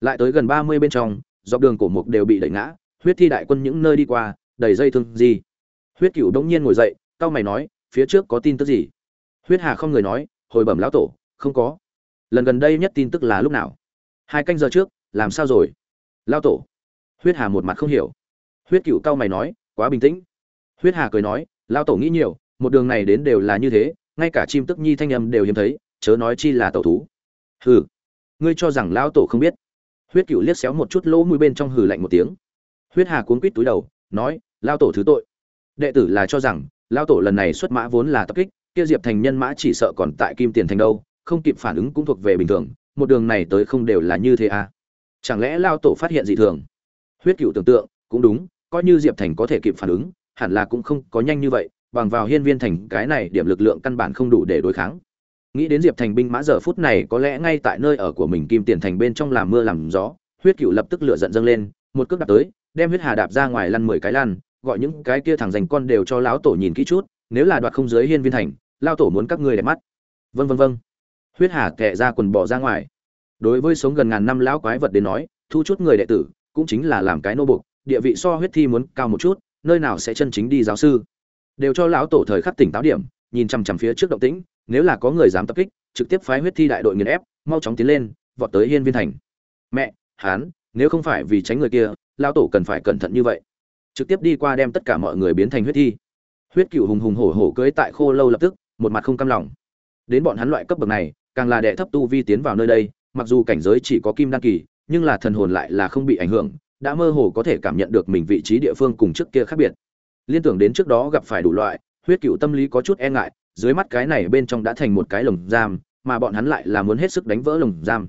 lại tới gần ba mươi bên trong, dọc đường cổ mục đều bị đẩy ngã, huyết thi đại quân những nơi đi qua, đầy dây thương gì huyết cựu đông nhiên ngồi dậy cao mày nói, phía trước có tin tức gì? Huyết hà không người nói, hồi bẩm lão tổ, không có. Lần gần đây nhất tin tức là lúc nào? Hai canh giờ trước, làm sao rồi? Lao tổ. Huyết hà một mặt không hiểu. Huyết cựu cao mày nói, quá bình tĩnh. Huyết hà cười nói lao tổ nghĩ nhiều, một đường này đến đều là như thế, ngay cả chim tức nhi thanh âm đều hiếm thấy, chớ nói chi là tẩu thú. Hừ, ngươi cho rằng lão tổ không biết huyết cựu liếc xéo một chút lỗ mũi bên trong hừ lạnh một tiếng. Huyết hà cuốn quít túi đầu, nói, lao tổ thứ tội. Đệ tử là cho rằng, lao tổ lần này xuất mã vốn là tập kích, kia diệp thành nhân mã chỉ sợ còn tại kim tiền thành đâu, không kịp phản ứng cũng thuộc về bình thường, một đường này tới không đều là như thế à? Chẳng lẽ lao tổ phát hiện dị thường? Huyết cựu tưởng tượng, cũng đúng, coi như diệp thành có thể kịp phản ứng, hẳn là cũng không có nhanh như vậy, bằng vào hiên viên thành cái này điểm lực lượng căn bản không đủ để đối kháng nghĩ đến diệp thành binh mã giờ phút này có lẽ ngay tại nơi ở của mình kim tiền thành bên trong làm mưa làm gió, huyết cựu lập tức lửa giận dâng lên, một cước đạp tới, đem huyết hà đạp ra ngoài lăn mười cái lăn, gọi những cái kia thẳng dành con đều cho lão tổ nhìn kỹ chút, nếu là đoạt không giới hiên viên thành lao tổ muốn các ngươi đẹp mắt. Vân vân vân huyết hà kệ ra quần bỏ ra ngoài. Đối với sống gần ngàn năm lão quái vật đến nói, thu chút người đệ tử, cũng chính là làm cái nô bục, địa vị so huyết thi muốn cao một chút, nơi nào sẽ chân chính đi giáo sư. Đều cho lão tổ thời khắc tỉnh táo điểm, nhìn chằm chằm phía trước động tĩnh nếu là có người dám tập kích, trực tiếp phái huyết thi đại đội nghiền ép, mau chóng tiến lên, vọt tới hiên viên thành. Mẹ, hán, nếu không phải vì tránh người kia, lão tổ cần phải cẩn thận như vậy. Trực tiếp đi qua đem tất cả mọi người biến thành huyết thi. Huyết cựu hùng hùng hổ hổ cưới tại khô lâu lập tức, một mặt không cam lòng. Đến bọn hắn loại cấp bậc này, càng là đệ thấp tu vi tiến vào nơi đây, mặc dù cảnh giới chỉ có kim đan kỳ, nhưng là thần hồn lại là không bị ảnh hưởng, đã mơ hồ có thể cảm nhận được mình vị trí địa phương cùng trước kia khác biệt. Liên tưởng đến trước đó gặp phải đủ loại, huyết cựu tâm lý có chút e ngại dưới mắt cái này bên trong đã thành một cái lồng giam, mà bọn hắn lại là muốn hết sức đánh vỡ lồng giam.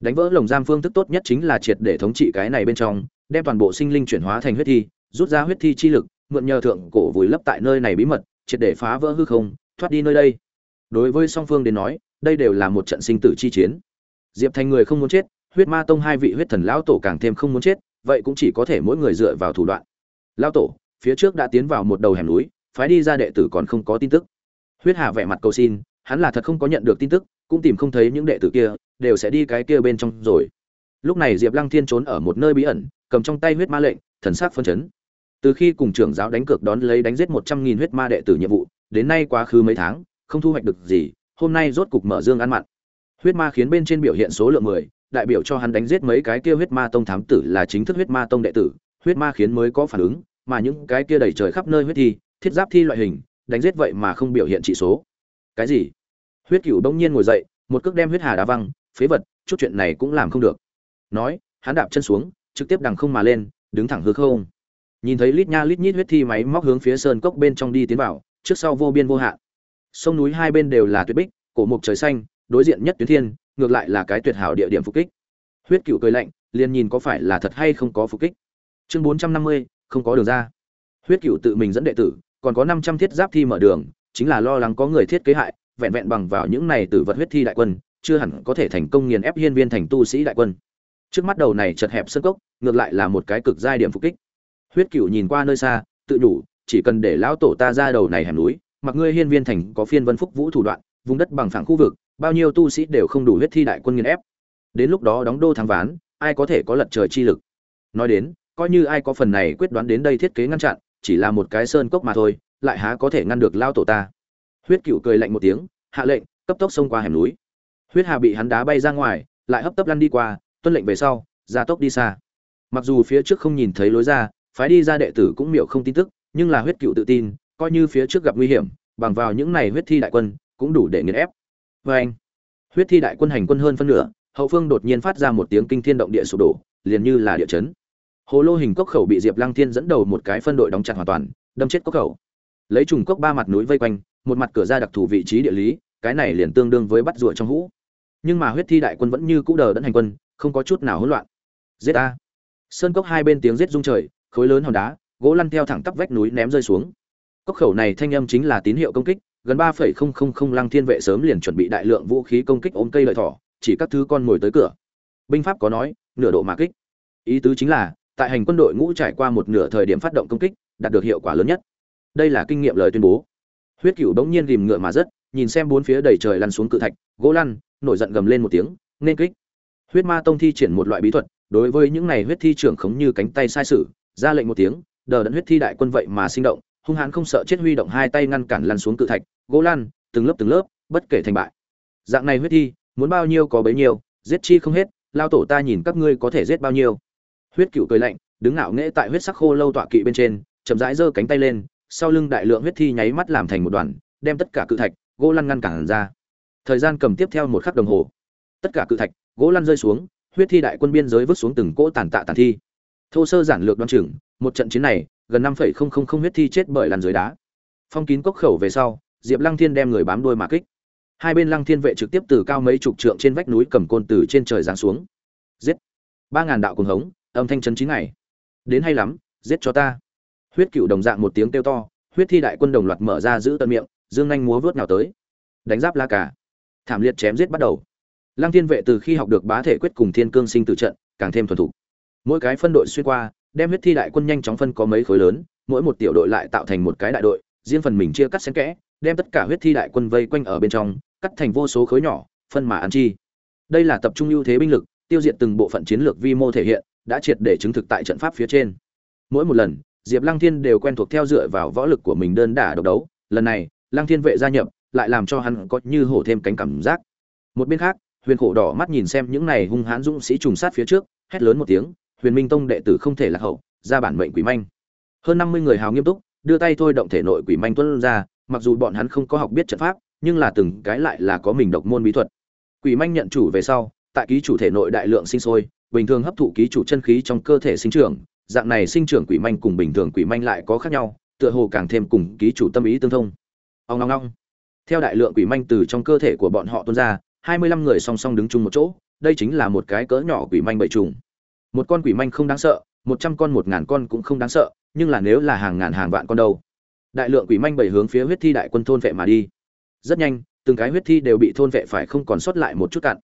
Đánh vỡ lồng giam phương thức tốt nhất chính là triệt để thống trị cái này bên trong, đem toàn bộ sinh linh chuyển hóa thành huyết thi, rút ra huyết thi chi lực, mượn nhờ thượng cổ vùi lấp tại nơi này bí mật, triệt để phá vỡ hư không, thoát đi nơi đây. Đối với song phương đến nói, đây đều là một trận sinh tử chi chiến. Diệp thành người không muốn chết, huyết ma tông hai vị huyết thần lão tổ càng thêm không muốn chết, vậy cũng chỉ có thể mỗi người dựa vào thủ đoạn. Lão tổ, phía trước đã tiến vào một đầu hẻm núi, phái đi ra đệ tử còn không có tin tức huyết hà vẻ mặt cầu xin, hắn là thật không có nhận được tin tức, cũng tìm không thấy những đệ tử kia, đều sẽ đi cái kia bên trong rồi. Lúc này diệp lăng thiên trốn ở một nơi bí ẩn, cầm trong tay huyết ma lệnh, thần sắc phân chấn. Từ khi cùng trưởng giáo đánh cược đón lấy đánh giết một trăm nghìn huyết ma đệ tử nhiệm vụ, đến nay quá khứ mấy tháng, không thu hoạch được gì, hôm nay rốt cục mở dương ăn mặn. Huyết ma khiến bên trên biểu hiện số lượng mười, đại biểu cho hắn đánh giết mấy cái kia huyết ma tông thám tử là chính thức huyết ma tông đệ tử. Huyết ma khiến mới có phản ứng, mà những cái kia đầy trời khắp nơi huyết thi, thiết giáp thi loại hình đánh giết vậy mà không biểu hiện trị số. Cái gì? Huyết cửu đông nhiên ngồi dậy, một cước đem huyết hà đá văng, phế vật, chút chuyện này cũng làm không được. Nói, hắn đạp chân xuống, trực tiếp đằng không mà lên, đứng thẳng hư không. Nhìn thấy lít nha lít nhít huyết thi máy móc hướng phía sơn cốc bên trong đi tiến vào, trước sau vô biên vô hạn. Sông núi hai bên đều là tuyết bích, cổ mục trời xanh, đối diện nhất tuyến thiên, ngược lại là cái tuyệt hảo địa điểm phục kích. Huyết cựu cười lạnh, liền nhìn có phải là thật hay không có phục kích. Chương bốn trăm năm mươi, không có đường ra. Huyết cựu tự mình dẫn đệ tử còn có năm trăm thiết giáp thi mở đường, chính là lo lắng có người thiết kế hại, vẹn vẹn bằng vào những này tử vật huyết thi đại quân, chưa hẳn có thể thành công nghiền ép hiên viên thành tu sĩ đại quân. Trước mắt đầu này chật hẹp sân cốc, ngược lại là một cái cực giai điểm phục kích. Huyết cửu nhìn qua nơi xa, tự nhủ chỉ cần để lão tổ ta ra đầu này hẻm núi, mặc ngươi hiên viên thành có phiên vân phúc vũ thủ đoạn, vùng đất bằng phẳng khu vực, bao nhiêu tu sĩ đều không đủ huyết thi đại quân nghiền ép. Đến lúc đó đóng đô thắng ván, ai có thể có lật trời chi lực? Nói đến, coi như ai có phần này quyết đoán đến đây thiết kế ngăn chặn chỉ là một cái sơn cốc mà thôi, lại há có thể ngăn được lao tổ ta. Huyết cựu cười lạnh một tiếng, hạ lệnh, cấp tốc xông qua hẻm núi. Huyết hà bị hắn đá bay ra ngoài, lại hấp tấp lăn đi qua, tuân lệnh về sau ra tốc đi xa. Mặc dù phía trước không nhìn thấy lối ra, phái đi ra đệ tử cũng miểu không tin tức, nhưng là huyết cựu tự tin, coi như phía trước gặp nguy hiểm, bằng vào những này huyết thi đại quân, cũng đủ để nghiền ép. Vê anh, huyết thi đại quân hành quân hơn phân nửa, hậu phương đột nhiên phát ra một tiếng kinh thiên động địa sụp đổ, liền như là địa chấn hồ lô hình cốc khẩu bị diệp lăng thiên dẫn đầu một cái phân đội đóng chặt hoàn toàn, đâm chết cốc khẩu. Lấy trùng cốc ba mặt núi vây quanh, một mặt cửa ra đặc thù vị trí địa lý, cái này liền tương đương với bắt rụa trong hũ. Nhưng mà huyết thi đại quân vẫn như cũ đờ đẫn hành quân, không có chút nào hỗn loạn. Giết a. Sơn cốc hai bên tiếng giết rung trời, khối lớn hòn đá, gỗ lăn theo thẳng tắp vách núi ném rơi xuống. Cốc khẩu này thanh âm chính là tín hiệu công kích, gần ba phẩy không không không lăng thiên vệ sớm liền chuẩn bị đại lượng vũ khí công kích ôm cây lợi thỏ, chỉ các thứ con mồi tới cửa. Binh pháp có nói, nửa độ mà kích. Ý tứ chính là tại hành quân đội ngũ trải qua một nửa thời điểm phát động công kích đạt được hiệu quả lớn nhất. Đây là kinh nghiệm lời tuyên bố. Huyết cửu bỗng nhiên rìm ngựa mà rất nhìn xem bốn phía đầy trời lăn xuống cự thạch gỗ lăn nổi giận gầm lên một tiếng nên kích. Huyết ma tông thi triển một loại bí thuật đối với những này huyết thi trưởng khống như cánh tay sai sử ra lệnh một tiếng đờ đẫn huyết thi đại quân vậy mà sinh động hung hãn không sợ chết huy động hai tay ngăn cản lăn xuống cự thạch gỗ lăn, từng lớp từng lớp bất kể thành bại. Dạng này huyết thi muốn bao nhiêu có bấy nhiêu giết chi không hết lao tổ ta nhìn các ngươi có thể giết bao nhiêu huyết cựu cười lạnh, đứng ngạo nghễ tại huyết sắc khô lâu tọa kỵ bên trên, chậm rãi giơ cánh tay lên, sau lưng đại lượng huyết thi nháy mắt làm thành một đoàn, đem tất cả cự thạch, gỗ lăn ngăn cản ra. Thời gian cầm tiếp theo một khắc đồng hồ. Tất cả cự thạch, gỗ lăn rơi xuống, huyết thi đại quân biên giới vứt xuống từng cỗ tàn tạ tàn thi. Thô sơ giản lược đoan chừng, một trận chiến này, gần năm phẩy không không không huyết thi chết bởi làn dưới đá. Phong kín cốc khẩu về sau, diệp lăng thiên đem người bám đuôi mà kích. Hai bên lăng thiên vệ trực tiếp từ cao mấy chục trượng trên vách núi cầm côn từ trên trời giáng xuống. Giết! Ba ngàn đạo cùng hống âm thanh chấn chín ngày. Đến hay lắm, giết cho ta. Huyết cựu đồng dạng một tiếng kêu to, huyết thi đại quân đồng loạt mở ra giữ tận miệng, dương nhanh múa vớt nào tới. Đánh giáp la cả thảm liệt chém giết bắt đầu. Lăng thiên vệ từ khi học được bá thể quyết cùng thiên cương sinh tử trận, càng thêm thuần thục. Mỗi cái phân đội xuyên qua, đem huyết thi đại quân nhanh chóng phân có mấy khối lớn, mỗi một tiểu đội lại tạo thành một cái đại đội, riêng phần mình chia cắt xen kẽ, đem tất cả huyết thi đại quân vây quanh ở bên trong, cắt thành vô số khối nhỏ, phân mà ăn chi. Đây là tập trung ưu thế binh lực, tiêu diệt từng bộ phận chiến lược vi mô thể hiện đã triệt để chứng thực tại trận pháp phía trên. Mỗi một lần, diệp lăng thiên đều quen thuộc theo dựa vào võ lực của mình đơn đả độc đấu. Lần này, lăng thiên vệ gia nhập, lại làm cho hắn có như hổ thêm cánh cảm giác. Một bên khác, huyền khổ đỏ mắt nhìn xem những này hung hãn dũng sĩ trùng sát phía trước, hét lớn một tiếng, huyền minh tông đệ tử không thể lạc hậu, ra bản mệnh quỷ manh. Hơn năm mươi người hào nghiêm túc, đưa tay thôi động thể nội quỷ manh tuôn ra, mặc dù bọn hắn không có học biết trận pháp, nhưng là từng cái lại là có mình độc môn bí thuật. Quỷ manh nhận chủ về sau, tại ký chủ thể nội đại lượng sinh sôi bình thường hấp thụ ký chủ chân khí trong cơ thể sinh trưởng, dạng này sinh trưởng quỷ manh cùng bình thường quỷ manh lại có khác nhau, tựa hồ càng thêm cùng ký chủ tâm ý tương thông. Ông long long theo đại lượng quỷ manh từ trong cơ thể của bọn họ tuôn ra, hai mươi lăm người song song đứng chung một chỗ, đây chính là một cái cỡ nhỏ quỷ manh bầy trùng. Một con quỷ manh không đáng sợ, một trăm con, một ngàn con cũng không đáng sợ, nhưng là nếu là hàng ngàn hàng vạn con đâu? Đại lượng quỷ manh bầy hướng phía huyết thi đại quân thôn vệ mà đi. Rất nhanh, từng cái huyết thi đều bị thôn vệ phải không còn sót lại một chút cạn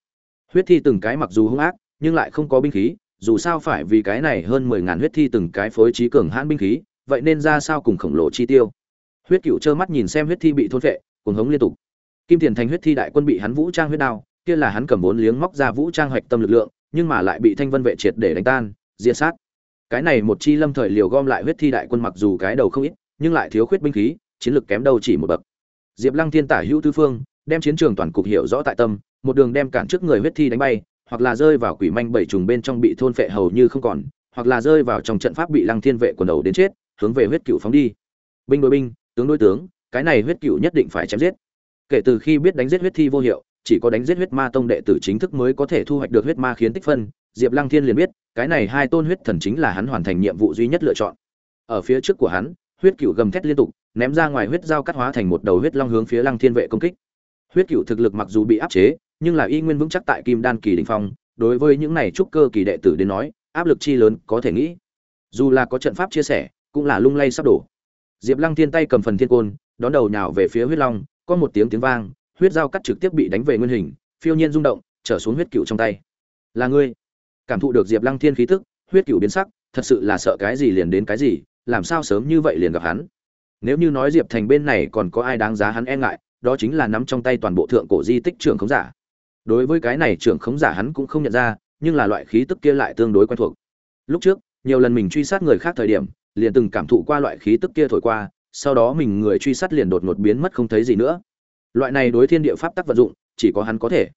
huyết thi từng cái mặc dù hung ác nhưng lại không có binh khí, dù sao phải vì cái này hơn mười ngàn huyết thi từng cái phối trí cường hãn binh khí, vậy nên ra sao cùng khổng lồ chi tiêu? Huyết cựu trơ mắt nhìn xem huyết thi bị thôn vệ, cuồng hống liên tục. Kim tiền thành huyết thi đại quân bị hắn vũ trang huyết đao, kia là hắn cầm vốn liếng móc ra vũ trang hoạch tâm lực lượng, nhưng mà lại bị thanh vân vệ triệt để đánh tan, diệt sát. Cái này một chi lâm thời liều gom lại huyết thi đại quân mặc dù cái đầu không ít, nhưng lại thiếu khuyết binh khí, chiến lược kém đâu chỉ một bậc. Diệp lăng thiên tả hữu tư phương, đem chiến trường toàn cục hiểu rõ tại tâm, một đường đem cản trước người huyết thi đánh bay hoặc là rơi vào quỷ manh bảy trùng bên trong bị thôn phệ hầu như không còn, hoặc là rơi vào trong trận pháp bị lăng thiên vệ quần đầu đến chết, hướng về huyết cựu phóng đi. Binh đối binh, tướng đối tướng, cái này huyết cựu nhất định phải chém giết. Kể từ khi biết đánh giết huyết thi vô hiệu, chỉ có đánh giết huyết ma tông đệ tử chính thức mới có thể thu hoạch được huyết ma khiến tích phân, diệp lăng thiên liền biết, cái này hai tôn huyết thần chính là hắn hoàn thành nhiệm vụ duy nhất lựa chọn. Ở phía trước của hắn, huyết cựu gầm thét liên tục, ném ra ngoài huyết dao cắt hóa thành một đầu huyết long hướng phía lăng thiên vệ công kích. Huyết cựu thực lực mặc dù bị áp chế nhưng là y nguyên vững chắc tại kim đan kỳ đình phong, đối với những này trúc cơ kỳ đệ tử đến nói, áp lực chi lớn, có thể nghĩ. Dù là có trận pháp chia sẻ, cũng là lung lay sắp đổ. Diệp lăng thiên tay cầm phần thiên côn, đón đầu nhào về phía huyết long, có một tiếng tiếng vang, huyết dao cắt trực tiếp bị đánh về nguyên hình, phiêu nhiên rung động, trở xuống huyết cựu trong tay. Là ngươi. Cảm thụ được diệp lăng thiên khí tức, huyết cựu biến sắc, thật sự là sợ cái gì liền đến cái gì, làm sao sớm như vậy liền gặp hắn. Nếu như nói diệp thành bên này còn có ai đáng giá hắn e ngại, đó chính là nắm trong tay toàn bộ thượng cổ di tích trưởng khống giả đối với cái này trưởng khống giả hắn cũng không nhận ra, nhưng là loại khí tức kia lại tương đối quen thuộc. Lúc trước, nhiều lần mình truy sát người khác thời điểm, liền từng cảm thụ qua loại khí tức kia thổi qua, sau đó mình người truy sát liền đột ngột biến mất không thấy gì nữa. Loại này đối thiên địa pháp tắc vận dụng, chỉ có hắn có thể.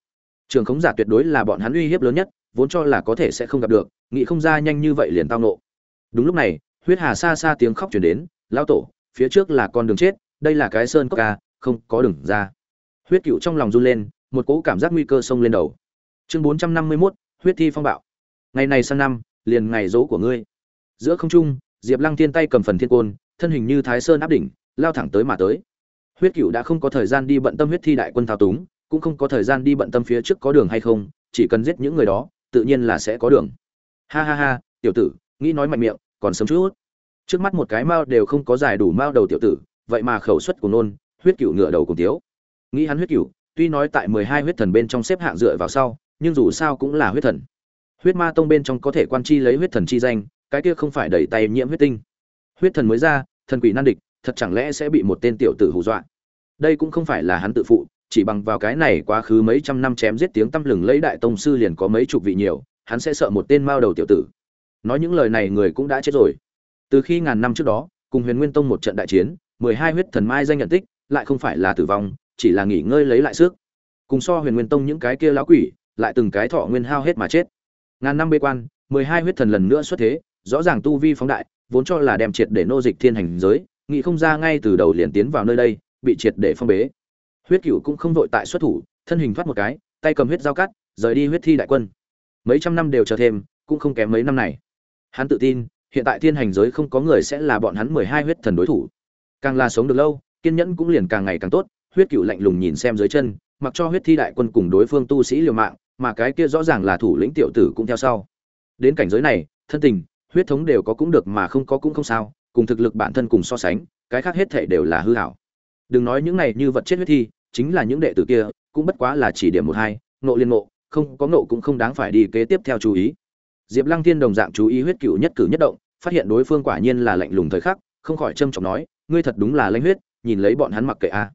Trường khống giả tuyệt đối là bọn hắn uy hiếp lớn nhất, vốn cho là có thể sẽ không gặp được, nghĩ không ra nhanh như vậy liền tao nộ. Đúng lúc này, huyết hà xa xa tiếng khóc chuyển đến lao tổ, phía trước là con đường chết, đây là cái sơn cốc ca không có đường ra. Huyết cựu trong lòng run lên một cỗ cảm giác nguy cơ xông lên đầu. Chương bốn trăm năm mươi mốt, huyết thi phong bạo. Ngày này sang năm, liền ngày dỗ của ngươi. Giữa không trung, diệp lăng thiên tay cầm phần thiên côn, thân hình như thái sơn áp đỉnh, lao thẳng tới mà tới. Huyết cựu đã không có thời gian đi bận tâm huyết thi đại quân thao túng, cũng không có thời gian đi bận tâm phía trước có đường hay không, chỉ cần giết những người đó, tự nhiên là sẽ có đường. Ha ha ha, tiểu tử, nghĩ nói mạnh miệng, còn sớm chút. Trước mắt một cái mao đều không có dài đủ mao đầu tiểu tử, vậy mà khẩu suất của nôn, huyết cựu ngựa đầu cùng tiếu. Nghĩ hắn huyết cựu tuy nói tại mười hai huyết thần bên trong xếp hạng dựa vào sau, nhưng dù sao cũng là huyết thần. Huyết ma tông bên trong có thể quan chi lấy huyết thần chi danh, cái kia không phải đẩy tay nhiễm huyết tinh. Huyết thần mới ra, thần quỷ nan địch, thật chẳng lẽ sẽ bị một tên tiểu tử hù dọa? Đây cũng không phải là hắn tự phụ, chỉ bằng vào cái này quá khứ mấy trăm năm chém giết tiếng tăm lừng lấy đại tông sư liền có mấy chục vị nhiều, hắn sẽ sợ một tên mao đầu tiểu tử. Nói những lời này người cũng đã chết rồi. Từ khi ngàn năm trước đó, cùng huyền nguyên tông một trận đại chiến, mười hai huyết thần mai danh nhận tích, lại không phải là tử vong chỉ là nghỉ ngơi lấy lại sức. Cùng so huyền nguyên tông những cái kia lão quỷ, lại từng cái thọ nguyên hao hết mà chết. Ngàn năm bê quan, mười hai huyết thần lần nữa xuất thế, rõ ràng tu vi phóng đại, vốn cho là đem triệt để nô dịch thiên hành giới, nghĩ không ra ngay từ đầu liền tiến vào nơi đây, bị triệt để phong bế. Huyết cửu cũng không vội tại xuất thủ, thân hình thoát một cái, tay cầm huyết dao cắt, rời đi huyết thi đại quân. Mấy trăm năm đều chờ thêm, cũng không kém mấy năm này. Hắn tự tin, hiện tại thiên hành giới không có người sẽ là bọn hắn mười hai huyết thần đối thủ. Càng là sống được lâu, kiên nhẫn cũng liền càng ngày càng tốt huyết cửu lạnh lùng nhìn xem dưới chân, mặc cho huyết thi đại quân cùng đối phương tu sĩ liều mạng, mà cái kia rõ ràng là thủ lĩnh tiểu tử cũng theo sau. Đến cảnh giới này, thân tình, huyết thống đều có cũng được mà không có cũng không sao, cùng thực lực bản thân cùng so sánh, cái khác hết thể đều là hư hảo. Đừng nói những này như vật chết huyết thi, chính là những đệ tử kia, cũng bất quá là chỉ điểm một hai nộ liên nộ không, có nộ cũng không đáng phải đi kế tiếp theo chú ý. Diệp lăng thiên đồng dạng chú ý huyết cựu nhất cử nhất động, phát hiện đối phương quả nhiên là lạnh lùng thời khắc, không khỏi trâm trọng nói, ngươi thật đúng là lãnh huyết, nhìn lấy bọn hắn mặc kệ a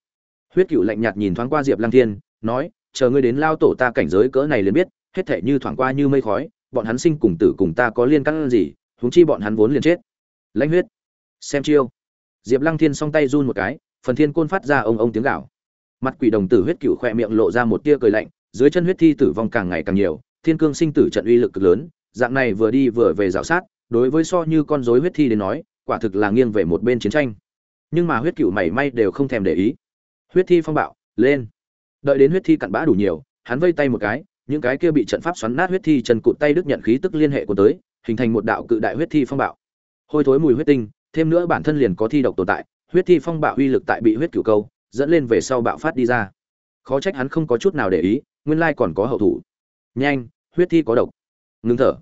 huyết cựu lạnh nhạt nhìn thoáng qua diệp lăng thiên, nói, chờ ngươi đến lao tổ ta cảnh giới cỡ này liền biết, hết thể như thoảng qua như mây khói, bọn hắn sinh cùng tử cùng ta có liên căn gì, huống chi bọn hắn vốn liền chết. Lãnh huyết, xem chiêu. Diệp lăng thiên song tay run một cái, phần thiên côn phát ra ông ông tiếng gạo mặt quỷ đồng tử huyết cựu khỏe miệng lộ ra một tia cười lạnh, dưới chân huyết thi tử vong càng ngày càng nhiều, thiên cương sinh tử trận uy lực cực lớn, dạng này vừa đi vừa về rào sát, đối với so như con rối huyết thi đến nói, quả thực là nghiêng về một bên chiến tranh. Nhưng mà huyết cựu mảy may đều không thèm để ý huyết thi phong bạo, lên. Đợi đến huyết thi cặn bã đủ nhiều, hắn vây tay một cái, những cái kia bị trận pháp xoắn nát huyết thi chân cụt tay đức nhận khí tức liên hệ của tới, hình thành một đạo cự đại huyết thi phong bạo. Hôi thối mùi huyết tinh, thêm nữa bản thân liền có thi độc tồn tại, huyết thi phong bạo uy lực tại bị huyết cửu câu, dẫn lên về sau bạo phát đi ra. Khó trách hắn không có chút nào để ý, nguyên lai còn có hậu thủ. Nhanh, huyết thi có độc. Ngưng thở.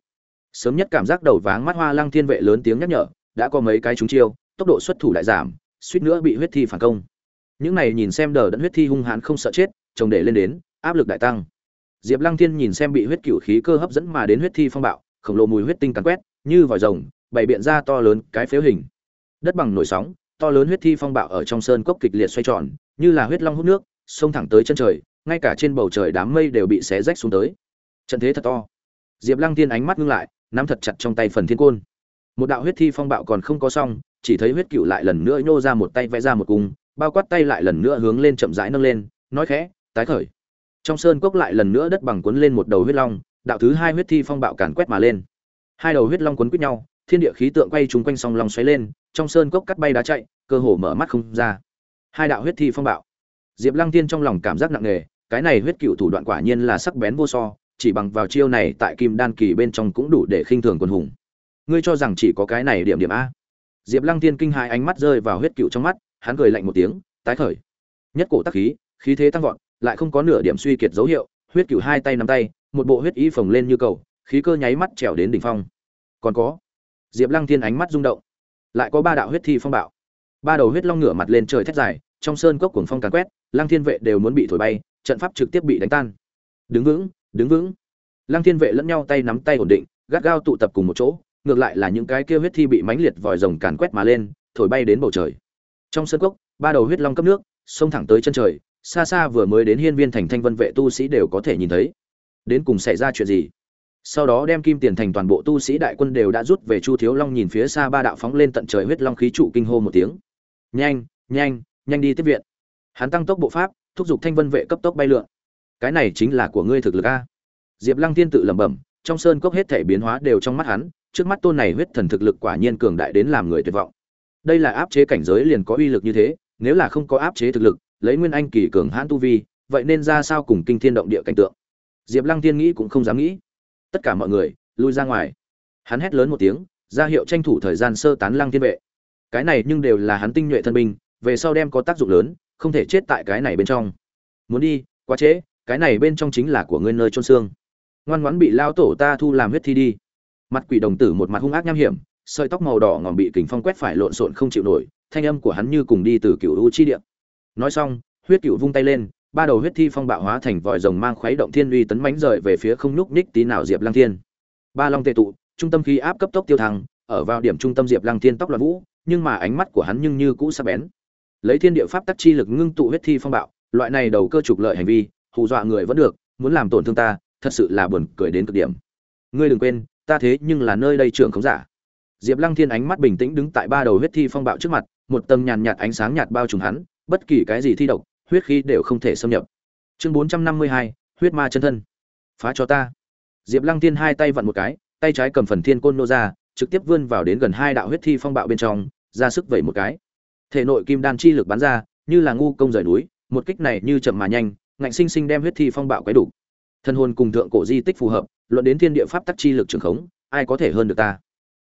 Sớm nhất cảm giác đầu váng mắt hoa lăng thiên vệ lớn tiếng nhắc nhở, đã có mấy cái trúng chiêu, tốc độ xuất thủ lại giảm, suýt nữa bị huyết thi phản công những này nhìn xem đờ đẫn huyết thi hung hãn không sợ chết, chồng để lên đến, áp lực đại tăng. Diệp lăng thiên nhìn xem bị huyết cửu khí cơ hấp dẫn mà đến huyết thi phong bạo, khổng lồ mùi huyết tinh cắn quét, như vòi rồng, bày biện ra to lớn cái phếu hình. Đất bằng nổi sóng, to lớn huyết thi phong bạo ở trong sơn cốc kịch liệt xoay tròn, như là huyết long hút nước, xông thẳng tới chân trời, ngay cả trên bầu trời đám mây đều bị xé rách xuống tới. Trận thế thật to. Diệp lăng tiên ánh mắt ngưng lại, nắm thật chặt trong tay phần thiên côn. Một đạo huyết thi phong bạo còn không có xong, chỉ thấy huyết cựu lại lần nữa nhô ra một tay vẽ ra một cung bao quát tay lại lần nữa hướng lên chậm rãi nâng lên, nói khẽ, tái khởi. Trong sơn cốc lại lần nữa đất bằng cuốn lên một đầu huyết long, đạo thứ hai huyết thi phong bạo càn quét mà lên. Hai đầu huyết long cuốn quýt nhau, thiên địa khí tượng quay trúng quanh song long xoáy lên, trong sơn cốc cắt bay đá chạy, cơ hồ mở mắt không ra. Hai đạo huyết thi phong bạo. Diệp lăng tiên trong lòng cảm giác nặng nề, cái này huyết cựu thủ đoạn quả nhiên là sắc bén vô so, chỉ bằng vào chiêu này tại kim đan kỳ bên trong cũng đủ để khinh thường quân hùng. Ngươi cho rằng chỉ có cái này điểm điểm a? Diệp lăng tiên kinh hai ánh mắt rơi vào huyết cựu trong mắt hắn cười lạnh một tiếng, tái khởi. Nhất cổ tắc khí khí thế tăng vọt, lại không có nửa điểm suy kiệt dấu hiệu, huyết cửu hai tay nắm tay, một bộ huyết ý phồng lên như cầu, khí cơ nháy mắt trèo đến đỉnh phong. Còn có, diệp lăng thiên ánh mắt rung động. Lại có ba đạo huyết thi phong bạo. Ba đầu huyết long ngửa mặt lên trời thét dài, trong sơn cốc cuồng phong càn quét, lăng thiên vệ đều muốn bị thổi bay, trận pháp trực tiếp bị đánh tan. Đứng vững đứng vững. Lăng thiên vệ lẫn nhau tay nắm tay ổn định, gắt gao tụ tập cùng một chỗ, ngược lại là những cái kia huyết thi bị mãnh liệt vòi rồng càn quét mà lên, thổi bay đến bầu trời trong sơn cốc, ba đầu huyết long cấp nước, xông thẳng tới chân trời, xa xa vừa mới đến hiên viên thành thanh vân vệ tu sĩ đều có thể nhìn thấy. Đến cùng xảy ra chuyện gì? Sau đó đem kim tiền thành toàn bộ tu sĩ đại quân đều đã rút về chu thiếu long nhìn phía xa ba đạo phóng lên tận trời huyết long khí trụ kinh hô một tiếng. Nhanh nhanh nhanh đi tiếp viện. Hắn tăng tốc bộ pháp, thúc giục thanh vân vệ cấp tốc bay lượn. Cái này chính là của ngươi thực lực a. Diệp lăng tiên tự lẩm bẩm, trong sơn cốc hết thể biến hóa đều trong mắt hắn, trước mắt tôn này huyết thần thực lực quả nhiên cường đại đến làm người tuyệt vọng đây là áp chế cảnh giới liền có uy lực như thế, nếu là không có áp chế thực lực, lấy nguyên anh kỳ cường hãn tu vi, vậy nên ra sao cùng kinh thiên động địa cảnh tượng? Diệp lăng tiên nghĩ cũng không dám nghĩ. Tất cả mọi người, lui ra ngoài. Hắn hét lớn một tiếng, ra hiệu tranh thủ thời gian sơ tán lăng thiên vệ. Cái này nhưng đều là hắn tinh nhuệ thân binh, về sau đem có tác dụng lớn, không thể chết tại cái này bên trong. Muốn đi, quá trễ, cái này bên trong chính là của ngươi nơi trôn xương. Ngoan ngoãn bị lao tổ ta thu làm huyết thi đi. Mặt quỷ đồng tử một mặt hung ác nham hiểm sợi tóc màu đỏ ngòm bị kình phong quét phải lộn xộn không chịu nổi, thanh âm của hắn như cùng đi từ cựu u chi địa. Nói xong, huyết cựu vung tay lên, ba đầu huyết thi phong bạo hóa thành vòi rồng mang khuấy động thiên uy tấn mãnh rời về phía không nhúc nhích tí nào diệp lăng thiên. Ba long tệ tụ, trung tâm khí áp cấp tốc tiêu thăng, ở vào điểm trung tâm diệp lăng thiên tóc loạn vũ, nhưng mà ánh mắt của hắn nhưng như cũ sắc bén. Lấy thiên địa pháp tắc chi lực ngưng tụ huyết thi phong bạo, loại này đầu cơ trục lợi hành vi, hù dọa người vẫn được, muốn làm tổn thương ta, thật sự là buồn cười đến cực điểm. Ngươi đừng quên, ta thế nhưng là nơi đây trưởng không giả diệp lăng thiên ánh mắt bình tĩnh đứng tại ba đầu huyết thi phong bạo trước mặt, một tầng nhàn nhạt ánh sáng nhạt bao trùm hắn, bất kỳ cái gì thi độc, huyết khí đều không thể xâm nhập. Chương bốn trăm năm mươi hai, huyết ma chân thân. Phá cho ta. Diệp lăng thiên hai tay vặn một cái, tay trái cầm phần thiên côn nô ra, trực tiếp vươn vào đến gần hai đạo huyết thi phong bạo bên trong, ra sức vẩy một cái. Thể nội kim đan chi lực bắn ra, như là ngu công rời núi, một kích này như chậm mà nhanh, ngạnh sinh sinh đem huyết thi phong bạo quấy đủ thân hồn cùng thượng cổ di tích phù hợp, luận đến thiên địa pháp tắc chi lực trường khống, ai có thể hơn được ta?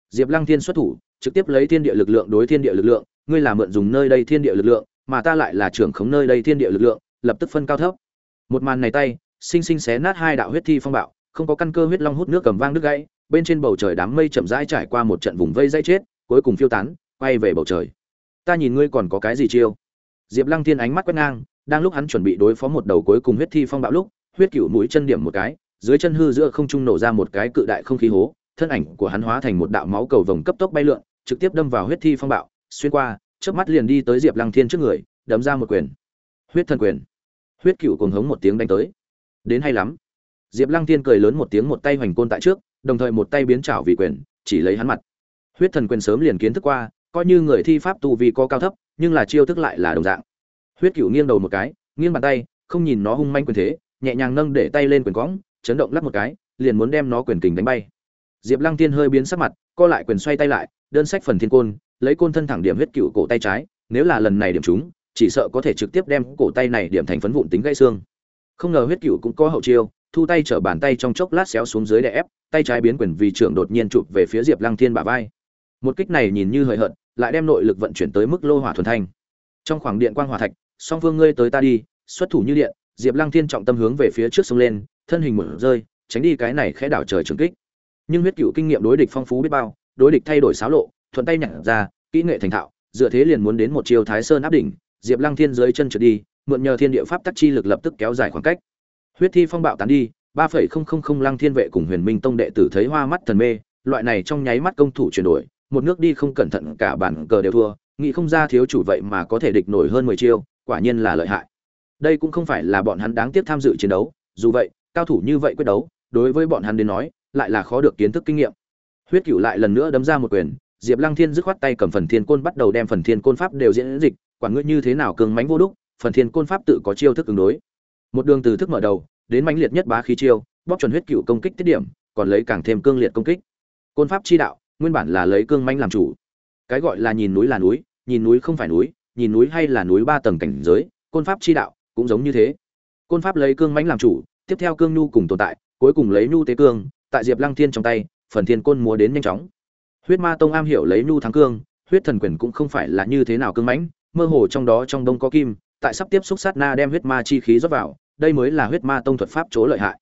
Diệp lăng thiên xuất thủ, trực tiếp lấy thiên địa lực lượng đối thiên địa lực lượng, ngươi là mượn dùng nơi đây thiên địa lực lượng, mà ta lại là trưởng khống nơi đây thiên địa lực lượng, lập tức phân cao thấp. Một màn này tay sinh sinh xé nát hai đạo huyết thi phong bạo, không có căn cơ huyết long hút nước cầm vang nước gãy, bên trên bầu trời đám mây chậm rãi trải qua một trận vùng vây dây chết, cuối cùng phiêu tán, quay về bầu trời. Ta nhìn ngươi còn có cái gì chiêu? Diệp lăng thiên ánh mắt quét ngang, đang lúc hắn chuẩn bị đối phó một đầu cuối cùng huyết thi phong bạo lúc, huyết cửu mũi chân điểm một cái, dưới chân hư giữa không trung nổ ra một cái cự đại không khí hố thân ảnh của hắn hóa thành một đạo máu cầu vồng cấp tốc bay lượn, trực tiếp đâm vào huyết thi phong bạo, xuyên qua, chớp mắt liền đi tới diệp lăng thiên trước người, đấm ra một quyền. Huyết thần quyền. Huyết cựu cuồng hống một tiếng đánh tới. Đến hay lắm. Diệp lăng thiên cười lớn một tiếng một tay hoành côn tại trước, đồng thời một tay biến trảo vì quyền, chỉ lấy hắn mặt. Huyết thần quyền sớm liền kiến thức qua, coi như người thi pháp tu vi có cao thấp, nhưng là chiêu thức lại là đồng dạng. Huyết Cửu nghiêng đầu một cái, nghiêng bàn tay, không nhìn nó hung manh quyền thế, nhẹ nhàng nâng để tay lên quyền cõng, chấn động lắc một cái, liền muốn đem nó quyền kình đánh bay diệp lăng tiên hơi biến sắc mặt co lại quyền xoay tay lại đơn sách phần thiên côn lấy côn thân thẳng điểm huyết cựu cổ tay trái nếu là lần này điểm trúng, chỉ sợ có thể trực tiếp đem cổ tay này điểm thành phấn vụn tính gãy xương. Không ngờ huyết cựu cũng có hậu chiêu thu tay trở bàn tay trong chốc lát xéo xuống dưới để ép tay trái biến quyền vì trưởng đột nhiên chụp về phía diệp lăng thiên bả vai. Một kích này nhìn như hời hợt lại đem nội lực vận chuyển tới mức lô hỏa thuần thanh. Trong khoảng điện quang hỏa thạch song phương ngươi tới ta đi xuất thủ như điện. Diệp lăng thiên trọng tâm hướng về phía trước xông lên thân hình mở rơi tránh đi cái này khẽ đảo trời trường kích nhưng huyết cựu kinh nghiệm đối địch phong phú biết bao, đối địch thay đổi xáo lộ, thuận tay nhặt ra, kỹ nghệ thành thạo, dựa thế liền muốn đến một chiều thái sơn áp đỉnh, diệp lăng thiên dưới chân trượt đi, mượn nhờ thiên địa pháp tắc chi lực lập tức kéo dài khoảng cách. Huyết thi phong bạo tán đi, ba phẩy không không không lăng thiên vệ cùng huyền minh tông đệ tử thấy hoa mắt thần mê, loại này trong nháy mắt công thủ chuyển đổi, một nước đi không cẩn thận cả bản cờ đều thua, nghĩ không ra thiếu chủ vậy mà có thể địch nổi hơn mười chiêu, quả nhiên là lợi hại. Đây cũng không phải là bọn hắn đáng tiếc tham dự chiến đấu, dù vậy, cao thủ như vậy quyết đấu, đối với bọn hắn đến nói lại là khó được kiến thức kinh nghiệm. Huyết cửu lại lần nữa đấm ra một quyền, diệp lăng thiên dứt khoát tay cầm phần thiên côn bắt đầu đem phần thiên côn pháp đều diễn dịch, quản ngươi như thế nào cường mánh vô đúc, phần thiên côn pháp tự có chiêu thức ứng đối. Một đường từ thức mở đầu, đến mãnh liệt nhất bá khí chiêu bóc chuẩn huyết cửu công kích tiết điểm, còn lấy càng thêm cương liệt công kích. Côn pháp chi đạo, nguyên bản là lấy cương mãnh làm chủ. Cái gọi là nhìn núi là núi, nhìn núi không phải núi, nhìn núi hay là núi ba tầng cảnh giới, côn pháp chi đạo cũng giống như thế. Côn pháp lấy cương mãnh làm chủ, tiếp theo cương nhu cùng tồn tại, cuối cùng lấy nhu tế cương tại diệp lăng thiên trong tay, phần thiên côn múa đến nhanh chóng. Huyết ma tông am hiểu lấy nhu thắng cương, huyết thần quyền cũng không phải là như thế nào cương mãnh, mơ hồ trong đó trong đông có kim, tại sắp tiếp xúc sát na đem huyết ma chi khí rót vào, đây mới là huyết ma tông thuật pháp chỗ lợi hại.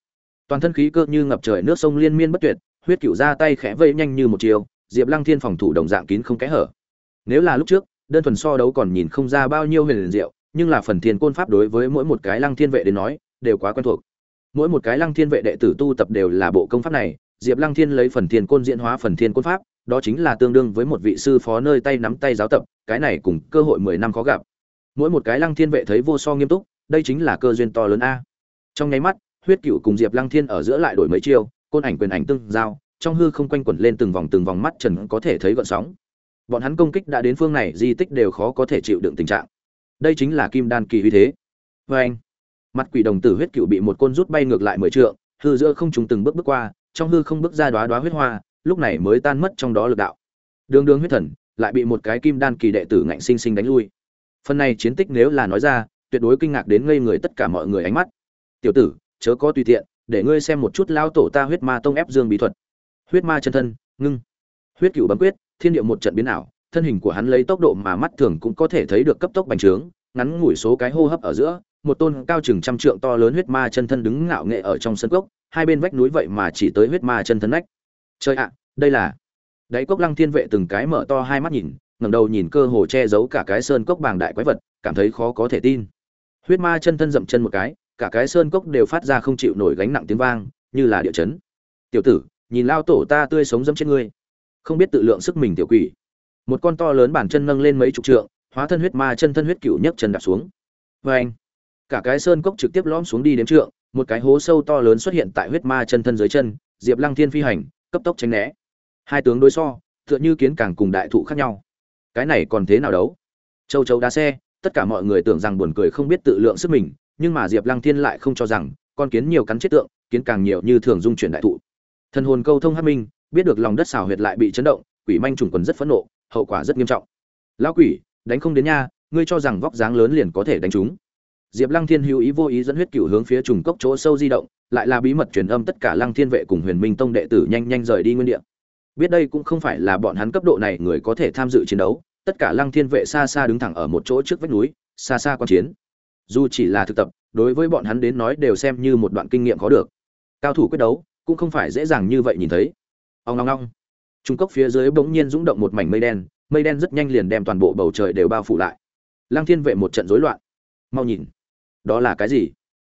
Toàn thân khí cơ như ngập trời nước sông liên miên bất tuyệt, huyết cựu ra tay khẽ vây nhanh như một chiều, diệp lăng thiên phòng thủ đồng dạng kín không kẽ hở. Nếu là lúc trước, đơn thuần so đấu còn nhìn không ra bao nhiêu huyền diệu, nhưng là phần thiên côn pháp đối với mỗi một cái lăng thiên vệ đến nói, đều quá quen thuộc mỗi một cái lăng thiên vệ đệ tử tu tập đều là bộ công pháp này, diệp lăng thiên lấy phần thiên côn diễn hóa phần thiên côn pháp, đó chính là tương đương với một vị sư phó nơi tay nắm tay giáo tập, cái này cùng cơ hội mười năm khó gặp. Mỗi một cái lăng thiên vệ thấy vô so nghiêm túc, đây chính là cơ duyên to lớn a. Trong nháy mắt, huyết cựu cùng diệp lăng thiên ở giữa lại đổi mấy chiêu, côn ảnh quyền ảnh tương giao, trong hư không quanh quẩn lên từng vòng từng vòng mắt trần có thể thấy gợn sóng. Bọn hắn công kích đã đến phương này, di tích đều khó có thể chịu đựng tình trạng. Đây chính là kim đan kỳ uy thế. Vê anh mặt quỷ đồng tử huyết cựu bị một côn rút bay ngược lại mười trượng, hư giữa không trùng từng bước bước qua, trong hư không bước ra đoá đoá huyết hoa, lúc này mới tan mất trong đó lực đạo. Đường đường huyết thần, lại bị một cái kim đan kỳ đệ tử ngạnh sinh sinh đánh lui. Phần này chiến tích nếu là nói ra, tuyệt đối kinh ngạc đến ngây người tất cả mọi người ánh mắt. Tiểu tử, chớ có tùy tiện, để ngươi xem một chút lao tổ ta huyết ma tông ép dương bí thuật. Huyết ma chân thân, ngưng. Huyết cựu bấm quyết, thiên địa một trận biến ảo, thân hình của hắn lấy tốc độ mà mắt thường cũng có thể thấy được cấp tốc bành trướng, ngắn ngủi số cái hô hấp ở giữa một tôn cao chừng trăm trượng to lớn huyết ma chân thân đứng ngạo nghệ ở trong sân cốc, hai bên vách núi vậy mà chỉ tới huyết ma chân thân nách. Trời ạ, đây là đáy cốc lăng thiên vệ từng cái mở to hai mắt nhìn, ngẩng đầu nhìn cơ hồ che giấu cả cái sơn cốc bàng đại quái vật, cảm thấy khó có thể tin. Huyết ma chân thân dậm chân một cái, cả cái sơn cốc đều phát ra không chịu nổi gánh nặng tiếng vang, như là địa chấn. Tiểu tử, nhìn lao tổ ta tươi sống dẫm trên ngươi. Không biết tự lượng sức mình tiểu quỷ. Một con to lớn bản chân nâng lên mấy chục trượng, hóa thân huyết ma chân thân huyết cựu nhấc chân đạp xuống. Và anh cả cái sơn cốc trực tiếp lõm xuống đi đến trượng, một cái hố sâu to lớn xuất hiện tại huyết ma chân thân dưới chân, diệp lăng thiên phi hành, cấp tốc tránh né. Hai tướng đối so, tựa như kiến càng cùng đại thụ khác nhau. Cái này còn thế nào đấu? Châu châu đá xe, tất cả mọi người tưởng rằng buồn cười không biết tự lượng sức mình, nhưng mà diệp lăng thiên lại không cho rằng, con kiến nhiều cắn chết tượng, kiến càng nhiều như thường dung chuyển đại thụ. Thần hồn câu thông hát minh, biết được lòng đất xào huyệt lại bị chấn động, quỷ manh trùng quần rất phẫn nộ, hậu quả rất nghiêm trọng. Lão quỷ, đánh không đến nha, ngươi cho rằng vóc dáng lớn liền có thể đánh chúng diệp lăng thiên hữu ý vô ý dẫn huyết cửu hướng phía trùng cốc chỗ sâu di động, lại là bí mật truyền âm tất cả lăng thiên vệ cùng huyền minh tông đệ tử nhanh nhanh rời đi nguyên địa. Biết đây cũng không phải là bọn hắn cấp độ này người có thể tham dự chiến đấu, tất cả lăng thiên vệ xa xa đứng thẳng ở một chỗ trước vách núi, xa xa quan chiến. Dù chỉ là thực tập, đối với bọn hắn đến nói đều xem như một đoạn kinh nghiệm có được. Cao thủ quyết đấu, cũng không phải dễ dàng như vậy nhìn thấy. Ông long long trung cốc phía dưới bỗng nhiên rung động một mảnh mây đen mây đen rất nhanh liền đem toàn bộ bầu trời đều bao phủ lại. Lăng thiên vệ một trận rối loạn. Mau nhìn đó là cái gì?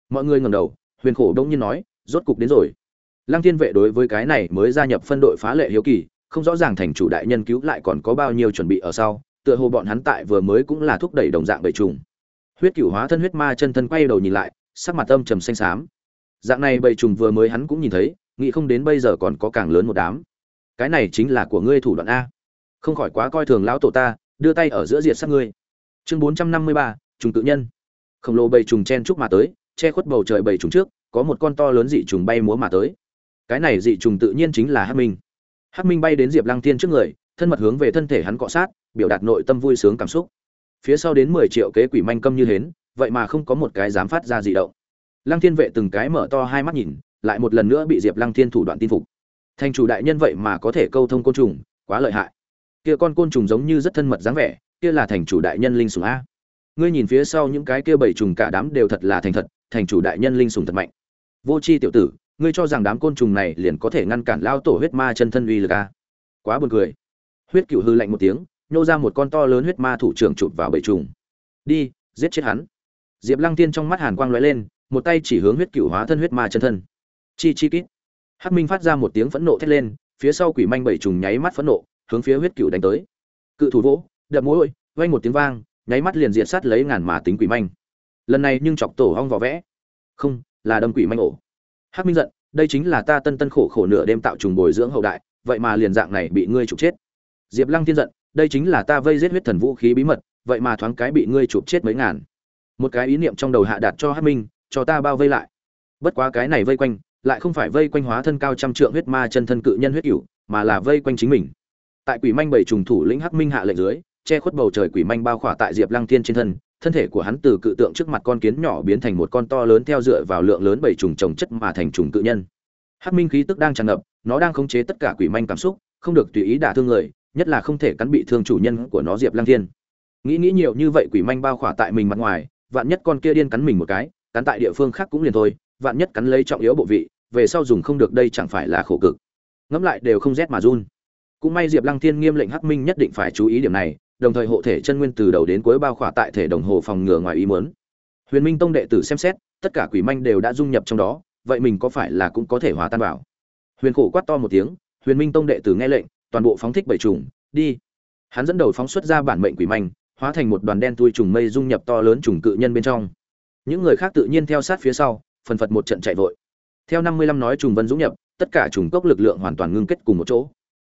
Mọi người ngầm đầu, huyền khổ đông nhiên nói, rốt cục đến rồi. Lăng thiên vệ đối với cái này mới gia nhập phân đội phá lệ hiếu kỳ, không rõ ràng thành chủ đại nhân cứu lại còn có bao nhiêu chuẩn bị ở sau, tựa hồ bọn hắn tại vừa mới cũng là thúc đẩy đồng dạng bầy trùng. Huyết cửu hóa thân huyết ma chân thân quay đầu nhìn lại, sắc mặt âm trầm xanh xám. Dạng này bầy trùng vừa mới hắn cũng nhìn thấy, nghĩ không đến bây giờ còn có càng lớn một đám. Cái này chính là của ngươi thủ đoạn a. Không khỏi quá coi thường lão tổ ta, đưa tay ở giữa diệt sát ngươi. Chương bốn trăm năm mươi ba, trùng tự nhân khổng lồ bầy trùng chen chúc mà tới, che khuất bầu trời bầy trùng trước, có một con to lớn dị trùng bay múa mà tới. Cái này dị trùng tự nhiên chính là hắc minh. Hắc minh bay đến diệp lăng thiên trước người, thân mật hướng về thân thể hắn cọ sát, biểu đạt nội tâm vui sướng cảm xúc. Phía sau đến mười triệu kế quỷ manh câm như hến, vậy mà không có một cái dám phát ra dị động. Lăng thiên vệ từng cái mở to hai mắt nhìn, lại một lần nữa bị diệp lăng thiên thủ đoạn tin phục. Thành chủ đại nhân vậy mà có thể câu thông côn trùng, quá lợi hại. Kia con côn trùng giống như rất thân mật dáng vẻ, kia là thành chủ đại nhân linh sủng a ngươi nhìn phía sau những cái kia bảy trùng cả đám đều thật là thành thật, thành chủ đại nhân linh sủng thật mạnh. Vô c h i tiểu tử, ngươi cho rằng đám côn trùng này liền có thể ngăn cản lao tổ huyết ma chân thân uy lực a quá buồn cười. Huyết cựu hư lạnh một tiếng, nhô ra một con to lớn huyết ma thủ trưởng chụp vào bảy trùng. Đi, giết chết hắn. Diệp lăng tiên trong mắt hàn quang lóe lên, một tay chỉ hướng huyết cựu hóa thân huyết ma chân thân. Chi chi kít. Hắc minh phát ra một tiếng phẫn nộ thét lên, phía sau quỷ manh bảy trùng nháy mắt phẫn nộ, hướng phía huyết cựu đánh tới. Cự thủ vỗ, đập mũi, vang một tiếng vang nháy mắt liền diện sát lấy ngàn mà tính quỷ manh. Lần này nhưng chọc tổ hong vỏ vẽ. Không, là đâm quỷ manh ổ. Hắc minh giận, đây chính là ta tân tân khổ khổ nửa đêm tạo trùng bồi dưỡng hậu đại, vậy mà liền dạng này bị ngươi chụp chết. Diệp lăng thiên giận, đây chính là ta vây giết huyết thần vũ khí bí mật, vậy mà thoáng cái bị ngươi chụp chết mấy ngàn. Một cái ý niệm trong đầu hạ đạt cho hắc minh, cho ta bao vây lại. Bất quá cái này vây quanh, lại không phải vây quanh hóa thân cao trăm trượng huyết ma chân thân cự nhân huyết cửu, mà là vây quanh chính mình. Tại quỷ manh bảy trùng thủ lĩnh hắc minh hạ lệnh dưới che khuất bầu trời quỷ manh bao khỏa tại diệp lăng thiên trên thân thân thể của hắn từ cự tượng trước mặt con kiến nhỏ biến thành một con to lớn theo dựa vào lượng lớn bảy trùng trồng chất mà thành trùng cự nhân. Hắc minh khí tức đang tràn ngập, nó đang khống chế tất cả quỷ manh cảm xúc, không được tùy ý đả thương người, nhất là không thể cắn bị thương chủ nhân của nó diệp lăng thiên. Nghĩ nghĩ nhiều như vậy quỷ manh bao khỏa tại mình mặt ngoài, vạn nhất con kia điên cắn mình một cái, cắn tại địa phương khác cũng liền thôi, vạn nhất cắn lấy trọng yếu bộ vị, về sau dùng không được đây chẳng phải là khổ cực. Ngẫm lại đều không rét mà run. Cũng may diệp lăng thiên nghiêm lệnh hắc minh nhất định phải chú ý điểm này đồng thời hộ thể chân nguyên từ đầu đến cuối bao khỏa tại thể đồng hồ phòng ngừa ngoài ý muốn. Huyền minh tông đệ tử xem xét, tất cả quỷ manh đều đã dung nhập trong đó, vậy mình có phải là cũng có thể hòa tan vào? Huyền khổ quát to một tiếng, huyền minh tông đệ tử nghe lệnh, toàn bộ phóng thích bảy trùng, đi. Hắn dẫn đầu phóng xuất ra bản mệnh quỷ manh, hóa thành một đoàn đen tui trùng mây dung nhập to lớn trùng cự nhân bên trong. Những người khác tự nhiên theo sát phía sau, phần phật một trận chạy vội. Theo năm mươi lăm nói trùng vân dũng nhập, tất cả trùng cốc lực lượng hoàn toàn ngưng kết cùng một chỗ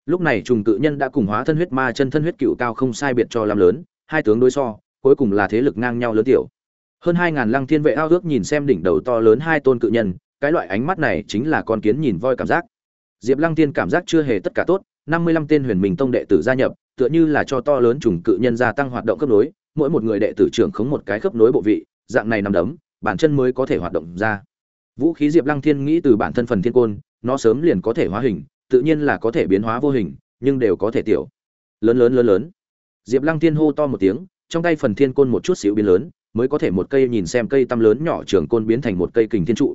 lúc này trùng cự nhân đã cùng hóa thân huyết ma chân thân huyết cựu cao không sai biệt cho làm lớn, hai tướng đối so, cuối cùng là thế lực ngang nhau lớn tiểu. Hơn hai ngàn lăng thiên vệ ao ước nhìn xem đỉnh đầu to lớn hai tôn cự nhân, cái loại ánh mắt này chính là con kiến nhìn voi cảm giác. Diệp lăng tiên cảm giác chưa hề tất cả tốt, năm mươi lăm tên huyền mình tông đệ tử gia nhập, tựa như là cho to lớn trùng cự nhân gia tăng hoạt động cấp nối, mỗi một người đệ tử trưởng khống một cái khớp nối bộ vị, dạng này nằm đấm, bản chân mới có thể hoạt động ra. Vũ khí diệp lăng thiên nghĩ từ bản thân phần thiên côn, nó sớm liền có thể hóa hình tự nhiên là có thể biến hóa vô hình, nhưng đều có thể tiểu. Lớn lớn lớn lớn. Diệp lăng thiên hô to một tiếng, trong tay phần thiên côn một chút xíu biến lớn, mới có thể một cây nhìn xem cây tăm lớn nhỏ trưởng côn biến thành một cây kình thiên trụ.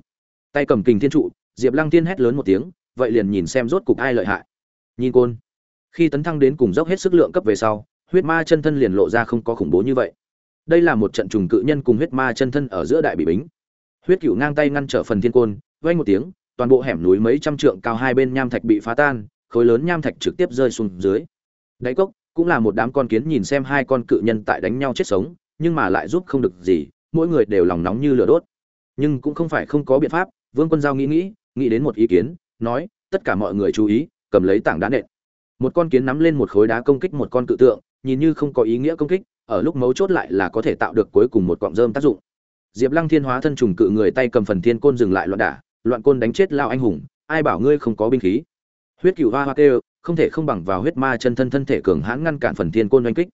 Tay cầm kình thiên trụ, diệp lăng thiên hét lớn một tiếng, vậy liền nhìn xem rốt cục ai lợi hại. Nhìn côn. Khi tấn thăng đến cùng dốc hết sức lượng cấp về sau, huyết ma chân thân liền lộ ra không có khủng bố như vậy. Đây là một trận trùng cự nhân cùng huyết ma chân thân ở giữa đại bị bính. Huyết cựu ngang tay ngăn trở phần thiên côn, vang một tiếng toàn bộ hẻm núi mấy trăm trượng cao hai bên nham thạch bị phá tan, khối lớn nham thạch trực tiếp rơi xuống dưới. Đáy cốc, cũng là một đám con kiến nhìn xem hai con cự nhân tại đánh nhau chết sống, nhưng mà lại giúp không được gì, mỗi người đều lòng nóng như lửa đốt. Nhưng cũng không phải không có biện pháp, vương quân giao nghĩ nghĩ nghĩ đến một ý kiến, nói, tất cả mọi người chú ý, cầm lấy tảng đá nện. Một con kiến nắm lên một khối đá công kích một con cự tượng, nhìn như không có ý nghĩa công kích, ở lúc mấu chốt lại là có thể tạo được cuối cùng một cọng rơm tác dụng. Diệp lăng thiên hóa thân trùng cự người tay cầm phần thiên côn dừng lại loạn đả loạn côn đánh chết lao anh hùng, ai bảo ngươi không có binh khí? Huyết cựu hoa hoa kêu, không thể không bằng vào huyết ma chân thân thân thể cường hãn ngăn cản phần thiên côn oanh kích.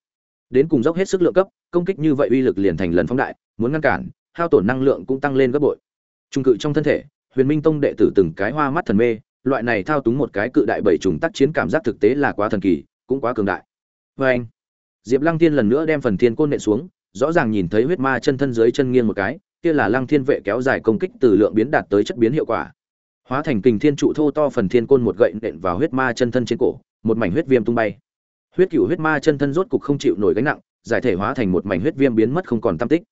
Đến cùng dốc hết sức lượng cấp, công kích như vậy uy lực liền thành lần phóng đại, muốn ngăn cản, hao tổn năng lượng cũng tăng lên gấp bội. Trung cự trong thân thể, huyền minh tông đệ tử từng cái hoa mắt thần mê, loại này thao túng một cái cự đại bảy trùng tác chiến cảm giác thực tế là quá thần kỳ, cũng quá cường đại. Vê anh diệp lăng tiên lần nữa đem phần thiên côn nện xuống, rõ ràng nhìn thấy huyết ma chân thân dưới chân nghiêng một cái kia là lăng thiên vệ kéo dài công kích từ lượng biến đạt tới chất biến hiệu quả. Hóa thành kình thiên trụ thô to phần thiên côn một gậy nện vào huyết ma chân thân trên cổ, một mảnh huyết viêm tung bay. Huyết cựu huyết ma chân thân rốt cục không chịu nổi gánh nặng, giải thể hóa thành một mảnh huyết viêm biến mất không còn tam tích.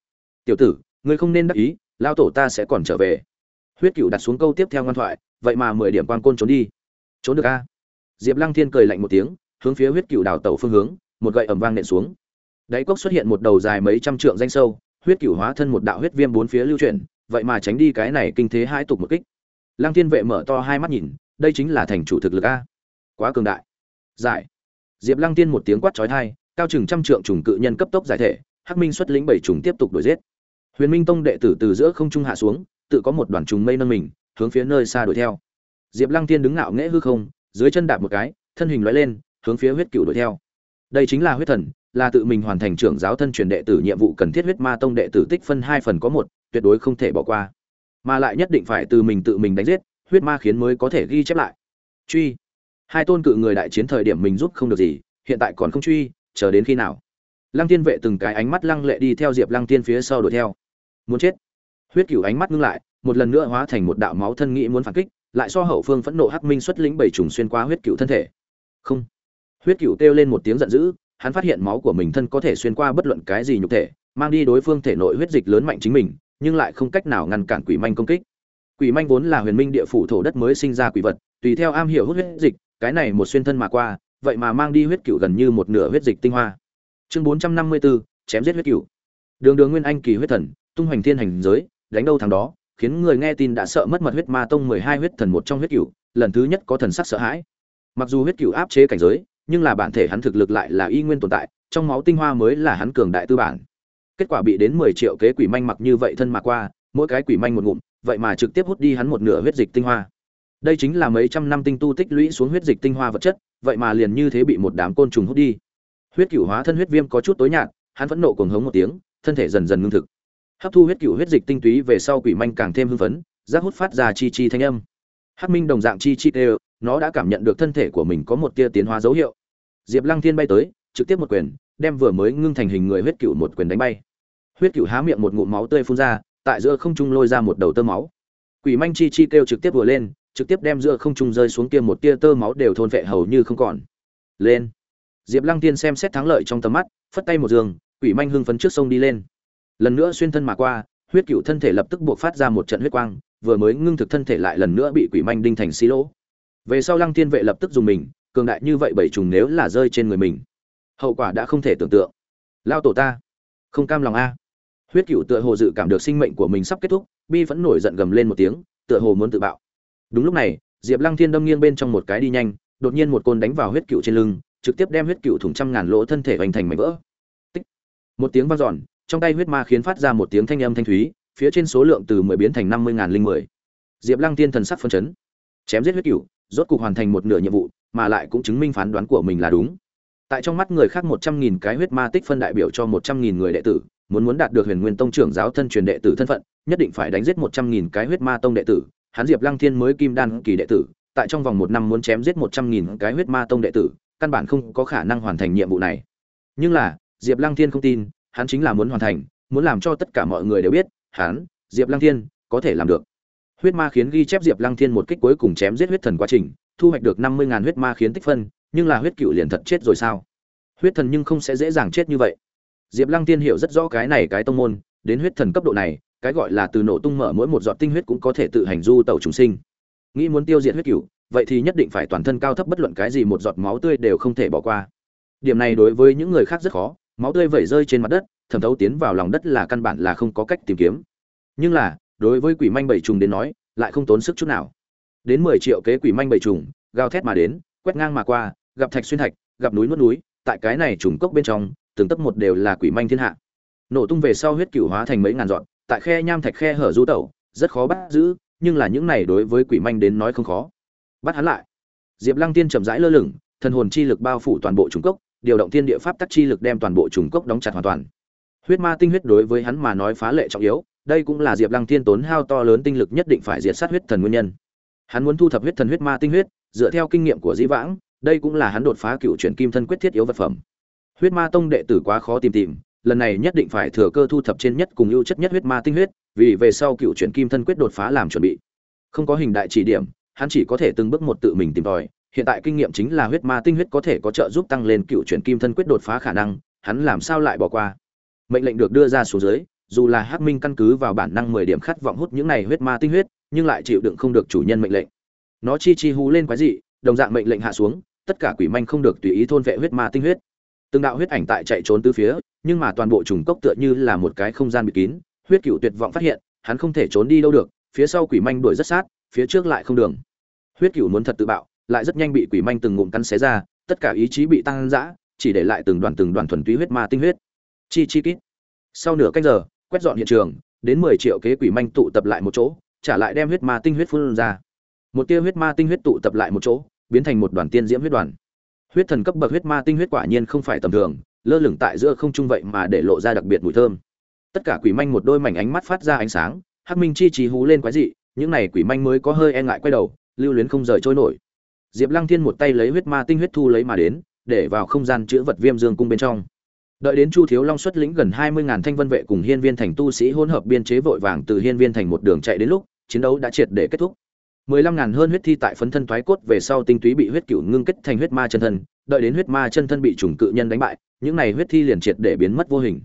Tiểu tử, ngươi không nên đắc ý, lao tổ ta sẽ còn trở về. Huyết cựu đặt xuống câu tiếp theo ngoan thoại, vậy mà mười điểm quan côn trốn đi. Trốn được a? Diệp lăng thiên cười lạnh một tiếng, hướng phía huyết cựu đào tẩu phương hướng, một gậy ẩm vang nện xuống. Đáy cốc xuất hiện một đầu dài mấy trăm trượng danh sâu huyết cửu hóa thân một đạo huyết viêm bốn phía lưu chuyển vậy mà tránh đi cái này kinh thế hai tục một kích. Lăng thiên vệ mở to hai mắt nhìn đây chính là thành chủ thực lực a. Quá cường đại. Giải. Diệp lăng tiên một tiếng quát chói tai, cao chừng trăm trượng trùng cự nhân cấp tốc giải thể hắc minh xuất lĩnh bảy trùng tiếp tục đuổi giết. Huyền minh tông đệ tử từ giữa không trung hạ xuống tự có một đoàn trùng mây nâng mình hướng phía nơi xa đuổi theo. Diệp lăng tiên đứng ngạo nghễ hư không dưới chân đạp một cái thân hình lóe lên hướng phía huyết cừu đuổi theo. Đây chính là huyết thần là tự mình hoàn thành trưởng giáo thân truyền đệ tử nhiệm vụ cần thiết huyết ma tông đệ tử tích phân hai phần có một, tuyệt đối không thể bỏ qua. Mà lại nhất định phải từ mình tự mình đánh giết, huyết ma khiến mới có thể ghi chép lại. Truy. Hai tôn cự người đại chiến thời điểm mình giúp không được gì, hiện tại còn không truy, chờ đến khi nào? Lăng tiên vệ từng cái ánh mắt lăng lệ đi theo diệp lăng tiên phía sau đuổi theo. Muốn chết. Huyết cửu ánh mắt ngưng lại, một lần nữa hóa thành một đạo máu thân nghĩ muốn phản kích, lại so hậu phương phẫn nộ hắc minh xuất lĩnh bảy trùng xuyên qua huyết cửu thân thể. Không. Huyết cửu kêu lên một tiếng giận dữ hắn phát hiện máu của mình thân có thể xuyên qua bất luận cái gì nhục thể, mang đi đối phương thể nội huyết dịch lớn mạnh chính mình, nhưng lại không cách nào ngăn cản quỷ manh công kích. Quỷ manh vốn là huyền minh địa phủ thổ đất mới sinh ra quỷ vật, tùy theo am hiểu hút huyết dịch, cái này một xuyên thân mà qua, vậy mà mang đi huyết cựu gần như một nửa huyết dịch tinh hoa. Chương bốn trăm năm mươi bốn chém giết huyết cựu. Đường đường nguyên anh kỳ huyết thần, tung hoành thiên hành giới, đánh đâu thằng đó, khiến người nghe tin đã sợ mất mật huyết ma tông mười hai huyết thần một trong huyết cựu, lần thứ nhất có thần sắc sợ hãi. Mặc dù huyết cựu áp chế cảnh giới nhưng là bản thể hắn thực lực lại là y nguyên tồn tại, trong máu tinh hoa mới là hắn cường đại tư bản. Kết quả bị đến mười triệu kế quỷ manh mặc như vậy thân mà qua, mỗi cái quỷ manh một ngụm, vậy mà trực tiếp hút đi hắn một nửa huyết dịch tinh hoa. Đây chính là mấy trăm năm tinh tu tích lũy xuống huyết dịch tinh hoa vật chất, vậy mà liền như thế bị một đám côn trùng hút đi. Huyết cửu hóa thân huyết viêm có chút tối nhạt, hắn vẫn nộ cuồng hống một tiếng, thân thể dần dần ngưng thực. Hấp thu huyết cửu huyết dịch tinh túy về sau quỷ manh càng thêm hưng phấn giác hút phát ra chi chi thanh âm. Hắc minh đồng dạng chi chi đều, nó đã cảm nhận được thân thể của mình có một tia tiến hóa dấu hiệu diệp lăng thiên bay tới trực tiếp một quyền đem vừa mới ngưng thành hình người huyết cựu một quyền đánh bay huyết cựu há miệng một ngụm máu tươi phun ra tại giữa không trung lôi ra một đầu tơ máu quỷ manh chi chi kêu trực tiếp vừa lên trực tiếp đem giữa không trung rơi xuống kia một tia tơ máu đều thôn vệ hầu như không còn. Lên. Diệp Lăng Tiên xem xét thắng lợi trong tầm mắt, phất tay một giường, quỷ manh hưng phấn trước sông đi lên. Lần nữa xuyên thân mà qua, huyết cựu thân thể lập tức buộc phát ra một trận huyết quang, vừa mới ngưng thực thân thể lại lần nữa bị quỷ manh đinh thành xí lỗ. Về sau Lăng Tiên vệ lập tức dùng mình, cường đại như vậy bảy trùng nếu là rơi trên người mình, hậu quả đã không thể tưởng tượng. Lao tổ ta, không cam lòng a. Huyết cựu tựa hồ dự cảm được sinh mệnh của mình sắp kết thúc, bi vẫn nổi giận gầm lên một tiếng, tựa hồ muốn tự bạo đúng lúc này diệp lăng thiên đâm nghiêng bên trong một cái đi nhanh đột nhiên một côn đánh vào huyết cựu trên lưng trực tiếp đem huyết cựu thủng trăm ngàn lỗ thân thể hoành thành mảnh vỡ Tích. một tiếng vang dọn trong tay huyết ma khiến phát ra một tiếng thanh âm thanh thúy phía trên số lượng từ mười biến thành năm mươi ngàn linh mười diệp lăng thiên thần sắc phân chấn chém giết huyết cựu rốt cục hoàn thành một nửa nhiệm vụ mà lại cũng chứng minh phán đoán của mình là đúng tại trong mắt người khác một trăm nghìn cái huyết ma tích phân đại biểu cho một trăm nghìn người đệ tử muốn muốn đạt được huyền nguyên tông trưởng giáo thân truyền đệ tử thân phận nhất định phải đánh giết một trăm nghìn cái huyết ma tông đệ tử hắn Diệp Lăng Thiên mới kim đan kỳ đệ tử, tại trong vòng một năm muốn chém giết một trăm nghìn cái huyết ma tông đệ tử, căn bản không có khả năng hoàn thành nhiệm vụ này. Nhưng là, Diệp Lăng Thiên không tin, hắn chính là muốn hoàn thành, muốn làm cho tất cả mọi người đều biết, hắn, Diệp Lăng Thiên, có thể làm được. Huyết ma khiến ghi chép Diệp Lăng Thiên một kích cuối cùng chém giết huyết thần quá trình, thu hoạch được năm mươi ngàn huyết ma khiến tích phân, nhưng là huyết cựu liền thật chết rồi sao? Huyết thần nhưng không sẽ dễ dàng chết như vậy. Diệp Lăng Thiên hiểu rất rõ cái này cái tông môn, đến huyết thần cấp độ này, cái gọi là từ nổ tung mở mỗi một giọt tinh huyết cũng có thể tự hành du tẩu trùng sinh nghĩ muốn tiêu diệt huyết cửu vậy thì nhất định phải toàn thân cao thấp bất luận cái gì một giọt máu tươi đều không thể bỏ qua điểm này đối với những người khác rất khó máu tươi vẩy rơi trên mặt đất thẩm thấu tiến vào lòng đất là căn bản là không có cách tìm kiếm nhưng là đối với quỷ manh bảy trùng đến nói lại không tốn sức chút nào đến mười triệu kế quỷ manh bầy trùng, gào thét mà đến, quét ngang mà qua, gặp thạch xuyên thạch, gặp núi nuốt núi, tại cái này trùng cốc bên trong, từng tấc một đều là quỷ manh thiên hạ. Nổ tung về sau huyết cửu hóa thành mấy ngàn dọn, tại khe nham thạch khe hở du tẩu, rất khó bắt giữ, nhưng là những này đối với quỷ manh đến nói không khó. Bắt hắn lại. Diệp lăng tiên chậm rãi lơ lửng, thần hồn chi lực bao phủ toàn bộ trùng cốc, điều động thiên địa pháp tắc chi lực đem toàn bộ trùng cốc đóng chặt hoàn toàn. Huyết ma tinh huyết đối với hắn mà nói phá lệ trọng yếu, đây cũng là diệp lăng tiên tốn hao to lớn tinh lực nhất định phải diệt sát huyết thần nguyên nhân hắn muốn thu thập huyết thần huyết ma tinh huyết, dựa theo kinh nghiệm của dĩ vãng, đây cũng là hắn đột phá cựu chuyển kim thân quyết thiết yếu vật phẩm. Huyết ma tông đệ tử quá khó tìm tìm, lần này nhất định phải thừa cơ thu thập trên nhất cùng ưu chất nhất huyết ma tinh huyết, vì về sau cựu chuyển kim thân quyết đột phá làm chuẩn bị. Không có hình đại chỉ điểm, hắn chỉ có thể từng bước một tự mình tìm tòi, hiện tại kinh nghiệm chính là huyết ma tinh huyết có thể có trợ giúp tăng lên cựu chuyển kim thân quyết đột phá khả năng, hắn làm sao lại bỏ qua? Mệnh lệnh được đưa ra xuống dưới, dù là hắc minh căn cứ vào bản năng mười điểm khát vọng hút những này huyết ma tinh huyết nhưng lại chịu đựng không được chủ nhân mệnh lệnh. Nó chi chi hú lên quái dị, đồng dạng mệnh lệnh hạ xuống, tất cả quỷ manh không được tùy ý thôn vệ huyết ma tinh huyết. Từng đạo huyết ảnh tại chạy trốn từ phía, nhưng mà toàn bộ trùng cốc tựa như là một cái không gian bị kín, huyết cựu tuyệt vọng phát hiện, hắn không thể trốn đi đâu được, phía sau quỷ manh đuổi rất sát, phía trước lại không đường. Huyết cựu muốn thật tự bạo, lại rất nhanh bị quỷ manh từng ngụm cắn xé ra, tất cả ý chí bị tăng dã, chỉ để lại từng đoàn từng đoàn thuần túy huyết ma tinh huyết. Chi chi kít. Sau nửa canh giờ, quét dọn hiện trường, đến mười triệu kế quỷ manh tụ tập lại một chỗ trả lại đem huyết ma tinh huyết phun ra. Một tia huyết ma tinh huyết tụ tập lại một chỗ, biến thành một đoàn tiên diễm huyết đoàn. Huyết thần cấp bậc huyết ma tinh huyết quả nhiên không phải tầm thường, lơ lửng tại giữa không trung vậy mà để lộ ra đặc biệt mùi thơm. Tất cả quỷ manh một đôi mảnh ánh mắt phát ra ánh sáng, hắc minh chi trí hú lên quái dị, những này quỷ manh mới có hơi e ngại quay đầu, lưu luyến không rời trôi nổi. Diệp lăng thiên một tay lấy huyết ma tinh huyết thu lấy mà đến, để vào không gian chữ vật viêm dương cung bên trong. Đợi đến chu thiếu long xuất lĩnh gần hai mươi ngàn thanh vân vệ cùng hiên viên thành tu sĩ hỗn hợp biên chế vội vàng từ hiên viên thành một đường chạy đến lúc chiến đấu đã triệt để kết thúc. mười lăm ngàn hơn huyết thi tại phấn thân thoái cốt về sau tinh túy bị huyết cựu ngưng kết thành huyết ma chân thân, đợi đến huyết ma chân thân bị trùng cự nhân đánh bại, những này huyết thi liền triệt để biến mất vô hình.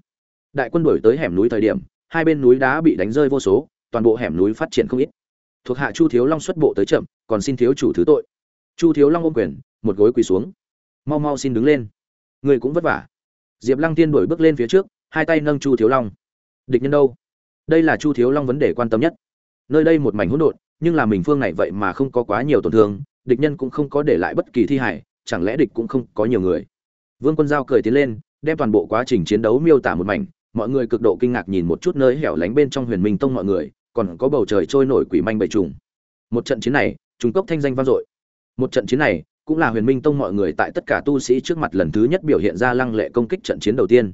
Đại quân đuổi tới hẻm núi thời điểm, hai bên núi đá bị đánh rơi vô số, toàn bộ hẻm núi phát triển không ít. Thuộc hạ chu thiếu long xuất bộ tới chậm, còn xin thiếu chủ thứ tội. Chu thiếu long ôm quyền, một gối quỳ xuống. Mau mau xin đứng lên. Người cũng vất vả. Diệp lăng tiên đuổi bước lên phía trước, hai tay nâng chu thiếu long. Địch nhân đâu? Đây là chu thiếu long vấn đề quan tâm nhất nơi đây một mảnh hỗn độn, nhưng là mình phương này vậy mà không có quá nhiều tổn thương, địch nhân cũng không có để lại bất kỳ thi hải chẳng lẽ địch cũng không có nhiều người? Vương quân giao cười tiến lên, đem toàn bộ quá trình chiến đấu miêu tả một mảnh, mọi người cực độ kinh ngạc nhìn một chút nơi hẻo lánh bên trong huyền minh tông mọi người, còn có bầu trời trôi nổi quỷ manh bầy trùng. Một trận chiến này, trung cốc thanh danh vang dội. Một trận chiến này, cũng là huyền minh tông mọi người tại tất cả tu sĩ trước mặt lần thứ nhất biểu hiện ra lăng lệ công kích trận chiến đầu tiên.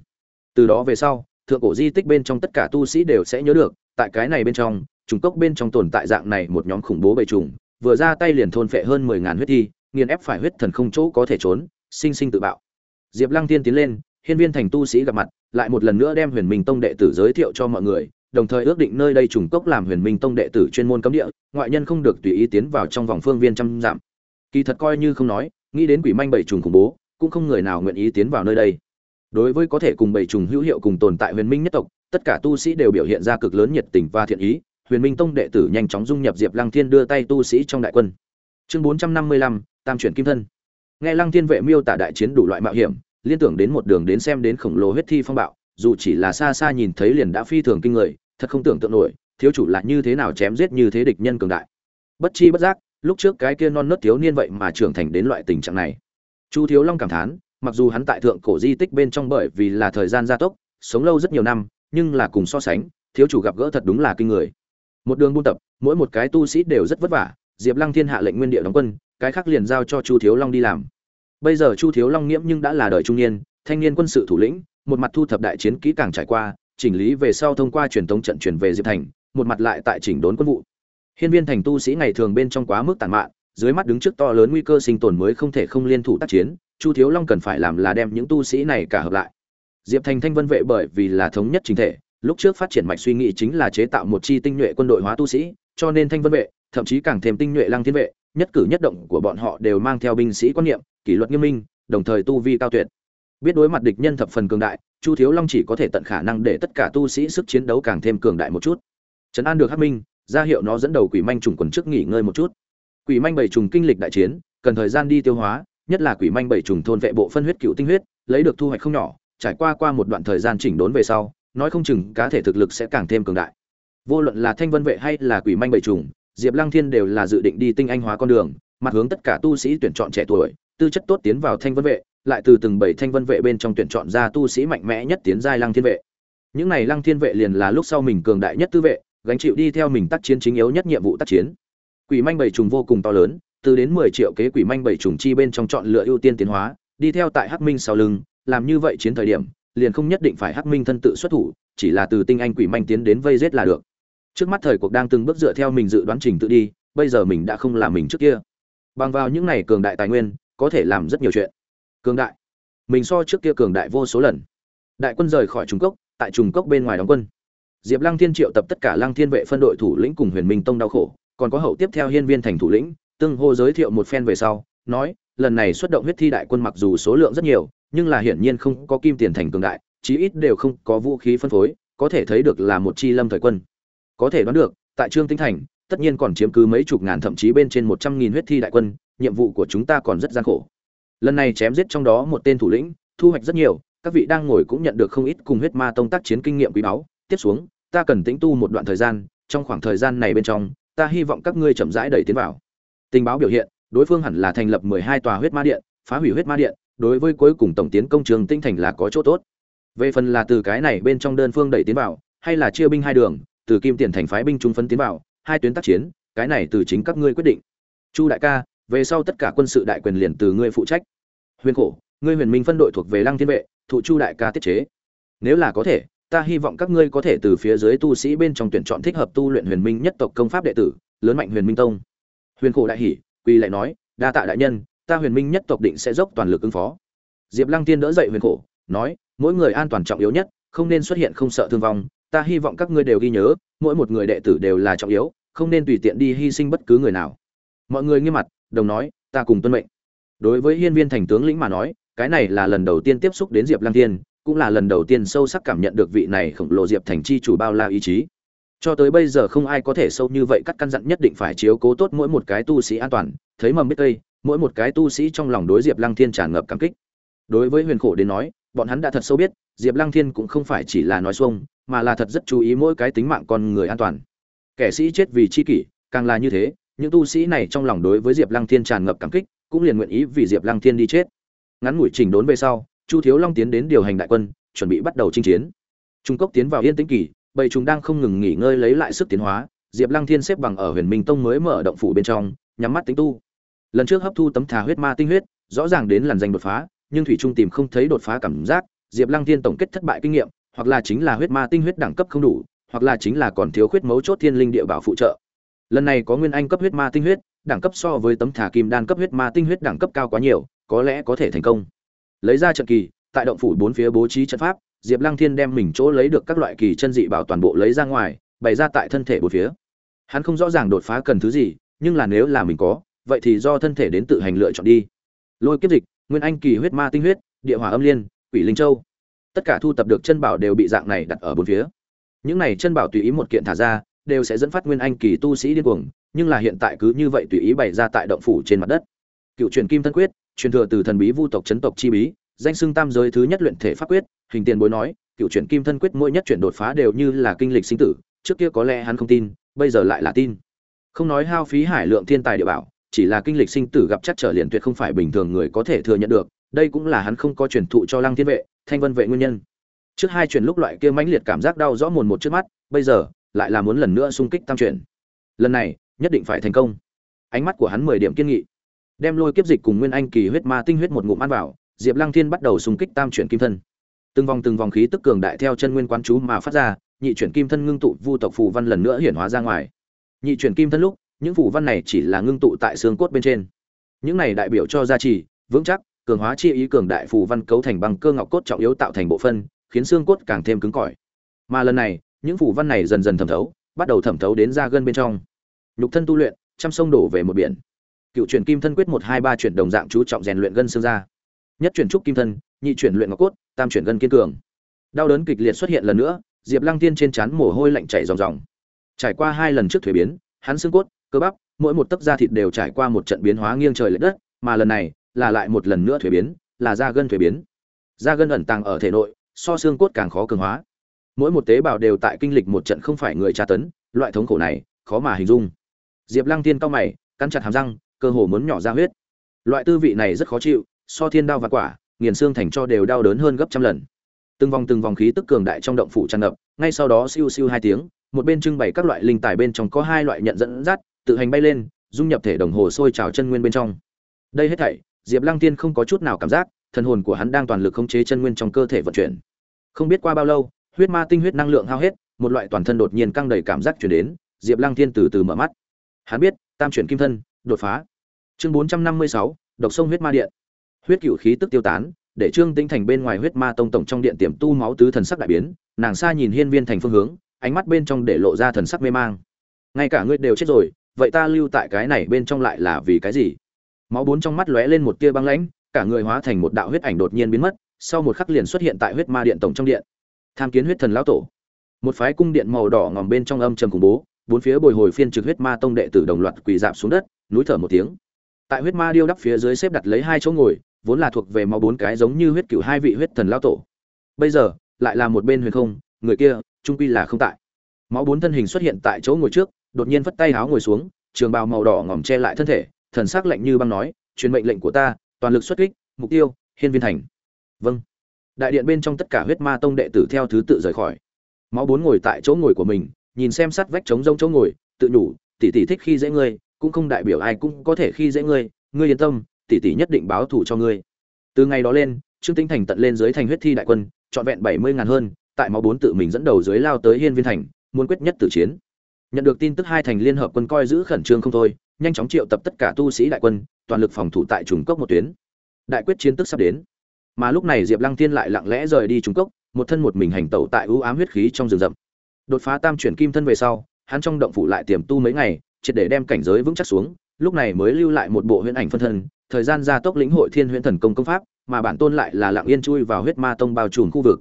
Từ đó về sau, thượng cổ di tích bên trong tất cả tu sĩ đều sẽ nhớ được, tại cái này bên trong trùng cốc bên trong tồn tại dạng này một nhóm khủng bố bầy trùng, vừa ra tay liền thôn phệ hơn mười ngàn huyết thi, nghiền ép phải huyết thần không chỗ có thể trốn, sinh sinh tự bạo. Diệp lăng tiên tiến lên, hiên viên thành tu sĩ gặp mặt, lại một lần nữa đem huyền minh tông đệ tử giới thiệu cho mọi người, đồng thời ước định nơi đây trùng cốc làm huyền minh tông đệ tử chuyên môn cấm địa, ngoại nhân không được tùy ý tiến vào trong vòng phương viên trăm dặm. Kỳ thật coi như không nói, nghĩ đến quỷ manh bảy trùng khủng bố, cũng không người nào nguyện ý tiến vào nơi đây. Đối với có thể cùng bảy trùng hữu hiệu cùng tồn tại huyền minh nhất tộc, tất cả tu sĩ đều biểu hiện ra cực lớn nhiệt tình và thiện ý huyền minh tông đệ tử nhanh chóng dung nhập diệp lăng thiên đưa tay tu sĩ trong đại quân. Chương bốn trăm năm mươi lăm, tam chuyển kim thân. Nghe lăng thiên vệ miêu tả đại chiến đủ loại mạo hiểm, liên tưởng đến một đường đến xem đến khổng lồ huyết thi phong bạo, dù chỉ là xa xa nhìn thấy liền đã phi thường kinh người, thật không tưởng tượng nổi, thiếu chủ là như thế nào chém giết như thế địch nhân cường đại. Bất chi bất giác, lúc trước cái kia non nớt thiếu niên vậy mà trưởng thành đến loại tình trạng này. Chu thiếu long cảm thán, mặc dù hắn tại thượng cổ di tích bên trong bởi vì là thời gian gia tốc, sống lâu rất nhiều năm, nhưng là cùng so sánh, thiếu chủ gặp gỡ thật đúng là kinh người một đường buôn tập, mỗi một cái tu sĩ đều rất vất vả, diệp lăng thiên hạ lệnh nguyên địa đóng quân, cái khác liền giao cho chu thiếu long đi làm. Bây giờ chu thiếu long nghiễm nhưng đã là đời trung niên, thanh niên quân sự thủ lĩnh, một mặt thu thập đại chiến kỹ càng trải qua, chỉnh lý về sau thông qua truyền thống trận truyền về diệp thành, một mặt lại tại chỉnh đốn quân vụ. Hiên viên thành tu sĩ ngày thường bên trong quá mức tàn mạn, dưới mắt đứng trước to lớn nguy cơ sinh tồn mới không thể không liên thủ tác chiến, chu thiếu long cần phải làm là đem những tu sĩ này cả hợp lại. Diệp thành thanh vân vệ bởi vì là thống nhất chính thể lúc trước phát triển mạch suy nghĩ chính là chế tạo một chi tinh nhuệ quân đội hóa tu sĩ, cho nên thanh vân vệ, thậm chí càng thêm tinh nhuệ lăng thiên vệ, nhất cử nhất động của bọn họ đều mang theo binh sĩ quan niệm, kỷ luật nghiêm minh, đồng thời tu vi cao tuyệt. Biết đối mặt địch nhân thập phần cường đại, chu thiếu long chỉ có thể tận khả năng để tất cả tu sĩ sức chiến đấu càng thêm cường đại một chút. Trấn an được hắc minh, ra hiệu nó dẫn đầu quỷ manh trùng quần trước nghỉ ngơi một chút. Quỷ manh bảy trùng kinh lịch đại chiến, cần thời gian đi tiêu hóa, nhất là quỷ manh bảy trùng thôn vệ bộ phân huyết cựu tinh huyết, lấy được thu hoạch không nhỏ, trải qua qua một đoạn thời gian chỉnh đốn về sau nói không chừng cá thể thực lực sẽ càng thêm cường đại. Vô luận là thanh vân vệ hay là quỷ manh bầy trùng, diệp lăng thiên đều là dự định đi tinh anh hóa con đường, mặt hướng tất cả tu sĩ tuyển chọn trẻ tuổi, tư chất tốt tiến vào thanh vân vệ, lại từ từng bảy thanh vân vệ bên trong tuyển chọn ra tu sĩ mạnh mẽ nhất tiến giai lăng thiên vệ. Những này lăng thiên vệ liền là lúc sau mình cường đại nhất tư vệ, gánh chịu đi theo mình tác chiến chính yếu nhất nhiệm vụ tác chiến. Quỷ manh bảy trùng vô cùng to lớn, từ đến mười triệu kế quỷ manh bảy trùng chi bên trong chọn lựa ưu tiên tiến hóa, đi theo tại hắc minh sau lưng, làm như vậy chiến thời điểm liền không nhất định phải hắc minh thân tự xuất thủ, chỉ là từ tinh anh quỷ manh tiến đến vây giết là được. Trước mắt thời cuộc đang từng bước dựa theo mình dự đoán trình tự đi, bây giờ mình đã không làm mình trước kia. Bằng vào những này cường đại tài nguyên, có thể làm rất nhiều chuyện. Cường đại. Mình so trước kia cường đại vô số lần. Đại quân rời khỏi trung cốc tại trung cốc bên ngoài đóng quân. Diệp lăng thiên triệu tập tất cả lăng thiên vệ phân đội thủ lĩnh cùng huyền minh tông đau khổ, còn có hậu tiếp theo hiên viên thành thủ lĩnh, tương hô giới thiệu một phen về sau, nói, lần này xuất động huyết thi đại quân mặc dù số lượng rất nhiều nhưng là hiển nhiên không có kim tiền thành cường đại, chí ít đều không có vũ khí phân phối, có thể thấy được là một chi lâm thời quân. Có thể đoán được, tại trương tinh thành, tất nhiên còn chiếm cứ mấy chục ngàn thậm chí bên trên một trăm nghìn huyết thi đại quân, nhiệm vụ của chúng ta còn rất gian khổ. Lần này chém giết trong đó một tên thủ lĩnh, thu hoạch rất nhiều, các vị đang ngồi cũng nhận được không ít cùng huyết ma tông tác chiến kinh nghiệm quý báu. Tiếp xuống, ta cần tĩnh tu một đoạn thời gian, trong khoảng thời gian này bên trong, ta hy vọng các ngươi chậm rãi đẩy tiến vào. Tình báo biểu hiện, đối phương hẳn là thành lập mười hai tòa huyết ma điện, phá hủy huyết ma điện đối với cuối cùng tổng tiến công trường tinh thành là có chỗ tốt. Về phần là từ cái này bên trong đơn phương đẩy tiến vào, hay là chia binh hai đường, từ kim tiền thành phái binh trung phân tiến vào, hai tuyến tác chiến, cái này từ chính các ngươi quyết định. Chu đại ca, về sau tất cả quân sự đại quyền liền từ ngươi phụ trách. Huyền khổ, ngươi huyền minh phân đội thuộc về lăng thiên vệ, thụ chu đại ca tiết chế. Nếu là có thể, ta hy vọng các ngươi có thể từ phía dưới tu sĩ bên trong tuyển chọn thích hợp tu luyện huyền minh nhất tộc công pháp đệ tử, lớn mạnh huyền minh tông. Huyền khổ đại hỉ quy lại nói, đa tạ đại nhân ta huyền minh nhất tộc định sẽ dốc toàn lực ứng phó. Diệp lăng tiên đỡ dậy huyền khổ, nói, mỗi người an toàn trọng yếu nhất, không nên xuất hiện không sợ thương vong. Ta hy vọng các ngươi đều ghi nhớ, mỗi một người đệ tử đều là trọng yếu, không nên tùy tiện đi hy sinh bất cứ người nào. Mọi người nghiêm mặt, đồng nói, ta cùng tuân mệnh. Đối với hiên viên thành tướng lĩnh mà nói, cái này là lần đầu tiên tiếp xúc đến diệp lăng tiên, cũng là lần đầu tiên sâu sắc cảm nhận được vị này khổng lồ diệp thành chi chủ bao la ý chí. Cho tới bây giờ không ai có thể sâu như vậy cắt căn dặn nhất định phải chiếu cố tốt mỗi một cái tu sĩ an toàn, thấy mầm biết cây mỗi một cái tu sĩ trong lòng đối diệp lăng thiên tràn ngập cảm kích. Đối với huyền khổ đến nói, bọn hắn đã thật sâu biết, diệp lăng thiên cũng không phải chỉ là nói xuông, mà là thật rất chú ý mỗi cái tính mạng con người an toàn. Kẻ sĩ chết vì chi kỷ, càng là như thế, những tu sĩ này trong lòng đối với diệp lăng thiên tràn ngập cảm kích, cũng liền nguyện ý vì diệp lăng thiên đi chết. Ngắn ngủi chỉnh đốn về sau, chu thiếu long tiến đến điều hành đại quân, chuẩn bị bắt đầu chinh chiến. Trung cốc tiến vào yên tĩnh kỳ, bầy chúng đang không ngừng nghỉ ngơi lấy lại sức tiến hóa, diệp lăng thiên xếp bằng ở huyền minh tông mới mở động phủ bên trong, nhắm mắt tính tu lần trước hấp thu tấm thà huyết ma tinh huyết, rõ ràng đến làn danh đột phá, nhưng thủy trung tìm không thấy đột phá cảm giác. Diệp lăng thiên tổng kết thất bại kinh nghiệm, hoặc là chính là huyết ma tinh huyết đẳng cấp không đủ, hoặc là chính là còn thiếu khuyết mấu chốt thiên linh địa bảo phụ trợ. Lần này có nguyên anh cấp huyết ma tinh huyết, đẳng cấp so với tấm thả kim đan cấp huyết ma tinh huyết đẳng cấp cao quá nhiều, có lẽ có thể thành công. Lấy ra trận kỳ, tại động phủ bốn phía bố trí trận pháp, diệp lăng thiên đem mình chỗ lấy được các loại kỳ chân dị bảo toàn bộ lấy ra ngoài, bày ra tại thân thể bốn phía. Hắn không rõ ràng đột phá cần thứ gì, nhưng là nếu là mình có vậy thì do thân thể đến tự hành lựa chọn đi. Lôi kiếp dịch, nguyên anh kỳ huyết ma tinh huyết, địa hỏa âm liên, quỷ linh châu. Tất cả thu tập được chân bảo đều bị dạng này đặt ở bốn phía. Những này chân bảo tùy ý một kiện thả ra, đều sẽ dẫn phát nguyên anh kỳ tu sĩ điên cuồng, nhưng là hiện tại cứ như vậy tùy ý bày ra tại động phủ trên mặt đất. Cựu truyền kim thân quyết, truyền thừa từ thần bí vu tộc chấn tộc chi bí, danh xưng tam giới thứ nhất luyện thể pháp quyết, hình tiền bối nói, cựu truyền kim thân quyết mỗi nhất chuyển đột phá đều như là kinh lịch sinh tử, trước kia có lẽ hắn không tin, bây giờ lại là tin. Không nói hao phí hải lượng thiên tài địa bảo chỉ là kinh lịch sinh tử gặp chắc trở liền tuyệt không phải bình thường người có thể thừa nhận được, đây cũng là hắn không có truyền thụ cho lăng thiên vệ, thanh vân vệ nguyên nhân. Trước hai truyền lúc loại kia mãnh liệt cảm giác đau rõ mồn một trước mắt, bây giờ, lại là muốn lần nữa xung kích tam truyền lần này, nhất định phải thành công. Ánh mắt của hắn mười điểm kiên nghị. Đem lôi kiếp dịch cùng nguyên anh kỳ huyết ma tinh huyết một ngụm ăn vào, diệp lăng thiên bắt đầu xung kích tam chuyển kim thân. Từng vòng từng vòng khí tức cường đại theo chân nguyên quán chú mà phát ra, nhị chuyển kim thân ngưng tụ vu tộc phù văn lần nữa hiển hóa ra ngoài. Nhị chuyển kim thân lúc những phù văn này chỉ là ngưng tụ tại xương cốt bên trên. Những này đại biểu cho gia trì, vững chắc, cường hóa chi ý cường đại phù văn cấu thành bằng cơ ngọc cốt trọng yếu tạo thành bộ phân, khiến xương cốt càng thêm cứng cỏi. Mà lần này, những phù văn này dần dần thẩm thấu, bắt đầu thẩm thấu đến da gân bên trong. Nhục thân tu luyện, trăm sông đổ về một biển. Cựu chuyển kim thân quyết một hai ba chuyển đồng dạng chú trọng rèn luyện gân xương ra nhất chuyển trúc kim thân, nhị chuyển luyện ngọc cốt, tam chuyển gân kiên cường. Đau đớn kịch liệt xuất hiện lần nữa, diệp lăng tiên trên trán mồ hôi lạnh chảy ròng ròng. Trải qua hai lần trước thuế biến, hắn xương cốt cơ bắp, mỗi một tấc da thịt đều trải qua một trận biến hóa nghiêng trời lệch đất, mà lần này là lại một lần nữa thuế biến, là da gân thuế biến. Da gân ẩn tàng ở thể nội, so xương cốt càng khó cường hóa. Mỗi một tế bào đều tại kinh lịch một trận không phải người tra tấn, loại thống khổ này khó mà hình dung. Diệp lăng tiên cao mày, cắn chặt hàm răng, cơ hồ muốn nhỏ ra huyết. Loại tư vị này rất khó chịu, so thiên đao và quả, nghiền xương thành cho đều đau đớn hơn gấp trăm lần. Từng vòng từng vòng khí tức cường đại trong động phủ tràn ngập, ngay sau đó siêu siêu hai tiếng, một bên trưng bày các loại linh tài bên trong có hai loại nhận dẫn dắt tự hành bay lên, dung nhập thể đồng hồ sôi trào chân nguyên bên trong. Đây hết thảy, diệp lăng tiên không có chút nào cảm giác, thần hồn của hắn đang toàn lực khống chế chân nguyên trong cơ thể vận chuyển. Không biết qua bao lâu, huyết ma tinh huyết năng lượng hao hết, một loại toàn thân đột nhiên căng đầy cảm giác chuyển đến, diệp lăng tiên từ từ mở mắt. Hắn biết, tam chuyển kim thân, đột phá. Chương bốn trăm năm mươi sáu, độc sông huyết ma điện. Huyết cựu khí tức tiêu tán, để trương tinh thành bên ngoài huyết ma tông tổng trong điện tiềm tu máu tứ thần sắc đại biến, nàng xa nhìn hiên viên thành phương hướng, ánh mắt bên trong để lộ ra thần sắc mê mang. Ngay cả ngươi đều chết rồi vậy ta lưu tại cái này bên trong lại là vì cái gì? Máu bốn trong mắt lóe lên một tia băng lãnh, cả người hóa thành một đạo huyết ảnh đột nhiên biến mất, sau một khắc liền xuất hiện tại huyết ma điện tổng trong điện. Tham kiến huyết thần lão tổ. Một phái cung điện màu đỏ ngòm bên trong âm trầm khủng bố, bốn phía bồi hồi phiên trực huyết ma tông đệ tử đồng loạt quỳ dạp xuống đất, núi thở một tiếng. Tại huyết ma điêu đắp phía dưới xếp đặt lấy hai chỗ ngồi, vốn là thuộc về máu bốn cái giống như huyết cửu hai vị huyết thần lão tổ. Bây giờ, lại là một bên huyền không, người kia, trung quy là không tại. Máu bốn thân hình xuất hiện tại chỗ ngồi trước đột nhiên vất tay háo ngồi xuống, trường bào màu đỏ ngòm che lại thân thể, thần sắc lạnh như băng nói, truyền mệnh lệnh của ta, toàn lực xuất kích, mục tiêu, hiên viên thành. Vâng. Đại điện bên trong tất cả huyết ma tông đệ tử theo thứ tự rời khỏi. Máu bốn ngồi tại chỗ ngồi của mình, nhìn xem sát vách trống rông chỗ ngồi, tự nhủ, tỷ tỷ thích khi dễ ngươi, cũng không đại biểu ai cũng có thể khi dễ ngươi ngươi yên tâm, tỷ tỷ nhất định báo thù cho ngươi. Từ ngày đó lên, trương tinh thành tận lên dưới thành huyết thi đại quân, trọn vẹn bảy mươi ngàn hơn, tại máu bốn tự mình dẫn đầu dưới lao tới hiên viên thành, muốn quyết nhất tử chiến nhận được tin tức hai thành liên hợp quân coi giữ khẩn trương không thôi, nhanh chóng triệu tập tất cả tu sĩ đại quân, toàn lực phòng thủ tại trùng cốc một tuyến. Đại quyết chiến tức sắp đến. Mà lúc này diệp lăng thiên lại lặng lẽ rời đi trùng cốc một thân một mình hành tẩu tại ưu ám huyết khí trong rừng rậm. Đột phá tam chuyển kim thân về sau, hắn trong động phủ lại tiềm tu mấy ngày, triệt để đem cảnh giới vững chắc xuống, lúc này mới lưu lại một bộ huyễn ảnh phân thân, thời gian gia tốc lĩnh hội thiên huyễn thần công công pháp, mà bản tôn lại là lặng yên chui vào huyết ma tông bao trùm khu vực.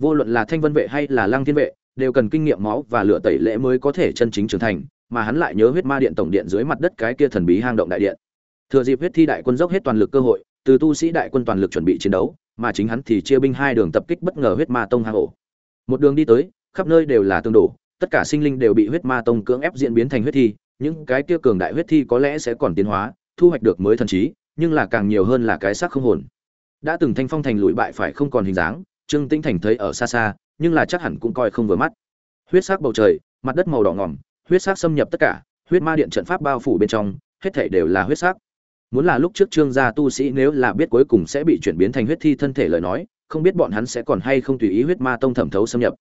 Vô luận là thanh vân vệ hay là lăng thiên vệ đều cần kinh nghiệm máu và lửa tẩy lễ mới có thể chân chính trưởng thành, mà hắn lại nhớ huyết ma điện tổng điện dưới mặt đất cái kia thần bí hang động đại điện. Thừa dịp huyết thi đại quân dốc hết toàn lực cơ hội, từ tu sĩ đại quân toàn lực chuẩn bị chiến đấu, mà chính hắn thì chia binh hai đường tập kích bất ngờ huyết ma tông hang ổ. Một đường đi tới, khắp nơi đều là tương đổ, tất cả sinh linh đều bị huyết ma tông cưỡng ép diễn biến thành huyết thi, những cái kia cường đại huyết thi có lẽ sẽ còn tiến hóa, thu hoạch được mới thần trí, nhưng là càng nhiều hơn là cái xác không hồn. Đã từng thanh phong thành lụi bại phải không còn hình dáng, trương tĩnh thành thấy ở xa xa nhưng là chắc hẳn cũng coi không vừa mắt. Huyết sắc bầu trời, mặt đất màu đỏ ngòm, huyết sắc xâm nhập tất cả, huyết ma điện trận pháp bao phủ bên trong, hết thảy đều là huyết sắc. Muốn là lúc trước trương gia tu sĩ nếu là biết cuối cùng sẽ bị chuyển biến thành huyết thi thân thể lời nói, không biết bọn hắn sẽ còn hay không tùy ý huyết ma tông thẩm thấu xâm nhập.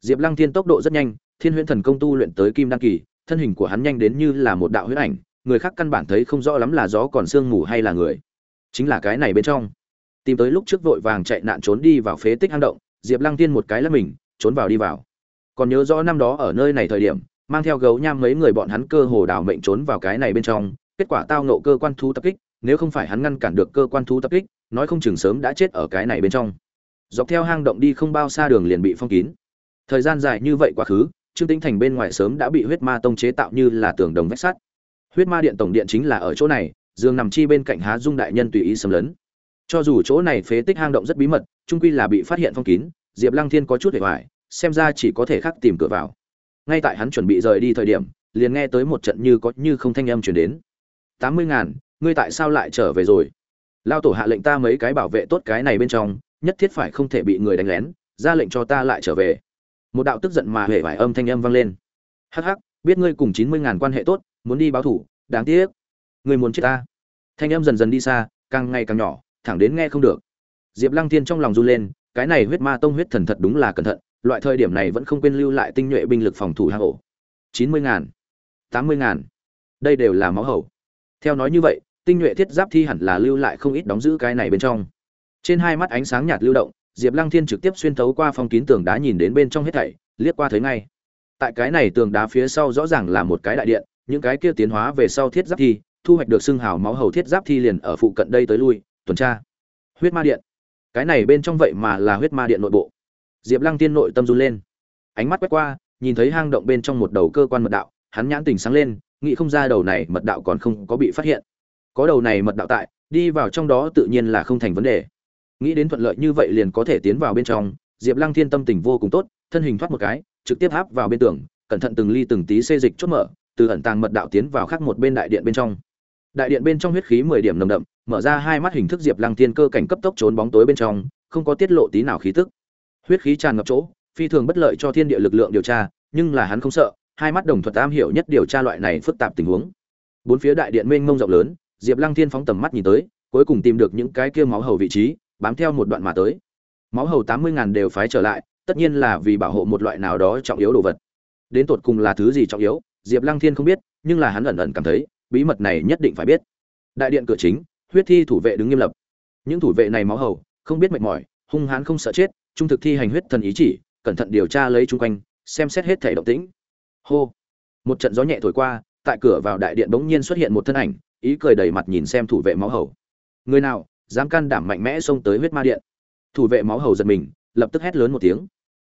Diệp lăng thiên tốc độ rất nhanh, thiên huyễn thần công tu luyện tới kim đăng kỳ, thân hình của hắn nhanh đến như là một đạo huyết ảnh, người khác căn bản thấy không rõ lắm là gió còn sương mù hay là người. Chính là cái này bên trong. Tìm tới lúc trước vội vàng chạy nạn trốn đi vào phế tích hang động diệp lăng tiên một cái là mình, trốn vào đi vào. Còn nhớ rõ năm đó ở nơi này thời điểm, mang theo gấu nham mấy người bọn hắn cơ hồ đảo mệnh trốn vào cái này bên trong, kết quả tao nộ cơ quan thú tập kích, nếu không phải hắn ngăn cản được cơ quan thú tập kích, nói không chừng sớm đã chết ở cái này bên trong. Dọc theo hang động đi không bao xa đường liền bị phong kín. Thời gian dài như vậy quá khứ, trương tĩnh thành bên ngoài sớm đã bị huyết ma tông chế tạo như là tường đồng vách sắt. Huyết ma điện tổng điện chính là ở chỗ này dương nằm chi bên cạnh há dung đại nhân tùy ý xâm lấn. Cho dù chỗ này phế tích hang động rất bí mật trung quy là bị phát hiện phong kín, diệp lăng thiên có chút hề hoài xem ra chỉ có thể khắc tìm cửa vào. Ngay tại hắn chuẩn bị rời đi thời điểm, liền nghe tới một trận như có như không thanh âm chuyển đến. Tám mươi ngàn, ngươi tại sao lại trở về rồi? Lao tổ hạ lệnh ta mấy cái bảo vệ tốt cái này bên trong, nhất thiết phải không thể bị người đánh lén, ra lệnh cho ta lại trở về. Một đạo tức giận mà hề vải âm thanh âm vang lên. Hắc hắc, biết ngươi cùng chín mươi ngàn quan hệ tốt, muốn đi báo thủ, đáng tiếc. Ngươi muốn chết ta. Thanh âm dần dần đi xa, càng ngày càng nhỏ, thẳng đến nghe không được diệp lăng thiên trong lòng run lên, cái này huyết ma tông huyết thần thật đúng là cẩn thận, loại thời điểm này vẫn không quên lưu lại tinh nhuệ binh lực phòng thủ hang ổ. Chín mươi ngàn, tám mươi ngàn, đây đều là máu hầu. Theo nói như vậy, tinh nhuệ thiết giáp thi hẳn là lưu lại không ít đóng giữ cái này bên trong. Trên hai mắt ánh sáng nhạt lưu động, diệp lăng thiên trực tiếp xuyên thấu qua phong kín tường đá nhìn đến bên trong hết thảy, liếc qua thấy ngay. Tại cái này tường đá phía sau rõ ràng là một cái đại điện, những cái kia tiến hóa về sau thiết giáp thi, thu hoạch được xương hào máu hầu thiết giáp thi liền ở phụ cận đây tới lui, tuần tra. Huyết ma điện cái này bên trong vậy mà là huyết ma điện nội bộ. Diệp lăng tiên nội tâm run lên. Ánh mắt quét qua, nhìn thấy hang động bên trong một đầu cơ quan mật đạo, hắn nhãn tình sáng lên, nghĩ không ra đầu này mật đạo còn không có bị phát hiện. Có đầu này mật đạo tại, đi vào trong đó tự nhiên là không thành vấn đề. Nghĩ đến thuận lợi như vậy liền có thể tiến vào bên trong, diệp lăng thiên tâm tình vô cùng tốt, thân hình thoát một cái, trực tiếp áp vào bên tường, cẩn thận từng ly từng tí xê dịch chốt mở, từ ẩn tàng mật đạo tiến vào khác một bên đại điện bên trong đại điện bên trong huyết khí mười điểm nồng đậm, mở ra hai mắt hình thức diệp lăng thiên cơ cảnh cấp tốc trốn bóng tối bên trong, không có tiết lộ tí nào khí tức. Huyết khí tràn ngập chỗ, phi thường bất lợi cho thiên địa lực lượng điều tra, nhưng là hắn không sợ, hai mắt đồng thuật am hiểu nhất điều tra loại này phức tạp tình huống. Bốn phía đại điện mênh mông rộng lớn, diệp lăng thiên phóng tầm mắt nhìn tới, cuối cùng tìm được những cái kia máu hầu vị trí, bám theo một đoạn mà tới. Máu hầu tám mươi ngàn đều phái trở lại, tất nhiên là vì bảo hộ một loại nào đó trọng yếu đồ vật. Đến tột cùng là thứ gì trọng yếu, diệp lăng thiên không biết, nhưng là hắn ẩn ẩn cảm thấy bí mật này nhất định phải biết. Đại điện cửa chính, huyết thi thủ vệ đứng nghiêm lập. Những thủ vệ này máu hầu, không biết mệt mỏi, hung hãn không sợ chết, trung thực thi hành huyết thần ý chỉ, cẩn thận điều tra lấy chung quanh, xem xét hết thể động tĩnh. Hô! Một trận gió nhẹ thổi qua, tại cửa vào đại điện bỗng nhiên xuất hiện một thân ảnh, ý cười đầy mặt nhìn xem thủ vệ máu hầu. Người nào, dám can đảm mạnh mẽ xông tới huyết ma điện? Thủ vệ máu hầu giật mình, lập tức hét lớn một tiếng.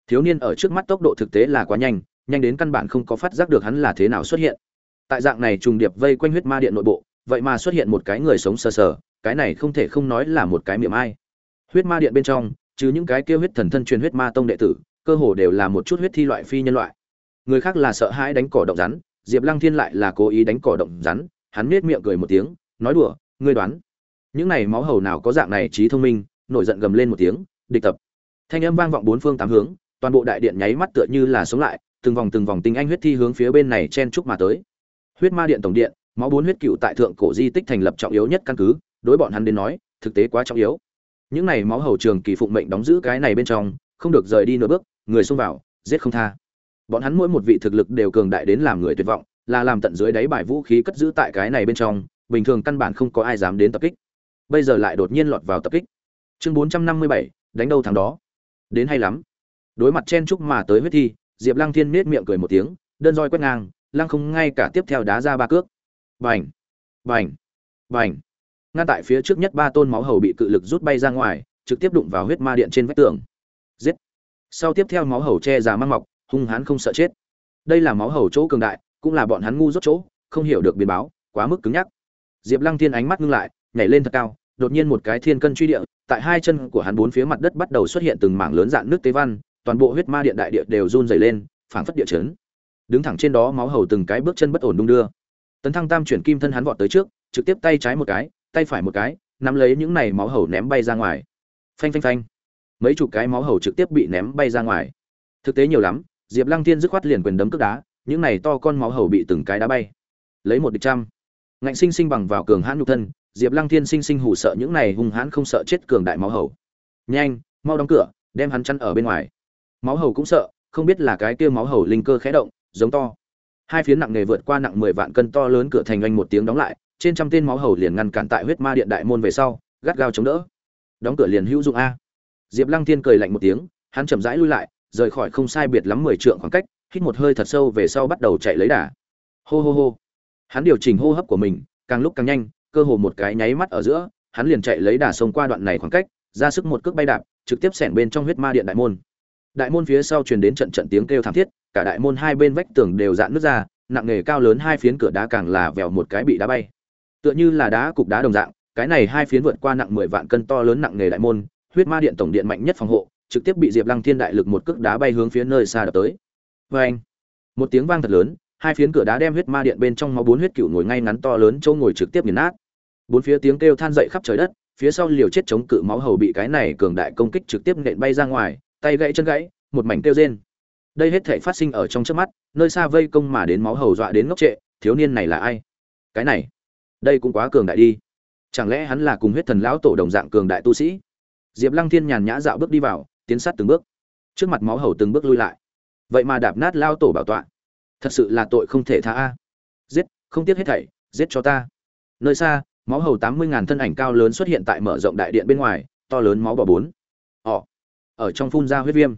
Thiếu niên ở trước mắt tốc độ thực tế là quá nhanh nhanh đến căn bản không có phát giác được hắn là thế nào xuất hiện tại dạng này trùng điệp vây quanh huyết ma điện nội bộ, vậy mà xuất hiện một cái người sống sờ sờ, cái này không thể không nói là một cái miệng ai. Huyết ma điện bên trong chứ những cái kêu huyết thần thân truyền huyết ma tông đệ tử, cơ hồ đều là một chút huyết thi loại phi nhân loại. Người khác là sợ hãi đánh cỏ động rắn, diệp lăng thiên lại là cố ý đánh cỏ động rắn, hắn nết miệng cười một tiếng, nói đùa, ngươi đoán. Những này máu hầu nào có dạng này trí thông minh, nổi giận gầm lên một tiếng, địch tập. Thanh âm vang vọng bốn phương tám hướng, toàn bộ đại điện nháy mắt tựa như là sống lại, từng vòng từng vòng tinh anh huyết thi hướng phía bên này chen chúc mà tới huyết ma điện tổng điện, máu bốn huyết cựu tại thượng cổ di tích thành lập trọng yếu nhất căn cứ, đối bọn hắn đến nói, thực tế quá trọng yếu. Những này máu hầu trường kỳ phụng mệnh đóng giữ cái này bên trong, không được rời đi nửa bước, người xông vào, giết không tha. Bọn hắn mỗi một vị thực lực đều cường đại đến làm người tuyệt vọng, là làm tận dưới đáy bài vũ khí cất giữ tại cái này bên trong, bình thường căn bản không có ai dám đến tập kích. Bây giờ lại đột nhiên lọt vào tập kích. Chương bốn trăm năm mươi bảy, đánh đâu thằng đó. Đến hay lắm. Đối mặt chen chúc mà tới huyết thi, diệp lăng thiên nết miệng cười một tiếng, đơn roi quét ngang lăng không ngay cả tiếp theo đá ra ba cước. Vành vành vành ngăn tại phía trước nhất ba tôn máu hầu bị cự lực rút bay ra ngoài, trực tiếp đụng vào huyết ma điện trên vách tường. Giết! Sau tiếp theo máu hầu che già mang mọc, hung hãn không sợ chết. Đây là máu hầu chỗ cường đại, cũng là bọn hắn ngu dốt chỗ, không hiểu được biến báo, quá mức cứng nhắc. Diệp lăng thiên ánh mắt ngưng lại, nhảy lên thật cao, đột nhiên một cái thiên cân truy địa, tại hai chân của hắn bốn phía mặt đất bắt đầu xuất hiện từng mảng lớn dạng nước tế văn, toàn bộ huyết ma điện đại địa đều run dày lên, phảng phất địa chấn đứng thẳng trên đó máu hầu từng cái bước chân bất ổn đung đưa. Tấn thăng tam chuyển kim thân hắn vọt tới trước, trực tiếp tay trái một cái, tay phải một cái, nắm lấy những này máu hầu ném bay ra ngoài. Phanh phanh phanh. Mấy chục cái máu hầu trực tiếp bị ném bay ra ngoài. Thực tế nhiều lắm, diệp lăng thiên dứt khoát liền quyền đấm cước đá, những này to con máu hầu bị từng cái đá bay. Lấy một địch trăm. Ngạnh sinh sinh bằng vào cường hãn nhục thân, diệp lăng thiên sinh sinh hủ sợ những này hung hãn không sợ chết cường đại máu hầu. Nhanh, mau đóng cửa, đem hắn chăn ở bên ngoài. Máu hầu cũng sợ, không biết là cái kia máu hầu linh cơ khẽ động giống to. Hai phiến nặng nghề vượt qua nặng mười vạn cân to lớn cửa thành anh một tiếng đóng lại, trên trăm tên máu hầu liền ngăn cản tại huyết ma điện đại môn về sau, gắt gao chống đỡ. Đóng cửa liền hữu dụng a. Diệp lăng thiên cười lạnh một tiếng, hắn chậm rãi lui lại, rời khỏi không sai biệt lắm mười trượng khoảng cách, hít một hơi thật sâu về sau bắt đầu chạy lấy đà. Hô hô hô. Hắn điều chỉnh hô hấp của mình, càng lúc càng nhanh, cơ hồ một cái nháy mắt ở giữa, hắn liền chạy lấy đà sông qua đoạn này khoảng cách, ra sức một cước bay đạp, trực tiếp xẻng bên trong huyết ma điện đại môn đại môn phía sau truyền đến trận trận tiếng kêu thảm thiết, cả đại môn hai bên vách tường đều dạn nứt ra, nặng nghề cao lớn hai phiến cửa đá càng là vèo một cái bị đá bay. Tựa như là đá cục đá đồng dạng, cái này hai phiến vượt qua nặng mười vạn cân to lớn nặng nghề đại môn, huyết ma điện tổng điện mạnh nhất phòng hộ, trực tiếp bị diệp lăng thiên đại lực một cước đá bay hướng phía nơi xa đập tới. Vê anh, một tiếng vang thật lớn, hai phiến cửa đá đem huyết ma điện bên trong máu bốn huyết cựu ngồi ngay ngắn to lớn châu ngồi trực tiếp nghiền nát. Bốn phía tiếng kêu than dậy khắp trời đất, phía sau liều chết chống cự máu hầu bị cái này cường đại công kích trực tiếp nện bay ra ngoài tay gãy chân gãy, một mảnh kêu rên. Đây hết thể phát sinh ở trong trước mắt, nơi xa vây công mà đến máu hầu dọa đến ngốc trệ, thiếu niên này là ai? Cái này, đây cũng quá cường đại đi. Chẳng lẽ hắn là cùng huyết thần lão tổ đồng dạng cường đại tu sĩ? Diệp lăng thiên nhàn nhã dạo bước đi vào, tiến sát từng bước. Trước mặt máu hầu từng bước lui lại. Vậy mà đạp nát lao tổ bảo tọa. Thật sự là tội không thể tha a. Giết, không tiếc hết thảy, giết cho ta. Nơi xa, máu hầu tám mươi ngàn thân ảnh cao lớn xuất hiện tại mở rộng đại điện bên ngoài, to lớn máu bỏ bốn. Ỏ ở trong phun ra huyết viêm.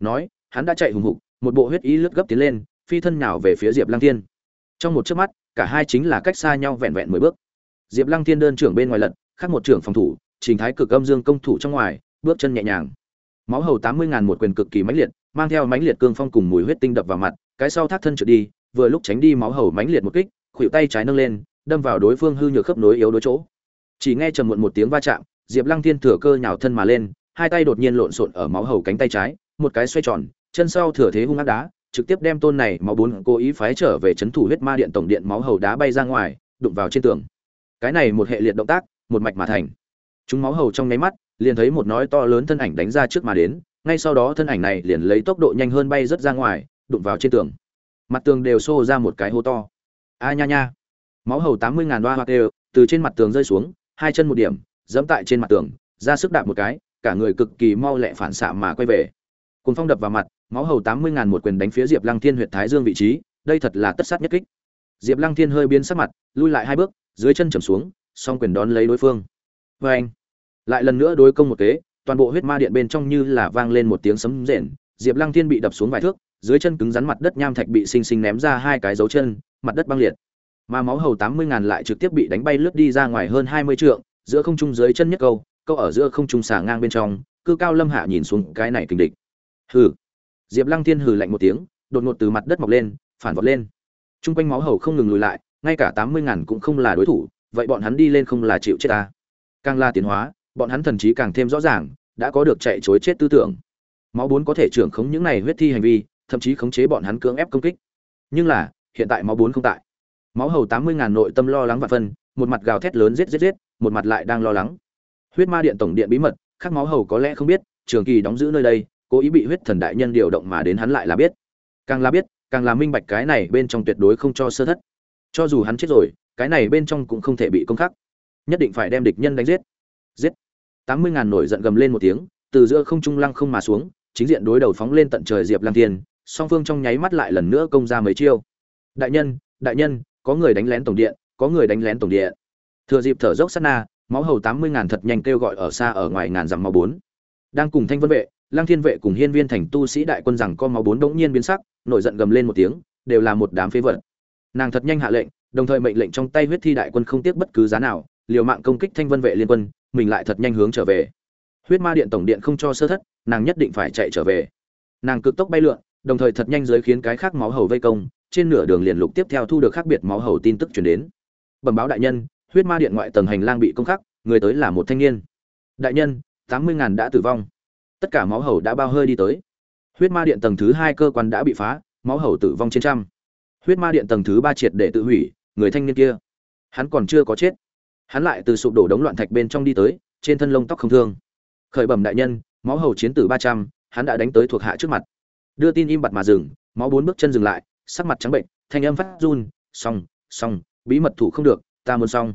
Nói, hắn đã chạy hùng hục, một bộ huyết ý lướt gấp tiến lên, phi thân nhào về phía diệp lăng thiên. Trong một chớp mắt, cả hai chính là cách xa nhau vẹn vẹn mười bước. Diệp lăng thiên đơn trưởng bên ngoài lật, khác một trưởng phòng thủ, trình thái cực âm dương công thủ trong ngoài, bước chân nhẹ nhàng. Máu hầu tám mươi ngàn một quyền cực kỳ mãnh liệt, mang theo mãnh liệt cương phong cùng mùi huyết tinh đập vào mặt, cái sau thác thân trượt đi, vừa lúc tránh đi máu hầu mãnh liệt một kích, khuỷu tay trái nâng lên, đâm vào đối phương hư nhược khớp nối yếu đối chỗ. Chỉ nghe trầm muộn một tiếng va chạm, diệp lăng thiên thừa cơ nhào thân mà lên hai tay đột nhiên lộn xộn ở máu hầu cánh tay trái, một cái xoay tròn, chân sau thừa thế hung ác đá, trực tiếp đem tôn này máu bốn cố ý phái trở về chấn thủ huyết ma điện tổng điện máu hầu đá bay ra ngoài, đụng vào trên tường. Cái này một hệ liệt động tác, một mạch mà thành. Chúng máu hầu trong nháy mắt, liền thấy một nói to lớn thân ảnh đánh ra trước mà đến, ngay sau đó thân ảnh này liền lấy tốc độ nhanh hơn bay rất ra ngoài, đụng vào trên tường. Mặt tường đều xô ra một cái hố to. A nha nha. Máu hầu tám mươi ngàn đoa hoa đều từ trên mặt tường rơi xuống, hai chân một điểm, dẫm tại trên mặt tường, ra sức đạp một cái cả người cực kỳ mau lẹ phản xạ mà quay về. Cùng phong đập vào mặt, máu hầu tám mươi ngàn một quyền đánh phía diệp lăng thiên huyện thái dương vị trí, đây thật là tất sát nhất kích. Diệp lăng thiên hơi biến sắc mặt, lui lại hai bước, dưới chân chầm xuống, song quyền đón lấy đối phương. Vê anh, lại lần nữa đối công một kế, toàn bộ huyết ma điện bên trong như là vang lên một tiếng sấm rền, diệp lăng thiên bị đập xuống vài thước, dưới chân cứng rắn mặt đất nham thạch bị xinh xinh ném ra hai cái dấu chân, mặt đất băng liệt. Mà máu hầu tám mươi ngàn lại trực tiếp bị đánh bay lướt đi ra ngoài hơn hai mươi trượng, giữa không trung dưới chân nhất câu câu ở giữa không trung xả ngang bên trong cư cao lâm hạ nhìn xuống cái này kình địch. Hừ. Diệp lăng thiên hừ lạnh một tiếng, đột ngột từ mặt đất mọc lên, phản vọt lên. T r u n g quanh máu hầu không ngừng lùi lại, ngay cả tám mươi ngàn cũng không là đối thủ, vậy bọn hắn đi lên không là chịu chết ta. Càng la tiến hóa, bọn hắn thần trí càng thêm rõ ràng, đã có được chạy chối chết tư tưởng. Máu bốn có thể trưởng khống những này huyết thi hành vi, thậm chí khống chế bọn hắn cưỡng ép công kích. Nhưng là, hiện tại máu bốn không tại. Máu hầu tám mươi ngàn nội tâm lo lắng và phân một mặt gào thét lớn rết rết rết một mặt lại đang lo lắng huyết ma điện tổng điện bí mật, khắc máu hầu có lẽ không biết, trường kỳ đóng giữ nơi đây, cố ý bị huyết thần đại nhân điều động mà đến hắn lại là biết. Càng là biết, càng là minh bạch cái này bên trong tuyệt đối không cho sơ thất. Cho dù hắn chết rồi, cái này bên trong cũng không thể bị công khắc. Nhất định phải đem địch nhân đánh giết. Giết. Tám mươi ngàn nổi giận gầm lên một tiếng, từ giữa không trung lăng không mà xuống, chính diện đối đầu phóng lên tận trời diệp lăng thiên, song phương trong nháy mắt lại lần nữa công ra mấy chiêu. Đại nhân đại nhân, có người đánh lén tổng điện, có người đánh lén tổng điện. Thừa dịp thở dốc sát na máu hầu tám mươi ngàn thật nhanh kêu gọi ở xa ở ngoài ngàn dặm máu bốn. Đang cùng thanh vân vệ lang thiên vệ cùng hiên viên thành tu sĩ đại quân rằng con máu bốn đống nhiên biến sắc, nổi giận gầm lên một tiếng, đều là một đám phế vật. Nàng thật nhanh hạ lệnh, đồng thời mệnh lệnh trong tay huyết thi đại quân không tiếc bất cứ giá nào, liều mạng công kích thanh vân vệ liên quân, mình lại thật nhanh hướng trở về. Huyết ma điện tổng điện không cho sơ thất, nàng nhất định phải chạy trở về. Nàng cực tốc bay lượn, đồng thời thật nhanh dưới khiến cái khác máu hầu vây công, trên nửa đường liền lục tiếp theo thu được khác biệt máu hầu tin tức chuyển đến. Bẩm báo đại nhân huyết ma điện ngoại tầng hành lang bị công khắc, người tới là một thanh niên. Đại nhân, tám mươi ngàn đã tử vong. Tất cả máu hầu đã bao hơi đi tới. Huyết ma điện tầng thứ hai cơ quan đã bị phá, máu hầu tử vong trên trăm. Huyết ma điện tầng thứ ba triệt để tự hủy, người thanh niên kia. Hắn còn chưa có chết. Hắn lại từ sụp đổ đống loạn thạch bên trong đi tới, trên thân lông tóc không thương. Khởi bẩm đại nhân, máu hầu chiến tử ba trăm, hắn đã đánh tới thuộc hạ trước mặt. Đưa tin im bặt mà dừng, máu bốn bước chân dừng lại, sắc mặt trắng bệnh, thanh âm phát run, xong xong, bí mật thủ không được ta muốn xong.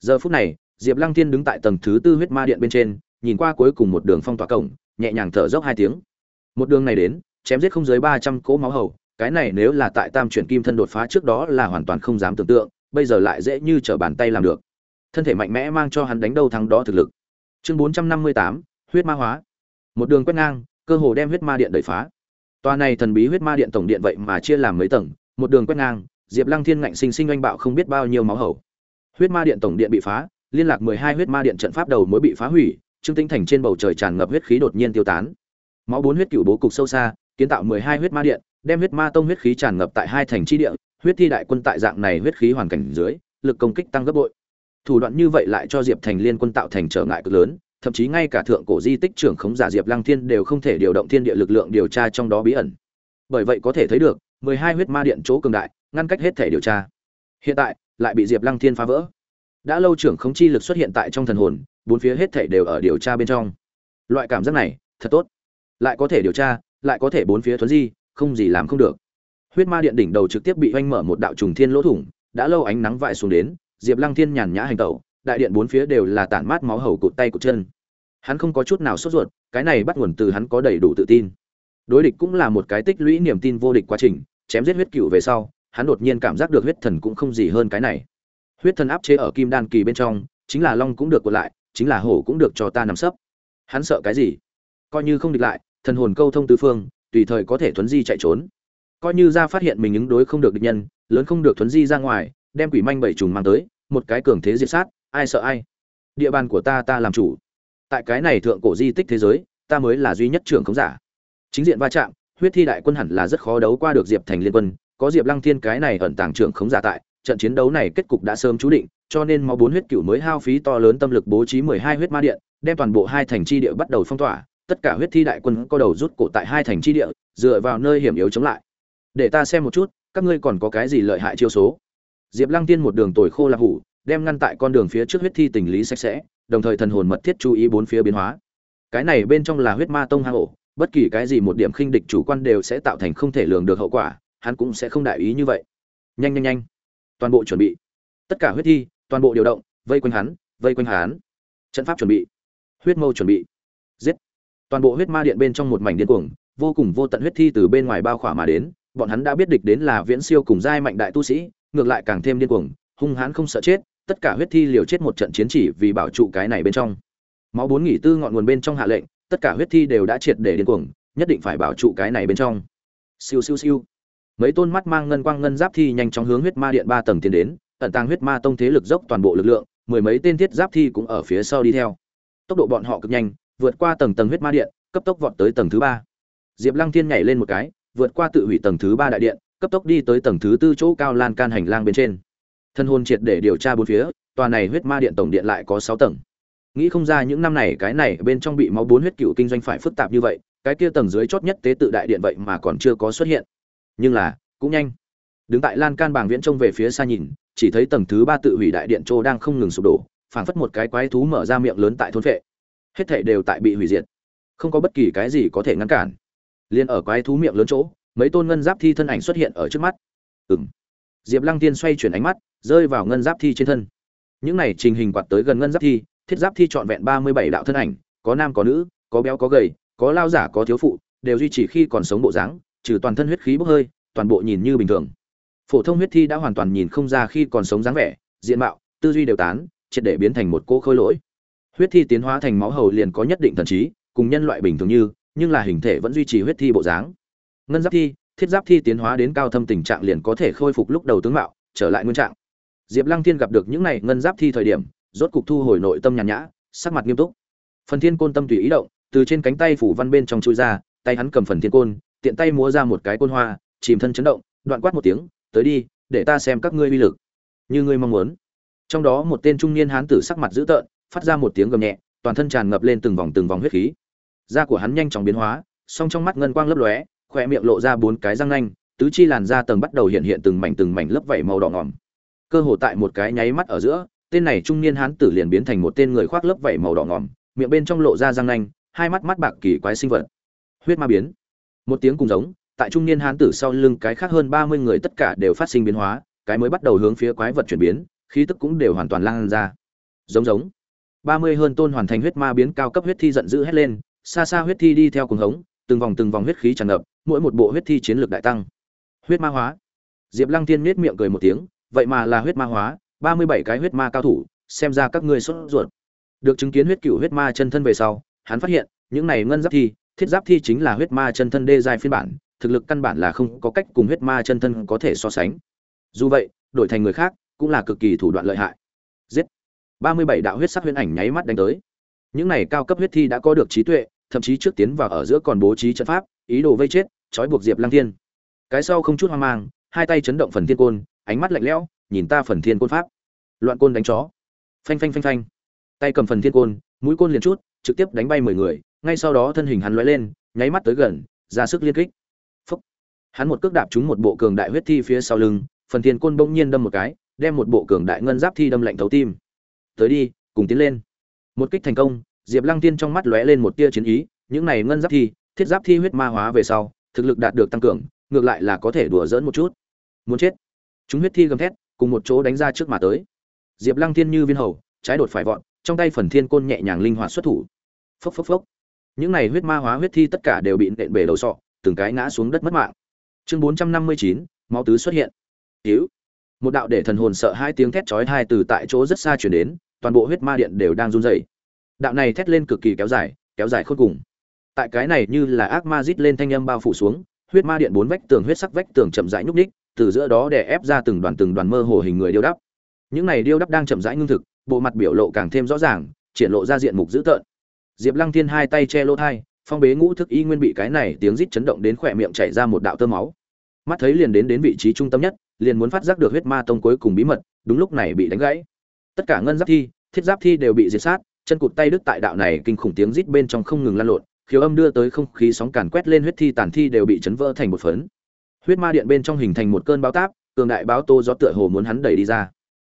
Giờ phút này diệp lăng thiên đứng tại tầng thứ tư huyết ma điện bên trên nhìn qua cuối cùng một đường phong tỏa cổng nhẹ nhàng thở dốc hai tiếng. Một đường này đến chém giết không dưới ba trăm cỗ máu hầu cái này nếu là tại tam chuyển kim thân đột phá trước đó là hoàn toàn không dám tưởng tượng bây giờ lại dễ như trở bàn tay làm được. Thân thể mạnh mẽ mang cho hắn đánh đâu thắng đó thực lực. Chương bốn trăm năm mươi tám huyết ma hóa. Một đường quét ngang cơ hồ đem huyết ma điện đẩy phá. Toa này thần bí huyết ma điện tổng điện vậy mà chia làm mấy tầng, một đường quét ngang, Diệp Lăng Thiên ngạnh sinh sinh anh bạo không biết bao nhiêu máu hầu. Huyết ma điện tổng điện bị phá, liên lạc 12 huyết ma điện trận pháp đầu mối bị phá hủy, Trương Tinh Thành trên bầu trời tràn ngập huyết khí đột nhiên tiêu tán. Máu bốn huyết cựu bố cục sâu xa, kiến tạo 12 huyết ma điện, đem huyết ma tông huyết khí tràn ngập tại hai thành chi địa, huyết thi đại quân tại dạng này huyết khí hoàn cảnh dưới, lực công kích tăng gấp bội. Thủ đoạn như vậy lại cho Diệp Thành liên quân tạo thành trở ngại cực lớn, thậm chí ngay cả thượng cổ di tích trưởng khống giả Diệp Lăng Thiên đều không thể điều động thiên địa lực lượng điều tra trong đó bí ẩn. Bởi vậy có thể thấy được, 12 huyết ma điện chỗ cường đại, ngăn cách hết thể điều tra. Hiện tại, lại bị Diệp Lăng Thiên phá vỡ. Đã lâu trưởng khống chi lực xuất hiện tại trong thần hồn, bốn phía hết thể đều ở điều tra bên trong. Loại cảm giác này, thật tốt. Lại có thể điều tra, lại có thể bốn phía thuần di, không gì làm không được. Huyết ma điện đỉnh đầu trực tiếp bị oanh mở một đạo trùng thiên lỗ thủng, đã lâu ánh nắng vại xuống đến, Diệp Lăng Thiên nhàn nhã hành tẩu, đại điện bốn phía đều là tản mát máu hầu cụt tay cụt chân hắn không có chút nào sốt ruột cái này bắt nguồn từ hắn có đầy đủ tự tin đối địch cũng là một cái tích lũy niềm tin vô địch quá trình chém giết huyết cựu về sau hắn đột nhiên cảm giác được huyết thần cũng không gì hơn cái này. Huyết thần áp chế ở kim đan kỳ bên trong, chính là long cũng được cuộn lại, chính là hổ cũng được cho ta nằm sấp. Hắn sợ cái gì? Coi như không địch lại, thần hồn câu thông tứ phương, tùy thời có thể thuấn di chạy trốn. Coi như ra phát hiện mình ứng đối không được địch nhân, lớn không được thuấn di ra ngoài, đem quỷ manh bảy trùng mang tới, một cái cường thế diệt sát, ai sợ ai? Địa bàn của ta ta làm chủ. Tại cái này thượng cổ di tích thế giới, ta mới là duy nhất trưởng khống giả. Chính diện va chạm, huyết thi đại quân hẳn là rất khó đấu qua được diệp thành liên quân có diệp lăng thiên cái này ẩn tàng trưởng khống giả tại, trận chiến đấu này kết cục đã sớm chú định, cho nên máu bốn huyết cựu mới hao phí to lớn tâm lực bố trí mười hai huyết ma điện, đem toàn bộ hai thành chi địa bắt đầu phong tỏa, tất cả huyết thi đại quân có đầu rút cổ tại hai thành chi địa, dựa vào nơi hiểm yếu chống lại. Để ta xem một chút, các ngươi còn có cái gì lợi hại chiêu số? Diệp lăng tiên một đường tồi khô lạc hủ, đem ngăn tại con đường phía trước huyết thi tình lý sạch sẽ, đồng thời thần hồn mật thiết chú ý bốn phía biến hóa. Cái này bên trong là huyết ma tông hang ổ, bất kỳ cái gì một điểm khinh địch chủ quan đều sẽ tạo thành không thể lường được hậu quả hắn cũng sẽ không đại ý như vậy. Nhanh nhanh nhanh. Toàn bộ chuẩn bị. Tất cả huyết thi, toàn bộ điều động, vây quanh hắn, vây quanh hắn. Trận pháp chuẩn bị. Huyết mâu chuẩn bị. Giết. Toàn bộ huyết ma điện bên trong một mảnh điên cuồng, vô cùng vô tận huyết thi từ bên ngoài bao khỏa mà đến. Bọn hắn đã biết địch đến là viễn siêu cùng giai mạnh đại tu sĩ, ngược lại càng thêm điên cuồng, hung hãn không sợ chết, tất cả huyết thi liều chết một trận chiến chỉ vì bảo trụ cái này bên trong. Máu bốn nghỉ tư ngọn nguồn bên trong hạ lệnh, tất cả huyết thi đều đã triệt để điên cuồng, nhất định phải bảo trụ cái này bên trong. Siêu siêu siêu mấy tôn mắt mang ngân quang ngân giáp thi nhanh chóng hướng huyết ma điện ba tầng tiến đến, ẩn tàng huyết ma tông thế lực dốc toàn bộ lực lượng, mười mấy tên thiết giáp thi cũng ở phía sau đi theo. Tốc độ bọn họ cực nhanh, vượt qua tầng tầng huyết ma điện, cấp tốc vọt tới tầng thứ ba. Diệp lăng thiên nhảy lên một cái, vượt qua tự hủy tầng thứ ba đại điện, cấp tốc đi tới tầng thứ tư chỗ cao lan can hành lang bên trên. Thân hồn triệt để điều tra bốn phía, tòa này huyết ma điện tổng điện lại có sáu tầng. Nghĩ không ra những năm này cái này bên trong bị máu bốn huyết cựu kinh doanh phải phức tạp như vậy, cái kia tầng dưới chót nhất tế tự đại điện vậy mà còn chưa có xuất hiện nhưng là, cũng nhanh. Đứng tại lan can bàng viễn trông về phía xa nhìn, chỉ thấy tầng thứ ba tự hủy đại điện châu đang không ngừng sụp đổ, phảng phất một cái quái thú mở ra miệng lớn tại thôn vệ. Hết thảy đều tại bị hủy diệt. Không có bất kỳ cái gì có thể ngăn cản. Liền ở quái thú miệng lớn chỗ, mấy tôn ngân giáp thi thân ảnh xuất hiện ở trước mắt. Ừng diệp lăng tiên xoay chuyển ánh mắt, rơi vào ngân giáp thi trên thân. Những này trình hình quạt tới gần ngân giáp thi, thiết giáp thi trọn vẹn ba mươi bảy đạo thân ảnh, có nam có nữ, có béo có gầy, có lao giả có thiếu phụ, đều duy trì khi còn sống bộ dáng trừ toàn thân huyết khí bốc hơi, toàn bộ nhìn như bình thường. Phổ thông huyết thi đã hoàn toàn nhìn không ra khi còn sống dáng vẻ, diện mạo, tư duy đều tán, triệt để biến thành một cỗ khôi lỗi. Huyết thi tiến hóa thành máu hầu liền có nhất định thần trí, cùng nhân loại bình thường như, nhưng là hình thể vẫn duy trì huyết thi bộ dáng. Ngân giáp thi, thiết giáp thi tiến hóa đến cao thâm tình trạng liền có thể khôi phục lúc đầu tướng mạo, trở lại nguyên trạng. Diệp lăng thiên gặp được những này ngân giáp thi thời điểm, rốt cục thu hồi nội tâm nhàn nhã, sắc mặt nghiêm túc. Phần thiên côn tâm tùy ý động, từ trên cánh tay phủ văn bên trong chui ra, tay hắn cầm phần thiên côn tiện tay múa ra một cái côn hoa, chìm thân chấn động, đoạn quát một tiếng, tới đi, để ta xem các ngươi uy lực. Như ngươi mong muốn. Trong đó một tên trung niên hán tử sắc mặt dữ tợn, phát ra một tiếng gầm nhẹ, toàn thân tràn ngập lên từng vòng từng vòng huyết khí. Da của hắn nhanh chóng biến hóa, song trong mắt ngân quang lấp lóe khoe miệng lộ ra bốn cái răng nanh, tứ chi làn da tầng bắt đầu hiện hiện từng mảnh từng mảnh lớp vảy màu đỏ ngỏm cơ hồ tại một cái nháy mắt ở giữa, tên này trung niên hán tử liền biến thành một tên người khoác lớp vảy màu đỏ ngỏm miệng bên trong lộ ra răng nanh, hai mắt mắt bạc kỳ quái sinh vật. Huyết ma biến một tiếng cùng giống, tại trung niên hán tử sau lưng cái khác hơn ba mươi người tất cả đều phát sinh biến hóa, cái mới bắt đầu hướng phía quái vật chuyển biến, khí tức cũng đều hoàn toàn lan ra. Giống giống. Ba mươi hơn tôn hoàn thành huyết ma biến cao cấp huyết thi giận dữ hét lên, xa xa huyết thi đi theo cuồng hống, từng vòng từng vòng huyết khí tràn ngập, mỗi một bộ huyết thi chiến lược đại tăng. Huyết ma hóa. Diệp lăng tiên nết miệng cười một tiếng, vậy mà là huyết ma hóa, ba mươi bảy cái huyết ma cao thủ, xem ra các ngươi sốt ruột. Được chứng kiến huyết cựu huyết ma chân thân về sau, hắn phát hiện, những này ngân giáp thi thiết giáp thi chính là huyết ma chân thân đê giai phiên bản, thực lực căn bản là không có cách cùng huyết ma chân thân có thể so sánh. Dù vậy, đổi thành người khác cũng là cực kỳ thủ đoạn lợi hại. Giết. Ba mươi bảy đạo huyết sắc huyễn ảnh nháy mắt đánh tới. Những này cao cấp huyết thi đã có được trí tuệ, thậm chí trước tiến vào ở giữa còn bố trí trận pháp, ý đồ vây chết, trói buộc diệp lăng thiên. Cái sau không chút hoang mang, hai tay chấn động phần thiên côn, ánh mắt lạnh lẽo, nhìn ta phần thiên côn pháp. Loạn côn đánh chó. Phanh phanh phanh phanh. Tay cầm phần thiên côn, mũi côn liền chút, trực tiếp đánh bay mười người ngay sau đó thân hình hắn lóe lên, nháy mắt tới gần, ra sức liên kích. Phúc. hắn một cước đạp trúng một bộ cường đại huyết thi phía sau lưng, phần thiên côn bỗng nhiên đâm một cái, đem một bộ cường đại ngân giáp thi đâm lạnh thấu tim. Tới đi, cùng tiến lên. Một kích thành công, diệp lăng tiên trong mắt lóe lên một tia chiến ý, những này ngân giáp thi, thiết giáp thi huyết ma hóa về sau, thực lực đạt được tăng cường, ngược lại là có thể đùa dỡn một chút. Muốn chết. Chúng huyết thi gầm thét, cùng một chỗ đánh ra trước mà tới. Diệp lăng thiên như viên hầu, trái đột phải vọn trong tay phần thiên côn nhẹ nhàng linh hoạt xuất thủ. Phốc phốc phốc những này huyết ma hóa huyết thi tất cả đều bị nện bể đầu sọ, từng cái ngã xuống đất mất mạng. Chương bốn trăm năm mươi chín, máu tứ xuất hiện. Cứu một đạo để thần hồn sợ hai tiếng thét chói hai từ tại chỗ rất xa chuyển đến, toàn bộ huyết ma điện đều đang run rẩy. Đạo này thét lên cực kỳ kéo dài kéo dài khôn cùng. Tại cái này như là ác ma rít lên thanh âm bao phủ xuống, huyết ma điện bốn vách tường huyết sắc vách tường chậm rãi nhúc ních từ giữa đó đè ép ra từng đoàn từng đoàn mơ hồ hình người điêu đắp. Những này điêu đắp đang chậm rãi ngưng thực, bộ mặt biểu lộ càng thêm rõ ràng, triển lộ ra diện mục dữ tợn diệp lăng thiên hai tay che lỗ thai, phong bế ngũ thức y nguyên bị cái này tiếng rít chấn động đến khỏe miệng chảy ra một đạo tơ máu. Mắt thấy liền đến đến vị trí trung tâm nhất, liền muốn phát giác được huyết ma tông cuối cùng bí mật, đúng lúc này bị đánh gãy. Tất cả ngân giáp thi, thiết giáp thi đều bị diệt sát, chân cụt tay đứt tại đạo này kinh khủng tiếng rít bên trong không ngừng lan lộn, khiếu âm đưa tới không khí sóng càn quét lên huyết thi tàn thi đều bị chấn vỡ thành một phấn. Huyết ma điện bên trong hình thành một cơn báo táp, cường đại báo tô gió tựa hồ muốn hắn đẩy đi ra.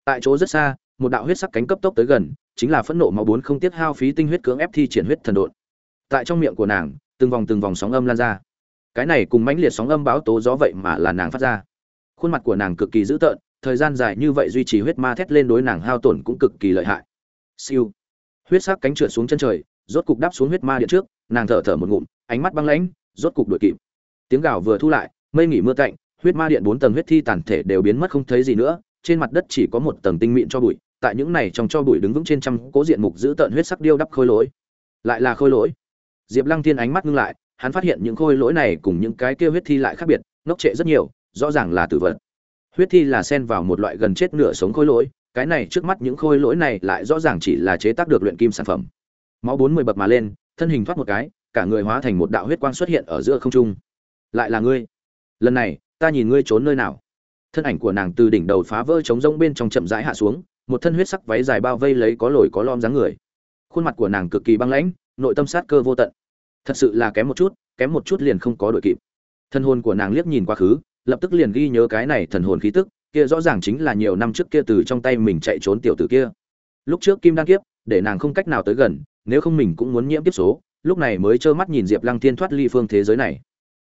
Tại chỗ rất xa một đạo huyết sắc cánh cấp tốc tới gần, chính là phẫn nộ máu bốn không tiết hao phí tinh huyết cưỡng ép thi triển huyết thần độn. Tại trong miệng của nàng, từng vòng từng vòng sóng âm lan ra. Cái này cùng mãnh liệt sóng âm báo tố gió vậy mà là nàng phát ra. Khuôn mặt của nàng cực kỳ dữ tợn, thời gian dài như vậy duy trì huyết ma thét lên đối nàng hao tổn cũng cực kỳ lợi hại. Siêu. Huyết sắc cánh trượt xuống chân trời, rốt cục đáp xuống huyết ma điện trước, nàng thở thở một ngụm, ánh mắt băng lãnh, rốt cục đuổi kịp. Tiếng gào vừa thu lại, mây nghỉ mưa cạnh huyết ma điện bốn tầng huyết thi tàn thể đều biến mất không thấy gì nữa, trên mặt đất chỉ có một tầng tinh mịn cho bụi tại những này trong cho bụi đứng vững trên trăm cố diện mục giữ tợn huyết sắc điêu đắp khôi lỗi. Lại là khôi lỗi. Diệp lăng thiên ánh mắt ngưng lại, hắn phát hiện những khôi lỗi này cùng những cái kia huyết thi lại khác biệt, ngốc trệ rất nhiều, rõ ràng là tử vật. Huyết thi là xen vào một loại gần chết nửa sống khôi lỗi, cái này trước mắt những khôi lỗi này lại rõ ràng chỉ là chế tác được luyện kim sản phẩm. Máu bốn mươi bậc mà lên, thân hình thoát một cái, cả người hóa thành một đạo huyết quang xuất hiện ở giữa không trung. Lại là ngươi. Lần này, ta nhìn ngươi trốn nơi nào. Thân ảnh của nàng từ đỉnh đầu phá vỡ trống rông bên trong chậm rãi hạ xuống một thân huyết sắc váy dài bao vây lấy có lồi có lom dáng người. Khuôn mặt của nàng cực kỳ băng lãnh, nội tâm sát cơ vô tận. Thật sự là kém một chút, kém một chút liền không có đội kịp. Thân hồn của nàng liếc nhìn quá khứ, lập tức liền ghi nhớ cái này thần hồn khí tức, kia rõ ràng chính là nhiều năm trước kia từ trong tay mình chạy trốn tiểu tử kia. Lúc trước kim đan kiếp, để nàng không cách nào tới gần, nếu không mình cũng muốn nhiễm kiếp số, lúc này mới trơ mắt nhìn diệp lăng thiên thoát ly phương thế giới này.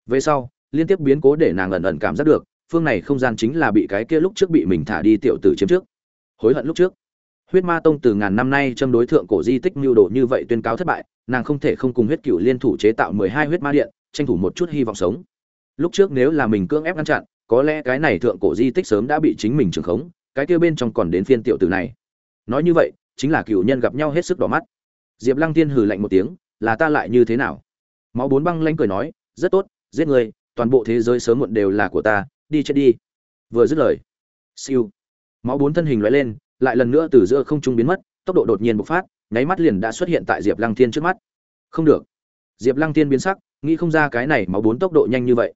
Về sau, liên tiếp biến cố để nàng ẩn ẩn cảm giác được, phương này không gian chính là bị cái kia lúc trước bị mình thả đi tiểu tử chiếm trước hối hận lúc trước. Huyết ma tông từ ngàn năm nay châm đối thượng cổ di tích mưu đồ như vậy tuyên cáo thất bại, nàng không thể không cùng huyết cựu liên thủ chế tạo mười hai huyết ma điện, tranh thủ một chút hy vọng sống. Lúc trước nếu là mình cưỡng ép ngăn chặn, có lẽ cái này thượng cổ di tích sớm đã bị chính mình trừng khống, cái kia bên trong còn đến phiên tiểu tử này. Nói như vậy, chính là cựu nhân gặp nhau hết sức đỏ mắt. Diệp lăng tiên hừ lạnh một tiếng, là ta lại như thế nào? Máu bốn băng lanh cười nói, rất tốt, giết người, toàn bộ thế giới sớm muộn đều là của ta, đi chết đi. Vừa dứt lời, siêu máu bốn thân hình lóe lên, lại lần nữa từ giữa không trung biến mất, tốc độ đột nhiên bộc phát, nháy mắt liền đã xuất hiện tại diệp lăng thiên trước mắt. Không được. Diệp lăng thiên biến sắc, nghĩ không ra cái này máu bốn tốc độ nhanh như vậy.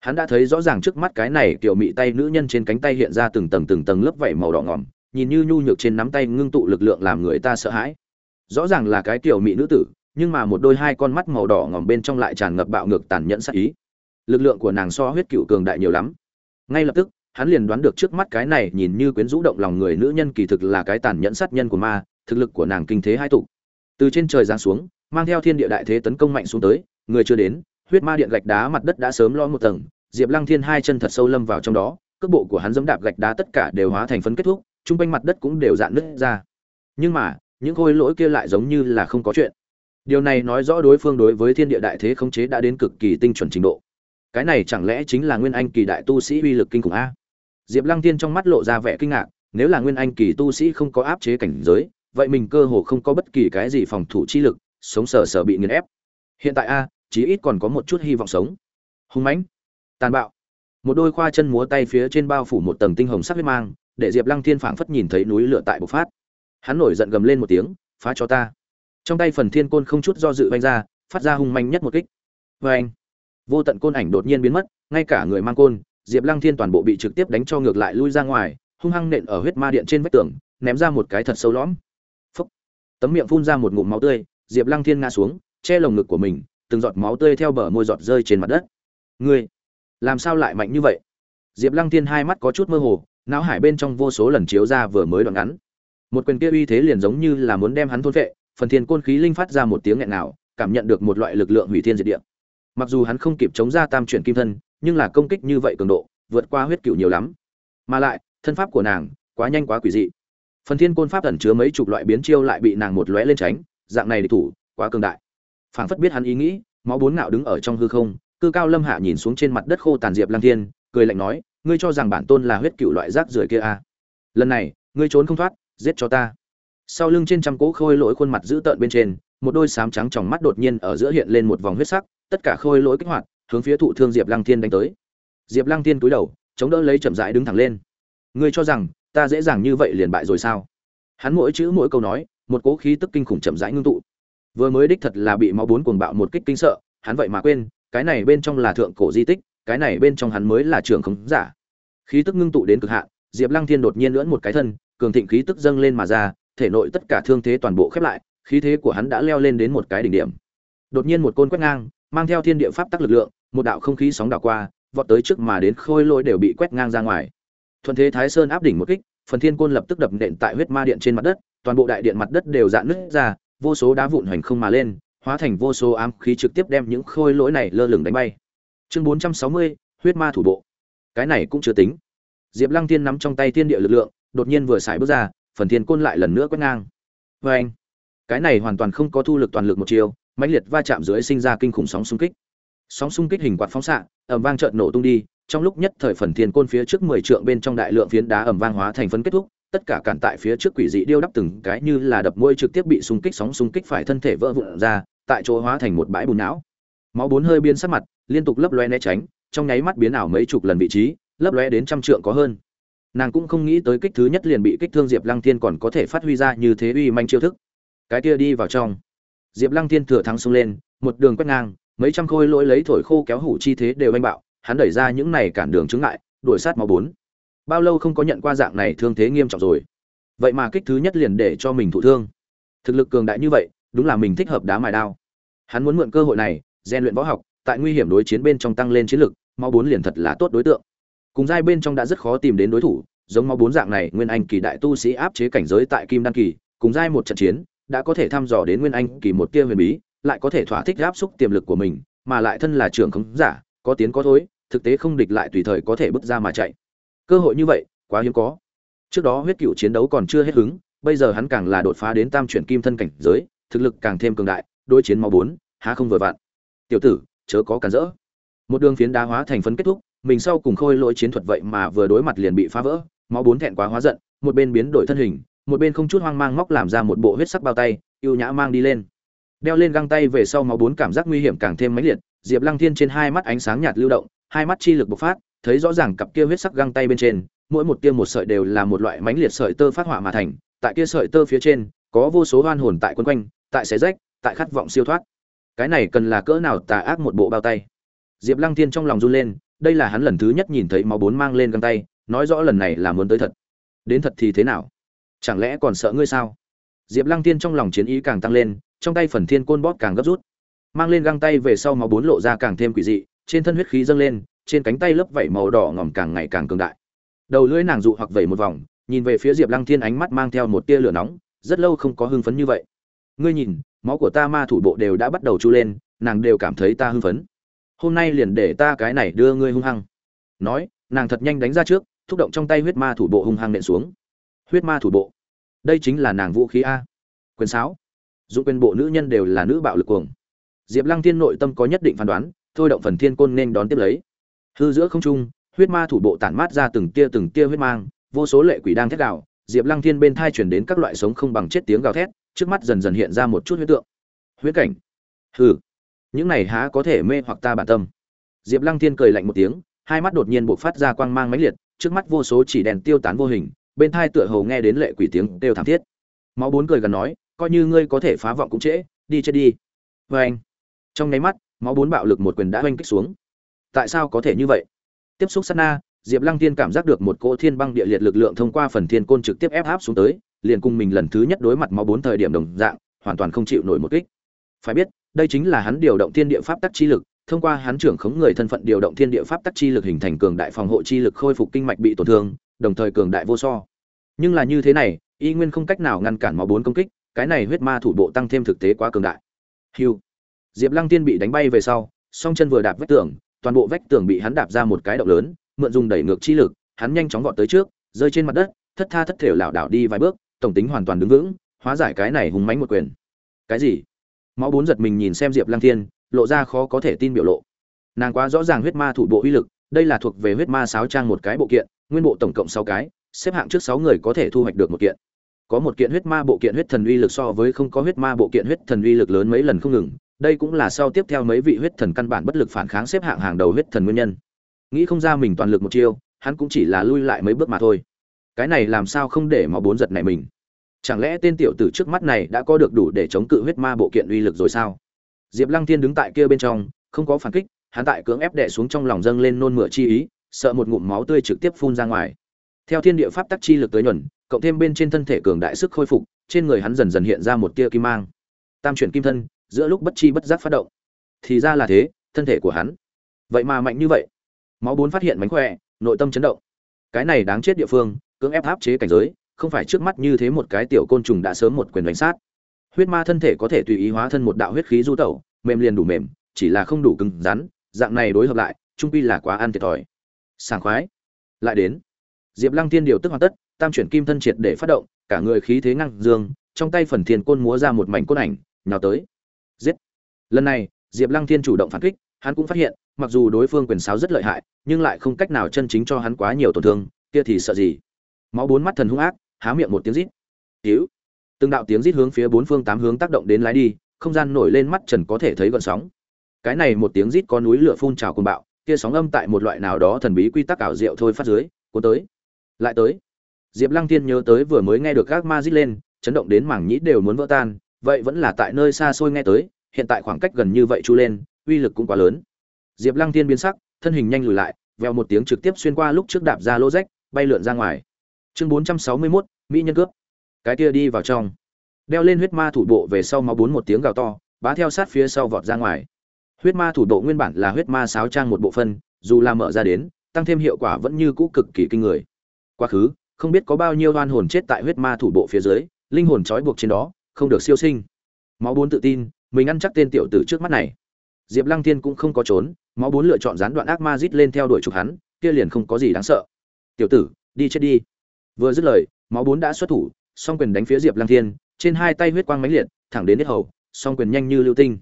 Hắn đã thấy rõ ràng trước mắt cái này kiểu mị tay nữ nhân trên cánh tay hiện ra từng tầng từng tầng lớp vảy màu đỏ ngỏm, nhìn như nhu nhược trên nắm tay ngưng tụ lực lượng làm người ta sợ hãi. Rõ ràng là cái kiểu mị nữ tử, nhưng mà một đôi hai con mắt màu đỏ ngỏm bên trong lại tràn ngập bạo ngược tàn nhẫn sắc ý. Lực lượng của nàng so huyết cựu cường đại nhiều lắm. Ngay lập tức hắn liền đoán được trước mắt cái này nhìn như quyến rũ động lòng người nữ nhân kỳ thực là cái tàn nhẫn sát nhân của ma, thực lực của nàng kinh thế hai tụ. Từ trên trời giáng xuống, mang theo thiên địa đại thế tấn công mạnh xuống tới, người chưa đến, huyết ma điện gạch đá mặt đất đã sớm lo một tầng, diệp lăng thiên hai chân thật sâu lâm vào trong đó, cước bộ của hắn dẫm đạp gạch đá tất cả đều hóa thành phấn kết thúc, trung quanh mặt đất cũng đều dạn nứt ra. Nhưng mà, những khôi lỗi kia lại giống như là không có chuyện. Điều này nói rõ đối phương đối với thiên địa đại thế khống chế đã đến cực kỳ tinh chuẩn trình độ. Cái này chẳng lẽ chính là nguyên anh kỳ đại tu sĩ uy lực kinh khủng a? Diệp lăng tiên trong mắt lộ ra vẻ kinh ngạc, nếu là nguyên anh kỳ tu sĩ không có áp chế cảnh giới, vậy mình cơ hồ không có bất kỳ cái gì phòng thủ chi lực, sống sờ sờ bị nghiền ép. Hiện tại a, chí ít còn có một chút hy vọng sống. Hung mãnh, tàn bạo. Một đôi khoa chân múa tay phía trên bao phủ một tầng tinh hồng sắc huyết mang, để diệp lăng thiên phảng phất nhìn thấy núi lửa tại bộc phát. Hắn nổi giận gầm lên một tiếng, phá cho ta. Trong tay phần thiên côn không chút do dự vung ra, phát ra hung manh nhất một kích. Vê vô tận côn ảnh đột nhiên biến mất, ngay cả người mang côn diệp lăng thiên toàn bộ bị trực tiếp đánh cho ngược lại lui ra ngoài hung hăng nện ở huyết ma điện trên vách tường ném ra một cái thật sâu lõm. Phốc. tấm miệng phun ra một ngụm máu tươi diệp lăng thiên ngã xuống che lồng ngực của mình từng giọt máu tươi theo bờ môi giọt rơi trên mặt đất. Ngươi làm sao lại mạnh như vậy? Diệp lăng thiên hai mắt có chút mơ hồ não hải bên trong vô số lần chiếu ra vừa mới đoạn ngắn. Một quyền kia uy thế liền giống như là muốn đem hắn thôn phệ, phần thiên côn khí linh phát ra một tiếng nghẹn nào cảm nhận được một loại lực lượng hủy thiên diệt địa. Mặc dù hắn không kịp chống ra tam chuyển kim thân nhưng là công kích như vậy cường độ, vượt qua huyết cựu nhiều lắm. Mà lại, thân pháp của nàng quá nhanh quá quỷ dị. Phần thiên côn pháp ẩn chứa mấy chục loại biến chiêu lại bị nàng một lóe lên tránh, dạng này địch thủ, quá cường đại. Phảng phất biết hắn ý nghĩ, máu bốn ngạo đứng ở trong hư không, cư cao lâm hạ nhìn xuống trên mặt đất khô tàn diệp lang thiên, cười lạnh nói, ngươi cho rằng bản tôn là huyết cựu loại rác rưởi kia à. lần này, ngươi trốn không thoát, giết cho ta. Sau lưng trên trăm cỗ khôi lỗi khuôn mặt dữ tợn bên trên, một đôi sám trắng tròng mắt đột nhiên ở giữa hiện lên một vòng huyết sắc, tất cả khôi lỗi kích hoạt hướng phía thụ thương diệp lăng thiên đánh tới. Diệp lăng thiên cúi đầu, chống đỡ lấy chậm rãi đứng thẳng lên. Ngươi cho rằng, ta dễ dàng như vậy liền bại rồi sao? Hắn mỗi chữ mỗi câu nói, một cố khí tức kinh khủng chậm rãi ngưng tụ. Vừa mới đích thật là bị máu bốn cuồng bạo một kích kinh sợ, hắn vậy mà quên, cái này bên trong là thượng cổ di tích, cái này bên trong hắn mới là trường khống giả. Khí tức ngưng tụ đến cực hạn, diệp lăng thiên đột nhiên lưỡn một cái thân, cường thịnh khí tức dâng lên mà ra, thể nội tất cả thương thế toàn bộ khép lại, khí thế của hắn đã leo lên đến một cái đỉnh điểm. Đột nhiên một côn quét ngang, mang theo thiên địa pháp tắc lực lượng một đạo không khí sóng đảo qua vọt tới trước mà đến khôi lôi đều bị quét ngang ra ngoài. Thuần thế thái sơn áp đỉnh một kích phần thiên côn lập tức đập nện tại huyết ma điện trên mặt đất toàn bộ đại điện mặt đất đều dạn nứt ra vô số đá vụn hoành không mà lên hóa thành vô số ám khí trực tiếp đem những khôi lỗi này lơ lửng đánh bay. Chương 460, huyết ma thủ bộ. Cái này cũng chưa tính. Diệp lăng tiên nắm trong tay thiên địa lực lượng đột nhiên vừa xài bước ra phần thiên côn lại lần nữa quét ngang. Vê anh cái này hoàn toàn không có thu lực toàn lực một chiều mãnh liệt va chạm dưới sinh ra kinh khủng sóng xung kích sóng xung kích hình quạt phóng xạ ẩm vang trợn nổ tung đi, trong lúc nhất thời phần thiên côn phía trước mười trượng bên trong đại lượng phiến đá ẩm vang hóa thành phấn kết thúc, tất cả cản tại phía trước quỷ dị điêu đắp từng cái như là đập môi trực tiếp bị xung kích sóng xung kích phải thân thể vỡ vụn ra, tại chỗ hóa thành một bãi bùn não. Máu bốn hơi biến sắc mặt, liên tục lấp loe né tránh, trong nháy mắt biến ảo mấy chục lần vị trí, lấp loe đến trăm trượng có hơn. Nàng cũng không nghĩ tới kích thứ nhất liền bị kích thương diệp lăng thiên còn có thể phát huy ra như thế uy manh chiêu thức. Cái kia đi vào trong. Diệp lăng thiên thừa thắng xông lên, một đường quét ngang mấy trăm khôi lỗi lấy thổi khô kéo hủ chi thế đều anh bạo, hắn đẩy ra những này cản đường chứng ngại, đuổi sát máu bốn. Bao lâu không có nhận qua dạng này thương thế nghiêm trọng rồi? Vậy mà kích thứ nhất liền để cho mình thụ thương. Thực lực cường đại như vậy, đúng là mình thích hợp đá mài đao. Hắn muốn mượn cơ hội này, rèn luyện võ học, tại nguy hiểm đối chiến bên trong tăng lên chiến lực, máu bốn liền thật là tốt đối tượng. Cùng giai bên trong đã rất khó tìm đến đối thủ, giống máu bốn dạng này, nguyên anh kỳ đại tu sĩ áp chế cảnh giới tại kim đan kỳ, cùng giai một trận chiến, đã có thể thăm dò đến nguyên anh kỳ một tia huyền bí lại có thể thỏa thích áp xúc tiềm lực của mình, mà lại thân là trưởng khống giả, có tiến có thối, thực tế không địch lại tùy thời có thể bước ra mà chạy. Cơ hội như vậy, quá hiếm có. Trước đó huyết cựu chiến đấu còn chưa hết hứng, bây giờ hắn càng là đột phá đến tam chuyển kim thân cảnh giới, thực lực càng thêm cường đại, đối chiến máu bốn, há không vừa vặn tiểu tử, chớ có cản rỡ. Một đường phiến đá hóa thành phấn kết thúc, mình sau cùng khôi lỗi chiến thuật vậy mà vừa đối mặt liền bị phá vỡ, máu bốn thẹn quá hóa giận, một bên biến đổi thân hình, một bên không chút hoang mang móc làm ra một bộ huyết sắc bao tay ưu nhã mang đi lên đeo lên găng tay về sau máu bốn cảm giác nguy hiểm càng thêm mãnh liệt, diệp lăng thiên trên hai mắt ánh sáng nhạt lưu động, hai mắt chi lực bộc phát, thấy rõ ràng cặp kia huyết sắc găng tay bên trên, mỗi một tia một sợi đều là một loại mãnh liệt sợi tơ phát họa mà thành, tại kia sợi tơ phía trên, có vô số hoan hồn tại quân quanh, tại xé rách, tại khát vọng siêu thoát. Cái này cần là cỡ nào tà ác một bộ bao tay? Diệp lăng thiên trong lòng run lên, đây là hắn lần thứ nhất nhìn thấy máu bốn mang lên găng tay, nói rõ lần này là muốn tới thật. Đến thật thì thế nào? Chẳng lẽ còn sợ ngươi sao? Diệp lăng thiên trong lòng chiến ý càng tăng lên, trong tay phần thiên côn bóp càng gấp rút. Mang lên găng tay về sau máu bốn lộ ra càng thêm quỷ dị, trên thân huyết khí dâng lên, trên cánh tay lớp vảy màu đỏ ngòm càng ngày càng cường đại. Đầu lưỡi nàng dụ hoặc vẩy một vòng, nhìn về phía diệp lăng thiên ánh mắt mang theo một tia lửa nóng, rất lâu không có hưng phấn như vậy. Ngươi nhìn, máu của ta ma thủ bộ đều đã bắt đầu chu lên, nàng đều cảm thấy ta hưng phấn. Hôm nay liền để ta cái này đưa ngươi hung hăng. Nói, nàng thật nhanh đánh ra trước, thúc động trong tay huyết ma thủ bộ hung hăng nện xuống. Huyết ma thủ bộ đây chính là nàng vũ khí a. Quyền sáo. Dụng quyền bộ nữ nhân đều là nữ bạo lực cuồng. Diệp lăng thiên nội tâm có nhất định phán đoán, thôi động phần thiên côn nên đón tiếp lấy. Hư giữa không trung, huyết ma thủ bộ tản mát ra từng tia từng tia huyết mang, vô số lệ quỷ đang thét gạo diệp lăng thiên bên thai chuyển đến các loại sống không bằng chết tiếng gào thét, trước mắt dần dần hiện ra một chút huyết tượng. Huyết cảnh. Hừ. Những này há có thể mê hoặc ta bản tâm. Diệp lăng thiên cười lạnh một tiếng, hai mắt đột nhiên buộc phát ra quang mang mãnh liệt, trước mắt vô số chỉ đèn tiêu tán vô hình bên thai tựa hầu nghe đến lệ quỷ tiếng kêu thảm thiết. Máu bốn cười gần nói, coi như ngươi có thể phá vọng cũng trễ, đi chết đi. Vê anh, trong nháy mắt, máu bốn bạo lực một quyền đã oanh kích xuống. Tại sao có thể như vậy? Tiếp xúc sát na, diệp lăng thiên cảm giác được một cỗ thiên băng địa liệt lực lượng thông qua phần thiên côn trực tiếp ép áp xuống tới, liền cùng mình lần thứ nhất đối mặt máu bốn thời điểm đồng dạng, hoàn toàn không chịu nổi một kích. Phải biết, đây chính là hắn điều động thiên địa pháp tắc chi lực, thông qua hắn trưởng khống người thân phận điều động thiên địa pháp tắc chi lực hình thành cường đại phòng hộ chi lực khôi phục kinh mạch bị tổn thương, đồng thời cường đại vô so nhưng là như thế này, y nguyên không cách nào ngăn cản máu bốn công kích, cái này huyết ma thủ bộ tăng thêm thực tế quá cường đại. Hiu diệp lăng tiên bị đánh bay về sau, song chân vừa đạp vách tường, toàn bộ vách tường bị hắn đạp ra một cái động lớn, mượn dùng đẩy ngược chi lực, hắn nhanh chóng vọt tới trước, rơi trên mặt đất, thất tha thất thể lảo đảo đi vài bước, tổng tính hoàn toàn đứng vững, hóa giải cái này hùng mánh một quyền. Cái gì? Máu bốn giật mình nhìn xem diệp lăng thiên lộ ra khó có thể tin biểu lộ. Nàng quá rõ ràng huyết ma thủ bộ uy lực, đây là thuộc về huyết ma sáo trang một cái bộ kiện, nguyên bộ tổng cộng sáu cái xếp hạng trước sáu người có thể thu hoạch được một kiện. Có một kiện huyết ma bộ kiện huyết thần uy lực so với không có huyết ma bộ kiện huyết thần uy lực lớn mấy lần không ngừng, đây cũng là sau tiếp theo mấy vị huyết thần căn bản bất lực phản kháng xếp hạng hàng đầu huyết thần nguyên nhân. Nghĩ không ra mình toàn lực một chiêu, hắn cũng chỉ là lui lại mấy bước mà thôi. Cái này làm sao không để mà bốn giật này mình? Chẳng lẽ tên tiểu tử trước mắt này đã có được đủ để chống cự huyết ma bộ kiện uy lực rồi sao? Diệp lăng thiên đứng tại kia bên trong, không có phản kích, hắn tại cưỡng ép đẻ xuống trong lòng dâng lên nôn mửa chi ý, sợ một ngụm máu tươi trực tiếp phun ra ngoài theo thiên địa pháp tắc chi lực tới nhuần, cộng thêm bên trên thân thể cường đại sức khôi phục, trên người hắn dần dần hiện ra một tia kim mang. Tam chuyển kim thân, giữa lúc bất chi bất giác phát động. Thì ra là thế, thân thể của hắn. Vậy mà mạnh như vậy. Máu bốn phát hiện mánh khỏe, nội tâm chấn động. Cái này đáng chết địa phương, cưỡng ép áp chế cảnh giới, không phải trước mắt như thế một cái tiểu côn trùng đã sớm một quyền đánh sát. Huyết ma thân thể có thể tùy ý hóa thân một đạo huyết khí du tẩu, mềm liền đủ mềm, chỉ là không đủ cứng rắn, dạng này đối hợp lại, trung pi là quá ăn thiệt thòi. Sảng khoái. Lại đến diệp lăng Thiên điều tức hoàn tất, tam chuyển kim thân triệt để phát động, cả người khí thế ngăng dương, trong tay phần thiên côn múa ra một mảnh côn ảnh, nhào tới. Giết! Lần này, diệp lăng thiên chủ động phản kích, hắn cũng phát hiện, mặc dù đối phương quyền sáo rất lợi hại, nhưng lại không cách nào chân chính cho hắn quá nhiều tổn thương, kia thì sợ gì? Máu bốn mắt thần hung ác, há miệng một tiếng rít. Hữu. từng đạo tiếng rít hướng phía bốn phương tám hướng tác động đến lái đi, không gian nổi lên mắt trần có thể thấy gợn sóng. Cái này một tiếng rít có núi lửa phun trào cuồng bạo, kia sóng âm tại một loại nào đó thần bí quy tắc ảo diệu thôi phát dưới, cuốn tới lại tới. Diệp lăng tiên nhớ tới vừa mới nghe được các ma dít lên, chấn động đến mảng nhĩ đều muốn vỡ tan, vậy vẫn là tại nơi xa xôi nghe tới, hiện tại khoảng cách gần như vậy chu lên, uy lực cũng quá lớn. Diệp lăng tiên biến sắc, thân hình nhanh lùi lại, vèo một tiếng trực tiếp xuyên qua lúc trước đạp ra lỗ rách, bay lượn ra ngoài. Chương bốn trăm sáu mươi mốt, mỹ nhân cướp. Cái kia đi vào trong. Đeo lên huyết ma thủ bộ về sau máu bốn một tiếng gào to, bá theo sát phía sau vọt ra ngoài. Huyết ma thủ bộ nguyên bản là huyết ma sáo trang một bộ phân, dù là mở ra đến, tăng thêm hiệu quả vẫn như cũ cực kỳ kinh người quá khứ, không biết có bao nhiêu oan hồn chết tại huyết ma thủ bộ phía dưới, linh hồn trói buộc trên đó, không được siêu sinh. Máu bốn tự tin, mình ăn chắc tên tiểu tử trước mắt này. Diệp lăng thiên cũng không có trốn, máu bốn lựa chọn gián đoạn ác ma rít lên theo đuổi chụp hắn, kia liền không có gì đáng sợ. Tiểu tử, đi chết đi. Vừa dứt lời, máu bốn đã xuất thủ, song quyền đánh phía diệp lăng thiên, trên hai tay huyết quang mãnh liệt, thẳng đến hết hầu, song quyền nhanh như lưu tinh.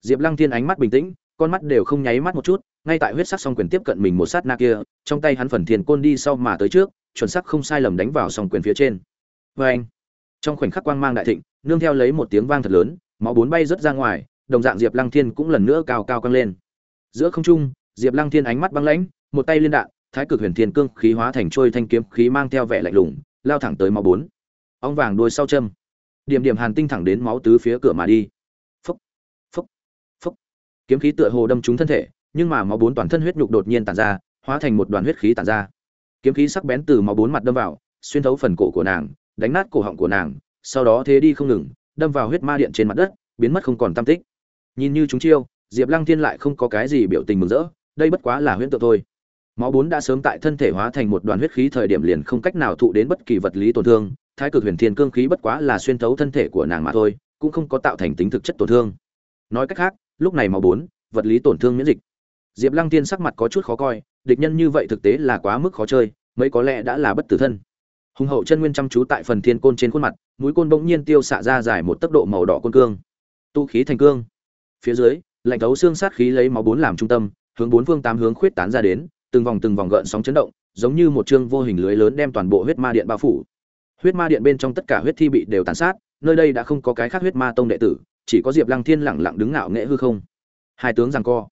Diệp lăng thiên ánh mắt bình tĩnh, con mắt đều không nháy mắt một chút, ngay tại huyết sắc song quyền tiếp cận mình một sát na kia, trong tay hắn phần thiền côn đi sau mà tới trước chuẩn xác không sai lầm đánh vào song quyền phía trên. Và anh, trong khoảnh khắc quang mang đại thịnh, nương theo lấy một tiếng vang thật lớn, máu bốn bay rất ra ngoài, đồng dạng diệp lăng thiên cũng lần nữa cao cao căng lên. Giữa không trung, diệp lăng thiên ánh mắt băng lãnh, một tay liên đạn, thái cực huyền thiên cương khí hóa thành trôi thanh kiếm khí mang theo vẻ lạnh lùng, lao thẳng tới máu bốn. Ong vàng đuôi sau châm. Điểm điểm hàn tinh thẳng đến máu tứ phía cửa mà đi. Phúc phúc phúc. Kiếm khí tựa hồ đâm trúng thân thể, nhưng mà máu bốn toàn thân huyết nhục đột nhiên tản ra, hóa thành một đoàn huyết khí tản ra kiếm khí sắc bén từ máu bốn mặt đâm vào, xuyên thấu phần cổ của nàng, đánh nát cổ họng của nàng, sau đó thế đi không ngừng, đâm vào huyết ma điện trên mặt đất, biến mất không còn tam tích. Nhìn như chúng chiêu, diệp lăng thiên lại không có cái gì biểu tình mừng rỡ, đây bất quá là huyễn tượng thôi. Máu bốn đã sớm tại thân thể hóa thành một đoàn huyết khí thời điểm liền không cách nào thụ đến bất kỳ vật lý tổn thương, thái cực huyền thiên cương khí bất quá là xuyên thấu thân thể của nàng mà thôi, cũng không có tạo thành tính thực chất tổn thương. Nói cách khác, lúc này máu bốn, vật lý tổn thương miễn dịch diệp lăng tiên sắc mặt có chút khó coi, địch nhân như vậy thực tế là quá mức khó chơi, mấy có lẽ đã là bất tử thân. Hùng hậu chân nguyên chăm chú tại phần thiên côn trên khuôn mặt, mũi côn bỗng nhiên tiêu xạ ra dài một tốc độ màu đỏ côn cương. Tu khí thành cương. Phía dưới, lạnh thấu xương sát khí lấy máu bốn làm trung tâm, hướng bốn phương tám hướng khuyết tán ra đến, từng vòng từng vòng gợn sóng chấn động, giống như một chương vô hình lưới lớn đem toàn bộ huyết ma điện bao phủ. Huyết ma điện bên trong tất cả huyết thi bị đều tàn sát, nơi đây đã không có cái khác huyết ma tông đệ tử, chỉ có diệp lăng thiên lẳng lặng đứng ngạo nghệ hư không. Hai tướng giằng co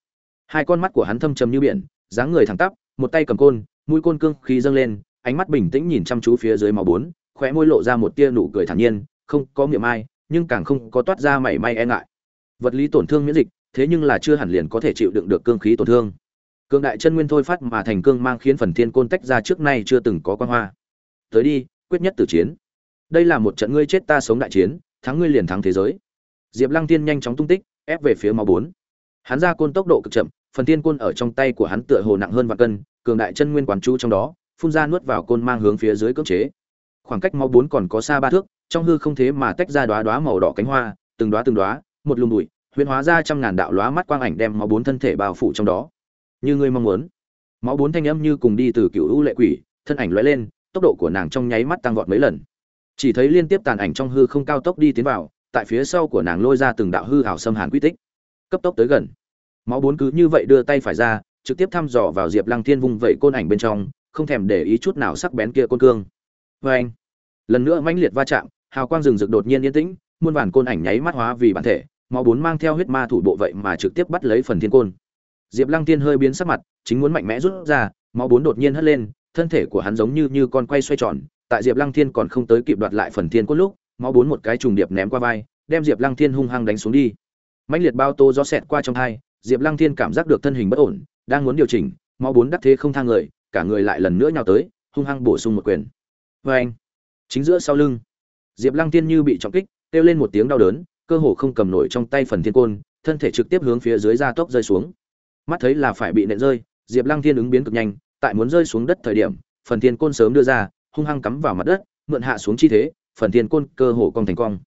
hai con mắt của hắn thâm trầm như biển, dáng người thẳng tắp, một tay cầm côn, mũi côn cương khí dâng lên, ánh mắt bình tĩnh nhìn chăm chú phía dưới máu bốn, khóe môi lộ ra một tia nụ cười thản nhiên, không có miệng ai, nhưng càng không có toát ra mảy may e ngại. Vật lý tổn thương miễn dịch, thế nhưng là chưa hẳn liền có thể chịu đựng được cương khí tổn thương. Cương đại chân nguyên thôi phát mà thành cương mang khiến phần thiên côn tách ra trước nay chưa từng có quan hoa. Tới đi, quyết nhất tử chiến. Đây là một trận ngươi chết ta sống đại chiến, thắng ngươi liền thắng thế giới. Diệp lăng tiên nhanh chóng tung tích, ép về phía máu bốn. Hắn ra côn tốc độ cực chậm phần tiên côn ở trong tay của hắn tựa hồ nặng hơn vạn cân, cường đại chân nguyên quán chú trong đó, phun ra nuốt vào côn mang hướng phía dưới cưỡng chế. Khoảng cách máu bốn còn có xa ba thước, trong hư không thế mà tách ra đóa đóa màu đỏ cánh hoa, từng đóa từng đóa, một lùm bụi, huyễn hóa ra trăm ngàn đạo lóa mắt quang ảnh đem máu bốn thân thể bao phủ trong đó. Như ngươi mong muốn. Máu bốn thanh âm như cùng đi từ cựu u lệ quỷ, thân ảnh lóe lên, tốc độ của nàng trong nháy mắt tăng vọt mấy lần. Chỉ thấy liên tiếp tàn ảnh trong hư không cao tốc đi tiến vào, tại phía sau của nàng lôi ra từng đạo hư ảo xâm hàn quy tích. Cấp tốc tới gần. Mó bốn cứ như vậy đưa tay phải ra, trực tiếp thăm dò vào diệp lăng thiên vung vẩy côn ảnh bên trong, không thèm để ý chút nào sắc bén kia côn cương. Vê anh, lần nữa mãnh liệt va chạm, hào quang rừng rực đột nhiên yên tĩnh, muôn bản côn ảnh nháy mắt hóa vì bản thể Mó bốn mang theo huyết ma thủ bộ vậy mà trực tiếp bắt lấy phần thiên côn. Diệp lăng tiên hơi biến sắc mặt, chính muốn mạnh mẽ rút ra Mó bốn đột nhiên hất lên, thân thể của hắn giống như như con quay xoay tròn, tại diệp lăng thiên còn không tới kịp đoạt lại phần thiên côn lúc, máu bốn một cái trùng điệp ném qua vai, đem diệp lăng thiên hung hăng đánh xuống đi. Mãnh liệt bao tô gió xẹt qua trong hai diệp lăng thiên cảm giác được thân hình bất ổn, đang muốn điều chỉnh, máu bốn đắc thế không thang người, cả người lại lần nữa nhào tới, hung hăng bổ sung một quyền. Oeng! anh, chính giữa sau lưng, diệp lăng Thiên như bị trọng kích, kêu lên một tiếng đau đớn, cơ hồ không cầm nổi trong tay phần thiên côn, thân thể trực tiếp hướng phía dưới ra tốc rơi xuống. Mắt thấy là phải bị nện rơi, diệp lăng thiên ứng biến cực nhanh, tại muốn rơi xuống đất thời điểm, phần thiên côn sớm đưa ra, hung hăng cắm vào mặt đất, mượn hạ xuống chi thế, phần thiên côn cơ hồ cong thành cong.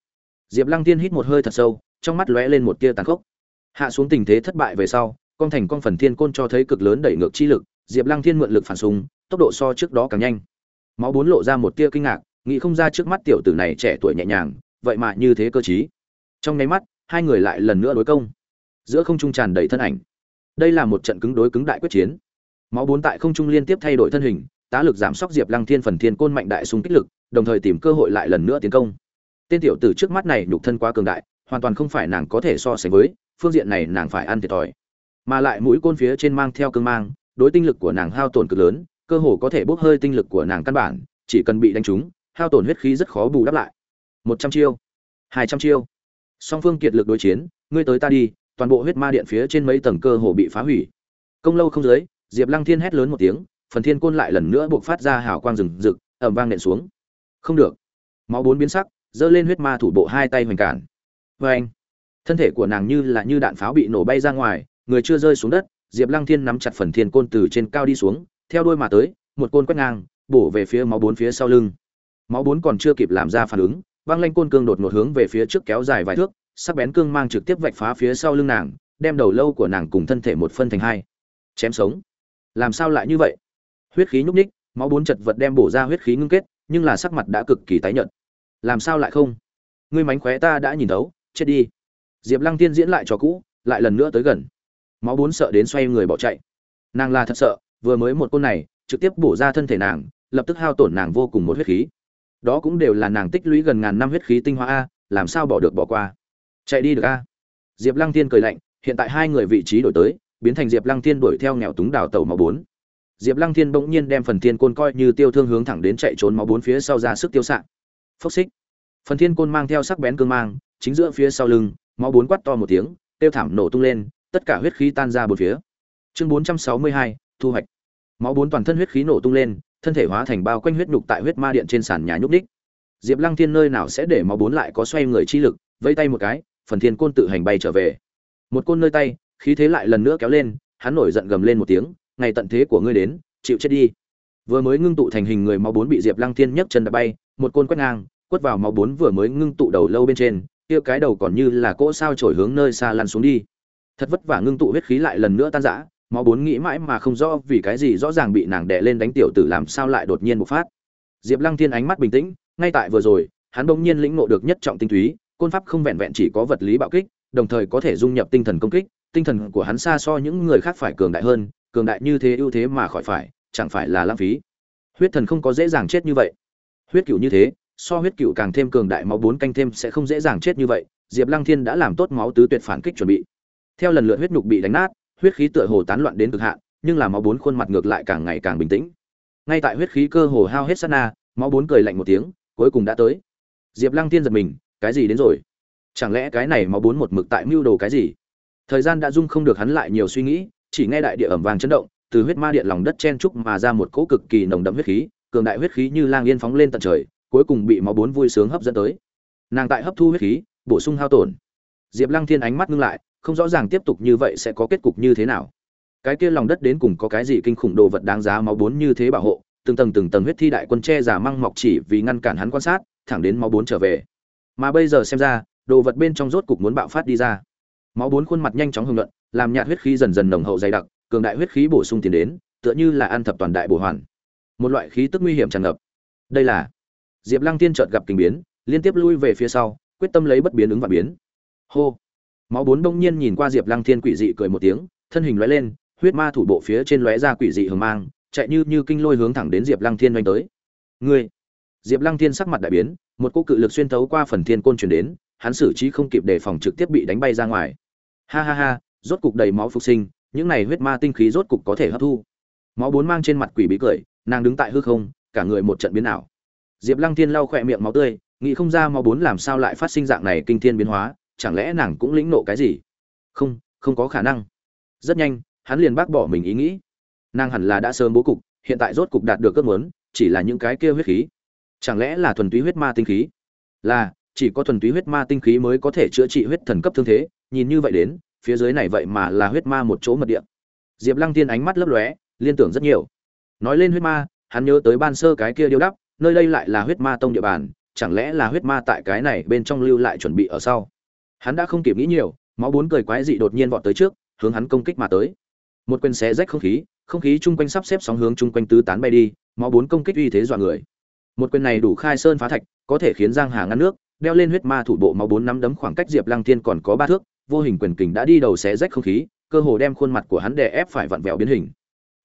Diệp lăng thiên hít một hơi thật sâu, trong mắt lóe lên một tia tàn khốc hạ xuống tình thế thất bại về sau con thành con phần thiên côn cho thấy cực lớn đẩy ngược chi lực diệp lăng thiên mượn lực phản xung, tốc độ so trước đó càng nhanh. Máu bốn lộ ra một tia kinh ngạc nghĩ không ra trước mắt tiểu tử này trẻ tuổi nhẹ nhàng vậy mà như thế cơ trí. trong nháy mắt hai người lại lần nữa đối công. Giữa không trung tràn đầy thân ảnh. Đây là một trận cứng đối cứng đại quyết chiến. Máu bốn tại không trung liên tiếp thay đổi thân hình tá lực giảm sóc diệp lăng thiên phần thiên côn mạnh đại xung kích lực đồng thời tìm cơ hội lại lần nữa tiến công. Tên tiểu tử trước mắt này nhục thân quá cường đại hoàn toàn không phải nàng có thể so sánh với phương diện này nàng phải ăn thiệt thòi. Mà lại mũi côn phía trên mang theo cương mang, đối tinh lực của nàng hao tổn cực lớn, cơ hồ có thể bốc hơi tinh lực của nàng căn bản, chỉ cần bị đánh trúng, hao tổn huyết khí rất khó bù đắp lại. Một trăm chiêu, hai trăm chiêu. Song phương kiệt lực đối chiến, ngươi tới ta đi, toàn bộ huyết ma điện phía trên mấy tầng cơ hồ bị phá hủy. Công lâu không dưới, diệp lăng thiên hét lớn một tiếng, phần thiên côn lại lần nữa buộc phát ra hào quang rừng rực ẩm vang nện xuống. Không được. Máu bốn biến sắc, giơ lên huyết ma thủ bộ hai tay hoành cản. Vê anh thân thể của nàng như là như đạn pháo bị nổ bay ra ngoài, người chưa rơi xuống đất, diệp lăng thiên nắm chặt phần thiên côn từ trên cao đi xuống, theo đôi mà tới, một côn quét ngang, bổ về phía máu bốn phía sau lưng. Máu bốn còn chưa kịp làm ra phản ứng, văng lanh côn cương đột ngột hướng về phía trước kéo dài vài thước, sắc bén cương mang trực tiếp vạch phá phía sau lưng nàng, đem đầu lâu của nàng cùng thân thể một phân thành hai. Chém sống. Làm sao lại như vậy? Huyết khí nhúc ních máu bốn chật vật đem bổ ra huyết khí ngưng kết, nhưng là sắc mặt đã cực kỳ tái nhợt. Làm sao lại không? Ngươi mánh khóe ta đã nhìn thấu, chết đi diệp lăng tiên diễn lại cho cũ, lại lần nữa tới gần. Máu bốn sợ đến xoay người bỏ chạy. Nàng là thật sợ, vừa mới một côn này, trực tiếp bổ ra thân thể nàng, lập tức hao tổn nàng vô cùng một huyết khí. Đó cũng đều là nàng tích lũy gần ngàn năm huyết khí tinh hoa a, làm sao bỏ được bỏ qua? Chạy đi được a. Diệp lăng tiên cười lạnh, hiện tại hai người vị trí đổi tới, biến thành diệp lăng tiên đuổi theo nghèo túng đào tàu máu bốn. Diệp lăng tiên bỗng nhiên đem phần thiên côn coi như tiêu thương hướng thẳng đến chạy trốn máu bốn phía sau ra sức tiêu s ạ phốc xích. Phần thiên côn mang theo sắc bén cương mang, chính giữa phía sau lưng máu bốn quát to một tiếng, tiêu thảm nổ tung lên, tất cả huyết khí tan ra bốn phía. Chương bốn trăm sáu mươi hai, thu hoạch. Máu bốn toàn thân huyết khí nổ tung lên, thân thể hóa thành bao quanh huyết nhục tại huyết ma điện trên sàn nhà nhúc ních diệp lăng thiên nơi nào sẽ để máu bốn lại có xoay người chi lực vây tay một cái, phần thiên côn tự hành bay trở về. Một côn nơi tay, khí thế lại lần nữa kéo lên, hắn nổi giận gầm lên một tiếng, ngày tận thế của ngươi đến, chịu chết đi. Vừa mới ngưng tụ thành hình người máu bốn bị diệp lăng thiên nhấc chân đã bay, một côn quét ngang, quất vào máu bốn vừa mới ngưng tụ đầu lâu bên trên kia cái đầu còn như là cỗ sao trổi hướng nơi xa lăn xuống đi. Thật vất vả ngưng tụ huyết khí lại lần nữa tan rã mó bốn nghĩ mãi mà không rõ vì cái gì rõ ràng bị nàng đè lên đánh tiểu tử làm sao lại đột nhiên bộc phát. Diệp lăng thiên ánh mắt bình tĩnh, ngay tại vừa rồi, hắn bỗng nhiên lĩnh ngộ được nhất trọng tinh túy, côn pháp không vẹn vẹn chỉ có vật lý bạo kích, đồng thời có thể dung nhập tinh thần công kích, tinh thần của hắn xa so những người khác phải cường đại hơn, cường đại như thế ưu thế mà khỏi phải, chẳng phải là lãng phí. Huyết thần không có dễ dàng chết như vậy. Huyết cựu như thế so huyết cựu càng thêm cường đại máu bốn canh thêm sẽ không dễ dàng chết như vậy, diệp lăng thiên đã làm tốt máu tứ tuyệt phản kích chuẩn bị. Theo lần lượt huyết nhục bị đánh nát, huyết khí tựa hồ tán loạn đến cực hạn, nhưng là máu bốn khuôn mặt ngược lại càng ngày càng bình tĩnh. Ngay tại huyết khí cơ hồ hao hết sát na, máu bốn cười lạnh một tiếng, cuối cùng đã tới. Diệp lăng thiên giật mình, cái gì đến rồi? Chẳng lẽ cái này máu bốn một mực tại mưu đồ cái gì? Thời gian đã dung không được hắn lại nhiều suy nghĩ, chỉ nghe đại địa ẩm vàng chấn động, từ huyết ma điện lòng đất chen trúc mà ra một cỗ cực kỳ nồng đậm huyết khí, cường đại huyết khí như lang yên phóng lên tận trời cuối cùng bị máu bốn vui sướng hấp dẫn tới. Nàng tại hấp thu huyết khí, bổ sung hao tổn. Diệp lăng thiên ánh mắt ngưng lại, không rõ ràng tiếp tục như vậy sẽ có kết cục như thế nào. Cái kia lòng đất đến cùng có cái gì kinh khủng đồ vật đáng giá máu bốn như thế bảo hộ, từng tầng từng tầng huyết thi đại quân che giả măng mọc chỉ vì ngăn cản hắn quan sát, thẳng đến máu bốn trở về. Mà bây giờ xem ra, đồ vật bên trong rốt cục muốn bạo phát đi ra. Máu bốn khuôn mặt nhanh chóng hưng luận, làm nhạt huyết khí dần dần nồng hậu dày đặc, cường đại huyết khí bổ sung tiền đến, tựa như là ăn thập toàn đại bổ hoàn. Một loại khí tức nguy hiểm tràn ngập. Đây là diệp lăng tiên chợt gặp tình biến, liên tiếp lui về phía sau, quyết tâm lấy bất biến ứng và biến. Hô! Máu bốn đông nhiên nhìn qua diệp lăng thiên quỷ dị cười một tiếng, thân hình lóe lên, huyết ma thủ bộ phía trên lóe ra quỷ dị hừng mang, chạy như như kinh lôi hướng thẳng đến diệp lăng thiên đánh tới. Ngươi! Diệp lăng thiên sắc mặt đại biến, một cú cự lực xuyên thấu qua phần thiên côn truyền đến, hắn xử trí không kịp đề phòng trực tiếp bị đánh bay ra ngoài. Ha ha ha, rốt cục đầy máu phục sinh, những này huyết ma tinh khí rốt cục có thể hấp thu. Máu bốn mang trên mặt quỷ bí cười, nàng đứng tại hư không, cả người một trận biến ảo diệp lăng thiên lau khỏe miệng máu tươi, nghĩ không ra máu bốn làm sao lại phát sinh dạng này kinh thiên biến hóa, chẳng lẽ nàng cũng lĩnh nộ cái gì? Không không có khả năng. Rất nhanh, hắn liền bác bỏ mình ý nghĩ. Nàng hẳn là đã sớm bố cục, hiện tại rốt cục đạt được cơ muốn, chỉ là những cái kia huyết khí. Chẳng lẽ là thuần túy huyết ma tinh khí? Là, chỉ có thuần túy huyết ma tinh khí mới có thể chữa trị huyết thần cấp thương thế, nhìn như vậy đến, phía dưới này vậy mà là huyết ma một chỗ mật địa. Diệp lăng tiên ánh mắt lấp lóe, liên tưởng rất nhiều. Nói lên huyết ma, hắn nhớ tới ban sơ cái kia điêu đắp nơi đây lại là huyết ma tông địa bàn, chẳng lẽ là huyết ma tại cái này bên trong lưu lại chuẩn bị ở sau? Hắn đã không kịp nghĩ nhiều, máu bốn cười quái dị đột nhiên vọt tới trước, hướng hắn công kích mà tới. Một quyền xé rách không khí không khí chung quanh sắp xếp sóng hướng chung quanh tứ tán bay đi, máu bốn công kích uy thế dọa người. Một quyền này đủ khai sơn phá thạch, có thể khiến giang hà ngăn nước, đeo lên huyết ma thủ bộ máu bốn nắm đấm khoảng cách diệp lăng thiên còn có ba thước, vô hình quyền kình đã đi đầu xé rách không khí, cơ hồ đem khuôn mặt của hắn đè ép phải vặn vẹo biến hình.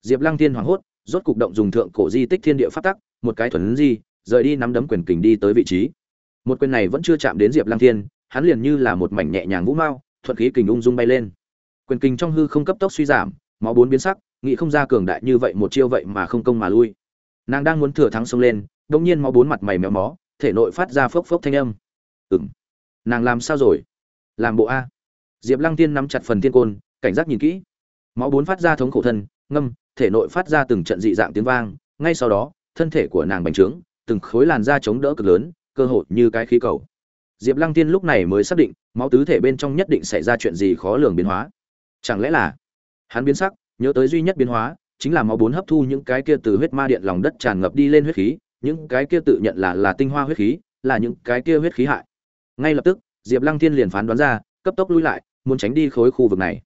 Diệp lăng thiên hoảng hốt, rốt cục động dùng thượng cổ di tích thiên địa phát tắc một cái thuần di, rời đi nắm đấm quyền kình đi tới vị trí. Một quyền này vẫn chưa chạm đến diệp lăng thiên, hắn liền như là một mảnh nhẹ nhàng vũ mao, thuận khí kình ung dung bay lên. Quyền kình trong hư không cấp tốc suy giảm, máu bốn biến sắc, nghĩ không ra cường đại như vậy một chiêu vậy mà không công mà lui. Nàng đang muốn thừa thắng xông lên đông nhiên máu bốn mặt mày méo mó, thể nội phát ra phốc phốc thanh âm. Ừng nàng làm sao rồi? Làm bộ a. Diệp lăng tiên nắm chặt phần thiên côn, cảnh giác nhìn kỹ. Máu bốn phát ra thống khổ thân, ngâm, thể nội phát ra từng trận dị dạng tiếng vang, ngay sau đó thân thể của nàng bành trướng, từng khối làn da chống đỡ cực lớn, cơ hội như cái khí cầu. Diệp lăng tiên lúc này mới xác định, máu tứ thể bên trong nhất định xảy ra chuyện gì khó lường biến hóa. Chẳng lẽ là hắn biến sắc, nhớ tới duy nhất biến hóa, chính là máu bốn hấp thu những cái kia từ huyết ma điện lòng đất tràn ngập đi lên huyết khí, những cái kia tự nhận là là tinh hoa huyết khí, là những cái kia huyết khí hại. Ngay lập tức, diệp lăng tiên liền phán đoán ra, cấp tốc lui lại, muốn tránh đi khối khu vực này.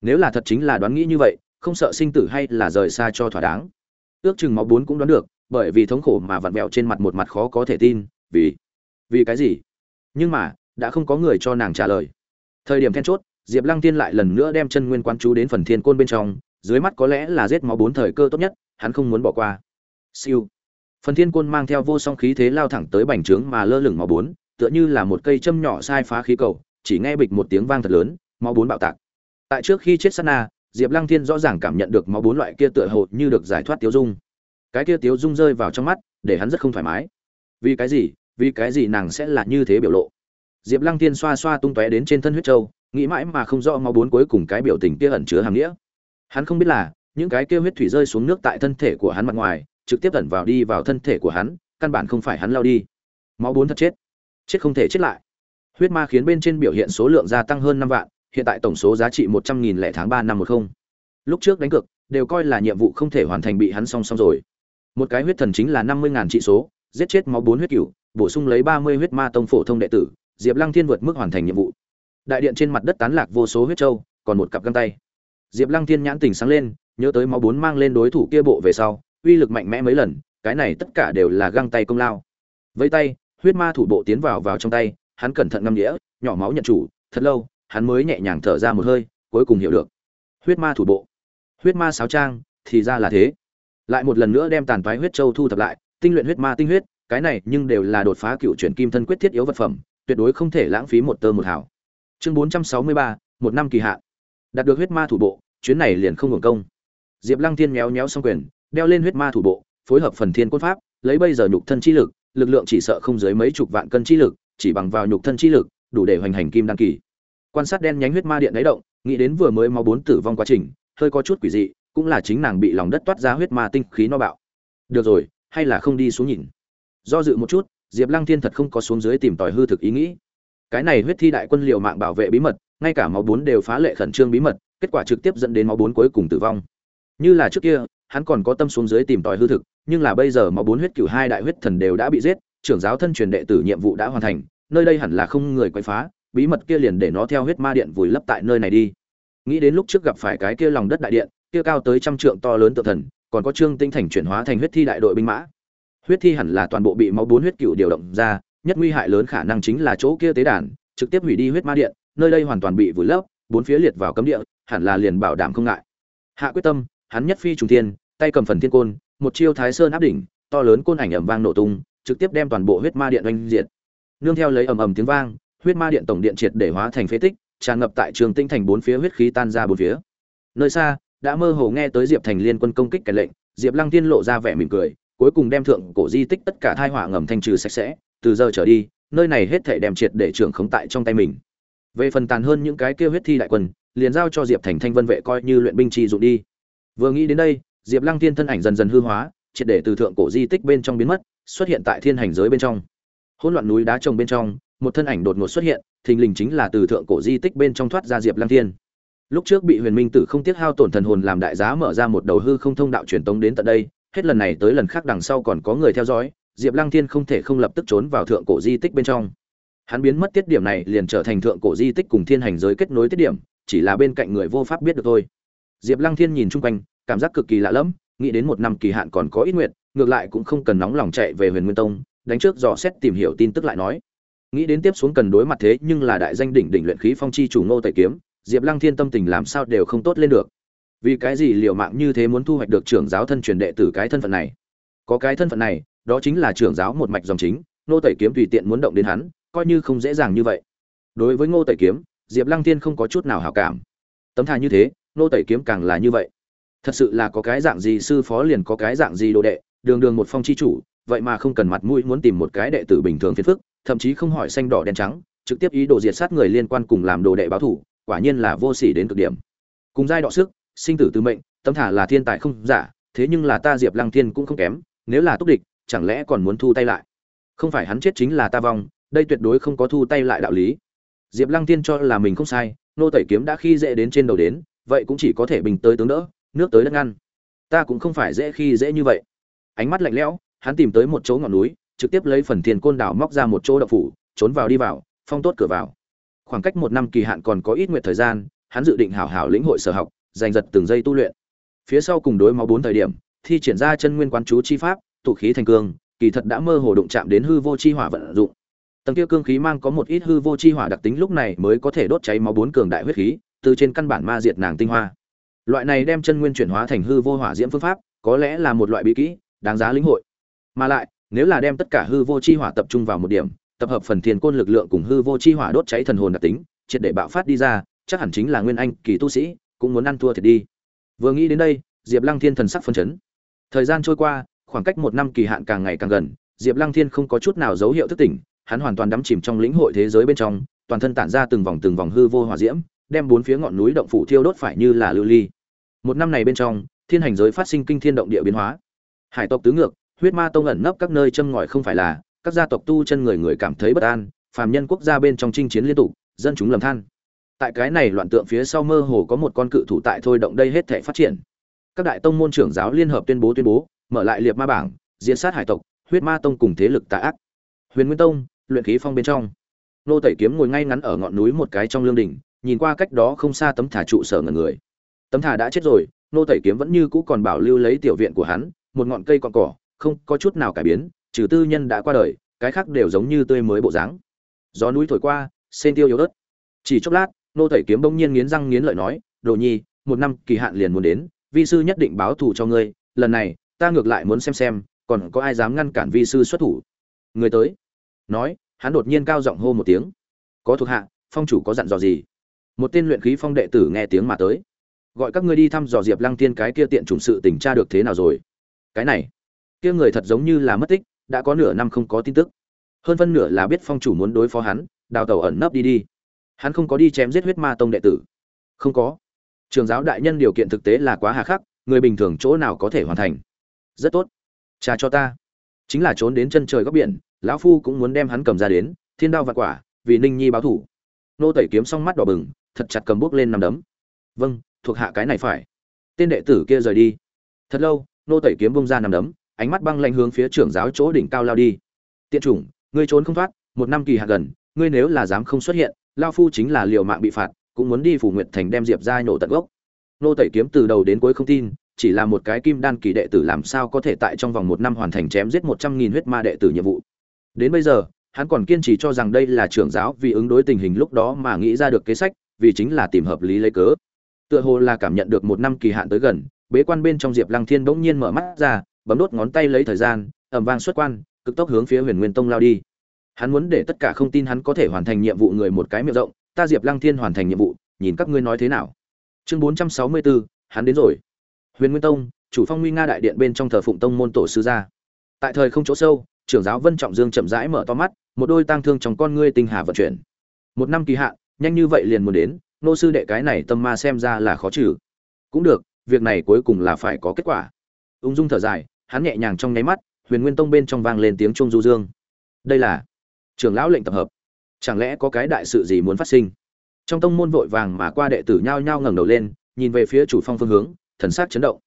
Nếu là thật chính là đoán nghĩ như vậy, không sợ sinh tử hay là rời xa cho thỏa đáng. Ước chừng máu bốn cũng đoán được bởi vì thống khổ mà vặn vẹo trên mặt một mặt khó có thể tin, vì vì cái gì? Nhưng mà, đã không có người cho nàng trả lời. Thời điểm then chốt, diệp lăng tiên lại lần nữa đem chân nguyên Quán chú đến phần thiên côn bên trong, dưới mắt có lẽ là giết máu bốn thời cơ tốt nhất, hắn không muốn bỏ qua. Siêu. Phần thiên côn mang theo vô song khí thế lao thẳng tới bành trướng mà lơ lửng máu bốn, tựa như là một cây châm nhỏ sai phá khí cầu, chỉ nghe bịch một tiếng vang thật lớn, máu bốn bạo tạc. Tại trước khi chết sana diệp lăng thiên rõ ràng cảm nhận được máu bốn loại kia tựa hồ như được giải thoát tiêu dung cái kia tiếu dung rơi vào trong mắt, để hắn rất không thoải mái. Vì cái gì? Vì cái gì nàng sẽ là như thế biểu lộ? Diệp lăng thiên xoa xoa tung tóe đến trên thân huyết châu nghĩ mãi mà không rõ máu bốn cuối cùng cái biểu tình kia ẩn chứa hàm nghĩa. Hắn không biết là, những cái kia huyết thủy rơi xuống nước tại thân thể của hắn mặt ngoài, trực tiếp ẩn vào đi vào thân thể của hắn, căn bản không phải hắn lao đi. Máu bốn thật chết. Chết không thể chết lại. Huyết ma khiến bên trên biểu hiện số lượng gia tăng hơn năm vạn, hiện tại tổng số giá trị một trăm nghìn lẻ tháng ba năm một không. Lúc trước đánh cược, đều coi là nhiệm vụ không thể hoàn thành bị hắn song song rồi một cái huyết thần chính là năm mươi ngàn trị số, giết chết máu bốn huyết cửu, bổ sung lấy ba mươi huyết ma tông phổ thông đệ tử, diệp lăng thiên vượt mức hoàn thành nhiệm vụ. Đại điện trên mặt đất tán lạc vô số huyết trâu còn một cặp găng tay. Diệp lăng thiên nhãn tình sáng lên, nhớ tới máu bốn mang lên đối thủ kia bộ về sau, uy lực mạnh mẽ mấy lần, cái này tất cả đều là găng tay công lao. Vây tay, huyết ma thủ bộ tiến vào vào trong tay, hắn cẩn thận ngâm đĩa nhỏ máu nhận chủ, thật lâu, hắn mới nhẹ nhàng thở ra một hơi, cuối cùng hiểu được. Huyết ma thủ bộ. Huyết ma sáo trang, thì ra là thế lại một lần nữa đem tàn toái huyết châu thu thập lại, tinh luyện huyết ma tinh huyết, cái này nhưng đều là đột phá cựu chuyển kim thân quyết thiết yếu vật phẩm, tuyệt đối không thể lãng phí một tơ một hào. Chương bốn trăm sáu mươi ba, một năm kỳ hạn. Đạt được huyết ma thủ bộ, chuyến này liền không hưởng công. Diệp lăng thiên méo méo xong quyền, đeo lên huyết ma thủ bộ, phối hợp phần thiên cốt pháp, lấy bây giờ nhục thân chi lực lực lượng chỉ sợ không dưới mấy chục vạn cân chi lực, chỉ bằng vào nhục thân chi lực, đủ để hoành hành kim đăng kỳ. Quan sát đen nhánh huyết ma điện đáy động, nghĩ đến vừa mới máu bốn tử vong quá trình, hơi có chút quỷ dị cũng là chính nàng bị lòng đất toát ra huyết ma tinh khí no bạo. Được rồi, hay là không đi xuống nhìn. Do dự một chút, diệp lăng thiên thật không có xuống dưới tìm tòi hư thực ý nghĩ. Cái này huyết thi đại quân liều mạng bảo vệ bí mật, ngay cả máu bốn đều phá lệ khẩn trương bí mật, kết quả trực tiếp dẫn đến máu bốn cuối cùng tử vong. Như là trước kia, hắn còn có tâm xuống dưới tìm tòi hư thực, nhưng là bây giờ máu bốn huyết cửu hai đại huyết thần đều đã bị giết, trưởng giáo thân truyền đệ tử nhiệm vụ đã hoàn thành, nơi đây hẳn là không người quấy phá, bí mật kia liền để nó theo huyết ma điện vùi lấp tại nơi này đi. Nghĩ đến lúc trước gặp phải cái kia lòng đất đại điện kia cao tới trăm trượng to lớn tự thần, còn có trương tinh thành chuyển hóa thành huyết thi đại đội binh mã. Huyết thi hẳn là toàn bộ bị máu bốn huyết cựu điều động ra, nhất nguy hại lớn khả năng chính là chỗ kia tế đàn, trực tiếp hủy đi huyết ma điện, nơi đây hoàn toàn bị vùi lấp, bốn phía liệt vào cấm địa, hẳn là liền bảo đảm không ngại. Hạ quyết tâm, hắn nhất phi trùng thiên, tay cầm phần thiên côn, một chiêu thái sơn áp đỉnh, to lớn côn ảnh ầm vang nổ tung, trực tiếp đem toàn bộ huyết ma điện oanh diệt. Nương theo lấy ầm ầm tiếng vang, huyết ma điện tổng điện triệt để hóa thành phế tích, tràn ngập tại trường tinh thành bốn phía huyết khí tan ra bốn phía. Nơi xa đã mơ hồ nghe tới diệp thành liên quân công kích cái lệnh, diệp lăng tiên lộ ra vẻ mỉm cười, cuối cùng đem thượng cổ di tích tất cả thai họa ngầm thanh trừ sạch sẽ, từ giờ trở đi, nơi này hết thể đem triệt để trưởng khống tại trong tay mình. Về phần tàn hơn những cái kêu huyết thi đại quân, liền giao cho diệp thành thanh vân vệ coi như luyện binh chi dụng đi. Vừa nghĩ đến đây, diệp lăng tiên thân ảnh dần dần hư hóa, triệt để từ thượng cổ di tích bên trong biến mất, xuất hiện tại thiên hành giới bên trong. Hỗn loạn núi đá trồng bên trong, một thân ảnh đột ngột xuất hiện, thình lình chính là từ thượng cổ di tích bên trong thoát ra diệp lăng thiên lúc trước bị huyền minh tử không tiếc hao tổn thần hồn làm đại giá mở ra một đầu hư không thông đạo truyền tống đến tận đây, hết lần này tới lần khác đằng sau còn có người theo dõi, diệp lăng thiên không thể không lập tức trốn vào thượng cổ di tích bên trong. Hắn biến mất tiết điểm này liền trở thành thượng cổ di tích cùng thiên hành giới kết nối tiết điểm, chỉ là bên cạnh người vô pháp biết được thôi. Diệp lăng thiên nhìn chung quanh, cảm giác cực kỳ lạ lẫm, nghĩ đến một năm kỳ hạn còn có ít nguyện, ngược lại cũng không cần nóng lòng chạy về huyền nguyên tông, đánh trước dò xét tìm hiểu tin tức lại nói. Nghĩ đến tiếp xuống cần đối mặt thế nhưng là đại danh đỉnh đỉnh luyện khí phong chi chủ ngô tẩy kiếm diệp lăng thiên tâm tình làm sao đều không tốt lên được. Vì cái gì liều mạng như thế muốn thu hoạch được trưởng giáo thân truyền đệ tử cái thân phận này? Có cái thân phận này, đó chính là trưởng giáo một mạch dòng chính, ngô tẩy kiếm tùy tiện muốn động đến hắn, coi như không dễ dàng như vậy. Đối với ngô tẩy kiếm, diệp lăng thiên không có chút nào hảo cảm. Tấm thà như thế, ngô tẩy kiếm càng là như vậy. Thật sự là có cái dạng gì sư phó liền có cái dạng gì đồ đệ, đường đường một phong chi chủ, vậy mà không cần mặt mũi muốn tìm một cái đệ tử bình thường phiền phức, thậm chí không hỏi xanh đỏ đen trắng, trực tiếp ý đồ diệt sát người liên quan cùng làm đồ đệ báo thủ quả nhiên là vô sỉ đến cực điểm. Cùng giai đọ sức, sinh tử tư mệnh, tấm thả là thiên tài không giả, thế nhưng là ta diệp lăng thiên cũng không kém, nếu là túc địch, chẳng lẽ còn muốn thu tay lại? Không phải hắn chết chính là ta vong, đây tuyệt đối không có thu tay lại đạo lý. Diệp lăng thiên cho là mình không sai, nô tẩy kiếm đã khi dễ đến trên đầu đến, vậy cũng chỉ có thể bình tới tướng đỡ, nước tới đất ngăn. Ta cũng không phải dễ khi dễ như vậy. Ánh mắt lạnh lẽo, hắn tìm tới một chỗ ngọn núi, trực tiếp lấy phần tiền côn đảo móc ra một chỗ đậu phủ, trốn vào đi vào, phong tốt cửa vào khoảng cách một năm kỳ hạn còn có ít nguyện thời gian, hắn dự định hảo hảo lĩnh hội sở học, giành giật từng giây tu luyện. Phía sau cùng đối máu bốn thời điểm, thi triển ra chân nguyên quán chú chi pháp, tụ khí thành cương, kỳ thật đã mơ hồ đụng chạm đến hư vô chi hỏa vận dụng. Tầng kia cương khí mang có một ít hư vô chi hỏa đặc tính lúc này mới có thể đốt cháy máu bốn cường đại huyết khí, từ trên căn bản ma diệt nàng tinh hoa. Loại này đem chân nguyên chuyển hóa thành hư vô hỏa diễm phương pháp, có lẽ là một loại bí kỹ, đáng giá lĩnh hội. Mà lại, nếu là đem tất cả hư vô chi hỏa tập trung vào một điểm tập hợp phần thiên côn lực lượng cùng hư vô chi hỏa đốt cháy thần hồn đặc tính, triệt để bạo phát đi ra, chắc hẳn chính là nguyên anh kỳ tu sĩ, cũng muốn ăn thua thiệt đi. Vừa nghĩ đến đây, diệp lăng thiên thần sắc phân chấn. Thời gian trôi qua, khoảng cách một năm kỳ hạn càng ngày càng gần, diệp lăng thiên không có chút nào dấu hiệu thức tỉnh, hắn hoàn toàn đắm chìm trong lĩnh hội thế giới bên trong, toàn thân tản ra từng vòng từng vòng hư vô hỏa diễm, đem bốn phía ngọn núi động phủ thiêu đốt phải như là lưu ly. Một năm này bên trong, thiên hành giới phát sinh kinh thiên động địa biến hóa. Hải tộc tứ ngược, huyết ma tông ẩn nấp các nơi châm ngòi không phải là các gia tộc tu chân người người cảm thấy bất an, phàm nhân quốc gia bên trong chinh chiến liên tục, dân chúng lầm than. Tại cái này loạn tượng phía sau mơ hồ có một con cự thủ tại thôi động đây hết thể phát triển. Các đại tông môn trưởng giáo liên hợp tuyên bố tuyên bố, mở lại liệt ma bảng diễn sát hải tộc, huyết ma tông cùng thế lực tà ác. Huyền nguyên tông, luyện khí phong bên trong. Nô tẩy kiếm ngồi ngay ngắn ở ngọn núi một cái trong lương đỉnh, nhìn qua cách đó không xa tấm thả trụ sở ngẩn người. Tấm thả đã chết rồi, nô tẩy kiếm vẫn như cũ còn bảo lưu lấy tiểu viện của hắn, một ngọn cây còn cỏ, không có chút nào cải biến trừ tư nhân đã qua đời, cái khác đều giống như tươi mới bộ dáng. Gió núi thổi qua sen tiêu yếu ớt. Chỉ chốc lát, nô thầy kiếm bỗng nhiên nghiến răng nghiến lợi nói, đồ nhi, một năm kỳ hạn liền muốn đến, vi sư nhất định báo thù cho ngươi, lần này, ta ngược lại muốn xem xem, còn có ai dám ngăn cản vi sư xuất thủ. Người tới, nói, hắn đột nhiên cao giọng hô một tiếng. Có thuộc hạ, phong chủ có dặn dò gì? Một tên luyện khí phong đệ tử nghe tiếng mà tới. Gọi các ngươi đi thăm dò diệp lăng tiên cái kia tiện chủng sự tình tra được thế nào rồi? Cái này, kia người thật giống như là mất tích đã có nửa năm không có tin tức. Hơn phân nửa là biết phong chủ muốn đối phó hắn, đào tàu ẩn nấp đi đi. Hắn không có đi chém giết huyết ma tông đệ tử. Không có. Trường giáo đại nhân điều kiện thực tế là quá hà khắc, người bình thường chỗ nào có thể hoàn thành. Rất tốt. Cha cho ta. Chính là trốn đến chân trời góc biển, lão phu cũng muốn đem hắn cầm ra đến, thiên đao vặt quả, vì ninh nhi báo thủ. Nô tẩy kiếm xong mắt đỏ bừng, thật chặt cầm bút lên nằm đấm. Vâng thuộc hạ cái này phải. Tên đệ tử kia rời đi. Thật lâu, nô tẩy kiếm bông ra nằm đấm ánh mắt băng lãnh hướng phía trưởng giáo chỗ đỉnh cao lao đi. Tiện chủng, ngươi trốn không thoát, một năm kỳ hạ gần, ngươi nếu là dám không xuất hiện, lao phu chính là liều mạng bị phạt, cũng muốn đi phủ nguyệt thành đem diệp ra nổ tận gốc. Nô tẩy kiếm từ đầu đến cuối không tin, chỉ là một cái kim đan kỳ đệ tử làm sao có thể tại trong vòng một năm hoàn thành chém giết một trăm nghìn huyết ma đệ tử nhiệm vụ. Đến bây giờ, hắn còn kiên trì cho rằng đây là trưởng giáo vì ứng đối tình hình lúc đó mà nghĩ ra được kế sách, vì chính là tìm hợp lý lấy cớ. Tựa hồ là cảm nhận được một năm kỳ hạn tới gần, bế quan bên trong diệp lăng thiên bỗng nhiên mở mắt ra bấm đốt ngón tay lấy thời gian ẩm vang xuất quan, cực tốc hướng phía huyền nguyên tông lao đi. Hắn muốn để tất cả không tin hắn có thể hoàn thành nhiệm vụ người một cái miệng rộng, ta diệp lăng thiên hoàn thành nhiệm vụ, nhìn các ngươi nói thế nào. Chương bốn trăm sáu mươi bốn hắn đến rồi. Huyền nguyên tông, chủ phong nguy nga đại điện bên trong thờ phụng tông môn tổ sư gia. Tại thời không chỗ sâu, trưởng giáo vân trọng dương chậm rãi mở to mắt, một đôi tang thương trong con ngươi tinh hà vận chuyển. Một năm kỳ hạn, nhanh như vậy liền muốn đến, nô sư đệ cái này tâm ma xem ra là khó trừ cũng được, việc này cuối cùng là phải có kết quả. Ung dung thở dài hắn nhẹ nhàng trong nháy mắt, huyền nguyên tông bên trong vang lên tiếng chuông du dương. Đây là trưởng lão lệnh tập hợp. Chẳng lẽ có cái đại sự gì muốn phát sinh? Trong tông môn vội vàng mà qua đệ tử nhao nhao ngẩng đầu lên, nhìn về phía chủ phong phương hướng, thần sắc chấn động.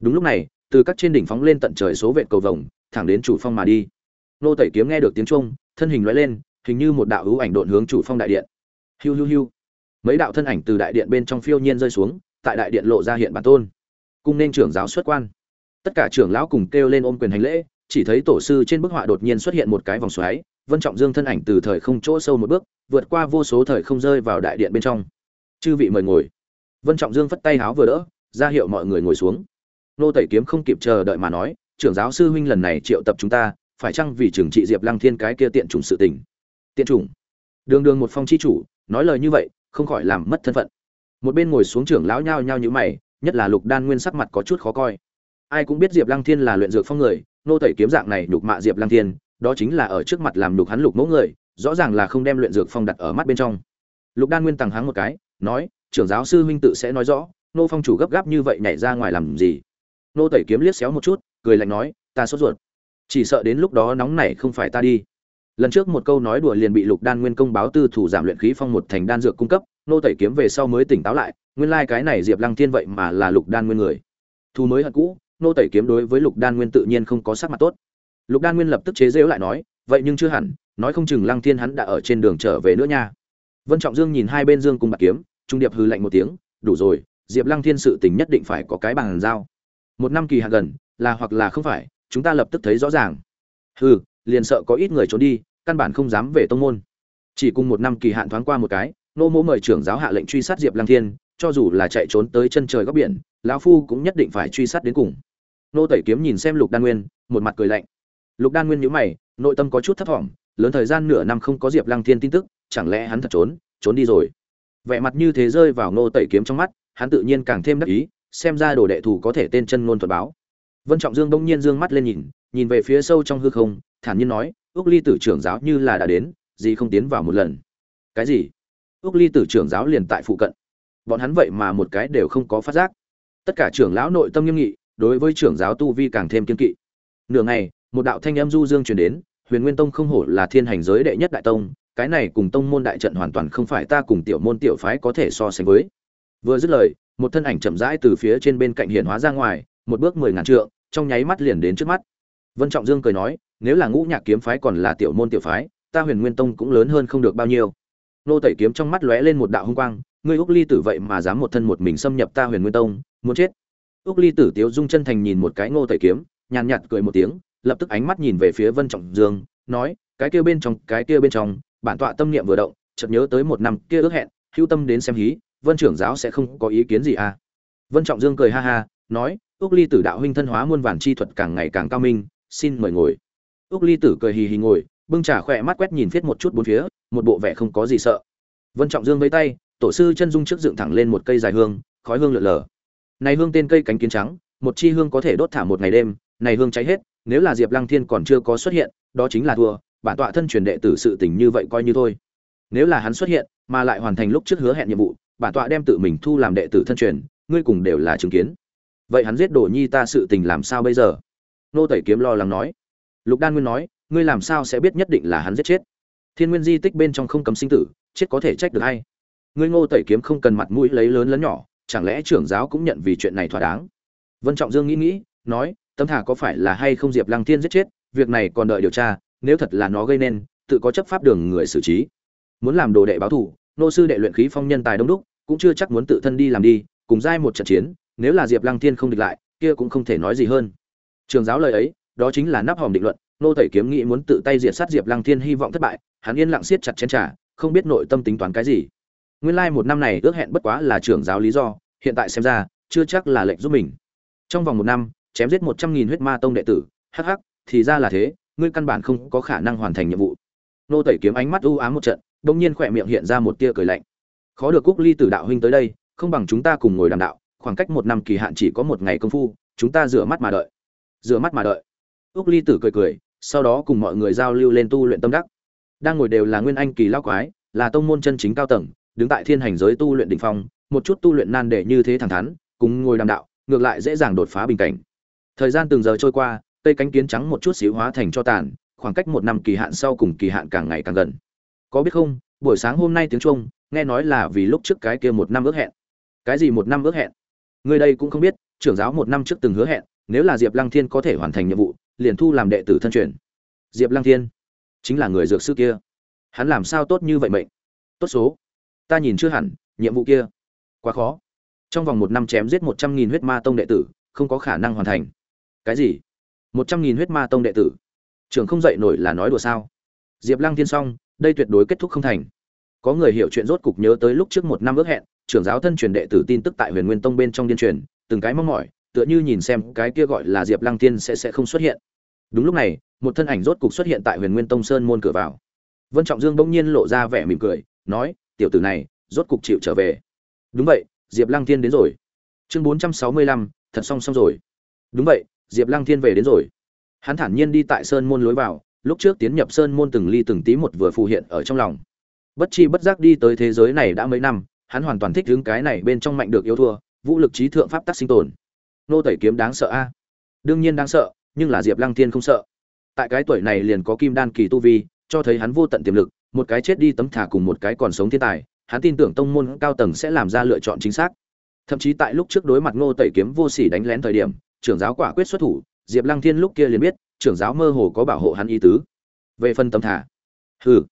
Đúng lúc này, từ các trên đỉnh phóng lên tận trời số vệ cầu vồng, thẳng đến chủ phong mà đi. Nô tẩy kiếm nghe được tiếng chuông, thân hình lóe lên, hình như một đạo hữu ảnh độn hướng chủ phong đại điện. Hiu hiu hiu. Mấy đạo thân ảnh từ đại điện bên trong phiêu nhiên rơi xuống, tại đại điện lộ ra hiện bản tôn. Cung nên trưởng giáo xuất quan tất cả trưởng lão cùng kêu lên ôm quyền hành lễ, chỉ thấy tổ sư trên bức họa đột nhiên xuất hiện một cái vòng xoáy, vân trọng dương thân ảnh từ thời không chỗ sâu một bước, vượt qua vô số thời không rơi vào đại điện bên trong. Chư vị mời ngồi. Vân trọng dương phất tay háo vừa đỡ, ra hiệu mọi người ngồi xuống. Nô tẩy kiếm không kịp chờ đợi mà nói, trưởng giáo sư huynh lần này triệu tập chúng ta, phải chăng vì trưởng trị diệp lăng thiên cái kia tiện chủng sự tình? Tiện chủng? Đường đường một phong chi chủ, nói lời như vậy, không khỏi làm mất thân phận. Một bên ngồi xuống trưởng lão nhao nhao như mày, nhất là lục đan nguyên sắc mặt có chút khó coi ai cũng biết diệp lăng thiên là luyện dược phong người, nô tẩy kiếm dạng này nhục mạ diệp lăng thiên, đó chính là ở trước mặt làm nhục hắn lục mẫu người, rõ ràng là không đem luyện dược phong đặt ở mắt bên trong. Lục đan nguyên tằng hắng một cái, nói, trưởng giáo sư huynh tự sẽ nói rõ, nô phong chủ gấp gáp như vậy nhảy ra ngoài làm gì? Nô tẩy kiếm liếc xéo một chút, cười lạnh nói, ta sốt ruột. Chỉ sợ đến lúc đó nóng này không phải ta đi. Lần trước một câu nói đùa liền bị lục đan nguyên công báo tư thủ giảm luyện khí phong một thành đan dược cung cấp, nô tẩy kiếm về sau mới tỉnh táo lại, nguyên lai cái này diệp lăng thiên vậy mà là lục đan nguyên người. Thu mới hận cũ nô tẩy kiếm đối với lục đan nguyên tự nhiên không có sắc mặt tốt. Lục đan nguyên lập tức chế rễu lại nói, vậy nhưng chưa hẳn, nói không chừng lăng thiên hắn đã ở trên đường trở về nữa nha. Vân trọng dương nhìn hai bên dương cùng bạc kiếm, trung điệp hư lạnh một tiếng, đủ rồi, diệp lăng thiên sự tình nhất định phải có cái bàn giao. Một năm kỳ hạn gần, là hoặc là không phải, chúng ta lập tức thấy rõ ràng. Hừ, liền sợ có ít người trốn đi, căn bản không dám về tông môn. Chỉ cùng một năm kỳ hạn thoáng qua một cái, nô mỗ mời trưởng giáo hạ lệnh truy sát diệp lăng thiên, cho dù là chạy trốn tới chân trời góc biển, lão phu cũng nhất định phải truy sát đến cùng nô tẩy kiếm nhìn xem lục đan nguyên, một mặt cười lạnh. Lục đan nguyên nhíu mày, nội tâm có chút thấp thỏm, lớn thời gian nửa năm không có diệp lăng thiên tin tức, chẳng lẽ hắn thật trốn trốn đi rồi? Vẻ mặt như thế rơi vào nô tẩy kiếm trong mắt, hắn tự nhiên càng thêm đắc ý, xem ra đồ đệ thủ có thể tên chân ngôn thuật báo. Vân trọng dương đông nhiên dương mắt lên nhìn nhìn về phía sâu trong hư không, thản nhiên nói ước ly tử trưởng giáo như là đã đến, gì không tiến vào một lần? Cái gì? Ước ly tử trưởng giáo liền tại phụ cận. Bọn hắn vậy mà một cái đều không có phát giác. Tất cả trưởng lão nội tâm nghiêm nghị đối với trưởng giáo tu vi càng thêm kiên kỵ. Nửa ngày, một đạo thanh âm du dương truyền đến, huyền nguyên tông không hổ là thiên hành giới đệ nhất đại tông, cái này cùng tông môn đại trận hoàn toàn không phải ta cùng tiểu môn tiểu phái có thể so sánh với. Vừa dứt lời, một thân ảnh chậm rãi từ phía trên bên cạnh hiện hóa ra ngoài, một bước mười ngàn trượng, trong nháy mắt liền đến trước mắt. Vân trọng dương cười nói, nếu là ngũ nhạc kiếm phái còn là tiểu môn tiểu phái, ta huyền nguyên tông cũng lớn hơn không được bao nhiêu. Nô tẩy kiếm trong mắt lóe lên một đạo hung quang, ngươi úc ly tử vậy mà dám một thân một mình xâm nhập ta huyền nguyên tông, muốn chết úc ly tử tiếu dung chân thành nhìn một cái ngô tẩy kiếm, nhàn nhạt cười một tiếng, lập tức ánh mắt nhìn về phía vân trọng dương, nói, cái kia bên trong, cái kia bên trong, bản tọa tâm niệm vừa động, chợt nhớ tới một năm kia ước hẹn, hữu tâm đến xem hí, vân trưởng giáo sẽ không có ý kiến gì à? Vân trọng dương cười ha ha, nói, úc ly tử đạo huynh thân hóa muôn vàn chi thuật càng ngày càng cao minh, xin mời ngồi. Úc ly tử cười hì hì ngồi, bưng trà khỏe mắt quét nhìn phiết một chút bốn phía, một bộ vẻ không có gì sợ. Vân trọng dương với tay, tổ sư chân dung trước dựng thẳng lên một cây dài hương, khói hương lượn lờ này hương tên cây cánh kiến trắng, một chi hương có thể đốt thả một ngày đêm, này hương cháy hết, nếu là diệp lăng thiên còn chưa có xuất hiện, đó chính là thua, bản tọa thân truyền đệ tử sự tình như vậy coi như thôi. Nếu là hắn xuất hiện, mà lại hoàn thành lúc trước hứa hẹn nhiệm vụ, bản tọa đem tự mình thu làm đệ tử thân truyền, ngươi cùng đều là chứng kiến. Vậy hắn giết đồ nhi ta sự tình làm sao bây giờ? Nô tẩy kiếm lo lắng nói. Lục đan nguyên nói, ngươi làm sao sẽ biết nhất định là hắn giết chết? Thiên nguyên di tích bên trong không cấm sinh tử, chết có thể trách được hay ngươi ngô tẩy kiếm không cần mặt mũi lấy lớn lớn nhỏ chẳng lẽ trưởng giáo cũng nhận vì chuyện này thỏa đáng? Vân trọng dương nghĩ nghĩ, nói tâm thả có phải là hay không diệp lăng thiên giết chết? Việc này còn đợi điều tra, nếu thật là nó gây nên, tự có chấp pháp đường người xử trí. Muốn làm đồ đệ báo thủ nô sư đệ luyện khí phong nhân tài đông đúc, cũng chưa chắc muốn tự thân đi làm đi, cùng giai một trận chiến, nếu là diệp lăng thiên không địch lại, kia cũng không thể nói gì hơn. Trường giáo lời ấy, đó chính là nắp hòm định luận, nô tẩy kiếm nghĩ muốn tự tay diệt sát diệp lăng thiên hy vọng thất bại, hắn yên lặng siết chặt chén trả không biết nội tâm tính toán cái gì nguyên lai một năm này ước hẹn bất quá là trưởng giáo lý do, hiện tại xem ra, chưa chắc là lệnh giúp mình. Trong vòng một năm, chém giết một trăm nghìn huyết ma tông đệ tử, hắc hắc, thì ra là thế, ngươi căn bản không có khả năng hoàn thành nhiệm vụ. Nô tẩy kiếm ánh mắt u ám một trận đông nhiên khỏe miệng hiện ra một tia cười lạnh. Khó được cúc ly tử đạo huynh tới đây, không bằng chúng ta cùng ngồi đàm đạo, khoảng cách một năm kỳ hạn chỉ có một ngày công phu, chúng ta rửa mắt mà đợi. Rửa mắt mà đợi. Cúc ly tử cười cười, sau đó cùng mọi người giao lưu lên tu luyện tâm đắc. Đang ngồi đều là nguyên anh kỳ lao quái, là tông môn chân chính cao tầng đứng tại thiên hành giới tu luyện đỉnh phong, một chút tu luyện nan để như thế thẳng thắn, cùng ngồi đàm đạo, ngược lại dễ dàng đột phá bình cảnh. Thời gian từng giờ trôi qua, cây cánh kiến trắng một chút xíu hóa thành cho tàn, khoảng cách một năm kỳ hạn sau cùng kỳ hạn càng ngày càng gần. Có biết không, buổi sáng hôm nay tiếng trung, nghe nói là vì lúc trước cái kia một năm ước hẹn. Cái gì một năm ước hẹn? Người đây cũng không biết, trưởng giáo một năm trước từng hứa hẹn, nếu là diệp lăng thiên có thể hoàn thành nhiệm vụ, liền thu làm đệ tử thân truyền. Diệp lăng thiên chính là người dược sư kia. Hắn làm sao tốt như vậy mệnh? Tốt số ta nhìn chưa hẳn, nhiệm vụ kia. Quá khó. Trong vòng một năm chém giết một trăm nghìn huyết ma tông đệ tử, không có khả năng hoàn thành. Cái gì? một trăm nghìn huyết ma tông đệ tử? Trưởng không dậy nổi là nói đùa sao? Diệp lăng thiên xong, đây tuyệt đối kết thúc không thành. Có người hiểu chuyện rốt cục nhớ tới lúc trước một năm ước hẹn, trưởng giáo thân truyền đệ tử tin tức tại huyền nguyên tông bên trong điên truyền, từng cái mong mỏi, tựa như nhìn xem cái kia gọi là diệp lăng thiên sẽ sẽ không xuất hiện. Đúng lúc này, một thân ảnh rốt cục xuất hiện tại huyền nguyên tông sơn môn cửa vào. Vân trọng dương bỗng nhiên lộ ra vẻ mỉm cười, nói tiểu tử này, rốt cục chịu trở về. Đúng vậy, diệp lăng thiên đến rồi. Chương bốn trăm sáu mươi lăm, thật xong xong rồi. Đúng vậy, diệp lăng thiên về đến rồi. Hắn thản nhiên đi tại sơn môn lối vào, lúc trước tiến nhập sơn môn từng ly từng tí một vừa phù hiện ở trong lòng. Bất chi bất giác đi tới thế giới này đã mấy năm, hắn hoàn toàn thích hướng cái này bên trong mạnh được yêu thua, vũ lực trí thượng pháp tắc sinh tồn. Nô tẩy kiếm đáng sợ a. Đương nhiên đáng sợ, nhưng là diệp lăng thiên không sợ. Tại cái tuổi này liền có kim đan kỳ tu vi, cho thấy hắn vô tận tiềm lực một cái chết đi tấm thả cùng một cái còn sống thiên tài, hắn tin tưởng tông môn cao tầng sẽ làm ra lựa chọn chính xác. Thậm chí tại lúc trước đối mặt ngô tẩy kiếm vô sỉ đánh lén thời điểm, trưởng giáo quả quyết xuất thủ, diệp lăng thiên lúc kia liền biết, trưởng giáo mơ hồ có bảo hộ hắn ý tứ. Về phần tấm thả, hừ,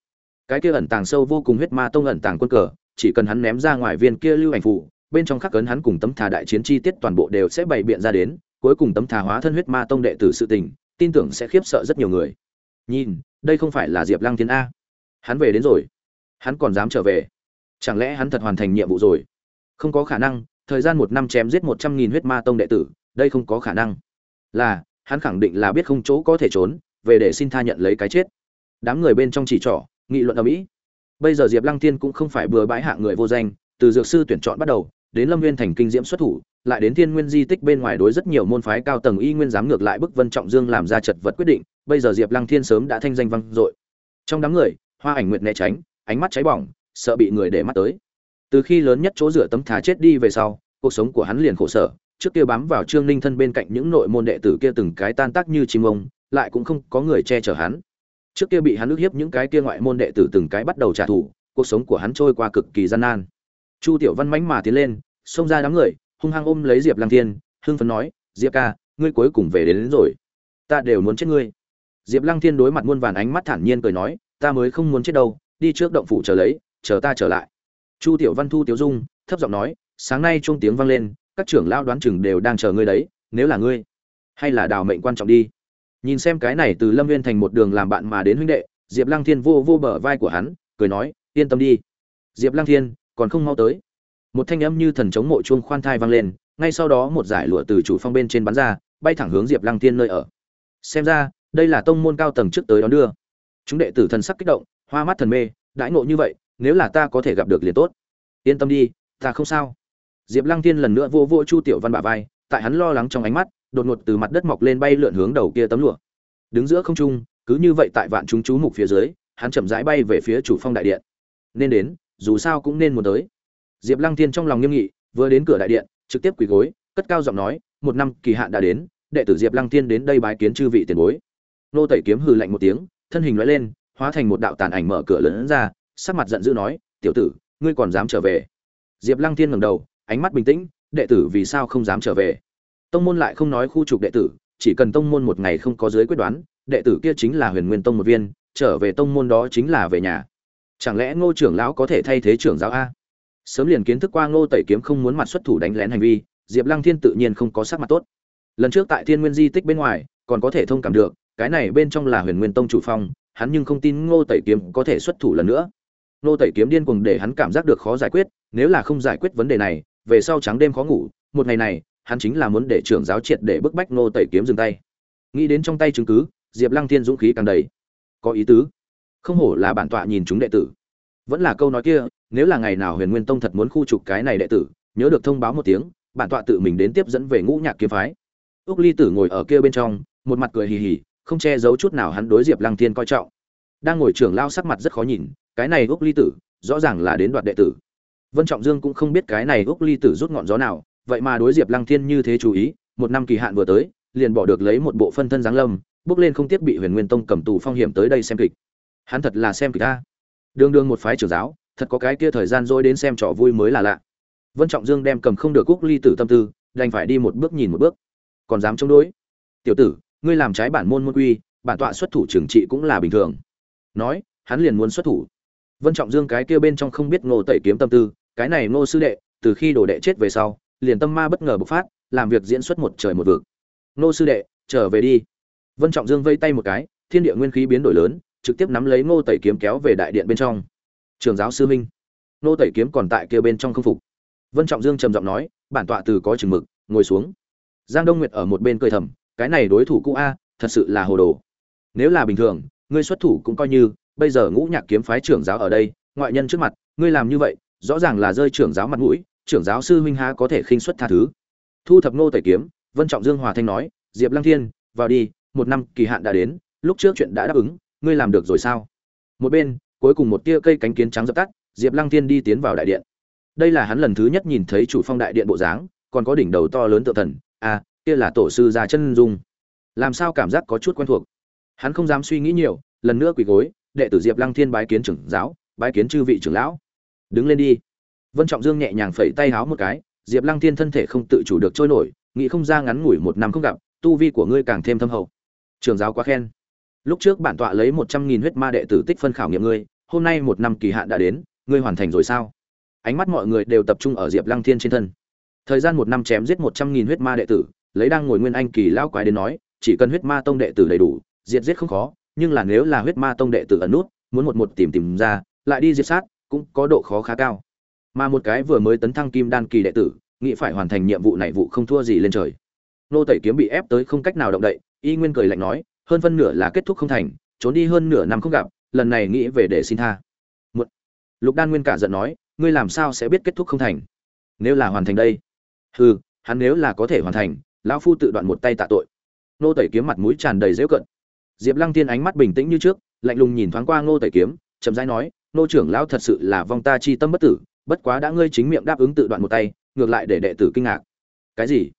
cái kia ẩn tàng sâu vô cùng huyết ma tông ẩn tàng quân cờ, chỉ cần hắn ném ra ngoài viên kia lưu ảnh phụ, bên trong khắc cấn hắn cùng tấm thả đại chiến chi tiết toàn bộ đều sẽ bày biện ra đến, cuối cùng tấm thả hóa thân huyết ma tông đệ tử sự tình, tin tưởng sẽ khiếp sợ rất nhiều người. Nhìn, đây không phải là diệp lăng thiên a hắn về đến rồi. Hắn còn dám trở về. Chẳng lẽ hắn thật hoàn thành nhiệm vụ rồi? Không có khả năng, thời gian một năm chém giết một trăm nghìn huyết ma tông đệ tử, đây không có khả năng. Là, hắn khẳng định là biết không chỗ có thể trốn, về để xin tha nhận lấy cái chết. Đám người bên trong chỉ trỏ, nghị luận ở mỹ. Bây giờ diệp lăng tiên cũng không phải bừa bãi hạ người vô danh, từ dược sư tuyển chọn bắt đầu, đến lâm viên thành kinh diễm xuất thủ, lại đến thiên nguyên di tích bên ngoài đối rất nhiều môn phái cao tầng y nguyên dám ngược lại bức vân trọng dương làm ra chật vật quyết định, bây giờ diệp lăng thiên sớm đã thanh danh vang dội. Trong đám người hoa ảnh nguyệt né tránh ánh mắt cháy bỏng sợ bị người để mắt tới. Từ khi lớn nhất chỗ rửa tấm thả chết đi về sau cuộc sống của hắn liền khổ sở trước kia bám vào trương ninh thân bên cạnh những nội môn đệ tử kia từng cái tan tác như chim ông lại cũng không có người che chở hắn. Trước kia bị hắn ức hiếp những cái kia ngoại môn đệ tử từng cái bắt đầu trả thù cuộc sống của hắn trôi qua cực kỳ gian nan. Chu tiểu văn mánh mà tiến lên xông ra đám người hung hăng ôm lấy diệp lang thiên hưng phấn nói diệp ca ngươi cuối cùng về đến, đến rồi. Ta đều muốn chết ngươi. Diệp lăng thiên đối mặt muôn vàn ánh mắt thản nhiên cười nói ta mới không muốn chết đâu, đi trước động phủ chờ lấy, chờ ta trở lại. Chu tiểu văn thu tiểu dung, thấp giọng nói, sáng nay chuông tiếng vang lên, các trưởng lao đoán chừng đều đang chờ ngươi đấy, nếu là ngươi, hay là đào mệnh quan trọng đi. Nhìn xem cái này từ lâm viên thành một đường làm bạn mà đến huynh đệ, diệp lăng thiên vô vô bờ vai của hắn, cười nói, yên tâm đi. Diệp lăng thiên, còn không mau tới. Một thanh âm như thần chống mộ chuông khoan thai vang lên, ngay sau đó một giải lụa từ chủ phong bên trên bắn ra, bay thẳng hướng diệp lăng thiên nơi ở. Xem ra, đây là tông môn cao tầng trước tới đón đưa chúng đệ tử thần sắc kích động, hoa mắt thần mê, đãi ngộ như vậy, nếu là ta có thể gặp được liền tốt. Yên tâm đi, ta không sao. Diệp lăng tiên lần nữa vô vô chu tiểu văn bả vai, tại hắn lo lắng trong ánh mắt, đột ngột từ mặt đất mọc lên bay lượn hướng đầu kia tấm lụa. Đứng giữa không trung, cứ như vậy tại vạn chúng chú mục phía dưới, hắn chậm rãi bay về phía chủ phong đại điện. Nên đến, dù sao cũng nên muốn tới. Diệp lăng tiên trong lòng nghiêm nghị, vừa đến cửa đại điện, trực tiếp quỳ gối, cất cao giọng nói, một năm kỳ hạn đã đến, đệ tử diệp lăng tiên đến đây bái kiến chư vị tiền bối. Nô tẩy kiếm hừ lạnh một tiếng thân hình lóe lên, hóa thành một đạo tàn ảnh mở cửa lớn ra, sắc mặt giận dữ nói, tiểu tử, ngươi còn dám trở về? Diệp lăng thiên ngẩng đầu, ánh mắt bình tĩnh, đệ tử vì sao không dám trở về? Tông môn lại không nói khu trục đệ tử, chỉ cần tông môn một ngày không có giới quyết đoán, đệ tử kia chính là huyền nguyên tông một viên, trở về tông môn đó chính là về nhà. Chẳng lẽ ngô trưởng lão có thể thay thế trưởng giáo a? Sớm liền kiến thức qua ngô tẩy kiếm không muốn mặt xuất thủ đánh lén hành vi, diệp lăng thiên tự nhiên không có sắc mặt tốt. Lần trước tại thiên nguyên di tích bên ngoài, còn có thể thông cảm được cái này bên trong là huyền nguyên tông chủ phong, hắn nhưng không tin ngô tẩy kiếm có thể xuất thủ lần nữa. Ngô tẩy kiếm điên cuồng để hắn cảm giác được khó giải quyết, nếu là không giải quyết vấn đề này, về sau trắng đêm khó ngủ, một ngày này, hắn chính là muốn để trưởng giáo triệt để bức bách ngô tẩy kiếm dừng tay. Nghĩ đến trong tay chứng cứ, diệp lăng thiên dũng khí càng đầy. Có ý tứ. Không hổ là bản tọa nhìn chúng đệ tử. Vẫn là câu nói kia, nếu là ngày nào huyền nguyên tông thật muốn khu trục cái này đệ tử, nhớ được thông báo một tiếng, bản tọa tự mình đến tiếp dẫn về ngũ nhạc kiếm phái. Ước ly tử ngồi ở kia bên trong, một mặt cười hì hì không che giấu chút nào hắn đối diệp lăng thiên coi trọng. Đang ngồi trưởng lao sắc mặt rất khó nhìn, cái này úc ly tử, rõ ràng là đến đoạt đệ tử. Vân trọng dương cũng không biết cái này úc ly tử rút ngọn gió nào, vậy mà đối diệp lăng thiên như thế chú ý, một năm kỳ hạn vừa tới, liền bỏ được lấy một bộ phân thân giáng lâm, bước lên không tiếc bị huyền nguyên tông cầm tù phong hiểm tới đây xem kịch. Hắn thật là xem kịch ta đương đương một phái trưởng giáo, thật có cái kia thời gian dối đến xem trò vui mới là lạ. Vân trọng dương đem cầm không được cúc ly tử tâm tư, đành phải đi một bước nhìn một bước. Còn dám chống đối? Tiểu tử ngươi làm trái bản môn môn quy, bản tọa xuất thủ trừng trị cũng là bình thường. Nói, hắn liền muốn xuất thủ. Vân trọng dương cái kia bên trong không biết ngô tẩy kiếm tâm tư, cái này ngô sư đệ, từ khi đồ đệ chết về sau, liền tâm ma bất ngờ bộc phát, làm việc diễn xuất một trời một vực. Ngô sư đệ, trở về đi. Vân trọng dương vây tay một cái, thiên địa nguyên khí biến đổi lớn, trực tiếp nắm lấy ngô tẩy kiếm kéo về đại điện bên trong. Trường giáo sư minh. Ngô tẩy kiếm còn tại kia bên trong không phục. Vân trọng dương trầm giọng nói, bản tọa từ có chừng mực, ngồi xuống. Giang đông nguyệt ở một bên cười thầm cái này đối thủ cũ a, thật sự là hồ đồ. Nếu là bình thường, ngươi xuất thủ cũng coi như, bây giờ ngũ nhạc kiếm phái trưởng giáo ở đây, ngoại nhân trước mặt, ngươi làm như vậy, rõ ràng là rơi trưởng giáo mặt mũi, trưởng giáo sư huynh há có thể khinh xuất tha thứ. Thu thập nô tẩy kiếm, vân trọng dương hòa thanh nói, diệp lăng thiên, vào đi, một năm kỳ hạn đã đến, lúc trước chuyện đã đáp ứng, ngươi làm được rồi sao? Một bên, cuối cùng một tia cây cánh kiến trắng dập tắt, diệp lăng thiên đi tiến vào đại điện. Đây là hắn lần thứ nhất nhìn thấy chủ phong đại điện bộ dáng, còn có đỉnh đầu to lớn tự thần. À kia là tổ sư già chân dung. Làm sao cảm giác có chút quen thuộc? Hắn không dám suy nghĩ nhiều, lần nữa quỳ gối, đệ tử diệp lăng thiên bái kiến trưởng giáo, bái kiến chư vị trưởng lão. Đứng lên đi. Vân trọng dương nhẹ nhàng phẩy tay háo một cái, diệp lăng thiên thân thể không tự chủ được trôi nổi, nghĩ không ra ngắn ngủi một năm không gặp, tu vi của ngươi càng thêm thâm hậu. Trường giáo quá khen. Lúc trước bản tọa lấy một trăm nghìn huyết ma đệ tử tích phân khảo nghiệm ngươi, hôm nay một năm kỳ hạn đã đến, ngươi hoàn thành rồi sao? Ánh mắt mọi người đều tập trung ở diệp lăng thiên trên thân. Thời gian một năm chém giết một trăm nghìn huyết ma đệ tử lấy đang ngồi nguyên anh kỳ lão quái đến nói, chỉ cần huyết ma tông đệ tử đầy đủ, diệt giết không khó, nhưng là nếu là huyết ma tông đệ tử ẩn nút, muốn một một tìm tìm ra, lại đi diệt sát, cũng có độ khó khá cao. Mà một cái vừa mới tấn thăng kim đan kỳ đệ tử, nghĩ phải hoàn thành nhiệm vụ này vụ không thua gì lên trời. Nô tẩy kiếm bị ép tới không cách nào động đậy, y nguyên cười lạnh nói, hơn phân nửa là kết thúc không thành, trốn đi hơn nửa năm không gặp, lần này nghĩ về để xin tha. Một lục đan nguyên cả giận nói, ngươi làm sao sẽ biết kết thúc không thành? Nếu là hoàn thành đây? Hừ, hắn nếu là có thể hoàn thành lão phu tự đoạn một tay tạ tội. Nô tẩy kiếm mặt mũi tràn đầy dễu cận diệp lăng tiên ánh mắt bình tĩnh như trước, lạnh lùng nhìn thoáng qua ngô tẩy kiếm, chậm rãi nói nô trưởng lão thật sự là vong ta chi tâm bất tử, bất quá đã ngươi chính miệng đáp ứng tự đoạn một tay, ngược lại để đệ tử kinh ngạc. Cái gì?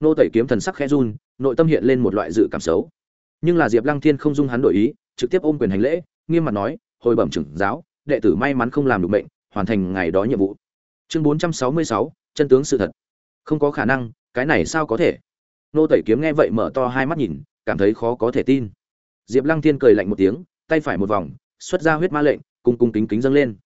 Nô tẩy kiếm thần sắc khẽ run, nội tâm hiện lên một loại dự cảm xấu. Nhưng là diệp lăng thiên không dung hắn đổi ý, trực tiếp ôm quyền hành lễ, nghiêm mặt nói, hồi bẩm trưởng giáo, đệ tử may mắn không làm được bệnh, hoàn thành ngày đó nhiệm vụ. Chương bốn trăm sáu mươi sáu, chân tướng sự thật. Không có khả năng, cái này sao có thể? Nô tẩy kiếm nghe vậy mở to hai mắt nhìn, cảm thấy khó có thể tin. Diệp lăng thiên cười lạnh một tiếng, tay phải một vòng, xuất ra huyết ma lệnh cung cung kính kính dâng lên.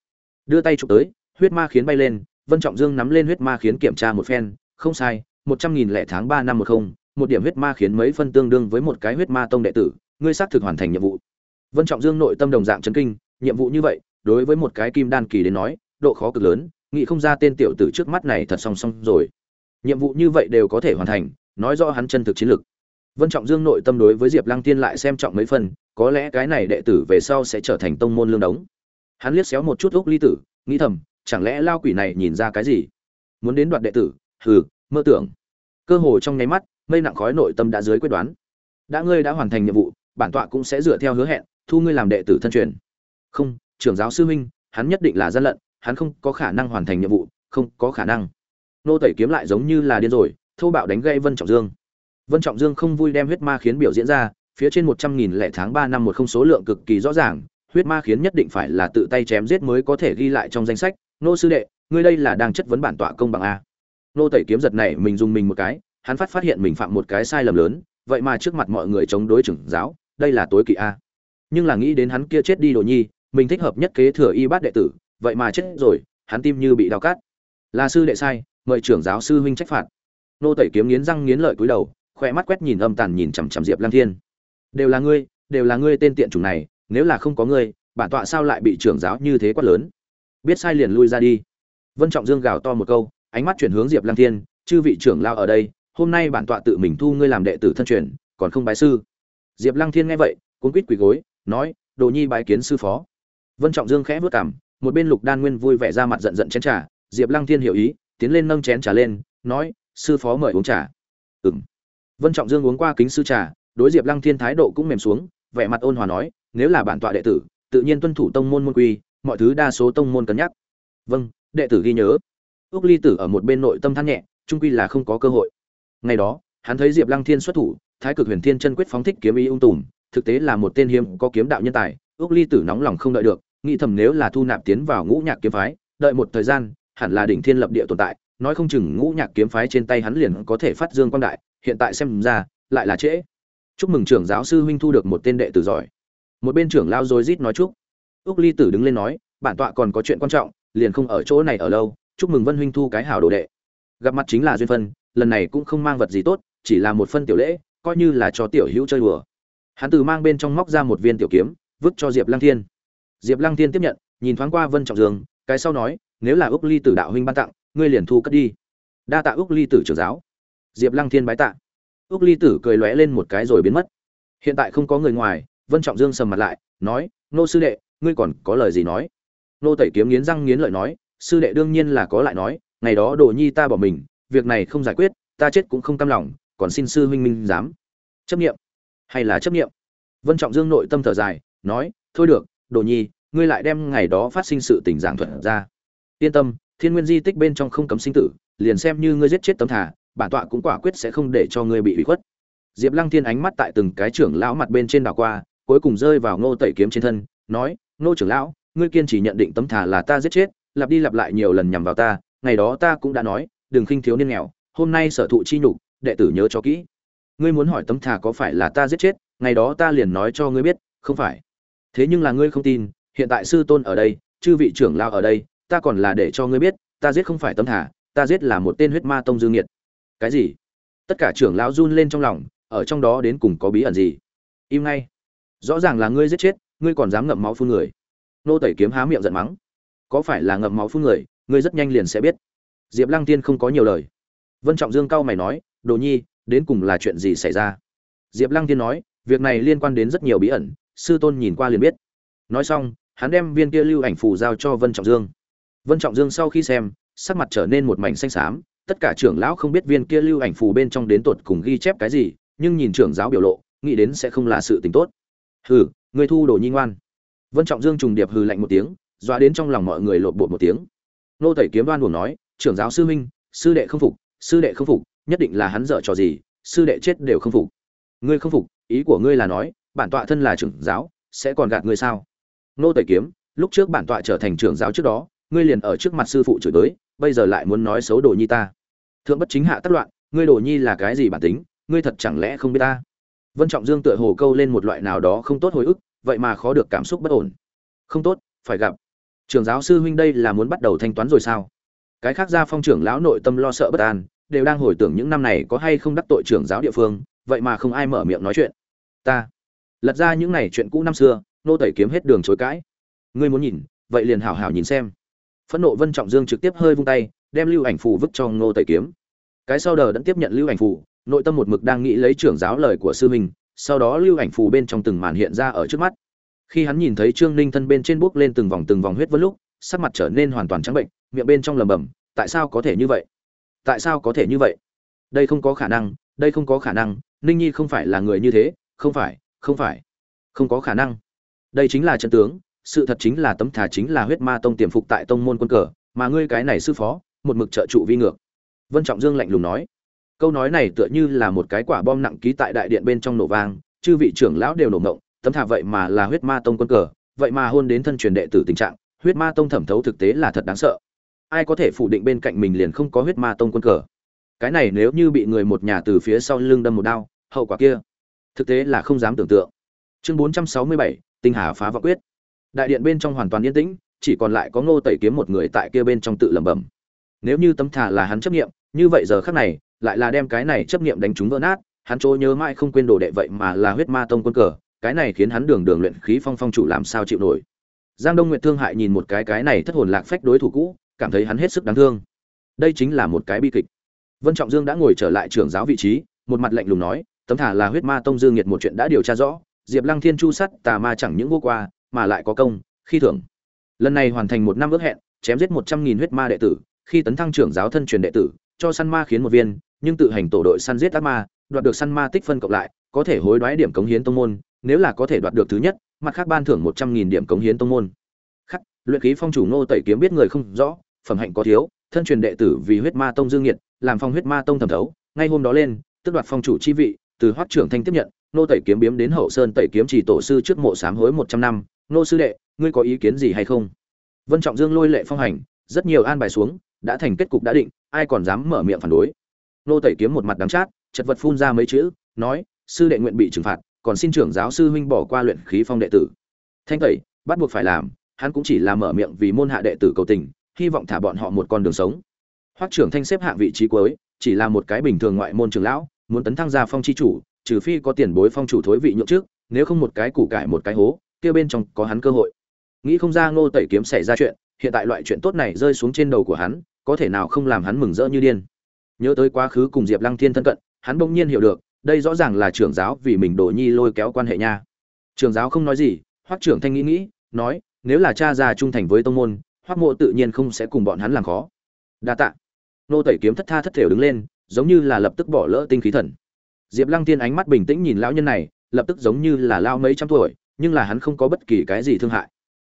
Đưa tay chụp tới, huyết ma khiến bay lên, vân trọng dương nắm lên huyết ma khiến kiểm tra một phen, không sai, một trăm nghìn lẻ tháng ba năm một không, một điểm huyết ma khiến mấy phân tương đương với một cái huyết ma tông đệ tử, ngươi xác thực hoàn thành nhiệm vụ. Vân trọng dương nội tâm đồng dạng chấn kinh, nhiệm vụ như vậy, đối với một cái kim đan kỳ đến nói, độ khó cực lớn, nghĩ không ra tên tiểu tử trước mắt này thật song song rồi. Nhiệm vụ như vậy đều có thể hoàn thành nói rõ hắn chân thực chiến lực, vân trọng dương nội tâm đối với diệp lăng tiên lại xem trọng mấy phần có lẽ cái này đệ tử về sau sẽ trở thành tông môn lương đống. Hắn liếc xéo một chút úc ly tử nghĩ thầm chẳng lẽ lao quỷ này nhìn ra cái gì? Muốn đến đoạt đệ tử hừ mơ tưởng. Cơ hồ trong nháy mắt mây nặng khói nội tâm đã dưới quyết đoán. Đã ngươi đã hoàn thành nhiệm vụ bản tọa cũng sẽ dựa theo hứa hẹn thu ngươi làm đệ tử thân truyền. Không trưởng giáo sư huynh hắn nhất định là gian lận hắn không có khả năng hoàn thành nhiệm vụ không có khả năng. Nô tẩy kiếm lại giống như là điên rồi thô bạo đánh gây vân trọng dương. Vân trọng dương không vui đem huyết ma khiến biểu diễn ra, phía trên một trăm nghìn lẻ tháng ba năm một không số lượng cực kỳ rõ ràng, huyết ma khiến nhất định phải là tự tay chém giết mới có thể ghi lại trong danh sách. Nô sư đệ, ngươi đây là đang chất vấn bản tọa công bằng a? Nô tẩy kiếm giật này mình dùng mình một cái, hắn phát phát hiện mình phạm một cái sai lầm lớn, vậy mà trước mặt mọi người chống đối trưởng giáo, đây là tối kỵ a. Nhưng là nghĩ đến hắn kia chết đi đồ nhi, mình thích hợp nhất kế thừa y bát đệ tử, vậy mà chết rồi, hắn tim như bị đau cắt. Là sư đệ sai, mời trưởng giáo sư huynh trách phạt nô tẩy kiếm nghiến răng nghiến lợi cúi đầu, khoe mắt quét nhìn âm tàn nhìn chằm chằm diệp lăng thiên. Đều là ngươi, đều là ngươi tên tiện chủng này, nếu là không có ngươi, bản tọa sao lại bị trưởng giáo như thế quát lớn? Biết sai liền lui ra đi. Vân trọng dương gào to một câu, ánh mắt chuyển hướng diệp lăng thiên, chư vị trưởng lao ở đây, hôm nay bản tọa tự mình thu ngươi làm đệ tử thân truyền, còn không bái sư. Diệp lăng thiên nghe vậy cuốn quýt quỳ gối, nói, đồ nhi bái kiến sư phó. Vân trọng dương khẽ vớt cảm một bên lục đan nguyên vui vẻ ra mặt giận giận chén trà. Diệp lăng thiên hiểu ý, tiến lên nâng chén trà lên, nói sư phó mời uống trà. Ừ vân trọng dương uống qua kính sư trà, đối diệp lăng thiên thái độ cũng mềm xuống, vẻ mặt ôn hòa nói, nếu là bản tọa đệ tử, tự nhiên tuân thủ tông môn môn quy, mọi thứ đa số tông môn cân nhắc. Vâng đệ tử ghi nhớ. Ước ly tử ở một bên nội tâm than nhẹ trung quy là không có cơ hội. Ngày đó, hắn thấy diệp lăng thiên xuất thủ, thái cực huyền thiên chân quyết phóng thích kiếm ý ung tùm, thực tế là một tên hiếm có kiếm đạo nhân tài ước ly tử nóng lòng không đợi được, nghĩ thầm nếu là thu nạp tiến vào ngũ nhạc kiếm phái, đợi một thời gian, hẳn là đỉnh thiên lập địa tồn tại nói không chừng ngũ nhạc kiếm phái trên tay hắn liền có thể phát dương quang đại, hiện tại xem ra, lại là trễ. Chúc mừng trưởng giáo sư huynh thu được một tên đệ tử giỏi. Một bên trưởng lao rồi rít nói chúc. Úc ly tử đứng lên nói, bản tọa còn có chuyện quan trọng, liền không ở chỗ này ở lâu, chúc mừng vân huynh thu cái hảo đồ đệ. Gặp mặt chính là duyên phân, lần này cũng không mang vật gì tốt, chỉ là một phân tiểu lễ, coi như là cho tiểu hữu chơi đùa. Hắn từ mang bên trong móc ra một viên tiểu kiếm, vứt cho diệp lăng thiên. Diệp lăng thiên tiếp nhận, nhìn thoáng qua vân trọng dương, cái sau nói, nếu là úc ly tử đạo huynh ban tặng ngươi liền thu cất đi. Đa tạ úc ly tử trưởng giáo. Diệp lăng thiên bái tạ. Úc ly tử cười lóe lên một cái rồi biến mất. Hiện tại không có người ngoài, vân trọng dương sầm mặt lại, nói, nô sư đệ, ngươi còn có lời gì nói? Nô tẩy kiếm nghiến răng nghiến lợi nói, sư đệ đương nhiên là có lại nói, ngày đó đồ nhi ta bỏ mình, việc này không giải quyết, ta chết cũng không cam lòng, còn xin sư huynh minh dám chấp nghiệm hay là chấp nghiệm vân trọng dương nội tâm thở dài, nói, thôi được, đồ nhi, ngươi lại đem ngày đó phát sinh sự tình giảng thuật ra. Yên tâm thiên nguyên di tích bên trong không cấm sinh tử, liền xem như ngươi giết chết tấm thả bản tọa cũng quả quyết sẽ không để cho ngươi bị ủy khuất. Diệp lăng thiên ánh mắt tại từng cái trưởng lão mặt bên trên đảo qua, cuối cùng rơi vào ngô tẩy kiếm trên thân, nói, ngô trưởng lão, ngươi kiên trì nhận định tấm thả là ta giết chết, lặp đi lặp lại nhiều lần nhằm vào ta, ngày đó ta cũng đã nói, đừng khinh thiếu niên nghèo, hôm nay sở thụ chi nhục, đệ tử nhớ cho kỹ. Ngươi muốn hỏi tấm thả có phải là ta giết chết, ngày đó ta liền nói cho ngươi biết, không phải. Thế nhưng là ngươi không tin, hiện tại sư tôn ở đây, chư vị trưởng lao ở đây ta còn là để cho ngươi biết, ta giết không phải tấm thả ta giết là một tên huyết ma tông dương nghiệt. Cái gì? Tất cả trưởng lão run lên trong lòng, ở trong đó đến cùng có bí ẩn gì? Im ngay. Rõ ràng là ngươi giết chết, ngươi còn dám ngậm máu phun người. Nô tẩy kiếm há miệng giận mắng. Có phải là ngậm máu phun người, ngươi rất nhanh liền sẽ biết. Diệp lăng tiên không có nhiều lời. Vân trọng dương cao mày nói, đồ nhi, đến cùng là chuyện gì xảy ra? Diệp lăng tiên nói, việc này liên quan đến rất nhiều bí ẩn, sư tôn nhìn qua liền biết. Nói xong, hắn đem viên kia lưu ảnh phù giao cho vân trọng dương vân trọng dương sau khi xem, sắc mặt trở nên một mảnh xanh xám, tất cả trưởng lão không biết viên kia lưu ảnh phù bên trong đến tột cùng ghi chép cái gì, nhưng nhìn trưởng giáo biểu lộ, nghĩ đến sẽ không là sự tình tốt. Hừ người thu đồ nhi ngoan. Vân trọng dương trùng điệp hừ lạnh một tiếng, dọa đến trong lòng mọi người lộn bột một tiếng. Nô tẩy kiếm đoan buồn nói, trưởng giáo sư minh sư đệ không phục, sư đệ không phục, nhất định là hắn dở trò gì, sư đệ chết đều không phục. Ngươi không phục, ý của ngươi là nói, bản tọa thân là trưởng giáo, sẽ còn gạt ngươi sao? Nô tẩy kiếm, lúc trước bản tọa trở thành trưởng giáo trước đó ngươi liền ở trước mặt sư phụ chửi tới bây giờ lại muốn nói xấu đồ nhi ta. Thượng bất chính hạ tất loạn, ngươi đồ nhi là cái gì bản tính, ngươi thật chẳng lẽ không biết ta? Vân trọng dương tựa hồ câu lên một loại nào đó không tốt hồi ức, vậy mà khó được cảm xúc bất ổn. Không tốt, phải gặp. Trường giáo sư huynh đây là muốn bắt đầu thanh toán rồi sao? Cái khác ra phong trưởng lão nội tâm lo sợ bất an, đều đang hồi tưởng những năm này có hay không đắc tội trưởng giáo địa phương, vậy mà không ai mở miệng nói chuyện. Ta. Lật ra những này chuyện cũ năm xưa, nô tẩy kiếm hết đường chối cãi. Ngươi muốn nhìn, vậy liền hảo hảo nhìn xem phẫn nộ vân trọng dương trực tiếp hơi vung tay, đem lưu ảnh phù vứt cho ngô tẩy kiếm. Cái sau đờ đã tiếp nhận lưu ảnh phù, nội tâm một mực đang nghĩ lấy trưởng giáo lời của sư mình sau đó lưu ảnh phù bên trong từng màn hiện ra ở trước mắt. Khi hắn nhìn thấy trương ninh thân bên trên bước lên từng vòng từng vòng huyết vân lúc, sắc mặt trở nên hoàn toàn trắng bệnh, miệng bên trong lầm bầm tại sao có thể như vậy? Tại sao có thể như vậy? Đây không có khả năng, đây không có khả năng, ninh nhi không phải là người như thế, không phải không phải, không có khả năng. Đây chính là trận tướng sự thật chính là tấm thả chính là huyết ma tông tiềm phục tại tông môn quân cờ, mà ngươi cái này sư phó, một mực trợ trụ vi ngược. Vân trọng dương lạnh lùng nói. Câu nói này tựa như là một cái quả bom nặng ký tại đại điện bên trong nổ vang, chư vị trưởng lão đều nổ ngộng, tấm thả vậy mà là huyết ma tông quân cờ, vậy mà hôn đến thân truyền đệ tử tình trạng, huyết ma tông thẩm thấu thực tế là thật đáng sợ. Ai có thể phủ định bên cạnh mình liền không có huyết ma tông quân cờ? Cái này nếu như bị người một nhà từ phía sau lưng đâm một đao, hậu quả kia, thực tế là không dám tưởng tượng. Chương bốn trăm sáu mươi bảy, tinh hà phá vọng quyết đại điện bên trong hoàn toàn yên tĩnh, chỉ còn lại có ngô tẩy kiếm một người tại kia bên trong tự lẩm bẩm. Nếu như tấm thả là hắn chấp nghiệm như vậy giờ khác này, lại là đem cái này chấp nghiệm đánh trúng vỡ nát, hắn trôi nhớ mãi không quên đồ đệ vậy mà là huyết ma tông quân cờ, cái này khiến hắn đường đường luyện khí phong phong chủ làm sao chịu nổi. Giang đông nguyệt thương hại nhìn một cái cái này thất hồn lạc phách đối thủ cũ, cảm thấy hắn hết sức đáng thương. Đây chính là một cái bi kịch. Vân trọng dương đã ngồi trở lại trưởng giáo vị trí, một mặt lạnh lùng nói, tấm thả là huyết ma tông dương nhiệt một chuyện đã điều tra rõ, diệp lăng thiên chu sắt, tà ma chẳng những vô qua mà lại có công, khi thưởng. Lần này hoàn thành một năm ước hẹn, chém giết một trăm nghìn huyết ma đệ tử, khi tấn thăng trưởng giáo thân truyền đệ tử, cho săn ma khiến một viên, nhưng tự hành tổ đội săn giết ác ma, đoạt được săn ma tích phân cộng lại, có thể hối đoái điểm cống hiến tông môn, nếu là có thể đoạt được thứ nhất, mặt khác ban thưởng một trăm nghìn điểm cống hiến tông môn. Khắc, luyện khí phong chủ nô tẩy kiếm biết người không rõ, phẩm hạnh có thiếu, thân truyền đệ tử vì huyết ma tông dương nhiệt làm phong huyết ma tông thẩm thấu, ngay hôm đó lên tức đoạt phong chủ chi vị, từ hoắc trưởng thanh tiếp nhận nô tẩy kiếm biếm đến hậu sơn tẩy kiếm chỉ tổ sư trước mộ sám hối một trăm năm nô sư đệ, ngươi có ý kiến gì hay không? Vân trọng dương lôi lệ phong hành, rất nhiều an bài xuống, đã thành kết cục đã định, ai còn dám mở miệng phản đối. Nô tẩy kiếm một mặt đắng chát, chật vật phun ra mấy chữ, nói, sư đệ nguyện bị trừng phạt, còn xin trưởng giáo sư huynh bỏ qua luyện khí phong đệ tử. Thanh tẩy, bắt buộc phải làm, hắn cũng chỉ là mở miệng vì môn hạ đệ tử cầu tình, hy vọng thả bọn họ một con đường sống. Hoắc trưởng thanh xếp hạng vị trí cuối, chỉ là một cái bình thường ngoại môn trưởng lão, muốn tấn thăng ra phong chi chủ, trừ phi có tiền bối phong chủ thối vị nhượng trước, nếu không một cái củ cải một cái hố kia bên trong có hắn cơ hội. Nghĩ không ra ngô tẩy kiếm xảy ra chuyện, hiện tại loại chuyện tốt này rơi xuống trên đầu của hắn, có thể nào không làm hắn mừng rỡ như điên. Nhớ tới quá khứ cùng diệp lăng thiên thân cận, hắn bỗng nhiên hiểu được, đây rõ ràng là trưởng giáo vì mình đồ nhi lôi kéo quan hệ nha. Trưởng giáo không nói gì, hoắc trưởng thanh nghĩ nghĩ, nói, nếu là cha già trung thành với tông môn, hoắc mộ tự nhiên không sẽ cùng bọn hắn làm khó. Đa tạ. Nô tẩy kiếm thất tha thất thểu đứng lên, giống như là lập tức bỏ lỡ tinh khí thần. Diệp lăng tiên ánh mắt bình tĩnh nhìn lão nhân này, lập tức giống như là lao mấy trăm tuổi nhưng là hắn không có bất kỳ cái gì thương hại.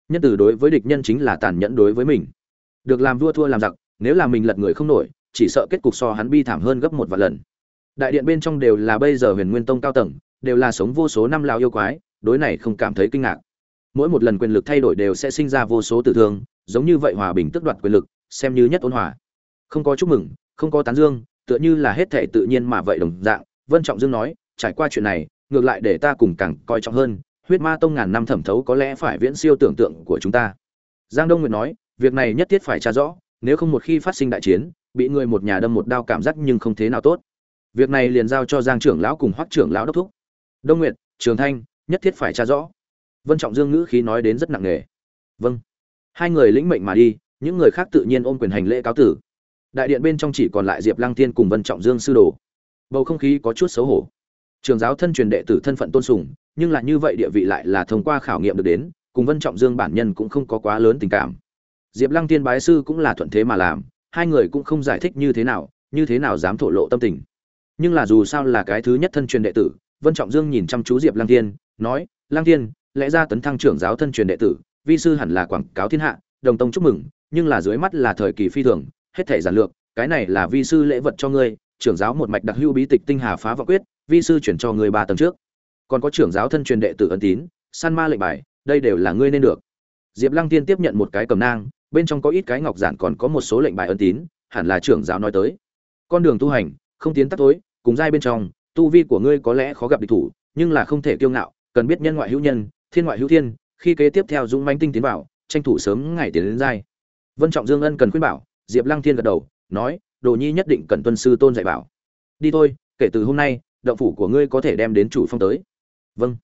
Nhân từ đối với địch nhân chính là tàn nhẫn đối với mình. Được làm vua thua làm giặc, nếu là mình lật người không nổi, chỉ sợ kết cục so hắn bi thảm hơn gấp một vài lần. Đại điện bên trong đều là bây giờ huyền nguyên tông cao tầng, đều là sống vô số năm lao yêu quái, đối này không cảm thấy kinh ngạc. Mỗi một lần quyền lực thay đổi đều sẽ sinh ra vô số tử thương, giống như vậy hòa bình tức đoạt quyền lực, xem như nhất ôn hòa. Không có chúc mừng, không có tán dương, tựa như là hết thể tự nhiên mà vậy đồng dạng, vân trọng dương nói, trải qua chuyện này, ngược lại để ta cùng càng coi trọng hơn huyết ma tông ngàn năm thẩm thấu có lẽ phải viễn siêu tưởng tượng của chúng ta. Giang đông nguyệt nói, việc này nhất thiết phải tra rõ, nếu không một khi phát sinh đại chiến, bị người một nhà đâm một đao cảm giác nhưng không thế nào tốt. Việc này liền giao cho giang trưởng lão cùng hoắc trưởng lão đốc thúc. Đông nguyệt, trường thanh, nhất thiết phải tra rõ. Vân trọng dương ngữ khí nói đến rất nặng nề. Vâng. Hai người lĩnh mệnh mà đi, những người khác tự nhiên ôm quyền hành lễ cáo tử. Đại điện bên trong chỉ còn lại diệp lăng thiên cùng vân trọng dương sư đồ. Bầu không khí có chút xấu hổ. Trường giáo thân truyền đệ tử thân phận tôn sùng nhưng là như vậy địa vị lại là thông qua khảo nghiệm được đến, cùng vân trọng dương bản nhân cũng không có quá lớn tình cảm. Diệp lăng tiên bái sư cũng là thuận thế mà làm, hai người cũng không giải thích như thế nào, như thế nào dám thổ lộ tâm tình. Nhưng là dù sao là cái thứ nhất thân truyền đệ tử, vân trọng dương nhìn chăm chú diệp lăng tiên, nói, lăng tiên, lẽ ra tấn thăng trưởng giáo thân truyền đệ tử, vi sư hẳn là quảng cáo thiên hạ, đồng tông chúc mừng, nhưng là dưới mắt là thời kỳ phi thường, hết thể giản lược, cái này là vi sư lễ vật cho ngươi, trưởng giáo một mạch đặc hữu bí tịch tinh hà phá vọng quyết, vi sư chuyển cho ngươi ba tầng trước còn có trưởng giáo thân truyền đệ tử ân tín, san ma lệnh bài, đây đều là ngươi nên được. Diệp lăng tiên tiếp nhận một cái cầm nang, bên trong có ít cái ngọc giản còn có một số lệnh bài ân tín, hẳn là trưởng giáo nói tới. Con đường tu hành, không tiến tắt tối, cùng giai bên trong, tu vi của ngươi có lẽ khó gặp địch thủ, nhưng là không thể kiêu ngạo, cần biết nhân ngoại hữu nhân, thiên ngoại hữu thiên, khi kế tiếp theo dũng manh tinh tiến vào, tranh thủ sớm ngày tiến đến giai. Vân trọng dương ân cần khuyên bảo, diệp lăng thiên gật đầu, nói, đồ nhi nhất định cần tuân sư tôn dạy bảo. Đi thôi, kể từ hôm nay, động phủ của ngươi có thể đem đến chủ phong tới vâng.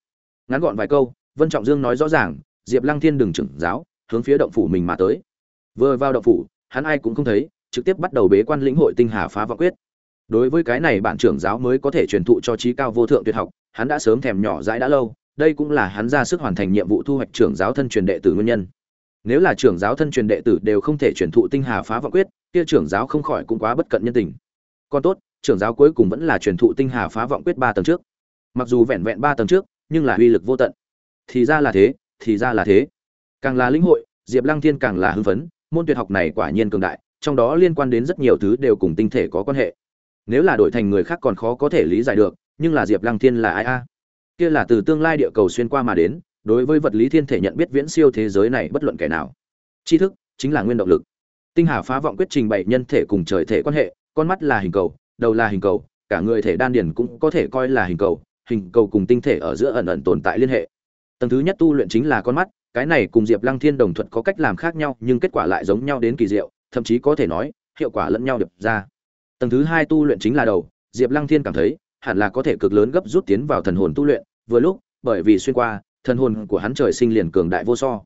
Ngắn gọn vài câu, vân trọng dương nói rõ ràng, diệp lăng thiên đừng trưởng giáo, hướng phía động phủ mình mà tới. Vừa vào động phủ, hắn ai cũng không thấy, trực tiếp bắt đầu bế quan lĩnh hội tinh hà phá võ quyết. Đối với cái này bản trưởng giáo mới có thể truyền thụ cho trí cao vô thượng tuyệt học, hắn đã sớm thèm nhỏ dãi đã lâu, đây cũng là hắn ra sức hoàn thành nhiệm vụ thu hoạch trưởng giáo thân truyền đệ tử nguyên nhân. Nếu là trưởng giáo thân truyền đệ tử đều không thể truyền thụ tinh hà phá võ quyết, kia trưởng giáo không khỏi cũng quá bất cận nhân tình. Còn tốt, trưởng giáo cuối cùng vẫn là truyền thụ tinh hà phá vọng quyết ba tầng trước mặc dù vẹn vẹn ba tầng trước, nhưng là uy lực vô tận. Thì ra là thế, thì ra là thế. Càng là lĩnh hội, diệp lăng thiên càng là hưng phấn, môn tuyệt học này quả nhiên cường đại, trong đó liên quan đến rất nhiều thứ đều cùng tinh thể có quan hệ. Nếu là đổi thành người khác còn khó có thể lý giải được, nhưng là diệp lăng thiên là ai a? Kia là từ tương lai địa cầu xuyên qua mà đến, đối với vật lý thiên thể nhận biết viễn siêu thế giới này bất luận kẻ nào. Tri thức chính là nguyên động lực. Tinh hà phá vọng quyết trình bày nhân thể cùng trời thể quan hệ, con mắt là hình cầu, đầu là hình cầu, cả người thể đan điền cũng có thể coi là hình cầu hình cầu cùng tinh thể ở giữa ẩn ẩn tồn tại liên hệ. Tầng thứ nhất tu luyện chính là con mắt, cái này cùng diệp lăng thiên đồng thuật có cách làm khác nhau, nhưng kết quả lại giống nhau đến kỳ diệu, thậm chí có thể nói, hiệu quả lẫn nhau được ra. Tầng thứ hai tu luyện chính là đầu, diệp lăng thiên cảm thấy, hẳn là có thể cực lớn gấp rút tiến vào thần hồn tu luyện, vừa lúc, bởi vì xuyên qua, thần hồn của hắn trời sinh liền cường đại vô so.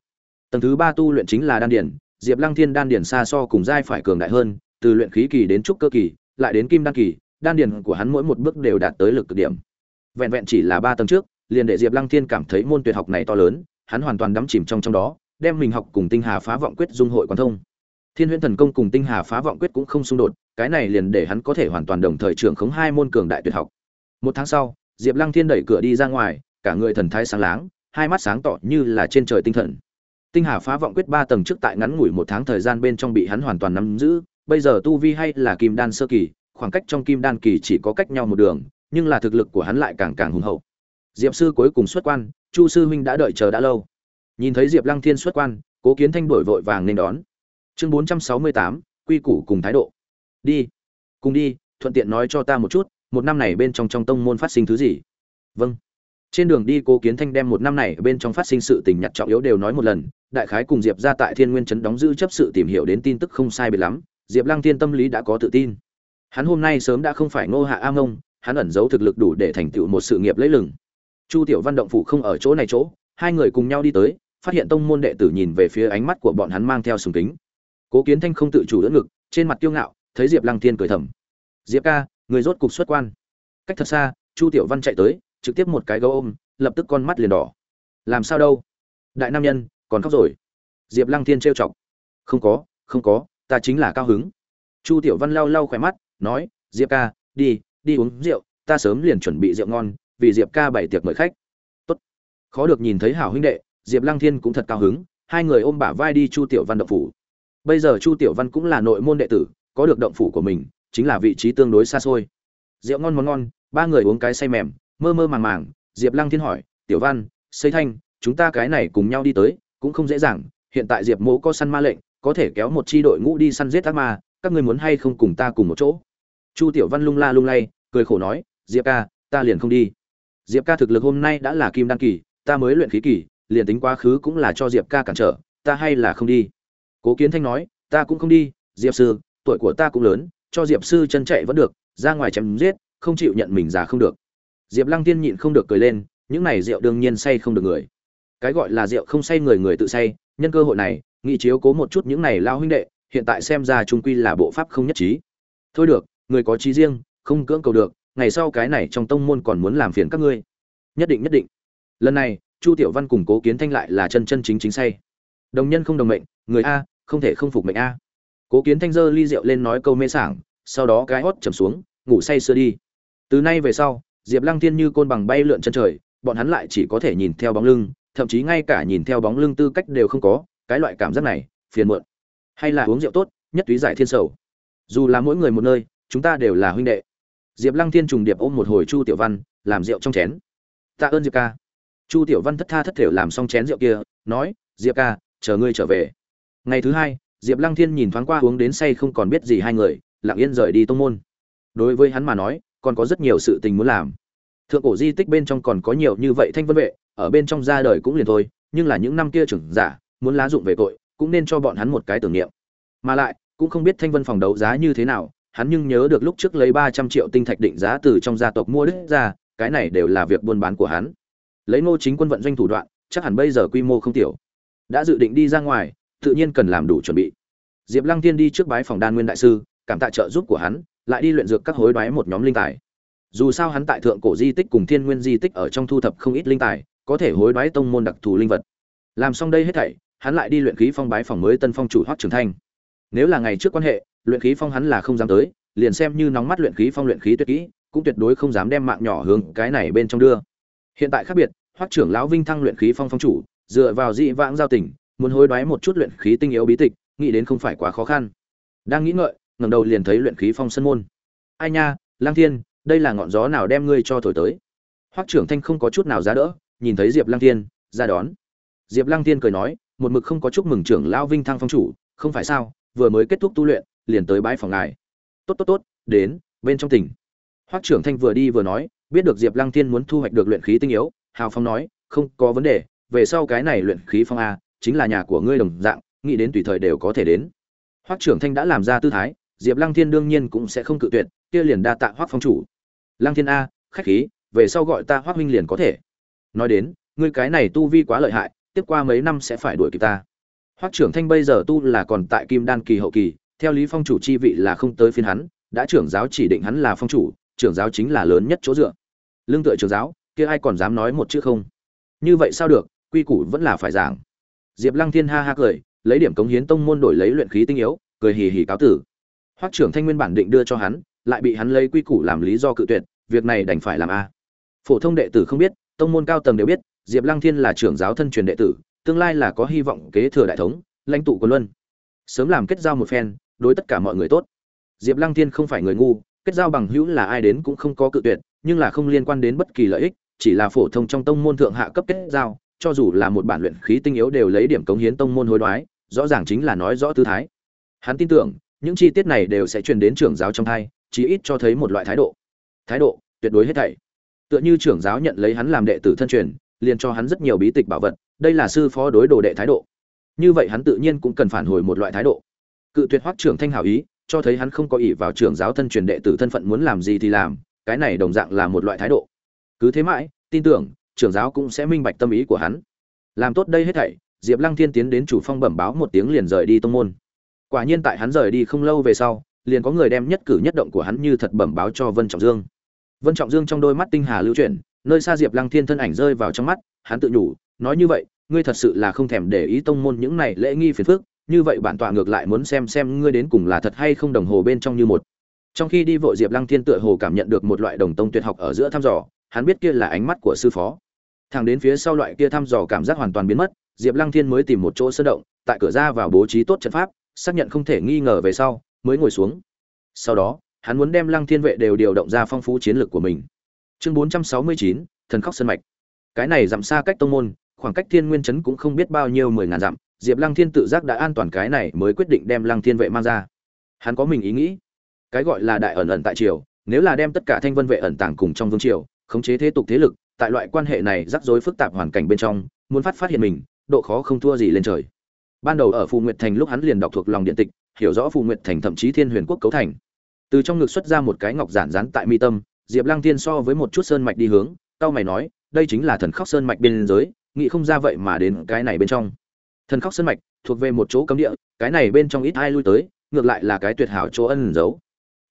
Tầng thứ ba tu luyện chính là đan điển diệp lăng thiên đan điển xa so cùng giai phải cường đại hơn, từ luyện khí kỳ đến trúc cơ kỳ, lại đến kim đan kỳ, đan điển của hắn mỗi một bước đều đạt tới lực cực điểm vẹn vẹn chỉ là ba tầng trước, liền để diệp lăng thiên cảm thấy môn tuyệt học này to lớn, hắn hoàn toàn đắm chìm trong trong đó, đem mình học cùng tinh hà phá vọng quyết dung hội quan thông. Thiên huyễn thần công cùng tinh hà phá vọng quyết cũng không xung đột, cái này liền để hắn có thể hoàn toàn đồng thời trưởng khống hai môn cường đại tuyệt học. Một tháng sau, diệp lăng thiên đẩy cửa đi ra ngoài, cả người thần thái sáng láng, hai mắt sáng tỏ như là trên trời tinh thần. Tinh hà phá vọng quyết ba tầng trước tại ngắn ngủi một tháng thời gian bên trong bị hắn hoàn toàn nắm giữ, bây giờ tu vi hay là kim đan sơ kỳ, khoảng cách trong kim đan kỳ chỉ có cách nhau một đường nhưng là thực lực của hắn lại càng càng hùng hậu. Diệp sư cuối cùng xuất quan, chu sư huynh đã đợi chờ đã lâu. Nhìn thấy diệp lăng thiên xuất quan, cố kiến thanh đổi vội vàng nên đón. Chương bốn trăm sáu mươi tám, quy củ cùng thái độ. Đi, cùng đi, thuận tiện nói cho ta một chút, một năm này bên trong trong tông môn phát sinh thứ gì? Vâng. Trên đường đi, cố kiến thanh đem một năm này bên trong phát sinh sự tình nhặt trọng yếu đều nói một lần. Đại khái cùng diệp ra tại thiên nguyên trấn đóng giữ chấp sự tìm hiểu đến tin tức không sai biệt lắm. Diệp lăng thiên tâm lý đã có tự tin. Hắn hôm nay sớm đã không phải ngô hạ a ngông hắn ẩn giấu thực lực đủ để thành tựu một sự nghiệp lấy lừng. Chu tiểu văn động phủ không ở chỗ này chỗ, hai người cùng nhau đi tới, phát hiện tông môn đệ tử nhìn về phía ánh mắt của bọn hắn mang theo sùng kính. Cố kiến thanh không tự chủ đỡ ngực, trên mặt kiêu ngạo, thấy diệp lăng thiên cười thầm. Diệp ca, người rốt cục xuất quan. Cách thật xa, chu tiểu văn chạy tới, trực tiếp một cái gấu ôm, lập tức con mắt liền đỏ. Làm sao đâu? Đại nam nhân, còn khóc rồi. Diệp lăng thiên trêu chọc. Không có không có, ta chính là cao hứng. Chu tiểu văn lau lau khỏe mắt, nói, diệp ca, đi đi uống rượu, ta sớm liền chuẩn bị rượu ngon, vì diệp ca bày tiệc mời khách. Tốt. khó được nhìn thấy hảo huynh đệ, diệp lăng thiên cũng thật cao hứng, hai người ôm bả vai đi chu tiểu văn động phủ. Bây giờ chu tiểu văn cũng là nội môn đệ tử, có được động phủ của mình, chính là vị trí tương đối xa xôi. Rượu ngon món ngon, ba người uống cái say mềm, mơ mơ màng màng. Diệp lăng thiên hỏi, tiểu văn xây thanh, chúng ta cái này cùng nhau đi tới, cũng không dễ dàng, hiện tại diệp mỗ có săn ma lệnh, có thể kéo một chi đội ngũ đi săn giết ác ma, các ngươi muốn hay không cùng ta cùng một chỗ? Chu tiểu văn lung la lung lay, cười khổ nói, diệp ca, ta liền không đi. Diệp ca thực lực hôm nay đã là kim đan kỳ, ta mới luyện khí kỳ, liền tính quá khứ cũng là cho diệp ca cản trở, ta hay là không đi. Cố kiến thanh nói, ta cũng không đi, diệp sư, tuổi của ta cũng lớn, cho diệp sư chân chạy vẫn được, ra ngoài chém giết, không chịu nhận mình già không được. Diệp lăng tiên nhịn không được cười lên, những này rượu đương nhiên say không được người. Cái gọi là rượu không say người người tự say, nhân cơ hội này, nghị chiếu cố một chút những này lao huynh đệ, hiện tại xem ra trung quy là bộ pháp không nhất trí. Thôi được người có trí riêng, không cưỡng cầu được, ngày sau cái này trong tông môn còn muốn làm phiền các ngươi. Nhất định nhất định. Lần này, chu tiểu văn cùng cố kiến thanh lại là chân chân chính chính say. Đồng nhân không đồng mệnh, người a, không thể không phục mệnh a. Cố kiến thanh giơ ly rượu lên nói câu mê sảng, sau đó cái hót chầm xuống, ngủ say sưa đi. Từ nay về sau, diệp lăng Thiên như côn bằng bay lượn chân trời, bọn hắn lại chỉ có thể nhìn theo bóng lưng, thậm chí ngay cả nhìn theo bóng lưng tư cách đều không có, cái loại cảm giác này, phiền muộn. Hay là uống rượu tốt, nhất túy giải thiên sầu. Dù là mỗi người một nơi chúng ta đều là huynh đệ. Diệp lăng thiên trùng điệp ôm một hồi chu tiểu văn, làm rượu trong chén. Tạ ơn diệp ca. Chu tiểu văn thất tha thất thểu làm xong chén rượu kia, nói, diệp ca, chờ ngươi trở về. Ngày thứ hai, diệp lăng thiên nhìn thoáng qua uống đến say không còn biết gì hai người, lặng yên rời đi tông môn. Đối với hắn mà nói, còn có rất nhiều sự tình muốn làm. Thượng cổ di tích bên trong còn có nhiều như vậy thanh vân vệ, ở bên trong ra đời cũng liền thôi, nhưng là những năm kia trưởng giả, muốn lá dụng về tội, cũng nên cho bọn hắn một cái tưởng niệm. Mà lại, cũng không biết thanh vân phòng đấu giá như thế nào hắn nhưng nhớ được lúc trước lấy ba trăm triệu tinh thạch định giá từ trong gia tộc mua đứt ra, cái này đều là việc buôn bán của hắn. Lấy ngô chính quân vận doanh thủ đoạn, chắc hẳn bây giờ quy mô không tiểu. Đã dự định đi ra ngoài, tự nhiên cần làm đủ chuẩn bị. Diệp lăng tiên đi trước bái phòng đan nguyên đại sư, cảm tạ trợ giúp của hắn, lại đi luyện dược các hối đoái một nhóm linh tài. Dù sao hắn tại thượng cổ di tích cùng thiên nguyên di tích ở trong thu thập không ít linh tài, có thể hối đoái tông môn đặc thù linh vật. Làm xong đây hết thảy, hắn lại đi luyện khí phong bái phòng mới tân phong chủ hoắc trường thanh. Nếu là ngày trước quan hệ luyện khí phong hắn là không dám tới, liền xem như nóng mắt luyện khí phong luyện khí tuyệt kỹ, cũng tuyệt đối không dám đem mạng nhỏ hướng cái này bên trong đưa. Hiện tại khác biệt, hoắc trưởng lão vinh thăng luyện khí phong phong chủ, dựa vào dị vãng giao tình, muốn hối đoái một chút luyện khí tinh yếu bí tịch, nghĩ đến không phải quá khó khăn. Đang nghĩ ngợi, ngẩng đầu liền thấy luyện khí phong sân môn. Ai nha, lang thiên, đây là ngọn gió nào đem ngươi cho thổi tới? Hoắc trưởng thanh không có chút nào giá đỡ, nhìn thấy diệp lang thiên, ra đón. Diệp lang thiên cười nói, một mực không có chúc mừng trưởng lão vinh thăng phong chủ, không phải sao, vừa mới kết thúc tu luyện liền tới bãi phòng ngài. Tốt tốt tốt, đến, bên trong tỉnh. Hoắc trưởng thanh vừa đi vừa nói, biết được diệp lăng thiên muốn thu hoạch được luyện khí tinh yếu, hào phong nói, không có vấn đề, về sau cái này luyện khí phong a, chính là nhà của ngươi đồng dạng, nghĩ đến tùy thời đều có thể đến. Hoắc trưởng thanh đã làm ra tư thái, diệp lăng thiên đương nhiên cũng sẽ không cự tuyệt, kia liền đa tạ hoắc phong chủ. Lăng thiên a, khách khí, về sau gọi ta hoắc huynh liền có thể. Nói đến, ngươi cái này tu vi quá lợi hại, tiếp qua mấy năm sẽ phải đuổi kịp ta. Hoắc trưởng thanh bây giờ tu là còn tại kim đan kỳ hậu kỳ theo lý phong chủ chi vị là không tới phiên hắn, đã trưởng giáo chỉ định hắn là phong chủ, trưởng giáo chính là lớn nhất chỗ dựa. Lương tựa trưởng giáo, kia ai còn dám nói một chữ không? Như vậy sao được, quy củ vẫn là phải giảng. Diệp lăng thiên ha ha cười, lấy điểm cống hiến tông môn đổi lấy luyện khí tinh yếu, cười hì hì cáo tử. Hoắc trưởng thanh nguyên bản định đưa cho hắn, lại bị hắn lấy quy củ làm lý do cự tuyệt, việc này đành phải làm a. Phổ thông đệ tử không biết, tông môn cao tầng đều biết, diệp lăng thiên là trưởng giáo thân truyền đệ tử, tương lai là có hy vọng kế thừa đại thống, lãnh tụ quân luân. Sớm làm kết giao một phen đối tất cả mọi người tốt. Diệp lăng thiên không phải người ngu, kết giao bằng hữu là ai đến cũng không có cự tuyệt, nhưng là không liên quan đến bất kỳ lợi ích, chỉ là phổ thông trong tông môn thượng hạ cấp kết giao, cho dù là một bản luyện khí tinh yếu đều lấy điểm cống hiến tông môn hối đoái, rõ ràng chính là nói rõ tư thái. Hắn tin tưởng, những chi tiết này đều sẽ truyền đến trưởng giáo trong thai, chí ít cho thấy một loại thái độ. Thái độ, tuyệt đối hết thảy. Tựa như trưởng giáo nhận lấy hắn làm đệ tử thân truyền, liền cho hắn rất nhiều bí tịch bảo vật, đây là sư phó đối đồ đệ thái độ. Như vậy hắn tự nhiên cũng cần phản hồi một loại thái độ cự tuyệt hoắc trưởng thanh hảo ý, cho thấy hắn không có ỷ vào trưởng giáo thân truyền đệ tử thân phận muốn làm gì thì làm, cái này đồng dạng là một loại thái độ. Cứ thế mãi, tin tưởng, trưởng giáo cũng sẽ minh bạch tâm ý của hắn. Làm tốt đây hết thảy, diệp lăng thiên tiến đến chủ phong bẩm báo một tiếng liền rời đi tông môn. Quả nhiên tại hắn rời đi không lâu về sau, liền có người đem nhất cử nhất động của hắn như thật bẩm báo cho vân trọng dương. Vân trọng dương trong đôi mắt tinh hà lưu chuyển, nơi xa diệp lăng thiên thân ảnh rơi vào trong mắt, hắn tự nhủ, nói như vậy, ngươi thật sự là không thèm để ý tông môn những này lễ nghi phiền phức như vậy bản tọa ngược lại muốn xem xem ngươi đến cùng là thật hay không đồng hồ bên trong như một. Trong khi đi vội diệp lăng thiên tựa hồ cảm nhận được một loại đồng tông tuyệt học ở giữa thăm dò, hắn biết kia là ánh mắt của sư phó. Thằng đến phía sau loại kia thăm dò cảm giác hoàn toàn biến mất, diệp lăng thiên mới tìm một chỗ sơn động, tại cửa ra vào bố trí tốt trận pháp, xác nhận không thể nghi ngờ về sau, mới ngồi xuống. Sau đó, hắn muốn đem lăng thiên vệ đều điều động ra phong phú chiến lược của mình. Chương bốn trăm sáu mươi chín, thần khóc sân mạch. Cái này giảm xa cách tông môn, khoảng cách thiên nguyên chấn cũng không biết bao nhiêu mười ngàn dặm diệp lăng thiên tự giác đã an toàn cái này mới quyết định đem lăng thiên vệ mang ra. Hắn có mình ý nghĩ. Cái gọi là đại ẩn ẩn tại triều, nếu là đem tất cả thanh vân vệ ẩn tàng cùng trong vương triều, khống chế thế tục thế lực, tại loại quan hệ này rắc rối phức tạp hoàn cảnh bên trong, muốn phát phát hiện mình, độ khó không thua gì lên trời. Ban đầu ở phù nguyệt thành lúc hắn liền đọc thuộc lòng điện tịch, hiểu rõ phù nguyệt thành thậm chí thiên huyền quốc cấu thành. Từ trong ngực xuất ra một cái ngọc giản dán tại mi tâm, diệp lăng thiên so với một chút sơn mạch đi hướng tao mày nói, đây chính là thần khóc sơn mạch biên giới, nghĩ không ra vậy mà đến cái này bên trong thần khóc sân mạch, thuộc về một chỗ cấm địa, cái này bên trong ít ai lui tới, ngược lại là cái tuyệt hảo chỗ ân giấu.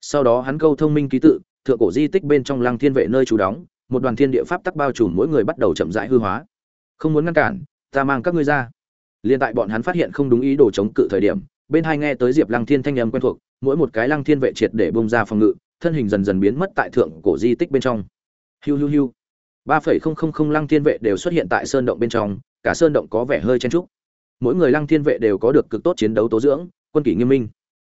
Sau đó hắn câu thông minh ký tự, thượng cổ di tích bên trong lăng thiên vệ nơi trú đóng, một đoàn thiên địa pháp tắc bao trùm mỗi người bắt đầu chậm rãi hư hóa. Không muốn ngăn cản, ta mang các ngươi ra. Liền tại bọn hắn phát hiện không đúng ý đồ chống cự thời điểm, bên hai nghe tới diệp lăng thiên thanh âm quen thuộc, mỗi một cái lăng thiên vệ triệt để bông ra phòng ngự, thân hình dần dần biến mất tại thượng cổ di tích bên trong. Hiu hiu hiu. Ba phẩy không không không lăng thiên vệ đều xuất hiện tại sơn động bên trong, cả sơn động có vẻ hơi chen trúc mỗi người lăng thiên vệ đều có được cực tốt chiến đấu tố dưỡng, quân kỷ nghiêm minh.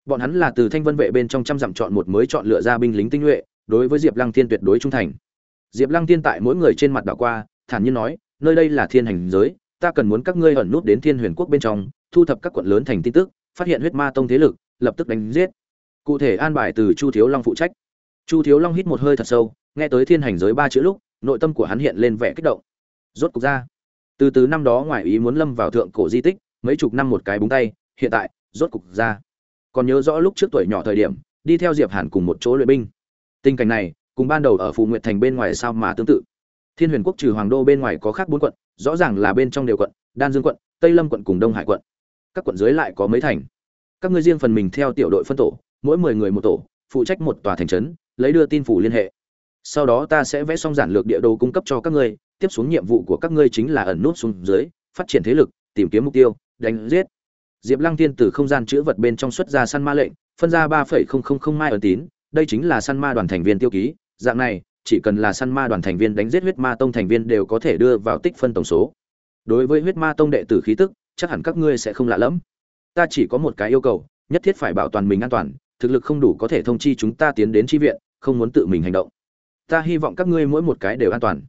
Bọn hắn là từ thanh vân vệ bên trong trăm dặm chọn một mới chọn lựa ra binh lính tinh nhuệ, đối với diệp lăng thiên tuyệt đối trung thành. Diệp lăng thiên tại mỗi người trên mặt đảo qua, thản nhiên nói, nơi đây là thiên hành giới, ta cần muốn các ngươi ẩn nút đến thiên huyền quốc bên trong, thu thập các quận lớn thành tin tức, phát hiện huyết ma tông thế lực, lập tức đánh giết. Cụ thể an bài từ chu thiếu long phụ trách. Chu thiếu long hít một hơi thật sâu, nghe tới thiên hành giới ba chữ lúc, nội tâm của hắn hiện lên vẻ kích động. Rốt cục ra từ từ năm đó ngoài ý muốn lâm vào thượng cổ di tích, mấy chục năm một cái búng tay, hiện tại, rốt cục ra. Còn nhớ rõ lúc trước tuổi nhỏ thời điểm, đi theo diệp hàn cùng một chỗ luyện binh. Tình cảnh này, cùng ban đầu ở phù nguyệt thành bên ngoài sao mà tương tự. Thiên huyền quốc trừ hoàng đô bên ngoài có khác bốn quận, rõ ràng là bên trong đều quận, đan dương quận, tây lâm quận cùng đông hải quận. Các quận dưới lại có mấy thành. Các ngươi riêng phần mình theo tiểu đội phân tổ, mỗi mười người một tổ, phụ trách một tòa thành trấn, lấy đưa tin phủ liên hệ. Sau đó ta sẽ vẽ xong giản lược địa đồ cung cấp cho các ngươi tiếp xuống nhiệm vụ của các ngươi chính là ẩn nút xuống dưới, phát triển thế lực, tìm kiếm mục tiêu, đánh giết. Diệp lăng tiên từ không gian chứa vật bên trong xuất ra săn ma lệnh, phân ra ba phẩy không không không mai ẩn tín, đây chính là săn ma đoàn thành viên tiêu ký. Dạng này, chỉ cần là săn ma đoàn thành viên đánh giết huyết ma tông thành viên đều có thể đưa vào tích phân tổng số. Đối với huyết ma tông đệ tử khí tức, chắc hẳn các ngươi sẽ không lạ lẫm. Ta chỉ có một cái yêu cầu, nhất thiết phải bảo toàn mình an toàn, thực lực không đủ có thể thông chi chúng ta tiến đến tri viện, không muốn tự mình hành động. Ta hy vọng các ngươi mỗi một cái đều an toàn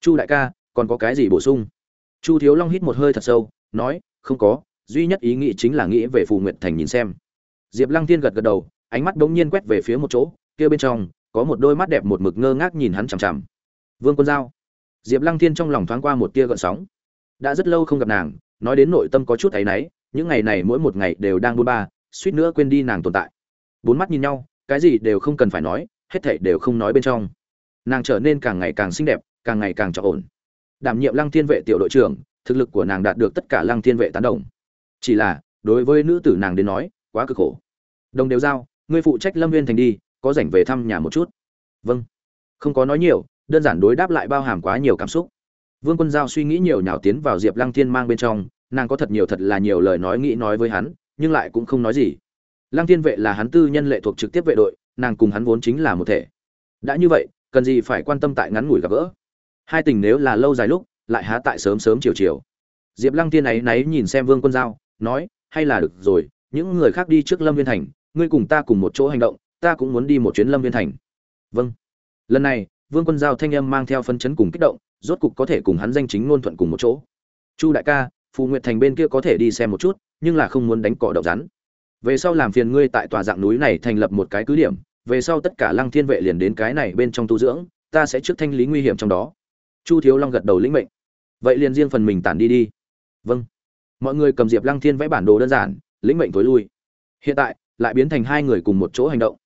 chu đại ca, còn có cái gì bổ sung? Chu thiếu long hít một hơi thật sâu, nói, không có, duy nhất ý nghĩ chính là nghĩ về phù nguyện thành nhìn xem. Diệp lăng Thiên gật gật đầu, ánh mắt bỗng nhiên quét về phía một chỗ, kia bên trong, có một đôi mắt đẹp một mực ngơ ngác nhìn hắn chằm chằm. Vương quân giao. Diệp lăng thiên trong lòng thoáng qua một tia gợn sóng. Đã rất lâu không gặp nàng, nói đến nội tâm có chút áy náy, những ngày này mỗi một ngày đều đang buôn ba, suýt nữa quên đi nàng tồn tại. Bốn mắt nhìn nhau, cái gì đều không cần phải nói, hết thảy đều không nói bên trong. Nàng trở nên càng ngày càng xinh đẹp càng ngày càng trở ổn. Đảm nhiệm lăng thiên vệ tiểu đội trưởng, thực lực của nàng đạt được tất cả lăng thiên vệ tán đồng. Chỉ là, đối với nữ tử nàng đến nói, quá cực khổ. Đồng đều giao, ngươi phụ trách lâm viên thành đi, có rảnh về thăm nhà một chút. Vâng. Không có nói nhiều, đơn giản đối đáp lại bao hàm quá nhiều cảm xúc. Vương quân giao suy nghĩ nhiều nhào tiến vào diệp lăng thiên mang bên trong, nàng có thật nhiều thật là nhiều lời nói nghĩ nói với hắn, nhưng lại cũng không nói gì. Lăng thiên vệ là hắn tư nhân lệ thuộc trực tiếp vệ đội, nàng cùng hắn vốn chính là một thể. Đã như vậy, cần gì phải quan tâm tại ngắn ngủi gặp gỡ? Hai tình nếu là lâu dài lúc, lại há tại sớm sớm chiều chiều. Diệp lăng tiên ấy náy nhìn xem vương quân giao, nói, hay là được rồi, những người khác đi trước lâm viên thành, ngươi cùng ta cùng một chỗ hành động, ta cũng muốn đi một chuyến lâm viên thành. Vâng. Lần này, vương quân giao thanh âm mang theo phân chấn cùng kích động, rốt cục có thể cùng hắn danh chính ngôn thuận cùng một chỗ. Chu đại ca, phù nguyệt thành bên kia có thể đi xem một chút, nhưng là không muốn đánh cỏ độc rắn. Về sau làm phiền ngươi tại tòa dạng núi này thành lập một cái cứ điểm, về sau tất cả lăng thiên vệ liền đến cái này bên trong tu dưỡng, ta sẽ trước thanh lý nguy hiểm trong đó chu thiếu long gật đầu lĩnh mệnh. Vậy liền riêng phần mình tản đi đi. Vâng. Mọi người cầm diệp lăng thiên vẽ bản đồ đơn giản, lĩnh mệnh tối lui. Hiện tại, lại biến thành hai người cùng một chỗ hành động.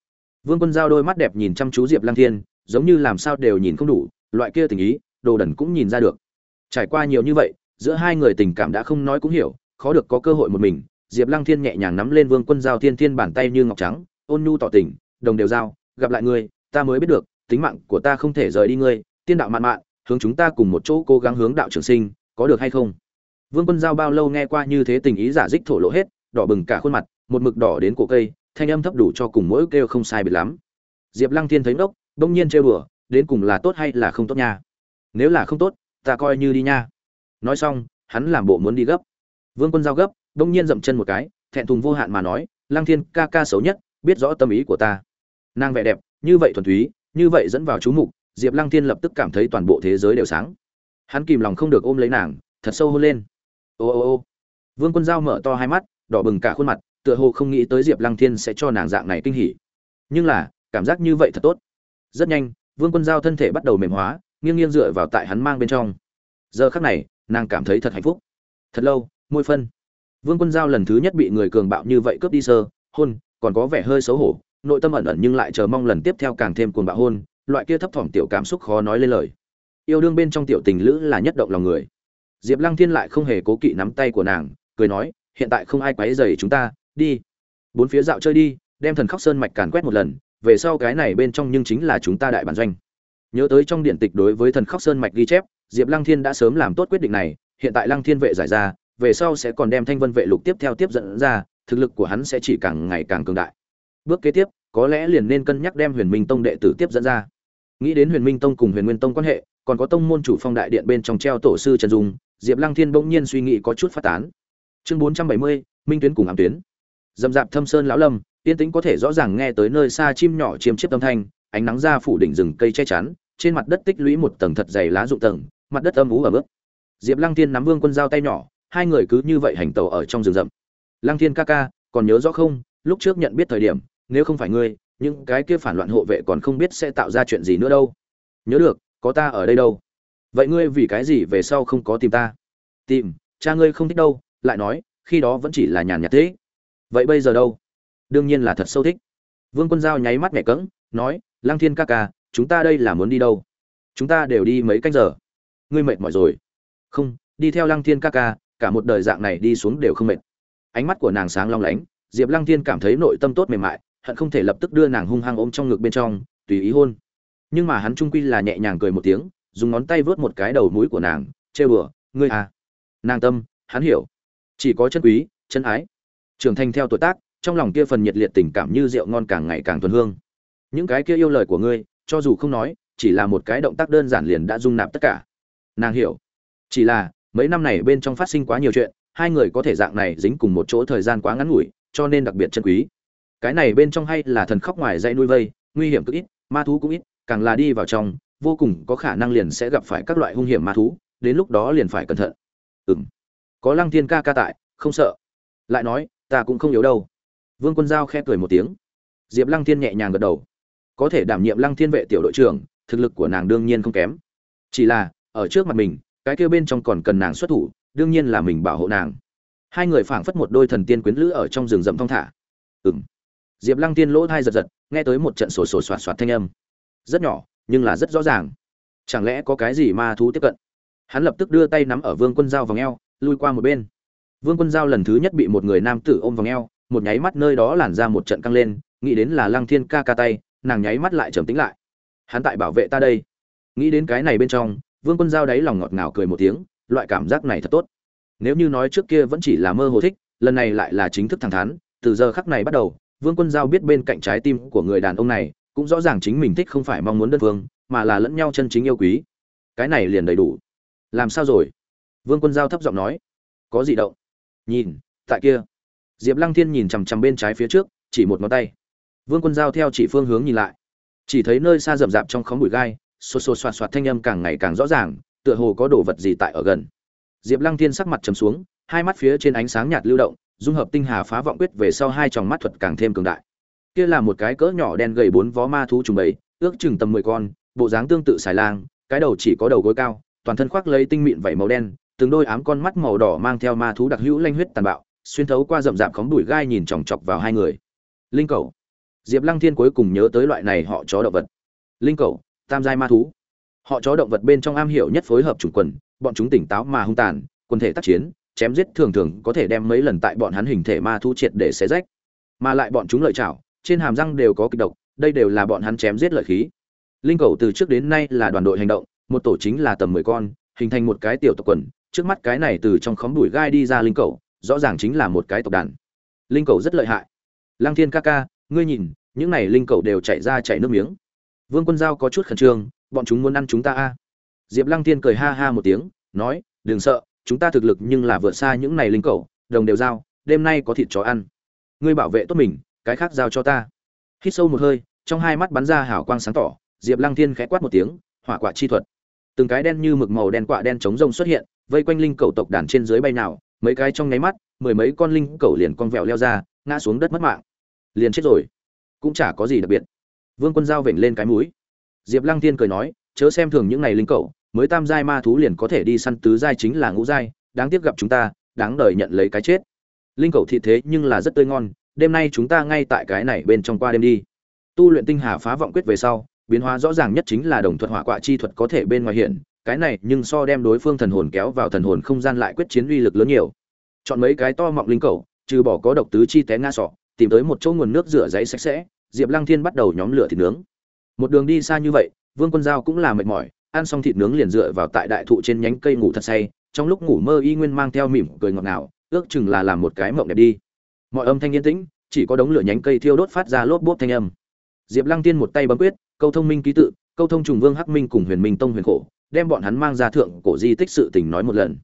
Vương quân giao đôi mắt đẹp nhìn chăm chú diệp lăng thiên, giống như làm sao đều nhìn không đủ, loại kia tình ý, đồ đần cũng nhìn ra được. Trải qua nhiều như vậy, giữa hai người tình cảm đã không nói cũng hiểu, khó được có cơ hội một mình, diệp lăng thiên nhẹ nhàng nắm lên vương quân giao thiên thiên bàn tay như ngọc trắng, ôn nhu tỏ tình, đồng đều giao, gặp lại ngươi, ta mới biết được, tính mạng của ta không thể rời đi ngươi, tiên đạo mạn mạn hướng chúng ta cùng một chỗ cố gắng hướng đạo trường sinh, có được hay không? Vương quân giao bao lâu nghe qua như thế tình ý giả dích thổ lộ hết, đỏ bừng cả khuôn mặt, một mực đỏ đến cổ cây, thanh âm thấp đủ cho cùng mỗi kêu không sai biệt lắm. Diệp lăng thiên thấy ngốc, bỗng nhiên trêu đùa, đến cùng là tốt hay là không tốt nha? Nếu là không tốt, ta coi như đi nha. Nói xong, hắn làm bộ muốn đi gấp. Vương quân giao gấp, bỗng nhiên dậm chân một cái, thẹn thùng vô hạn mà nói, lăng thiên, ca ca xấu nhất, biết rõ tâm ý của ta. Nàng vẻ đẹp, như vậy thuần túy, như vậy dẫn vào chú mục diệp lăng thiên lập tức cảm thấy toàn bộ thế giới đều sáng. Hắn kìm lòng không được ôm lấy nàng, thật sâu hôn lên. Ô ô ô. Vương quân giao mở to hai mắt, đỏ bừng cả khuôn mặt, tựa hồ không nghĩ tới diệp lăng thiên sẽ cho nàng dạng này kinh hỉ. Nhưng là, cảm giác như vậy thật tốt. Rất nhanh, vương quân giao thân thể bắt đầu mềm hóa, nghiêng nghiêng dựa vào tại hắn mang bên trong. Giờ khắc này, nàng cảm thấy thật hạnh phúc. Thật lâu, môi phân. Vương quân giao lần thứ nhất bị người cường bạo như vậy cướp đi sơ, hôn, còn có vẻ hơi xấu hổ, nội tâm ẩn ẩn nhưng lại chờ mong lần tiếp theo càng thêm cuồng bạo hôn loại kia thấp thỏm tiểu cảm xúc khó nói lên lời. Yêu đương bên trong tiểu tình lữ là nhất động lòng người. Diệp lăng thiên lại không hề cố kỵ nắm tay của nàng, cười nói, hiện tại không ai quấy dày chúng ta, đi. Bốn phía dạo chơi đi, đem thần khóc sơn mạch càn quét một lần, về sau cái này bên trong nhưng chính là chúng ta đại bản doanh. Nhớ tới trong điện tịch đối với thần khóc sơn mạch ghi chép, diệp lăng thiên đã sớm làm tốt quyết định này, hiện tại lăng thiên vệ giải ra, về sau sẽ còn đem thanh vân vệ lục tiếp theo tiếp dẫn ra, thực lực của hắn sẽ chỉ càng ngày càng cường đại. Bước kế tiếp, có lẽ liền nên cân nhắc đem huyền minh tông đệ tử tiếp dẫn ra nghĩ đến huyền minh tông cùng huyền nguyên tông quan hệ, còn có tông môn chủ phong đại điện bên trong treo tổ sư trần dung, diệp lăng thiên bỗng nhiên suy nghĩ có chút phát tán. Chương bốn trăm bảy mươi, minh tuyến cùng ám tuyến. Dầm dạp thâm sơn lão lâm, yên tĩnh có thể rõ ràng nghe tới nơi xa chim nhỏ chiêm chiếp âm thanh, ánh nắng ra phủ đỉnh rừng cây che chắn, trên mặt đất tích lũy một tầng thật dày lá rụng tầng, mặt đất âm ú ở bước diệp lăng thiên nắm vương quân dao tay nhỏ, hai người cứ như vậy hành tàu ở trong rừng rậm. Lăng thiên ca ca, còn nhớ rõ không? Lúc trước nhận biết thời điểm, nếu không phải ngươi những cái kia phản loạn hộ vệ còn không biết sẽ tạo ra chuyện gì nữa đâu. Nhớ được có ta ở đây đâu. Vậy ngươi vì cái gì về sau không có tìm ta? Tìm cha ngươi không thích đâu lại nói khi đó vẫn chỉ là nhàn nhạt thế. Vậy bây giờ đâu? Đương nhiên là thật sâu thích. Vương quân giao nháy mắt mẹ cứng, nói lăng thiên ca ca chúng ta đây là muốn đi đâu? Chúng ta đều đi mấy canh giờ? Ngươi mệt mỏi rồi. Không đi theo lăng thiên ca ca cả một đời dạng này đi xuống đều không mệt. Ánh mắt của nàng sáng long lánh diệp lăng thiên cảm thấy nội tâm tốt mềm mại hận không thể lập tức đưa nàng hung hăng ôm trong ngực bên trong, tùy ý hôn. Nhưng mà hắn trung quy là nhẹ nhàng cười một tiếng, dùng ngón tay vớt một cái đầu mũi của nàng chê bừa ngươi à? Nàng tâm, hắn hiểu. Chỉ có chân quý, chân ái. Trưởng thành theo tuổi tác, trong lòng kia phần nhiệt liệt tình cảm như rượu ngon càng ngày càng thuần hương. Những cái kia yêu lời của ngươi, cho dù không nói, chỉ là một cái động tác đơn giản liền đã dung nạp tất cả. Nàng hiểu. Chỉ là, mấy năm này bên trong phát sinh quá nhiều chuyện, hai người có thể dạng này dính cùng một chỗ thời gian quá ngắn ngủi, cho nên đặc biệt chân quý cái này bên trong hay là thần khóc ngoài dãy nuôi vây, nguy hiểm cực ít, ma thú cũng ít, càng là đi vào trong, vô cùng có khả năng liền sẽ gặp phải các loại hung hiểm ma thú, đến lúc đó liền phải cẩn thận. Ừ m có lăng thiên ca ca tại, không sợ. Lại nói, ta cũng không yếu đâu. Vương quân giao khẽ cười một tiếng. Diệp lăng thiên nhẹ nhàng gật đầu. Có thể đảm nhiệm lăng thiên vệ tiểu đội trưởng, thực lực của nàng đương nhiên không kém. Chỉ là, ở trước mặt mình, cái kêu bên trong còn cần nàng xuất thủ, đương nhiên là mình bảo hộ nàng. Hai người phảng phất một đôi thần tiên quyến lữ ở trong rừng rậm thong thả. Ừng diệp lăng tiên lỗ thai giật giật, nghe tới một trận sổ sổ soạt soạt thanh âm. Rất nhỏ, nhưng là rất rõ ràng. Chẳng lẽ có cái gì ma thú tiếp cận? Hắn lập tức đưa tay nắm ở vương quân dao vòng eo, lui qua một bên. Vương quân dao lần thứ nhất bị một người nam tử ôm vòng eo, một nháy mắt nơi đó làn ra một trận căng lên, nghĩ đến là lăng thiên ca ca tay, nàng nháy mắt lại trầm tính lại. Hắn tại bảo vệ ta đây. Nghĩ đến cái này bên trong, vương quân giao đáy lòng ngọt ngào cười một tiếng, loại cảm giác này thật tốt. Nếu như nói trước kia vẫn chỉ là mơ hồ thích, lần này lại là chính thức thẳng thắn, từ giờ khắc này bắt đầu vương quân giao biết bên cạnh trái tim của người đàn ông này, cũng rõ ràng chính mình thích không phải mong muốn đơn phương, mà là lẫn nhau chân chính yêu quý. Cái này liền đầy đủ. Làm sao rồi? Vương quân giao thấp giọng nói. Có gì động? Nhìn, tại kia. Diệp lăng thiên nhìn chằm chằm bên trái phía trước, chỉ một ngón tay. Vương quân giao theo chỉ phương hướng nhìn lại. Chỉ thấy nơi xa rậm rạp trong khóm bụi gai, xô xô xoạt xoạt thanh âm càng ngày càng rõ ràng, tựa hồ có đồ vật gì tại ở gần. Diệp lăng thiên sắc mặt trầm xuống, hai mắt phía trên ánh sáng nhạt lưu động dung hợp tinh hà phá vọng quyết về sau hai tròng mắt thuật càng thêm cường đại. Kia là một cái cỡ nhỏ đen gầy bốn vó ma thú trùng bầy, ước chừng tầm mười con, bộ dáng tương tự xài lang, cái đầu chỉ có đầu gối cao, toàn thân khoác lấy tinh mịn vảy màu đen, từng đôi ám con mắt màu đỏ mang theo ma thú đặc hữu lanh huyết tàn bạo, xuyên thấu qua rậm rạp khóm đùi gai nhìn chòng chọc vào hai người. Linh cầu. Diệp lăng thiên cuối cùng nhớ tới loại này họ chó động vật. Linh cầu, tam giai ma thú. Họ chó động vật bên trong am hiểu nhất phối hợp chủng quần, bọn chúng tỉnh táo mà hung tàn, quần thể tác chiến chém giết thường thường có thể đem mấy lần tại bọn hắn hình thể ma thu triệt để xé rách. Mà lại bọn chúng lợi chảo, trên hàm răng đều có kịch độc, đây đều là bọn hắn chém giết lợi khí. Linh cầu từ trước đến nay là đoàn đội hành động, một tổ chính là tầm mười con, hình thành một cái tiểu tộc quần, trước mắt cái này từ trong khóm đùi gai đi ra linh cầu, rõ ràng chính là một cái tộc đàn. Linh cầu rất lợi hại. Lăng thiên ca ca, ngươi nhìn, những này linh cầu đều chạy ra chạy nước miếng. Vương quân giao có chút khẩn trương, bọn chúng muốn ăn chúng ta a. Diệp lăng thiên cười ha ha một tiếng, nói, đừng sợ chúng ta thực lực nhưng là vượt xa những này linh cầu, đồng đều giao, đêm nay có thịt chó ăn. Ngươi bảo vệ tốt mình, cái khác giao cho ta. Hít sâu một hơi, trong hai mắt bắn ra hào quang sáng tỏ, diệp lăng thiên khẽ quát một tiếng, hỏa quạ chi thuật. Từng cái đen như mực màu đen quạ đen chống rông xuất hiện, vây quanh linh cầu tộc đàn trên dưới bay nào, mấy cái trong nháy mắt, mười mấy con linh cầu liền con vẹo leo ra, ngã xuống đất mất mạng. Liền chết rồi. Cũng chả có gì đặc biệt. Vương quân giao vểnh lên cái mũi. Diệp lăng thiên cười nói, chớ xem thường những này linh cầu mới tam giai ma thú liền có thể đi săn tứ giai chính là ngũ giai, đáng tiếc gặp chúng ta, đáng đời nhận lấy cái chết. Linh cầu thịt thế nhưng là rất tươi ngon, đêm nay chúng ta ngay tại cái này bên trong qua đêm đi. Tu luyện tinh hà phá vọng quyết về sau, biến hóa rõ ràng nhất chính là đồng thuật hỏa quạ chi thuật có thể bên ngoài hiện, cái này nhưng so đem đối phương thần hồn kéo vào thần hồn không gian lại quyết chiến uy lực lớn nhiều. Chọn mấy cái to mọng linh cầu, trừ bỏ có độc tứ chi té ngã sọ, tìm tới một chỗ nguồn nước rửa giấy sạch sẽ, diệp lăng thiên bắt đầu nhóm lửa thịt nướng. Một đường đi xa như vậy, vương quân giao cũng là mệt mỏi ăn xong thịt nướng liền dựa vào tại đại thụ trên nhánh cây ngủ thật say, trong lúc ngủ mơ y nguyên mang theo mỉm cười ngọt ngào, ước chừng là làm một cái mộng đẹp đi. Mọi âm thanh yên tĩnh, chỉ có đống lửa nhánh cây thiêu đốt phát ra lốp bốp thanh âm. Diệp lăng tiên một tay bấm quyết, câu thông minh ký tự, câu thông trùng vương hắc minh cùng huyền minh tông huyền khổ, đem bọn hắn mang ra thượng cổ di tích sự tình nói một lần.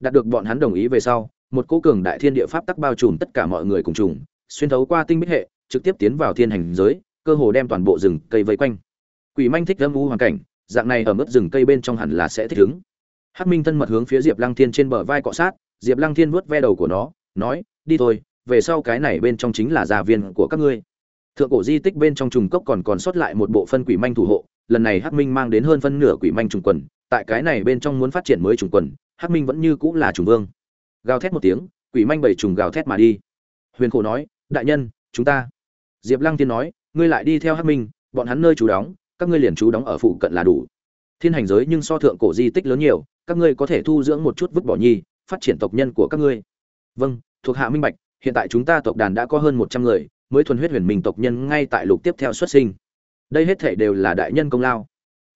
Đạt được bọn hắn đồng ý về sau, một cô cường đại thiên địa pháp tắc bao trùm tất cả mọi người cùng trùng, xuyên thấu qua tinh bích hệ, trực tiếp tiến vào thiên hành giới, cơ hồ đem toàn bộ rừng cây vây quanh. Quỷ manh thích âm u hoàn cảnh dạng này ở mức rừng cây bên trong hẳn là sẽ thích ứng. Hắc minh thân mật hướng phía diệp lăng thiên trên bờ vai cọ sát, diệp lăng thiên vuốt ve đầu của nó, nói, đi thôi, về sau cái này bên trong chính là gia viên của các ngươi. Thượng cổ di tích bên trong trùng cốc còn còn sót lại một bộ phân quỷ manh thủ hộ, lần này hắc minh mang đến hơn phân nửa quỷ manh trùng quần, tại cái này bên trong muốn phát triển mới trùng quần, hắc minh vẫn như cũng là trùng vương. Gào thét một tiếng, quỷ manh bảy trùng gào thét mà đi. Huyền khổ nói, đại nhân, chúng ta. Diệp lăng tiên nói, ngươi lại đi theo hắc minh, bọn hắn nơi chủ đóng các ngươi liền trú đóng ở phụ cận là đủ. Thiên hành giới nhưng so thượng cổ di tích lớn nhiều, các ngươi có thể thu dưỡng một chút vứt bỏ nhi, phát triển tộc nhân của các ngươi. Vâng thuộc hạ minh bạch, hiện tại chúng ta tộc đàn đã có hơn một trăm người, mới thuần huyết huyền minh tộc nhân ngay tại lục tiếp theo xuất sinh. Đây hết thể đều là đại nhân công lao.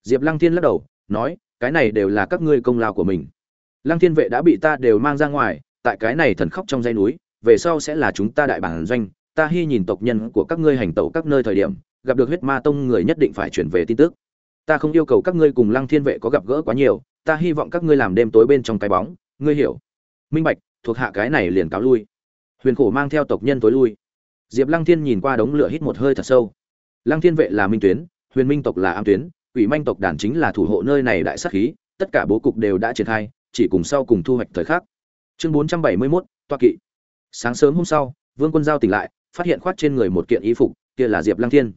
Diệp lăng thiên lắc đầu, nói, cái này đều là các ngươi công lao của mình. Lăng thiên vệ đã bị ta đều mang ra ngoài, tại cái này thần khóc trong dây núi, về sau sẽ là chúng ta đại bản doanh, ta hy nhìn tộc nhân của các ngươi hành tẩu các nơi thời điểm gặp được huyết ma tông người nhất định phải chuyển về tin tức. Ta không yêu cầu các ngươi cùng lăng thiên vệ có gặp gỡ quá nhiều, ta hy vọng các ngươi làm đêm tối bên trong cái bóng, ngươi hiểu. Minh bạch, thuộc hạ cái này liền cáo lui. Huyền khổ mang theo tộc nhân tối lui. Diệp lăng thiên nhìn qua đống lửa hít một hơi thật sâu. Lăng thiên vệ là minh tuyến, huyền minh tộc là am tuyến ủy manh tộc đàn chính là thủ hộ nơi này đại sắc khí, tất cả bố cục đều đã triển khai, chỉ cùng sau cùng thu hoạch thời khắc. Chương bốn trăm bảy mươi mốt, toa kỵ. Sáng sớm hôm sau, vương quân giao tỉnh lại, phát hiện khoác trên người một kiện y phục, kia là diệp lăng thiên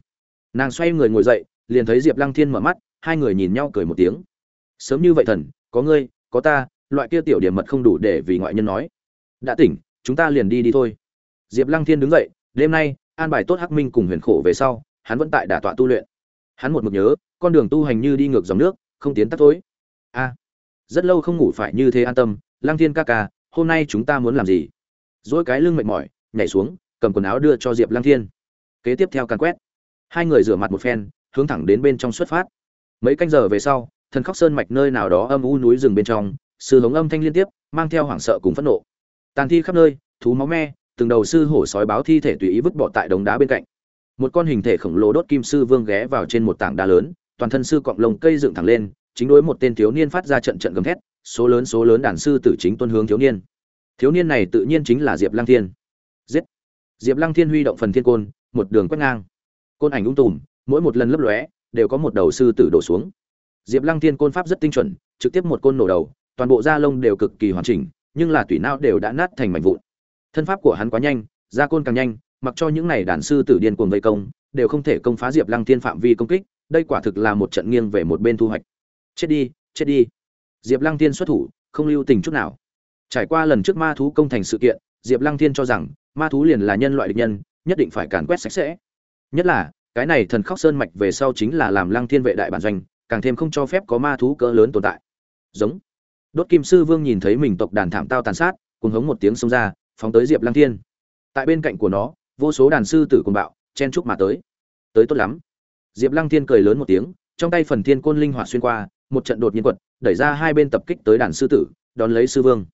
nàng xoay người ngồi dậy, liền thấy diệp lăng thiên mở mắt, hai người nhìn nhau cười một tiếng. Sớm như vậy thần, có ngươi, có ta, loại kia tiểu điểm mật không đủ để vì ngoại nhân nói. Đã tỉnh, chúng ta liền đi đi thôi. Diệp lăng thiên đứng dậy, đêm nay, an bài tốt hắc minh cùng huyền khổ về sau, hắn vẫn tại đả tọa tu luyện. Hắn một mực nhớ, con đường tu hành như đi ngược dòng nước, không tiến tắt tối a, rất lâu không ngủ phải như thế an tâm, lăng thiên ca ca, hôm nay chúng ta muốn làm gì? Dỗi cái lưng mệt mỏi, nhảy xuống, cầm quần áo đưa cho diệp lăng thiên. Kế tiếp theo càn quét hai người rửa mặt một phen, hướng thẳng đến bên trong xuất phát. Mấy canh giờ về sau, thần khóc sơn mạch nơi nào đó âm u núi rừng bên trong, sư hống âm thanh liên tiếp, mang theo hoảng sợ cùng phẫn nộ. Tàn thi khắp nơi, thú máu me, từng đầu sư hổ sói báo thi thể tùy ý vứt bỏ tại đống đá bên cạnh. Một con hình thể khổng lồ đốt kim sư vương ghé vào trên một tảng đá lớn, toàn thân sư cọng lồng cây dựng thẳng lên, chính đối một tên thiếu niên phát ra trận trận gầm thét, số lớn số lớn đàn sư tử chính tuân hướng thiếu niên. Thiếu niên này tự nhiên chính là diệp lăng thiên. Giết! Diệp lăng thiên huy động phần thiên côn, một đường quét ngang côn ảnh ung tùm, mỗi một lần lấp lóe, đều có một đầu sư tử đổ xuống. Diệp lăng thiên côn pháp rất tinh chuẩn, trực tiếp một côn nổ đầu, toàn bộ da lông đều cực kỳ hoàn chỉnh, nhưng là tủy não đều đã nát thành mảnh vụn. Thân pháp của hắn quá nhanh, da côn càng nhanh, mặc cho những này đàn sư tử điên cuồng vây công, đều không thể công phá diệp lăng thiên phạm vi công kích, đây quả thực là một trận nghiêng về một bên thu hoạch. Chết đi chết đi. Diệp lăng thiên xuất thủ, không lưu tình chút nào. Trải qua lần trước ma thú công thành sự kiện, diệp lăng thiên cho rằng, ma thú liền là nhân loại địch nhân, nhất định phải càn quét sạch sẽ nhất là, cái này thần khóc sơn mạch về sau chính là làm lăng thiên vệ đại bản doanh, càng thêm không cho phép có ma thú cỡ lớn tồn tại. Giống. Đốt kim sư vương nhìn thấy mình tộc đàn thảm tao tàn sát cùng hống một tiếng xông ra, phóng tới diệp lăng thiên. Tại bên cạnh của nó, vô số đàn sư tử cùng bạo, chen chúc mà tới. Tới tốt lắm. Diệp lăng thiên cười lớn một tiếng, trong tay phần thiên côn linh hoạt xuyên qua, một trận đột nhiên quật, đẩy ra hai bên tập kích tới đàn sư tử, đón lấy sư vương.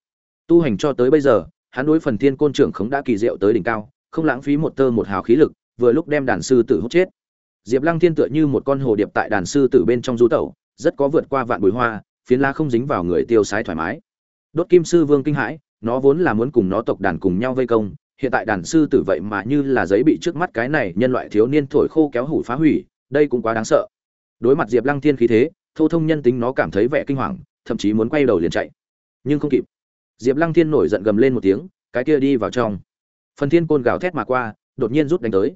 Tu hành cho tới bây giờ, hắn đối phần thiên côn trưởng khống đã kỳ diệu tới đỉnh cao, không lãng phí một tơ một hào khí lực vừa lúc đem đàn sư tử hút chết. Diệp lăng thiên tựa như một con hồ điệp tại đàn sư tử bên trong du tẩu, rất có vượt qua vạn bụi hoa, phiến lá không dính vào người tiêu sái thoải mái. Đốt kim sư vương kinh hãi, nó vốn là muốn cùng nó tộc đàn cùng nhau vây công, hiện tại đàn sư tử vậy mà như là giấy bị trước mắt cái này nhân loại thiếu niên thổi khô kéo hủ phá hủy, đây cũng quá đáng sợ. Đối mặt diệp lăng thiên khí thế, thô thông nhân tính nó cảm thấy vẻ kinh hoàng, thậm chí muốn quay đầu liền chạy. Nhưng không kịp. Diệp lăng thiên nổi giận gầm lên một tiếng, cái kia đi vào trong. Phần thiên côn gào thét mà qua đột nhiên rút đánh tới.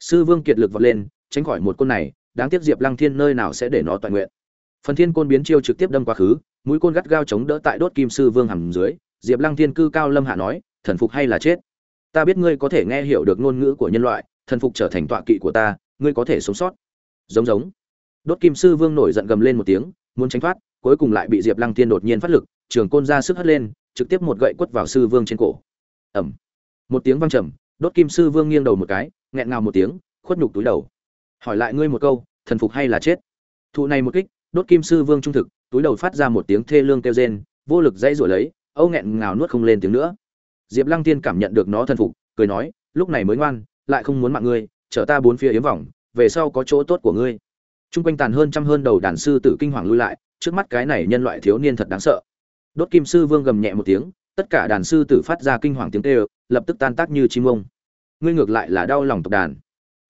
Sư vương kiệt lực vọt lên, tránh khỏi một côn này, đáng tiếc diệp lăng thiên nơi nào sẽ để nó toàn nguyện. Phần thiên côn biến chiêu trực tiếp đâm quá khứ, mũi côn gắt gao chống đỡ tại đốt kim sư vương hầm dưới, diệp lăng thiên cư cao lâm hạ nói, thần phục hay là chết? Ta biết ngươi có thể nghe hiểu được ngôn ngữ của nhân loại, thần phục trở thành tọa kỵ của ta, ngươi có thể sống sót. Giống giống. Đốt kim sư vương nổi giận gầm lên một tiếng, muốn tránh thoát, cuối cùng lại bị diệp lăng thiên đột nhiên phát lực, trường côn ra sức hất lên, trực tiếp một gậy quất vào sư vương trên cổ. Ẩm một tiếng vang trầm đốt kim sư vương nghiêng đầu một cái nghẹn ngào một tiếng khuất nhục túi đầu. Hỏi lại ngươi một câu thần phục hay là chết? Thụ này một kích đốt kim sư vương trung thực túi đầu phát ra một tiếng thê lương kêu rên vô lực dãy rồi lấy âu nghẹn ngào nuốt không lên tiếng nữa. Diệp lăng tiên cảm nhận được nó thần phục cười nói lúc này mới ngoan lại không muốn mạng ngươi chở ta bốn phía yếm vòng về sau có chỗ tốt của ngươi. Trung quanh tàn hơn trăm hơn đầu đàn sư tử kinh hoàng lui lại, trước mắt cái này nhân loại thiếu niên thật đáng sợ. Đốt Kim sư vương gầm nhẹ một tiếng, tất cả đàn sư tử phát ra kinh hoàng tiếng kêu, lập tức tan tác như chim ông. Ngươi ngược lại là đau lòng tộc đàn.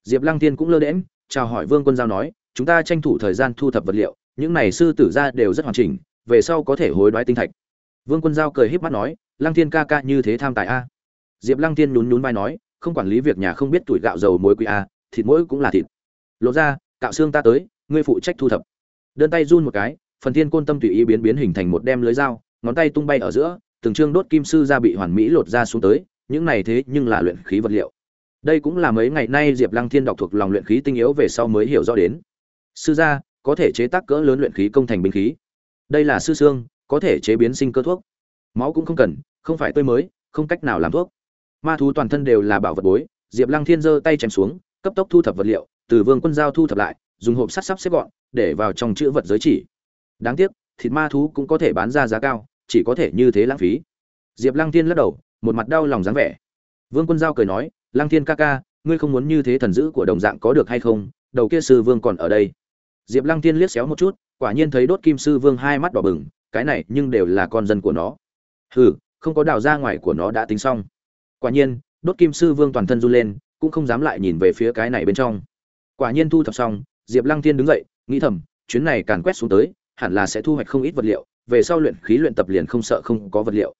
Diệp Lăng Thiên cũng lơ đễm chào hỏi Vương Quân Giao nói, chúng ta tranh thủ thời gian thu thập vật liệu, những này sư tử ra đều rất hoàn chỉnh, về sau có thể hối đoái tinh thạch. Vương Quân Giao cười híp mắt nói, Lăng Thiên ca ca như thế tham tài a. Diệp Lăng Thiên nhún nhún vai nói, không quản lý việc nhà không biết tuổi gạo dầu muối quý a, thịt mỗi cũng là thịt. Lộ ra, cạo xương ta tới, ngươi phụ trách thu thập đơn tay run một cái phần thiên côn tâm tùy ý biến biến hình thành một đem lưới dao ngón tay tung bay ở giữa từng trương đốt kim sư ra bị hoàn mỹ lột ra xuống tới những này thế nhưng là luyện khí vật liệu. Đây cũng là mấy ngày nay diệp lăng thiên đọc thuộc lòng luyện khí tinh yếu về sau mới hiểu rõ đến. Sư gia, có thể chế tác cỡ lớn luyện khí công thành binh khí. Đây là sư xương, có thể chế biến sinh cơ thuốc. Máu cũng không cần, không phải tươi mới, không cách nào làm thuốc. Ma thú toàn thân đều là bảo vật bối. Diệp lăng thiên giơ tay chém xuống, cấp tốc thu thập vật liệu, từ vương quân giao thu thập lại, dùng hộp sắt sắp xếp gọn, để vào trong chữ vật giới chỉ. Đáng tiếc, thịt ma thú cũng có thể bán ra giá cao, chỉ có thể như thế lãng phí. Diệp lăng thiên lắc đầu một mặt đau lòng dáng vẻ. Vương quân giao cười nói lăng thiên ca ca ngươi không muốn như thế thần dữ của đồng dạng có được hay không? Đầu kia sư vương còn ở đây. Diệp lăng thiên liếc xéo một chút quả nhiên thấy đốt kim sư vương hai mắt đỏ bừng cái này nhưng đều là con dân của nó. Hừ không có đào ra ngoài của nó đã tính xong. Quả nhiên đốt kim sư vương toàn thân run lên cũng không dám lại nhìn về phía cái này bên trong. Quả nhiên thu thập xong Diệp Lăng Thiên đứng dậy, nghĩ thầm, chuyến này càn quét xuống tới, hẳn là sẽ thu hoạch không ít vật liệu, về sau luyện khí luyện tập liền không sợ không có vật liệu.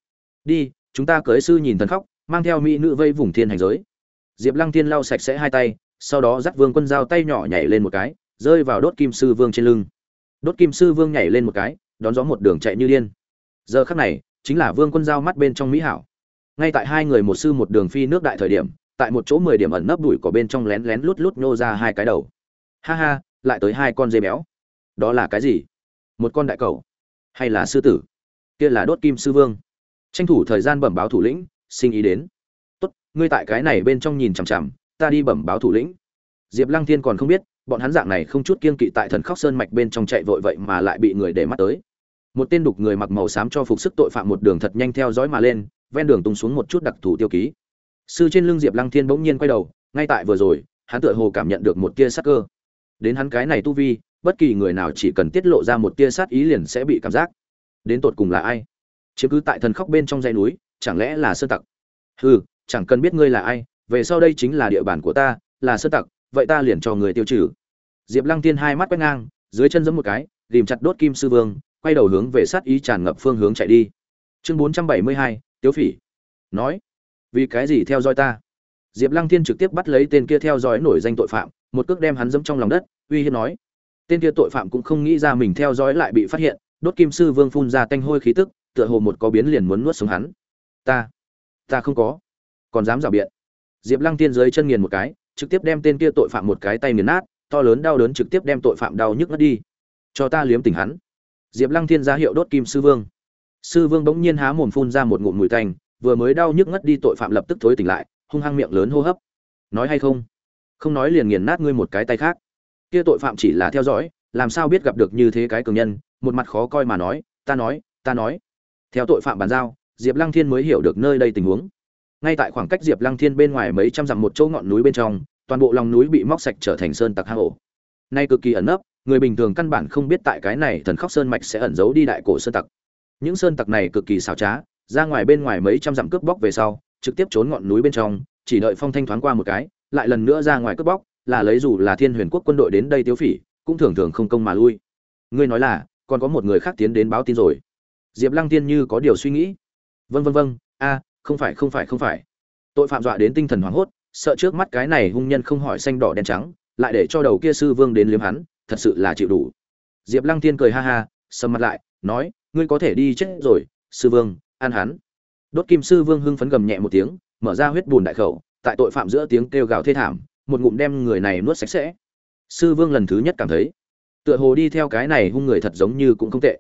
Đi, chúng ta cưới sư nhìn thần khóc, mang theo mỹ nữ vây vùng thiên hành giới. Diệp Lăng Thiên lau sạch sẽ hai tay, sau đó dắt Vương Quân dao tay nhỏ nhảy lên một cái, rơi vào đốt kim sư vương trên lưng. Đốt kim sư vương nhảy lên một cái, đón gió một đường chạy như điên. Giờ khắc này, chính là Vương Quân dao mắt bên trong mỹ hảo. Ngay tại hai người một sư một đường phi nước đại thời điểm, tại một chỗ mười điểm ẩn nấp bụi có bên trong lén lén lút lút nhô ra hai cái đầu ha ha lại tới hai con dê béo đó là cái gì một con đại cầu hay là sư tử kia là đốt kim sư vương tranh thủ thời gian bẩm báo thủ lĩnh sinh ý đến. Tốt, ngươi tại cái này bên trong nhìn chằm chằm, ta đi bẩm báo thủ lĩnh. Diệp lăng thiên còn không biết, bọn hắn dạng này không chút kiên kỵ tại thần khóc sơn mạch bên trong chạy vội vậy mà lại bị người để mắt tới. Một tên đục người mặc màu xám cho phục sức tội phạm một đường thật nhanh theo dõi mà lên, ven đường tung xuống một chút đặc thù tiêu ký. Sư trên lưng diệp lăng thiên bỗng nhiên quay đầu, ngay tại vừa rồi, hắn tựa hồ cảm nhận được một tia sắc cơ. Đến hắn cái này tu vi, bất kỳ người nào chỉ cần tiết lộ ra một tia sát ý liền sẽ bị cảm giác. Đến tột cùng là ai? Chiếm cứ tại thần khóc bên trong dãy núi, chẳng lẽ là sơ tặc? Hừ, chẳng cần biết ngươi là ai, về sau đây chính là địa bàn của ta, là sơ tặc, vậy ta liền cho người tiêu trừ. Diệp lăng tiên hai mắt quét ngang, dưới chân giẫm một cái ghìm chặt đốt kim sư vương, quay đầu hướng về sát ý tràn ngập phương hướng chạy đi. Chương bốn trăm bảy mươi hai, tiếu phỉ. Nói, vì cái gì theo dõi ta? Diệp lăng thiên trực tiếp bắt lấy tên kia theo dõi nổi danh tội phạm, một cước đem hắn dẫm trong lòng đất, uy hiếp nói. Tên kia tội phạm cũng không nghĩ ra mình theo dõi lại bị phát hiện, đốt kim sư vương phun ra tanh hôi khí tức tựa hồ một có biến liền muốn nuốt sống hắn. Ta ta không có. Còn dám rào biện. Diệp lăng tiên dưới chân nghiền một cái, trực tiếp đem tên kia tội phạm một cái tay nghiền nát, to lớn đau đớn trực tiếp đem tội phạm đau nhức ngất đi. Cho ta liếm tỉnh hắn. Diệp lăng thiên ra hiệu đốt kim sư vương. Sư vương bỗng nhiên há mồm phun ra một ngụm mùi tanh, vừa mới đau nhức ngất đi tội phạm lập tức thối tỉnh lại, hung hăng miệng lớn hô hấp. Nói hay không? Không nói liền nghiền nát ngươi một cái tay khác. Kia tội phạm chỉ là theo dõi, làm sao biết gặp được như thế cái cường nhân, một mặt khó coi mà nói, ta nói ta nói theo tội phạm bàn giao, diệp lăng thiên mới hiểu được nơi đây tình huống. Ngay tại khoảng cách diệp lăng thiên bên ngoài mấy trăm dặm một chỗ ngọn núi bên trong, toàn bộ lòng núi bị móc sạch trở thành sơn tặc hang ổ. Nay cực kỳ ẩn nấp, người bình thường căn bản không biết tại cái này thần khóc sơn mạch sẽ ẩn giấu đi đại cổ sơn tặc. Những sơn tặc này cực kỳ xảo trá, ra ngoài bên ngoài mấy trăm dặm cướp bóc về sau, trực tiếp trốn ngọn núi bên trong, chỉ đợi phong thanh thoáng qua một cái, lại lần nữa ra ngoài cướp bóc, là lấy dù là thiên huyền quốc quân đội đến đây tiêu phỉ, cũng thường thường không công mà lui. Ngươi nói là, còn có một người khác tiến đến báo tin rồi diệp lăng tiên như có điều suy nghĩ. Vâng vâng vâng, a không phải không phải không phải. Tội phạm dọa đến tinh thần hoảng hốt sợ trước mắt cái này hung nhân không hỏi xanh đỏ đen trắng lại để cho đầu kia sư vương đến liếm hắn thật sự là chịu đủ. Diệp lăng tiên cười ha ha sầm mặt lại nói ngươi có thể đi chết rồi sư vương an hắn. Đốt kim sư vương hưng phấn gầm nhẹ một tiếng mở ra huyết bùn đại khẩu tại tội phạm giữa tiếng kêu gào thê thảm một ngụm đem người này nuốt sạch sẽ. Sư vương lần thứ nhất cảm thấy tựa hồ đi theo cái này hung người thật giống như cũng không tệ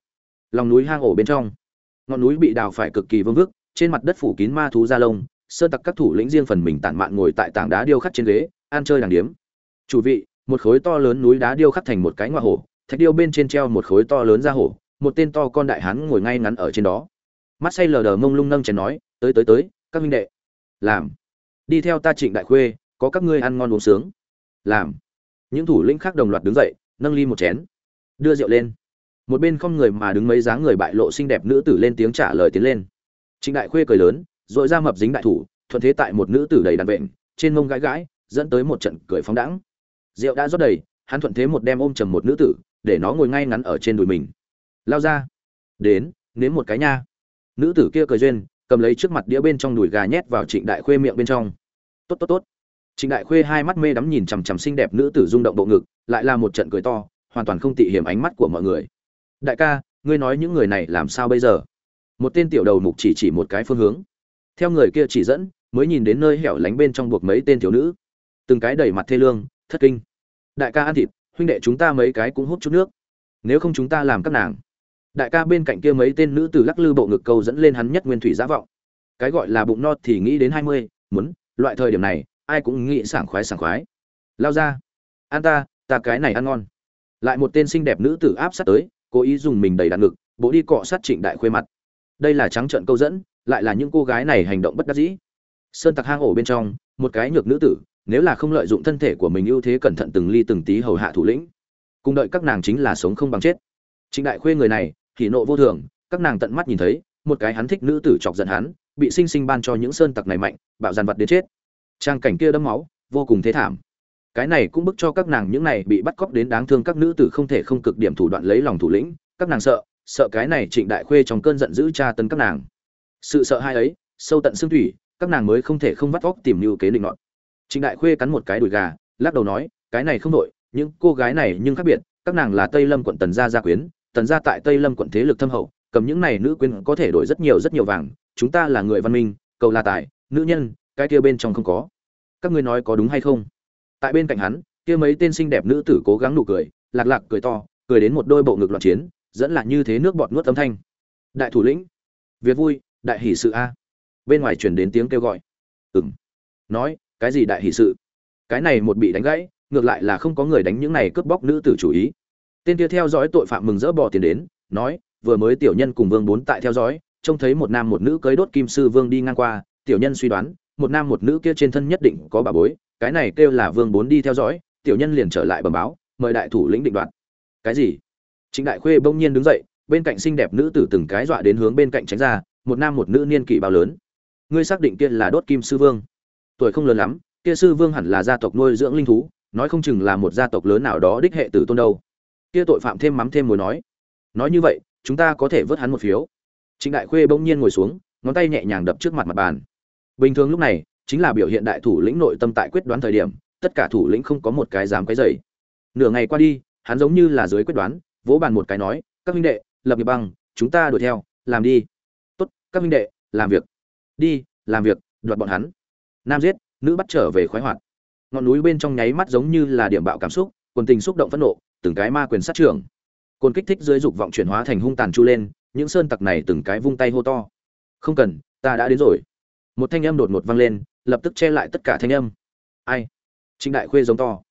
lòng núi hang ổ bên trong. Ngọn núi bị đào phải cực kỳ vương vức, trên mặt đất phủ kín ma thú da lông sơn tặc các thủ lĩnh riêng phần mình tản mạn ngồi tại tảng đá điêu khắc trên ghế, ăn chơi đàng điếm. Chủ vị, một khối to lớn núi đá điêu khắc thành một cái ngoa hổ, thạch điêu bên trên treo một khối to lớn ra hổ, một tên to con đại hán ngồi ngay ngắn ở trên đó. Mắt say lờ đờ mông lung nâng chén nói, tới tới tới, các minh đệ. Làm. Đi theo ta trịnh đại khuê, có các ngươi ăn ngon uống sướng. Làm. Những thủ lĩnh khác đồng loạt đứng dậy, nâng ly một chén. Đưa rượu lên một bên không người mà đứng mấy dáng người bại lộ xinh đẹp nữ tử lên tiếng trả lời tiến lên. Trịnh đại khuê cười lớn dội ra mập dính đại thủ, thuận thế tại một nữ tử đầy đàn bệnh trên mông gãi gãi, dẫn tới một trận cười phóng đãng. Rượu đã rót đầy, hắn thuận thế một đem ôm chầm một nữ tử, để nó ngồi ngay ngắn ở trên đùi mình. Lao ra. Đến, nếm một cái nha. Nữ tử kia cười duyên, cầm lấy trước mặt đĩa bên trong đùi gà nhét vào trịnh đại khuê miệng bên trong. Tốt tốt tốt. Trịnh đại khuê hai mắt mê đắm nhìn chằm chằm xinh đẹp nữ tử rung động bộ ngực, lại là một trận cười to, hoàn toàn không tị hiểm ánh mắt của mọi người đại ca, ngươi nói những người này làm sao bây giờ? Một tên tiểu đầu mục chỉ chỉ một cái phương hướng. Theo người kia chỉ dẫn, mới nhìn đến nơi hẻo lánh bên trong buộc mấy tên thiếu nữ. Từng cái đầy mặt thê lương, thất kinh. Đại ca ăn thịt, huynh đệ chúng ta mấy cái cũng hút chút nước. Nếu không chúng ta làm các nàng. Đại ca bên cạnh kia mấy tên nữ tử lắc lư bộ ngực câu dẫn lên hắn nhất nguyên thủy giả vọng. Cái gọi là bụng no thì nghĩ đến hai mươi, muốn, loại thời điểm này, ai cũng nghĩ sảng khoái sảng khoái. Lao ra an ta ta cái này ăn ngon. Lại một tên xinh đẹp nữ tử áp sát tới cố ý dùng mình đầy đạn ngực, bộ đi cọ sát trịnh đại khuê mặt. Đây là trắng trợn câu dẫn, lại là những cô gái này hành động bất đắc dĩ. Sơn tặc hang ổ bên trong, một cái nhược nữ tử, nếu là không lợi dụng thân thể của mình ưu thế cẩn thận từng ly từng tí hầu hạ thủ lĩnh. Cùng đợi các nàng chính là sống không bằng chết. Trịnh đại khuê người này thì nộ vô thường, các nàng tận mắt nhìn thấy, một cái hắn thích nữ tử chọc giận hắn, bị sinh sinh ban cho những sơn tặc này mạnh, bạo dàn vật đến chết. Trang cảnh kia đẫm máu, vô cùng thế thảm cái này cũng bức cho các nàng những này bị bắt cóc đến đáng thương các nữ tử không thể không cực điểm thủ đoạn lấy lòng thủ lĩnh. Các nàng sợ sợ cái này trịnh đại khuê trong cơn giận dữ tra tấn các nàng. Sự sợ hai ấy, sâu tận xương thủy, các nàng mới không thể không vắt vóc tìm mưu kế định nọt trịnh đại khuê cắn một cái đùi gà, lắc đầu nói, cái này không đội những cô gái này nhưng khác biệt, các nàng là tây lâm quận tần gia gia quyến, tần gia tại tây lâm quận thế lực thâm hậu, cầm những này nữ quyến có thể đổi rất nhiều rất nhiều vàng, chúng ta là người văn minh, cầu là tài, nữ nhân, cái kia bên trong không có. Các ngươi nói có đúng hay không? Tại bên cạnh hắn, kia mấy tên xinh đẹp nữ tử cố gắng nụ cười, lạc lạc cười to, cười đến một đôi bộ ngực loạn chiến, dẫn là như thế nước bọt nuốt âm thanh. Đại thủ lĩnh việc vui, đại hỷ sự a. Bên ngoài truyền đến tiếng kêu gọi. Ừng nói, cái gì đại hỷ sự? Cái này một bị đánh gãy, ngược lại là không có người đánh những này cướp bóc nữ tử chủ ý. Tên kia theo dõi tội phạm mừng rỡ bỏ tiền đến, nói, vừa mới tiểu nhân cùng vương bốn tại theo dõi, trông thấy một nam một nữ cưới đốt kim sư vương đi ngang qua, tiểu nhân suy đoán, một nam một nữ kia trên thân nhất định có bà bối cái này kêu là vương bốn đi theo dõi, tiểu nhân liền trở lại bẩm báo, mời đại thủ lĩnh định đoạt. Cái gì? Trịnh đại khuê bỗng nhiên đứng dậy, bên cạnh xinh đẹp nữ tử từng cái dọa đến hướng bên cạnh tránh ra, một nam một nữ niên kỷ bao lớn. Ngươi xác định kia là đốt kim sư vương? Tuổi không lớn lắm, kia sư vương hẳn là gia tộc nuôi dưỡng linh thú, nói không chừng là một gia tộc lớn nào đó đích hệ tử tôn đâu. Kia tội phạm thêm mắm thêm mối nói. Nói như vậy, chúng ta có thể vớt hắn một phiếu. Trịnh đại khuê bỗng nhiên ngồi xuống, ngón tay nhẹ nhàng đập trước mặt mặt bàn. Bình thường lúc này chính là biểu hiện đại thủ lĩnh nội tâm tại quyết đoán thời điểm, tất cả thủ lĩnh không có một cái dám cái dày nửa ngày qua đi, hắn giống như là dưới quyết đoán, vỗ bàn một cái nói, các huynh đệ, lập nghiệp băng chúng ta đuổi theo, làm đi. Tốt, các huynh đệ, làm việc. Đi, làm việc, đoạt bọn hắn. Nam giết, nữ bắt trở về khoái hoạt. Ngọn núi bên trong nháy mắt giống như là điểm bạo cảm xúc, quần tình xúc động phẫn nộ, từng cái ma quyền sát trưởng. Cồn kích thích dưới dục vọng chuyển hóa thành hung tàn chu lên, những sơn tặc này từng cái vung tay hô to. Không cần, ta đã đến rồi. Một thanh âm đột ngột vang lên lập tức che lại tất cả thanh âm. Ai? Trịnh đại khuê giống to.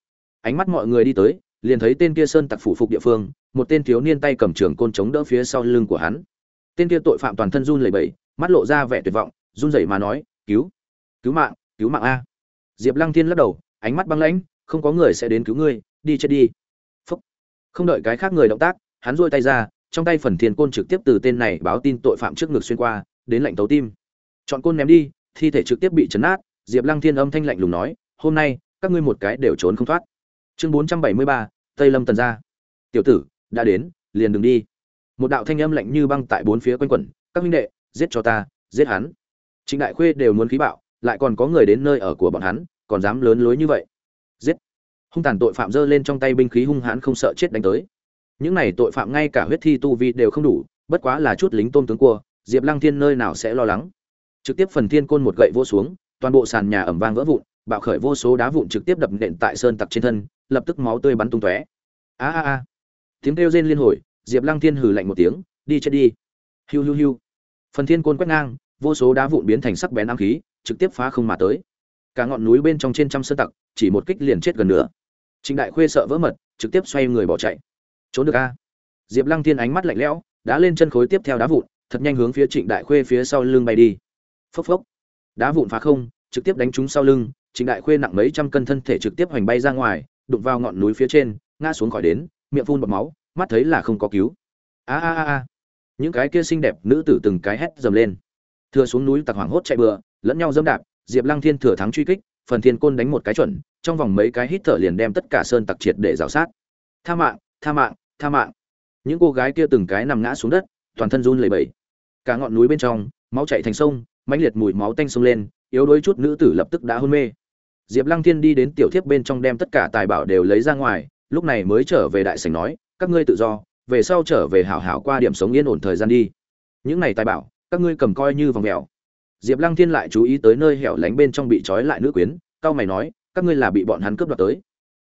Ánh mắt mọi người đi tới, liền thấy tên kia sơn tặc phủ phục địa phương, một tên thiếu niên tay cầm trường côn chống đỡ phía sau lưng của hắn. Tên kia tội phạm toàn thân run lẩy bẩy, mắt lộ ra vẻ tuyệt vọng, run rẩy mà nói, cứu cứu mạng cứu mạng a. Diệp lăng thiên lắc đầu, ánh mắt băng lãnh, không có người sẽ đến cứu ngươi, đi chết đi. Phúc. không đợi cái khác người động tác, hắn duỗi tay ra, trong tay phần thiên côn trực tiếp từ tên này báo tin tội phạm trước ngực xuyên qua, đến lạnh tấu tim. Chọn côn ném đi thi thể trực tiếp bị chấn nát diệp lăng thiên âm thanh lạnh lùng nói, hôm nay, các ngươi một cái đều trốn không thoát. Chương bốn trăm bảy mươi ba, tây lâm tần gia. Tiểu tử, đã đến, liền đừng đi. Một đạo thanh âm lạnh như băng tại bốn phía quanh quẩn, các minh đệ, giết cho ta, giết hắn. Chính đại khuê đều muốn khí bạo, lại còn có người đến nơi ở của bọn hắn, còn dám lớn lối như vậy. Giết! Hung tàn tội phạm giơ lên trong tay binh khí hung hãn không sợ chết đánh tới. Những này tội phạm ngay cả huyết thi tu vi đều không đủ, bất quá là chút lính tôm tướng cua, diệp lăng thiên nơi nào sẽ lo lắng? Trực tiếp phần thiên côn một gậy vô xuống, toàn bộ sàn nhà ẩm vang vỡ vụn, bạo khởi vô số đá vụn trực tiếp đập nện tại sơn tặc trên thân, lập tức máu tươi bắn tung tóe. A a a. Tiếng kêu rên liên hồi, diệp lăng thiên hừ lạnh một tiếng, đi chết đi. Hiu hiu hiu. Phần thiên côn quét ngang, vô số đá vụn biến thành sắc bén ám khí, trực tiếp phá không mà tới. Cả ngọn núi bên trong trên trăm sơn tặc, chỉ một kích liền chết gần nữa trịnh đại khuê sợ vỡ mật, trực tiếp xoay người bỏ chạy. Trốn được a? Diệp lăng thiên ánh mắt lạnh lẽo đã lên chân khối tiếp theo đá vụn, thật nhanh hướng phía trịnh đại khuê phía sau lưng bay đi phốc phốc. Đá vụn phá không, trực tiếp đánh trúng sau lưng trịnh đại khuê nặng mấy trăm cân thân thể trực tiếp hoành bay ra ngoài, đụng vào ngọn núi phía trên, ngã xuống khỏi đến, miệng phun bọt máu, mắt thấy là không có cứu. A a a a. Những cái kia xinh đẹp nữ tử từng cái hét dầm lên. Thừa xuống núi tặc hoảng hốt chạy bừa, lẫn nhau dẫm đạp, diệp lăng thiên thừa thắng truy kích, phần thiên côn đánh một cái chuẩn, trong vòng mấy cái hít thở liền đem tất cả sơn tặc triệt để rào sát. Tha mạng tha mạng tha mạng. Những cô gái kia từng cái nằm ngã xuống đất, toàn thân run lẩy bẩy. Cả ngọn núi bên trong, máu chảy thành sông mãnh liệt mùi máu tanh xông lên, yếu đuối chút nữ tử lập tức đã hôn mê. Diệp lăng thiên đi đến tiểu thiếp bên trong đem tất cả tài bảo đều lấy ra ngoài, lúc này mới trở về đại sảnh nói, các ngươi tự do, về sau trở về hảo hảo qua điểm sống yên ổn thời gian đi. Những này tài bảo, các ngươi cầm coi như vòng mèo. Diệp lăng thiên lại chú ý tới nơi hẻo lánh bên trong bị trói lại nữ quyến cao mày nói, các ngươi là bị bọn hắn cướp đoạt tới.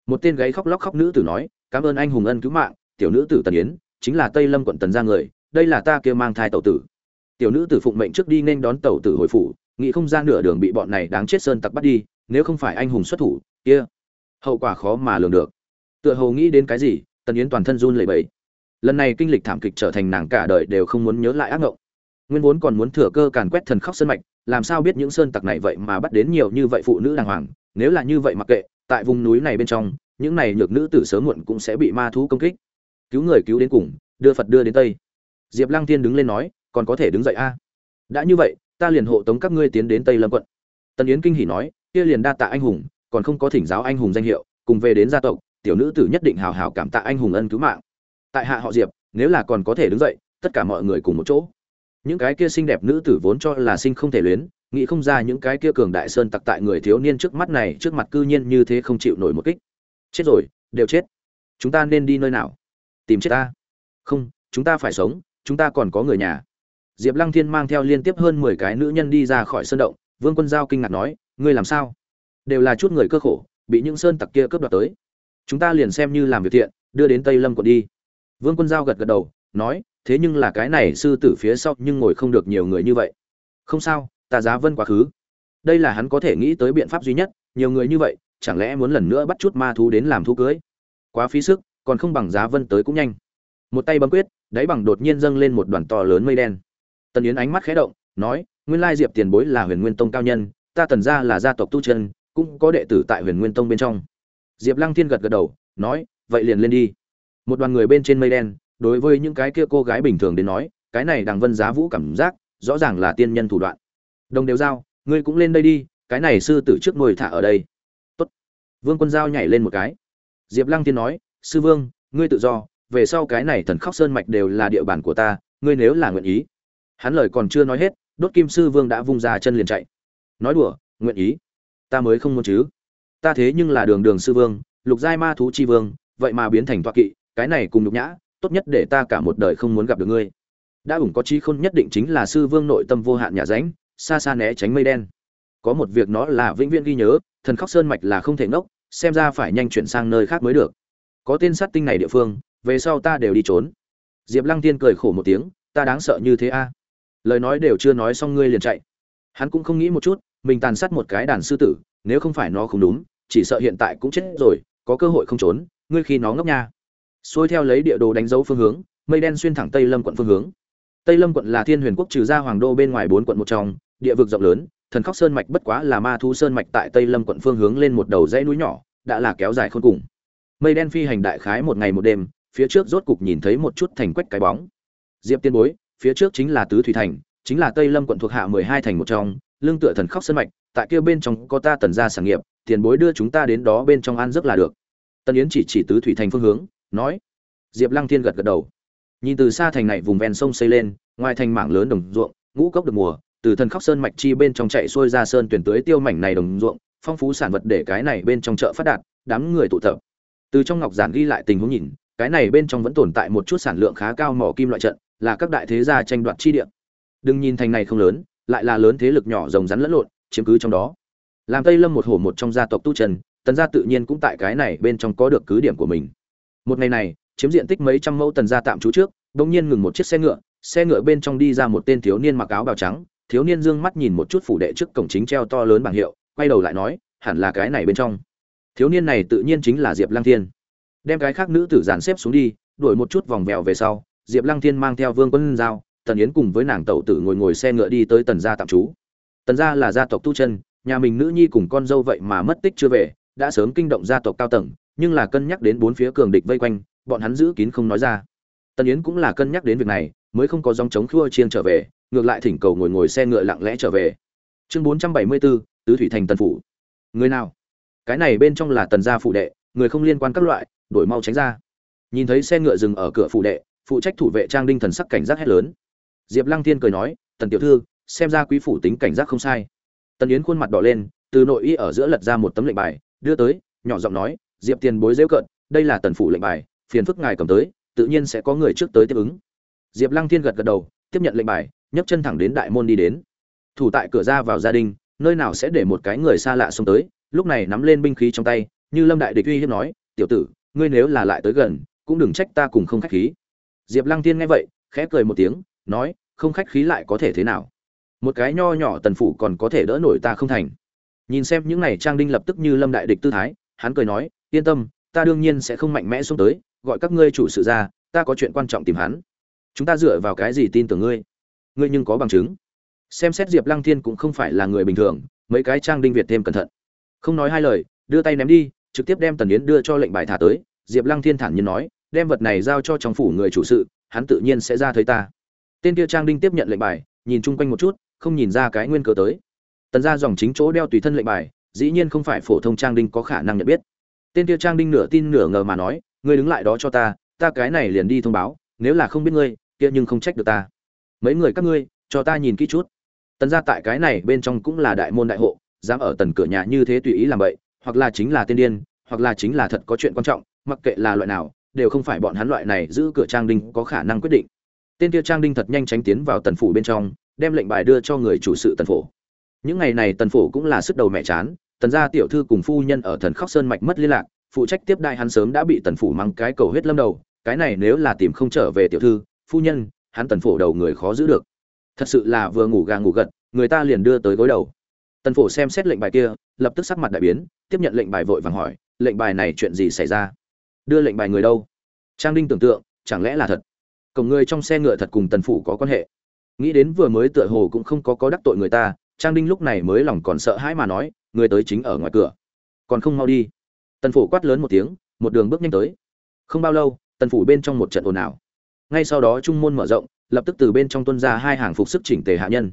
Một tên gáy khóc lóc khóc nữ tử nói, cảm ơn anh hùng ân cứu mạng, tiểu nữ tử tần yến, chính là tây lâm quận tần gia người, đây là ta kia mang thai tẩu tử tiểu nữ tử phụng mệnh trước đi nên đón tẩu tử hồi phủ, nghĩ không ra nửa đường bị bọn này đáng chết sơn tặc bắt đi, nếu không phải anh hùng xuất thủ, kia, hậu quả khó mà lường được. Tựa hồ nghĩ đến cái gì, tần yến toàn thân run lẩy bẩy. Lần này kinh lịch thảm kịch trở thành nàng cả đời đều không muốn nhớ lại ác ngộng. Nguyên vốn còn muốn thừa cơ càn quét thần khóc sơn mạch, làm sao biết những sơn tặc này vậy mà bắt đến nhiều như vậy phụ nữ đàng hoàng, nếu là như vậy mặc kệ, tại vùng núi này bên trong, những này nhược nữ tử sớm muộn cũng sẽ bị ma thú công kích. Cứu người cứu đến cùng, đưa phật đưa đến tây. Diệp lăng tiên đứng lên nói còn có thể đứng dậy a? Đã như vậy, ta liền hộ tống các ngươi tiến đến tây lâm quận. Tần yến kinh hỉ nói, kia liền đa tạ anh hùng, còn không có thỉnh giáo anh hùng danh hiệu, cùng về đến gia tộc, tiểu nữ tử nhất định hào hào cảm tạ anh hùng ân cứu mạng. Tại hạ họ diệp, nếu là còn có thể đứng dậy, tất cả mọi người cùng một chỗ. Những cái kia xinh đẹp nữ tử vốn cho là sinh không thể luyến, nghĩ không ra những cái kia cường đại sơn tặc tại người thiếu niên trước mắt này, trước mặt cư nhiên như thế không chịu nổi một kích. Chết rồi, đều chết. Chúng ta nên đi nơi nào? Tìm chết ta. Không, chúng ta phải sống, chúng ta còn có người nhà diệp lăng thiên mang theo liên tiếp hơn mười cái nữ nhân đi ra khỏi sơn động, vương quân giao kinh ngạc nói, ngươi làm sao? Đều là chút người cơ khổ, bị những sơn tặc kia cướp đoạt tới. Chúng ta liền xem như làm việc thiện, đưa đến tây lâm quận đi. Vương quân giao gật gật đầu, nói, thế nhưng là cái này sư tử phía sau nhưng ngồi không được nhiều người như vậy. Không sao, ta giá vân quá khứ. Đây là hắn có thể nghĩ tới biện pháp duy nhất, nhiều người như vậy, chẳng lẽ muốn lần nữa bắt chút ma thú đến làm thú cưới? Quá phí sức, còn không bằng giá vân tới cũng nhanh. Một tay bấm quyết, đáy bằng đột nhiên dâng lên một đoàn to lớn mây đen tần yến ánh mắt khẽ động, nói, nguyên lai diệp tiền bối là huyền nguyên tông cao nhân, ta tần gia là gia tộc tu chân, cũng có đệ tử tại huyền nguyên tông bên trong. Diệp lăng thiên gật gật đầu, nói, vậy liền lên đi. Một đoàn người bên trên mây đen, đối với những cái kia cô gái bình thường đến nói, cái này đằng vân giá vũ cảm giác, rõ ràng là tiên nhân thủ đoạn. Đồng đều giao, ngươi cũng lên đây đi, cái này sư tử trước ngồi thả ở đây. Tốt. vương quân giao nhảy lên một cái. Diệp lăng thiên nói, sư vương, ngươi tự do, về sau cái này thần khóc sơn mạch đều là địa bàn của ta, ngươi nếu là nguyện ý hắn lời còn chưa nói hết, đốt kim sư vương đã vung ra chân liền chạy. Nói đùa, nguyện ý. Ta mới không muốn chứ. Ta thế nhưng là đường đường sư vương, lục giai ma thú chi vương, vậy mà biến thành toa kỵ, cái này cùng nhục nhã, tốt nhất để ta cả một đời không muốn gặp được ngươi. Đã ủng có trí khôn nhất định chính là sư vương nội tâm vô hạn nhà ránh, xa xa né tránh mây đen. Có một việc nó là vĩnh viễn ghi nhớ, thần khóc sơn mạch là không thể ngốc, xem ra phải nhanh chuyển sang nơi khác mới được. Có tên sát tinh này địa phương, về sau ta đều đi trốn. Diệp lăng tiên cười khổ một tiếng, ta đáng sợ như thế a lời nói đều chưa nói xong ngươi liền chạy. Hắn cũng không nghĩ một chút, mình tàn sát một cái đàn sư tử, nếu không phải nó không đúng, chỉ sợ hiện tại cũng chết rồi, có cơ hội không trốn, ngươi khi nó ngốc nha. Xuôi theo lấy địa đồ đánh dấu phương hướng, mây đen xuyên thẳng tây lâm quận phương hướng. Tây lâm quận là thiên huyền quốc trừ ra hoàng đô bên ngoài bốn quận một trong, địa vực rộng lớn, thần khóc sơn mạch bất quá là ma thu sơn mạch tại tây lâm quận phương hướng lên một đầu dãy núi nhỏ, đã là kéo dài khôn cùng. Mây đen phi hành đại khái một ngày một đêm, phía trước rốt cục nhìn thấy một chút thành quách cái bóng. Diệp tiên bối phía trước chính là tứ thủy thành, chính là tây lâm quận thuộc hạ mười hai thành một trong lương tựa thần khóc sơn mạch, tại kia bên trong có ta tần gia sản nghiệp, tiền bối đưa chúng ta đến đó bên trong ăn rất là được. Tân yến chỉ chỉ tứ thủy thành phương hướng, nói. Diệp lăng thiên gật gật đầu. Nhìn từ xa thành này vùng ven sông xây lên, ngoài thành mảng lớn đồng ruộng, ngũ cốc được mùa, từ thần khóc sơn mạch chi bên trong chạy xuôi ra sơn tuyển tưới tiêu mảnh này đồng ruộng, phong phú sản vật để cái này bên trong chợ phát đạt, đám người tụ tập. Từ trong ngọc giản ghi lại tình huống nhìn, cái này bên trong vẫn tồn tại một chút sản lượng khá cao mỏ kim loại trận là các đại thế gia tranh đoạt chi địa. Đừng nhìn thành này không lớn, lại là lớn thế lực nhỏ rồng rắn lẫn lộn, chiếm cứ trong đó. Làm tây lâm một hổ một trong gia tộc tu trần, tần gia tự nhiên cũng tại cái này bên trong có được cứ điểm của mình. Một ngày này, chiếm diện tích mấy trăm mẫu tần gia tạm trú trước đột nhiên ngừng một chiếc xe ngựa xe ngựa bên trong đi ra một tên thiếu niên mặc áo bào trắng, thiếu niên dương mắt nhìn một chút phủ đệ trước cổng chính treo to lớn bảng hiệu, quay đầu lại nói, hẳn là cái này bên trong. Thiếu niên này tự nhiên chính là diệp lăng thiên. Đem cái khác nữ tử dàn xếp xuống đi, đuổi một chút vòng vèo về sau diệp lăng thiên mang theo vương quân giao, tần yến cùng với nàng tẩu tử ngồi ngồi xe ngựa đi tới tần gia tạm trú. Tần gia là gia tộc tu chân, nhà mình nữ nhi cùng con dâu vậy mà mất tích chưa về, đã sớm kinh động gia tộc cao tầng, nhưng là cân nhắc đến bốn phía cường địch vây quanh, bọn hắn giữ kín không nói ra. Tần yến cũng là cân nhắc đến việc này, mới không có dòng chống khua chiêng trở về, ngược lại thỉnh cầu ngồi ngồi xe ngựa lặng lẽ trở về. Chương bốn trăm bảy mươi bốn tứ thủy thành tần phủ. Người nào? Cái này bên trong là tần gia phụ đệ, người không liên quan các loại đuổi mau tránh ra. Nhìn thấy xe ngựa dừng ở cửa phụ đệ phụ trách thủ vệ trang đinh thần sắc cảnh giác hét lớn. Diệp lăng thiên cười nói, tần tiểu thư, xem ra quý phủ tính cảnh giác không sai. Tần yến khuôn mặt đỏ lên, từ nội y ở giữa lật ra một tấm lệnh bài, đưa tới, nhỏ giọng nói, diệp tiền bối dễu cận đây là tần phủ lệnh bài, phiền phức ngài cầm tới, tự nhiên sẽ có người trước tới tiếp ứng. Diệp lăng thiên gật gật đầu, tiếp nhận lệnh bài, nhấc chân thẳng đến đại môn đi đến. Thủ tại cửa ra vào gia đình, nơi nào sẽ để một cái người xa lạ xông tới, lúc này nắm lên binh khí trong tay, như lâm đại địch uy hiếp nói, tiểu tử, ngươi nếu là lại tới gần, cũng đừng trách ta cùng không khách khí diệp lăng thiên nghe vậy, khẽ cười một tiếng, nói, không khách khí lại có thể thế nào? Một cái nho nhỏ tần phủ còn có thể đỡ nổi ta không thành. Nhìn xem những này trang đinh lập tức như lâm đại địch tư thái, hắn cười nói, yên tâm, ta đương nhiên sẽ không mạnh mẽ xuống tới, gọi các ngươi chủ sự ra, ta có chuyện quan trọng tìm hắn. Chúng ta dựa vào cái gì tin tưởng ngươi? Ngươi nhưng có bằng chứng. Xem xét diệp lăng thiên cũng không phải là người bình thường, mấy cái trang đinh việt thêm cẩn thận. Không nói hai lời, đưa tay ném đi, trực tiếp đem tần yến đưa cho lệnh bài thả tới, diệp lăng thiên thản nhiên nói đem vật này giao cho trong phủ người chủ sự, hắn tự nhiên sẽ ra thấy ta. Tên kia trang đinh tiếp nhận lệnh bài, nhìn chung quanh một chút, không nhìn ra cái nguyên cớ tới. Tần ra dòng chính chỗ đeo tùy thân lệnh bài, dĩ nhiên không phải phổ thông trang đinh có khả năng nhận biết. Tên kia trang đinh nửa tin nửa ngờ mà nói, ngươi đứng lại đó cho ta ta cái này liền đi thông báo, nếu là không biết ngươi, kia nhưng không trách được ta. Mấy người các ngươi, cho ta nhìn kỹ chút. Tần ra tại cái này bên trong cũng là đại môn đại hộ, dám ở tần cửa nhà như thế tùy ý làm vậy hoặc là chính là tiên điên, hoặc là chính là thật có chuyện quan trọng, mặc kệ là loại nào đều không phải bọn hắn loại này giữ cửa trang đinh có khả năng quyết định. Tên kia trang đinh thật nhanh tránh tiến vào tần phủ bên trong, đem lệnh bài đưa cho người chủ sự tần phủ. Những ngày này tần phủ cũng là sức đầu mẹ chán, tần gia tiểu thư cùng phu nhân ở thần khóc sơn mạch mất liên lạc, phụ trách tiếp đại hắn sớm đã bị tần phủ mang cái cầu huyết lâm đầu, cái này nếu là tìm không trở về tiểu thư, phu nhân, hắn tần phủ đầu người khó giữ được. Thật sự là vừa ngủ gà ngủ gật, người ta liền đưa tới gối đầu. Tần phủ xem xét lệnh bài kia, lập tức sắc mặt đại biến, tiếp nhận lệnh bài vội vàng hỏi, lệnh bài này chuyện gì xảy ra? Đưa lệnh bài người đâu? Trang đinh tưởng tượng, chẳng lẽ là thật? Cổng người trong xe ngựa thật cùng tần phủ có quan hệ? Nghĩ đến vừa mới tựa hồ cũng không có có đắc tội người ta, trang đinh lúc này mới lòng còn sợ hãi mà nói, người tới chính ở ngoài cửa. Còn không mau đi. Tần phủ quát lớn một tiếng, một đường bước nhanh tới. Không bao lâu, tần phủ bên trong một trận ồn ào. Ngay sau đó trung môn mở rộng, lập tức từ bên trong tuân ra hai hàng phục sức chỉnh tề hạ nhân.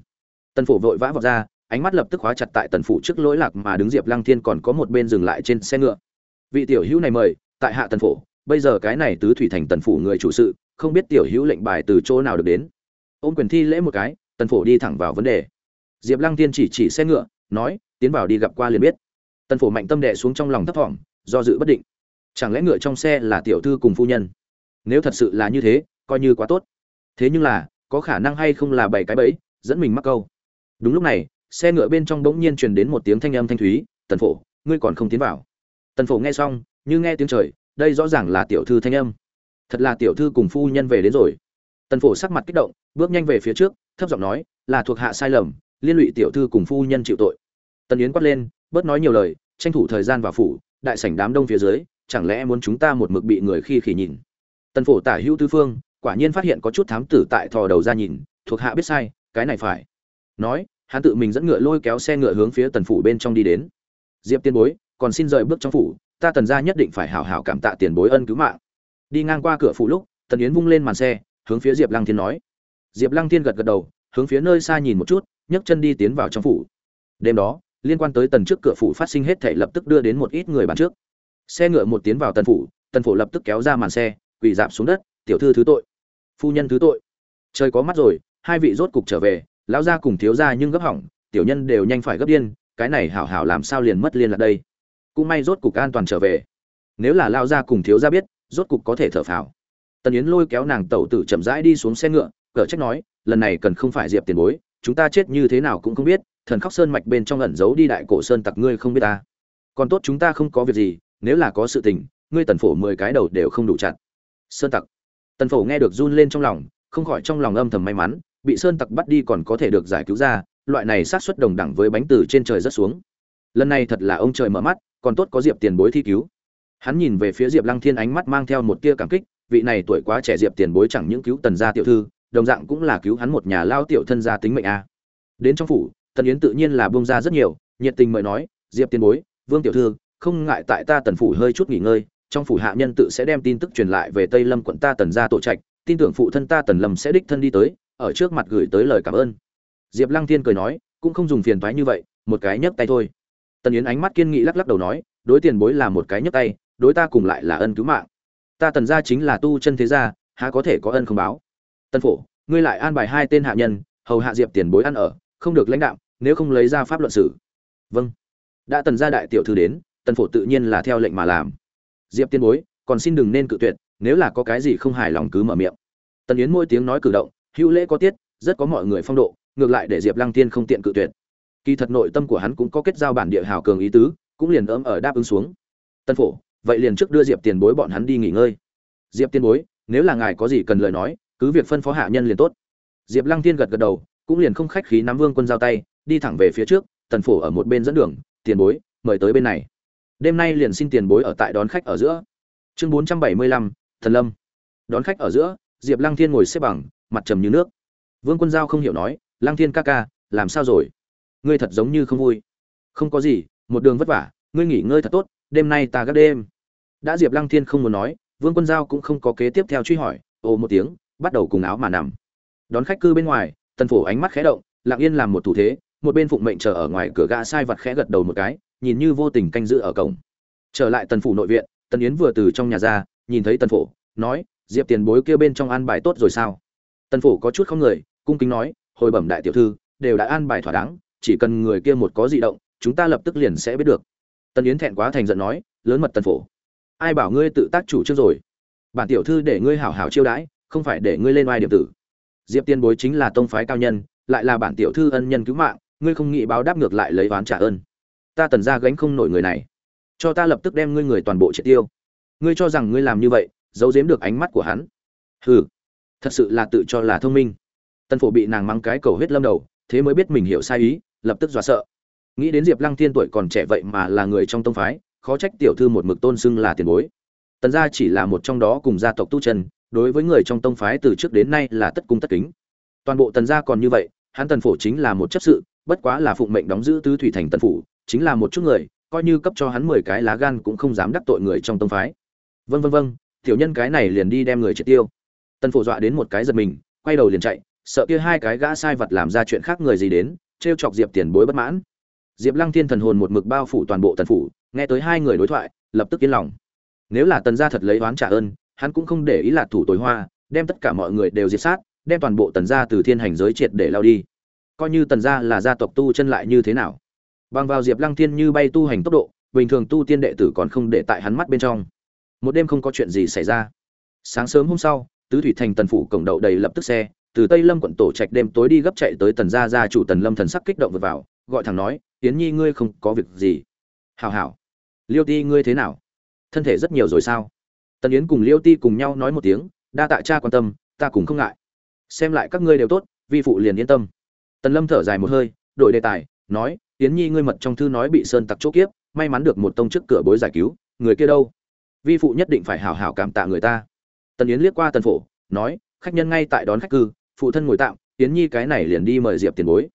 Tần phủ vội vã vào ra, ánh mắt lập tức khóa chặt tại tần phủ trước lỗi lạc mà đứng diệp lăng thiên còn có một bên dừng lại trên xe ngựa. Vị tiểu hữu này mời tại hạ tần phủ bây giờ cái này tứ thủy thành tần phủ người chủ sự, không biết tiểu hữu lệnh bài từ chỗ nào được đến. Ôm quyền thi lễ một cái, tần phổ đi thẳng vào vấn đề. Diệp lăng tiên chỉ chỉ xe ngựa, nói, tiến vào đi gặp qua liền biết. Tần phổ mạnh tâm đệ xuống trong lòng thấp thỏm, do dự bất định. Chẳng lẽ ngựa trong xe là tiểu thư cùng phu nhân? Nếu thật sự là như thế, coi như quá tốt. Thế nhưng là, có khả năng hay không là bảy cái bẫy, dẫn mình mắc câu. Đúng lúc này, xe ngựa bên trong bỗng nhiên truyền đến một tiếng thanh âm thanh thúy, tần phổ, ngươi còn không tiến vào. Tần phổ nghe xong như nghe tiếng trời, đây rõ ràng là tiểu thư thanh âm. Thật là tiểu thư cùng phu nhân về đến rồi. Tần phổ sắc mặt kích động, bước nhanh về phía trước, thấp giọng nói, là thuộc hạ sai lầm, liên lụy tiểu thư cùng phu nhân chịu tội. Tần yến quát lên, bớt nói nhiều lời, tranh thủ thời gian vào phủ, đại sảnh đám đông phía dưới, chẳng lẽ muốn chúng ta một mực bị người khi khỉ nhìn? Tần phổ tả hữu tư phương, quả nhiên phát hiện có chút thám tử tại thò đầu ra nhìn, thuộc hạ biết sai, cái này phải. Nói, hắn tự mình dẫn ngựa lôi kéo xe ngựa hướng phía tần phủ bên trong đi đến. Diệp tiên bối, còn xin rời bước trong phủ ta tần gia nhất định phải hảo hảo cảm tạ tiền bối ân cứu mạng. Đi ngang qua cửa phủ lúc, tần yến vung lên màn xe, hướng phía diệp lăng thiên nói. Diệp lăng thiên gật gật đầu, hướng phía nơi xa nhìn một chút, nhấc chân đi tiến vào trong phủ. Đêm đó, liên quan tới tần trước cửa phủ phát sinh hết thể lập tức đưa đến một ít người bàn trước. Xe ngựa một tiến vào tần phủ tần phủ lập tức kéo ra màn xe, quỳ dạp xuống đất, tiểu thư thứ tội, phu nhân thứ tội. Trời có mắt rồi, hai vị rốt cục trở về, lão gia cùng thiếu gia nhưng gấp hỏng, tiểu nhân đều nhanh phải gấp điên, cái này hảo hảo làm sao liền mất liên lạc đây? Cũng may rốt cục an toàn trở về. Nếu là lao gia cùng thiếu gia biết, rốt cục có thể thở phào. Tần yến lôi kéo nàng tẩu tử chậm rãi đi xuống xe ngựa cở trách nói, lần này cần không phải diệp tiền bối, chúng ta chết như thế nào cũng không biết, thần khóc sơn mạch bên trong ẩn giấu đi đại cổ sơn tặc ngươi không biết ta. Còn tốt chúng ta không có việc gì, nếu là có sự tình, ngươi tần phổ mười cái đầu đều không đủ chặt. Sơn tặc. Tần phổ nghe được run lên trong lòng, không khỏi trong lòng âm thầm may mắn, bị sơn tặc bắt đi còn có thể được giải cứu ra, loại này sát xuất đồng đẳng với bánh từ trên trời rất xuống. Lần này thật là ông trời mở mắt còn tốt có diệp tiền bối thi cứu. Hắn nhìn về phía diệp lăng thiên ánh mắt mang theo một tia cảm kích, vị này tuổi quá trẻ diệp tiền bối chẳng những cứu tần gia tiểu thư, đồng dạng cũng là cứu hắn một nhà lao tiểu thân gia tính mệnh a. Đến trong phủ, tần yến tự nhiên là bông ra rất nhiều, nhiệt tình mời nói, diệp tiền bối, vương tiểu thư, không ngại tại ta tần phủ hơi chút nghỉ ngơi, trong phủ hạ nhân tự sẽ đem tin tức truyền lại về tây lâm quận ta tần gia tổ trạch, tin tưởng phụ thân ta tần lâm sẽ đích thân đi tới, ở trước mặt gửi tới lời cảm ơn. Diệp lăng thiên cười nói, cũng không dùng phiền thoái như vậy, một cái nhấc tay thôi tần yến ánh mắt kiên nghị lắc lắc đầu nói, đối tiền bối là một cái nhấc tay, đối ta cùng lại là ân cứu mạng. Ta tần gia chính là tu chân thế gia, há có thể có ân không báo? Tân phổ, ngươi lại an bài hai tên hạ nhân, hầu hạ diệp tiền bối ăn ở, không được lãnh đạo, nếu không lấy ra pháp luận xử. Vâng. Đã tần gia đại tiểu thư đến, tần phổ tự nhiên là theo lệnh mà làm. Diệp tiền bối, còn xin đừng nên cự tuyệt, nếu là có cái gì không hài lòng cứ mở miệng. Tần yến mỗi tiếng nói cử động, hữu lễ có tiết, rất có mọi người phong độ, ngược lại để diệp lăng tiên không tiện cự tuyệt kỳ thật nội tâm của hắn cũng có kết giao bản địa hào cường ý tứ, cũng liền ấm ở đáp ứng xuống. Tân phổ, vậy liền trước đưa diệp tiền bối bọn hắn đi nghỉ ngơi. Diệp tiền bối, nếu là ngài có gì cần lời nói, cứ việc phân phó hạ nhân liền tốt. Diệp lăng thiên gật gật đầu, cũng liền không khách khí nắm vương quân giao tay, đi thẳng về phía trước, tần phổ ở một bên dẫn đường, tiền bối, mời tới bên này. Đêm nay liền xin tiền bối ở tại đón khách ở giữa. Chương bốn trăm bảy mươi lăm, thần lâm. Đón khách ở giữa, diệp lăng thiên ngồi xếp bằng, mặt trầm như nước. Vương quân giao không hiểu nói, lăng thiên ca ca, làm sao rồi? Ngươi thật giống như không vui. Không có gì, một đường vất vả, ngươi nghỉ ngơi thật tốt, đêm nay ta gác đêm. Đã diệp lăng thiên không muốn nói, vương quân giao cũng không có kế tiếp theo truy hỏi, ồ một tiếng, bắt đầu cùng áo mà nằm. Đón khách cư bên ngoài, tần phổ ánh mắt khẽ động, lặng yên làm một thủ thế, một bên phụng mệnh chờ ở ngoài cửa gã sai vặt khẽ gật đầu một cái, nhìn như vô tình canh giữ ở cổng. Trở lại tần phủ nội viện, tần yến vừa từ trong nhà ra, nhìn thấy tần phổ, nói, diệp tiền bối kia bên trong an bài tốt rồi sao? Tần phổ có chút không người, cung kính nói, hồi bẩm đại tiểu thư, đều đã an bài thỏa đáng chỉ cần người kia một có dị động, chúng ta lập tức liền sẽ biết được. Tần yến thẹn quá thành giận nói, lớn mật tần phổ. Ai bảo ngươi tự tác chủ trước rồi? Bản tiểu thư để ngươi hảo hảo chiêu đãi, không phải để ngươi lên oai điểm tử. Diệp tiên bối chính là tông phái cao nhân, lại là bản tiểu thư ân nhân cứu mạng, ngươi không nghĩ báo đáp ngược lại lấy oán trả ơn. Ta tần ra gánh không nổi người này. Cho ta lập tức đem ngươi người toàn bộ triệt tiêu. Ngươi cho rằng ngươi làm như vậy, giấu giếm được ánh mắt của hắn. Hừ, thật sự là tự cho là thông minh. Tần phổ bị nàng mắng cái cầu huyết lâm đầu, thế mới biết mình hiểu sai ý lập tức dọa sợ. Nghĩ đến diệp lăng thiên tuổi còn trẻ vậy mà là người trong tông phái, khó trách tiểu thư một mực tôn xưng là tiền bối. Tần gia chỉ là một trong đó cùng gia tộc tu chân, đối với người trong tông phái từ trước đến nay là tất cung tất kính. Toàn bộ tần gia còn như vậy, hắn tần phổ chính là một chấp sự, bất quá là phụng mệnh đóng giữ tứ thủy thành tần phủ, chính là một chút người, coi như cấp cho hắn mười cái lá gan cũng không dám đắc tội người trong tông phái. Vân vân vân tiểu nhân cái này liền đi đem người triệt tiêu. Tần phổ dọa đến một cái giật mình, quay đầu liền chạy, sợ kia hai cái gã sai vật làm ra chuyện khác người gì đến trêu chọc diệp tiền bối bất mãn. Diệp lăng thiên thần hồn một mực bao phủ toàn bộ tần phủ, nghe tới hai người đối thoại, lập tức yên lòng. Nếu là tần gia thật lấy oán trả ơn, hắn cũng không để ý lạc thủ tối hoa, đem tất cả mọi người đều diệt sát, đem toàn bộ tần gia từ thiên hành giới triệt để lao đi. Coi như tần gia là gia tộc tu chân lại như thế nào? Bằng vào diệp lăng thiên như bay tu hành tốc độ, bình thường tu tiên đệ tử còn không để tại hắn mắt bên trong. Một đêm không có chuyện gì xảy ra. Sáng sớm hôm sau, tứ thủy thành tần phủ cổng đậu đầy lập tức xe từ tây lâm quận tổ trạch đêm tối đi gấp chạy tới tần gia gia chủ tần lâm thần sắc kích động vượt vào, gọi thẳng nói tiến nhi ngươi không có việc gì. Hào hào liêu ti ngươi thế nào? Thân thể rất nhiều rồi sao? Tần yến cùng liêu ti cùng nhau nói một tiếng, đa tạ cha quan tâm, ta cùng không ngại. Xem lại các ngươi đều tốt, vi phụ liền yên tâm. Tần lâm thở dài một hơi, đổi đề tài, nói yến nhi ngươi mật trong thư nói bị sơn tặc chỗ kiếp, may mắn được một tông trước cửa bối giải cứu, người kia đâu? Vi phụ nhất định phải hảo hảo cảm tạ người ta. Tần yến liếc qua tần phổ, nói, khách nhân ngay tại đón khách cư phụ thân ngồi tạm tiến nhi cái này liền đi mời diệp tiền bối.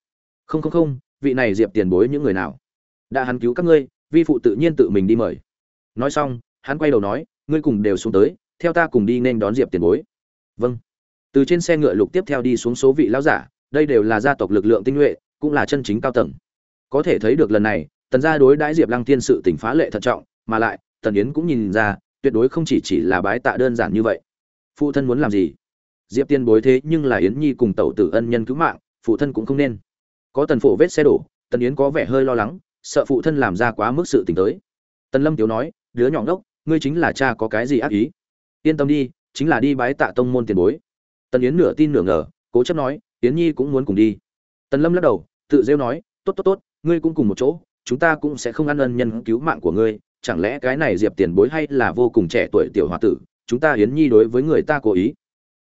Không không không, vị này diệp tiền bối những người nào? Đã hắn cứu các ngươi, vi phụ tự nhiên tự mình đi mời. Nói xong, hắn quay đầu nói, ngươi cùng đều xuống tới, theo ta cùng đi nên đón diệp tiền bối. Vâng. Từ trên xe ngựa lục tiếp theo đi xuống số vị lão giả, đây đều là gia tộc lực lượng tinh nhuệ, cũng là chân chính cao tầng. Có thể thấy được lần này, tần gia đối đãi diệp lăng thiên sự tỉnh phá lệ thận trọng, mà lại, tần yến cũng nhìn ra, tuyệt đối không chỉ chỉ là bái tạ đơn giản như vậy. Phụ thân muốn làm gì? Diệp tiên bối thế nhưng là yến nhi cùng tẩu tử ân nhân cứu mạng, phụ thân cũng không nên. Có tần phổ vết xe đổ, tần yến có vẻ hơi lo lắng, sợ phụ thân làm ra quá mức sự t tới. Tần lâm tiếu nói, đứa nhỏ ngốc, ngươi chính là cha có cái gì ác ý? Yên tâm đi, chính là đi bái tạ tông môn tiền bối. Tần yến nửa tin nửa ngờ, cố chấp nói, yến nhi cũng muốn cùng đi. Tần lâm lắc đầu, tự rêu nói, tốt tốt tốt, ngươi cũng cùng một chỗ, chúng ta cũng sẽ không ăn ân nhân cứu mạng của ngươi, chẳng lẽ cái này diệp tiền bối hay là vô cùng trẻ tuổi tiểu h o a tử, chúng ta yến nhi đối với người ta cố ý?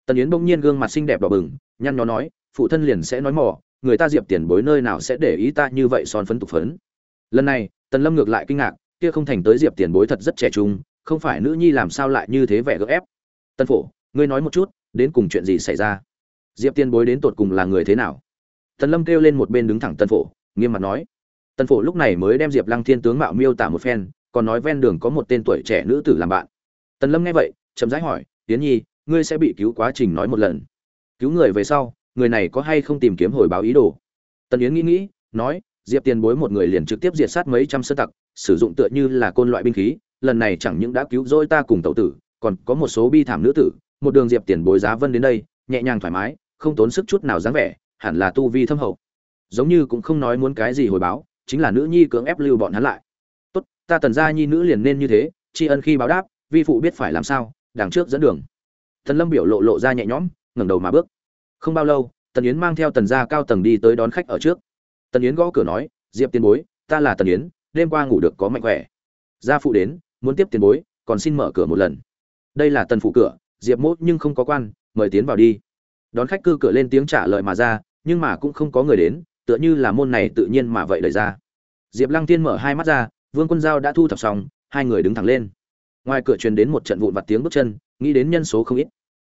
Tần yến bỗng nhiên gương mặt xinh đẹp đỏ bừng, nhăn nhó nói, phụ thân liền sẽ nói mỏ người ta diệp tiền bối nơi nào sẽ để ý ta như vậy son phấn tục phấn. Lần này, tần lâm ngược lại kinh ngạc, kia không thành tới diệp tiền bối thật rất trẻ trung, không phải nữ nhi làm sao lại như thế vẻ gấp ép. Tân phổ, ngươi nói một chút, đến cùng chuyện gì xảy ra? Diệp tiền bối đến tột cùng là người thế nào? Tần lâm kêu lên một bên đứng thẳng tân phổ, nghiêm mặt nói tân phổ lúc này mới đem diệp lăng thiên tướng mạo miêu tả một phen, còn nói ven đường có một tên tuổi trẻ nữ tử làm bạn. Tần lâm nghe vậy, chậm rãi hỏi tiến nhi ngươi sẽ bị cứu quá trình nói một lần. Cứu người về sau, người này có hay không tìm kiếm hồi báo ý đồ? Tần yến nghĩ nghĩ, nói, diệp tiền bối một người liền trực tiếp diệt sát mấy trăm sơ tặc, sử dụng tựa như là côn loại binh khí, lần này chẳng những đã cứu rỗi ta cùng tẩu tử, còn có một số bi thảm nữ tử, một đường diệp tiền bối giá vân đến đây, nhẹ nhàng thoải mái, không tốn sức chút nào dáng vẻ, hẳn là tu vi thâm hậu. Giống như cũng không nói muốn cái gì hồi báo, chính là nữ nhi cưỡng ép lưu bọn hắn lại. Tốt, ta tần gia nhi nữ liền nên như thế, tri ân khi báo đáp, vi phụ biết phải làm sao, đằng trước dẫn đường tần lâm biểu lộ lộ ra nhẹ nhõm, ngẩng đầu mà bước. Không bao lâu, tần yến mang theo tần gia cao tầng đi tới đón khách ở trước. Tần yến gõ cửa nói, diệp tiền bối, ta là tần yến, đêm qua ngủ được có mạnh khỏe. Gia phụ đến, muốn tiếp tiền bối, còn xin mở cửa một lần. Đây là tần phụ cửa, diệp mốt nhưng không có quan, mời tiến vào đi. Đón khách cư cửa lên tiếng trả lời mà ra, nhưng mà cũng không có người đến, tựa như là môn này tự nhiên mà vậy đẩy ra. Diệp lăng tiên mở hai mắt ra, vương quân giao đã thu thập xong, hai người đứng thẳng lên. Ngoài cửa truyền đến một trận vụn vặt tiếng bước chân, nghĩ đến nhân số không ít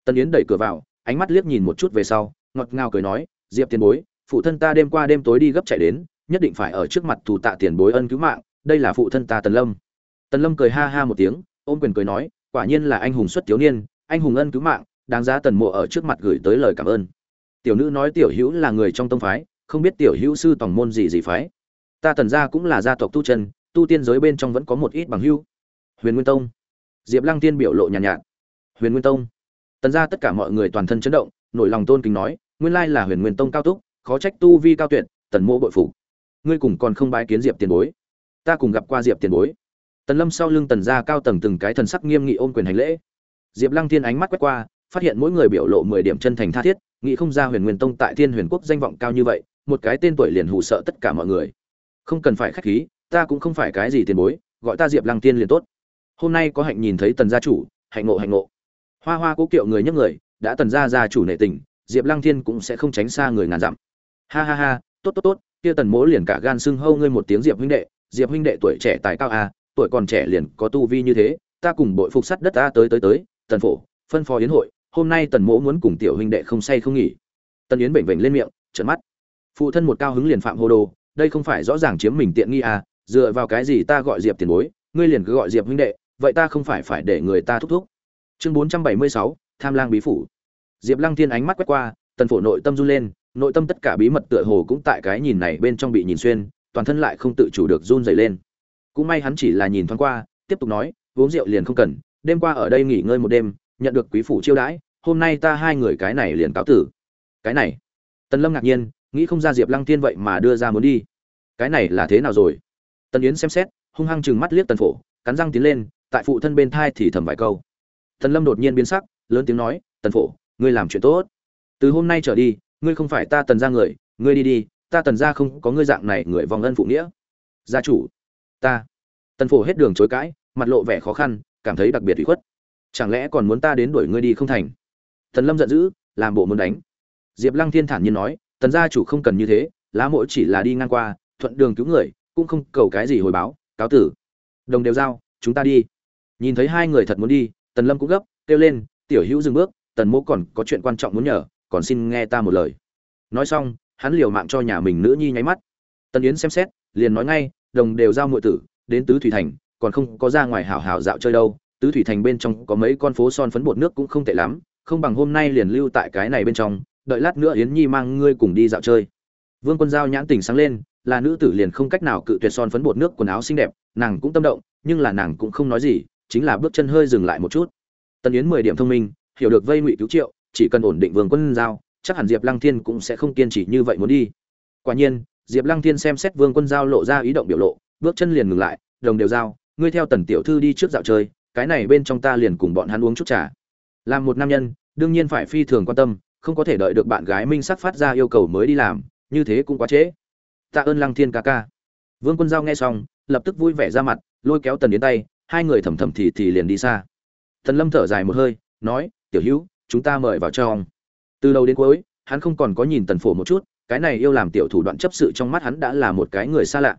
tần yến đẩy cửa vào ánh mắt liếc nhìn một chút về sau ngọt ngào cười nói diệp tiền bối phụ thân ta đêm qua đêm tối đi gấp chạy đến nhất định phải ở trước mặt thủ tạ tiền bối ân cứu mạng đây là phụ thân ta tần lâm. Tần lâm cười ha ha một tiếng ôm quyền cười nói quả nhiên là anh hùng xuất thiếu niên anh hùng ân cứu mạng đáng giá tần mộ ở trước mặt gửi tới lời cảm ơn. Tiểu nữ nói tiểu hữu là người trong tông phái không biết tiểu hữu sư tòng môn gì gì phái. Ta tần gia cũng là gia tộc tu chân tu tiên giới bên trong vẫn có một ít bằng hữu. Huyền nguyên tông. Diệp lăng tiên biểu lộ nhàn nhạt, nhạt. Huyền nguyên tông tần gia tất cả mọi người toàn thân chấn động, nổi lòng tôn kính nói, nguyên lai là huyền nguyên tông cao túc, khó trách tu vi cao tuyệt, tần Mô bội phục. Ngươi cùng còn không bái kiến diệp tiền bối. Ta cùng gặp qua diệp tiền bối. Tần lâm sau lưng tần gia cao tầng từng cái thần sắc nghiêm nghị ôm quyền hành lễ. Diệp lăng thiên ánh mắt quét qua, phát hiện mỗi người biểu lộ mười điểm chân thành tha thiết, nghĩ không ra huyền nguyên tông tại thiên huyền quốc danh vọng cao như vậy, một cái tên tuổi liền hù sợ tất cả mọi người. Không cần phải khách khí, ta cũng không phải cái gì tiền bối, gọi ta diệp lăng tiên liền tốt. Hôm nay có hạnh nhìn thấy tần gia chủ, hạnh ngộ hạnh ngộ hoa hoa cố kiệu người nhấc người, đã tần gia gia chủ nệ tình, diệp lăng thiên cũng sẽ không tránh xa người ngàn dặm. Ha ha ha, tốt tốt tốt, kia tần mỗ liền cả gan xưng hâu ngươi một tiếng diệp huynh đệ, diệp huynh đệ tuổi trẻ tài cao a tuổi còn trẻ liền có tu vi như thế, ta cùng bội phục sắt đất ta tới tới tới, tần phổ, phân phó yến hội, hôm nay tần mỗ muốn cùng tiểu huynh đệ không say không nghỉ. Tần yến bệnh bệnh lên miệng, trợn mắt. Phụ thân một cao hứng liền phạm hô đồ, đây không phải rõ ràng chiếm mình tiện nghi à dựa vào cái gì ta gọi diệp tiền bối, ngươi liền cứ gọi diệp huynh đệ, vậy ta không phải phải để người ta thúc thúc chương bốn trăm bảy mươi sáu, tham lang bí phủ. Diệp lăng thiên ánh mắt quét qua, tần phổ nội tâm run lên, nội tâm tất cả bí mật tựa hồ cũng tại cái nhìn này bên trong bị nhìn xuyên, toàn thân lại không tự chủ được run dày lên. Cũng may hắn chỉ là nhìn thoáng qua, tiếp tục nói, uống rượu liền không cần, đêm qua ở đây nghỉ ngơi một đêm, nhận được quý phủ chiêu đãi, hôm nay ta hai người cái này liền cáo tử. Cái này. Tần lâm ngạc nhiên, nghĩ không ra diệp lăng thiên vậy mà đưa ra muốn đi. Cái này là thế nào rồi? Tần yến xem xét, hung hăng chừng mắt liếc tần phổ, cắn răng tiến lên, tại phụ thân bên thai thì thầm vài câu tần lâm đột nhiên biến sắc, lớn tiếng nói, tần phổ, ngươi làm chuyện tốt. Từ hôm nay trở đi, ngươi không phải ta tần gia người, ngươi đi đi, ta tần Gia không có ngươi dạng này người vòng ân phụ nghĩa. Gia chủ, ta. Tần phổ hết đường chối cãi, mặt lộ vẻ khó khăn, cảm thấy đặc biệt ủy khuất. Chẳng lẽ còn muốn ta đến đuổi ngươi đi không thành? Tần lâm giận dữ, làm bộ muốn đánh. Diệp lăng thiên thản nhiên nói, tần gia chủ không cần như thế, lá mỗi chỉ là đi ngang qua, thuận đường cứu người, cũng không cầu cái gì hồi báo, cáo tử. Đồng đều giao, chúng ta đi. Nhìn thấy hai người thật muốn đi tần lâm cũng gấp, kêu lên, tiểu hữu dừng bước, tần mỗ còn có chuyện quan trọng muốn nhờ, còn xin nghe ta một lời. Nói xong, hắn liều mạng cho nhà mình nữ nhi nháy mắt. Tần yến xem xét, liền nói ngay, đồng đều giao muội tử, đến tứ thủy thành, còn không có ra ngoài hảo hảo dạo chơi đâu. Tứ thủy thành bên trong có mấy con phố son phấn bột nước cũng không tệ lắm, không bằng hôm nay liền lưu tại cái này bên trong, đợi lát nữa yến nhi mang ngươi cùng đi dạo chơi. Vương quân giao nhãn tỉnh sáng lên, là nữ tử liền không cách nào cự tuyệt son phấn bột nước quần áo xinh đẹp, nàng cũng tâm động, nhưng là nàng cũng không nói gì chính là bước chân hơi dừng lại một chút. Tần yến mười điểm thông minh, hiểu được vây ngụy cứu triệu, chỉ cần ổn định vương quân giao, chắc hẳn diệp lăng thiên cũng sẽ không kiên trì như vậy muốn đi. Quả nhiên, diệp lăng thiên xem xét vương quân giao lộ ra ý động biểu lộ, bước chân liền ngừng lại, đồng đều giao, ngươi theo tần tiểu thư đi trước dạo chơi, cái này bên trong ta liền cùng bọn hắn uống chút trà. Làm một nam nhân, đương nhiên phải phi thường quan tâm, không có thể đợi được bạn gái minh sắc phát ra yêu cầu mới đi làm, như thế cũng quá trễ. Tạ ơn lăng thiên ca ca. Vương quân giao nghe xong, lập tức vui vẻ ra mặt, lôi kéo tần đến tay hai người thầm thầm thì thì liền đi xa. Thần lâm thở dài một hơi, nói, tiểu hữu, chúng ta mời vào trong. Từ đầu đến cuối, hắn không còn có nhìn tần phổ một chút, cái này yêu làm tiểu thủ đoạn chấp sự trong mắt hắn đã là một cái người xa lạ.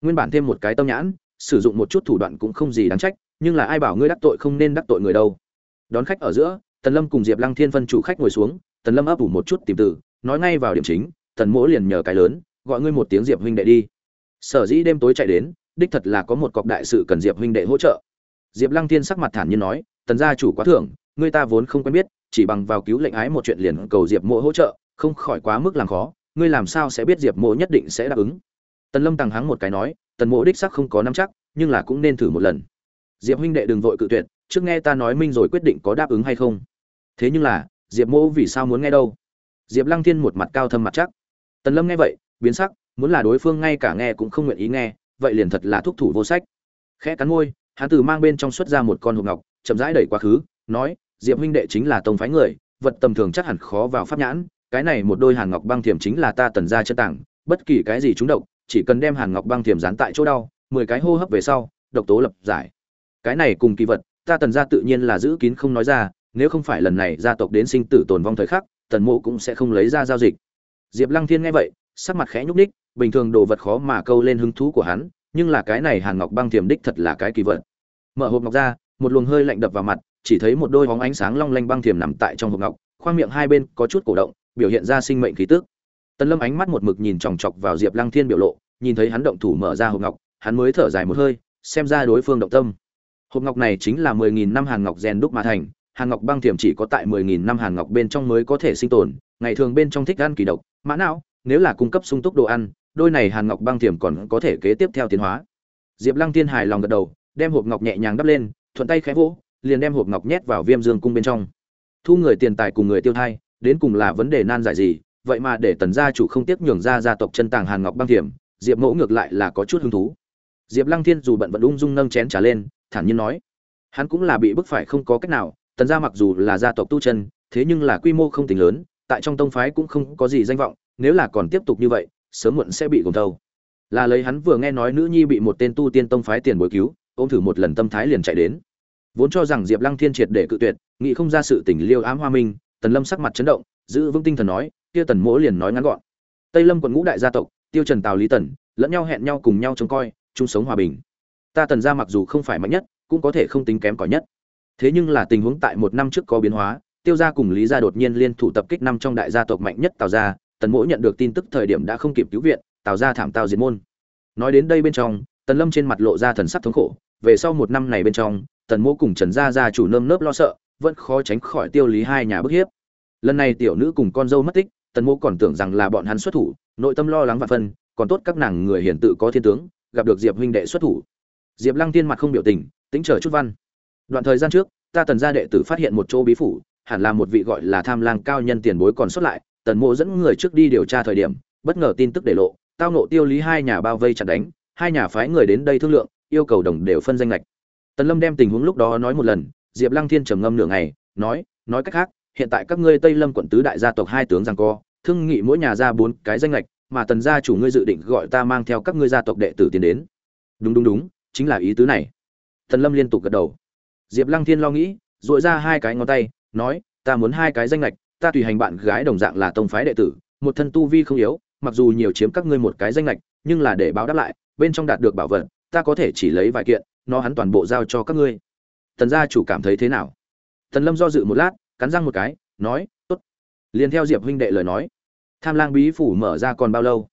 Nguyên bản thêm một cái tâm nhãn, sử dụng một chút thủ đoạn cũng không gì đáng trách, nhưng là ai bảo ngươi đắc tội không nên đắc tội người đâu. Đón khách ở giữa, tần lâm cùng diệp lăng thiên phân chủ khách ngồi xuống, tần lâm ấp ủ một chút tìm từ, nói ngay vào điểm chính, tần mỗ liền nhờ cái lớn, gọi ngươi một tiếng diệp huynh đệ đi. Sở dĩ đêm tối chạy đến đích thật là có một cọc đại sự cần diệp huynh đệ hỗ trợ. Diệp lăng thiên sắc mặt thản nhiên nói, tần gia chủ quá thưởng ngươi ta vốn không quen biết, chỉ bằng vào cứu lệnh ái một chuyện liền cầu diệp mỗ hỗ trợ, không khỏi quá mức làm khó, ngươi làm sao sẽ biết diệp mỗ nhất định sẽ đáp ứng? Tần lâm tằng hắng một cái nói, tần mỗ đích sắc không có nắm chắc, nhưng là cũng nên thử một lần. Diệp huynh đệ đừng vội cự tuyệt, trước nghe ta nói minh rồi quyết định có đáp ứng hay không. Thế nhưng là, diệp mỗ vì sao muốn nghe đâu? Diệp lăng thiên một mặt cao thâm mặt chắc. Tần lâm nghe vậy, biến sắc, muốn là đối phương ngay cả nghe cũng không nguyện ý nghe vậy liền thật là thúc thủ vô sách. Khẽ cắn môi, hắn từ mang bên trong xuất ra một con hộp ngọc, chậm rãi đẩy quá khứ, nói, diệp huynh đệ chính là tông phái người, vật tầm thường chắc hẳn khó vào pháp nhãn, cái này một đôi hàn ngọc băng thiềm chính là ta tần ra chân tảng, bất kỳ cái gì chúng độc, chỉ cần đem hàn ngọc băng thiềm dán tại chỗ đau, mười cái hô hấp về sau, độc tố lập giải. Cái này cùng kỳ vật, ta tần ra tự nhiên là giữ kín không nói ra, nếu không phải lần này gia tộc đến sinh tử tồn vong thời khắc, tần mộ cũng sẽ không lấy ra giao dịch. Diệp lăng thiên nghe vậy, sắc mặt khẽ nhúc ních bình thường đồ vật khó mà câu lên hứng thú của hắn, nhưng là cái này hàn ngọc băng thiềm đích thật là cái kỳ vật. Mở hộp ngọc ra, một luồng hơi lạnh đập vào mặt, chỉ thấy một đôi bóng ánh sáng long lanh băng thiềm nằm tại trong hộp ngọc, khoang miệng hai bên có chút cổ động, biểu hiện ra sinh mệnh khí tức. Tần lâm ánh mắt một mực nhìn chòng chọc vào diệp lăng thiên biểu lộ, nhìn thấy hắn động thủ mở ra hộp ngọc, hắn mới thở dài một hơi, xem ra đối phương động tâm. Hộp ngọc này chính là mười nghìn năm hàn ngọc rèn đúc mà thành, hàn ngọc băng thiểm chỉ có tại mười nghìn năm hàn ngọc bên trong mới có thể sinh tồn, ngày thường bên trong thích ăn kỳ độc, mã não, nếu là cung cấp sung túc đồ ăn đôi này hàn ngọc băng thiểm còn có thể kế tiếp theo tiến hóa. Diệp lăng tiên hài lòng gật đầu, đem hộp ngọc nhẹ nhàng đắp lên, thuận tay khẽ vỗ, liền đem hộp ngọc nhét vào viêm dương cung bên trong. Thu người tiền tài cùng người tiêu thai, đến cùng là vấn đề nan giải gì, vậy mà để tần gia chủ không tiếc nhường ra gia tộc chân tàng hàn ngọc băng thiểm, diệp mẫu ngược lại là có chút hứng thú. Diệp lăng thiên dù bận vẫn ung dung nâng chén trả lên, thản nhiên nói, hắn cũng là bị bức phải không có cách nào, tần gia mặc dù là gia tộc tu chân, thế nhưng là quy mô không tính lớn, tại trong tông phái cũng không có gì danh vọng, nếu là còn tiếp tục như vậy sớm muộn sẽ bị gồm thâu. Là lấy hắn vừa nghe nói nữ nhi bị một tên tu tiên tông phái tiền bồi cứu, ôm thử một lần tâm thái liền chạy đến. Vốn cho rằng diệp lăng thiên triệt để cự tuyệt, nghĩ không ra sự tình liêu ám hoa minh, tần lâm sắc mặt chấn động, giữ vững tinh thần nói, kia tần mỗ liền nói ngắn gọn. Tây lâm quận ngũ đại gia tộc, tiêu trần tào lý tần, lẫn nhau hẹn nhau cùng nhau trông coi, chung sống hòa bình. Ta tần gia mặc dù không phải mạnh nhất, cũng có thể không tính kém cỏi nhất. Thế nhưng là tình huống tại một năm trước có biến hóa, tiêu gia cùng lý gia đột nhiên liên thủ tập kích năm trong đại gia tộc mạnh nhất tào gia tần mỗ nhận được tin tức thời điểm đã không kịp cứu viện tạo ra thảm tạo diệt môn. Nói đến đây bên trong, tần lâm trên mặt lộ ra thần sắc thống khổ. Về sau một năm này bên trong, tần mỗ cùng trần gia gia chủ nơm nớp lo sợ, vẫn khó tránh khỏi tiêu lý hai nhà bức hiếp. Lần này tiểu nữ cùng con dâu mất tích, tần mỗ còn tưởng rằng là bọn hắn xuất thủ, nội tâm lo lắng và phân còn tốt các nàng người hiển tự có thiên tướng, gặp được diệp huynh đệ xuất thủ. Diệp lăng tiên mặt không biểu tình, tính chờ chút văn. Đoạn thời gian trước, ta tần gia đệ tử phát hiện một chỗ bí phủ, hẳn là một vị gọi là tham lang cao nhân tiền bối còn xuất lại tần mộ dẫn người trước đi điều tra thời điểm, bất ngờ tin tức để lộ, tao nộ tiêu lý hai nhà bao vây chặt đánh, hai nhà phái người đến đây thương lượng, yêu cầu đồng đều phân danh lệch tần lâm đem tình huống lúc đó nói một lần, diệp lăng thiên trầm ngâm nửa ngày, nói nói cách khác, hiện tại các ngươi tây lâm quận tứ đại gia tộc hai tướng giang co, thương nghị mỗi nhà ra bốn cái danh lệch mà tần gia chủ ngươi dự định gọi ta mang theo các ngươi gia tộc đệ tử tiến đến. Đúng đúng đúng, chính là ý tứ này. Tần lâm liên tục gật đầu. Diệp lăng thiên lo nghĩ dội ra hai cái ngón tay, nói, ta muốn hai cái danh lệch ta tùy hành bạn gái đồng dạng là tông phái đệ tử, một thân tu vi không yếu, mặc dù nhiều chiếm các ngươi một cái danh lệch nhưng là để báo đáp lại, bên trong đạt được bảo vật, ta có thể chỉ lấy vài kiện, nó hắn toàn bộ giao cho các ngươi. Tần gia chủ cảm thấy thế nào? Tần lâm do dự một lát, cắn răng một cái, nói, tốt. Liền theo diệp huynh đệ lời nói, tham lang bí phủ mở ra còn bao lâu?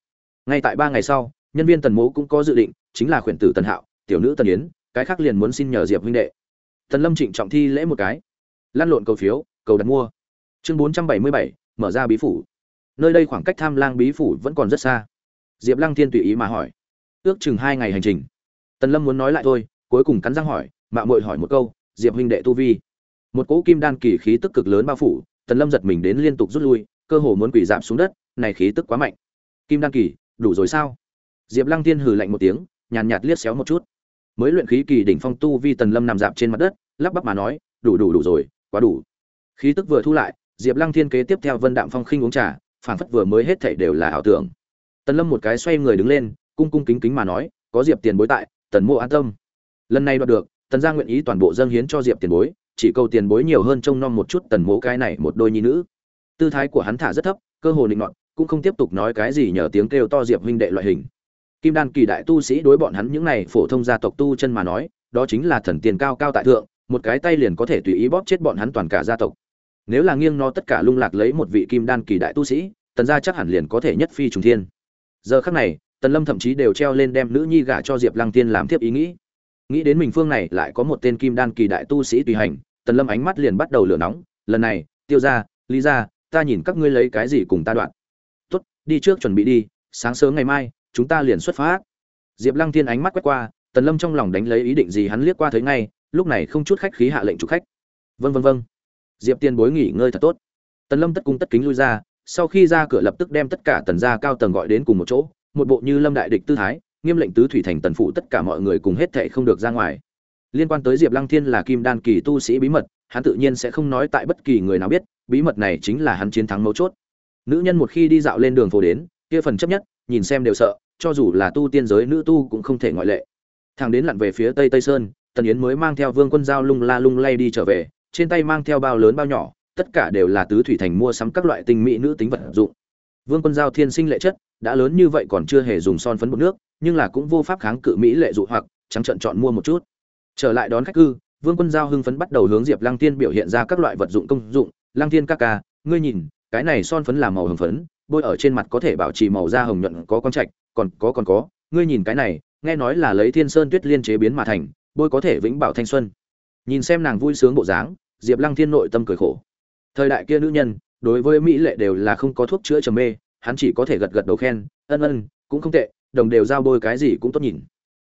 Ngay tại ba ngày sau, nhân viên tần mố cũng có dự định, chính là khuyển tử tần hạo, tiểu nữ tần yến, cái khác liền muốn xin nhờ diệp huynh đệ. Tần lâm trịnh trọng thi lễ một cái, lăn lộn cầu phiếu, cầu đặt mua chương bốn trăm bảy mươi bảy, mở ra bí phủ. Nơi đây khoảng cách tham lang bí phủ vẫn còn rất xa. Diệp lăng thiên tùy ý mà hỏi. Ước chừng hai ngày hành trình. Tần lâm muốn nói lại thôi, cuối cùng cắn răng hỏi, mạo muội hỏi một câu, diệp huynh đệ tu vi? Một cỗ kim đan kỳ khí tức cực lớn bao phủ, tần lâm giật mình đến liên tục rút lui, cơ hồ muốn quỷ giảm xuống đất, này khí tức quá mạnh. Kim đan kỳ, đủ rồi sao? Diệp lăng tiên hừ lạnh một tiếng, nhàn nhạt liếc xéo một chút. Mới luyện khí kỳ đỉnh phong tu vi tần lâm nằm dạp trên mặt đất, lắp bắp mà nói, đủ đủ đủ rồi, quá đủ. Khí tức vừa thu lại diệp lăng thiên kế tiếp theo vân đạm phong khinh uống trà, phảng phất vừa mới hết thảy đều là ảo tưởng. Tần lâm một cái xoay người đứng lên, cung cung kính kính mà nói, có diệp tiền bối tại, tần mộ an tâm. Lần này đoạt được, tần gia nguyện ý toàn bộ dâng hiến cho diệp tiền bối, chỉ cầu tiền bối nhiều hơn trông nom một chút tần mộ cái này một đôi nhi nữ. Tư thái của hắn thả rất thấp, cơ hồ định ngọn cũng không tiếp tục nói cái gì nhờ tiếng kêu to diệp huynh đệ loại hình. Kim đan kỳ đại tu sĩ đối bọn hắn những này phổ thông gia tộc tu chân mà nói, đó chính là thần tiền cao cao tại thượng, một cái tay liền có thể tùy ý bóp chết bọn hắn toàn cả gia tộc nếu là nghiêng nó tất cả lung lạc lấy một vị kim đan kỳ đại tu sĩ, tần gia chắc hẳn liền có thể nhất phi trùng thiên. Giờ khắc này, tần lâm thậm chí đều treo lên đem nữ nhi gả cho diệp lăng tiên làm thiếp ý nghĩ. Nghĩ đến mình phương này lại có một tên kim đan kỳ đại tu sĩ tùy hành, tần lâm ánh mắt liền bắt đầu lửa nóng. Lần này, tiêu ra lý ra ta nhìn các ngươi lấy cái gì cùng ta đoạn. Tốt, đi trước chuẩn bị đi, sáng sớm ngày mai, chúng ta liền xuất phát. Diệp lăng thiên ánh mắt quét qua, tần lâm trong lòng đánh lấy ý định gì hắn liếc qua thấy ngay, lúc này không chút khách khí hạ lệnh chủ khách. Vân vân vân diệp tiên bối nghỉ ngơi thật tốt. Tần lâm tất cung tất kính lui ra, sau khi ra cửa lập tức đem tất cả tần gia cao tầng gọi đến cùng một chỗ, một bộ như lâm đại địch tư thái, nghiêm lệnh tứ thủy thành tần phụ tất cả mọi người cùng hết thệ không được ra ngoài. Liên quan tới diệp lăng thiên là kim đan kỳ tu sĩ bí mật, hắn tự nhiên sẽ không nói tại bất kỳ người nào biết, bí mật này chính là hắn chiến thắng mấu chốt. Nữ nhân một khi đi dạo lên đường phố đến, kia phần chấp nhất, nhìn xem đều sợ, cho dù là tu tiên giới nữ tu cũng không thể ngoại lệ. Thằng đến lặn về phía tây tây sơn, tần yến mới mang theo vương quân Giao lung la lung lay đi trở về trên tay mang theo bao lớn bao nhỏ, tất cả đều là tứ thủy thành mua sắm các loại tinh mỹ nữ tính vật dụng. Vương quân giao thiên sinh lệ chất, đã lớn như vậy còn chưa hề dùng son phấn bột nước, nhưng là cũng vô pháp kháng cự mỹ lệ dụ hoặc, trắng trợn chọn mua một chút. Trở lại đón khách cư, vương quân giao hưng phấn bắt đầu hướng diệp lăng tiên biểu hiện ra các loại vật dụng công dụng. Lăng tiên ca ca, ngươi nhìn, cái này son phấn là màu hồng phấn, bôi ở trên mặt có thể bảo trì màu da hồng nhuận có con trạch, còn có còn có, ngươi nhìn cái này, nghe nói là lấy thiên sơn tuyết liên chế biến mà thành, bôi có thể vĩnh bảo thanh xuân nhìn xem nàng vui sướng bộ dáng, diệp lăng thiên nội tâm cười khổ. Thời đại kia nữ nhân, đối với mỹ lệ đều là không có thuốc chữa trầm mê, hắn chỉ có thể gật gật đầu khen, ân ân, cũng không tệ, đồng đều giao bôi cái gì cũng tốt nhìn.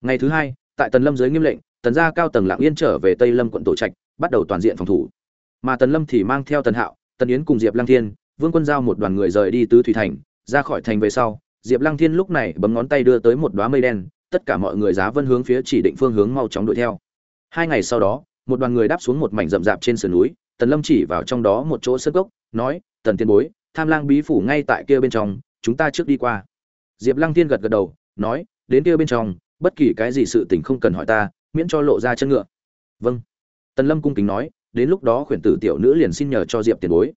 Ngày thứ hai, tại tần lâm giới nghiêm lệnh, tần gia cao tầng lạng yên trở về tây lâm quận tổ trạch, bắt đầu toàn diện phòng thủ. Mà tần lâm thì mang theo tần hạo, tần yến cùng diệp lăng thiên, vương quân giao một đoàn người rời đi tứ thủy thành, ra khỏi thành về sau, diệp lăng thiên lúc này bấm ngón tay đưa tới một đoá mây đen, tất cả mọi người giá vân hướng phía chỉ định phương hướng mau chóng đuổi theo. Hai ngày sau đó một đoàn người đáp xuống một mảnh rậm rạp trên sườn núi, tần lâm chỉ vào trong đó một chỗ sơ gốc nói, tần tiên bối, tham lang bí phủ ngay tại kia bên trong, chúng ta trước đi qua. Diệp lăng tiên gật gật đầu, nói, đến kia bên trong, bất kỳ cái gì sự tình không cần hỏi ta, miễn cho lộ ra chân ngựa. Vâng. Tần lâm cung kính nói, đến lúc đó khuyển tử tiểu nữ liền xin nhờ cho diệp tiền bối.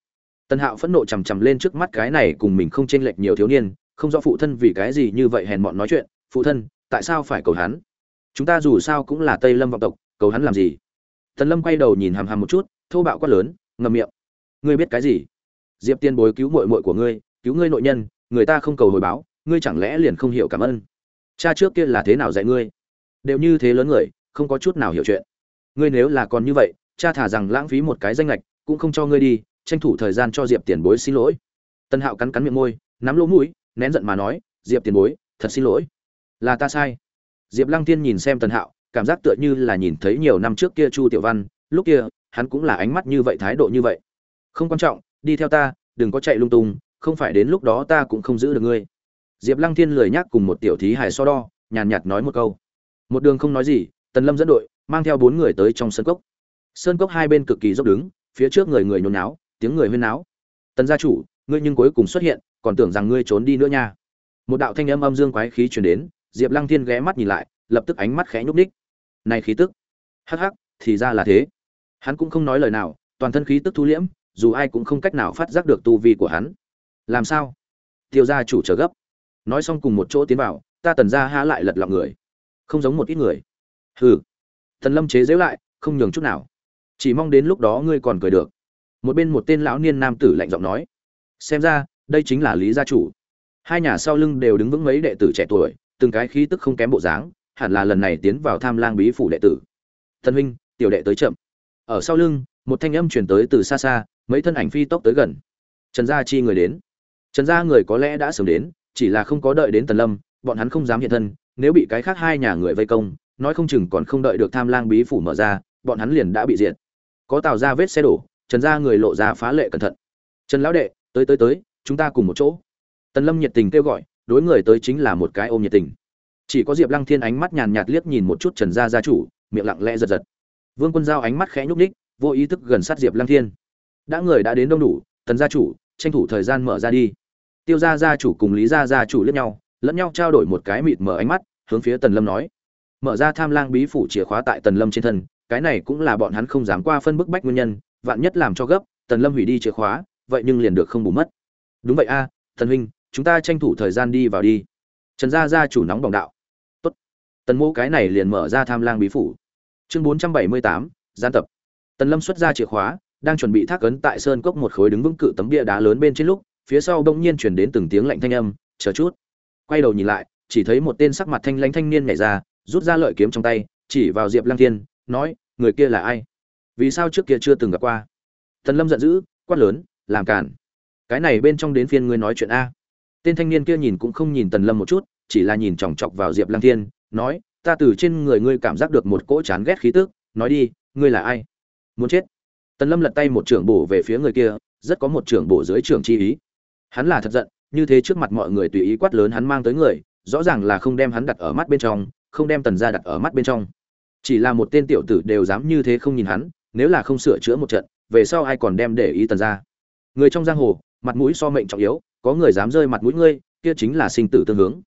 Tần hạo phẫn nộ chằm chằm lên trước mắt cái này cùng mình không chênh lệch nhiều thiếu niên, không rõ phụ thân vì cái gì như vậy hèn mọn nói chuyện, phụ thân, tại sao phải cầu hắn? Chúng ta dù sao cũng là tây lâm vọng tộc, cầu hắn làm gì? Tần lâm quay đầu nhìn hàm hàm một chút, thô bạo quát lớn, ngậm miệng. Ngươi biết cái gì? Diệp tiên bối cứu muội muội của ngươi, cứu ngươi nội nhân, người ta không cầu hồi báo, ngươi chẳng lẽ liền không hiểu cảm ơn? Cha trước kia là thế nào dạy ngươi? Đều như thế lớn người, không có chút nào hiểu chuyện. Ngươi nếu là còn như vậy, cha thả rằng lãng phí một cái danh lệch cũng không cho ngươi đi, tranh thủ thời gian cho diệp tiền bối xin lỗi. Tân hạo cắn cắn miệng môi, nắm lỗ mũi, nén giận mà nói, diệp tiền bối, thật xin lỗi. Là ta sai. Diệp lăng tiên nhìn xem tân hạo cảm giác tựa như là nhìn thấy nhiều năm trước kia chu tiểu văn, lúc kia, hắn cũng là ánh mắt như vậy, thái độ như vậy. Không quan trọng, đi theo ta, đừng có chạy lung tung, không phải đến lúc đó ta cũng không giữ được ngươi. Diệp lăng thiên lười nhắc cùng một tiểu thí hài so đo, nhàn nhạt nói một câu. Một đường không nói gì, tần lâm dẫn đội, mang theo bốn người tới trong sân cốc. Sơn cốc hai bên cực kỳ dốc đứng, phía trước người người nhốn náo tiếng người huyên náo. Tần gia chủ, ngươi nhưng cuối cùng xuất hiện, còn tưởng rằng ngươi trốn đi nữa nha. Một đạo thanh âm âm dương quái khí truyền đến, diệp lăng thiên ghé mắt nhìn lại, lập tức ánh mắt khẽ nhúc ních này khí tức. Hắc hắc, thì ra là thế. Hắn cũng không nói lời nào, toàn thân khí tức thu liễm, dù ai cũng không cách nào phát giác được tu vi của hắn. Làm sao? Tiêu gia chủ trở gấp. Nói xong cùng một chỗ tiến vào, ta tần ra há lại lật lọng người. Không giống một ít người. Hừ. Thần lâm chế giễu lại, không nhường chút nào. Chỉ mong đến lúc đó ngươi còn cười được. Một bên một tên lão niên nam tử lạnh giọng nói. Xem ra, đây chính là lý gia chủ. Hai nhà sau lưng đều đứng vững mấy đệ tử trẻ tuổi, từng cái khí tức không kém bộ dáng hẳn là lần này tiến vào tham lang bí phủ đệ tử. Thân huynh, tiểu đệ tới chậm. Ở sau lưng, một thanh âm truyền tới từ xa xa, mấy thân ảnh phi tốc tới gần. Trần gia chi người đến. Trần gia người có lẽ đã sớm đến, chỉ là không có đợi đến tần lâm, bọn hắn không dám hiện thân, nếu bị cái khác hai nhà người vây công, nói không chừng còn không đợi được tham lang bí phủ mở ra, bọn hắn liền đã bị diệt. Có tạo ra vết xe đổ, trần gia người lộ ra phá lệ cẩn thận. Trần lão đệ, tới tới tới, chúng ta cùng một chỗ. Tần lâm nhiệt tình kêu gọi, đối người tới chính là một cái ôm nhiệt tình chỉ có diệp lăng thiên ánh mắt nhàn nhạt liếc nhìn một chút trần gia gia chủ miệng lặng lẽ giật giật. Vương quân giao ánh mắt khẽ nhúc ních vô ý thức gần sát diệp lăng thiên. Đã người đã đến đông đủ tần gia chủ tranh thủ thời gian mở ra đi. Tiêu gia gia chủ cùng lý gia gia chủ liếc nhau lẫn nhau trao đổi một cái mịt mở ánh mắt hướng phía tần lâm nói. Mở ra tham lang bí phủ chìa khóa tại tần lâm trên thân cái này cũng là bọn hắn không dám qua phân bức bách nguyên nhân vạn nhất làm cho gấp tần lâm hủy đi chìa khóa vậy nhưng liền được không bù mất. Đúng vậy a à, thần huynh chúng ta tranh thủ thời gian đi vào đi trần gia gia chủ nóng bỏng đạo. Tốt. Tần mô cái này liền mở ra tham lang bí phủ. Chương bốn trăm bảy mươi tám, gian tập. Tần lâm xuất ra chìa khóa, đang chuẩn bị thác ấn tại sơn cốc một khối đứng vững cự tấm bia đá lớn bên trên lúc, phía sau bỗng nhiên chuyển đến từng tiếng lạnh thanh âm, chờ chút. Quay đầu nhìn lại, chỉ thấy một tên sắc mặt thanh lãnh thanh niên nhảy ra, rút ra lợi kiếm trong tay, chỉ vào diệp lăng thiên, nói, người kia là ai? Vì sao trước kia chưa từng gặp qua? Tần lâm giận dữ, quát lớn, làm cản cái này bên trong đến phiên ngươi nói chuyện a tên thanh niên kia nhìn cũng không nhìn tần lâm một chút, chỉ là nhìn chòng chọc vào diệp lăng thiên, nói, ta từ trên người ngươi cảm giác được một cỗ chán ghét khí tức, nói đi, ngươi là ai? Muốn chết? Tần lâm lật tay một trưởng bổ về phía người kia, rất có một trưởng bổ dưới trưởng chi ý. Hắn là thật giận, như thế trước mặt mọi người tùy ý quát lớn hắn mang tới người, rõ ràng là không đem hắn đặt ở mắt bên trong, không đem tần gia đặt ở mắt bên trong. Chỉ là một tên tiểu tử đều dám như thế không nhìn hắn, nếu là không sửa chữa một trận, về sau ai còn đem để ý tần gia? Người trong giang hồ, mặt mũi so mệnh trọng yếu có người dám rơi mặt mũi ngươi, kia chính là sinh tử tương hướng.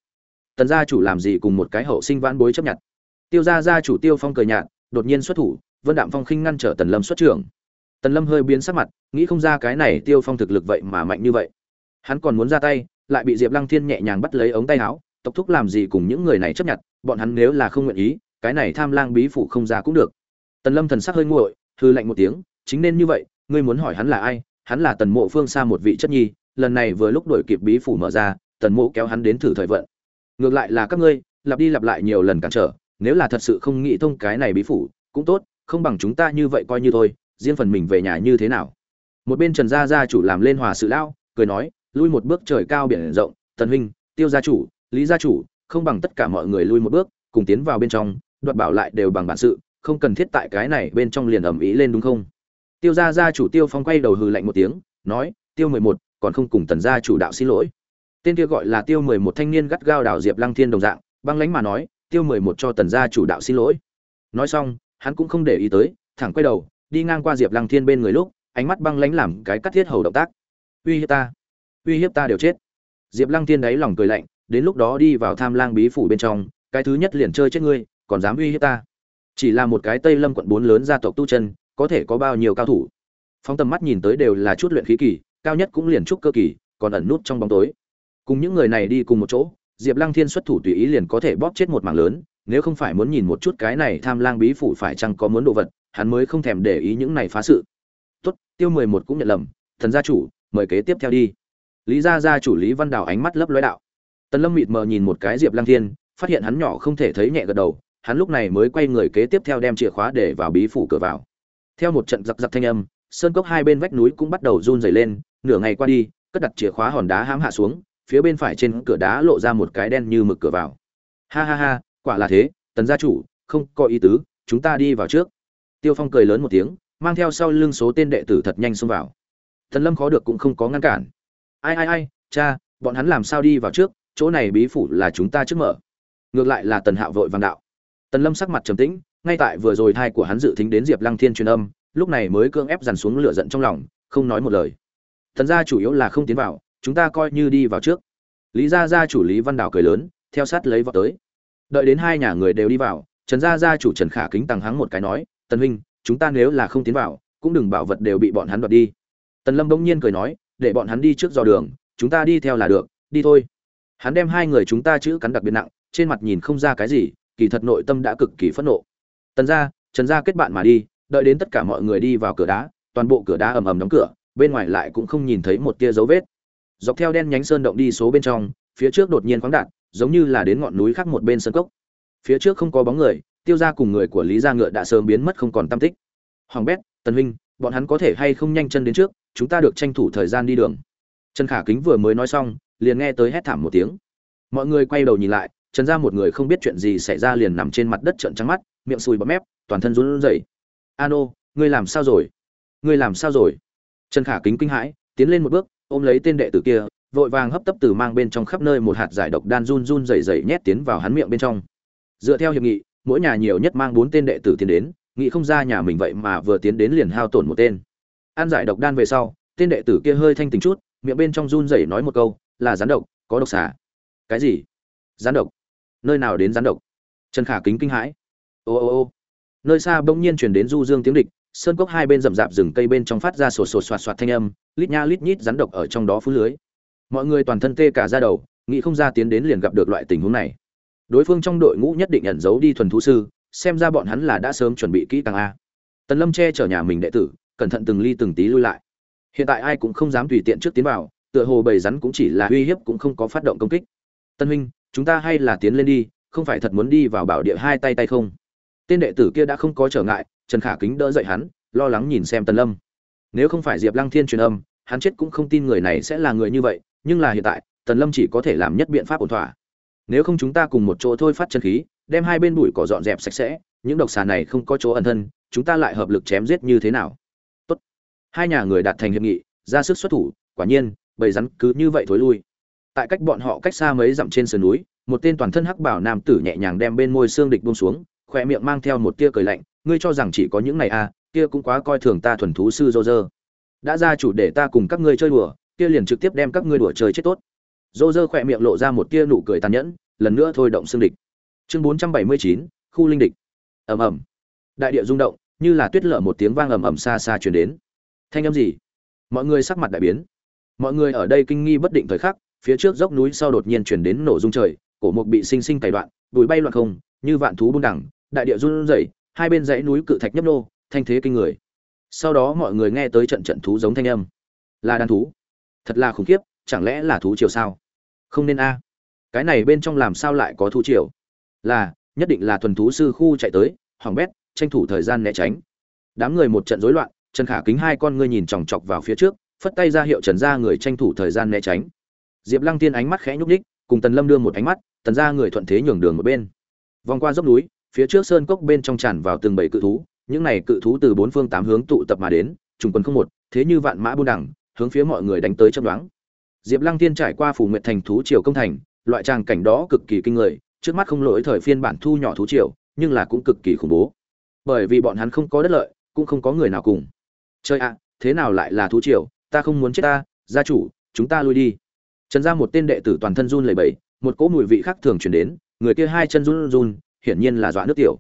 Tần gia chủ làm gì cùng một cái hậu sinh vãn bối chấp nhận? Tiêu gia gia chủ tiêu phong cười nhạt, đột nhiên xuất thủ, vân đạm phong khinh ngăn trở tần lâm xuất trưởng. Tần lâm hơi biến sắc mặt, nghĩ không ra cái này tiêu phong thực lực vậy mà mạnh như vậy. Hắn còn muốn ra tay, lại bị diệp lăng thiên nhẹ nhàng bắt lấy ống tay áo, tộc thúc làm gì cùng những người này chấp nhận, bọn hắn nếu là không nguyện ý, cái này tham lang bí phủ không ra cũng được. Tần lâm thần sắc hơi nguội hư lạnh một tiếng, chính nên như vậy, ngươi muốn hỏi hắn là ai? Hắn là tần mộ phương xa một vị chất nhi lần này vừa lúc đổi kịp bí phủ mở ra, tần mộ kéo hắn đến thử thời vận. Ngược lại là các ngươi, lặp đi lặp lại nhiều lần cản trở, nếu là thật sự không nghĩ thông cái này bí phủ, cũng tốt, không bằng chúng ta như vậy coi như thôi, riêng phần mình về nhà như thế nào? Một bên trần gia gia chủ làm lên hòa sự lão, cười nói, lui một bước trời cao biển rộng, tần huynh, tiêu gia chủ, lý gia chủ, không bằng tất cả mọi người lui một bước, cùng tiến vào bên trong, đoạt bảo lại đều bằng bản sự, không cần thiết tại cái này bên trong liền ầm ĩ lên đúng không? Tiêu gia gia chủ tiêu phong quay đầu hừ lạnh một tiếng, nói, tiêu mười một còn không cùng tần gia chủ đạo xin lỗi. Tên kia gọi là tiêu mười một thanh niên gắt gao đảo diệp lăng thiên đồng dạng, băng lánh mà nói, tiêu mười một cho tần gia chủ đạo xin lỗi. Nói xong, hắn cũng không để ý tới, thẳng quay đầu, đi ngang qua diệp lăng thiên bên người lúc, ánh mắt băng lánh làm cái cắt thiết hầu động tác. Uy hiếp ta, uy hiếp ta đều chết. Diệp lăng thiên đáy lòng cười lạnh, đến lúc đó đi vào tham lang bí phủ bên trong, cái thứ nhất liền chơi chết ngươi, còn dám uy hiếp ta? Chỉ là một cái tây lâm quận bốn lớn gia tộc tu chân, có thể có bao nhiêu cao thủ? Phóng tầm mắt nhìn tới đều là chút luyện khí kỳ cao nhất cũng liền trúc cơ kỳ, còn ẩn nút trong bóng tối. Cùng những người này đi cùng một chỗ, diệp lăng thiên xuất thủ tùy ý liền có thể bóp chết một mảng lớn, nếu không phải muốn nhìn một chút cái này tham lang bí phủ phải chăng có muốn đồ vật, hắn mới không thèm để ý những này phá sự. Tốt, tiêu mười một cũng nhận lầm, thần gia chủ, mời kế tiếp theo đi. Lý gia gia chủ lý văn đào ánh mắt lấp lóe đạo. Tần lâm mịt mờ nhìn một cái diệp lăng thiên, phát hiện hắn nhỏ không thể thấy nhẹ gật đầu, hắn lúc này mới quay người kế tiếp theo đem chìa khóa để vào bí phủ cửa vào. Theo một trận giặc giặc thanh âm, sơn cốc hai bên vách núi cũng bắt đầu run rẩy lên nửa ngày qua đi, cất đặt chìa khóa hòn đá hãm hạ xuống, phía bên phải trên cửa đá lộ ra một cái đen như mực cửa vào. Ha ha ha, quả là thế, tần gia chủ, không có ý tứ, chúng ta đi vào trước. Tiêu phong cười lớn một tiếng, mang theo sau lưng số tên đệ tử thật nhanh xông vào. Thần lâm khó được cũng không có ngăn cản. Ai ai ai, cha, bọn hắn làm sao đi vào trước, chỗ này bí phủ là chúng ta trước mở. Ngược lại là tần hạo vội vàng đạo. Tần lâm sắc mặt trầm tĩnh, ngay tại vừa rồi thai của hắn dự tính đến diệp lăng thiên truyền âm, lúc này mới cưỡng ép dằn xuống lửa giận trong lòng, không nói một lời thần gia chủ yếu là không tiến vào, chúng ta coi như đi vào trước. Lý gia gia chủ lý văn đào cười lớn, theo sát lấy vào tới. Đợi đến hai nhà người đều đi vào, trần gia gia chủ trần khả kính tăng hắng một cái nói, tần huynh, chúng ta nếu là không tiến vào, cũng đừng bảo vật đều bị bọn hắn đoạt đi. Tần lâm bỗng nhiên cười nói, để bọn hắn đi trước dò đường, chúng ta đi theo là được, đi thôi. Hắn đem hai người chúng ta chữ cắn đặc biệt nặng, trên mặt nhìn không ra cái gì, kỳ thật nội tâm đã cực kỳ phẫn nộ. Tần gia, trần gia kết bạn mà đi, đợi đến tất cả mọi người đi vào cửa đá, toàn bộ cửa đá ầm ầm đóng cửa bên ngoài lại cũng không nhìn thấy một tia dấu vết. Dọc theo đen nhánh sơn động đi số bên trong, phía trước đột nhiên khoáng đạn giống như là đến ngọn núi khác một bên sân cốc. Phía trước không có bóng người, tiêu ra cùng người của lý gia ngựa đã sớm biến mất không còn tam tích. Hoàng bét, tần huynh, bọn hắn có thể hay không nhanh chân đến trước, chúng ta được tranh thủ thời gian đi đường. Trần khả kính vừa mới nói xong, liền nghe tới hét thảm một tiếng. Mọi người quay đầu nhìn lại, trần ra một người không biết chuyện gì xảy ra liền nằm trên mặt đất trợn trắng mắt, miệng sùi bọt mép, toàn thân run rẩy. Ano, ngươi làm sao rồi? Ngươi làm sao rồi? Trần khả kính kinh hãi, tiến lên một bước, ôm lấy tên đệ tử kia, vội vàng hấp tấp từ mang bên trong khắp nơi một hạt giải độc đan run run rẩy rẩy nhét tiến vào hắn miệng bên trong. Dựa theo hiệp nghị, mỗi nhà nhiều nhất mang bốn tên đệ tử tiến đến, nghị không ra nhà mình vậy mà vừa tiến đến liền hao tổn một tên. Ăn giải độc đan về sau, tên đệ tử kia hơi thanh tình chút, miệng bên trong run rẩy nói một câu, là rắn độc, có độc xà cái gì? Rắn độc. Nơi nào đến rắn độc? Trần khả kính kinh hãi. Ô ô ô. Nơi xa bỗng nhiên chuyển đến du dương tiếng địch sơn cốc hai bên rậm rạp rừng cây bên trong phát ra sổ sổ soạt soạt thanh âm, lít nha lít nhít rắn độc ở trong đó phú lưới. Mọi người toàn thân tê cả ra đầu, nghĩ không ra tiến đến liền gặp được loại tình huống này. Đối phương trong đội ngũ nhất định ẩn giấu đi thuần thú sư, xem ra bọn hắn là đã sớm chuẩn bị kỹ càng a. Tần lâm che chở nhà mình đệ tử, cẩn thận từng ly từng tí lui lại. Hiện tại ai cũng không dám tùy tiện trước tiến vào, tựa hồ bầy rắn cũng chỉ là uy hiếp cũng không có phát động công kích. Tân huynh, chúng ta hay là tiến lên đi, không phải thật muốn đi vào bảo địa hai tay tay không? Tên đệ tử kia đã không có trở ngại trần khả kính đỡ dậy hắn, lo lắng nhìn xem tần lâm. Nếu không phải diệp lăng thiên truyền âm, hắn chết cũng không tin người này sẽ là người như vậy, nhưng là hiện tại, tần lâm chỉ có thể làm nhất biện pháp ổn thỏa. Nếu không chúng ta cùng một chỗ thôi phát chân khí, đem hai bên bụi cỏ dọn dẹp sạch sẽ, những độc xà này không có chỗ ẩn thân, chúng ta lại hợp lực chém giết như thế nào? Tốt. hai nhà người đạt thành hiệp nghị, ra sức xuất thủ, quả nhiên, bầy rắn cứ như vậy thối lui. Tại cách bọn họ cách xa mấy dặm trên sườn núi, một tên toàn thân hắc bảo nam tử nhẹ nhàng đem bên môi xương địch buông xuống khoe miệng mang theo một tia cười lạnh ngươi cho rằng chỉ có những này à kia cũng quá coi thường ta thuần thú sư dô dơ đã ra chủ để ta cùng các ngươi chơi đùa, kia liền trực tiếp đem các ngươi đùa chơi chết tốt. Dô dơ khoe miệng lộ ra một tia nụ cười tàn nhẫn, lần nữa thôi động xương địch. Chương bốn trăm bảy mươi chín, khu linh địch. Ầm ầm. Đại địa rung động, như là tuyết lở một tiếng vang ầm ầm xa xa truyền đến. Thanh âm gì? Mọi người sắc mặt đại biến. Mọi người ở đây kinh nghi bất định thời khắc, phía trước dốc núi sau đột nhiên chuyển đến nổ rung trời, cổ mục bị sinh sinh cày đoạn, bụi bay loạn không, như vạn thú buông đẳng đại địa run rẩy hai bên dãy núi cự thạch nhấp nô, thanh thế kinh người. Sau đó mọi người nghe tới trận trận thú giống thanh âm. Là đàn thú. Thật là khủng khiếp, chẳng lẽ là thú triều sao? Không nên a. Cái này bên trong làm sao lại có thú triều? Là, nhất định là thuần thú sư khu chạy tới hoàng bét, tranh thủ thời gian né tránh. Đám người một trận rối loạn, trần khả kính hai con ngươi nhìn chòng chọc vào phía trước, phất tay ra hiệu trần ra người tranh thủ thời gian né tránh. Diệp lăng tiên ánh mắt khẽ nhúc ních cùng tần lâm đưa một ánh mắt, tần ra người thuận thế nhường đường một bên. Vòng qua dốc núi phía trước sơn cốc bên trong tràn vào từng bảy cự thú, những này cự thú từ bốn phương tám hướng tụ tập mà đến, trùng quân không một, thế như vạn mã buôn đẳng hướng phía mọi người đánh tới chấp đoán diệp lăng tiên trải qua phủ nguyện thành thú triều công thành, loại tràng cảnh đó cực kỳ kinh người, trước mắt không lỗi thời phiên bản thu nhỏ thú triều, nhưng là cũng cực kỳ khủng bố. Bởi vì bọn hắn không có đất lợi, cũng không có người nào cùng. Chơi ạ, thế nào lại là thú triều, ta không muốn chết ta, gia chủ, chúng ta lui đi. Trần ra một tên đệ tử toàn thân run lẩy bẩy, một cỗ mùi vị khác thường chuyển đến, người kia hai chân run run hiển nhiên là dọa nước tiểu.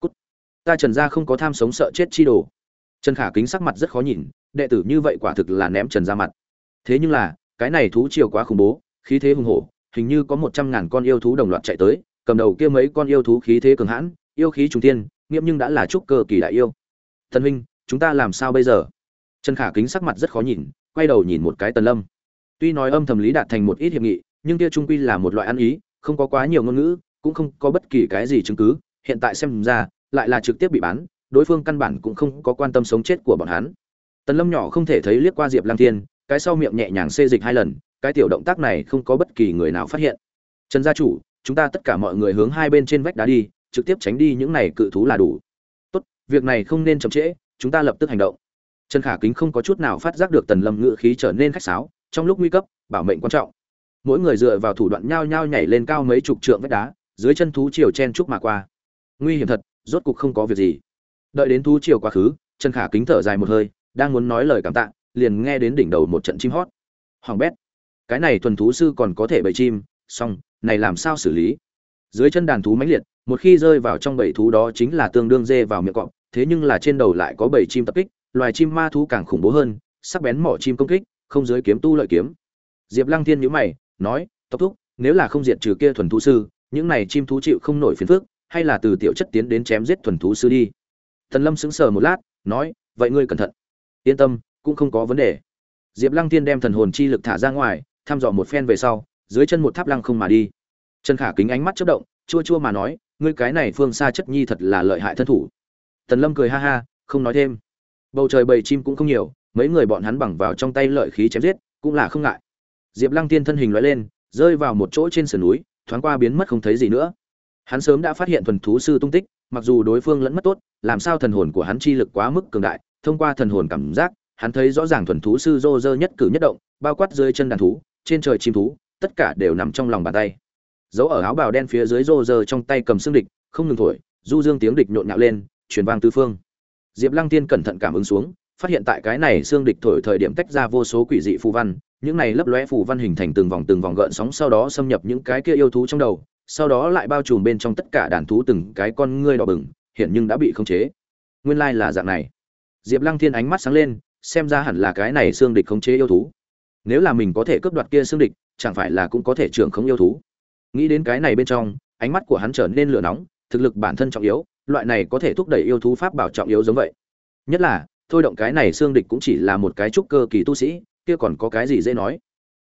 Cút. ta trần gia không có tham sống sợ chết chi đồ. Trần khả kính sắc mặt rất khó nhìn, đệ tử như vậy quả thực là ném trần ra mặt. Thế nhưng là, cái này thú triều quá khủng bố, khí thế hùng hổ, hình như có một trăm ngàn con yêu thú đồng loạt chạy tới, cầm đầu kia mấy con yêu thú khí thế cường hãn, yêu khí trung tiên nghiễm nhưng đã là trúc cơ kỳ đại yêu. Thần huynh, chúng ta làm sao bây giờ? Trần khả kính sắc mặt rất khó nhìn, quay đầu nhìn một cái tần lâm. Tuy nói âm thầm lý đạt thành một ít hiệp nghị, nhưng kia trung quy là một loại ăn ý, không có quá nhiều ngôn ngữ cũng không có bất kỳ cái gì chứng cứ, hiện tại xem ra, lại là trực tiếp bị bán, đối phương căn bản cũng không có quan tâm sống chết của bọn hắn. Tần lâm nhỏ không thể thấy liếc qua diệp lang thiên, cái sau miệng nhẹ nhàng xê dịch hai lần, cái tiểu động tác này không có bất kỳ người nào phát hiện. Trần gia chủ, chúng ta tất cả mọi người hướng hai bên trên vách đá đi, trực tiếp tránh đi những này cự thú là đủ. Tốt, việc này không nên chậm trễ, chúng ta lập tức hành động. Trần khả kính không có chút nào phát giác được tần lâm ngự khí trở nên khách sáo, trong lúc nguy cấp, bảo mệnh quan trọng. Mỗi người dựa vào thủ đoạn nhao nhao nhảy lên cao mấy chục trượng vách đá dưới chân thú triều chen trúc mà qua. Nguy hiểm thật, rốt cục không có việc gì. Đợi đến thú triều quá khứ, trần khả kính thở dài một hơi, đang muốn nói lời cảm tạ, liền nghe đến đỉnh đầu một trận chim hót. Hoàng bét, cái này thuần thú sư còn có thể bầy chim song này làm sao xử lý? Dưới chân đàn thú mãnh liệt, một khi rơi vào trong bầy thú đó chính là tương đương dê vào miệng cọp, thế nhưng là trên đầu lại có bầy chim tập kích, loài chim ma thú càng khủng bố hơn, sắc bén mỏ chim công kích, không dưới kiếm tu lợi kiếm. Diệp lăng thiên nhíu mày, nói, tốc thúc, nếu là không diệt trừ kia thuần thú sư những này chim thú chịu không nổi phiền phức, hay là từ tiểu chất tiến đến chém giết thuần thú sư đi. Thần lâm sững sờ một lát, nói, vậy ngươi cẩn thận. Yên tâm, cũng không có vấn đề. Diệp lăng thiên đem thần hồn chi lực thả ra ngoài, thăm dò một phen về sau, dưới chân một tháp lăng không mà đi. Trần khả kính ánh mắt chớp động, chua chua mà nói, ngươi cái này phương xa chất nhi thật là lợi hại thân thủ. Tần lâm cười ha ha, không nói thêm. Bầu trời bầy chim cũng không nhiều, mấy người bọn hắn bằng vào trong tay lợi khí chém giết, cũng là không ngại. Diệp lăng tiên thân hình lóe lên, rơi vào một chỗ trên sườn núi thoáng qua biến mất không thấy gì nữa. Hắn sớm đã phát hiện thuần thú sư tung tích, mặc dù đối phương lẫn mất tốt, làm sao thần hồn của hắn chi lực quá mức cường đại, thông qua thần hồn cảm giác, hắn thấy rõ ràng thuần thú sư rô rơ nhất cử nhất động, bao quát dưới chân đàn thú, trên trời chim thú, tất cả đều nằm trong lòng bàn tay. Dấu ở áo bào đen phía dưới rô rơ trong tay cầm xương địch, không ngừng thổi, du dương tiếng địch nhộn nhạo lên, truyền vang tứ phương. Diệp lăng tiên cẩn thận cảm ứng xuống, phát hiện tại cái này xương địch thổi thời điểm tách ra vô số quỷ dị phù văn những này lấp lóe phù văn hình thành từng vòng từng vòng gợn sóng sau đó xâm nhập những cái kia yêu thú trong đầu, sau đó lại bao trùm bên trong tất cả đàn thú từng cái con ngươi đỏ bừng, hiện nhưng đã bị khống chế. Nguyên lai là dạng này. Diệp lăng thiên ánh mắt sáng lên, xem ra hẳn là cái này xương địch khống chế yêu thú. Nếu là mình có thể cướp đoạt kia xương địch, chẳng phải là cũng có thể trưởng khống yêu thú. Nghĩ đến cái này bên trong, ánh mắt của hắn trở nên lửa nóng, thực lực bản thân trọng yếu, loại này có thể thúc đẩy yêu thú pháp bảo trọng yếu giống vậy. Nhất là, thôi động cái này xương địch cũng chỉ là một cái trúc cơ kỳ tu sĩ kia còn có cái gì dễ nói?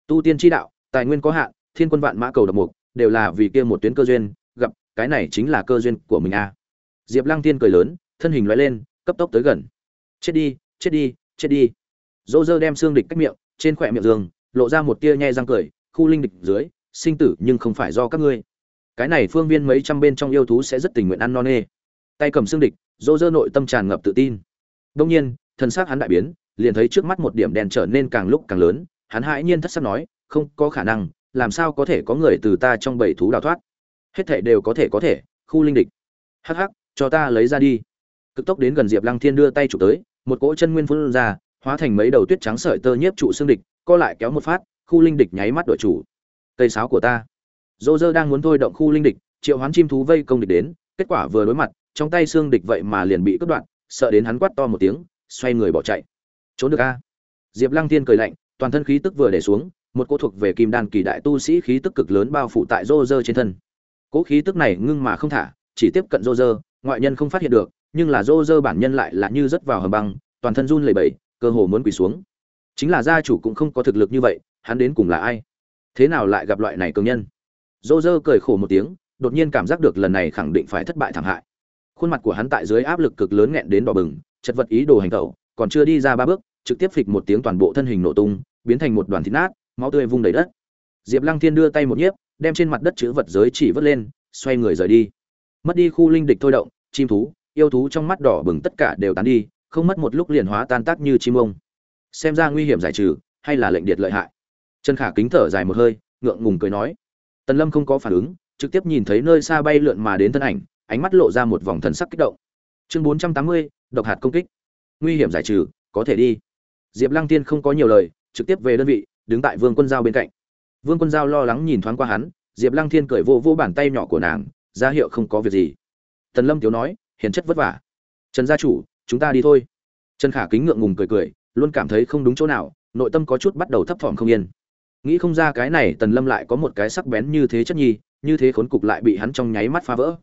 Tu tiên chi đạo, tài nguyên có hạn, thiên quân vạn mã cầu độc mục, đều là vì kia một tuyến cơ duyên, gặp, cái này chính là cơ duyên của mình a à. diệp lăng tiên cười lớn, thân hình loại lên, cấp tốc tới gần. Chết đi chết đi chết đi. Dỗ dơ đem xương địch cách miệng, trên khỏe miệng giường, lộ ra một tia nhe răng cười, khu linh địch dưới, sinh tử nhưng không phải do các ngươi. Cái này phương viên mấy trăm bên trong yêu thú sẽ rất tình nguyện ăn non nê. Tay cầm xương địch, dỗ dơ nội tâm tràn ngập tự tin. Đông nhiên thân xác hắn đại biến liền thấy trước mắt một điểm đèn trở nên càng lúc càng lớn, hắn hãi nhiên thất sắc nói, không có khả năng, làm sao có thể có người từ ta trong bảy thú đào thoát? Hết thảy đều có thể có thể, khu linh địch. Hắc hắc, cho ta lấy ra đi. Cực tốc đến gần diệp lăng thiên đưa tay chụp tới, một cỗ chân nguyên phun ra, hóa thành mấy đầu tuyết trắng sợi tơ nhiếp trụ xương địch, co lại kéo một phát, khu linh địch nháy mắt đội chủ. Cây sáo của ta. Dô dơ đang muốn thôi động khu linh địch, triệu hoán chim thú vây công địch đến, kết quả vừa đối mặt, trong tay xương địch vậy mà liền bị cắt đoạn, sợ đến hắn quát to một tiếng, xoay người bỏ chạy trốn được a? Diệp lăng thiên cười lạnh, toàn thân khí tức vừa để xuống, một cỗ thuộc về kim đan kỳ đại tu sĩ khí tức cực lớn bao phủ tại rô rơ trên thân. Cỗ khí tức này ngưng mà không thả, chỉ tiếp cận rô rơ, ngoại nhân không phát hiện được, nhưng là rô rơ bản nhân lại là như rớt vào hầm băng, toàn thân run lẩy bẩy, cơ hồ muốn quỳ xuống. Chính là gia chủ cũng không có thực lực như vậy, hắn đến cùng là ai? Thế nào lại gặp loại này cường nhân? Rô rơ cười khổ một tiếng, đột nhiên cảm giác được lần này khẳng định phải thất bại thảm hại. Khuôn mặt của hắn tại dưới áp lực cực lớn nghẹn đến đỏ bừng, chật vật ý đồ hành tẩu, còn chưa đi ra ba bước trực tiếp phịch một tiếng toàn bộ thân hình nổ tung, biến thành một đoàn thịt nát, máu tươi vung đầy đất. Diệp lăng thiên đưa tay một nhiếp, đem trên mặt đất chữ vật giới chỉ vớt lên, xoay người rời đi. Mất đi khu linh địch thôi động, chim thú, yêu thú trong mắt đỏ bừng tất cả đều tán đi, không mất một lúc liền hóa tan tác như chim ông. Xem ra nguy hiểm giải trừ, hay là lệnh điệt lợi hại. Trần khả kính thở dài một hơi, ngượng ngùng cười nói. Tần lâm không có phản ứng, trực tiếp nhìn thấy nơi xa bay lượn mà đến thân ảnh, ánh mắt lộ ra một vòng thần sắc kích động. Chương bốn trăm tám mươi, độc hạt công kích. Nguy hiểm giải trừ, có thể đi diệp lăng tiên không có nhiều lời, trực tiếp về đơn vị, đứng tại vương quân giao bên cạnh. Vương quân giao lo lắng nhìn thoáng qua hắn, diệp lăng thiên cười vô vô bàn tay nhỏ của nàng, ra hiệu không có việc gì. Tần lâm tiếu nói, hiền chất vất vả. Trần gia chủ, chúng ta đi thôi. Trần khả kính ngượng ngùng cười cười, luôn cảm thấy không đúng chỗ nào, nội tâm có chút bắt đầu thấp thỏm không yên. Nghĩ không ra cái này, tần lâm lại có một cái sắc bén như thế chất nhi, như thế khốn cục lại bị hắn trong nháy mắt phá vỡ.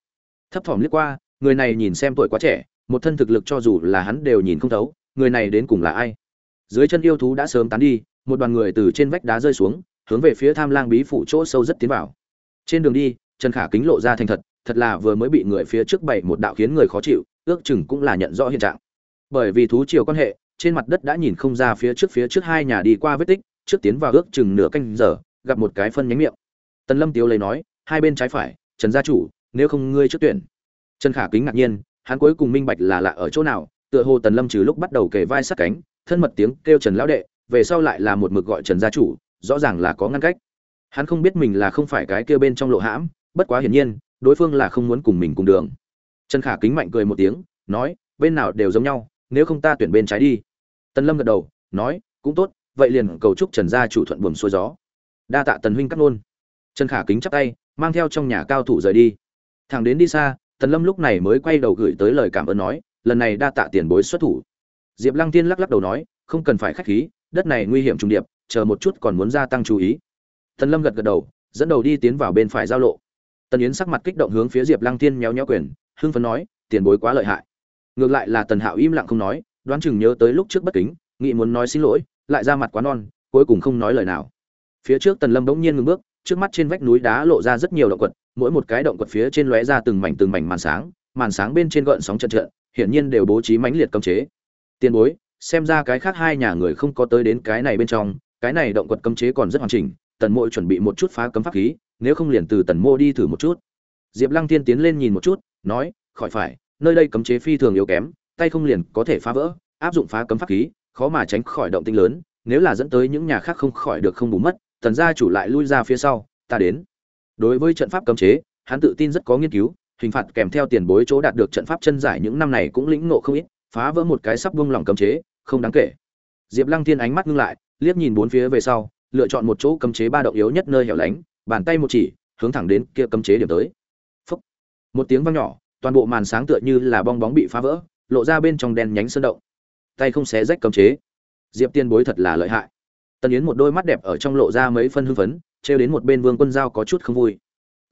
Thấp thỏm liếc qua, người này nhìn xem tuổi quá trẻ, một thân thực lực cho dù là hắn đều nhìn không thấu, người này đến cùng là ai? Dưới chân yêu thú đã sớm tán đi, một đoàn người từ trên vách đá rơi xuống, hướng về phía tham lang bí phủ chỗ sâu rất tiến vào. Trên đường đi, trần khả kính lộ ra thành thật thật là vừa mới bị người phía trước bảy một đạo khiến người khó chịu, ước chừng cũng là nhận rõ hiện trạng. Bởi vì thú chiều quan hệ, trên mặt đất đã nhìn không ra phía trước phía trước hai nhà đi qua vết tích, trước tiến vào ước chừng nửa canh giờ, gặp một cái phân nhánh miệng. Tần lâm tiếu lấy nói, hai bên trái phải, trần gia chủ, nếu không ngươi trước tuyển. Trần khả kính ngạc nhiên, hắn cuối cùng minh bạch là lạ ở chỗ nào, tựa hồ tần lâm trừ lúc bắt đầu kề vai sát cánh thân mật tiếng kêu trần lão đệ, về sau lại là một mực gọi trần gia chủ, rõ ràng là có ngăn cách. Hắn không biết mình là không phải cái kêu bên trong lộ hãm, bất quá hiển nhiên, đối phương là không muốn cùng mình cùng đường. Trần khả kính mạnh cười một tiếng, nói, bên nào đều giống nhau, nếu không ta tuyển bên trái đi. Tần lâm gật đầu, nói, cũng tốt, vậy liền cầu chúc trần gia chủ thuận buồm xuôi gió. Đa tạ tần huynh cắt nôn trần khả kính chắp tay, mang theo trong nhà cao thủ rời đi. Thằng đến đi xa, tần lâm lúc này mới quay đầu gửi tới lời cảm ơn nói, lần này đa tạ tiền bối xuất thủ diệp lăng tiên lắc lắc đầu nói, không cần phải khách khí, đất này nguy hiểm trùng điệp, chờ một chút còn muốn gia tăng chú ý. Tần lâm gật gật đầu, dẫn đầu đi tiến vào bên phải giao lộ. Tần yến sắc mặt kích động hướng phía diệp lăng tiên méo méo quyền, hưng phấn nói, tiền bối quá lợi hại. Ngược lại là tần hạo im lặng không nói, đoán chừng nhớ tới lúc trước bất kính, nghĩ muốn nói xin lỗi, lại ra mặt quá non, cuối cùng không nói lời nào. Phía trước tần lâm bỗng nhiên ngừng bước, trước mắt trên vách núi đá lộ ra rất nhiều động quật, mỗi một cái động quật phía trên lóe ra từng mảnh từng mảnh màn sáng màn sáng bên trên gợn sóng trận trận hiển nhiên đều bố trí mãnh liệt cấm chế tiền bối, xem ra cái khác hai nhà người không có tới đến cái này bên trong, cái này động quật cấm chế còn rất hoàn chỉnh, tần mộ chuẩn bị một chút phá cấm pháp khí, nếu không liền từ tần mô đi thử một chút. Diệp lăng Thiên tiến lên nhìn một chút, nói, khỏi phải, nơi đây cấm chế phi thường yếu kém, tay không liền có thể phá vỡ, áp dụng phá cấm pháp khí, khó mà tránh khỏi động tinh lớn, nếu là dẫn tới những nhà khác không khỏi được không bù mất, tần gia chủ lại lui ra phía sau, ta đến. Đối với trận pháp cấm chế, hắn tự tin rất có nghiên cứu, hình phạt kèm theo tiền bối chỗ đạt được trận pháp chân giải những năm này cũng lĩnh ngộ không ít phá vỡ một cái sắp buông lỏng cấm chế, không đáng kể. Diệp lăng thiên ánh mắt ngưng lại, liếc nhìn bốn phía về sau, lựa chọn một chỗ cấm chế ba động yếu nhất nơi hẻo lánh, bàn tay một chỉ, hướng thẳng đến kia cấm chế điểm tới. Phốc. một tiếng vang nhỏ, toàn bộ màn sáng tựa như là bong bóng bị phá vỡ, lộ ra bên trong đen nhánh sơn động. Tay không xé rách cấm chế. Diệp tiên bối thật là lợi hại. Tần yến một đôi mắt đẹp ở trong lộ ra mấy phân hưng phấn, trêu đến một bên vương quân giao có chút không vui.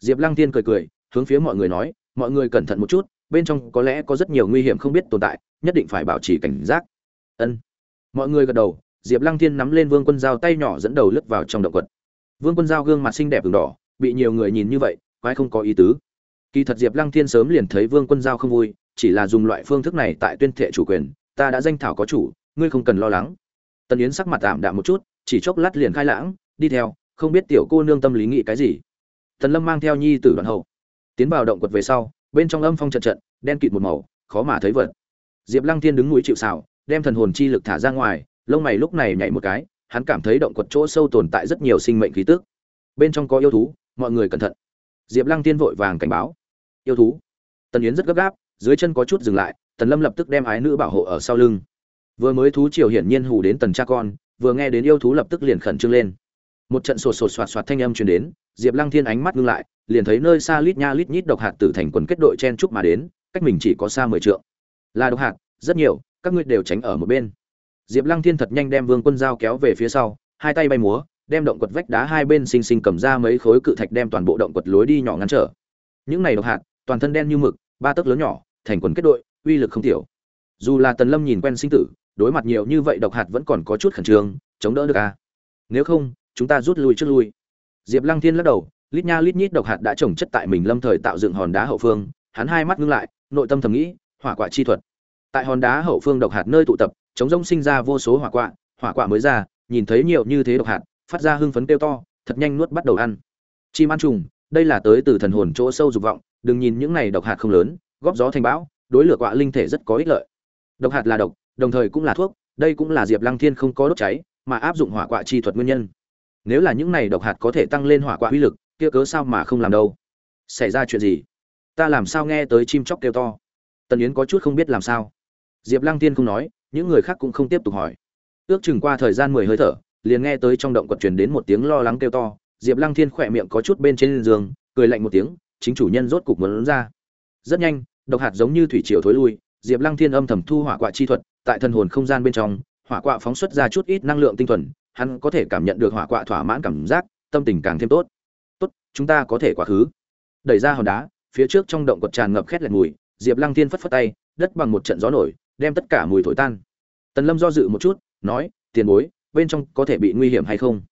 Diệp lăng tiên cười cười, hướng phía mọi người nói, mọi người cẩn thận một chút bên trong có lẽ có rất nhiều nguy hiểm không biết tồn tại, nhất định phải bảo trì cảnh giác. Ân. Mọi người gật đầu, diệp lăng thiên nắm lên vương quân dao tay nhỏ dẫn đầu lướt vào trong động quật. Vương quân dao gương mặt xinh đẹp v đỏ, bị nhiều người nhìn như vậy, quái không có ý tứ. Kỳ thật diệp lăng thiên sớm liền thấy vương quân giao không vui, chỉ là dùng loại phương thức này tại tuyên thệ chủ quyền, ta đã danh thảo có chủ, ngươi không cần lo lắng. Tần yến sắc mặt tạm đạm một chút, chỉ chốc lát liền khai lãng, đi theo, không biết tiểu cô nương tâm lý nghĩ cái gì. Tần lâm mang theo nhi tử đoạn hậu, tiến vào động quật về sau bên trong âm phong trận trận, đen kịt một màu, khó mà thấy vật. Diệp lăng thiên đứng núi chịu xảo đem thần hồn chi lực thả ra ngoài, lông mày lúc này nhảy một cái, hắn cảm thấy động quật chỗ sâu tồn tại rất nhiều sinh mệnh khí tức. Bên trong có yêu thú, mọi người cẩn thận. Diệp lăng tiên vội vàng cảnh báo. Yêu thú. Tần yến rất gấp gáp, dưới chân có chút dừng lại, tần lâm lập tức đem ái nữ bảo hộ ở sau lưng. Vừa mới thú triều hiển nhiên hù đến tần cha con, vừa nghe đến yêu thú lập tức liền khẩn trương lên. Một trận sột sột soạt soạt thanh âm truyền đến diệp lăng thiên ánh mắt ngưng lại, liền thấy nơi xa lít nha lít nhít độc hạt tử thành quần kết đội chen chúc mà đến, cách mình chỉ có xa mười trượng. Là độc hạt, rất nhiều, các ngươi đều tránh ở một bên. Diệp lăng thiên thật nhanh đem vương quân dao kéo về phía sau, hai tay bay múa, đem động quật vách đá hai bên xinh xinh cầm ra mấy khối cự thạch đem toàn bộ động quật lối đi nhỏ ngăn trở. Những này độc hạt, toàn thân đen như mực, ba tấc lớn nhỏ, thành quần kết đội, uy lực không tiểu. Dù là tần lâm nhìn quen sinh tử, đối mặt nhiều như vậy độc hạt vẫn còn có chút khẩn trương, chống đỡ được à? Nếu không, chúng ta rút lui trước lui diệp lăng thiên lắc đầu, lít nha lít nhít độc hạt đã trồng chất tại mình lâm thời tạo dựng hòn đá hậu phương, hắn hai mắt ngưng lại, nội tâm thầm nghĩ, hỏa quả chi thuật. Tại hòn đá hậu phương độc hạt nơi tụ tập, chống rông sinh ra vô số hỏa quạ hỏa quạ mới ra, nhìn thấy nhiều như thế độc hạt, phát ra hưng phấn kêu to, thật nhanh nuốt bắt đầu ăn. Chim ăn trùng, đây là tới từ thần hồn chỗ sâu dục vọng, đừng nhìn những này độc hạt không lớn, góp gió thành bão, đối lửa quạ linh thể rất có ích lợi. Độc hạt là độc, đồng thời cũng là thuốc, đây cũng là diệp lăng thiên không có đốt cháy, mà áp dụng hỏa quạ chi thuật nguyên nhân nếu là những này độc hạt có thể tăng lên hỏa quả uy lực, kia cớ sao mà không làm đâu? Xảy ra chuyện gì? Ta làm sao nghe tới chim chóc kêu to? Tần yến có chút không biết làm sao. Diệp lăng tiên không nói, những người khác cũng không tiếp tục hỏi. Ước chừng qua thời gian mười hơi thở, liền nghe tới trong động quật truyền đến một tiếng lo lắng kêu to. Diệp lăng thiên khỏe miệng có chút bên trên giường, cười lạnh một tiếng, chính chủ nhân rốt cục muốn ra. Rất nhanh, độc hạt giống như thủy triều thối lui, diệp lăng thiên âm thầm thu hỏa quạ chi thuật, tại thần hồn không gian bên trong, hỏa quạ phóng xuất ra chút ít năng lượng tinh thuần hắn có thể cảm nhận được hỏa quạ thỏa mãn cảm giác, tâm tình càng thêm tốt. Tốt, chúng ta có thể quá khứ. Đẩy ra hòn đá, phía trước trong động quật tràn ngập khét lẹt mùi, diệp lăng thiên phất phất tay, đất bằng một trận gió nổi, đem tất cả mùi thổi tan. Tần lâm do dự một chút, nói, tiền bối, bên trong có thể bị nguy hiểm hay không?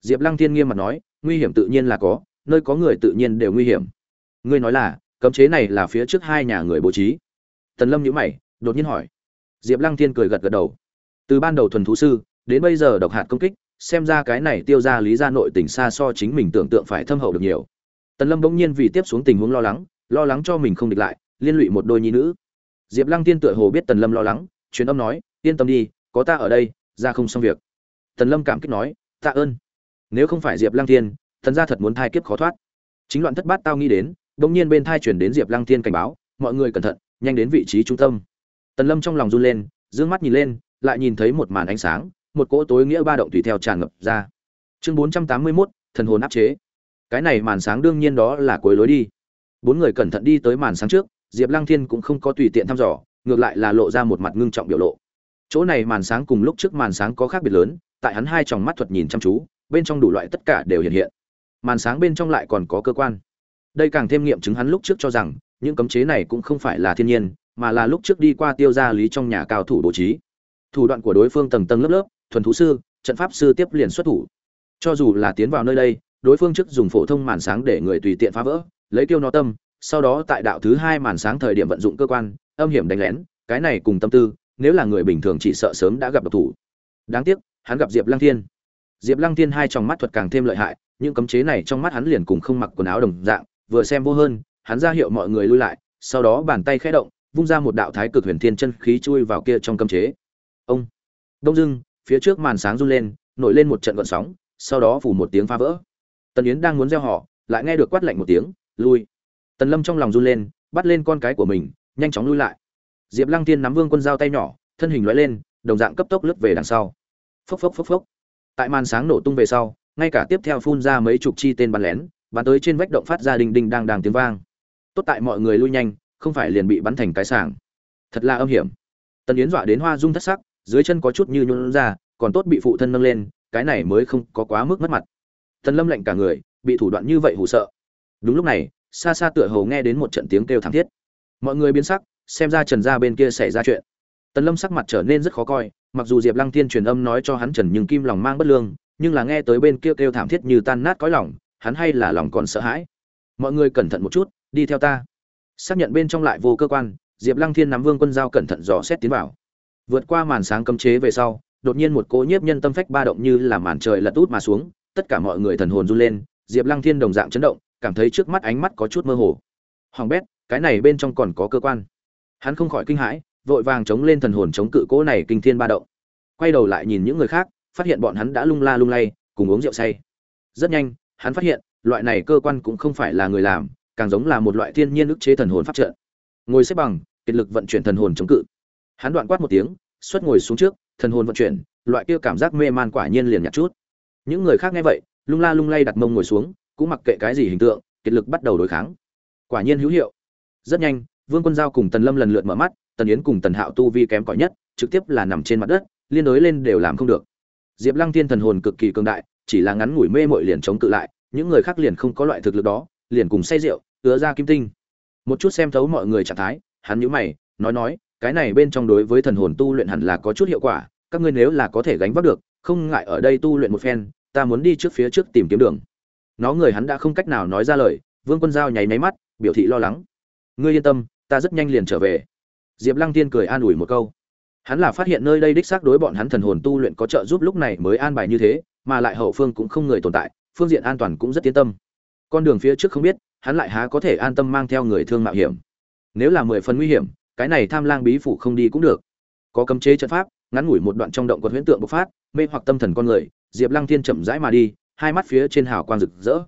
Diệp lăng thiên nghiêm mặt nói, nguy hiểm tự nhiên là có, nơi có người tự nhiên đều nguy hiểm. Ngươi nói là, cấm chế này là phía trước hai nhà người bố trí. Tần lâm nhữ mày, đột nhiên hỏi. Diệp lăng thiên cười gật gật đầu. Từ ban đầu thuần thú sư đến bây giờ độc hạt công kích, xem ra cái này tiêu ra lý ra nội tình xa so chính mình tưởng tượng phải thâm hậu được nhiều. Tần lâm bỗng nhiên vì tiếp xuống tình huống lo lắng lo lắng cho mình không địch lại, liên lụy một đôi nhi nữ. Diệp lăng tiên tựa hồ biết tần lâm lo lắng, truyền âm nói, yên tâm đi, có ta ở đây, ra không xong việc. Tần lâm cảm kích nói, tạ ơn. Nếu không phải diệp lăng tiên, thần gia thật muốn thai kiếp khó thoát. Chính loạn thất bát tao nghĩ đến, bỗng nhiên bên thai chuyển đến diệp lăng tiên cảnh báo, mọi người cẩn thận, nhanh đến vị trí trung tâm. Tần lâm trong lòng run lên d ư ơ n g mắt nhìn lên, lại nhìn thấy một màn ánh sáng một cỗ tối nghĩa ba động tùy theo tràn ngập ra. Chương bốn trăm tám mươi mốt, thần hồn áp chế. Cái này màn sáng đương nhiên đó là cuối lối đi. Bốn người cẩn thận đi tới màn sáng trước, diệp lăng thiên cũng không có tùy tiện thăm dò, ngược lại là lộ ra một mặt ngưng trọng biểu lộ. Chỗ này màn sáng cùng lúc trước màn sáng có khác biệt lớn, tại hắn hai tròng mắt thuật nhìn chăm chú, bên trong đủ loại tất cả đều hiện hiện. Màn sáng bên trong lại còn có cơ quan. Đây càng thêm nghiệm chứng hắn lúc trước cho rằng, những cấm chế này cũng không phải là thiên nhiên, mà là lúc trước đi qua tiêu gia lý trong nhà cao thủ bố trí. Thủ đoạn của đối phương tầng tầng lớp lớp thuần thú sư, trận pháp sư tiếp liền xuất thủ. Cho dù là tiến vào nơi đây, đối phương trước dùng phổ thông màn sáng để người tùy tiện phá vỡ, lấy tiêu nó tâm, sau đó tại đạo thứ hai màn sáng thời điểm vận dụng cơ quan, âm hiểm đánh lén, cái này cùng tâm tư, nếu là người bình thường chỉ sợ sớm đã gặp độc thủ. Đáng tiếc, hắn gặp diệp lăng thiên. Diệp lăng thiên hai trong mắt thuật càng thêm lợi hại, những cấm chế này trong mắt hắn liền cùng không mặc quần áo đồng dạng, vừa xem vô hơn, hắn ra hiệu mọi người lui lại, sau đó bàn tay khẽ động, vung ra một đạo thái cực huyền thiên chân khí chui vào kia trong cấm chế. Ông. Đông dưng phía trước màn sáng run lên, nổi lên một trận gợn sóng, sau đó phủ một tiếng phá vỡ. Tần yến đang muốn gieo họ, lại nghe được quát lạnh một tiếng, lui. Tần lâm trong lòng run lên, bắt lên con cái của mình, nhanh chóng lui lại. Diệp lăng tiên nắm vương quân dao tay nhỏ, thân hình loại lên, đồng dạng cấp tốc lướt về đằng sau. Phốc phốc phốc phốc. Tại màn sáng nổ tung về sau, ngay cả tiếp theo phun ra mấy chục chi tên bắn lén, bắn tới trên vách động phát ra đình đình đang đàng tiếng vang. Tốt tại mọi người lui nhanh, không phải liền bị bắn thành cái sàng thật là âm hiểm. Tần yến dọa đến hoa rung thất sắc dưới chân có chút như nhún ra, còn tốt bị phụ thân nâng lên, cái này mới không có quá mức mất mặt. Tần lâm lạnh cả người, bị thủ đoạn như vậy hù sợ. Đúng lúc này, xa xa tựa hồ nghe đến một trận tiếng kêu thảm thiết. Mọi người biến sắc, xem ra trần gia bên kia xảy ra chuyện. Tần lâm sắc mặt trở nên rất khó coi, mặc dù diệp lăng thiên truyền âm nói cho hắn trần nhưng kim lòng mang bất lương, nhưng là nghe tới bên kia kêu thảm thiết như tan nát cõi lòng, hắn hay là lòng còn sợ hãi. Mọi người cẩn thận một chút, đi theo ta. Xác nhận bên trong lại vô cơ quan, diệp lăng thiên nắm vương quân dao cẩn thận dò xét tiến vào vượt qua màn sáng cấm chế về sau, đột nhiên một cỗ nhiếp nhân tâm phách ba động như là màn trời lật út mà xuống, tất cả mọi người thần hồn run lên, diệp lăng thiên đồng dạng chấn động, cảm thấy trước mắt ánh mắt có chút mơ hồ. Hoàng bét, cái này bên trong còn có cơ quan. Hắn không khỏi kinh hãi, vội vàng chống lên thần hồn chống cự cỗ này kinh thiên ba động. Quay đầu lại nhìn những người khác, phát hiện bọn hắn đã lung la lung lay, cùng uống rượu say. Rất nhanh, hắn phát hiện, loại này cơ quan cũng không phải là người làm, càng giống là một loại thiên nhiên ức chế thần hồn pháp trận. Ngồi xếp bằng, kiệt lực vận chuyển thần hồn chống cự hắn đoạn quát một tiếng, xuất ngồi xuống trước, thần hồn vận chuyển, loại kia cảm giác mê man quả nhiên liền nhạt chút. Những người khác nghe vậy, lung la lung lay đặt mông ngồi xuống, cũng mặc kệ cái gì hình tượng, kiệt lực bắt đầu đối kháng. Quả nhiên hữu hiệu. Rất nhanh, vương quân giao cùng tần lâm lần lượt mở mắt, tần yến cùng tần hạo tu vi kém cỏi nhất, trực tiếp là nằm trên mặt đất, liên đối lên đều làm không được. Diệp lăng thiên thần hồn cực kỳ cường đại, chỉ là ngắn ngủi mê mội liền chống cự lại, những người khác liền không có loại thực lực đó, liền cùng say rượu, ứa ra kim tinh. Một chút xem thấu mọi người trạng thái, hắn nhíu mày, nói nói cái này bên trong đối với thần hồn tu luyện hẳn là có chút hiệu quả, các ngươi nếu là có thể gánh vác được, không ngại ở đây tu luyện một phen, ta muốn đi trước phía trước tìm kiếm đường. Nó người hắn đã không cách nào nói ra lời, vương quân giao nháy máy mắt, biểu thị lo lắng. Ngươi yên tâm, ta rất nhanh liền trở về. Diệp lăng tiên cười an ủi một câu. Hắn là phát hiện nơi đây đích xác đối bọn hắn thần hồn tu luyện có trợ giúp lúc này mới an bài như thế, mà lại hậu phương cũng không người tồn tại, phương diện an toàn cũng rất yên tâm. Con đường phía trước không biết, hắn lại há có thể an tâm mang theo người thương mạo hiểm. Nếu là mười phần nguy hiểm cái này tham lang bí phủ không đi cũng được. Có cấm chế trận pháp, ngắn ngủi một đoạn trong động quật huyễn tượng bộc phát, mê hoặc tâm thần con người, diệp lăng thiên chậm rãi mà đi, hai mắt phía trên hào quang rực rỡ.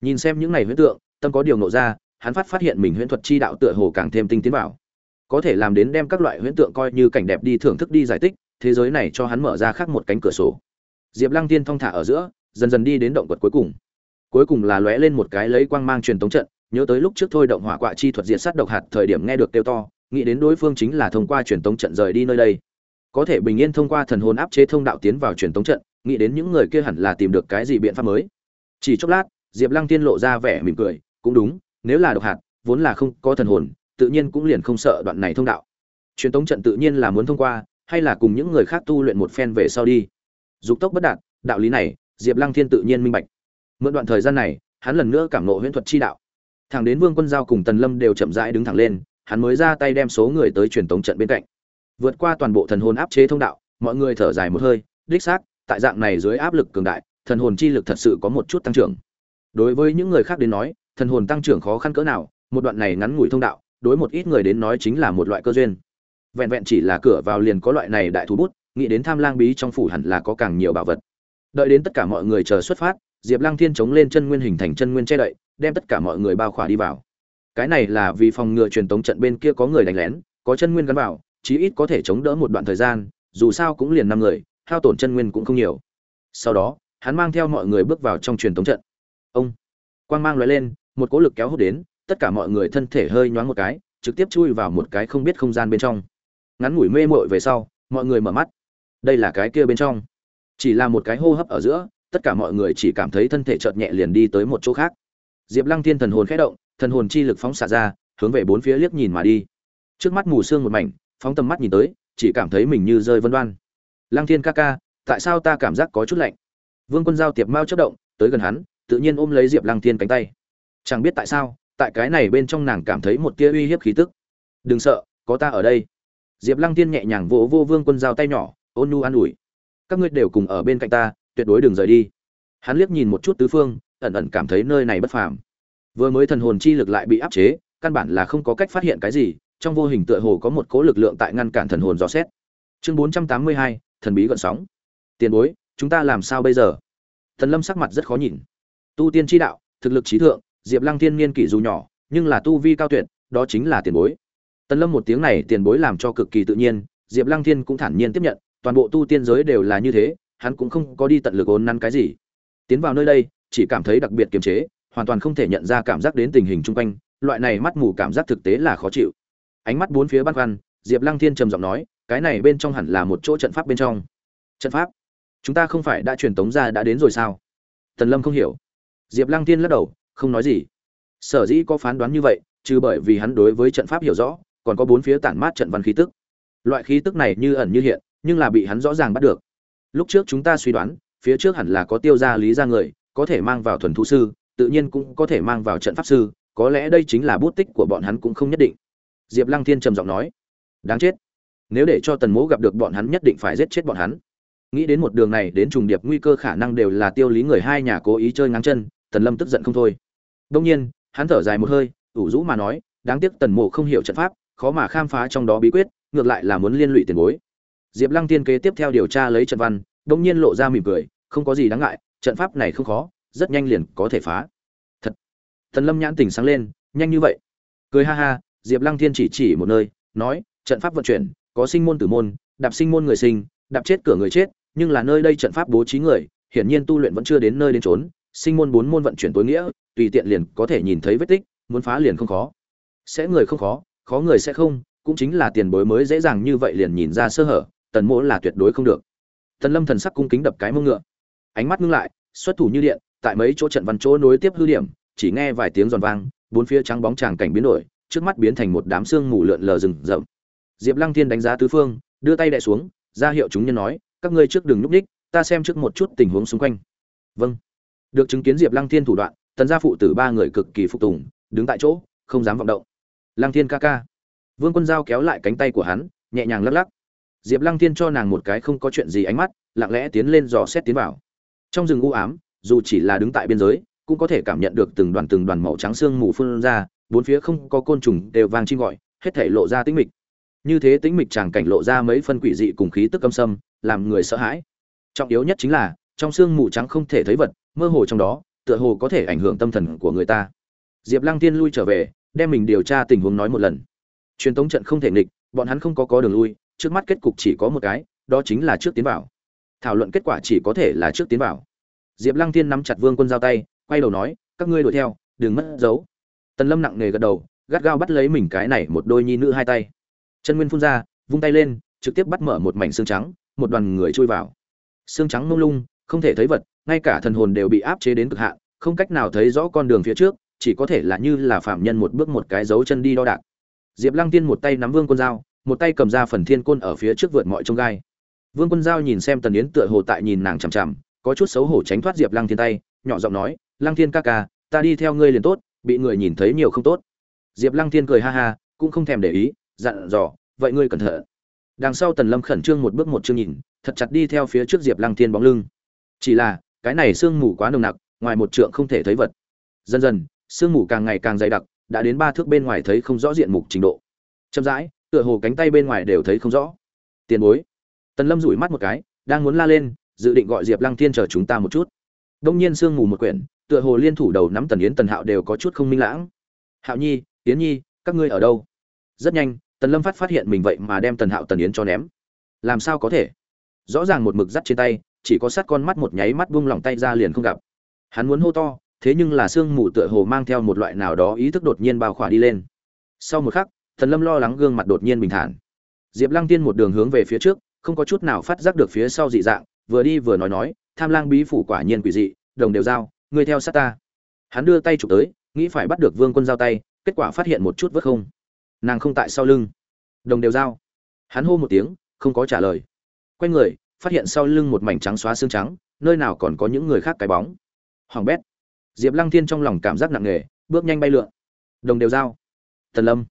Nhìn xem những này huyễn tượng, tâm có điều nộ ra, hắn phát phát hiện mình huyễn thuật chi đạo tựa hồ càng thêm tinh tiến vào. Có thể làm đến đem các loại huyễn tượng coi như cảnh đẹp đi thưởng thức đi giải tích thế giới này cho hắn mở ra khác một cánh cửa sổ. Diệp lăng Thiên thong thả ở giữa, dần dần đi đến động quật cuối cùng. Cuối cùng là lóe lên một cái lấy quang mang truyền tống trận, nhớ tới lúc trước thôi động hỏa quạ chi thuật diệt sát độc hạt thời điểm nghe được kêu to nghĩ đến đối phương chính là thông qua truyền tống trận rời đi nơi đây. Có thể bình yên thông qua thần hồn áp chế thông đạo tiến vào truyền tống trận, nghĩ đến những người kia hẳn là tìm được cái gì biện pháp mới. Chỉ chốc lát, diệp lăng tiên lộ ra vẻ mỉm cười, cũng đúng, nếu là độc hạt, vốn là không có thần hồn, tự nhiên cũng liền không sợ đoạn này thông đạo. Truyền tống trận tự nhiên là muốn thông qua, hay là cùng những người khác tu luyện một phen về sau đi. Dục tốc bất đạt, đạo lý này, diệp lăng thiên tự nhiên minh bạch. Mượn đoạn thời gian này, hắn lần nữa cảm nộ huyễn thuật chi đạo. Thẳng đến vương quân giao cùng tần lâm đều chậm rãi đứng thẳng lên hắn mới ra tay đem số người tới truyền tống trận bên cạnh. Vượt qua toàn bộ thần hồn áp chế thông đạo, mọi người thở dài một hơi, đích xác, tại dạng này dưới áp lực cường đại, thần hồn chi lực thật sự có một chút tăng trưởng. Đối với những người khác đến nói, thần hồn tăng trưởng khó khăn cỡ nào, một đoạn này ngắn ngủi thông đạo, đối một ít người đến nói chính là một loại cơ duyên. Vẹn vẹn chỉ là cửa vào liền có loại này đại thú bút, nghĩ đến tham lang bí trong phủ hẳn là có càng nhiều bảo vật. Đợi đến tất cả mọi người chờ xuất phát, diệp lăng thiên chống lên chân nguyên hình thành chân nguyên che đậy, đem tất cả mọi người bao khỏa đi vào cái này là vì phòng ngừa truyền tống trận bên kia có người đánh lén, có chân nguyên gắn vào, chí ít có thể chống đỡ một đoạn thời gian, dù sao cũng liền năm người, hao tổn chân nguyên cũng không nhiều. Sau đó, hắn mang theo mọi người bước vào trong truyền tống trận. Ông, quang mang loại lên, một cỗ lực kéo hút đến, tất cả mọi người thân thể hơi nhoáng một cái, trực tiếp chui vào một cái không biết không gian bên trong. Ngắn ngủi mê mội về sau, mọi người mở mắt. Đây là cái kia bên trong. Chỉ là một cái hô hấp ở giữa, tất cả mọi người chỉ cảm thấy thân thể chợt nhẹ liền đi tới một chỗ khác. Diệp lăng thiên thần hồn khẽ động thần hồn chi lực phóng xạ ra, hướng về bốn phía liếc nhìn mà đi. Trước mắt mù sương một mảnh, phóng tầm mắt nhìn tới, chỉ cảm thấy mình như rơi vân đoan. Lăng thiên ca ca, tại sao ta cảm giác có chút lạnh? Vương quân giao tiệp mau chớp động, tới gần hắn, tự nhiên ôm lấy diệp lăng thiên cánh tay. Chẳng biết tại sao, tại cái này bên trong nàng cảm thấy một tia uy hiếp khí tức. Đừng sợ, có ta ở đây. Diệp lăng thiên nhẹ nhàng vỗ vô vương quân giao tay nhỏ, ôn nhu an ủi. Các ngươi đều cùng ở bên cạnh ta, tuyệt đối đừng rời đi. Hắn liếc nhìn một chút tứ phương, ẩn ẩn cảm thấy nơi này bất phàm vừa mới thần hồn chi lực lại bị áp chế, căn bản là không có cách phát hiện cái gì, trong vô hình tựa hồ có một cố lực lượng tại ngăn cản thần hồn dò xét. Chương bốn trăm tám mươi hai, thần bí gợn sóng. Tiền bối, chúng ta làm sao bây giờ? Thần lâm sắc mặt rất khó nhìn. Tu tiên tri đạo, thực lực trí thượng, diệp lăng thiên niên kỷ dù nhỏ, nhưng là tu vi cao tuyệt, đó chính là tiền bối. Tần lâm một tiếng này tiền bối làm cho cực kỳ tự nhiên, diệp lăng thiên cũng thản nhiên tiếp nhận, toàn bộ tu tiên giới đều là như thế, hắn cũng không có đi tận lực ốn nắn cái gì. Tiến vào nơi đây, chỉ cảm thấy đặc biệt kiềm chế hoàn toàn không thể nhận ra cảm giác đến tình hình chung quanh, loại này mắt mù cảm giác thực tế là khó chịu. Ánh mắt bốn phía băn khoăn, diệp lăng thiên trầm giọng nói, cái này bên trong hẳn là một chỗ trận pháp bên trong. Trận pháp? Chúng ta không phải đã truyền tống ra đã đến rồi sao? Tần lâm không hiểu. Diệp lăng thiên lắc đầu, không nói gì. Sở dĩ có phán đoán như vậy, trừ bởi vì hắn đối với trận pháp hiểu rõ, còn có bốn phía tản mát trận văn khí tức. Loại khí tức này như ẩn như hiện, nhưng là bị hắn rõ ràng bắt được. Lúc trước chúng ta suy đoán, phía trước hẳn là có tiêu gia lý ra người, có thể mang vào thuần thu sư tự nhiên cũng có thể mang vào trận pháp sư, có lẽ đây chính là bút tích của bọn hắn cũng không nhất định. Diệp lăng thiên trầm giọng nói, đáng chết. Nếu để cho tần mỗ gặp được bọn hắn nhất định phải giết chết bọn hắn. Nghĩ đến một đường này, đến trùng điệp nguy cơ khả năng đều là tiêu lý người hai nhà cố ý chơi ngang chân, tần lâm tức giận không thôi. Đông nhiên, hắn thở dài một hơi, ủ rũ mà nói, đáng tiếc tần mộ không hiểu trận pháp, khó mà khám phá trong đó bí quyết, ngược lại là muốn liên lụy tiền bối. Diệp lăng tiên kế tiếp theo điều tra lấy trận văn đông nhiên lộ ra mỉm cười, không có gì đáng ngại, trận pháp này không khó rất nhanh liền có thể phá. Thật. Tần lâm nhãn tỉnh sáng lên, nhanh như vậy. Cười ha ha, diệp lăng thiên chỉ chỉ một nơi, nói, trận pháp vận chuyển, có sinh môn tử môn, đạp sinh môn người sinh, đạp chết cửa người chết, nhưng là nơi đây trận pháp bố trí người, hiển nhiên tu luyện vẫn chưa đến nơi đến trốn sinh môn bốn môn vận chuyển tối nghĩa, tùy tiện liền có thể nhìn thấy vết tích, muốn phá liền không khó. Sẽ người không khó khó người sẽ không, cũng chính là tiền bối mới dễ dàng như vậy liền nhìn ra sơ hở, tần mỗ là tuyệt đối không được. Tần lâm thần sắc cung kính đập cái mông ngựa. Ánh mắt ngưng lại, xuất thủ như điện tại mấy chỗ trận văn chỗ nối tiếp hư điểm, chỉ nghe vài tiếng giòn vang, bốn phía trắng bóng tràng cảnh biến đổi, trước mắt biến thành một đám xương mù lượn lờ rừng rậm. Diệp lăng thiên đánh giá tứ phương, đưa tay đè xuống, ra hiệu chúng nhân nói, các ngươi trước đừng núp đích, ta xem trước một chút tình huống xung quanh. Vâng. Được chứng kiến diệp lăng thiên thủ đoạn, tần gia phụ tử ba người cực kỳ phục tùng, đứng tại chỗ, không dám vọng động. Lăng thiên ca ca. Vương quân giao kéo lại cánh tay của hắn, nhẹ nhàng lắc lắc. Diệp lăng thiên cho nàng một cái không có chuyện gì ánh mắt, lặng lẽ tiến lên dò xét tiến vào. Trong rừng u ám dù chỉ là đứng tại biên giới, cũng có thể cảm nhận được từng đoàn từng đoàn màu trắng xương mù phun ra, bốn phía không có côn trùng đều vang chim gọi, hết thể lộ ra tĩnh mịch. Như thế tĩnh mịch chàng cảnh lộ ra mấy phân quỷ dị cùng khí tức âm sâm, làm người sợ hãi. Trọng yếu nhất chính là, trong xương mù trắng không thể thấy vật, mơ hồ trong đó, tựa hồ có thể ảnh hưởng tâm thần của người ta. Diệp lăng tiên lui trở về, đem mình điều tra tình huống nói một lần. Truyền thống trận không thể nghịch, bọn hắn không có có đường lui, trước mắt kết cục chỉ có một cái, đó chính là trước tiến vào. Thảo luận kết quả chỉ có thể là trước tiến vào diệp lăng Thiên nắm chặt vương quân giao tay, quay đầu nói, các ngươi đuổi theo, đừng mất dấu. Tần lâm nặng nề gật đầu, gắt gao bắt lấy mình cái này một đôi nhi nữ hai tay. Chân nguyên phun ra, vung tay lên, trực tiếp bắt mở một mảnh xương trắng, một đoàn người chui vào. Xương trắng mông lung, không thể thấy vật, ngay cả thần hồn đều bị áp chế đến cực hạn, không cách nào thấy rõ con đường phía trước, chỉ có thể là như là phạm nhân một bước một cái dấu chân đi đo đạc. Diệp lăng tiên một tay nắm vương quân dao, một tay cầm ra phần thiên côn ở phía trước vượt mọi trông gai. Vương quân dao nhìn xem tần yến tựa hồ tại nhìn nàng chằm chằm có chút xấu hổ tránh thoát diệp lăng thiên tay, nhỏ giọng nói, lăng thiên ca ca, ta đi theo ngươi liền tốt, bị người nhìn thấy nhiều không tốt. Diệp lăng thiên cười ha ha, cũng không thèm để ý, dặn dò, vậy ngươi cẩn thận. Đằng sau tần lâm khẩn trương một bước một chương nhìn, thật chặt đi theo phía trước diệp lăng thiên bóng lưng. Chỉ là, cái này sương mù quá nồng nặc, ngoài một trượng không thể thấy vật. Dần dần, sương mù càng ngày càng dày đặc, đã đến ba thước bên ngoài thấy không rõ diện mục trình độ. Chậm rãi, tựa hồ cánh tay bên ngoài đều thấy không rõ. Tiền bối. Tần lâm rủi mắt một cái, đang muốn la lên dự định gọi diệp lăng thiên chờ chúng ta một chút. Đông nhiên sương mù một quyển, tựa hồ liên thủ đầu nắm tần yến tần hạo đều có chút không minh lãng. Hạo nhi, yến nhi, các ngươi ở đâu? Rất nhanh, tần lâm phát phát hiện mình vậy mà đem tần hạo tần yến cho ném. Làm sao có thể? Rõ ràng một mực dắt trên tay, chỉ có sát con mắt một nháy mắt buông lỏng tay ra liền không gặp. Hắn muốn hô to, thế nhưng là sương mù tựa hồ mang theo một loại nào đó ý thức đột nhiên bao khỏa đi lên. Sau một khắc thần lâm lo lắng gương mặt đột nhiên bình thản. Diệp lăng tiên một đường hướng về phía trước, không có chút nào phát giác được phía sau dị dạng vừa đi vừa nói nói, tham lang bí phủ quả nhiên quỷ dị, đồng đều giao, ngươi theo sát ta. Hắn đưa tay chụp tới, nghĩ phải bắt được vương quân giao tay, kết quả phát hiện một chút vớt không. Nàng không tại sau lưng. Đồng đều giao. Hắn hô một tiếng, không có trả lời. Quay người, phát hiện sau lưng một mảnh trắng xóa xương trắng, nơi nào còn có những người khác cái bóng. Hoàng bét. Diệp lăng thiên trong lòng cảm giác nặng nề, bước nhanh bay lượn. Đồng đều giao. Tần lâm.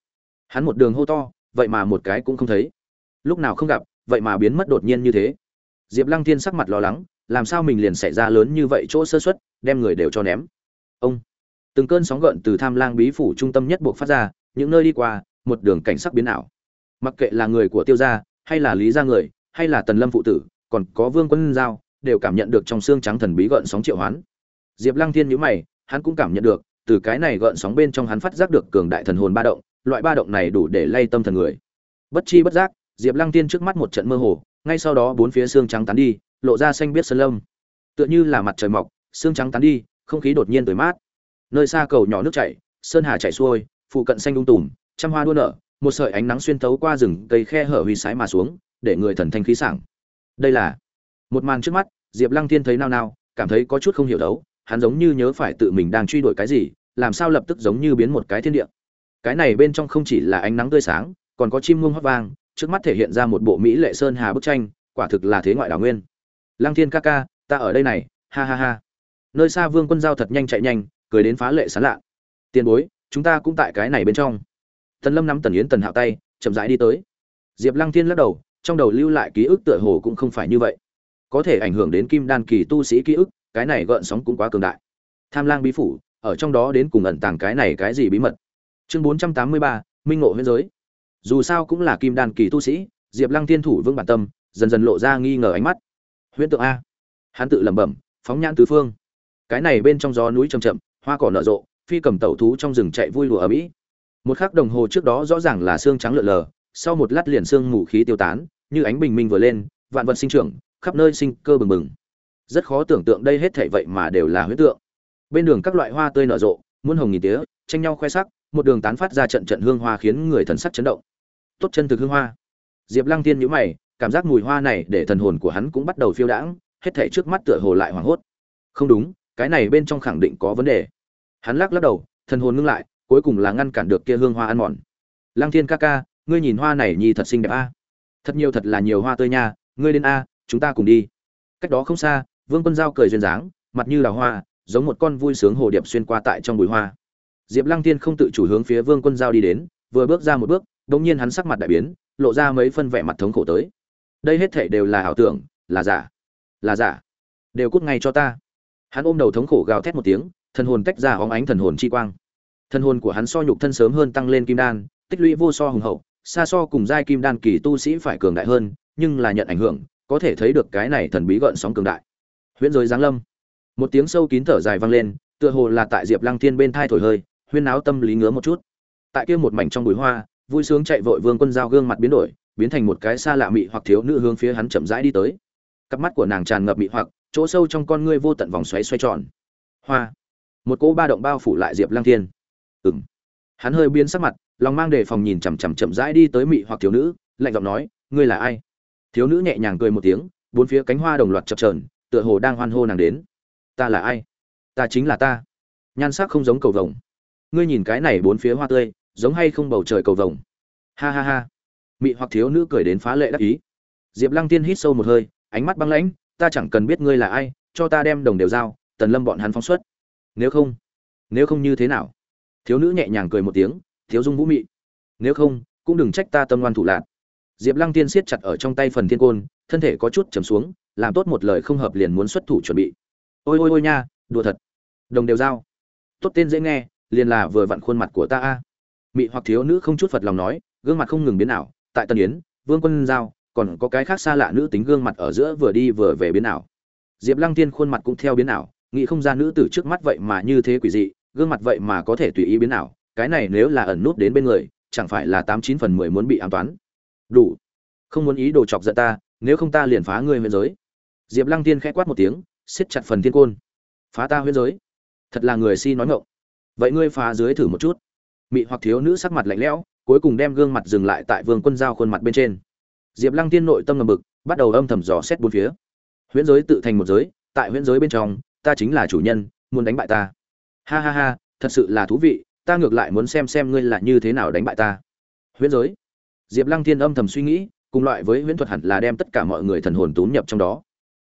Hắn một đường hô to, vậy mà một cái cũng không thấy. Lúc nào không gặp, vậy mà biến mất đột nhiên như thế diệp lăng thiên sắc mặt lo lắng, làm sao mình liền xảy ra lớn như vậy chỗ sơ xuất đem người đều cho ném. Ông, từng cơn sóng gợn từ tham lang bí phủ trung tâm nhất buộc phát ra, những nơi đi qua, một đường cảnh sắc biến ảo. Mặc kệ là người của tiêu gia, hay là lý gia người, hay là tần lâm phụ tử, còn có vương quân giao, đều cảm nhận được trong xương trắng thần bí gợn sóng triệu hoán. Diệp lăng thiên nhíu mày, hắn cũng cảm nhận được, từ cái này gợn sóng bên trong hắn phát giác được cường đại thần hồn ba động, loại ba động này đủ để lay tâm thần người. Bất chi bất giác, diệp lăng tiên trước mắt một trận mơ hồ ngay sau đó bốn phía xương trắng tán đi, lộ ra xanh biết sơn lâm. Tựa như là mặt trời mọc, xương trắng tán đi, không khí đột nhiên tới mát. Nơi xa cầu nhỏ nước chảy, sơn hà chảy xuôi, phụ cận xanh đung tùm, trăm hoa đua nở, một sợi ánh nắng xuyên tấu qua rừng cây khe hở huy sái mà xuống, để người thần thanh khí sảng. Đây là một màn trước mắt, diệp lăng thiên thấy nao nao, cảm thấy có chút không hiểu đấu, hắn giống như nhớ phải tự mình đang truy đuổi cái gì, làm sao lập tức giống như biến một cái thiên địa. Cái này bên trong không chỉ là ánh nắng tươi sáng, còn có chim muông hót vang trước mắt thể hiện ra một bộ mỹ lệ sơn hà bức tranh, quả thực là thế ngoại đảo nguyên. Lăng thiên ca ca, ta ở đây này, ha ha ha. Nơi xa vương quân giao thật nhanh chạy nhanh, cười đến phá lệ sán lạ. Tiền bối, chúng ta cũng tại cái này bên trong. Tần lâm nắm tần yến tần hạo tay, chậm rãi đi tới. Diệp lăng thiên lắc đầu, trong đầu lưu lại ký ức tựa hồ cũng không phải như vậy. Có thể ảnh hưởng đến kim đan kỳ tu sĩ ký ức, cái này gợn sóng cũng quá cường đại. Tham lang bí phủ, ở trong đó đến cùng ẩn tàng cái này cái gì bí mật? Chương bốn trăm tám mươi ba, minh ngộ huyết giới dù sao cũng là kim đan kỳ tu sĩ, diệp lăng thiên thủ vững bản tâm, dần dần lộ ra nghi ngờ ánh mắt. Huyễn tượng a. Hắn tự lẩm bẩm, phóng nhãn tứ phương. Cái này bên trong gió núi chầm chậm, hoa cỏ nở rộ, phi cầm tẩu thú trong rừng chạy vui lùa ở mỹ một khắc đồng hồ trước đó rõ ràng là xương trắng lượn lờ, sau một lát liền xương mù khí tiêu tán, như ánh bình minh vừa lên, vạn vật sinh trưởng, khắp nơi sinh cơ bừng bừng. Rất khó tưởng tượng đây hết thảy vậy mà đều là huyễn tượng. Bên đường các loại hoa tươi nở rộ, muôn hồng nghìn tía, tranh nhau khoe sắc một đường tán phát ra trận trận hương hoa khiến người thần sắc chấn động. Tốt chân thực hương hoa. Diệp lăng tiên nhíu mày, cảm giác mùi hoa này để thần hồn của hắn cũng bắt đầu phiêu đãng, hết thảy trước mắt tựa hồ lại hoảng hốt. Không đúng, cái này bên trong khẳng định có vấn đề. Hắn lắc lắc đầu, thần hồn ngưng lại, cuối cùng là ngăn cản được kia hương hoa ăn mòn. Lăng thiên ca ca, ngươi nhìn hoa này nhi thật xinh đẹp a. Thật nhiều thật là nhiều hoa tươi nha, ngươi đến a, chúng ta cùng đi. Cách đó không xa, vương quân giao cười duyên dáng, mặt như là hoa, giống một con vui sướng hồ điệp xuyên qua tại trong bụi hoa diệp lăng tiên không tự chủ hướng phía vương quân giao đi đến, vừa bước ra một bước, đột nhiên hắn sắc mặt đại biến, lộ ra mấy phân vẻ mặt thống khổ tới. Đây hết thể đều là ảo tưởng, là giả là giả. Đều cút ngay cho ta. Hắn ôm đầu thống khổ gào thét một tiếng, thần hồn tách ra hóng ánh thần hồn chi quang. Thần hồn của hắn so nhục thân sớm hơn tăng lên kim đan, tích lũy vô so hùng hậu, xa so cùng giai kim đan kỳ tu sĩ phải cường đại hơn, nhưng là nhận ảnh hưởng, có thể thấy được cái này thần bí gợn sóng cường đại. Huyễn rồi giáng lâm. Một tiếng sâu kín thở dài vang lên, tựa hồ là tại diệp lăng thiên bên thai thổi hơi huyên náo tâm lý ngứa một chút. Tại kia một mảnh trong bụi hoa, vui sướng chạy vội vương quân giao gương mặt biến đổi, biến thành một cái xa lạ mị hoặc thiếu nữ hướng phía hắn chậm rãi đi tới. Cặp mắt của nàng tràn ngập mị hoặc, chỗ sâu trong con ngươi vô tận vòng xoáy xoay tròn. Hoa. Một cỗ ba động bao phủ lại diệp lăng thiên. Ừng hắn hơi biến sắc mặt, lòng mang đề phòng nhìn chằm chằm chậm rãi đi tới mị hoặc thiếu nữ, lạnh giọng nói, ngươi là ai? Thiếu nữ nhẹ nhàng cười một tiếng, bốn phía cánh hoa đồng loạt chập trờn tựa hồ đang hoan hô nàng đến. Ta là ai? Ta chính là ta. Nhan sắc không giống cầu vồng ngươi nhìn cái này bốn phía hoa tươi, giống hay không bầu trời cầu vồng. Ha ha ha. Mị hoặc thiếu nữ cười đến phá lệ đắc ý. Diệp lăng tiên hít sâu một hơi, ánh mắt băng lãnh, ta chẳng cần biết ngươi là ai, cho ta đem đồng đều giao, tần lâm bọn hắn phóng xuất. Nếu không nếu không như thế nào? Thiếu nữ nhẹ nhàng cười một tiếng, thiếu dung vũ mị. Nếu không, cũng đừng trách ta tâm ngoan thủ lạc diệp lăng tiên siết chặt ở trong tay phần thiên côn, thân thể có chút chầm xuống, làm tốt một lời không hợp liền muốn xuất thủ chuẩn bị. Ôi ôi ôi nha, đùa thật. Đồng đều giao. Tốt tên dễ nghe liền là vừa vặn khuôn mặt của ta a. Mị hoặc thiếu nữ không chút phật lòng nói, gương mặt không ngừng biến ảo, tại tân yến, vương quân giao, còn có cái khác xa lạ nữ tính gương mặt ở giữa vừa đi vừa về biến ảo. Diệp lăng tiên khuôn mặt cũng theo biến ảo, nghĩ không ra nữ tử trước mắt vậy mà như thế quỷ dị, gương mặt vậy mà có thể tùy ý biến ảo, cái này nếu là ẩn nút đến bên người, chẳng phải là tám chín phần mười muốn bị an toán. Đủ. Không muốn ý đồ chọc giận ta, nếu không ta liền phá ngươi huyên giới. Diệp lăng tiên khẽ quát một tiếng, siết chặt phần thiên côn. Phá ta huyên giới. Thật là người si nói ngộng vậy ngươi phá dưới thử một chút. Mị hoặc thiếu nữ sắc mặt lạnh lẽo, cuối cùng đem gương mặt dừng lại tại vương quân giao khuôn mặt bên trên. Diệp lăng tiên nội tâm ngầm bực, bắt đầu âm thầm dò xét bốn phía. Huyễn giới tự thành một giới, tại huyễn giới bên trong, ta chính là chủ nhân, muốn đánh bại ta. Ha ha ha, thật sự là thú vị, ta ngược lại muốn xem xem ngươi là như thế nào đánh bại ta. Huyễn giới. Diệp lăng tiên âm thầm suy nghĩ, cùng loại với huyễn thuật hẳn là đem tất cả mọi người thần hồn túm nhập trong đó.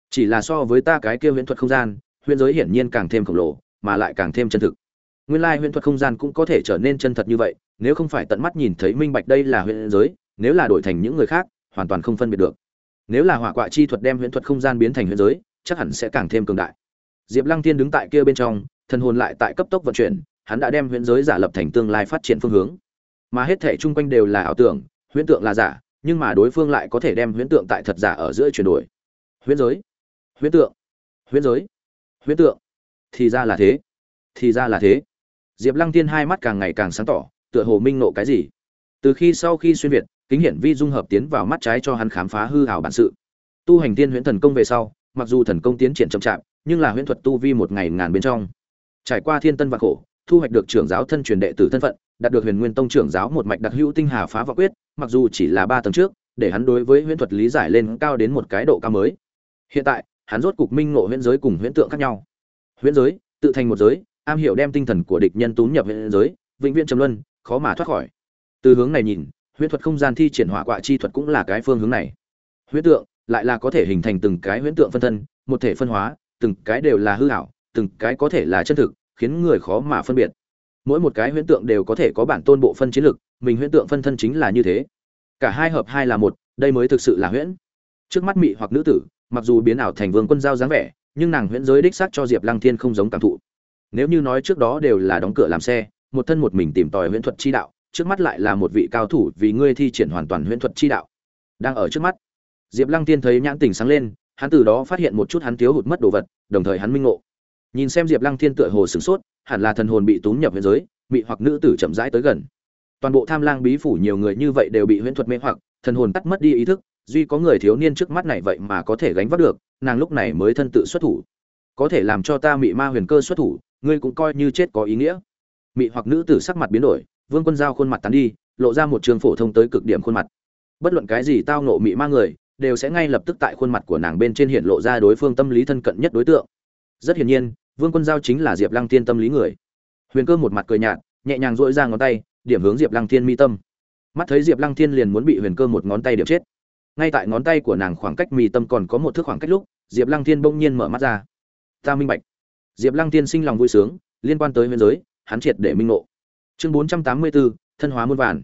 Chỉ là so với ta cái kia huyễn thuật không gian, huyễn giới hiển nhiên càng thêm khổng lồ, mà lại càng thêm chân thực nguyên lai huyễn thuật không gian cũng có thể trở nên chân thật như vậy, nếu không phải tận mắt nhìn thấy minh bạch đây là huyễn giới, nếu là đổi thành những người khác, hoàn toàn không phân biệt được. Nếu là hỏa quạ chi thuật đem huyễn thuật không gian biến thành huyễn giới, chắc hẳn sẽ càng thêm cường đại. Diệp lăng Thiên đứng tại kia bên trong, thần hồn lại tại cấp tốc vận chuyển, hắn đã đem huyễn giới giả lập thành tương lai phát triển phương hướng. Mà hết thể chung quanh đều là ảo tưởng, huyễn tượng là giả, nhưng mà đối phương lại có thể đem huyễn tượng tại thật giả ở giữa chuyển đổi. Huyễn giới, huyễn tượng, huyễn giới, huyễn tượng. Thì ra là thế, thì ra là thế diệp lăng Thiên hai mắt càng ngày càng sáng tỏ, tựa hồ minh nộ cái gì. Từ khi sau khi xuyên việt, kính hiển vi dung hợp tiến vào mắt trái cho hắn khám phá hư hảo bản sự. Tu hành tiên huyễn thần công về sau, mặc dù thần công tiến triển chậm chạp, nhưng là huyễn thuật tu vi một ngày ngàn bên trong. Trải qua thiên tân và khổ, thu hoạch được trưởng giáo thân truyền đệ tử thân phận, đạt được huyền nguyên tông trưởng giáo một mạch đặc hữu tinh hà phá vọng quyết, mặc dù chỉ là ba tầng trước, để hắn đối với huyễn thuật lý giải lên cao đến một cái độ cao mới. Hiện tại, hắn rốt cục minh ngộ huyễn giới cùng huyễn tượng khác nhau. Huyễn giới, tự thành một giới am hiểu đem tinh thần của địch nhân túm nhập hệ giới, vĩnh viễn trầm luân, khó mà thoát khỏi. Từ hướng này nhìn, huyễn thuật không gian thi triển hỏa quạ chi thuật cũng là cái phương hướng này. Huyễn tượng lại là có thể hình thành từng cái huyễn tượng phân thân, một thể phân hóa, từng cái đều là hư ảo, từng cái có thể là chân thực, khiến người khó mà phân biệt. Mỗi một cái huyễn tượng đều có thể có bản tôn bộ phân chiến lực, mình huyễn tượng phân thân chính là như thế. Cả hai hợp hai là một, đây mới thực sự là huyễn. Trước mắt mị hoặc nữ tử, mặc dù biến ảo thành vương quân giao dáng vẻ, nhưng nàng huyễn giới đích xác cho diệp lăng thiên không giống cảm thụ nếu như nói trước đó đều là đóng cửa làm xe, một thân một mình tìm tòi huyễn thuật chi đạo, trước mắt lại là một vị cao thủ vì ngươi thi triển hoàn toàn huyễn thuật chi đạo. Đang ở trước mắt, diệp lăng tiên thấy nhãn tình sáng lên, hắn từ đó phát hiện một chút hắn thiếu hụt mất đồ vật, đồng thời hắn minh ngộ. Nhìn xem diệp lăng thiên tựa hồ sửng sốt, hẳn là thần hồn bị túm nhập huyễn giới, mị hoặc nữ tử chậm rãi tới gần. Toàn bộ tham lang bí phủ nhiều người như vậy đều bị huyễn thuật mê hoặc, thần hồn tắt mất đi ý thức, duy có người thiếu niên trước mắt này vậy mà có thể gánh vác được, nàng lúc này mới thân tự xuất thủ. Có thể làm cho ta mị ma huyền cơ xuất thủ ngươi cũng coi như chết có ý nghĩa. Mị hoặc nữ tử sắc mặt biến đổi, vương quân giao khuôn mặt tán đi, lộ ra một trường phổ thông tới cực điểm khuôn mặt. Bất luận cái gì tao nộ mị ma người, đều sẽ ngay lập tức tại khuôn mặt của nàng bên trên hiện lộ ra đối phương tâm lý thân cận nhất đối tượng. Rất hiển nhiên, vương quân giao chính là diệp lăng tiên tâm lý người. Huyền cơ một mặt cười nhạt, nhẹ nhàng dỗi ra ngón tay, điểm hướng diệp lăng thiên mi tâm. Mắt thấy diệp lăng thiên liền muốn bị huyền cơ một ngón tay điểm chết. Ngay tại ngón tay của nàng khoảng cách mi tâm còn có một thước khoảng cách lúc, diệp lăng thiên bỗng nhiên mở mắt ra. Ta minh bạch diệp lăng thiên sinh lòng vui sướng, liên quan tới huyền giới, hắn triệt để minh ngộ. Chương bốn trăm tám mươi bốn thân hóa muôn Vạn.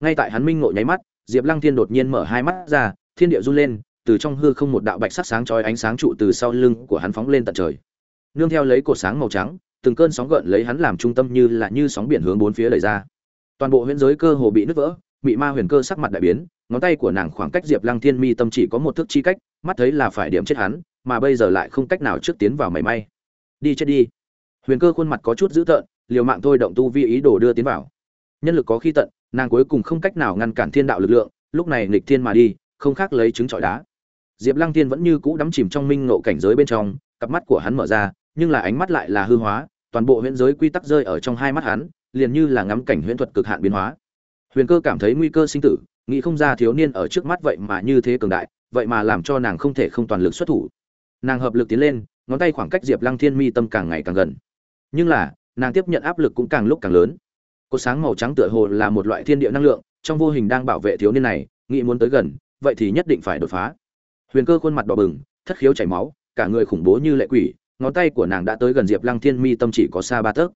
ngay tại hắn minh ngộ nháy mắt, diệp lăng thiên đột nhiên mở hai mắt ra, thiên địa run lên, từ trong hư không một đạo bạch sắc sáng chói ánh sáng trụ từ sau lưng của hắn phóng lên tận trời. Nương theo lấy cột sáng màu trắng, từng cơn sóng gợn lấy hắn làm trung tâm như là như sóng biển hướng bốn phía đẩy ra. Toàn bộ huyễn giới cơ hồ bị nứt vỡ bị ma huyền cơ sắc mặt đại biến, ngón tay của nàng khoảng cách diệp lăng thiên mi tâm chỉ có một thước chi cách, mắt thấy là phải điểm chết hắn, mà bây giờ lại không cách nào trước tiến vào mảy may đi chết đi. Huyền cơ khuôn mặt có chút dữ tợn, liều mạng thôi động tu vi ý đồ đưa tiến vào. Nhân lực có khi tận, nàng cuối cùng không cách nào ngăn cản thiên đạo lực lượng, lúc này nghịch thiên mà đi, không khác lấy trứng trọi đá. Diệp lăng thiên vẫn như cũ đắm chìm trong minh ngộ cảnh giới bên trong, cặp mắt của hắn mở ra, nhưng là ánh mắt lại là hư hóa, toàn bộ huyễn giới quy tắc rơi ở trong hai mắt hắn, liền như là ngắm cảnh huyễn thuật cực hạn biến hóa. Huyền cơ cảm thấy nguy cơ sinh tử, nghĩ không ra thiếu niên ở trước mắt vậy mà như thế cường đại, vậy mà làm cho nàng không thể không toàn lực xuất thủ. Nàng hợp lực tiến lên ngón tay khoảng cách diệp lăng thiên mi tâm càng ngày càng gần. Nhưng là, nàng tiếp nhận áp lực cũng càng lúc càng lớn. Cột sáng màu trắng tựa hồ là một loại thiên địa năng lượng, trong vô hình đang bảo vệ thiếu niên này, nghĩ muốn tới gần, vậy thì nhất định phải đột phá. Huyền cơ khuôn mặt đỏ bừng, thất khiếu chảy máu, cả người khủng bố như lệ quỷ, ngón tay của nàng đã tới gần diệp lăng thiên mi tâm chỉ có xa ba tấc.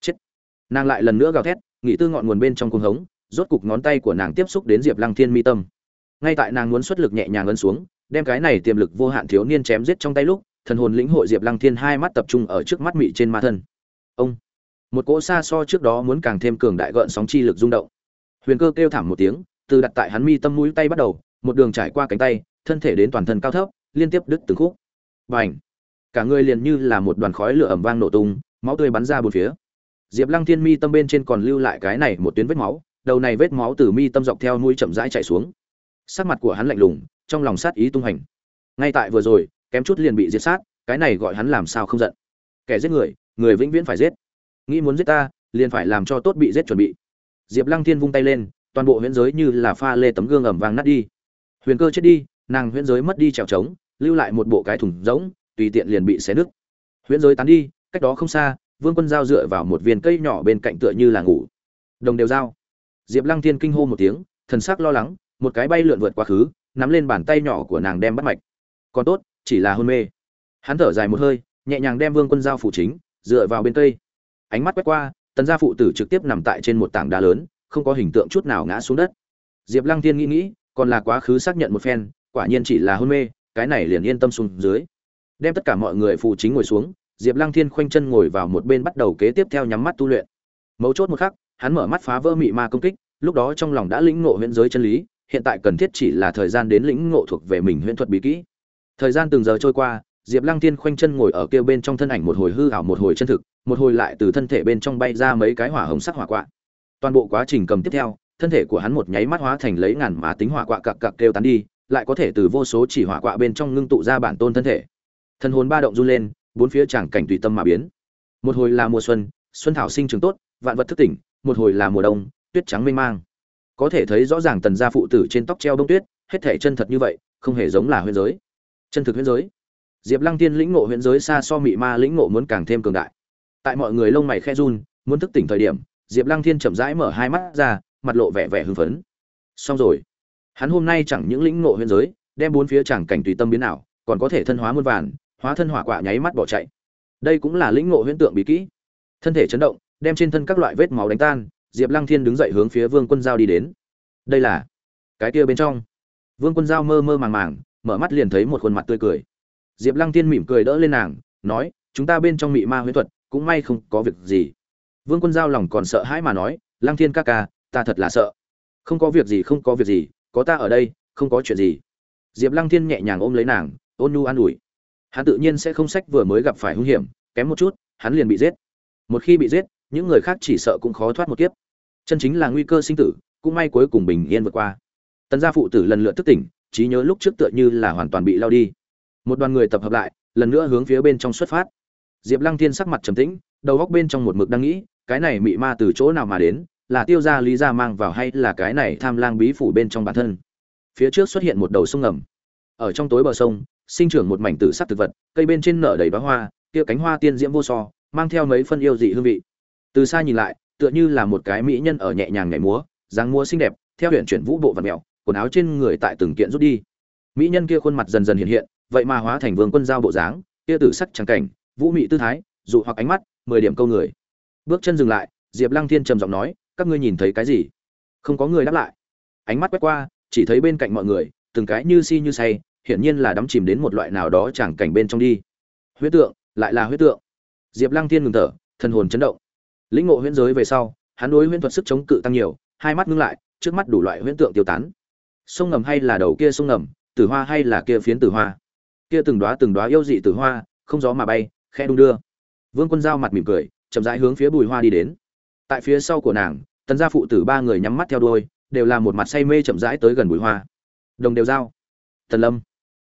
Chết! Nàng lại lần nữa gào thét nghĩ tư ngọn nguồn bên trong cuồng hống, rốt cục ngón tay của nàng tiếp xúc đến diệp lăng thiên mi tâm. Ngay tại nàng muốn xuất lực nhẹ nhàng ấn xuống, đem cái này tiềm lực vô hạn thiếu niên chém giết trong tay lúc thần hồn lĩnh hội diệp lăng thiên hai mắt tập trung ở trước mắt mị trên ma thân. Ông, một cỗ xa so trước đó muốn càng thêm cường đại gợn sóng chi lực rung động. Huyền cơ kêu thảm một tiếng, từ đặt tại hắn mi tâm mũi tay bắt đầu, một đường trải qua cánh tay, thân thể đến toàn thân cao thấp, liên tiếp đứt từng khúc. Và h cả người liền như là một đoàn khói lửa ẩm vang nổ tung, máu tươi bắn ra bốn phía. Diệp lăng thiên mi tâm bên trên còn lưu lại cái này một tuyến vết máu, đầu này vết máu từ mi tâm dọc theo mũi chậm rãi chạy xuống. Sắc mặt của hắn lạnh lùng, trong lòng sát ý tung hành. Ngay tại vừa rồi kém chút liền bị giết sát, cái này gọi hắn làm sao không giận. Kẻ giết người người vĩnh viễn phải giết. Nghĩ muốn giết ta, liền phải làm cho tốt bị giết chuẩn bị. Diệp lăng thiên vung tay lên, toàn bộ huyễn giới như là pha lê tấm gương ẩm vàng nát đi. Huyền cơ chết đi, nàng huyễn giới mất đi trèo trống, lưu lại một bộ cái thùng rỗng, tùy tiện liền bị xé nứt. Huyễn giới tán đi, cách đó không xa, vương quân giao dựa vào một viên cây nhỏ bên cạnh tựa như là ngủ. Đồng đều dao diệp lăng thiên kinh hô một tiếng, thần sắc lo lắng, một cái bay lượn vượt quá khứ, nắm lên bàn tay nhỏ của nàng đem bắt mạch. Còn tốt chỉ là hôn mê. Hắn thở dài một hơi, nhẹ nhàng đem vương quân giao phủ chính, dựa vào bên cây. Ánh mắt quét qua, tần gia phụ tử trực tiếp nằm tại trên một tảng đá lớn, không có hình tượng chút nào ngã xuống đất. Diệp lăng thiên nghĩ nghĩ, còn là quá khứ xác nhận một phen, quả nhiên chỉ là hôn mê, cái này liền yên tâm xuống dưới. Đem tất cả mọi người phụ chính ngồi xuống, diệp lăng thiên khoanh chân ngồi vào một bên bắt đầu kế tiếp theo nhắm mắt tu luyện. Mấu chốt một khắc, hắn mở mắt phá vỡ mị ma công kích, lúc đó trong lòng đã lĩnh ngộ huyễn giới chân lý, hiện tại cần thiết chỉ là thời gian đến lĩnh ngộ thuộc về mình huyễn thuật bí kỹ thời gian từng giờ trôi qua, diệp lăng thiên khoanh chân ngồi ở kia bên trong thân ảnh một hồi hư ảo một hồi chân thực, một hồi lại từ thân thể bên trong bay ra mấy cái hỏa hồng sắc hỏa quạ. Toàn bộ quá trình cầm tiếp theo, thân thể của hắn một nháy mắt hóa thành lấy ngàn má tính hỏa quạ cặc cặc kêu tán đi, lại có thể từ vô số chỉ hỏa quạ bên trong ngưng tụ ra bản tôn thân thể. Thân hồn ba động run lên, bốn phía tràng cảnh tùy tâm mà biến. Một hồi là mùa xuân xuân thảo sinh trường tốt, vạn vật thức tỉnh, một hồi là mùa đông, tuyết trắng mênh mang. Có thể thấy rõ ràng tần gia phụ tử trên tóc treo đông tuyết, hết thể chân thật như vậy, không hề giống là huyễn giới chân thực huyễn giới. Diệp lăng tiên lĩnh ngộ huyễn giới xa so mị ma lĩnh ngộ muốn càng thêm cường đại. Tại mọi người lông mày khe run, muốn thức tỉnh thời điểm, diệp lăng thiên chậm rãi mở hai mắt ra, mặt lộ vẻ vẻ hưng phấn. Xong rồi. Hắn hôm nay chẳng những lĩnh ngộ huyễn giới, đem bốn phía chẳng cảnh tùy tâm biến ảo, còn có thể thân hóa muôn vàn, hóa thân hỏa quả nháy mắt bỏ chạy. Đây cũng là lĩnh ngộ huyễn tượng bí kỹ. Thân thể chấn động, đem trên thân các loại vết máu đánh tan, diệp lăng thiên đứng dậy hướng phía vương quân giao đi đến. Đây là cái kia bên trong. Vương quân giao mơ mơ màng màng mở mắt liền thấy một khuôn mặt tươi cười. Diệp lăng thiên mỉm cười đỡ lên nàng, nói, chúng ta bên trong mị ma huyễn thuật cũng may không có việc gì. Vương quân giao lòng còn sợ hãi mà nói, lăng thiên ca ca, ta thật là sợ. Không có việc gì, không có việc gì, có ta ở đây, không có chuyện gì. Diệp lăng thiên nhẹ nhàng ôm lấy nàng, ôn nu an ủi. Hắn tự nhiên sẽ không sách vừa mới gặp phải hung hiểm, kém một chút, hắn liền bị giết. Một khi bị giết, những người khác chỉ sợ cũng khó thoát một kiếp. Chân chính là nguy cơ sinh tử, cũng may cuối cùng bình yên vượt qua. Tần gia phụ tử lần lượt thức tỉnh trí nhớ lúc trước tựa như là hoàn toàn bị lao đi. Một đoàn người tập hợp lại, lần nữa hướng phía bên trong xuất phát. Diệp lăng thiên sắc mặt trầm tĩnh, đầu góc bên trong một mực đang nghĩ, cái này mị ma từ chỗ nào mà đến, là tiêu gia lý gia mang vào hay là cái này tham lang bí phủ bên trong bản thân? Phía trước xuất hiện một đầu sông ngầm. Ở trong tối bờ sông, sinh trưởng một mảnh tử sắc thực vật, cây bên trên nở đầy bá hoa, kia cánh hoa tiên diễm vô so, mang theo mấy phân yêu dị hương vị. Từ xa nhìn lại, tựa như là một cái mỹ nhân ở nhẹ nhàng nhảy múa, dáng múa xinh đẹp, theo huyện chuyển vũ bộ vật mèo quần áo trên người tại từng kiện rút đi. Mỹ nhân kia khuôn mặt dần dần hiện hiện, vậy mà hóa thành vương quân giao bộ dáng, kia tử sắc trắng cảnh, vũ mị tư thái, dụ hoặc ánh mắt, mười điểm câu người. Bước chân dừng lại, diệp lăng thiên trầm giọng nói, các ngươi nhìn thấy cái gì? Không có người đáp lại. Ánh mắt quét qua, chỉ thấy bên cạnh mọi người, từng cái như si như say, hiển nhiên là đắm chìm đến một loại nào đó chẳng cảnh bên trong đi. Huyết tượng, lại là huyết tượng. Diệp lăng thiên ngừng thở, thần hồn chấn động. Lĩnh ngộ huyễn giới về sau, hắn đối huyễn thuật sức chống cự tăng nhiều, hai mắt ngưng lại, trước mắt đủ loại huyễn tượng tiêu tán sông ngầm hay là đầu kia sông ngầm, tử hoa hay là kia phiến tử hoa. Kia từng đóa từng đóa yêu dị tử hoa, không gió mà bay khe đung đưa. Vương quân giao mặt mỉm cười, chậm rãi hướng phía bùi hoa đi đến. Tại phía sau của nàng, tần gia phụ tử ba người nhắm mắt theo đuôi, đều là một mặt say mê chậm rãi tới gần bùi hoa. Đồng đều giao. Tần lâm,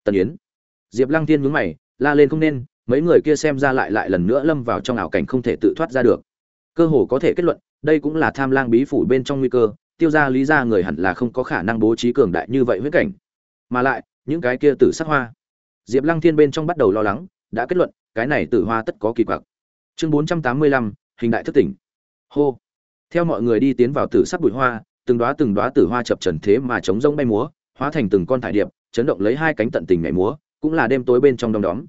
tần yến. Diệp lăng tiên nhướng mày, la lên không nên, mấy người kia xem ra lại lại lần nữa lâm vào trong ảo cảnh không thể tự thoát ra được. Cơ hồ có thể kết luận, đây cũng là tham lang bí phủ bên trong nguy cơ tiêu ra lý ra người hẳn là không có khả năng bố trí cường đại như vậy huyết cảnh. Mà lại, những cái kia tử sắc hoa. Diệp lăng thiên bên trong bắt đầu lo lắng, đã kết luận, cái này tử hoa tất có kỳ quặc. Chương bốn trăm tám mươi lăm, hình đại thất tỉnh. Hô. Theo mọi người đi tiến vào tử sắc bụi hoa, từng đoá từng đoá tử hoa chập trần thế mà chống rông bay múa, hóa thành từng con thải điệp, chấn động lấy hai cánh tận tình nhảy múa, cũng là đêm tối bên trong đông đóm.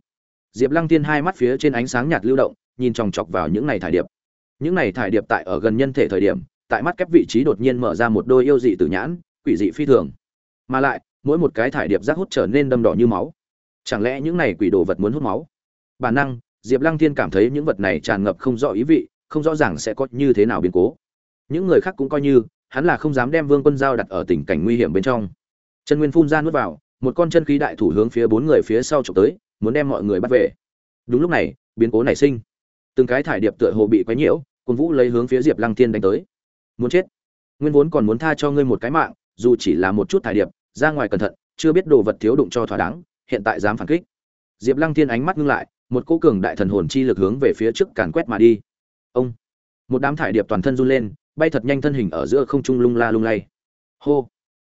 Diệp lăng Thiên hai mắt phía trên ánh sáng nhạt lưu động, nhìn chòng chọc vào những này thải điệp. Những này thải điệp tại ở gần nhân thể thời điểm tại mắt kép vị trí đột nhiên mở ra một đôi yêu dị tử nhãn, quỷ dị phi thường. Mà lại, mỗi một cái thải điệp rác hút trở nên đâm đỏ như máu. Chẳng lẽ những này quỷ đồ vật muốn hút máu? Bản năng, diệp lăng thiên cảm thấy những vật này tràn ngập không rõ ý vị, không rõ ràng sẽ có như thế nào biến cố. Những người khác cũng coi như, hắn là không dám đem vương quân giao đặt ở tình cảnh nguy hiểm bên trong. Chân nguyên phun ra nuốt vào, một con chân khí đại thủ hướng phía bốn người phía sau trộm tới, muốn đem mọi người bắt về. Đúng lúc này, biến cố nảy sinh. Từng cái thải điệp tựa hồ bị quấy nhiễu quân vũ lấy hướng phía diệp lăng thiên đánh tới muốn chết. Nguyên vốn còn muốn tha cho ngươi một cái mạng, dù chỉ là một chút thải điệp, ra ngoài cẩn thận, chưa biết đồ vật thiếu đụng cho thỏa đáng, hiện tại dám phản kích. Diệp lăng thiên ánh mắt ngưng lại, một cỗ cường đại thần hồn chi lực hướng về phía trước càn quét mà đi. Ông! Một đám thải điệp toàn thân run lên, bay thật nhanh thân hình ở giữa không trung lung la lung lay. Hô!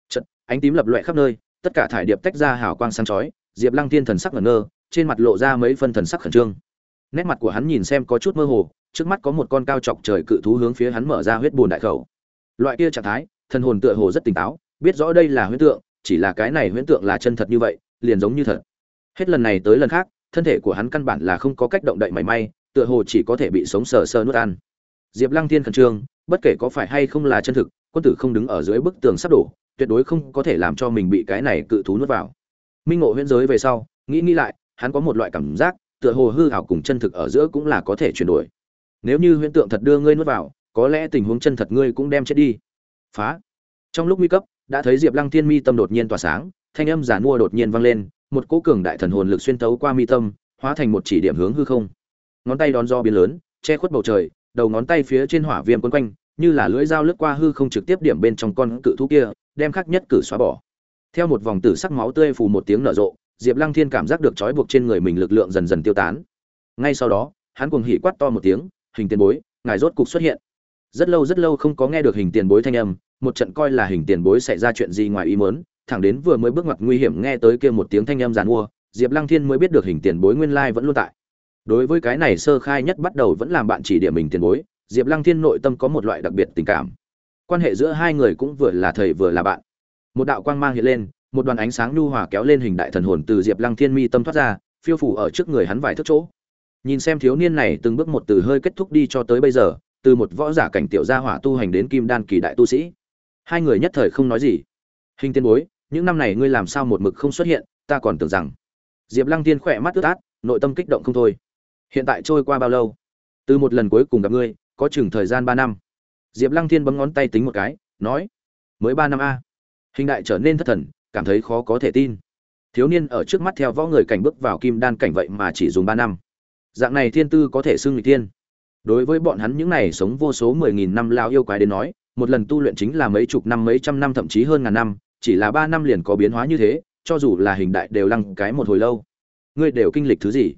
Trận ánh tím lập loẹ khắp nơi, tất cả thải điệp tách ra hào quang sáng chói, diệp lăng thiên thần sắc ngẩn ngơ, trên mặt lộ ra mấy phân thần sắc khẩn trương. Nét mặt của hắn nhìn xem có chút mơ hồ trước mắt có một con cao chọc trời cự thú hướng phía hắn mở ra huyết bùn đại khẩu. Loại kia trạng thái, thần hồn tựa hồ rất tỉnh táo, biết rõ đây là huyễn tượng, chỉ là cái này huyễn tượng là chân thật như vậy, liền giống như thật. Hết lần này tới lần khác, thân thể của hắn căn bản là không có cách động đậy mảy may, tựa hồ chỉ có thể bị sống sờ sờ nuốt ăn. Diệp lăng thiên khẩn trương, bất kể có phải hay không là chân thực, quân tử không đứng ở dưới bức tường sắp đổ, tuyệt đối không có thể làm cho mình bị cái này cự thú nuốt vào. Minh ngộ huyễn giới về sau, nghĩ nghĩ lại, hắn có một loại cảm giác, tựa hồ hư hảo cùng chân thực ở giữa cũng là có thể chuyển đổi nếu như huyễn tượng thật đưa ngươi nuốt vào, có lẽ tình huống chân thật ngươi cũng đem chết đi. Phá. Trong lúc nguy cấp, đã thấy diệp lăng thiên mi tâm đột nhiên tỏa sáng, thanh âm giả mua đột nhiên vang lên, một cỗ cường đại thần hồn lực xuyên tấu qua mi tâm, hóa thành một chỉ điểm hướng hư không. Ngón tay đón do biến lớn, che khuất bầu trời, đầu ngón tay phía trên hỏa viêm quấn quanh, như là lưỡi dao lướt qua hư không trực tiếp điểm bên trong con cự thú kia, đem khắc nhất cử xóa bỏ. Theo một vòng tử sắc máu tươi phù một tiếng nở rộ, diệp lăng thiên cảm giác được trói buộc trên người mình lực lượng dần dần tiêu tán. Ngay sau đó, hắn cuồng hỉ quát to một tiếng hình tiền bối, ngài rốt cục xuất hiện. Rất lâu rất lâu không có nghe được hình tiền bối thanh âm, một trận coi là hình tiền bối xảy ra chuyện gì ngoài ý mớn thẳng đến vừa mới bước ngoặt nguy hiểm nghe tới kia một tiếng thanh âm giàn mua, diệp lăng thiên mới biết được hình tiền bối nguyên lai vẫn luôn tại. Đối với cái này sơ khai nhất bắt đầu vẫn làm bạn chỉ điểm mình tiền bối, diệp lăng thiên nội tâm có một loại đặc biệt tình cảm. Quan hệ giữa hai người cũng vừa là thầy vừa là bạn. Một đạo quang mang hiện lên, một đoàn ánh sáng nhu hòa kéo lên hình đại thần hồn từ diệp lăng thiên mi tâm thoát ra, phiêu phủ ở trước người hắn vài thước chỗ nhìn xem thiếu niên này từng bước một từ hơi kết thúc đi cho tới bây giờ, từ một võ giả cảnh tiểu gia hỏa tu hành đến kim đan kỳ đại tu sĩ. Hai người nhất thời không nói gì. Hình tiên bối, những năm này ngươi làm sao một mực không xuất hiện, ta còn tưởng rằng. Diệp lăng tiên khỏe mắt ướt át, nội tâm kích động không thôi. Hiện tại trôi qua bao lâu? Từ một lần cuối cùng gặp ngươi, có chừng thời gian ba năm. Diệp lăng thiên bấm ngón tay tính một cái, nói, mới ba năm a. Hình đại trở nên thất thần, cảm thấy khó có thể tin. Thiếu niên ở trước mắt theo võ người cảnh bước vào kim đan cảnh vậy mà chỉ dùng ba năm dạng này thiên tư có thể xưng người thiên. Đối với bọn hắn những này sống vô số mười nghìn năm lao yêu quái đến nói, một lần tu luyện chính là mấy chục năm, mấy trăm năm, thậm chí hơn ngàn năm, chỉ là ba năm liền có biến hóa như thế, cho dù là hình đại đều lăng cái một hồi lâu. Ngươi đều kinh lịch thứ gì?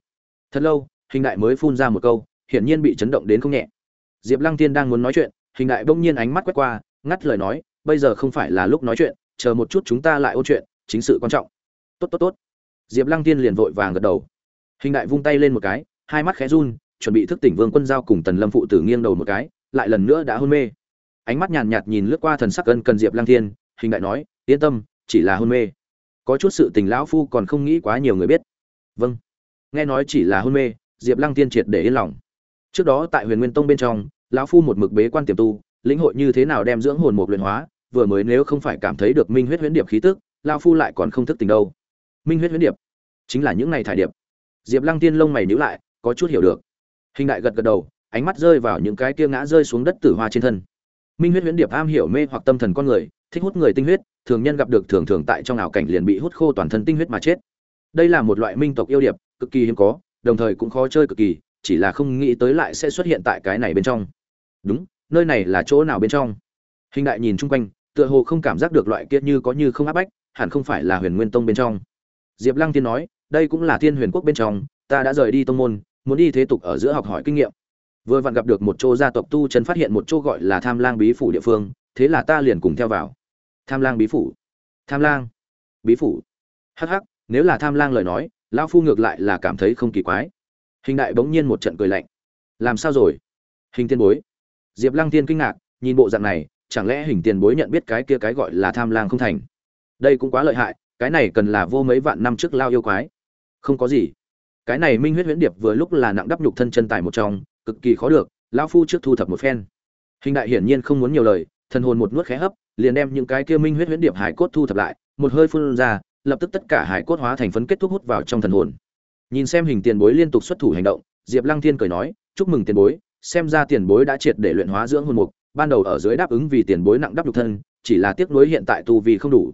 Thật lâu, hình đại mới phun ra một câu, hiển nhiên bị chấn động đến không nhẹ. Diệp lăng tiên đang muốn nói chuyện, hình đại bỗng nhiên ánh mắt quét qua, ngắt lời nói, bây giờ không phải là lúc nói chuyện, chờ một chút chúng ta lại ôn chuyện, chính sự quan trọng. Tốt tốt tốt. Diệp lăng tiên liền vội vàng gật đầu. Hình đại vung tay lên một cái hai mắt khẽ run chuẩn bị thức tỉnh vương quân giao cùng tần lâm phụ tử nghiêng đầu một cái lại lần nữa đã hôn mê. Ánh mắt nhàn nhạt, nhìn lướt qua thần sắc ân cần diệp lăng thiên hình đại nói yên tâm chỉ là hôn mê. Có chút sự tình lão phu còn không nghĩ quá nhiều người biết. Vâng. Nghe nói chỉ là hôn mê diệp lăng tiên triệt để yên lòng. Trước đó tại huyền nguyên tông bên trong lão phu một mực bế quan tiềm tu lĩnh hội như thế nào đem dưỡng hồn một luyện hóa vừa mới nếu không phải cảm thấy được minh huyết huyễn điệp khí tức lão phu lại còn không thức tình đâu. Minh huyết huyễn điệp chính là những ngày thải điệp. Diệp lăng tiên lông mày nhíu lại có chút hiểu được. Hình đại gật gật đầu, ánh mắt rơi vào những cái kia ngã rơi xuống đất tử hoa trên thân. Minh huyết huyễn điệp am hiểu mê hoặc tâm thần con người, thích hút người tinh huyết, thường nhân gặp được thường thường tại trong ảo cảnh liền bị hút khô toàn thân tinh huyết mà chết. Đây là một loại minh tộc yêu điệp, cực kỳ hiếm có, đồng thời cũng khó chơi cực kỳ, chỉ là không nghĩ tới lại sẽ xuất hiện tại cái này bên trong. Đúng, nơi này là chỗ nào bên trong? Hình đại nhìn chung quanh, tựa hồ không cảm giác được loại kia như có như không áp bách, hẳn không phải là huyền nguyên tông bên trong. Diệp lăng tiên nói, đây cũng là thiên huyền quốc bên trong, ta đã rời đi tông môn muốn đi thế tục ở giữa học hỏi kinh nghiệm. Vừa vặn gặp được một chỗ gia tộc tu chân phát hiện một chỗ gọi là tham lang bí phủ địa phương, thế là ta liền cùng theo vào. Tham lang bí phủ. Tham lang. Bí phủ. Hắc hắc, nếu là tham lang lời nói, lão phu ngược lại là cảm thấy không kỳ quái. Hình đại bỗng nhiên một trận cười lạnh. Làm sao rồi? Hình tiên bối. Diệp lăng tiên kinh ngạc, nhìn bộ dạng này, chẳng lẽ hình tiền bối nhận biết cái kia cái gọi là tham lang không thành? Đây cũng quá lợi hại, cái này cần là vô mấy vạn năm trước lao yêu quái. Không có gì cái này minh huyết huyễn điệp vừa lúc là nặng đắp nhục thân chân tài một trong, cực kỳ khó được, lão phu trước thu thập một phen. Hình đại hiển nhiên không muốn nhiều lời, thần hồn một nuốt khẽ hấp, liền đem những cái kia minh huyết huyễn điệp hải cốt thu thập lại, một hơi phun ra, lập tức tất cả hải cốt hóa thành phấn kết thúc hút vào trong thần hồn. Nhìn xem hình tiền bối liên tục xuất thủ hành động, diệp lăng thiên cười nói, chúc mừng tiền bối, xem ra tiền bối đã triệt để luyện hóa dưỡng hồn mục, ban đầu ở dưới đáp ứng vì tiền bối nặng đắp nhục thân, chỉ là tiếc nuối hiện tại tu vì không đủ.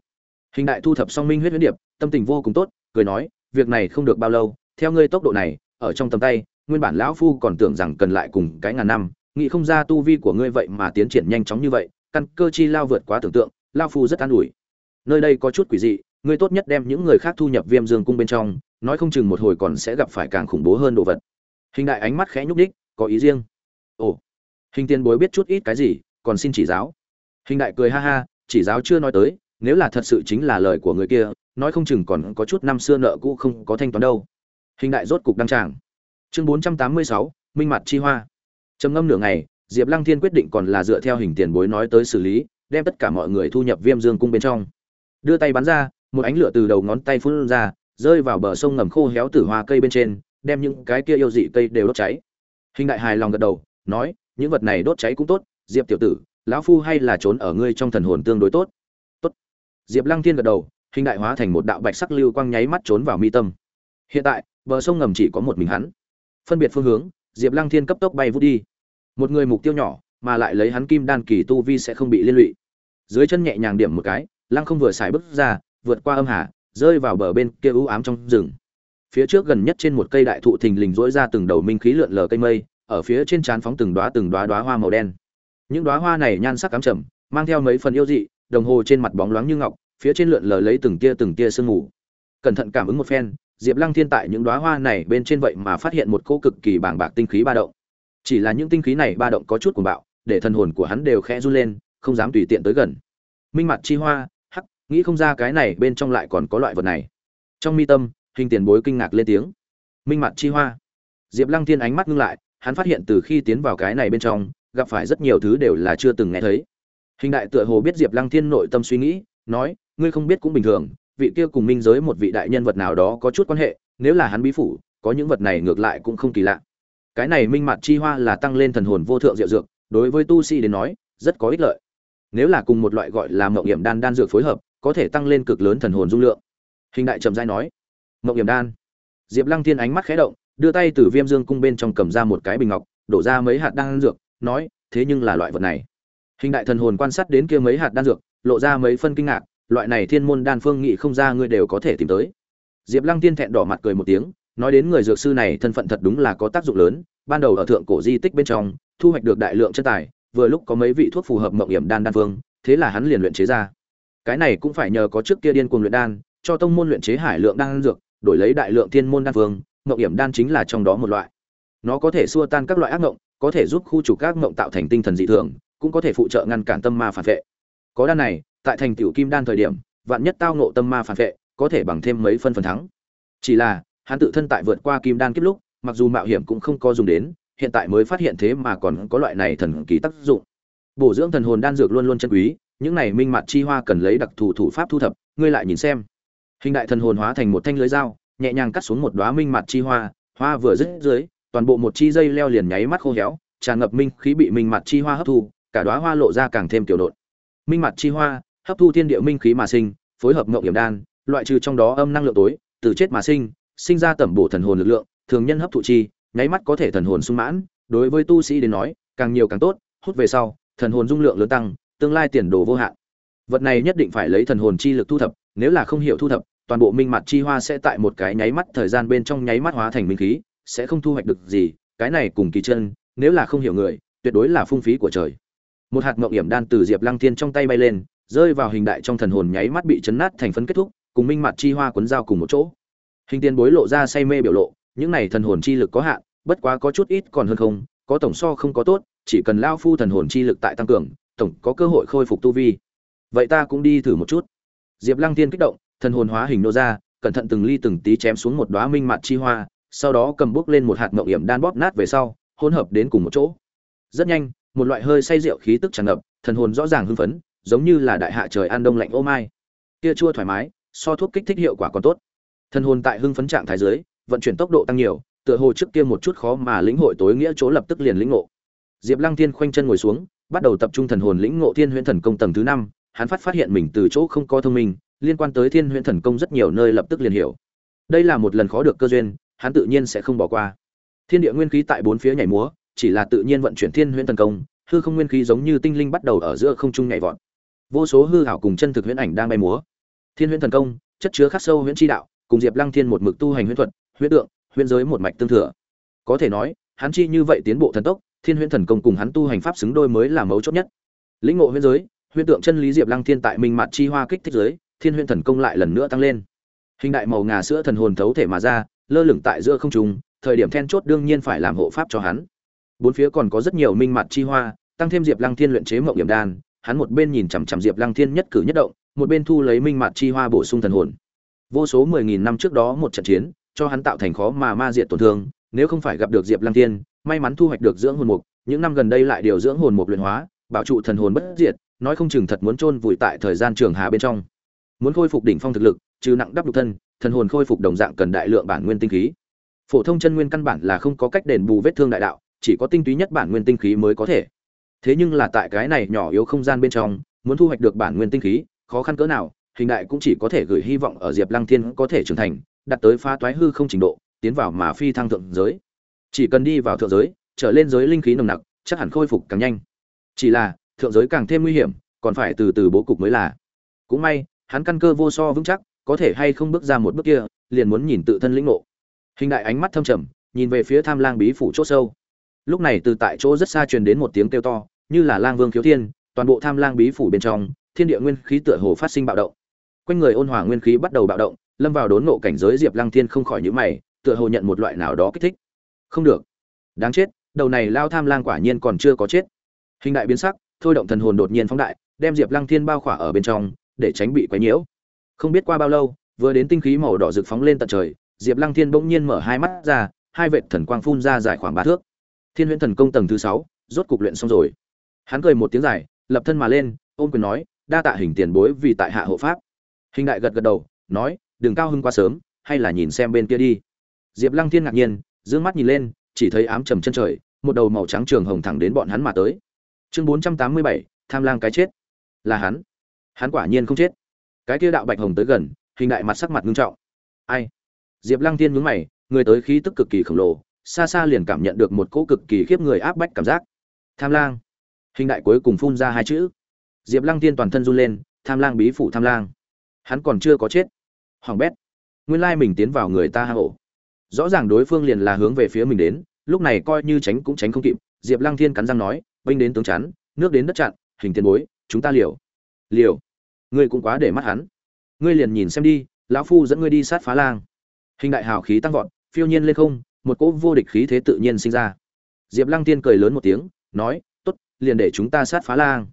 Hình đại thu thập song minh huyết huyễn điệp, tâm tình vô cùng tốt, cười nói, việc này không được bao lâu theo ngươi tốc độ này, ở trong tầm tay, nguyên bản lão phu còn tưởng rằng cần lại cùng cái ngàn năm, nghĩ không ra tu vi của ngươi vậy mà tiến triển nhanh chóng như vậy, căn cơ chi lao vượt quá tưởng tượng lao phu rất an ủi. Nơi đây có chút quỷ dị, ngươi tốt nhất đem những người khác thu nhập viêm dương cung bên trong, nói không chừng một hồi còn sẽ gặp phải càng khủng bố hơn đồ vật. Hình đại ánh mắt khẽ nhúc đích có ý riêng. Ồ, hình tiên bối biết chút ít cái gì, còn xin chỉ giáo. Hình đại cười ha ha, chỉ giáo chưa nói tới, nếu là thật sự chính là lời của người kia, nói không chừng còn có chút năm xưa nợ cũ không có thanh toán đâu hình đại rốt cục đăng tràng. Chương bốn trăm tám mươi sáu, minh mặt chi hoa. Trầm ngâm nửa ngày, diệp lăng thiên quyết định còn là dựa theo hình tiền bối nói tới xử lý, đem tất cả mọi người thu nhập viêm dương cung bên trong. Đưa tay bắn ra, một ánh lửa từ đầu ngón tay phun ra, rơi vào bờ sông ngầm khô héo tử hoa cây bên trên, đem những cái kia yêu dị cây đều đốt cháy. Hình đại hài lòng gật đầu, nói, những vật này đốt cháy cũng tốt, diệp tiểu tử, lão phu hay là trốn ở ngươi trong thần hồn tương đối tốt. Tốt. Diệp lăng thiên gật đầu, hình đại hóa thành một đạo bạch sắc lưu quang nháy mắt trốn vào mi tâm. Hiện tại bờ sông ngầm chỉ có một mình hắn. Phân biệt phương hướng, diệp lăng thiên cấp tốc bay vút đi. Một người mục tiêu nhỏ, mà lại lấy hắn kim đan kỳ tu vi sẽ không bị liên lụy. Dưới chân nhẹ nhàng điểm một cái, lăng không vừa xài bước ra, vượt qua âm hà, rơi vào bờ bên kia u ám trong rừng. Phía trước gần nhất trên một cây đại thụ thình lình rỗi ra từng đầu minh khí lượn lờ cây mây, ở phía trên trán phóng từng đóa từng đóa đóa hoa màu đen. Những đóa hoa này nhan sắc cám trầm, mang theo mấy phần yêu dị, đồng hồ trên mặt bóng loáng như ngọc, phía trên lượn lờ lấy từng tia từng tia sương mù. Cẩn thận cảm ứng một phen diệp lăng thiên tại những đóa hoa này bên trên vậy mà phát hiện một cỗ cực kỳ bàng bạc tinh khí ba động. Chỉ là những tinh khí này ba động có chút cuồng bạo, để thần hồn của hắn đều khẽ run lên, không dám tùy tiện tới gần. Minh mặt chi hoa, hắc, nghĩ không ra cái này bên trong lại còn có loại vật này. Trong mi tâm, hình tiền bối kinh ngạc lên tiếng. Minh mặt chi hoa. Diệp lăng thiên ánh mắt ngưng lại, hắn phát hiện từ khi tiến vào cái này bên trong, gặp phải rất nhiều thứ đều là chưa từng nghe thấy. Hình đại tựa hồ biết diệp lăng thiên nội tâm suy nghĩ, nói, ngươi không biết cũng bình thường vị kia cùng minh giới một vị đại nhân vật nào đó có chút quan hệ, nếu là hắn bí phủ, có những vật này ngược lại cũng không kỳ lạ. Cái này minh mặt chi hoa là tăng lên thần hồn vô thượng diệu dược, đối với tu sĩ đến nói, rất có ích lợi. Nếu là cùng một loại gọi là mộng hiểm đan đan dược phối hợp, có thể tăng lên cực lớn thần hồn dung lượng. Hình đại trầm giai nói, mộng hiểm đan. Diệp lăng thiên ánh mắt khẽ động, đưa tay từ viêm dương cung bên trong cầm ra một cái bình ngọc, đổ ra mấy hạt đan dược, nói, thế nhưng là loại vật này. Hình đại thần hồn quan sát đến kia mấy hạt đan dược, lộ ra mấy phân kinh ngạc loại này thiên môn đan phương nghị không ra ngươi đều có thể tìm tới. Diệp lăng tiên thẹn đỏ mặt cười một tiếng, nói đến người dược sư này thân phận thật đúng là có tác dụng lớn, ban đầu ở thượng cổ di tích bên trong, thu hoạch được đại lượng chất tài, vừa lúc có mấy vị thuốc phù hợp mộng hiểm đan đan phương, thế là hắn liền luyện chế ra. Cái này cũng phải nhờ có trước kia điên cuồng luyện đan, cho tông môn luyện chế hải lượng đan dược, đổi lấy đại lượng thiên môn đan phương, mộng hiểm đan chính là trong đó một loại. Nó có thể xua tan các loại ác mộng, có thể giúp khu chủ các mộng tạo thành tinh thần dị thường, cũng có thể phụ trợ ngăn cản tâm ma phản vệ. Có đan này tại thành tiểu kim đan thời điểm, vạn nhất tao nộ tâm ma phản vệ, có thể bằng thêm mấy phân phần thắng. Chỉ là, hắn tự thân tại vượt qua kim đan kiếp lúc, mặc dù mạo hiểm cũng không có dùng đến, hiện tại mới phát hiện thế mà còn có loại này thần kỳ tác dụng. Bổ dưỡng thần hồn đan dược luôn luôn chân quý, những này minh mặt chi hoa cần lấy đặc thù thủ pháp thu thập, ngươi lại nhìn xem. Hình đại thần hồn hóa thành một thanh lưới dao, nhẹ nhàng cắt xuống một đóa minh mặt chi hoa hoa vừa dứt dưới, toàn bộ một chi dây leo liền nháy mắt khô héo, tràn ngập minh khí bị minh mặt chi hoa hấp thu, cả đóa hoa lộ ra càng thêm tiểu đột minh mặt chi hoa hấp thu thiên địa minh khí mà sinh, phối hợp ngộng hiểm đan, loại trừ trong đó âm năng lượng tối, từ chết mà sinh sinh ra tẩm bổ thần hồn lực lượng, thường nhân hấp thụ chi, nháy mắt có thể thần hồn sung mãn. Đối với tu sĩ đến nói, càng nhiều càng tốt, hút về sau, thần hồn dung lượng lớn tăng, tương lai tiền đồ vô hạn. Vật này nhất định phải lấy thần hồn chi lực thu thập, nếu là không hiểu thu thập, toàn bộ minh mặt chi hoa sẽ tại một cái nháy mắt thời gian bên trong nháy mắt hóa thành minh khí, sẽ không thu hoạch được gì, cái này cùng kỳ chân, nếu là không hiểu người, tuyệt đối là phung phí của trời. Một hạt ngọc hiểm đan từ diệp lăng thiên trong tay bay lên rơi vào hình đại trong thần hồn nháy mắt bị chấn nát thành phấn kết thúc, cùng minh mặt chi hoa quấn dao cùng một chỗ. Hình tiên bối lộ ra say mê biểu lộ, những này thần hồn chi lực có hạn, bất quá có chút ít còn hơn không, có tổng so không có tốt, chỉ cần lao phu thần hồn chi lực tại tăng cường, tổng có cơ hội khôi phục tu vi. Vậy ta cũng đi thử một chút. Diệp lăng tiên kích động, thần hồn hóa hình nô ra, cẩn thận từng ly từng tí chém xuống một đóa minh mặt chi hoa, sau đó cầm bút lên một hạt ngọc hiểm đan bóp nát về sau, hỗn hợp đến cùng một chỗ. Rất nhanh, một loại hơi say rượu khí tức tràn ngập, thần hồn rõ ràng hưng phấn giống như là đại hạ trời ăn đông lạnh ô mai. Kia chua thoải mái, so thuốc kích thích hiệu quả còn tốt. Thần hồn tại hưng phấn trạng thái dưới, vận chuyển tốc độ tăng nhiều, tựa hồ trước kia một chút khó mà lĩnh hội tối nghĩa chỗ lập tức liền lĩnh ngộ. Diệp lăng thiên khoanh chân ngồi xuống, bắt đầu tập trung thần hồn lĩnh ngộ thiên huyễn thần công tầng thứ năm, hắn phát phát hiện mình từ chỗ không có thông minh, liên quan tới thiên huyễn thần công rất nhiều nơi lập tức liền hiểu. Đây là một lần khó được cơ duyên, hắn tự nhiên sẽ không bỏ qua. Thiên địa nguyên khí tại bốn phía nhảy múa, chỉ là tự nhiên vận chuyển thiên huyễn thần công, hư không nguyên khí giống như tinh linh bắt đầu ở giữa không trung nhảy vọt vô số hư hảo cùng chân thực huyễn ảnh đang bay múa. Thiên huyễn thần công, chất chứa khắc sâu huyễn chi đạo, cùng diệp lăng thiên một mực tu hành huyễn thuật, huyễn tượng, huyễn giới một mạch tương thừa. Có thể nói, hắn chi như vậy tiến bộ thần tốc, thiên huyễn thần công cùng hắn tu hành pháp xứng đôi mới là mấu chốt nhất. Lĩnh ngộ huyễn giới, huyễn tượng chân lý diệp lăng thiên tại minh mặt chi hoa kích thích giới, thiên huyễn thần công lại lần nữa tăng lên. Hình đại màu ngà sữa thần hồn thấu thể mà ra, lơ lửng tại giữa không trung, thời điểm then chốt đương nhiên phải làm hộ pháp cho hắn. Bốn phía còn có rất nhiều minh mặt chi hoa, tăng thêm diệp lăng thiên luyện chế mộng điểm đan hắn một bên nhìn chằm chằm diệp lăng thiên nhất cử nhất động, một bên thu lấy minh mạt chi hoa bổ sung thần hồn. Vô số mười nghìn năm trước đó một trận chiến, cho hắn tạo thành khó mà ma diệt tổn thương, nếu không phải gặp được diệp lăng thiên, may mắn thu hoạch được dưỡng hồn mục, những năm gần đây lại điều dưỡng hồn mục luyện hóa, bảo trụ thần hồn bất diệt, nói không chừng thật muốn chôn vùi tại thời gian trường hà bên trong. Muốn khôi phục đỉnh phong thực lực, trừ nặng đắp lục thân, thần hồn khôi phục đồng dạng cần đại lượng bản nguyên tinh khí. Phổ thông chân nguyên căn bản là không có cách đền bù vết thương đại đạo, chỉ có tinh túy nhất bản nguyên tinh khí mới có thể thế nhưng là tại cái này nhỏ yếu không gian bên trong, muốn thu hoạch được bản nguyên tinh khí, khó khăn cỡ nào, hình đại cũng chỉ có thể gửi hy vọng ở diệp lăng thiên có thể trưởng thành đặt tới phá toái hư không trình độ, tiến vào mà phi thăng thượng giới. Chỉ cần đi vào thượng giới, trở lên giới linh khí nồng nặc, chắc hẳn khôi phục càng nhanh. Chỉ là, thượng giới càng thêm nguy hiểm, còn phải từ từ bố cục mới là. Cũng may, hắn căn cơ vô so vững chắc, có thể hay không bước ra một bước kia, liền muốn nhìn tự thân lĩnh ngộ. Hình đại ánh mắt thâm trầm, nhìn về phía tham lang bí phủ chỗ sâu lúc này từ tại chỗ rất xa truyền đến một tiếng kêu to, như là lang vương khiếu thiên, toàn bộ tham lang bí phủ bên trong, thiên địa nguyên khí tựa hồ phát sinh bạo động. Quanh người ôn hòa nguyên khí bắt đầu bạo động, lâm vào đốn nộ cảnh giới diệp lăng thiên không khỏi nhữ mày, tựa hồ nhận một loại nào đó kích thích. Không được. Đáng chết, đầu này lao tham lang quả nhiên còn chưa có chết. Hình đại biến sắc, thôi động thần hồn đột nhiên phóng đại, đem diệp lăng thiên bao khỏa ở bên trong, để tránh bị quấy nhiễu. Không biết qua bao lâu, vừa đến tinh khí màu đỏ rực phóng lên tận trời, diệp lăng thiên bỗng nhiên mở hai mắt ra, hai vệt thần quang phun ra dài khoảng ba thước thiên huyễn thần công tầng thứ sáu, rốt cục luyện xong rồi. Hắn cười một tiếng dài, lập thân mà lên, ôm quyền nói, đa tạ hình tiền bối vì tại hạ hộ pháp. Hình đại gật gật đầu, nói, đừng cao hưng quá sớm, hay là nhìn xem bên kia đi. Diệp lăng thiên ngạc nhiên d ư ơ n g mắt nhìn lên, chỉ thấy ám trầm chân trời, một đầu màu trắng trường hồng thẳng đến bọn hắn mà tới. Chương bốn trăm tám mươi bảy, tham lang cái chết. Là hắn. Hắn quả nhiên không chết. Cái kia đạo bạch hồng tới gần, hình đại mặt sắc mặt ngưng trọng. Ai? Diệp lăng thiên nhướng mày, người tới khí tức cực kỳ khổng lồ xa xa liền cảm nhận được một cỗ cực kỳ khiếp người áp bách cảm giác. Tham lang. Hình đại cuối cùng phun ra hai chữ. Diệp lăng tiên toàn thân run lên, tham lang bí phủ tham lang. Hắn còn chưa có chết. Hoàng bét. Nguyên lai mình tiến vào người ta hang ổ. Rõ ràng đối phương liền là hướng về phía mình đến, lúc này coi như tránh cũng tránh không kịp. Diệp lăng thiên cắn răng nói, binh đến tướng chắn, nước đến đất chặn, hình tiền bối, chúng ta liều. Liều? Ngươi cũng quá để mắt hắn. Ngươi liền nhìn xem đi, lão phu dẫn ngươi đi sát phá lang. Hình đại hào khí tăng vọt, phiêu nhiên lên không một cỗ vô địch khí thế tự nhiên sinh ra. Diệp lăng tiên cười lớn một tiếng, nói t ố t liền để chúng ta sát phá lang.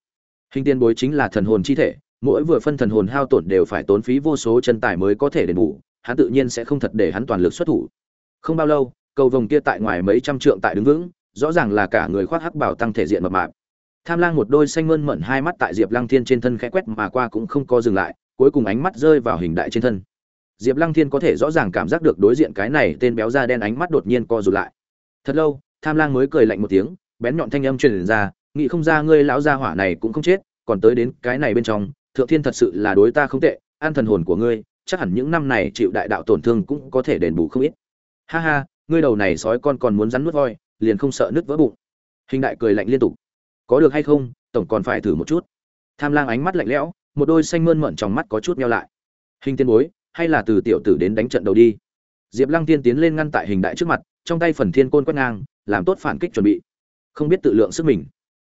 Hình tiên bối chính là thần hồn chi thể, mỗi vừa phân thần hồn hao tổn đều phải tốn phí vô số chân tài mới có thể đền bù, hắn tự nhiên sẽ không thật để hắn toàn lực xuất thủ. Không bao lâu, cầu vồng kia tại ngoài mấy trăm trượng tại đứng vững, rõ ràng là cả người khoác hắc bảo tăng thể diện mập mạp. Tham lang một đôi xanh mơn mận hai mắt tại diệp lăng thiên trên thân khẽ quét mà qua cũng không co dừng lại, cuối cùng ánh mắt rơi vào hình đại trên thân diệp lăng thiên có thể rõ ràng cảm giác được đối diện cái này tên béo da đen ánh mắt đột nhiên co rụt lại. Thật lâu, tham lang mới cười lạnh một tiếng, bén nhọn thanh âm truyền ra, nghĩ không ra ngươi lão gia hỏa này cũng không chết, còn tới đến cái này bên trong, thượng thiên thật sự là đối ta không tệ, an thần hồn của ngươi, chắc hẳn những năm này chịu đại đạo tổn thương cũng có thể đền bù không ít. Ha ha, ngươi đầu này sói con còn muốn rắn nuốt voi, liền không sợ nứt vỡ bụng. Hình đại cười lạnh liên tục. Có được hay không, tổng còn phải thử một chút. Tham lang ánh mắt lạnh lẽo, một đôi xanh mơn mởn trong mắt có chút meo lại. Hình tiên bối hay là từ tiểu tử đến đánh trận đầu đi. Diệp lăng tiên tiến lên ngăn tại hình đại trước mặt, trong tay phần thiên côn quét ngang, làm tốt phản kích chuẩn bị. Không biết tự lượng sức mình.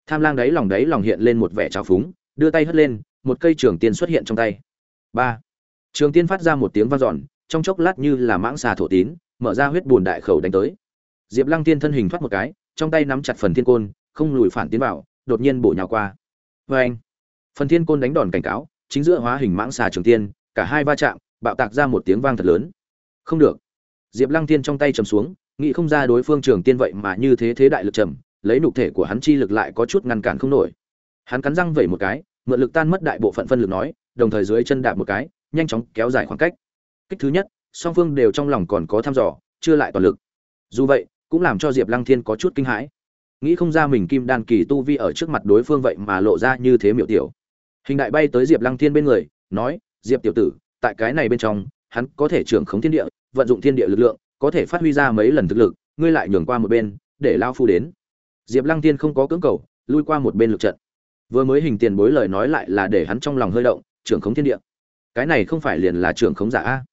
Tham lang đáy lòng đáy lòng hiện lên một vẻ trào phúng, đưa tay hất lên, một cây trường tiên xuất hiện trong tay. Ba. Trường tiên phát ra một tiếng vang dọn, trong chốc lát như là mãng xà thổ tín, mở ra huyết bùn đại khẩu đánh tới. Diệp lăng tiên thân hình thoát một cái, trong tay nắm chặt phần thiên côn, không lùi phản tiến vào, đột nhiên bổ nhào qua. Vê anh phần thiên côn đánh đòn cảnh cáo, chính giữa hóa hình mãng xà trường tiên, cả hai va chạm bạo tạc ra một tiếng vang thật lớn. Không được. Diệp lăng thiên trong tay chầm xuống, nghĩ không ra đối phương trường tiên vậy mà như thế thế đại lực trầm, lấy nục thể của hắn chi lực lại có chút ngăn cản không nổi. Hắn cắn răng vẩy một cái, mượn lực tan mất đại bộ phận phân lực nói, đồng thời dưới chân đạp một cái, nhanh chóng kéo dài khoảng cách. Kích thứ nhất, song phương đều trong lòng còn có thăm dò, chưa lại toàn lực. Dù vậy, cũng làm cho diệp lăng thiên có chút kinh hãi. Nghĩ không ra mình kim đan kỳ tu vi ở trước mặt đối phương vậy mà lộ ra như thế miệu tiểu. Hình đại bay tới diệp lăng thiên bên người, nói, diệp tiểu tử tại cái này bên trong, hắn có thể trưởng khống thiên địa, vận dụng thiên địa lực lượng, có thể phát huy ra mấy lần thực lực, ngươi lại nhường qua một bên, để lao phu đến. Diệp lăng tiên không có cưỡng cầu, lui qua một bên lực trận. Vừa mới hình tiền bối lời nói lại là để hắn trong lòng hơi động, trưởng khống thiên địa. Cái này không phải liền là trưởng khống giả a.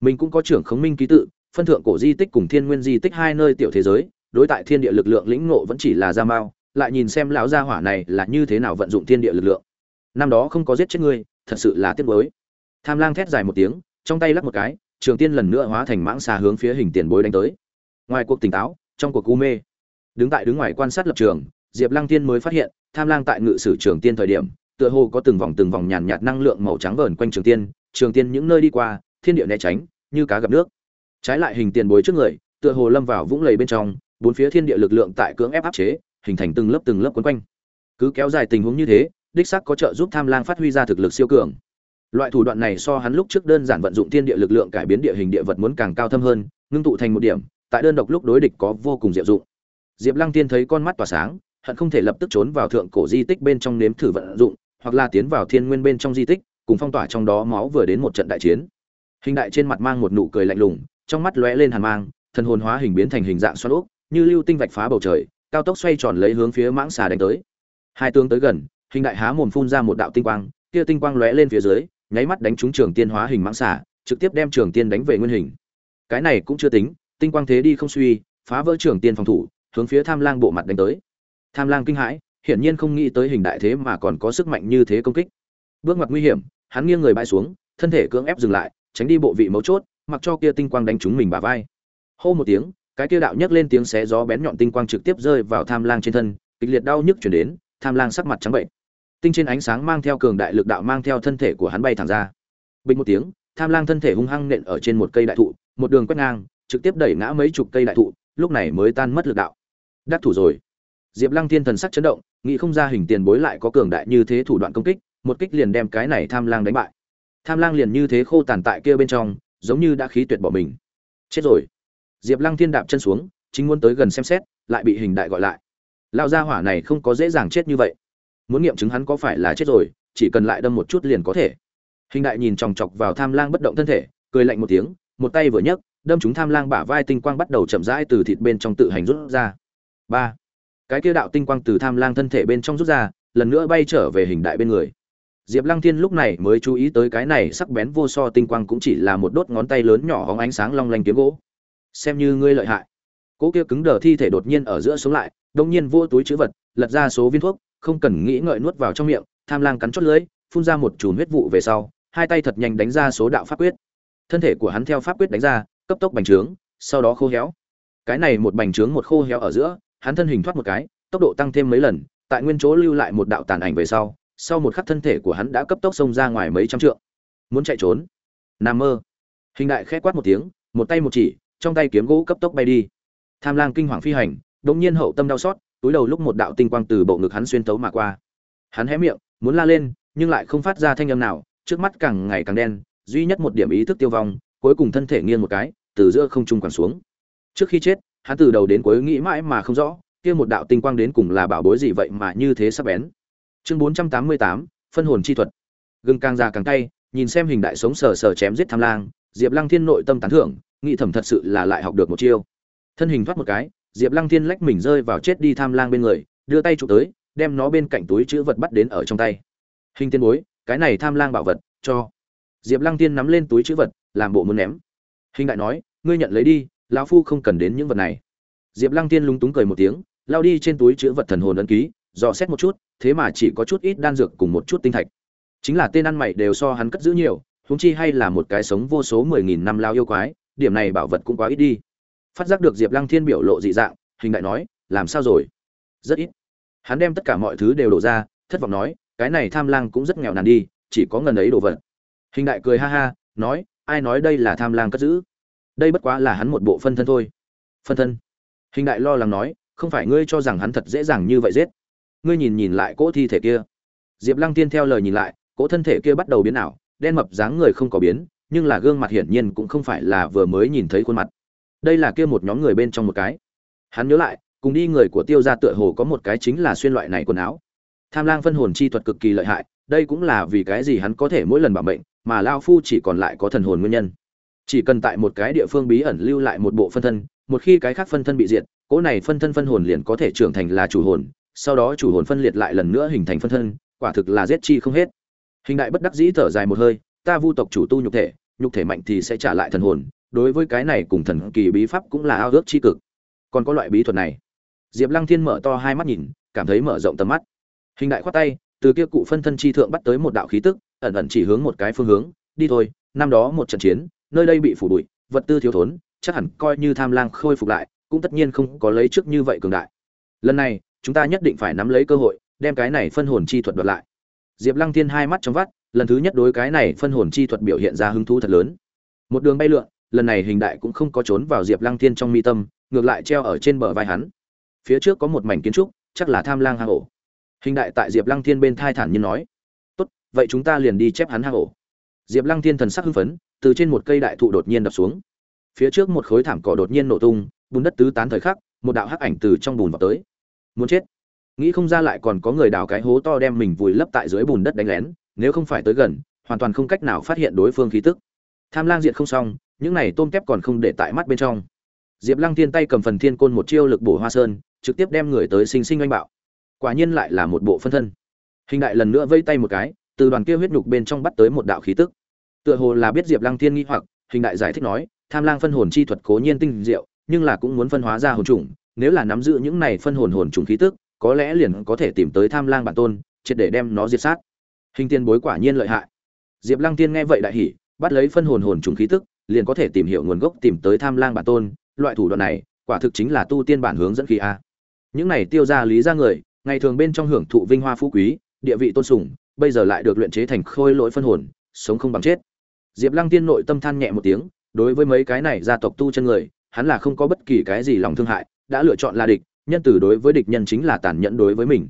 Mình cũng có trưởng khống minh ký tự, phân thượng cổ di tích cùng thiên nguyên di tích hai nơi tiểu thế giới, đối tại thiên địa lực lượng lĩnh ngộ vẫn chỉ là gia mao, lại nhìn xem lão gia hỏa này là như thế nào vận dụng thiên địa lực lượng. Năm đó không có giết chết ngươi, thật sự là tiếc nuối tham lang thét dài một tiếng, trong tay lắc một cái, trường tiên lần nữa hóa thành mãng xà hướng phía hình tiền bối đánh tới. Ngoài cuộc tỉnh táo, trong cuộc u mê. Đứng tại đứng ngoài quan sát lập trường, diệp lăng tiên mới phát hiện, tham lang tại ngự sử trường tiên thời điểm, tựa hồ có từng vòng từng vòng nhàn nhạt năng lượng màu trắng vờn quanh trường tiên trường tiên những nơi đi qua, thiên địa né tránh, như cá gặp nước. Trái lại hình tiền bối trước người, tựa hồ lâm vào vũng lầy bên trong, bốn phía thiên địa lực lượng tại cưỡng ép áp chế, hình thành từng lớp từng lớp quấn quanh. Cứ kéo dài tình huống như thế, đích sắc có trợ giúp tham lang phát huy ra thực lực siêu cường loại thủ đoạn này so hắn lúc trước đơn giản vận dụng thiên địa lực lượng cải biến địa hình địa vật muốn càng cao thâm hơn, ngưng tụ thành một điểm, tại đơn độc lúc đối địch có vô cùng diệu dụng. Diệp lăng tiên thấy con mắt tỏa sáng, hận không thể lập tức trốn vào thượng cổ di tích bên trong nếm thử vận dụng, hoặc là tiến vào thiên nguyên bên trong di tích, cùng phong tỏa trong đó máu vừa đến một trận đại chiến. Hình đại trên mặt mang một nụ cười lạnh lùng, trong mắt lóe lên hàn mang, thần hồn hóa hình biến thành hình dạng xoắn ốc, như lưu tinh vạch phá bầu trời, cao tốc xoay tròn lấy hướng phía mãng xà đánh tới. Hai tướng tới gần, hình đại há mồm phun ra một đạo tinh quang, kia tinh quang lóe lên phía dưới nháy mắt đánh trúng trường tiên hóa hình mãng xà, trực tiếp đem trường tiên đánh về nguyên hình. Cái này cũng chưa tính, tinh quang thế đi không suy, phá vỡ trường tiên phòng thủ, hướng phía tham lang bộ mặt đánh tới. Tham lang kinh hãi, hiển nhiên không nghĩ tới hình đại thế mà còn có sức mạnh như thế công kích. Bước ngoặt nguy hiểm, hắn nghiêng người bãi xuống, thân thể cưỡng ép dừng lại, tránh đi bộ vị mấu chốt, mặc cho kia tinh quang đánh trúng mình bả vai. Hô một tiếng, cái kia đạo nhấc lên tiếng xé gió bén nhọn tinh quang trực tiếp rơi vào tham lang trên thân, kịch liệt đau nhức chuyển đến, tham lang sắc mặt trắng bệnh tinh trên ánh sáng mang theo cường đại lực đạo mang theo thân thể của hắn bay thẳng ra. Bình một tiếng, tham lang thân thể hung hăng nện ở trên một cây đại thụ, một đường quét ngang, trực tiếp đẩy ngã mấy chục cây đại thụ, lúc này mới tan mất lực đạo. Đắc thủ rồi. Diệp lăng thiên thần sắc chấn động, nghĩ không ra hình tiền bối lại có cường đại như thế thủ đoạn công kích, một kích liền đem cái này tham lang đánh bại. Tham lang liền như thế khô tàn tại kia bên trong, giống như đã khí tuyệt bỏ mình. Chết rồi. Diệp lăng thiên đạp chân xuống, chính muốn tới gần xem xét, lại bị hình đại gọi lại. Lao gia hỏa này không có dễ dàng chết như vậy muốn nghiệm chứng hắn có phải là chết rồi, chỉ cần lại đâm một chút liền có thể. Hình đại nhìn chòng chọc vào tham lang bất động thân thể, cười lạnh một tiếng, một tay vừa nhấc, đâm chúng tham lang bả vai tinh quang bắt đầu chậm rãi từ thịt bên trong tự hành rút ra. Ba. Cái kia đạo tinh quang từ tham lang thân thể bên trong rút ra, lần nữa bay trở về hình đại bên người. Diệp lăng thiên lúc này mới chú ý tới cái này sắc bén vô so tinh quang cũng chỉ là một đốt ngón tay lớn nhỏ hóng ánh sáng long lanh kiếm gỗ. Xem như ngươi lợi hại. Cỗ kia cứng đờ thi thể đột nhiên ở giữa sống lại, đông nhiên vô túi chữ vật, lật ra số viên thuốc không cần nghĩ ngợi nuốt vào trong miệng, tham lang cắn chót lưỡi, phun ra một chùm huyết vụ về sau, hai tay thật nhanh đánh ra số đạo pháp quyết. Thân thể của hắn theo pháp quyết đánh ra, cấp tốc bành trướng, sau đó khô héo. Cái này một bành trướng một khô héo ở giữa, hắn thân hình thoát một cái, tốc độ tăng thêm mấy lần, tại nguyên chỗ lưu lại một đạo tàn ảnh về sau sau một khắc thân thể của hắn đã cấp tốc xông ra ngoài mấy trăm trượng. Muốn chạy trốn? Nam mơ. Hình đại khẽ quát một tiếng, một tay một chỉ, trong tay kiếm gỗ cấp tốc bay đi. Tham lang kinh hoàng phi hành, đột nhiên hậu tâm đau xót túi đầu lúc một đạo tinh quang từ bộ ngực hắn xuyên tấu mà qua. Hắn hé miệng, muốn la lên, nhưng lại không phát ra thanh âm nào, trước mắt càng ngày càng đen, duy nhất một điểm ý thức tiêu vong, cuối cùng thân thể nghiêng một cái, từ giữa không trung quẳng xuống. Trước khi chết, hắn từ đầu đến cuối nghĩ mãi mà không rõ, kia một đạo tinh quang đến cùng là bảo bối gì vậy mà như thế sắp bén. Chương bốn trăm tám mươi tám, phân hồn chi thuật. Gừng càng già càng cay, nhìn xem hình đại sống sờ sờ chém giết tham lang, diệp lăng thiên nội tâm tán thưởng, nghĩ thầm thật sự là lại học được một chiêu. Thân hình thoát một cái diệp lăng thiên lách mình rơi vào chết đi tham lang bên người, đưa tay chụp tới, đem nó bên cạnh túi chữ vật bắt đến ở trong tay. Hình tiên bối, cái này tham lang bảo vật, cho. Diệp lăng tiên nắm lên túi chữ vật, làm bộ muốn ném. Hình đại nói, ngươi nhận lấy đi, lão phu không cần đến những vật này. Diệp lăng tiên lúng túng cười một tiếng, lao đi trên túi chữ vật thần hồn ấn ký, dò xét một chút, thế mà chỉ có chút ít đan dược cùng một chút tinh thạch. Chính là tên ăn mày đều so hắn cất giữ nhiều, huống chi hay là một cái sống vô số mười nghìn năm lao yêu quái, điểm này bảo vật cũng quá ít đi phát giác được diệp lăng thiên biểu lộ dị dạng, hình đại nói, làm sao rồi? Rất ít. Hắn đem tất cả mọi thứ đều đổ ra, thất vọng nói, cái này tham lang cũng rất nghèo nàn đi, chỉ có ngần ấy đồ vật. Hình đại cười ha ha, nói, ai nói đây là tham lang cất giữ? Đây bất quá là hắn một bộ phân thân thôi. Phân thân? Hình đại lo lắng nói, không phải ngươi cho rằng hắn thật dễ dàng như vậy giết? Ngươi nhìn nhìn lại cỗ thi thể kia. Diệp lăng tiên theo lời nhìn lại, cỗ thân thể kia bắt đầu biến ảo, đen mập dáng người không có biến, nhưng là gương mặt hiển nhiên cũng không phải là vừa mới nhìn thấy khuôn mặt đây là kia một nhóm người bên trong một cái. Hắn nhớ lại cùng đi người của tiêu gia tựa hồ có một cái chính là xuyên loại này quần áo. Tham lang phân hồn chi thuật cực kỳ lợi hại đây cũng là vì cái gì hắn có thể mỗi lần bảo bệnh, mà lao phu chỉ còn lại có thần hồn nguyên nhân. Chỉ cần tại một cái địa phương bí ẩn lưu lại một bộ phân thân một khi cái khác phân thân bị diệt cỗ này phân thân phân hồn liền có thể trưởng thành là chủ hồn sau đó chủ hồn phân liệt lại lần nữa hình thành phân thân quả thực là giết chi không hết. Hình đại bất đắc dĩ thở dài một hơi ta vu tộc chủ tu nhục thể nhục thể mạnh thì sẽ trả lại thần hồn đối với cái này cùng thần kỳ bí pháp cũng là ao ước chi cực. Còn có loại bí thuật này. Diệp lăng thiên mở to hai mắt nhìn, cảm thấy mở rộng tầm mắt. Hình đại khoát tay, từ kia cụ phân thân chi thượng bắt tới một đạo khí tức, ẩn ẩn chỉ hướng một cái phương hướng, đi thôi, năm đó một trận chiến, nơi đây bị phủ bụi, vật tư thiếu thốn, chắc hẳn coi như tham lang khôi phục lại, cũng tất nhiên không có lấy trước như vậy cường đại. Lần này, chúng ta nhất định phải nắm lấy cơ hội, đem cái này phân hồn chi thuật đoạt lại. Diệp lăng thiên hai mắt trong vắt, lần thứ nhất đối cái này phân hồn chi thuật biểu hiện ra hứng thú thật lớn. Một đường bay lượn lần này hình đại cũng không có trốn vào diệp lăng thiên trong mi tâm, ngược lại treo ở trên bờ vai hắn. Phía trước có một mảnh kiến trúc, chắc là tham lang hang ổ. Hình đại tại diệp lăng thiên bên thai thản nhiên nói, tốt, vậy chúng ta liền đi chép hắn hang ổ. Diệp lăng thiên thần sắc hưng phấn, từ trên một cây đại thụ đột nhiên đập xuống. Phía trước một khối thảm cỏ đột nhiên nổ tung, bùn đất tứ tán thời khắc, một đạo hắc ảnh từ trong bùn vào tới. Muốn chết? Nghĩ không ra lại còn có người đào cái hố to đem mình vùi lấp tại dưới bùn đất đánh lén, nếu không phải tới gần, hoàn toàn không cách nào phát hiện đối phương khí tức. Tham lang diện không xong những này tôm tép còn không để tại mắt bên trong. Diệp lăng Thiên tay cầm phần thiên côn một chiêu lực bổ hoa sơn, trực tiếp đem người tới sinh sinh oanh bạo. Quả nhiên lại là một bộ phân thân. Hình đại lần nữa vây tay một cái, từ đoàn kia huyết nhục bên trong bắt tới một đạo khí tức. Tựa hồ là biết diệp lăng Thiên nghĩ hoặc, hình đại giải thích nói, tham lang phân hồn chi thuật cố nhiên tinh diệu, nhưng là cũng muốn phân hóa ra hồn trùng nếu là nắm giữ những này phân hồn hồn trùng khí tức, có lẽ liền có thể tìm tới tham lang bản tôn, triệt để đem nó diệt sát. Hình tiên bối quả nhiên lợi hại. Diệp lăng tiên nghe vậy đại hỉ, bắt lấy phân hồn hồn trùng khí tức liền có thể tìm hiểu nguồn gốc tìm tới tham lang bản tôn, loại thủ đoạn này, quả thực chính là tu tiên bản hướng dẫn khí a. Những này tiêu ra lý ra người, ngày thường bên trong hưởng thụ vinh hoa phú quý, địa vị tôn sùng, bây giờ lại được luyện chế thành khôi lỗi phân hồn, sống không bằng chết. Diệp lăng tiên nội tâm than nhẹ một tiếng, đối với mấy cái này gia tộc tu chân người, hắn là không có bất kỳ cái gì lòng thương hại, đã lựa chọn là địch, nhân tử đối với địch nhân chính là tàn nhẫn đối với mình.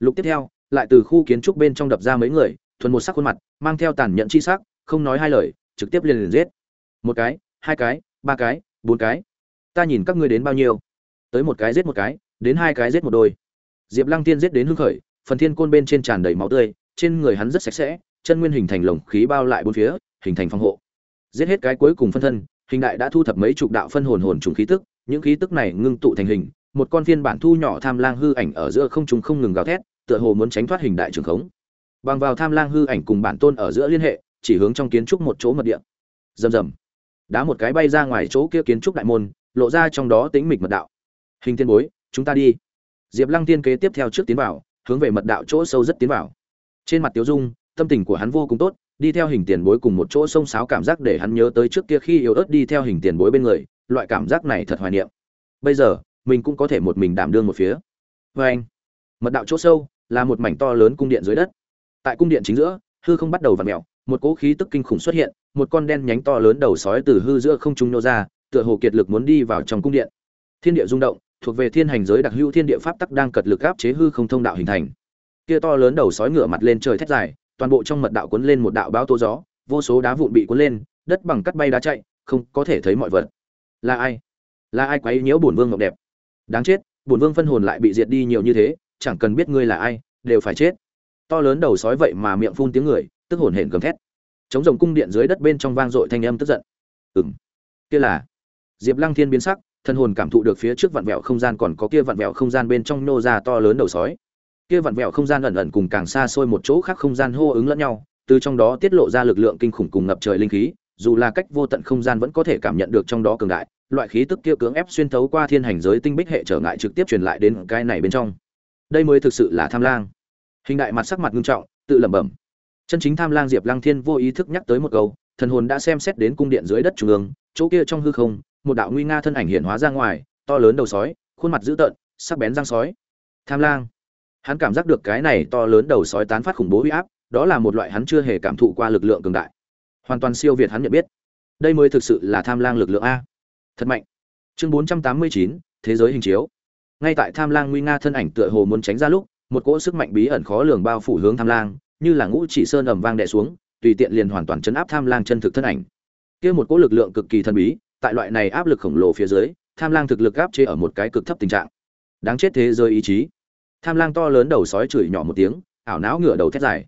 Lục tiếp theo, lại từ khu kiến trúc bên trong đập ra mấy người, thuần một sắc khuôn mặt, mang theo tàn nhẫn chi sắc, không nói hai lời, trực tiếp liền liền giết một cái, hai cái, ba cái, bốn cái. Ta nhìn các ngươi đến bao nhiêu? Tới một cái giết một cái, đến hai cái giết một đôi. Diệp lăng tiên giết đến hưng khởi, phần thiên côn bên trên tràn đầy máu tươi, trên người hắn rất sạch sẽ, chân nguyên hình thành lồng khí bao lại bốn phía, hình thành phòng hộ. Giết hết cái cuối cùng phân thân, hình đại đã thu thập mấy chục đạo phân hồn hồn trùng khí tức, những khí tức này ngưng tụ thành hình, một con phiên bản thu nhỏ tham lang hư ảnh ở giữa không trùng không ngừng gào thét, tựa hồ muốn tránh thoát hình đại trường khống. Bằng vào tham lang hư ảnh cùng bản tôn ở giữa liên hệ, chỉ hướng trong kiến trúc một chỗ mật địa. Rầm rầm đá một cái bay ra ngoài chỗ kia kiến trúc đại môn, lộ ra trong đó tính mịch mật đạo. Hình tiên bối, chúng ta đi. Diệp lăng tiên kế tiếp theo trước tiến vào, hướng về mật đạo chỗ sâu rất tiến vào. Trên mặt tiếu dung, tâm tình của hắn vô cùng tốt, đi theo hình tiền bối cùng một chỗ xông xáo cảm giác để hắn nhớ tới trước kia khi yếu ớt đi theo hình tiền bối bên người, loại cảm giác này thật hoài niệm. Bây giờ, mình cũng có thể một mình đảm đương một phía. Vê anh, mật đạo chỗ sâu là một mảnh to lớn cung điện dưới đất. Tại cung điện chính giữa, hư không bắt đầu v ặ mẹo một cỗ khí tức kinh khủng xuất hiện, một con đen nhánh to lớn đầu sói từ hư giữa không trung nô ra, tựa hồ kiệt lực muốn đi vào trong cung điện. Thiên địa rung động, thuộc về thiên hành giới đặc hữu thiên địa pháp tắc đang cật lực áp chế hư không thông đạo hình thành. Kia to lớn đầu sói ngửa mặt lên trời thét dài, toàn bộ trong mật đạo cuốn lên một đạo báo tố gió, vô số đá vụn bị cuốn lên, đất bằng cắt bay đá chạy, không có thể thấy mọi vật. Là ai? Là ai quấy nhiễu bổn vương ngọc đẹp? Đáng chết, bổn vương phân hồn lại bị diệt đi nhiều như thế, chẳng cần biết ngươi là ai, đều phải chết. To lớn đầu sói vậy mà miệng phun tiếng người tức hồn hển gầm thét. Chống rồng cung điện dưới đất bên trong vang dội thanh âm tức giận. Ừng kia là diệp lăng thiên biến sắc, thân hồn cảm thụ được phía trước vặn vẹo không gian còn có kia vặn vẹo không gian bên trong nô ra to lớn đầu sói. Kia vặn vẹo không gian ẩn ẩn cùng càng xa xôi một chỗ khác không gian hô ứng lẫn nhau, từ trong đó tiết lộ ra lực lượng kinh khủng cùng ngập trời linh khí, dù là cách vô tận không gian vẫn có thể cảm nhận được trong đó cường đại, loại khí tức kia cưỡng ép xuyên thấu qua thiên hành giới tinh bích hệ trở ngại trực tiếp truyền lại đến cái này bên trong. Đây mới thực sự là tham lang. Hình đại mặt sắc mặt nghiêm trọng, tự lẩm bẩm chân chính tham lang diệp lăng thiên vô ý thức nhắc tới một câu, thần hồn đã xem xét đến cung điện dưới đất trung ương, chỗ kia trong hư không, một đạo nguy nga thân ảnh hiện hóa ra ngoài, to lớn đầu sói, khuôn mặt dữ tợn, sắc bén răng sói. Tham lang. Hắn cảm giác được cái này to lớn đầu sói tán phát khủng bố huy áp, đó là một loại hắn chưa hề cảm thụ qua lực lượng cường đại. Hoàn toàn siêu việt hắn nhận biết. Đây mới thực sự là tham lang lực lượng a. Thật mạnh. Chương bốn trăm tám mươi chín, thế giới hình chiếu. Ngay tại tham lang nguy nga thân ảnh tựa hồ muốn tránh ra lúc, một cỗ sức mạnh bí ẩn khó lường bao phủ hướng tham lang như là ngũ chỉ sơn ầm vang đè xuống, tùy tiện liền hoàn toàn chấn áp tham lang chân thực thân ảnh. Kia một cỗ lực lượng cực kỳ thần bí, tại loại này áp lực khổng lồ phía dưới, tham lang thực lực áp chế ở một cái cực thấp tình trạng. Đáng chết thế giới ý chí. Tham lang to lớn đầu sói chửi nhỏ một tiếng, ảo não ngửa đầu thét dài.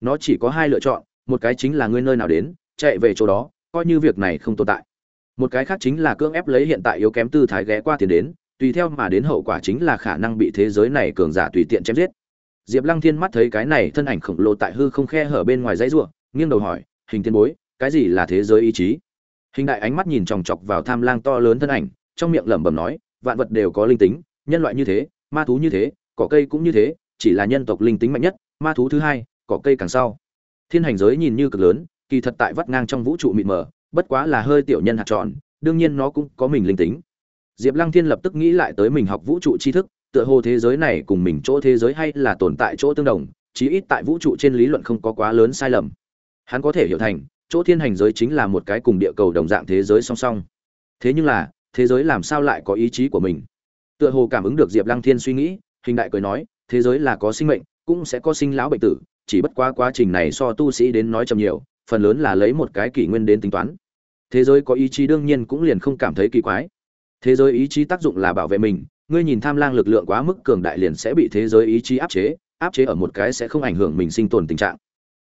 Nó chỉ có hai lựa chọn, một cái chính là ngươi nơi nào đến, chạy về chỗ đó, coi như việc này không tồn tại. Một cái khác chính là cưỡng ép lấy hiện tại yếu kém tư thái ghé qua tiền đến, tùy theo mà đến hậu quả chính là khả năng bị thế giới này cường giả tùy tiện chém giết diệp lăng thiên mắt thấy cái này thân ảnh khổng lồ tại hư không khe hở bên ngoài dãy rùa nghiêng đầu hỏi, hình tiên bối, cái gì là thế giới ý chí? Hình đại ánh mắt nhìn chòng chọc vào tham lang to lớn thân ảnh, trong miệng lẩm bẩm nói, vạn vật đều có linh tính, nhân loại như thế, ma thú như thế, cỏ cây cũng như thế, chỉ là nhân tộc linh tính mạnh nhất, ma thú thứ hai, cỏ cây càng sau. Thiên hành giới nhìn như cực lớn, kỳ thật tại vắt ngang trong vũ trụ mịt mờ, bất quá là hơi tiểu nhân hạt tròn, đương nhiên nó cũng có mình linh tính. Diệp lăng thiên lập tức nghĩ lại tới mình học vũ trụ tri thức tựa hồ thế giới này cùng mình chỗ thế giới hay là tồn tại chỗ tương đồng, chí ít tại vũ trụ trên lý luận không có quá lớn sai lầm. Hắn có thể hiểu thành, chỗ thiên hành giới chính là một cái cùng địa cầu đồng dạng thế giới song song. Thế nhưng là, thế giới làm sao lại có ý chí của mình? Tựa hồ cảm ứng được diệp lăng thiên suy nghĩ, hình đại cười nói, thế giới là có sinh mệnh, cũng sẽ có sinh lão bệnh tử, chỉ bất quá quá trình này so tu sĩ đến nói chầm nhiều, phần lớn là lấy một cái kỷ nguyên đến tính toán. Thế giới có ý chí đương nhiên cũng liền không cảm thấy kỳ quái. Thế giới ý chí tác dụng là bảo vệ mình ngươi nhìn tham lang lực lượng quá mức cường đại liền sẽ bị thế giới ý chí áp chế áp chế ở một cái sẽ không ảnh hưởng mình sinh tồn tình trạng.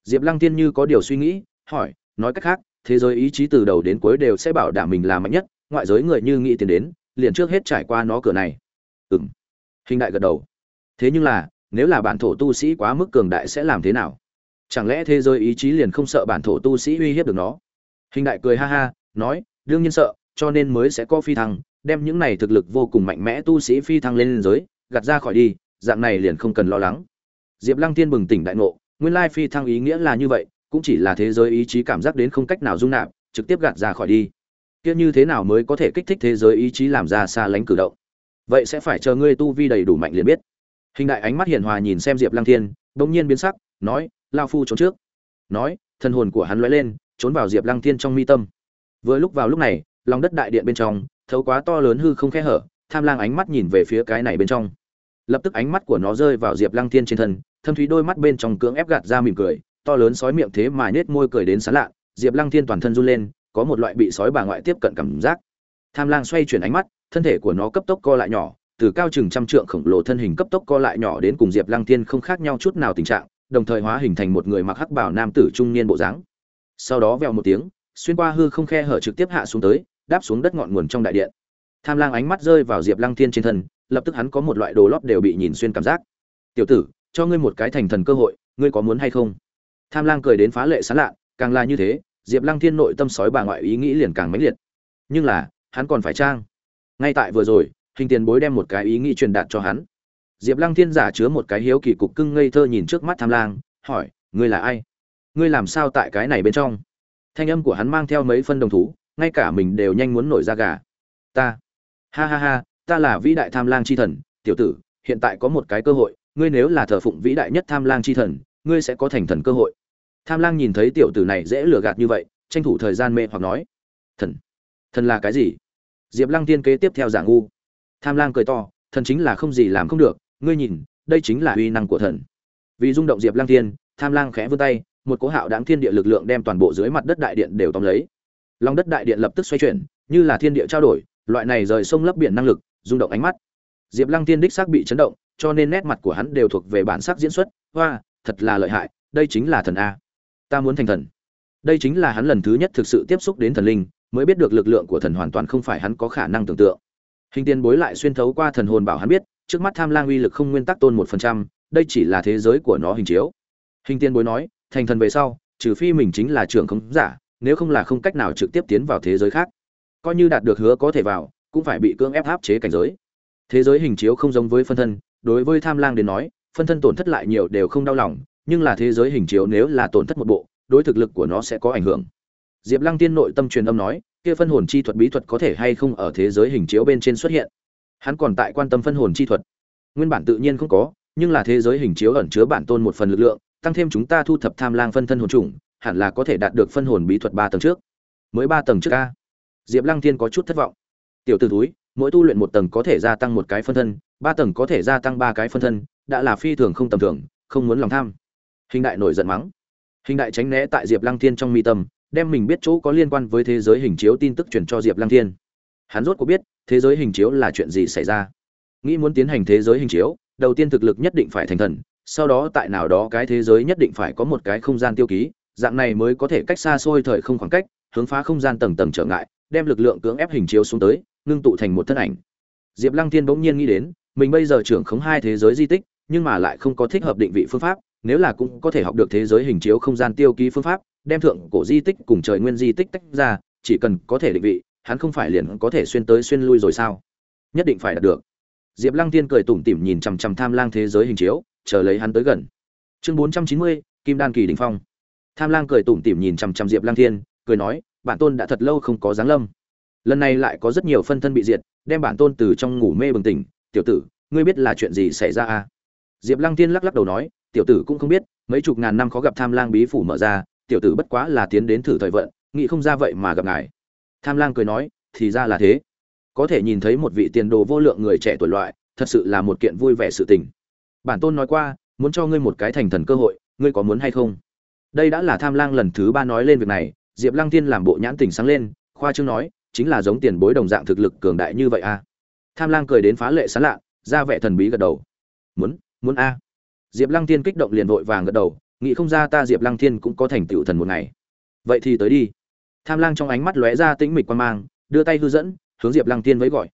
Diệp lăng tiên như có điều suy nghĩ, hỏi, nói cách khác, thế giới ý chí từ đầu đến cuối đều sẽ bảo đảm mình là mạnh nhất, ngoại giới người như nghĩ tiền đến, liền trước hết trải qua nó cửa này. Ừng hình đại gật đầu. Thế nhưng là, nếu là bản thổ tu sĩ quá mức cường đại sẽ làm thế nào? Chẳng lẽ thế giới ý chí liền không sợ bản thổ tu sĩ uy hiếp được nó? Hình đại cười ha ha, nói, đương nhiên sợ, cho nên mới sẽ có phi thăng đem những này thực lực vô cùng mạnh mẽ tu sĩ phi thăng lên giới, gạt ra khỏi đi, dạng này liền không cần lo lắng. Diệp lăng tiên bừng tỉnh đại ngộ, nguyên lai phi thăng ý nghĩa là như vậy, cũng chỉ là thế giới ý chí cảm giác đến không cách nào dung nạp, trực tiếp gạt ra khỏi đi. Kia như thế nào mới có thể kích thích thế giới ý chí làm ra xa lánh cử động? Vậy sẽ phải chờ ngươi tu vi đầy đủ mạnh liền biết. Hình đại ánh mắt hiền hòa nhìn xem diệp lăng thiên, bỗng nhiên biến sắc, nói, lao phu trốn trước. Nói, thân hồn của hắn lóe lên, trốn vào diệp lăng thiên trong mi tâm. Vừa lúc vào lúc này, lòng đất đại điện bên trong thấu quá to lớn hư không khe hở, tham lang ánh mắt nhìn về phía cái này bên trong. Lập tức ánh mắt của nó rơi vào diệp lăng thiên trên thân, thâm thúy đôi mắt bên trong cưỡng ép gạt ra mỉm cười, to lớn sói miệng thế mà nết môi cười đến sán lạ, diệp lăng thiên toàn thân run lên, có một loại bị sói bà ngoại tiếp cận cảm giác. Tham lang xoay chuyển ánh mắt, thân thể của nó cấp tốc co lại nhỏ, từ cao chừng trăm trượng khổng lồ thân hình cấp tốc co lại nhỏ đến cùng diệp lăng thiên không khác nhau chút nào tình trạng, đồng thời hóa hình thành một người mặc hắc bảo nam tử trung niên bộ dáng. Sau đó vèo một tiếng, xuyên qua hư không khe hở trực tiếp hạ xuống tới đáp xuống đất ngọn nguồn trong đại điện. Tham lang ánh mắt rơi vào diệp lăng thiên trên thân, lập tức hắn có một loại đồ lót đều bị nhìn xuyên cảm giác. Tiểu tử, cho ngươi một cái thành thần cơ hội, ngươi có muốn hay không? Tham lang cười đến phá lệ sán lạ, càng là như thế, diệp lăng thiên nội tâm sói bà ngoại ý nghĩ liền càng mãnh liệt. Nhưng là, hắn còn phải trang. Ngay tại vừa rồi, hình tiền bối đem một cái ý nghĩ truyền đạt cho hắn. Diệp lăng thiên giả chứa một cái hiếu kỳ cục cưng ngây thơ nhìn trước mắt tham lang, hỏi, ngươi là ai? Ngươi làm sao tại cái này bên trong? Thanh âm của hắn mang theo mấy phân đồng thú ngay cả mình đều nhanh muốn nổi ra gà. Ta, ha ha ha, ta là vĩ đại tham lang chi thần, tiểu tử, hiện tại có một cái cơ hội, ngươi nếu là thờ phụng vĩ đại nhất tham lang chi thần, ngươi sẽ có thành thần cơ hội. Tham lang nhìn thấy tiểu tử này dễ lừa gạt như vậy, tranh thủ thời gian mê hoặc nói, thần thần là cái gì? Diệp lăng tiên kế tiếp theo giả ngu. Tham lang cười to, thần chính là không gì làm không được, ngươi nhìn, đây chính là uy năng của thần. Vì rung động diệp lăng tiên tham lang khẽ vươn tay, một cỗ hạo đáng thiên địa lực lượng đem toàn bộ dưới mặt đất đại điện đều tóm lấy lòng đất đại điện lập tức xoay chuyển, như là thiên địa trao đổi, loại này rời sông lấp biển năng lực, rung động ánh mắt. Diệp lăng tiên đích xác bị chấn động, cho nên nét mặt của hắn đều thuộc về bản sắc diễn xuất. Hoa, thật là lợi hại, đây chính là thần a. Ta muốn thành thần. Đây chính là hắn lần thứ nhất thực sự tiếp xúc đến thần linh, mới biết được lực lượng của thần hoàn toàn không phải hắn có khả năng tưởng tượng. Hình tiên bối lại xuyên thấu qua thần hồn bảo hắn biết, trước mắt tham lang uy lực không nguyên tắc tôn một phần trăm, đây chỉ là thế giới của nó hình chiếu. Hình tiên bối nói, thành thần về sau, trừ phi mình chính là trưởng khống giả nếu không là không cách nào trực tiếp tiến vào thế giới khác, coi như đạt được hứa có thể vào, cũng phải bị cưỡng ép áp chế cảnh giới. Thế giới hình chiếu không giống với phân thân, đối với tham lang đến nói, phân thân tổn thất lại nhiều đều không đau lòng, nhưng là thế giới hình chiếu nếu là tổn thất một bộ, đối thực lực của nó sẽ có ảnh hưởng. Diệp lăng tiên nội tâm truyền âm nói, kia phân hồn chi thuật bí thuật có thể hay không ở thế giới hình chiếu bên trên xuất hiện? Hắn còn tại quan tâm phân hồn chi thuật. Nguyên bản tự nhiên không có, nhưng là thế giới hình chiếu ẩn chứa bản tôn một phần lực lượng, tăng thêm chúng ta thu thập tham lang phân thân hồn trùng hẳn là có thể đạt được phân hồn bí thuật ba tầng trước. Mới ba tầng trước a. Diệp lăng thiên có chút thất vọng. Tiểu t ử túi mỗi tu luyện một tầng có thể gia tăng một cái phân thân, ba tầng có thể gia tăng ba cái phân thân, đã là phi thường không tầm thường, không muốn lòng tham. Hình đại nổi giận mắng. Hình đại tránh né tại diệp lăng thiên trong mi tâm, đem mình biết chỗ có liên quan với thế giới hình chiếu tin tức truyền cho diệp lăng thiên. Hắn rốt có biết, thế giới hình chiếu là chuyện gì xảy ra. Nghĩ muốn tiến hành thế giới hình chiếu, đầu tiên thực lực nhất định phải thành thần, sau đó tại nào đó cái thế giới nhất định phải có một cái không gian tiêu ký dạng này mới có thể cách xa xôi thời không khoảng cách, hướng phá không gian tầng tầng trở ngại, đem lực lượng cưỡng ép hình chiếu xuống tới, ngưng tụ thành một thân ảnh. Diệp lăng thiên bỗng nhiên nghĩ đến, mình bây giờ trưởng khống hai thế giới di tích, nhưng mà lại không có thích hợp định vị phương pháp, nếu là cũng có thể học được thế giới hình chiếu không gian tiêu ký phương pháp, đem thượng cổ di tích cùng trời nguyên di tích tách ra, chỉ cần có thể định vị, hắn không phải liền có thể xuyên tới xuyên lui rồi sao? Nhất định phải đạt được. Diệp lăng tiên cười tủm tỉm nhìn chằm chằm tham lang thế giới hình chiếu, chờ lấy hắn tới gần. Chương bốn trăm chín mươi, kim đan kỳ đỉnh phong tham lang cười tủm tỉm nhìn chằm chằm diệp Lang thiên, cười nói, bản tôn đã thật lâu không có giáng lâm. Lần này lại có rất nhiều phân thân bị diệt, đem bản tôn từ trong ngủ mê bừng tỉnh. Tiểu tử, ngươi biết là chuyện gì xảy ra à? Diệp lăng thiên lắc lắc đầu nói, tiểu tử cũng không biết, mấy chục ngàn năm khó gặp tham lang bí phủ mở ra, tiểu tử bất quá là tiến đến thử thời vận, nghĩ không ra vậy mà gặp ngài. Tham lang cười nói, thì ra là thế. Có thể nhìn thấy một vị tiền đồ vô lượng người trẻ tuổi loại, thật sự là một kiện vui vẻ sự tình. Bản tôn nói qua, muốn cho ngươi một cái thành thần cơ hội, ngươi có muốn hay không? Đây đã là tham lang lần thứ ba nói lên việc này, diệp lăng Thiên làm bộ nhãn tình sáng lên, khoa trương nói, chính là giống tiền bối đồng dạng thực lực cường đại như vậy à? Tham lang cười đến phá lệ sán lạ, ra vẻ thần bí gật đầu. Muốn muốn a. Diệp lăng Thiên kích động liền vội vàng gật đầu, nghĩ không ra ta diệp lăng thiên cũng có thành tựu thần một ngày. Vậy thì tới đi. Tham lang trong ánh mắt lóe ra tĩnh mịch quan mang, đưa tay hư dẫn, hướng diệp lăng Thiên với gọi.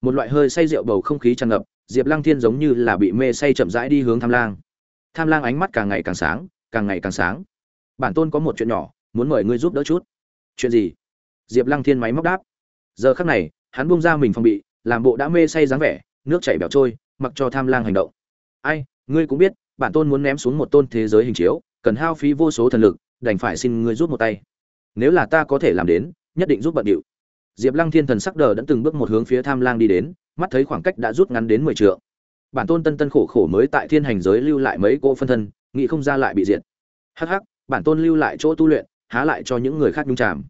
Một loại hơi say rượu bầu không khí tràn ngập, diệp lăng thiên giống như là bị mê say chậm rãi đi hướng tham lang. Tham lang ánh mắt càng ngày càng sáng, càng ngày càng sáng bản tôn có một chuyện nhỏ, muốn mời ngươi giúp đỡ chút. Chuyện gì? Diệp lăng thiên máy móc đáp. Giờ khắc này, hắn buông ra mình phòng bị, làm bộ đã mê say dáng vẻ, nước chảy bẻo trôi, mặc cho tham lang hành động. Ai, ngươi cũng biết, bản tôn muốn ném xuống một tôn thế giới hình chiếu, cần hao phí vô số thần lực, đành phải xin ngươi giúp một tay. Nếu là ta có thể làm đến, nhất định giúp bận điệu. Diệp lăng thiên thần sắc đờ đẫn từng bước một hướng phía tham lang đi đến, mắt thấy khoảng cách đã rút ngắn đến mười trượng. Bản tôn tân tân khổ khổ mới tại thiên hành giới lưu lại mấy cỗ phân thân, nghĩ không ra lại bị diệt. Hắc hắc bản tôn lưu lại chỗ tu luyện, há lại cho những người khác nhung chạm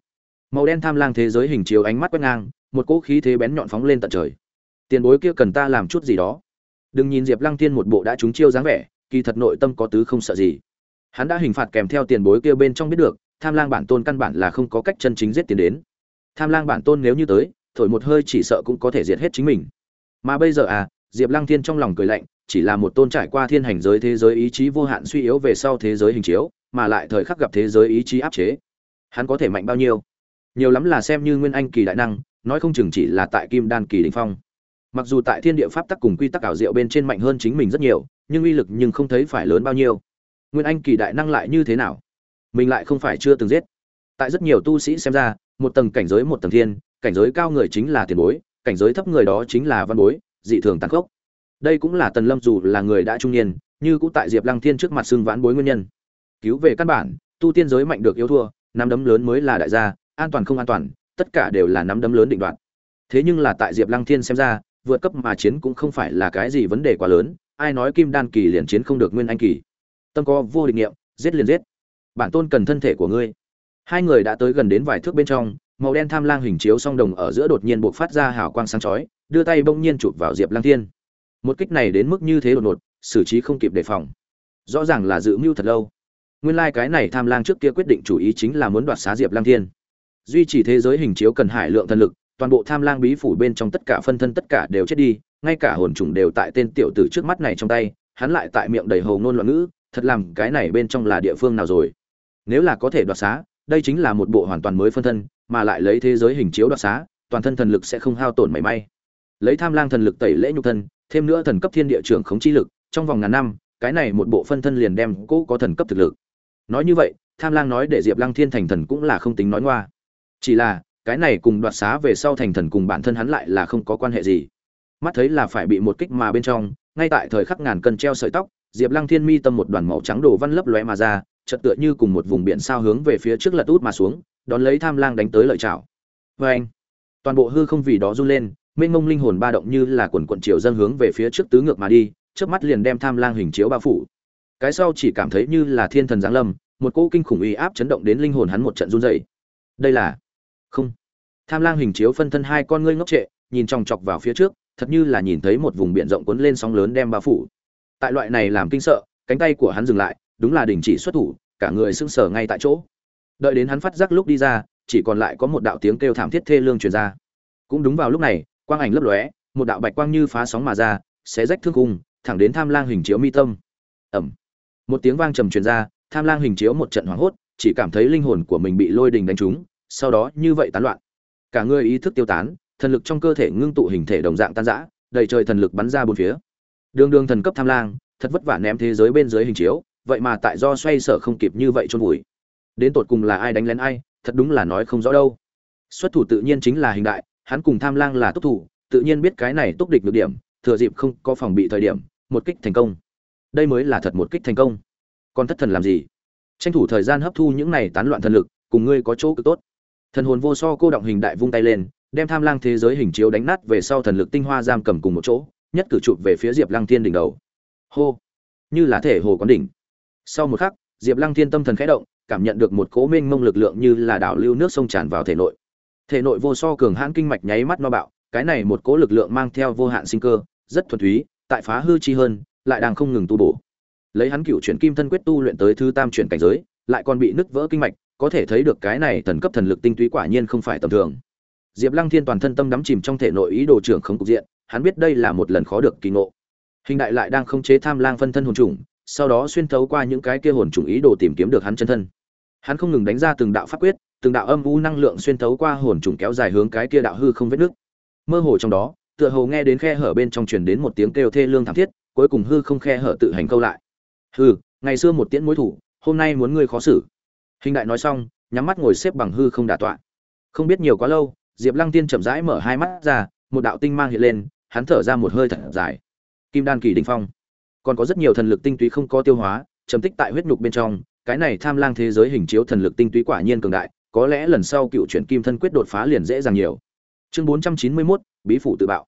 màu đen tham lang thế giới hình chiếu ánh mắt quét ngang, một cỗ khí thế bén nhọn phóng lên tận trời. Tiền bối kia cần ta làm chút gì đó? Đừng nhìn diệp lăng thiên một bộ đã trúng chiêu dáng vẻ, kỳ thật nội tâm có tứ không sợ gì. Hắn đã hình phạt kèm theo tiền bối kia bên trong biết được, tham lang bản tôn căn bản là không có cách chân chính giết tiền đến. Tham lang bản tôn nếu như tới, thổi một hơi chỉ sợ cũng có thể diệt hết chính mình. Mà bây giờ à diệp lăng thiên trong lòng cười lạnh, chỉ là một tôn trải qua thiên hành giới thế giới ý chí vô hạn suy yếu về sau thế giới hình chiếu mà lại thời khắc gặp thế giới ý chí áp chế. Hắn có thể mạnh bao nhiêu? Nhiều lắm là xem như nguyên anh kỳ đại năng, nói không chừng chỉ là tại kim đan kỳ đình phong. Mặc dù tại thiên địa pháp tắc cùng quy tắc ảo diệu bên trên mạnh hơn chính mình rất nhiều, nhưng uy lực nhưng không thấy phải lớn bao nhiêu. Nguyên anh kỳ đại năng lại như thế nào? Mình lại không phải chưa từng giết. Tại rất nhiều tu sĩ xem ra, một tầng cảnh giới một tầng thiên, cảnh giới cao người chính là tiền bối, cảnh giới thấp người đó chính là văn bối, dị thường tàn khốc. Đây cũng là tần lâm dù là người đã trung niên, như cũng tại diệp lăng thiên trước mặt xưng vãn bối nguyên nhân cứu về căn bản, tu tiên giới mạnh được yếu thua, nắm đấm lớn mới là đại gia, an toàn không an toàn, tất cả đều là nắm đấm lớn định đoạt. Thế nhưng là tại diệp lăng thiên xem ra, vượt cấp mà chiến cũng không phải là cái gì vấn đề quá lớn, ai nói kim đan kỳ liền chiến không được nguyên anh kỳ. Tâm có vô định nghiệm giết liền giết. Bản tôn cần thân thể của ngươi. Hai người đã tới gần đến vài thước bên trong, màu đen tham lang hình chiếu song đồng ở giữa đột nhiên buộc phát ra hào quang sáng chói, đưa tay bỗng nhiên chụp vào diệp lăng thiên. Một kích này đến mức như thế đột ngột, xử trí không kịp đề phòng. Rõ ràng là dự mưu thật lâu nguyên lai cái này tham lang trước kia quyết định chủ ý chính là muốn đoạt xá diệp Lang thiên. Duy trì thế giới hình chiếu cần hải lượng thần lực, toàn bộ tham lang bí phủ bên trong tất cả phân thân tất cả đều chết đi, ngay cả hồn trùng đều tại tên tiểu tử trước mắt này trong tay, hắn lại tại miệng đầy hầu ngôn loạn ngữ, thật làm cái này bên trong là địa phương nào rồi? Nếu là có thể đoạt xá, đây chính là một bộ hoàn toàn mới phân thân, mà lại lấy thế giới hình chiếu đoạt xá, toàn thân thần lực sẽ không hao tổn mảy may. Lấy tham lang thần lực tẩy lễ nhục thân, thêm nữa thần cấp thiên địa trưởng khống chi lực, trong vòng ngàn năm, cái này một bộ phân thân liền đem cũ có thần cấp thực lực nói như vậy, tham lang nói để diệp lăng thiên thành thần cũng là không tính nói ngoa. Chỉ là, cái này cùng đoạt xá về sau thành thần cùng bản thân hắn lại là không có quan hệ gì. Mắt thấy là phải bị một kích mà bên trong, ngay tại thời khắc ngàn cân treo sợi tóc, diệp lăng thiên mi tâm một đoàn màu trắng đồ văn lấp lóe mà ra, chợt tựa như cùng một vùng biển sao hướng về phía trước lật út mà xuống, đón lấy tham lang đánh tới lợi chảo vê anh toàn bộ hư không vì đó run lên, mênh mông linh hồn ba động như là quần quận chiều dân hướng về phía trước tứ ngược mà đi trước mắt liền đem tham lang hình chiếu bao phủ cái sau chỉ cảm thấy như là thiên thần giáng lâm, một cỗ kinh khủng uy áp chấn động đến linh hồn hắn một trận run rẩy. Đây là không. Tham lang hình chiếu phân thân hai con ngươi ngốc trệ, nhìn chòng chọc vào phía trước, thật như là nhìn thấy một vùng biển rộng cuốn lên sóng lớn đem bao phủ. Tại loại này làm kinh sợ, cánh tay của hắn dừng lại, đúng là đình chỉ xuất thủ, cả người sững sờ ngay tại chỗ. Đợi đến hắn phát giác lúc đi ra, chỉ còn lại có một đạo tiếng kêu thảm thiết thê lương truyền ra. Cũng đúng vào lúc này, quang ảnh lấp lóe, một đạo bạch quang như phá sóng mà ra, xé rách thương cung thẳng đến tham lang hình chiếu mi tâm. Ẩm một tiếng vang trầm truyền ra, tham lang hình chiếu một trận hoảng hốt, chỉ cảm thấy linh hồn của mình bị lôi đình đánh trúng, sau đó như vậy tán loạn. Cả người ý thức tiêu tán, thần lực trong cơ thể ngưng tụ hình thể đồng dạng tan rã, đầy trời thần lực bắn ra bốn phía. Đường đường thần cấp tham lang, thật vất vả ném thế giới bên dưới hình chiếu, vậy mà tại do xoay sở không kịp như vậy chôn vùi. Đến tột cùng là ai đánh lén ai, thật đúng là nói không rõ đâu. Xuất thủ tự nhiên chính là hình đại, hắn cùng tham lang là túc thủ, tự nhiên biết cái này túc địch được điểm, thừa dịp không có phòng bị thời điểm, một kích thành công đây mới là thật một kích thành công. Còn thất thần làm gì? Tranh thủ thời gian hấp thu những này tán loạn thần lực, cùng ngươi có chỗ cực tốt. Thần hồn vô so cô động hình đại vung tay lên, đem tham lang thế giới hình chiếu đánh nát về sau thần lực tinh hoa giam cầm cùng một chỗ, nhất cử chụp về phía diệp lăng thiên đỉnh đầu. Hô! Như là thể hồ quán đỉnh. Sau một khắc, diệp lăng thiên tâm thần khẽ động, cảm nhận được một cố minh mông lực lượng như là đảo lưu nước sông tràn vào thể nội. Thể nội vô so cường hãn kinh mạch nháy mắt no bạo, cái này một cố lực lượng mang theo vô hạn sinh cơ, rất thuần túy, tại phá hư chi hơn lại đang không ngừng tu bổ. Lấy hắn cựu chuyển kim thân quyết tu luyện tới thứ tam chuyển cảnh giới, lại còn bị nứt vỡ kinh mạch, có thể thấy được cái này thần cấp thần lực tinh túy quả nhiên không phải tầm thường. Diệp lăng thiên toàn thân tâm đắm chìm trong thể nội ý đồ trưởng không cục diện, hắn biết đây là một lần khó được kỳ ngộ. Hình đại lại đang không chế tham lang phân thân hồn trùng, sau đó xuyên thấu qua những cái kia hồn trùng ý đồ tìm kiếm được hắn chân thân. Hắn không ngừng đánh ra từng đạo pháp quyết, từng đạo âm u năng lượng xuyên thấu qua hồn trùng kéo dài hướng cái kia đạo hư không vết nứt. mơ hồ trong đó, tựa hồ nghe đến khe hở bên trong truyền đến một tiếng kêu thê lương thảm thiết cuối cùng hư không khe hở tự hành câu lại. Hư ngày xưa một tiễn mối thủ hôm nay muốn ngươi khó xử. Hình đại nói xong nhắm mắt ngồi xếp bằng hư không đả tọa. Không biết nhiều quá lâu diệp lăng tiên chậm rãi mở hai mắt ra một đạo tinh mang hiện lên hắn thở ra một hơi thật dài. Kim đan kỳ đình phong. Còn có rất nhiều thần lực tinh túy không có tiêu hóa chấm tích tại huyết nhục bên trong cái này tham lang thế giới hình chiếu thần lực tinh túy quả nhiên cường đại có lẽ lần sau cựu chuyển kim thân quyết đột phá liền dễ dàng nhiều. Chương bốn trăm chín mươi mốt bí phủ tự bạo.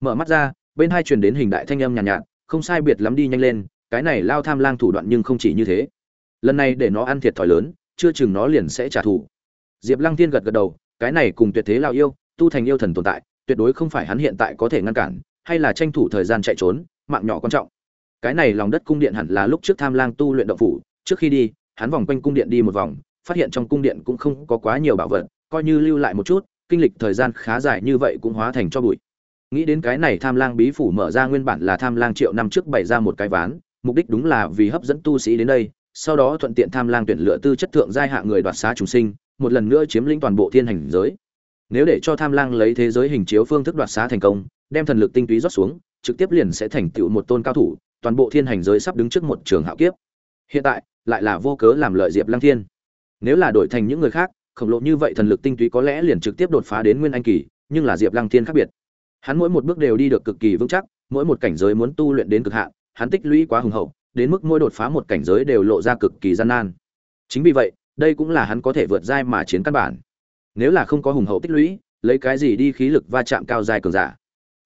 Mở mắt ra bên hai truyền đến hình đại thanh âm nhàn nhạt, nhạt không sai biệt lắm đi nhanh lên, cái này lao tham lang thủ đoạn nhưng không chỉ như thế. Lần này để nó ăn thiệt thòi lớn, chưa chừng nó liền sẽ trả thù. Diệp lăng tiên gật gật đầu, cái này cùng tuyệt thế lao yêu, tu thành yêu thần tồn tại, tuyệt đối không phải hắn hiện tại có thể ngăn cản, hay là tranh thủ thời gian chạy trốn, mạng nhỏ quan trọng. Cái này lòng đất cung điện hẳn là lúc trước tham lang tu luyện động phủ, trước khi đi, hắn vòng quanh cung điện đi một vòng, phát hiện trong cung điện cũng không có quá nhiều bảo vật, coi như lưu lại một chút, kinh lịch thời gian khá dài như vậy cũng hóa thành cho bụi nghĩ đến cái này tham lang bí phủ mở ra nguyên bản là tham lang triệu năm trước bày ra một cái ván, mục đích đúng là vì hấp dẫn tu sĩ đến đây, sau đó thuận tiện tham lang tuyển lựa tư chất thượng giai hạ người đoạt xá trùng sinh, một lần nữa chiếm lĩnh toàn bộ thiên hành giới. Nếu để cho tham lang lấy thế giới hình chiếu phương thức đoạt xá thành công, đem thần lực tinh túy rót xuống, trực tiếp liền sẽ thành tựu một tôn cao thủ, toàn bộ thiên hành giới sắp đứng trước một trường hạo kiếp. Hiện tại, lại là vô cớ làm lợi diệp lăng thiên. Nếu là đổi thành những người khác, khổng lồ như vậy thần lực tinh túy có lẽ liền trực tiếp đột phá đến nguyên anh kỳ, nhưng là diệp lăng thiên khác biệt hắn mỗi một bước đều đi được cực kỳ vững chắc, mỗi một cảnh giới muốn tu luyện đến cực hạn, hắn tích lũy quá hùng hậu, đến mức mỗi đột phá một cảnh giới đều lộ ra cực kỳ gian nan. Chính vì vậy, đây cũng là hắn có thể vượt giai mà chiến căn bản. Nếu là không có hùng hậu tích lũy, lấy cái gì đi khí lực va chạm cao dài cường giả?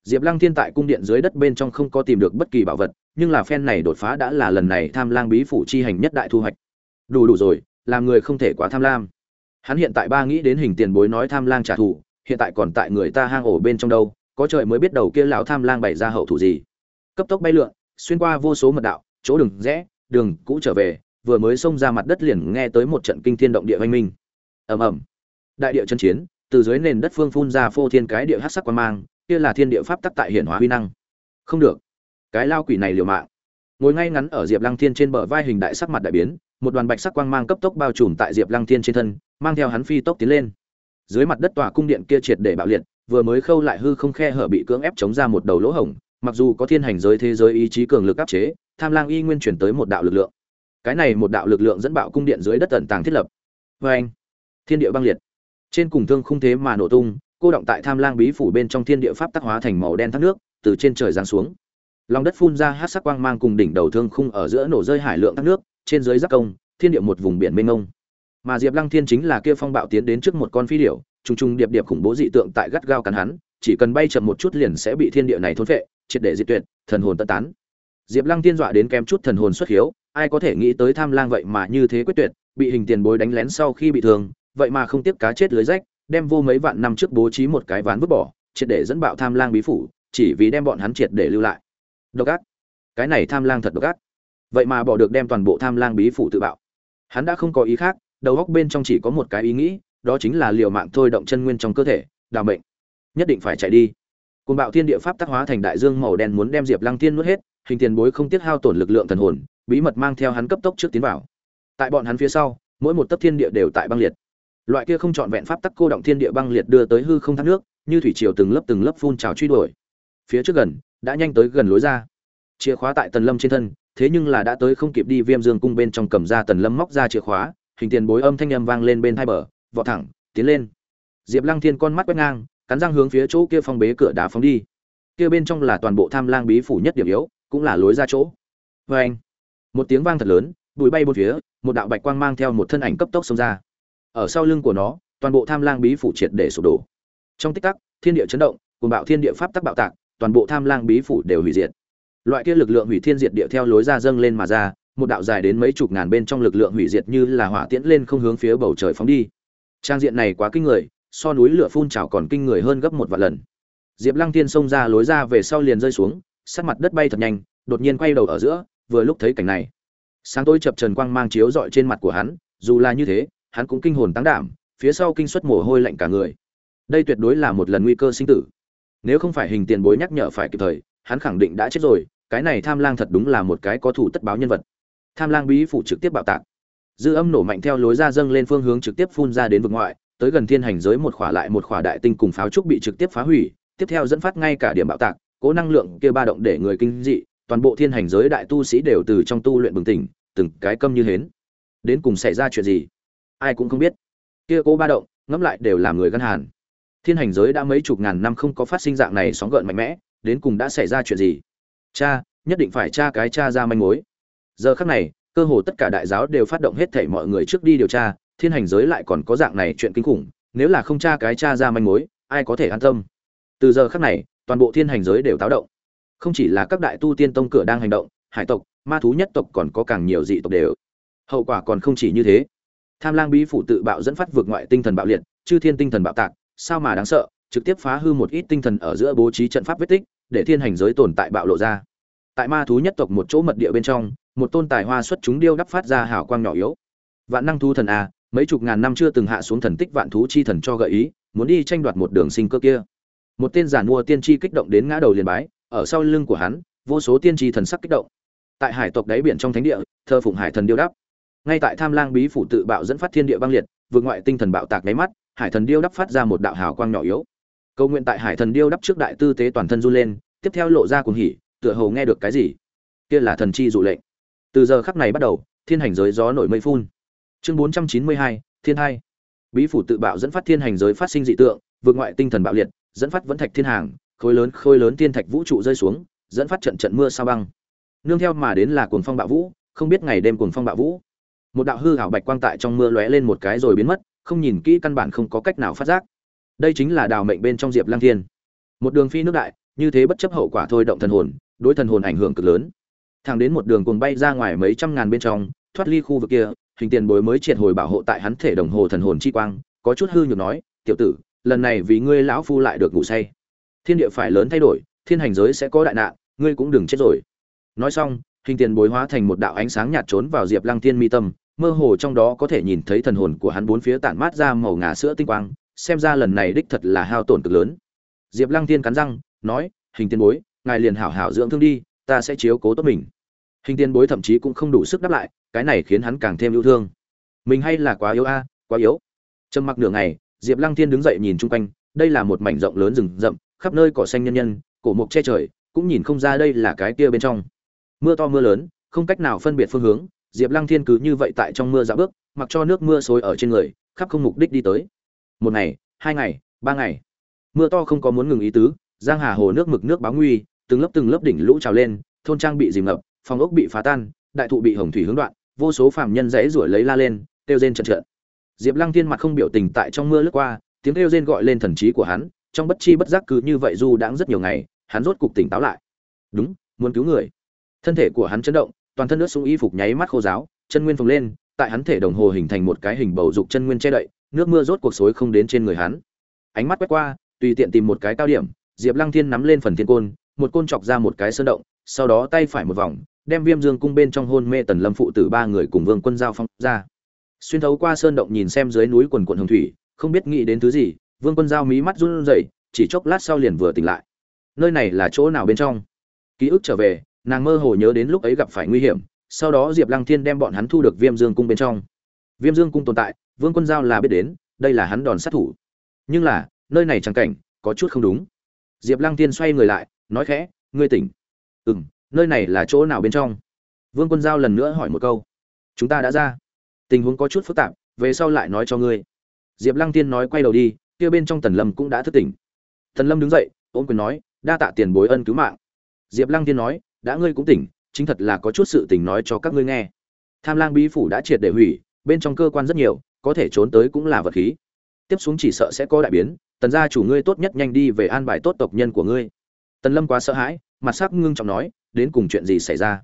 Diệp lăng thiên tại cung điện dưới đất bên trong không có tìm được bất kỳ bảo vật, nhưng là phen này đột phá đã là lần này tham lang bí phủ chi hành nhất đại thu hoạch. Đủ đủ rồi, làm người không thể quá tham lam. Hắn hiện tại ba nghĩ đến hình tiền bối nói tham lang trả thù, hiện tại còn tại người ta hang ổ bên trong đâu có trời mới biết đầu kia lão tham lang bày ra hậu thủ gì. Cấp tốc bay lượn, xuyên qua vô số mật đạo, chỗ đường rẽ, đường cũ trở về, vừa mới xông ra mặt đất liền nghe tới một trận kinh thiên động địa oanh minh. Ầm ầm. Đại địa chân chiến, từ dưới nền đất phương phun ra phô thiên cái địa hắc sắc quan mang, kia là thiên địa pháp tắc tại hiển hóa huy năng. Không được. Cái lao quỷ này liều mạng. Ngồi ngay ngắn ở diệp lăng thiên trên bờ vai hình đại sắc mặt đại biến, một đoàn bạch sắc quang mang cấp tốc bao trùm tại diệp lăng thiên trên thân, mang theo hắn phi tốc tiến lên. Dưới mặt đất tòa cung điện kia triệt để bạo liệt vừa mới khâu lại hư không khe hở bị cưỡng ép chống ra một đầu lỗ hổng, mặc dù có thiên hành giới thế giới ý chí cường lực áp chế, tham lang y nguyên chuyển tới một đạo lực lượng. Cái này một đạo lực lượng dẫn bạo cung điện dưới đất tận tàng thiết lập. Vê anh, thiên địa băng liệt. Trên cùng thương không thế mà nổ tung, cô động tại tham lang bí phủ bên trong thiên địa pháp tác hóa thành màu đen thác nước, từ trên trời giáng xuống. Lòng đất phun ra hát sắc quang mang cùng đỉnh đầu thương khung ở giữa nổ rơi hải lượng thác nước, trên dưới giác công, thiên địa một vùng biển mênh mông. Mà diệp lăng thiên chính là kia phong bạo tiến đến trước một con phi điểu trùng trùng điệp điệp khủng bố dị tượng tại gắt gao cắn hắn, chỉ cần bay chậm một chút liền sẽ bị thiên địa này thôn phệ, triệt để diệt tuyệt, thần hồn tân tán. Diệp lăng tiên dọa đến kém chút thần hồn xuất hiếu, ai có thể nghĩ tới tham lang vậy mà như thế quyết tuyệt, bị hình tiền bối đánh lén sau khi bị thương, vậy mà không tiếc cá chết lưới rách, đem vô mấy vạn năm trước bố trí một cái ván vứt bỏ, triệt để dẫn bạo tham lang bí phủ, chỉ vì đem bọn hắn triệt để lưu lại. Độc ác. Cái này tham lang thật độc ác. Vậy mà bỏ được đem toàn bộ tham lang bí phủ tự bạo. Hắn đã không có ý khác, đầu óc bên trong chỉ có một cái ý nghĩ đó chính là liều mạng thôi động chân nguyên trong cơ thể, đào mệnh. Nhất định phải chạy đi. Côn bạo thiên địa pháp tác hóa thành đại dương màu đen muốn đem diệp lăng Thiên nuốt hết, hình tiền bối không tiếc hao tổn lực lượng thần hồn, bí mật mang theo hắn cấp tốc trước tiến vào. Tại bọn hắn phía sau, mỗi một tấc thiên địa đều tại băng liệt. Loại kia không trọn vẹn pháp tắc cô động thiên địa băng liệt đưa tới hư không thác nước, như thủy triều từng lớp từng lớp phun trào truy đuổi. Phía trước gần, đã nhanh tới gần lối ra. Chìa khóa tại tần lâm trên thân, thế nhưng là đã tới không kịp đi viêm dương cung bên trong cầm ra tần lâm móc ra chìa khóa, hình tiền bối âm thanh âm vang lên bên hai bờ vọt thẳng, tiến lên. Diệp lăng thiên con mắt quét ngang, cắn răng hướng phía chỗ kia phong bế cửa đá phóng đi. Kia bên trong là toàn bộ tham lang bí phủ nhất điểm yếu, cũng là lối ra chỗ. Vê anh, một tiếng vang thật lớn, bụi bay bốn phía, một đạo bạch quang mang theo một thân ảnh cấp tốc xông ra. Ở sau lưng của nó, toàn bộ tham lang bí phủ triệt để sụp đổ. Trong tích tắc, thiên địa chấn động cùng bạo thiên địa pháp tắc bạo tạc, toàn bộ tham lang bí phủ đều hủy diệt. Loại kia lực lượng hủy thiên diệt địa theo lối ra dâng lên mà ra, một đạo dài đến mấy chục ngàn bên trong lực lượng hủy diệt như là hỏa tiễn lên không hướng phía bầu trời phóng đi trang diện này quá kinh người, so núi lửa phun trào còn kinh người hơn gấp một vạn lần. Diệp lăng tiên xông ra lối ra về sau liền rơi xuống sát mặt đất bay thật nhanh, đột nhiên quay đầu ở giữa, vừa lúc thấy cảnh này. Sáng tối chập trần quang mang chiếu dọi trên mặt của hắn, dù là như thế, hắn cũng kinh hồn tăng đảm, phía sau kinh suất mồ hôi lạnh cả người. Đây tuyệt đối là một lần nguy cơ sinh tử. Nếu không phải hình tiền bối nhắc nhở phải kịp thời, hắn khẳng định đã chết rồi, cái này tham lang thật đúng là một cái có thủ tất báo nhân vật. Tham lang bí phủ trực tiếp bạo tạc dư âm nổ mạnh theo lối ra dâng lên phương hướng trực tiếp phun ra đến vực ngoại, tới gần thiên hành giới một khỏa lại một khỏa đại tinh cùng pháo trúc bị trực tiếp phá hủy, tiếp theo dẫn phát ngay cả điểm bạo tạc, cố năng lượng kia ba động để người kinh dị, toàn bộ thiên hành giới đại tu sĩ đều từ trong tu luyện bừng tỉnh, từng cái câm như hến. Đến cùng xảy ra chuyện gì? Ai cũng không biết. Kia cố ba động, ngẫm lại đều làm người gân hàn. Thiên hành giới đã mấy chục ngàn năm không có phát sinh dạng này sóng gợn mạnh mẽ, đến cùng đã xảy ra chuyện gì? Cha, nhất định phải cha cái cha ra manh mối. Giờ khắc này cơ hồ tất cả đại giáo đều phát động hết thảy mọi người trước đi điều tra, thiên hành giới lại còn có dạng này chuyện kinh khủng, nếu là không tra cái tra ra manh mối, ai có thể an tâm? Từ giờ khắc này, toàn bộ thiên hành giới đều táo động. Không chỉ là các đại tu tiên tông cửa đang hành động, hải tộc, ma thú nhất tộc còn có càng nhiều dị tộc đều. Hậu quả còn không chỉ như thế. Tham lang bí phủ tự bạo dẫn phát vượt ngoại tinh thần bạo liệt, chư thiên tinh thần bạo tạc, sao mà đáng sợ, trực tiếp phá hư một ít tinh thần ở giữa bố trí trận pháp vết tích, để thiên hành giới tồn tại bạo lộ ra. Tại ma thú nhất tộc một chỗ mật địa bên trong một tôn tài hoa xuất chúng điêu đắp phát ra hào quang nhỏ yếu. Vạn năng thú thần a mấy chục ngàn năm chưa từng hạ xuống thần tích vạn thú chi thần cho gợi ý, muốn đi tranh đoạt một đường sinh cơ kia. Một tên giản mua tiên tri kích động đến ngã đầu liền bái, ở sau lưng của hắn, vô số tiên tri thần sắc kích động. Tại hải tộc đáy biển trong thánh địa thơ phụng hải thần điêu đắp. Ngay tại tham lang bí phủ tự bạo dẫn phát thiên địa băng liệt, vượt ngoại tinh thần bạo tạc mấy mắt, hải thần điêu đắp phát ra một đạo hào quang nhỏ yếu. Cầu nguyện tại hải thần điêu đắp trước đại tư tế toàn thân run lên, tiếp theo lộ ra cuồng hỉ, tựa hồ nghe được cái gì? Kia là thần chi dụ lệnh từ giờ khắc này bắt đầu, thiên hành giới gió nổi mây phun. Chương bốn trăm chín mươi hai, thiên hai. Bí phủ tự bạo dẫn phát thiên hành giới phát sinh dị tượng, vượt ngoại tinh thần bạo liệt, dẫn phát vẫn thạch thiên hàng, khối lớn khối lớn thiên thạch vũ trụ rơi xuống, dẫn phát trận trận mưa sao băng. Nương theo mà đến là cuồng phong bạo vũ, không biết ngày đêm cuồng phong bạo vũ. Một đạo hư hảo bạch quang tại trong mưa lóe lên một cái rồi biến mất, không nhìn kỹ căn bản không có cách nào phát giác. Đây chính là đào mệnh bên trong diệp lang thiên. Một đường phi nước đại, như thế bất chấp hậu quả thôi động thần hồn, đối thần hồn ảnh hưởng cực lớn thẳng đến một đường cuồng bay ra ngoài mấy trăm ngàn bên trong, thoát ly khu vực kia, hình tiền bối mới triệt hồi bảo hộ tại hắn thể đồng hồ thần hồn chi quang, có chút hư nhược nói, tiểu tử, lần này vì ngươi lão phu lại được ngủ say. Thiên địa phải lớn thay đổi, thiên hành giới sẽ có đại nạn, ngươi cũng đừng chết rồi. Nói xong, hình tiền bối hóa thành một đạo ánh sáng nhạt trốn vào diệp lăng thiên mi tâm, mơ hồ trong đó có thể nhìn thấy thần hồn của hắn bốn phía tản mát ra màu ngà sữa tinh quang, xem ra lần này đích thật là hao tổn cực lớn. Diệp lăng thiên cắn răng, nói, hình tiền bối, ngài liền hảo hảo dưỡng thương đi, ta sẽ chiếu cố tốt mình hình tiền bối thậm chí cũng không đủ sức đáp lại, cái này khiến hắn càng thêm yêu thương. Mình hay là quá yếu a, quá yếu. Trầm mặc nửa ngày, diệp lăng thiên đứng dậy nhìn chung quanh, đây là một mảnh rộng lớn rừng rậm, khắp nơi cỏ xanh nhân nhân, cổ mộc che trời, cũng nhìn không ra đây là cái kia bên trong. Mưa to mưa lớn, không cách nào phân biệt phương hướng, diệp lăng thiên cứ như vậy tại trong mưa dạo bước, mặc cho nước mưa xối ở trên người, khắp không mục đích đi tới. Một ngày, hai ngày, ba ngày. Mưa to không có muốn ngừng ý tứ, giang hà hồ nước mực nước báo nguy, từng lớp từng lớp đỉnh lũ trào lên, thôn trang bị dìm ngập phòng ốc bị phá tan, đại thụ bị hồng thủy hướng đoạn, vô số phàm nhân rẽ rủa lấy la lên, kêu rên trận trận diệp lăng thiên mặt không biểu tình tại trong mưa lướt qua, tiếng kêu rên gọi lên thần trí của hắn, trong bất chi bất giác cứ như vậy du đãng rất nhiều ngày, hắn rốt cục tỉnh táo lại. Đúng, muốn cứu người. Thân thể của hắn chấn động, toàn thân nước sũng y phục nháy mắt khô giáo chân nguyên phồng lên, tại hắn thể đồng hồ hình thành một cái hình bầu dục chân nguyên che đậy, nước mưa rốt cuộc xối không đến trên người hắn. Ánh mắt quét qua, tùy tiện tìm một cái cao điểm, diệp lăng thiên nắm lên phần thiên côn, một côn chọc ra một cái sơn động, sau đó tay phải một vòng đem viêm dương cung bên trong hôn mê tần lâm phụ tử ba người cùng vương quân giao phong ra. Xuyên thấu qua sơn động nhìn xem dưới núi quần quận hồng thủy, không biết nghĩ đến thứ gì, vương quân giao mí mắt run rẩy, chỉ chốc lát sau liền vừa tỉnh lại. Nơi này là chỗ nào bên trong? Ký ức trở về, nàng mơ hồ nhớ đến lúc ấy gặp phải nguy hiểm, sau đó diệp lăng thiên đem bọn hắn thu được viêm dương cung bên trong. Viêm dương cung tồn tại, vương quân giao là biết đến, đây là hắn đòn sát thủ. Nhưng là, nơi này chẳng cảnh, có chút không đúng. Diệp lăng tiên xoay người lại, nói khẽ, ngươi tỉnh. Ừ m nơi này là chỗ nào bên trong? Vương quân giao lần nữa hỏi một câu. Chúng ta đã ra. Tình huống có chút phức tạp, về sau lại nói cho ngươi. Diệp lăng tiên nói quay đầu đi, kia bên trong tần lâm cũng đã thức tỉnh. Tần lâm đứng dậy, ôm quyền nói, đa tạ tiền bối ân cứu mạng. Diệp lăng tiên nói, đã ngươi cũng tỉnh, chính thật là có chút sự tình nói cho các ngươi nghe. Tham lang bí phủ đã triệt để hủy, bên trong cơ quan rất nhiều, có thể trốn tới cũng là vật khí. Tiếp xuống chỉ sợ sẽ có đại biến, tần gia chủ ngươi tốt nhất nhanh đi về an bài tốt tộc nhân của ngươi. Tần lâm quá sợ hãi mặt sắc ngưng trọng nói, đến cùng chuyện gì xảy ra?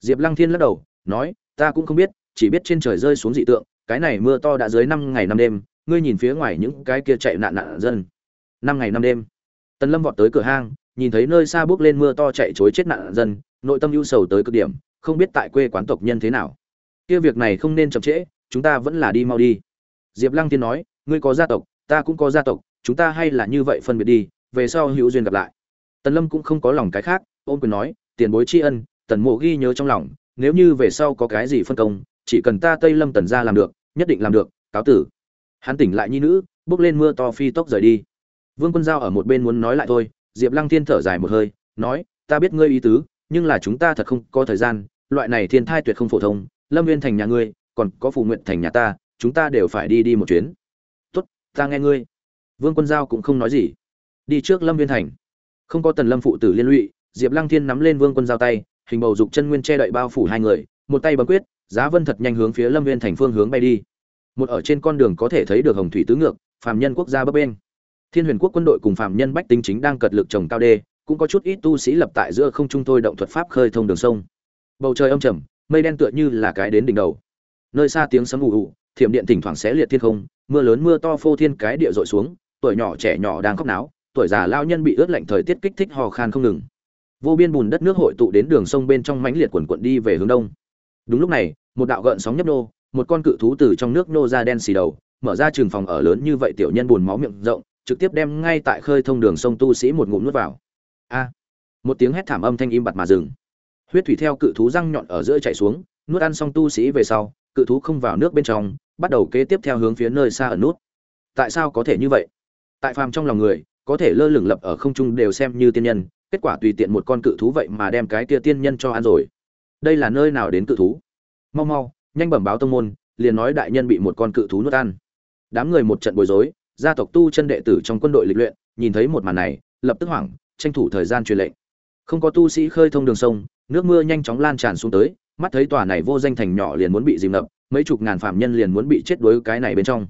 Diệp lăng thiên lắc đầu, nói, ta cũng không biết, chỉ biết trên trời rơi xuống dị tượng, cái này mưa to đã dưới năm ngày năm đêm, ngươi nhìn phía ngoài những cái kia chạy nạn nạn dân. Năm ngày năm đêm, tần lâm vọt tới cửa hang, nhìn thấy nơi xa bước lên mưa to chạy chối chết nạn dân, nội tâm ưu sầu tới cực điểm, không biết tại quê quán tộc nhân thế nào. Kia việc này không nên chậm trễ, chúng ta vẫn là đi mau đi. Diệp lăng Thiên nói, ngươi có gia tộc, ta cũng có gia tộc, chúng ta hay là như vậy phân biệt đi, về sau hữu duyên gặp lại tần lâm cũng không có lòng cái khác, ôn quyền nói, tiền bối tri ân, tần mộ ghi nhớ trong lòng, nếu như về sau có cái gì phân công, chỉ cần ta tây lâm tần ra làm được, nhất định làm được, cáo tử. Hắn tỉnh lại nhi nữ, bước lên mưa to phi tốc rời đi. Vương quân giao ở một bên muốn nói lại thôi, diệp lăng thiên thở dài một hơi, nói, ta biết ngươi ý tứ, nhưng là chúng ta thật không có thời gian, loại này thiên thai tuyệt không phổ thông, lâm viên thành nhà ngươi, còn có phù nguyện thành nhà ta, chúng ta đều phải đi đi một chuyến. Tốt, ta nghe ngươi. Vương quân giao cũng không nói gì. Đi trước lâm viên thành không có tần lâm phụ tử liên lụy, diệp lăng thiên nắm lên vương quân giao tay, hình bầu dục chân nguyên che đậy bao phủ hai người, một tay bấm quyết, giá vân thật nhanh hướng phía lâm viên thành phương hướng bay đi. Một ở trên con đường có thể thấy được hồng thủy tứ ngược, phàm nhân quốc gia bấp bên thiên huyền quốc quân đội cùng phàm nhân bách tính chính đang cật lực trồng cao đê, cũng có chút ít tu sĩ lập tại giữa không trung thôi động thuật pháp khơi thông đường sông. Bầu trời âm trầm, mây đen tựa như là cái đến đỉnh đầu. Nơi xa tiếng sấm ù ù, thiểm điện thỉnh thoảng xé liệt thiên không, mưa lớn mưa to phô thiên cái địa dội xuống, tuổi nhỏ trẻ nhỏ đang khóc náo tuổi già lao nhân bị ướt lạnh thời tiết kích thích hò khan không ngừng. Vô biên bùn đất nước hội tụ đến đường sông bên trong mãnh liệt quần quận đi về hướng đông. Đúng lúc này, một đạo gợn sóng nhấp nô, một con cự thú từ trong nước nô ra đen xì đầu, mở ra trường phòng ở lớn như vậy tiểu nhân buồn máu miệng rộng, trực tiếp đem ngay tại khơi thông đường sông tu sĩ một ngụm nuốt vào. A! Một tiếng hét thảm âm thanh im bặt mà dừng. Huyết thủy theo cự thú răng nhọn ở giữa chảy xuống, nuốt ăn xong tu sĩ về sau, cự thú không vào nước bên trong, bắt đầu kế tiếp theo hướng phía nơi xa ở nút. Tại sao có thể như vậy? Tại phàm trong lòng người có thể lơ lửng lập ở không trung đều xem như tiên nhân, kết quả tùy tiện một con cự thú vậy mà đem cái kia tiên nhân cho ăn rồi. Đây là nơi nào đến cự thú? Mau mau, nhanh bẩm báo tông môn, liền nói đại nhân bị một con cự thú nuốt ăn. Đám người một trận bối rối, gia tộc tu chân đệ tử trong quân đội lịch luyện, nhìn thấy một màn này, lập tức hoảng, tranh thủ thời gian truyền lệnh. Không có tu sĩ khơi thông đường sông, nước mưa nhanh chóng lan tràn xuống tới, mắt thấy tòa này vô danh thành nhỏ liền muốn bị dìm ngập, mấy chục ngàn phạm nhân liền muốn bị chết đuối cái này bên trong.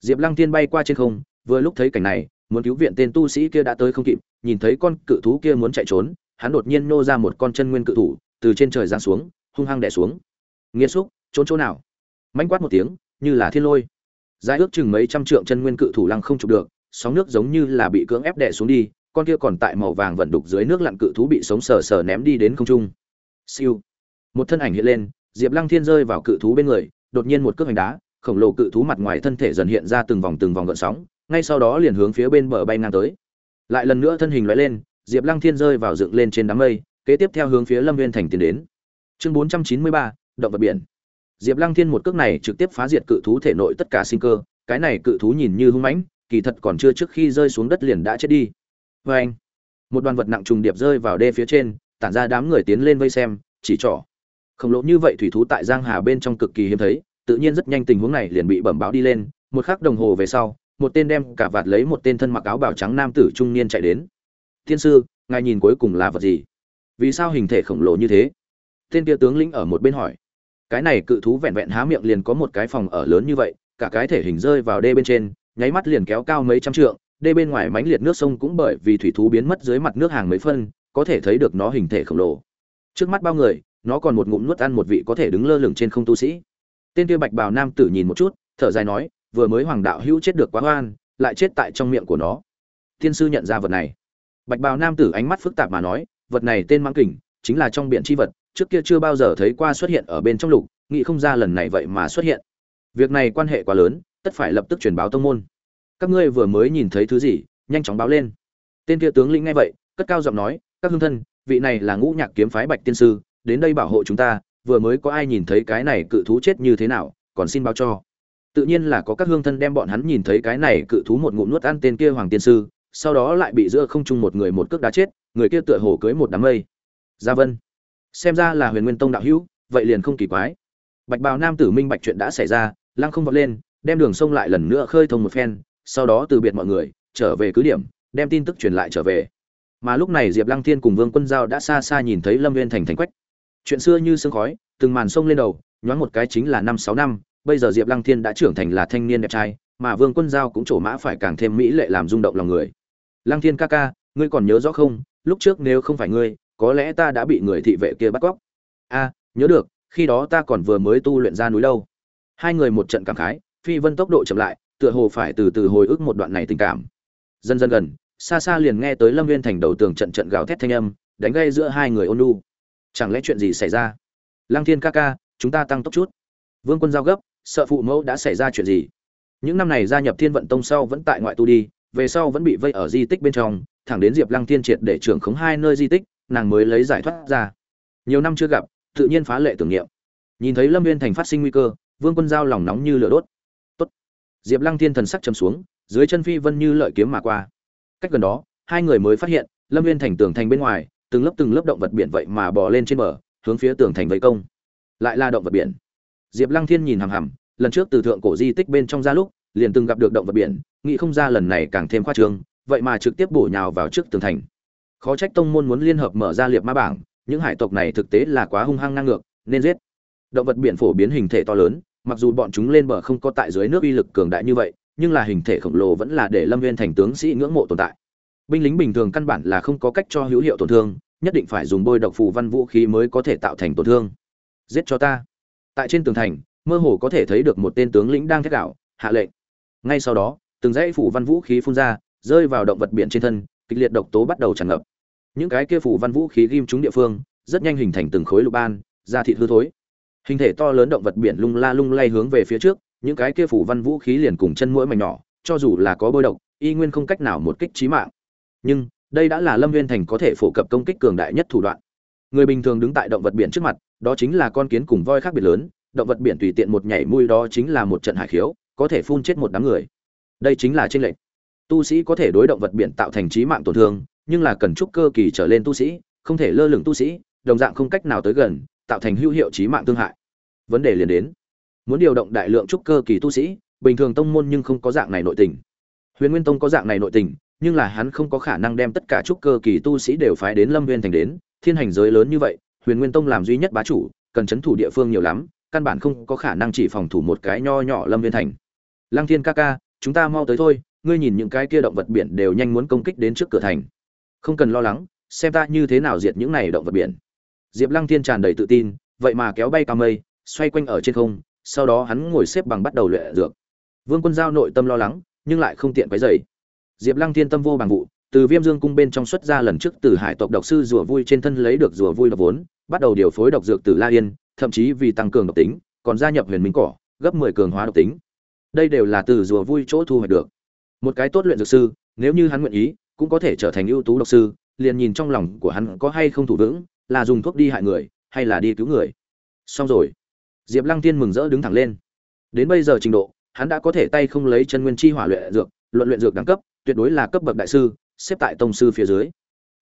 Diệp lăng tiên bay qua trên không, vừa lúc thấy cảnh này muốn cứu viện tên tu sĩ kia đã tới không kịp, nhìn thấy con cự thú kia muốn chạy trốn, hắn đột nhiên nô ra một con chân nguyên cự thủ, từ trên trời giáng xuống, hung hăng đè xuống. Nghĩa xúc, trốn chỗ nào? Manh quát một tiếng, như là thiên lôi. Dài ước chừng mấy trăm trượng chân nguyên cự thủ lăng không chụp được, sóng nước giống như là bị cưỡng ép đè xuống đi, con kia còn tại màu vàng vận đục dưới nước lặn cự thú bị sống sờ sờ ném đi đến không trung. Siêu. Một thân ảnh hiện lên, diệp lăng thiên rơi vào cự thú bên người, đột nhiên một cước hành đá, khổng lồ cự thú mặt ngoài thân thể dần hiện ra từng vòng từng vòng gợn sóng ngay sau đó liền hướng phía bên bờ bay ngang tới. Lại lần nữa thân hình lóe lên, diệp lăng thiên rơi vào dựng lên trên đám mây, kế tiếp theo hướng phía lâm viên thành tiến đến. Chương bốn trăm chín mươi ba, động vật biển. Diệp lăng thiên một cước này trực tiếp phá diệt cự thú thể nội tất cả sinh cơ, cái này cự thú nhìn như hung mãnh, kỳ thật còn chưa trước khi rơi xuống đất liền đã chết đi. Vê anh, một đoàn vật nặng trùng điệp rơi vào đê phía trên, tản ra đám người tiến lên vây xem, chỉ trỏ. Khổng lồ như vậy thủy thú tại giang hà bên trong cực kỳ hiếm thấy, tự nhiên rất nhanh tình huống này liền bị bẩm báo đi lên, một khắc đồng hồ về sau một tên đem cả vạt lấy một tên thân mặc áo bào trắng nam tử trung niên chạy đến. Tiên sư, ngài nhìn cuối cùng là vật gì? Vì sao hình thể khổng lồ như thế? Tên kia tướng lĩnh ở một bên hỏi. Cái này cự thú vẹn vẹn há miệng liền có một cái phòng ở lớn như vậy, cả cái thể hình rơi vào đê bên trên, nháy mắt liền kéo cao mấy trăm trượng, đê bên ngoài mánh liệt nước sông cũng bởi vì thủy thú biến mất dưới mặt nước hàng mấy phân, có thể thấy được nó hình thể khổng lồ. Trước mắt bao người, nó còn một ngụm nuốt ăn một vị có thể đứng lơ lửng trên không tu sĩ. Tên kia bạch bào nam tử nhìn một chút, thở dài nói vừa mới hoàng đạo hữu chết được quá oan, lại chết tại trong miệng của nó. Tiên sư nhận ra vật này. Bạch bào nam tử ánh mắt phức tạp mà nói, vật này tên mang kình, chính là trong biển chi vật, trước kia chưa bao giờ thấy qua xuất hiện ở bên trong lục, nghĩ không ra lần này vậy mà xuất hiện. Việc này quan hệ quá lớn, tất phải lập tức truyền báo tông môn. Các ngươi vừa mới nhìn thấy thứ gì, nhanh chóng báo lên. Tên kia tướng lĩnh nghe vậy, cất cao giọng nói, các hương thân, vị này là ngũ nhạc kiếm phái bạch tiên sư, đến đây bảo hộ chúng ta, vừa mới có ai nhìn thấy cái này cự thú chết như thế nào, còn xin báo cho tự nhiên là có các hương thân đem bọn hắn nhìn thấy cái này cự thú một ngụm nuốt ăn tên kia hoàng tiên sư, sau đó lại bị giữa không trung một người một cước đá chết, người kia tựa hồ cưới một đám mây. Gia vân, xem ra là huyền nguyên tông đạo hữu, vậy liền không kỳ quái. Bạch bào nam tử minh bạch chuyện đã xảy ra, lăng không vọt lên, đem đường sông lại lần nữa khơi thông một phen, sau đó từ biệt mọi người, trở về cứ điểm, đem tin tức truyền lại trở về. Mà lúc này diệp lăng thiên cùng vương quân giao đã xa xa nhìn thấy lâm viên thành thành quách. Chuyện xưa như sương khói, từng màn sông lên đầu, nhoáng một cái chính là năm sáu năm bây giờ diệp lăng thiên đã trưởng thành là thanh niên đẹp trai, mà vương quân giao cũng trổ mã phải càng thêm mỹ lệ làm rung động lòng người. Lăng thiên ca ca, ngươi còn nhớ rõ không? Lúc trước nếu không phải ngươi, có lẽ ta đã bị người thị vệ kia bắt cóc. A, nhớ được, khi đó ta còn vừa mới tu luyện ra núi đâu hai người một trận cảm khái, phi vân tốc độ chậm lại, tựa hồ phải từ từ hồi ức một đoạn này tình cảm. Dần dần gần, xa xa liền nghe tới lâm viên thành đầu tường trận trận gào thét thanh âm, đánh gây giữa hai người ôn lu chẳng lẽ chuyện gì xảy ra? Lăng thiên ca ca, chúng ta tăng tốc chút. Vương quân giao gấp sợ phụ mẫu đã xảy ra chuyện gì? Những năm này gia nhập thiên vận tông sau vẫn tại ngoại tu đi, về sau vẫn bị vây ở di tích bên trong, thẳng đến diệp lăng thiên triệt để trưởng khống hai nơi di tích, nàng mới lấy giải thoát ra. Nhiều năm chưa gặp, tự nhiên phá lệ tưởng niệm. Nhìn thấy lâm viên thành phát sinh nguy cơ, vương quân giao lòng nóng như lửa đốt. Tốt. diệp lăng thiên thần sắc chầm xuống, dưới chân phi vân như lợi kiếm mà qua. Cách gần đó, hai người mới phát hiện, lâm viên thành tường thành bên ngoài, từng lớp từng lớp động vật biển vậy mà bò lên trên bờ, hướng phía tường thành vây công. Lại là động vật biển. Diệp lăng thiên nhìn hằm hằm lần trước từ thượng cổ di tích bên trong ra lúc, liền từng gặp được động vật biển, nghĩ không ra lần này càng thêm khoa trương, vậy mà trực tiếp bổ nhào vào trước tường thành. Khó trách tông môn muốn liên hợp mở ra liệt ma bảng, những hải tộc này thực tế là quá hung hăng ngang ngược, nên giết. Động vật biển phổ biến hình thể to lớn, mặc dù bọn chúng lên bờ không có tại dưới nước uy lực cường đại như vậy, nhưng là hình thể khổng lồ vẫn là để lâm viên thành tướng sĩ ngưỡng mộ tồn tại. Binh lính bình thường căn bản là không có cách cho hữu hiệu tổn thương, nhất định phải dùng bôi độc phù văn vũ khí mới có thể tạo thành tổn thương. Giết cho ta. Tại trên tường thành mơ hồ có thể thấy được một tên tướng lĩnh đang thét đảo hạ lệnh. Ngay sau đó, từng dãy phủ văn vũ khí phun ra, rơi vào động vật biển trên thân, kịch liệt độc tố bắt đầu tràn ngập. Những cái kia phủ văn vũ khí ghim trúng địa phương, rất nhanh hình thành từng khối lục ban, da thịt hư thối. Hình thể to lớn động vật biển lung la lung lay hướng về phía trước, những cái kia phủ văn vũ khí liền cùng chân mũi mảnh nhỏ, cho dù là có bôi độc, y nguyên không cách nào một kích trí mạng. Nhưng, đây đã là lâm viên thành có thể phổ cập công kích cường đại nhất thủ đoạn. Người bình thường đứng tại động vật biển trước mặt, đó chính là con kiến cùng voi khác biệt lớn động vật biển tùy tiện một nhảy mũi đó chính là một trận hải khiếu, có thể phun chết một đám người. Đây chính là tranh lệch. Tu sĩ có thể đối động vật biển tạo thành trí mạng tổn thương, nhưng là cần trúc cơ kỳ trở lên tu sĩ, không thể lơ lửng tu sĩ, đồng dạng không cách nào tới gần, tạo thành hữu hiệu trí mạng tương hại. Vấn đề liền đến. Muốn điều động đại lượng trúc cơ kỳ tu sĩ, bình thường tông môn nhưng không có dạng này nội tình. Huyền nguyên tông có dạng này nội tình, nhưng là hắn không có khả năng đem tất cả trúc cơ kỳ tu sĩ đều phái đến lâm nguyên thành đến. Thiên hành giới lớn như vậy, huyền nguyên tông làm duy nhất bá chủ, cần trấn thủ địa phương nhiều lắm căn bản không có khả năng chỉ phòng thủ một cái nho nhỏ lâm viên thành. Lăng thiên ca ca, chúng ta mau tới thôi, ngươi nhìn những cái kia động vật biển đều nhanh muốn công kích đến trước cửa thành. Không cần lo lắng, xem ta như thế nào diệt những này động vật biển. Diệp lăng thiên tràn đầy tự tin, vậy mà kéo bay cao mây, xoay quanh ở trên không, sau đó hắn ngồi xếp bằng bắt đầu luyện dược. Vương quân giao nội tâm lo lắng, nhưng lại không tiện quấy dày diệp lăng thiên tâm vô bằng vụ, từ viêm dương cung bên trong xuất ra lần trước từ hải tộc độc sư rùa vui trên thân lấy được rùa vui độc vốn, bắt đầu điều phối độc dược từ la yên thậm chí vì tăng cường độc tính, còn gia nhập huyền minh cỏ, gấp mười cường hóa độc tính. Đây đều là từ rùa vui chỗ thu hoạch được. Một cái tốt luyện dược sư, nếu như hắn nguyện ý, cũng có thể trở thành ưu tú độc sư, liền nhìn trong lòng của hắn có hay không thủ vững, là dùng thuốc đi hại người, hay là đi cứu người. Xong rồi. Diệp lăng tiên mừng rỡ đứng thẳng lên. Đến bây giờ trình độ, hắn đã có thể tay không lấy chân nguyên chi hỏa luyện dược, luận luyện dược đẳng cấp, tuyệt đối là cấp bậc đại sư, xếp tại tông sư phía dưới.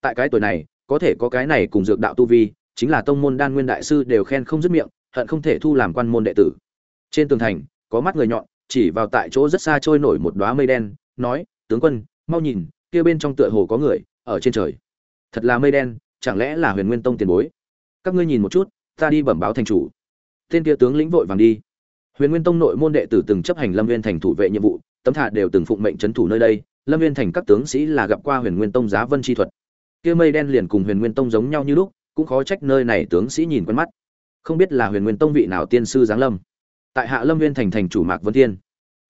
Tại cái tuổi này, có thể có cái này cùng dược đạo tu vi chính là tông môn đan nguyên đại sư đều khen không dứt miệng, hận không thể thu làm quan môn đệ tử. Trên tường thành, có mắt người nhọn, chỉ vào tại chỗ rất xa trôi nổi một đóa mây đen, nói, tướng quân, mau nhìn, kia bên trong tựa hồ có người, ở trên trời. Thật là mây đen, chẳng lẽ là huyền nguyên tông tiền bối? Các ngươi nhìn một chút, ta đi bẩm báo thành chủ. Tên kia tướng lĩnh vội vàng đi. Huyền nguyên tông nội môn đệ tử từng chấp hành lâm viên thành thủ vệ nhiệm vụ, tấm thả đều từng phụng mệnh trấn thủ nơi đây, lâm viên thành các tướng sĩ là gặp qua huyền nguyên tông giá vân chi thuật. Kia mây đen liền cùng huyền nguyên tông giống nhau như lúc cũng khó trách nơi này tướng sĩ nhìn quen mắt. Không biết là huyền nguyên tông vị nào tiên sư giáng lâm. Tại hạ lâm viên thành thành chủ mạc vấn thiên.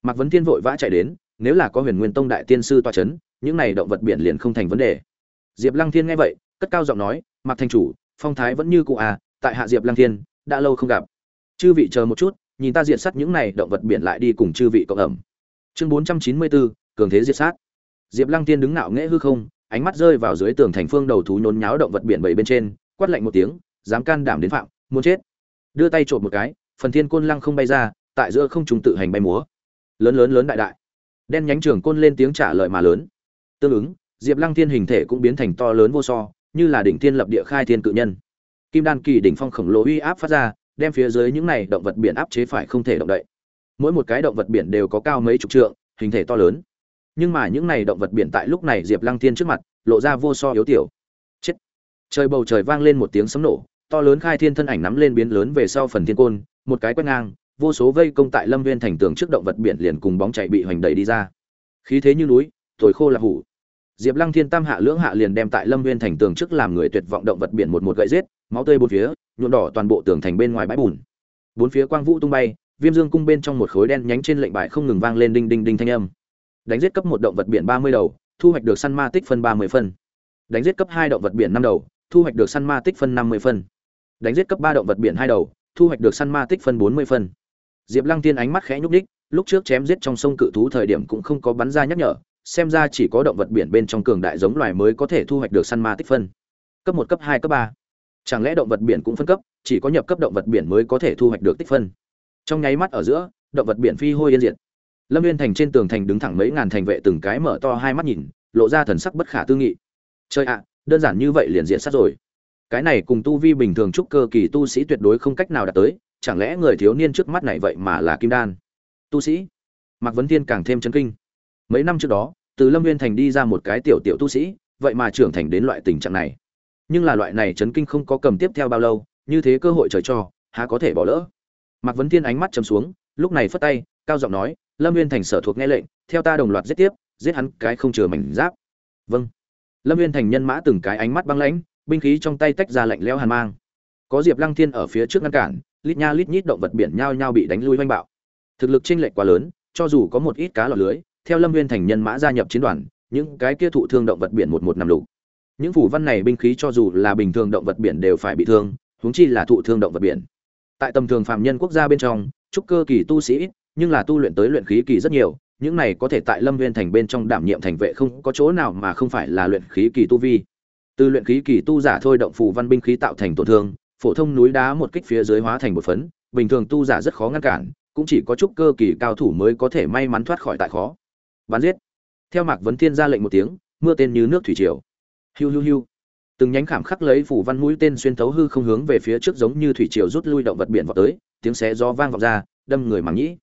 Mạc vấn thiên vội vã chạy đến, nếu là có huyền nguyên tông đại tiên sư toa c h ấ n những này động vật biển liền không thành vấn đề. Diệp lăng thiên nghe vậy, cất cao giọng nói, mạc thành chủ, phong thái vẫn như cụ à tại hạ diệp lăng thiên, đã lâu không gặp. Chư vị chờ một chút, nhìn ta diệt sát những này động vật biển lại đi cùng chư vị cộng ẩm. Chương bốn trăm chín mươi bốn cường thế diệt sát. Diệp lăng tiên đứng nạo nghễ hư không, ánh mắt rơi vào dưới tường thành phương đầu thú nhốn nháo động vật biển bảy bên trên quát lạnh một tiếng, dám can đảm đến phạm, muốn chết. Đưa tay trộm một cái, phần thiên côn lăng không bay ra, tại giữa không trùng tự hành bay múa. Lớn lớn lớn đại đại. Đen nhánh trường côn lên tiếng trả lời mà lớn. Tương ứng, diệp lăng thiên hình thể cũng biến thành to lớn vô so, như là đỉnh thiên lập địa khai thiên cự nhân. Kim đan kỳ đỉnh phong khổng lồ uy áp phát ra, đem phía dưới những này động vật biển áp chế phải không thể động đậy. Mỗi một cái động vật biển đều có cao mấy chục trượng, hình thể to lớn. Nhưng mà những này động vật biển tại lúc này diệp lăng thiên trước mặt, lộ ra vô so yếu tiểu trời bầu trời vang lên một tiếng sấm nổ, to lớn khai thiên thân ảnh nắm lên biến lớn về sau phần thiên côn, một cái quét ngang, vô số vây công tại lâm viên thành tường trước động vật biển liền cùng bóng chạy bị hoành đẩy đi ra. Khí thế như núi, thổi khô là hủ. Diệp lăng thiên tam hạ lưỡng hạ liền đem tại lâm viên thành tường trước làm người tuyệt vọng động vật biển một một gậy giết, máu tươi bốn phía, nhuộm đỏ toàn bộ tường thành bên ngoài bãi bùn. Bốn phía quang vũ tung bay, viêm dương cung bên trong một khối đen nhánh trên lệnh bài không ngừng vang lên đinh đinh đinh thanh âm. Đánh giết cấp một động vật biển ba mươi đầu, thu hoạch được săn ma tích phân ba mươi phân. Đánh giết cấp hai động vật biển năm đầu thu hoạch được săn ma tích phân năm mươi phân. Đánh giết cấp ba động vật biển hai đầu thu hoạch được săn ma tích phân bốn mươi phân. Diệp lăng tiên ánh mắt khẽ nhúc nhích, lúc trước chém giết trong sông cự thú thời điểm cũng không có bắn ra nhắc nhở xem ra chỉ có động vật biển bên trong cường đại giống loài mới có thể thu hoạch được săn ma tích phân. Cấp một cấp hai cấp ba. Chẳng lẽ động vật biển cũng phân cấp chỉ có nhập cấp động vật biển mới có thể thu hoạch được tích phân? Trong nháy mắt ở giữa động vật biển phi hôi yên diệt. Lâm viên thành trên tường thành đứng thẳng mấy ngàn thành vệ từng cái mở to hai mắt nhìn lộ ra thần sắc bất khả tư nghị. Chơi ạ đơn giản như vậy liền diện sát rồi. Cái này cùng tu vi bình thường trúc cơ kỳ tu sĩ tuyệt đối không cách nào đạt tới, chẳng lẽ người thiếu niên trước mắt này vậy mà là kim đan? Tu sĩ? Mạc vấn thiên càng thêm chấn kinh. Mấy năm trước đó, từ lâm Nguyên thành đi ra một cái tiểu tiểu tu sĩ, vậy mà trưởng thành đến loại tình trạng này. Nhưng là loại này chấn kinh không có cầm tiếp theo bao lâu, như thế cơ hội trời cho, há có thể bỏ lỡ? Mạc vấn thiên ánh mắt chầm xuống, lúc này phất tay, cao giọng nói, lâm Nguyên thành sở thuộc nghe lệnh, theo ta đồng loạt giết tiếp, giết hắn cái không chừa mảnh giáp. Vâng lâm viên thành nhân mã từng cái ánh mắt băng lãnh, binh khí trong tay tách ra lạnh lẽo hàn mang. Có diệp lăng thiên ở phía trước ngăn cản, lít nha lít nhít động vật biển nhao nhao bị đánh lui oanh bạo. Thực lực chênh lệch quá lớn, cho dù có một ít cá lọt lưới, theo lâm viên thành nhân mã gia nhập chiến đoàn, những cái kia thụ thương động vật biển một một năm lục. Những phủ văn này binh khí cho dù là bình thường động vật biển đều phải bị thương, huống chi là thụ thương động vật biển. Tại tầm thường phạm nhân quốc gia bên trong, trúc cơ kỳ tu sĩ nhưng là tu luyện tới luyện khí kỳ rất nhiều những này có thể tại lâm viên thành bên trong đảm nhiệm thành vệ không có chỗ nào mà không phải là luyện khí kỳ tu vi. Từ luyện khí kỳ tu giả thôi động phù văn binh khí tạo thành tổn thương, phổ thông núi đá một kích phía dưới hóa thành một phấn, bình thường tu giả rất khó ngăn cản, cũng chỉ có chút cơ kỳ cao thủ mới có thể may mắn thoát khỏi tại khó. Bắn giết. Theo mạc vấn thiên ra lệnh một tiếng, mưa tên như nước thủy triều. Hiu hiu hiu. Từng nhánh khảm khắc lấy phủ văn mũi tên xuyên thấu hư không hướng về phía trước giống như thủy triều rút lui động vật biển vào tới, tiếng xé gió vang vọng ra, đâm người màng nhĩ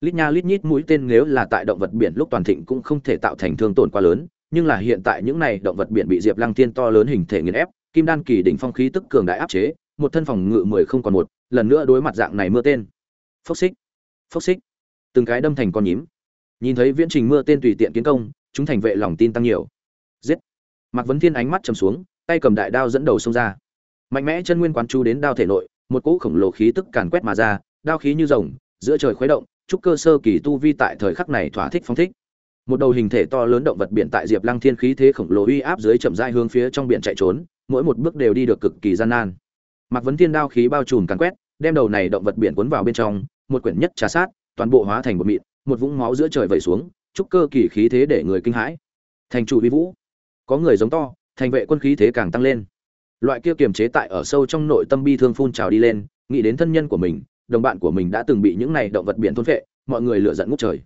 lít nha lít nhít mũi tên nếu là tại động vật biển lúc toàn thịnh cũng không thể tạo thành thương tổn quá lớn, nhưng là hiện tại những này động vật biển bị diệp lăng thiên to lớn hình thể nghiền ép, kim đan kỳ đỉnh phong khí tức cường đại áp chế, một thân phòng ngự mười không còn một, lần nữa đối mặt dạng này mưa tên. Phốc xích phốc xích. Từng cái đâm thành con nhím. Nhìn thấy viễn trình mưa tên tùy tiện kiến công, chúng thành vệ lòng tin tăng nhiều. Giết. Mạc vấn thiên ánh mắt trầm xuống, tay cầm đại đao dẫn đầu xông ra. Mạnh mẽ chân nguyên quán chú đến đao thể nội, một cỗ khổng lồ khí tức càn quét mà ra, đao khí như rồng, giữa trời khuấy động trúc cơ sơ kỳ tu vi tại thời khắc này thỏa thích phóng thích. Một đầu hình thể to lớn động vật biển tại diệp lăng thiên khí thế khổng lồ uy áp dưới chậm rãi hướng phía trong biển chạy trốn, mỗi một bước đều đi được cực kỳ gian nan. Mạc vấn thiên đao khí bao trùm càn quét, đem đầu này động vật biển cuốn vào bên trong, một quyển nhất trà sát, toàn bộ hóa thành một mịn, một vũng máu giữa trời vẩy xuống trúc cơ kỳ khí thế để người kinh hãi. Thành chủ vi vũ, có người giống to, thành vệ quân khí thế càng tăng lên. Loại kia kiềm chế tại ở sâu trong nội tâm bi thương phun trào đi lên, nghĩ đến thân nhân của mình đồng bạn của mình đã từng bị những này động vật biển thôn vệ mọi người lựa giận ngút trời.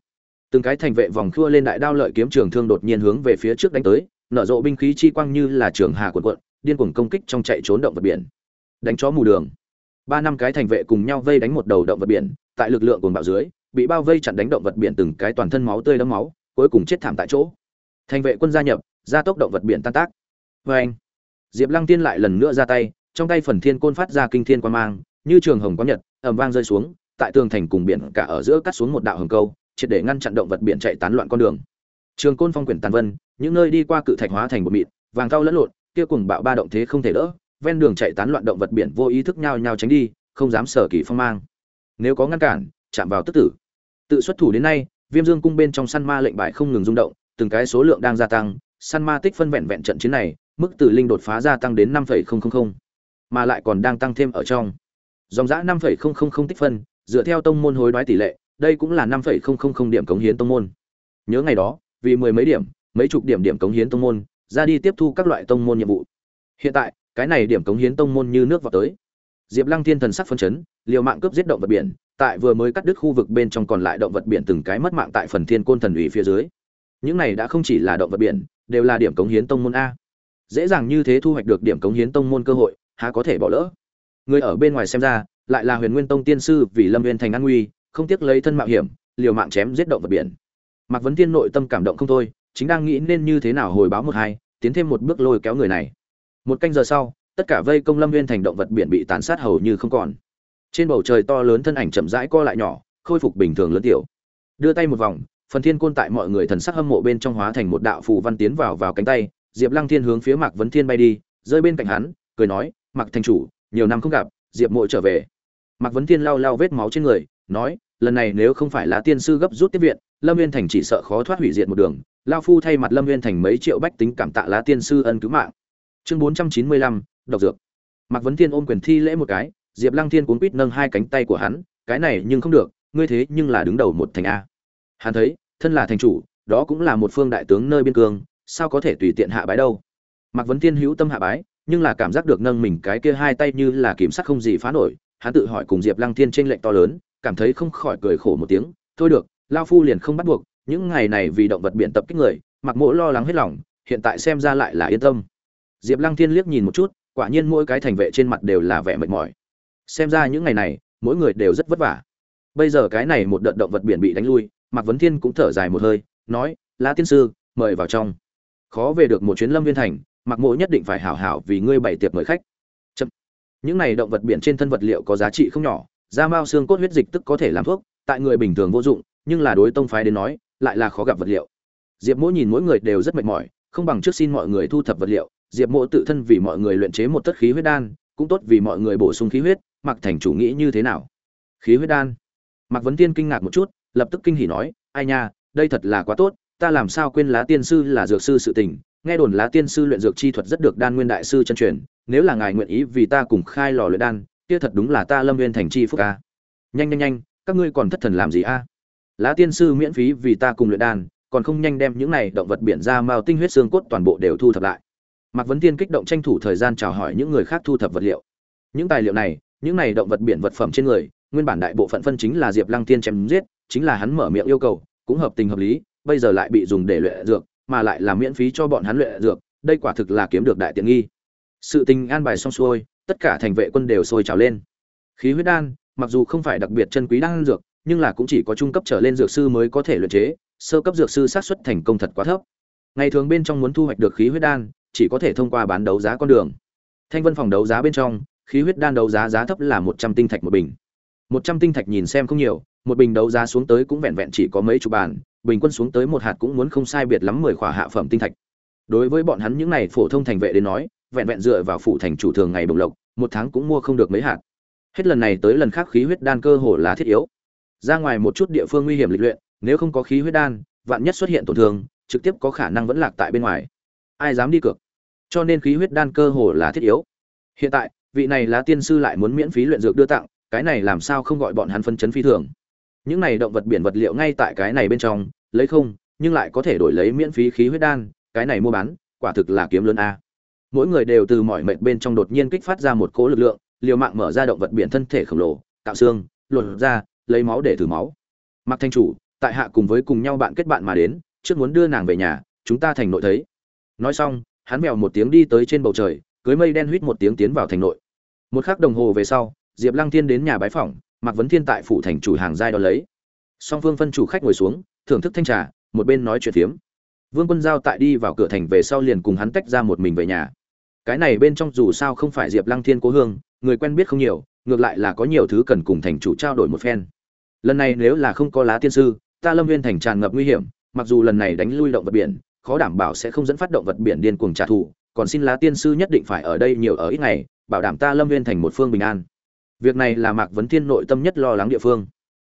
Từng cái thành vệ vòng khua lên đại đao lợi kiếm trường thương đột nhiên hướng về phía trước đánh tới, nở rộ binh khí chi quang như là trường hà cuộn cuộn, điên cuồng công kích trong chạy trốn động vật biển. Đánh chó mù đường. Ba năm cái thành vệ cùng nhau vây đánh một đầu động vật biển, tại lực lượng cuồng bạo dưới, bị bao vây chặn đánh động vật biển từng cái toàn thân máu tươi đẫm máu, cuối cùng chết thảm tại chỗ. Thành vệ quân gia nhập, gia tốc động vật biển tan tác. Vê anh, diệp lăng tiên lại lần nữa ra tay, trong tay phần thiên côn phát ra kinh thiên quan mang, như trường hồng có nhật ầm vang rơi xuống, tại tường thành cùng biển cả ở giữa cắt xuống một đạo hầm câu, triệt để ngăn chặn động vật biển chạy tán loạn con đường. Trường côn phong quyển tàn vân, những nơi đi qua cự thạch hóa thành một mịn, vàng cao lẫn lộn, kia cùng bạo ba động thế không thể đỡ, ven đường chạy tán loạn động vật biển vô ý thức nhao nhao tránh đi, không dám sở kỳ phong mang. Nếu có ngăn cản, chạm vào tức tử. Tự xuất thủ đến nay, viêm dương cung bên trong săn ma lệnh bài không ngừng rung động, từng cái số lượng đang gia tăng, săn ma tích phân vẹn vẹn trận chiến này, mức từ linh đột phá gia tăng đến năm mà lại còn đang tăng thêm ở trong dòng giã năm tích phân, dựa theo tông môn hối đoái tỷ lệ, đây cũng là năm điểm cống hiến tông môn. Nhớ ngày đó, vì mười mấy điểm, mấy chục điểm điểm cống hiến tông môn, ra đi tiếp thu các loại tông môn nhiệm vụ. Hiện tại, cái này điểm cống hiến tông môn như nước vào tới. Diệp lăng thiên thần sắc phân chấn, liều mạng cướp giết động vật biển, tại vừa mới cắt đứt khu vực bên trong còn lại động vật biển từng cái mất mạng tại phần thiên côn thần ủy phía dưới. Những này đã không chỉ là động vật biển, đều là điểm cống hiến tông môn a. Dễ dàng như thế thu hoạch được điểm cống hiến tông môn cơ hội, há có thể bỏ lỡ người ở bên ngoài xem ra, lại là huyền nguyên tông tiên sư vì lâm viên thành an nguy, không tiếc lấy thân mạo hiểm, liều mạng chém giết động vật biển. Mạc vấn tiên nội tâm cảm động không thôi, chính đang nghĩ nên như thế nào hồi báo một hai, tiến thêm một bước lôi kéo người này. Một canh giờ sau, tất cả vây công lâm viên thành động vật biển bị tàn sát hầu như không còn. Trên bầu trời to lớn thân ảnh chậm rãi co lại nhỏ, khôi phục bình thường lớn tiểu. Đưa tay một vòng, phần thiên côn tại mọi người thần sắc hâm mộ bên trong hóa thành một đạo phù văn tiến vào vào cánh tay, diệp lăng thiên hướng phía mạc vấn thiên bay đi, rơi bên cạnh hắn, cười nói, mạc thành chủ nhiều năm không gặp, diệp mộ trở về. Mạc vấn thiên lau lau vết máu trên người, nói, lần này nếu không phải là tiên sư gấp rút tiếp viện, lâm viên thành chỉ sợ khó thoát hủy diệt một đường. Lao phu thay mặt lâm viên thành mấy triệu bách tính cảm tạ lá tiên sư ân cứu mạng. Chương bốn trăm chín mươi lăm, độc dược. Mạc vấn thiên ôm quyền thi lễ một cái, diệp lăng thiên cuốn quýt nâng hai cánh tay của hắn, cái này nhưng không được, ngươi thế nhưng là đứng đầu một thành a. Hắn thấy, thân là thành chủ, đó cũng là một phương đại tướng nơi biên cương, sao có thể tùy tiện hạ bái đâu? Mạc vấn thiên hữu tâm hạ bái nhưng là cảm giác được nâng mình cái kia hai tay như là kiểm sắc không gì phá nổi, hắn tự hỏi cùng diệp lăng thiên tranh lệnh to lớn, cảm thấy không khỏi cười khổ một tiếng, thôi được, lao phu liền không bắt buộc, những ngày này vì động vật biển tập kích người, mặc mỗ lo lắng hết lòng, hiện tại xem ra lại là yên tâm. Diệp lăng thiên liếc nhìn một chút, quả nhiên mỗi cái thành vệ trên mặt đều là vẻ mệt mỏi. Xem ra những ngày này, mỗi người đều rất vất vả. Bây giờ cái này một đợt động vật biển bị đánh lui, mạc vấn thiên cũng thở dài một hơi, nói La tiên sư, mời vào trong. Khó về được một chuyến lâm viên thành Mặc mộ nhất định phải hảo hảo vì ngươi bày tiệc mời khách. Chậm. những này động vật biển trên thân vật liệu có giá trị không nhỏ, da mao xương cốt huyết dịch tức có thể làm thuốc, tại người bình thường vô dụng, nhưng là đối tông phái đến nói, lại là khó gặp vật liệu. Diệp mỗi nhìn mỗi người đều rất mệt mỏi, không bằng trước xin mọi người thu thập vật liệu. Diệp mộ tự thân vì mọi người luyện chế một tất khí huyết đan, cũng tốt vì mọi người bổ sung khí huyết mặc thành chủ nghĩ như thế nào? Khí huyết đan? Mặc vấn tiên kinh ngạc một chút, lập tức kinh hỉ nói, ai nha, đây thật là quá tốt, ta làm sao quên lá tiên sư là dược sư sự tình nghe đồn lá tiên sư luyện dược chi thuật rất được đan nguyên đại sư chân truyền, nếu là ngài nguyện ý vì ta cùng khai lò luyện đan, kia thật đúng là ta lâm nguyên thành chi phúc a. nhanh nhanh nhanh, các ngươi còn thất thần làm gì a? Lá tiên sư miễn phí vì ta cùng luyện đan, còn không nhanh đem những này động vật biển ra mao tinh huyết xương cốt toàn bộ đều thu thập lại. Mạc vấn tiên kích động tranh thủ thời gian chào hỏi những người khác thu thập vật liệu. Những tài liệu này, những này động vật biển vật phẩm trên người, nguyên bản đại bộ phận phân chính là diệp lăng tiên chém giết, chính là hắn mở miệng yêu cầu, cũng hợp tình hợp lý, bây giờ lại bị dùng để luyện dược mà lại là miễn phí cho bọn hắn luyện dược, đây quả thực là kiếm được đại tiện nghi. Sự tình an bài xong xuôi, tất cả thành vệ quân đều sôi trào lên. Khí huyết đan, mặc dù không phải đặc biệt chân quý đan dược, nhưng là cũng chỉ có trung cấp trở lên dược sư mới có thể luyện chế, sơ cấp dược sư xác suất thành công thật quá thấp. Ngày thường bên trong muốn thu hoạch được khí huyết đan, chỉ có thể thông qua bán đấu giá con đường. Thanh vân phòng đấu giá bên trong, khí huyết đan đấu giá giá thấp là một trăm tinh thạch một bình. Một trăm tinh thạch nhìn xem không nhiều, một bình đấu giá xuống tới cũng vẹn vẹn chỉ có mấy chục bàn bình quân xuống tới một hạt cũng muốn không sai biệt lắm mười khỏa hạ phẩm tinh thạch. Đối với bọn hắn những này phổ thông thành vệ đến nói, vẹn vẹn dựa vào phụ thành chủ thường ngày bồng lộc, một tháng cũng mua không được mấy hạt. Hết lần này tới lần khác khí huyết đan cơ hồ là thiết yếu. Ra ngoài một chút địa phương nguy hiểm lịch luyện, nếu không có khí huyết đan, vạn nhất xuất hiện tổn thương, trực tiếp có khả năng vẫn lạc tại bên ngoài. Ai dám đi cược? Cho nên khí huyết đan cơ hồ là thiết yếu. Hiện tại, vị này là tiên sư lại muốn miễn phí luyện dược đưa tặng, cái này làm sao không gọi bọn hắn phân chấn phi thường? Những này động vật biển vật liệu ngay tại cái này bên trong, lấy không, nhưng lại có thể đổi lấy miễn phí khí huyết đan, cái này mua bán, quả thực là kiếm lớn a. Mỗi người đều từ mọi mệnh bên trong đột nhiên kích phát ra một cỗ lực lượng, liều mạng mở ra động vật biển thân thể khổng lồ tạo xương luồn ra lấy máu để thử máu. Mặc thanh chủ, tại hạ cùng với cùng nhau bạn kết bạn mà đến, trước muốn đưa nàng về nhà, chúng ta thành nội thấy. Nói xong, hắn mèo một tiếng đi tới trên bầu trời, cưới mây đen huýt một tiếng tiến vào thành nội. Một khắc đồng hồ về sau, diệp lăng thiên đến nhà bái phỏng mạc vấn thiên tại phủ thành chủ hàng giai đó lấy. Song phương phân chủ khách ngồi xuống, thưởng thức thanh trà, một bên nói chuyện phiếm. Vương quân giao tại đi vào cửa thành về sau liền cùng hắn tách ra một mình về nhà. Cái này bên trong dù sao không phải diệp lăng thiên cố hương, người quen biết không nhiều, ngược lại là có nhiều thứ cần cùng thành chủ trao đổi một phen. Lần này nếu là không có lá tiên sư, ta lâm viên thành tràn ngập nguy hiểm, mặc dù lần này đánh lui động vật biển, khó đảm bảo sẽ không dẫn phát động vật biển điên cuồng trả thù, còn xin lá tiên sư nhất định phải ở đây nhiều ở ít ngày, bảo đảm ta lâm viên thành một phương bình an việc này là mạc vấn thiên nội tâm nhất lo lắng địa phương.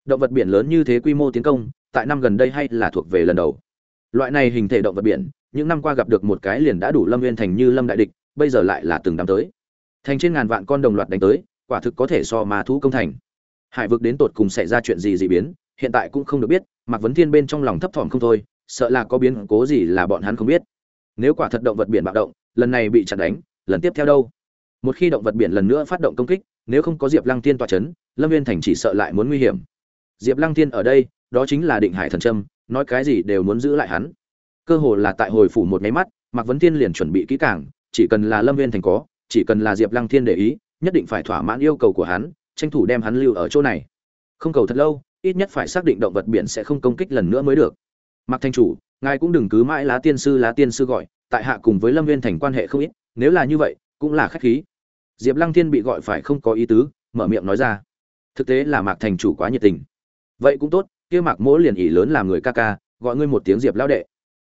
Động vật biển lớn như thế quy mô tiến công, tại năm gần đây hay là thuộc về lần đầu. Loại này hình thể động vật biển, những năm qua gặp được một cái liền đã đủ lâm nguyên thành như lâm đại địch, bây giờ lại là từng đám tới. Thành trên ngàn vạn con đồng loạt đánh tới, quả thực có thể so ma thú công thành. Hải vực đến tột cùng xảy ra chuyện gì dị biến, hiện tại cũng không được biết, mạc vấn thiên bên trong lòng thấp thỏm không thôi, sợ là có biến cố gì là bọn hắn không biết. Nếu quả thật động vật biển bạo động, lần này bị chặn đánh, lần tiếp theo đâu? Một khi động vật biển lần nữa phát động công kích nếu không có diệp lăng tiên tọa c h ấ n lâm viên thành chỉ sợ lại muốn nguy hiểm. Diệp lăng tiên ở đây, đó chính là định hải thần trâm nói cái gì đều muốn giữ lại hắn. Cơ hồ là tại hồi phủ một máy mắt, mạc vấn tiên liền chuẩn bị kỹ càng, chỉ cần là lâm viên thành có, chỉ cần là diệp lăng thiên để ý, nhất định phải thỏa mãn yêu cầu của hắn, tranh thủ đem hắn lưu ở chỗ này. Không cầu thật lâu, ít nhất phải xác định động vật biển sẽ không công kích lần nữa mới được. Mặc thanh chủ, ngài cũng đừng cứ mãi lá tiên sư, lá tiên sư gọi, tại hạ cùng với lâm viên thành quan hệ không ít, nếu là như vậy, cũng là khách khí diệp lăng thiên bị gọi phải không có ý tứ, mở miệng nói ra. Thực tế là mạc thành chủ quá nhiệt tình. Vậy cũng tốt, kia mạc mỗ liền ỉ lớn làm người ca ca, gọi ngươi một tiếng diệp lao đệ.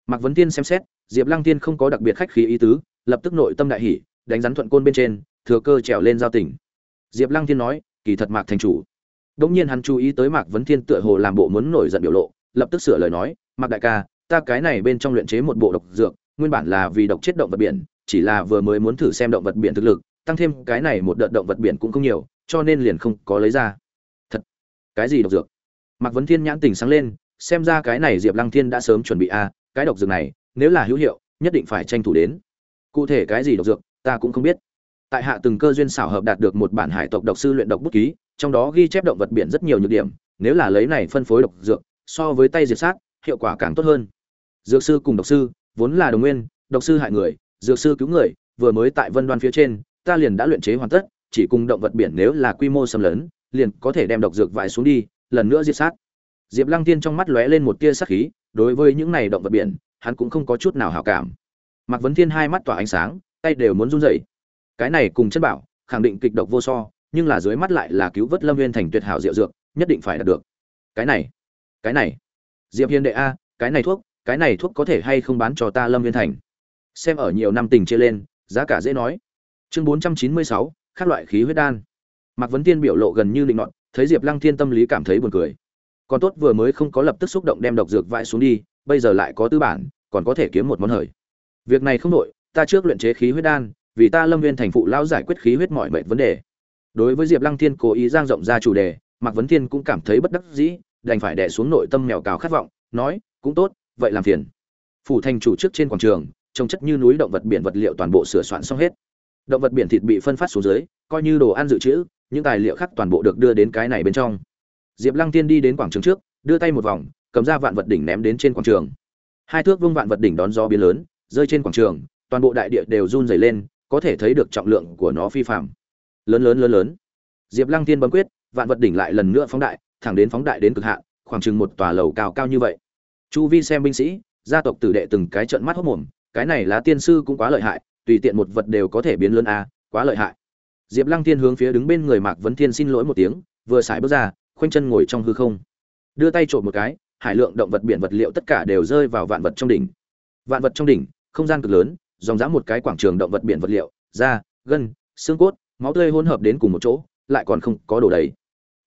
Mạc vấn tiên xem xét, diệp lăng tiên không có đặc biệt khách khí ý tứ, lập tức nội tâm đại hỉ, đánh rắn thuận côn bên trên, thừa cơ trèo lên giao tỉnh diệp lăng tiên nói, kỳ thật mạc thành chủ. Đống nhiên hắn chú ý tới mạc vấn thiên tựa hồ làm bộ muốn nổi giận biểu lộ, lập tức sửa lời nói, mạc đại ca, ta cái này bên trong luyện chế một bộ độc dược, nguyên bản là vì độc chết động vật biển, chỉ là vừa mới muốn thử xem động vật biển thực lực tăng thêm cái này một đợt động vật biển cũng không nhiều, cho nên liền không có lấy ra. Thật, cái gì độc dược? Mạc vấn thiên nhãn tình sáng lên, xem ra cái này diệp lăng thiên đã sớm chuẩn bị a, cái độc dược này, nếu là hữu hiệu, nhất định phải tranh thủ đến. Cụ thể cái gì độc dược, ta cũng không biết. Tại hạ từng cơ duyên xảo hợp đạt được một bản hải tộc độc sư luyện độc bút ký, trong đó ghi chép động vật biển rất nhiều nhược điểm, nếu là lấy này phân phối độc dược, so với tay diệt sát, hiệu quả càng tốt hơn. Dược sư cùng độc sư, vốn là đồng nguyên, độc sư hại người, dược sư cứu người, vừa mới tại vân đoan phía trên ta liền đã luyện chế hoàn tất chỉ cùng động vật biển nếu là quy mô xâm lớn, liền có thể đem độc dược vải xuống đi lần nữa diệt sát. Diệp lăng tiên trong mắt lóe lên một tia sắc khí đối với những này động vật biển hắn cũng không có chút nào hảo cảm. Mạc vấn thiên hai mắt tỏa ánh sáng tay đều muốn run rẩy. Cái này cùng chân bảo khẳng định kịch độc vô so nhưng là dưới mắt lại là cứu vớt lâm Nguyên thành tuyệt hảo diệu dược nhất định phải đạt được. Cái này cái này. Diệp Hiên đệ a cái này thuốc cái này thuốc có thể hay không bán cho ta lâm Nguyên thành? Xem ở nhiều năm tình chia lên giá cả dễ nói chương bốn trăm chín mươi sáu các loại khí huyết đan. Mạc vấn tiên biểu lộ gần như định nọt, thấy diệp lăng thiên tâm lý cảm thấy buồn cười. Còn tốt vừa mới không có lập tức xúc động đem độc dược vãi xuống đi, bây giờ lại có tư bản, còn có thể kiếm một món hời. Việc này không đội ta trước luyện chế khí huyết đan, vì ta lâm viên thành phụ lão giải quyết khí huyết mọi mệnh vấn đề. Đối với diệp lăng thiên cố ý giang rộng ra chủ đề, mạc vấn thiên cũng cảm thấy bất đắc dĩ, đành phải đẻ xuống nội tâm mèo cào khát vọng, nói, cũng tốt, vậy làm phiền. Phủ thành chủ trước trên quảng trường, trông chất như núi động vật biển vật liệu toàn bộ sửa soạn xong hết động vật biển thịt bị phân phát xuống dưới, coi như đồ ăn dự trữ, những tài liệu khác toàn bộ được đưa đến cái này bên trong. Diệp lăng tiên đi đến quảng trường trước, đưa tay một vòng, cầm ra vạn vật đỉnh ném đến trên quảng trường. Hai thước vương vạn vật đỉnh đón gió biến lớn, rơi trên quảng trường, toàn bộ đại địa đều run rẩy lên, có thể thấy được trọng lượng của nó phi phạm lớn lớn lớn lớn. Diệp lăng tiên bấm quyết, vạn vật đỉnh lại lần nữa phóng đại, thẳng đến phóng đại đến cực hạn, khoảng chừng một tòa lầu cao cao như vậy. Chu vi xem binh sĩ, gia tộc tử đệ từng cái trận mắt hốc mồm, cái này lá tiên sư cũng quá lợi hại tùy tiện một vật đều có thể biến lớn a à, quá lợi hại. Diệp lăng Thiên hướng phía đứng bên người mạc vấn thiên xin lỗi một tiếng vừa xài bước ra khoanh chân ngồi trong hư không. Đưa tay trộm một cái hải lượng động vật biển vật liệu tất cả đều rơi vào vạn vật trong đỉnh. Vạn vật trong đỉnh không gian cực lớn dòng dã một cái quảng trường động vật biển vật liệu da gân xương cốt máu tươi hỗn hợp đến cùng một chỗ lại còn không có đồ đầy.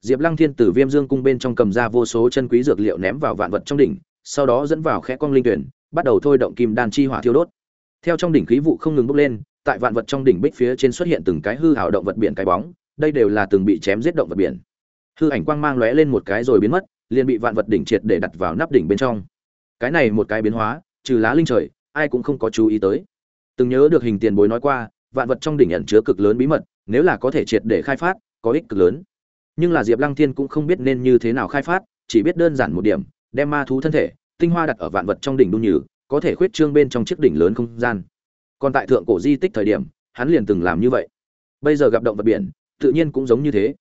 Diệp lăng thiên từ viêm dương cung bên trong cầm ra vô số chân quý dược liệu ném vào vạn vật trong đỉnh sau đó dẫn vào khẽ cong linh tuyển bắt đầu thôi động kim đan chi hỏa thiêu đốt theo trong đỉnh khí vụ không ngừng bốc lên, tại vạn vật trong đỉnh bích phía trên xuất hiện từng cái hư hảo động vật biển cái bóng, đây đều là từng bị chém giết động vật biển. Hư ảnh quang mang lóe lên một cái rồi biến mất, liền bị vạn vật đỉnh triệt để đặt vào nắp đỉnh bên trong. Cái này một cái biến hóa, trừ lá linh trời, ai cũng không có chú ý tới. Từng nhớ được hình tiền bối nói qua, vạn vật trong đỉnh ẩn chứa cực lớn bí mật, nếu là có thể triệt để khai phát, có ích cực lớn. Nhưng là diệp lăng thiên cũng không biết nên như thế nào khai phát, chỉ biết đơn giản một điểm, đem ma thú thân thể, tinh hoa đặt ở vạn vật trong đỉnh đun nhử có thể khuyết trương bên trong chiếc đỉnh lớn không gian. Còn tại thượng cổ di tích thời điểm, hắn liền từng làm như vậy. Bây giờ gặp động vật biển, tự nhiên cũng giống như thế.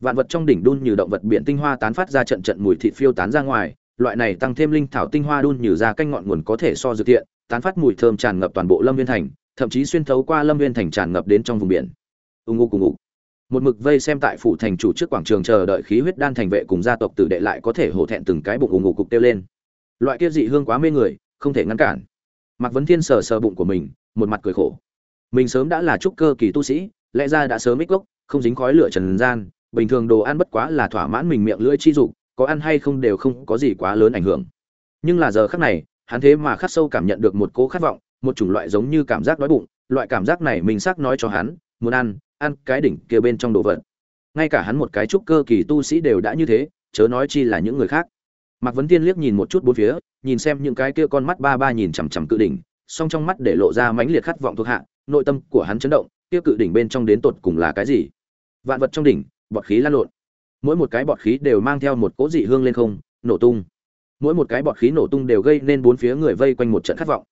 Vạn vật trong đỉnh đun như động vật biển tinh hoa tán phát ra trận trận mùi thịt phiêu tán ra ngoài, loại này tăng thêm linh thảo tinh hoa đun như ra canh ngọn nguồn có thể so dự thiện tán phát mùi thơm tràn ngập toàn bộ lâm viên thành, thậm chí xuyên thấu qua lâm viên thành tràn ngập đến trong vùng biển. Ưng ngô cùng ngục một mực vây xem tại phủ thành chủ trước quảng trường chờ đợi khí huyết đan thành vệ cùng gia tộc tử đệ lại có thể hổ thẹn từng cái bụng ủng ngủ cục tiêu lên. Loại kia dị hương quá mê người không thể ngăn cản. Mạc vấn thiên sờ sờ bụng của mình, một mặt cười khổ. Mình sớm đã là trúc cơ kỳ tu sĩ, lẽ ra đã sớm ích gốc, không dính khói lửa trần gian, bình thường đồ ăn bất quá là thỏa mãn mình miệng lưỡi chi dục, có ăn hay không đều không có gì quá lớn ảnh hưởng. Nhưng là giờ khắc này, hắn thế mà khắc sâu cảm nhận được một cố khát vọng, một chủng loại giống như cảm giác đói bụng, loại cảm giác này mình xác nói cho hắn, muốn ăn ăn cái đỉnh kia bên trong đồ vật. Ngay cả hắn một cái trúc cơ kỳ tu sĩ đều đã như thế, chớ nói chi là những người khác. Mạc vấn tiên liếc nhìn một chút bốn phía nhìn xem những cái kia con mắt ba ba nhìn chằm chằm cự đỉnh, song trong mắt để lộ ra mãnh liệt khát vọng thuộc hạ, nội tâm của hắn chấn động, kia cự đỉnh bên trong đến tột cùng là cái gì? Vạn vật trong đỉnh, bọt khí lan lộn. Mỗi một cái bọt khí đều mang theo một cỗ dị hương lên không, nổ tung. Mỗi một cái bọt khí nổ tung đều gây nên bốn phía người vây quanh một trận khát vọng.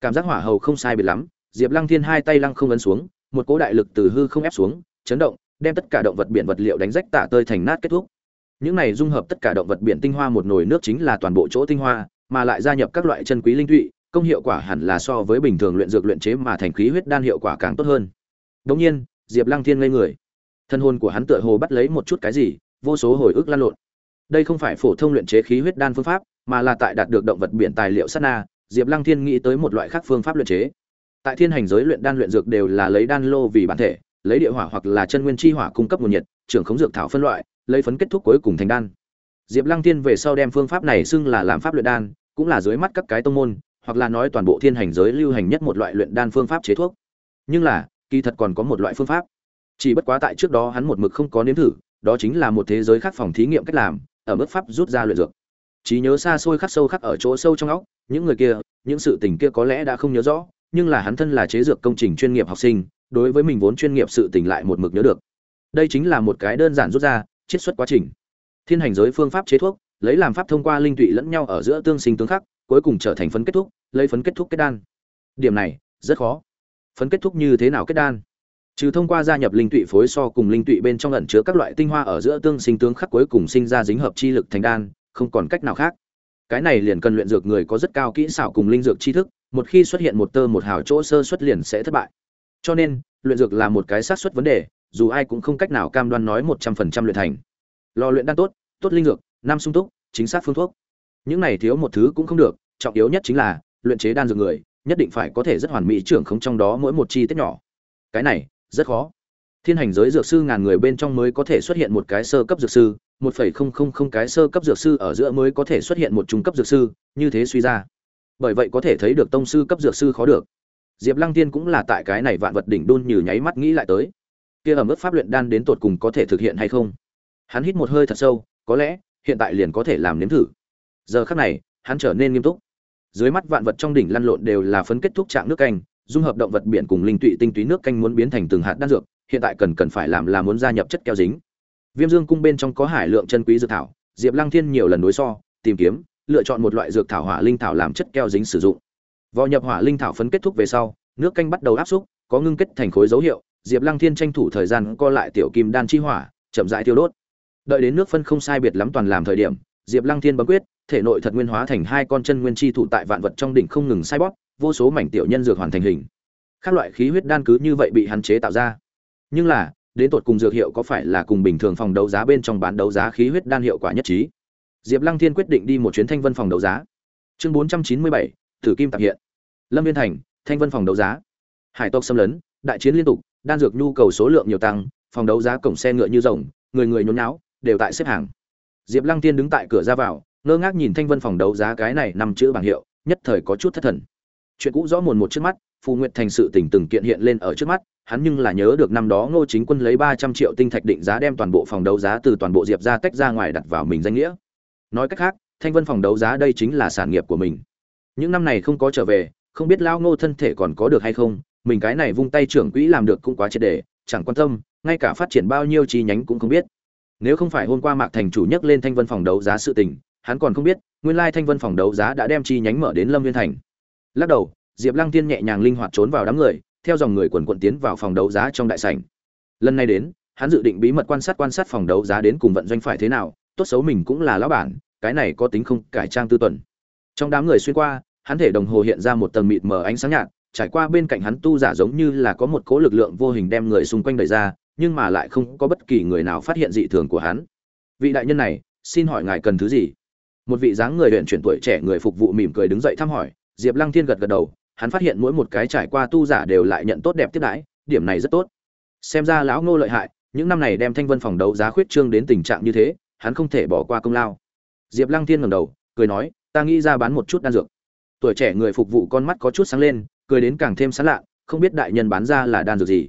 Cảm giác hỏa hầu không sai biệt lắm, diệp lăng thiên hai tay lăng không ấn xuống, một cỗ đại lực từ hư không ép xuống, chấn động, đem tất cả động vật biển vật liệu đánh rách tả tơi thành nát kết thúc. Những này dung hợp tất cả động vật biển tinh hoa một nồi nước chính là toàn bộ chỗ tinh hoa mà lại gia nhập các loại chân quý linh thụy, công hiệu quả hẳn là so với bình thường luyện dược luyện chế mà thành khí huyết đan hiệu quả càng tốt hơn. Đống nhiên, diệp lăng thiên ngây người. Thân hồn của hắn tựa hồ bắt lấy một chút cái gì, vô số hồi ức lan lộn. Đây không phải phổ thông luyện chế khí huyết đan phương pháp, mà là tại đạt được động vật biển tài liệu sát na, diệp lăng thiên nghĩ tới một loại khác phương pháp luyện chế. Tại thiên hành giới luyện đan luyện dược đều là lấy đan lô vì bản thể, lấy địa hỏa hoặc là chân nguyên chi hỏa cung cấp nguồn nhiệt, trưởng khống dược thảo phân loại, lấy phấn kết thúc cuối cùng thành đan. Diệp lăng thiên về sau đem phương pháp này xưng là làm pháp luyện đan cũng là dưới mắt các cái tông môn, hoặc là nói toàn bộ thiên hành giới lưu hành nhất một loại luyện đan phương pháp chế thuốc. Nhưng là, kỳ thật còn có một loại phương pháp. Chỉ bất quá tại trước đó hắn một mực không có nếm thử, đó chính là một thế giới khác phòng thí nghiệm cách làm, ở mức pháp rút ra luyện dược. Trí nhớ xa xôi khắc sâu khắc ở chỗ sâu trong óc, những người kia, những sự tình kia có lẽ đã không nhớ rõ, nhưng là hắn thân là chế dược công trình chuyên nghiệp học sinh, đối với mình vốn chuyên nghiệp sự tình lại một mực nhớ được. Đây chính là một cái đơn giản rút ra, chiết xuất quá trình. Thiên hành giới phương pháp chế thuốc lấy làm pháp thông qua linh tụy lẫn nhau ở giữa tương sinh tương khắc, cuối cùng trở thành phấn kết thúc, lấy phấn kết thúc kết đan. Điểm này, rất khó. Phấn kết thúc như thế nào kết đan? Trừ thông qua gia nhập linh tụy phối so cùng linh tụy bên trong ẩn chứa các loại tinh hoa ở giữa tương sinh tương khắc cuối cùng sinh ra dính hợp chi lực thành đan, không còn cách nào khác. Cái này liền cần luyện dược người có rất cao kỹ xảo cùng linh dược tri thức, một khi xuất hiện một tơ một hào chỗ sơ xuất liền sẽ thất bại. Cho nên, luyện dược là một cái xác suất vấn đề, dù ai cũng không cách nào cam đoan nói một trăm phần trăm luyện thành. Lò luyện đan tốt tốt linh dược năm sung túc, chính xác phương thuốc. Những này thiếu một thứ cũng không được, trọng yếu nhất chính là luyện chế đan dược người, nhất định phải có thể rất hoàn mỹ trưởng không trong đó mỗi một chi tiết nhỏ. Cái này, rất khó. Thiên hành giới dược sư ngàn người bên trong mới có thể xuất hiện một cái sơ cấp dược sư, một phẩy không không không cái sơ cấp dược sư ở giữa mới có thể xuất hiện một trung cấp dược sư, như thế suy ra. Bởi vậy có thể thấy được tông sư cấp dược sư khó được. Diệp lăng tiên cũng là tại cái này vạn vật đỉnh đôn như nháy mắt nghĩ lại tới. Kia ẩm ướt pháp luyện đan đến tột cùng có thể thực hiện hay không? Hắn hít một hơi thật sâu, có lẽ hiện tại liền có thể làm nếm thử. Giờ khắc này, hắn trở nên nghiêm túc. Dưới mắt vạn vật trong đỉnh lăn lộn đều là phấn kết thúc trạng nước canh, dung hợp động vật biển cùng linh tụy tinh túy nước canh muốn biến thành từng hạt đan dược, hiện tại cần cần phải làm là muốn gia nhập chất keo dính. Viêm dương cung bên trong có hải lượng chân quý dược thảo, diệp lăng thiên nhiều lần đối so, tìm kiếm, lựa chọn một loại dược thảo hỏa linh thảo làm chất keo dính sử dụng. Vò nhập hỏa linh thảo phấn kết thúc về sau, nước canh bắt đầu áp xúc, có ngưng kết thành khối dấu hiệu, diệp lăng thiên tranh thủ thời gian co lại tiểu kim đan chi hỏa, chậm rãi tiêu đốt đợi đến nước phân không sai biệt lắm toàn làm thời điểm, diệp lăng thiên bấm quyết, thể nội thật nguyên hóa thành hai con chân nguyên chi thụ tại vạn vật trong đỉnh không ngừng sai bóp, vô số mảnh tiểu nhân dược hoàn thành hình. Các loại khí huyết đan cứ như vậy bị hạn chế tạo ra. Nhưng là, đến tột cùng dược hiệu có phải là cùng bình thường phòng đấu giá bên trong bán đấu giá khí huyết đan hiệu quả nhất trí? Diệp lăng thiên quyết định đi một chuyến thanh vân phòng đấu giá. Chương bốn trăm chín mươi bảy, thử kim tạp hiện. Lâm viên thành, thanh vân phòng đấu giá. Hải tộc xâm lấn, đại chiến liên tục, đan dược nhu cầu số lượng nhiều tăng, phòng đấu giá cổng xe ngựa như rồng, người người nhốn náo đều tại xếp hàng. Diệp lăng tiên đứng tại cửa ra vào, ngơ ngác nhìn thanh vân phòng đấu giá cái này nằm chữ bảng hiệu, nhất thời có chút thất thần. Chuyện cũ rõ mồn một trước mắt, phù nguyệt thành sự tỉnh từng kiện hiện lên ở trước mắt, hắn nhưng là nhớ được năm đó ngô chính quân lấy ba trăm triệu tinh thạch định giá đem toàn bộ phòng đấu giá từ toàn bộ diệp ra tách ra ngoài đặt vào mình danh nghĩa. Nói cách khác, thanh vân phòng đấu giá đây chính là sản nghiệp của mình. Những năm này không có trở về, không biết lao ngô thân thể còn có được hay không, mình cái này vung tay trưởng quỹ làm được cũng quá triệt đề chẳng quan tâm, ngay cả phát triển bao nhiêu chi nhánh cũng không biết nếu không phải hôm qua mạc thành chủ nhắc lên thanh vân phòng đấu giá sự tình, hắn còn không biết, nguyên lai thanh vân phòng đấu giá đã đem chi nhánh mở đến lâm viên thành. Lắc đầu, diệp lăng tiên nhẹ nhàng linh hoạt trốn vào đám người, theo dòng người quần quận tiến vào phòng đấu giá trong đại sảnh. Lần này đến, hắn dự định bí mật quan sát quan sát phòng đấu giá đến cùng vận doanh phải thế nào, tốt xấu mình cũng là lão bản, cái này có tính không cải trang tư tuần. Trong đám người xuyên qua, hắn thể đồng hồ hiện ra một tầng mịt mờ ánh sáng nhạt, trải qua bên cạnh hắn tu giả giống như là có một cỗ lực lượng vô hình đem người xung quanh đẩy ra nhưng mà lại không có bất kỳ người nào phát hiện dị thường của hắn. Vị đại nhân này, xin hỏi ngài cần thứ gì? Một vị dáng người huyện chuyển tuổi trẻ người phục vụ mỉm cười đứng dậy thăm hỏi, diệp lăng thiên gật gật đầu, hắn phát hiện mỗi một cái trải qua tu giả đều lại nhận tốt đẹp tiếp đãi, điểm này rất tốt. Xem ra lão ngô lợi hại, những năm này đem thanh vân phòng đấu giá khuyết trương đến tình trạng như thế, hắn không thể bỏ qua công lao. Diệp lăng thiên ngẩng đầu, cười nói, ta nghĩ ra bán một chút đan dược. Tuổi trẻ người phục vụ con mắt có chút sáng lên, cười đến càng thêm sán lạ, không biết đại nhân bán ra là đan dược gì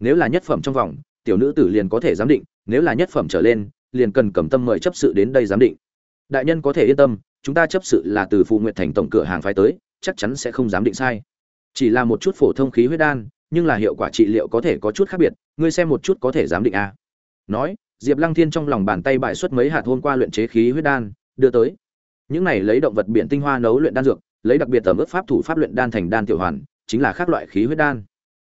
nếu là nhất phẩm trong vòng, tiểu nữ tử liền có thể giám định, nếu là nhất phẩm trở lên, liền cần cầm tâm mời chấp sự đến đây giám định. Đại nhân có thể yên tâm, chúng ta chấp sự là từ phụ nguyện thành tổng cửa hàng phái tới, chắc chắn sẽ không dám định sai. Chỉ là một chút phổ thông khí huyết đan, nhưng là hiệu quả trị liệu có thể có chút khác biệt, ngươi xem một chút có thể giám định a nói, diệp lăng thiên trong lòng bàn tay bài xuất mấy hạt hôm qua luyện chế khí huyết đan, đưa tới. Những này lấy động vật biển tinh hoa nấu luyện đan dược, lấy đặc biệt tầm ướp pháp thủ pháp luyện đan thành đan tiểu hoàn, chính là các loại khí huyết đan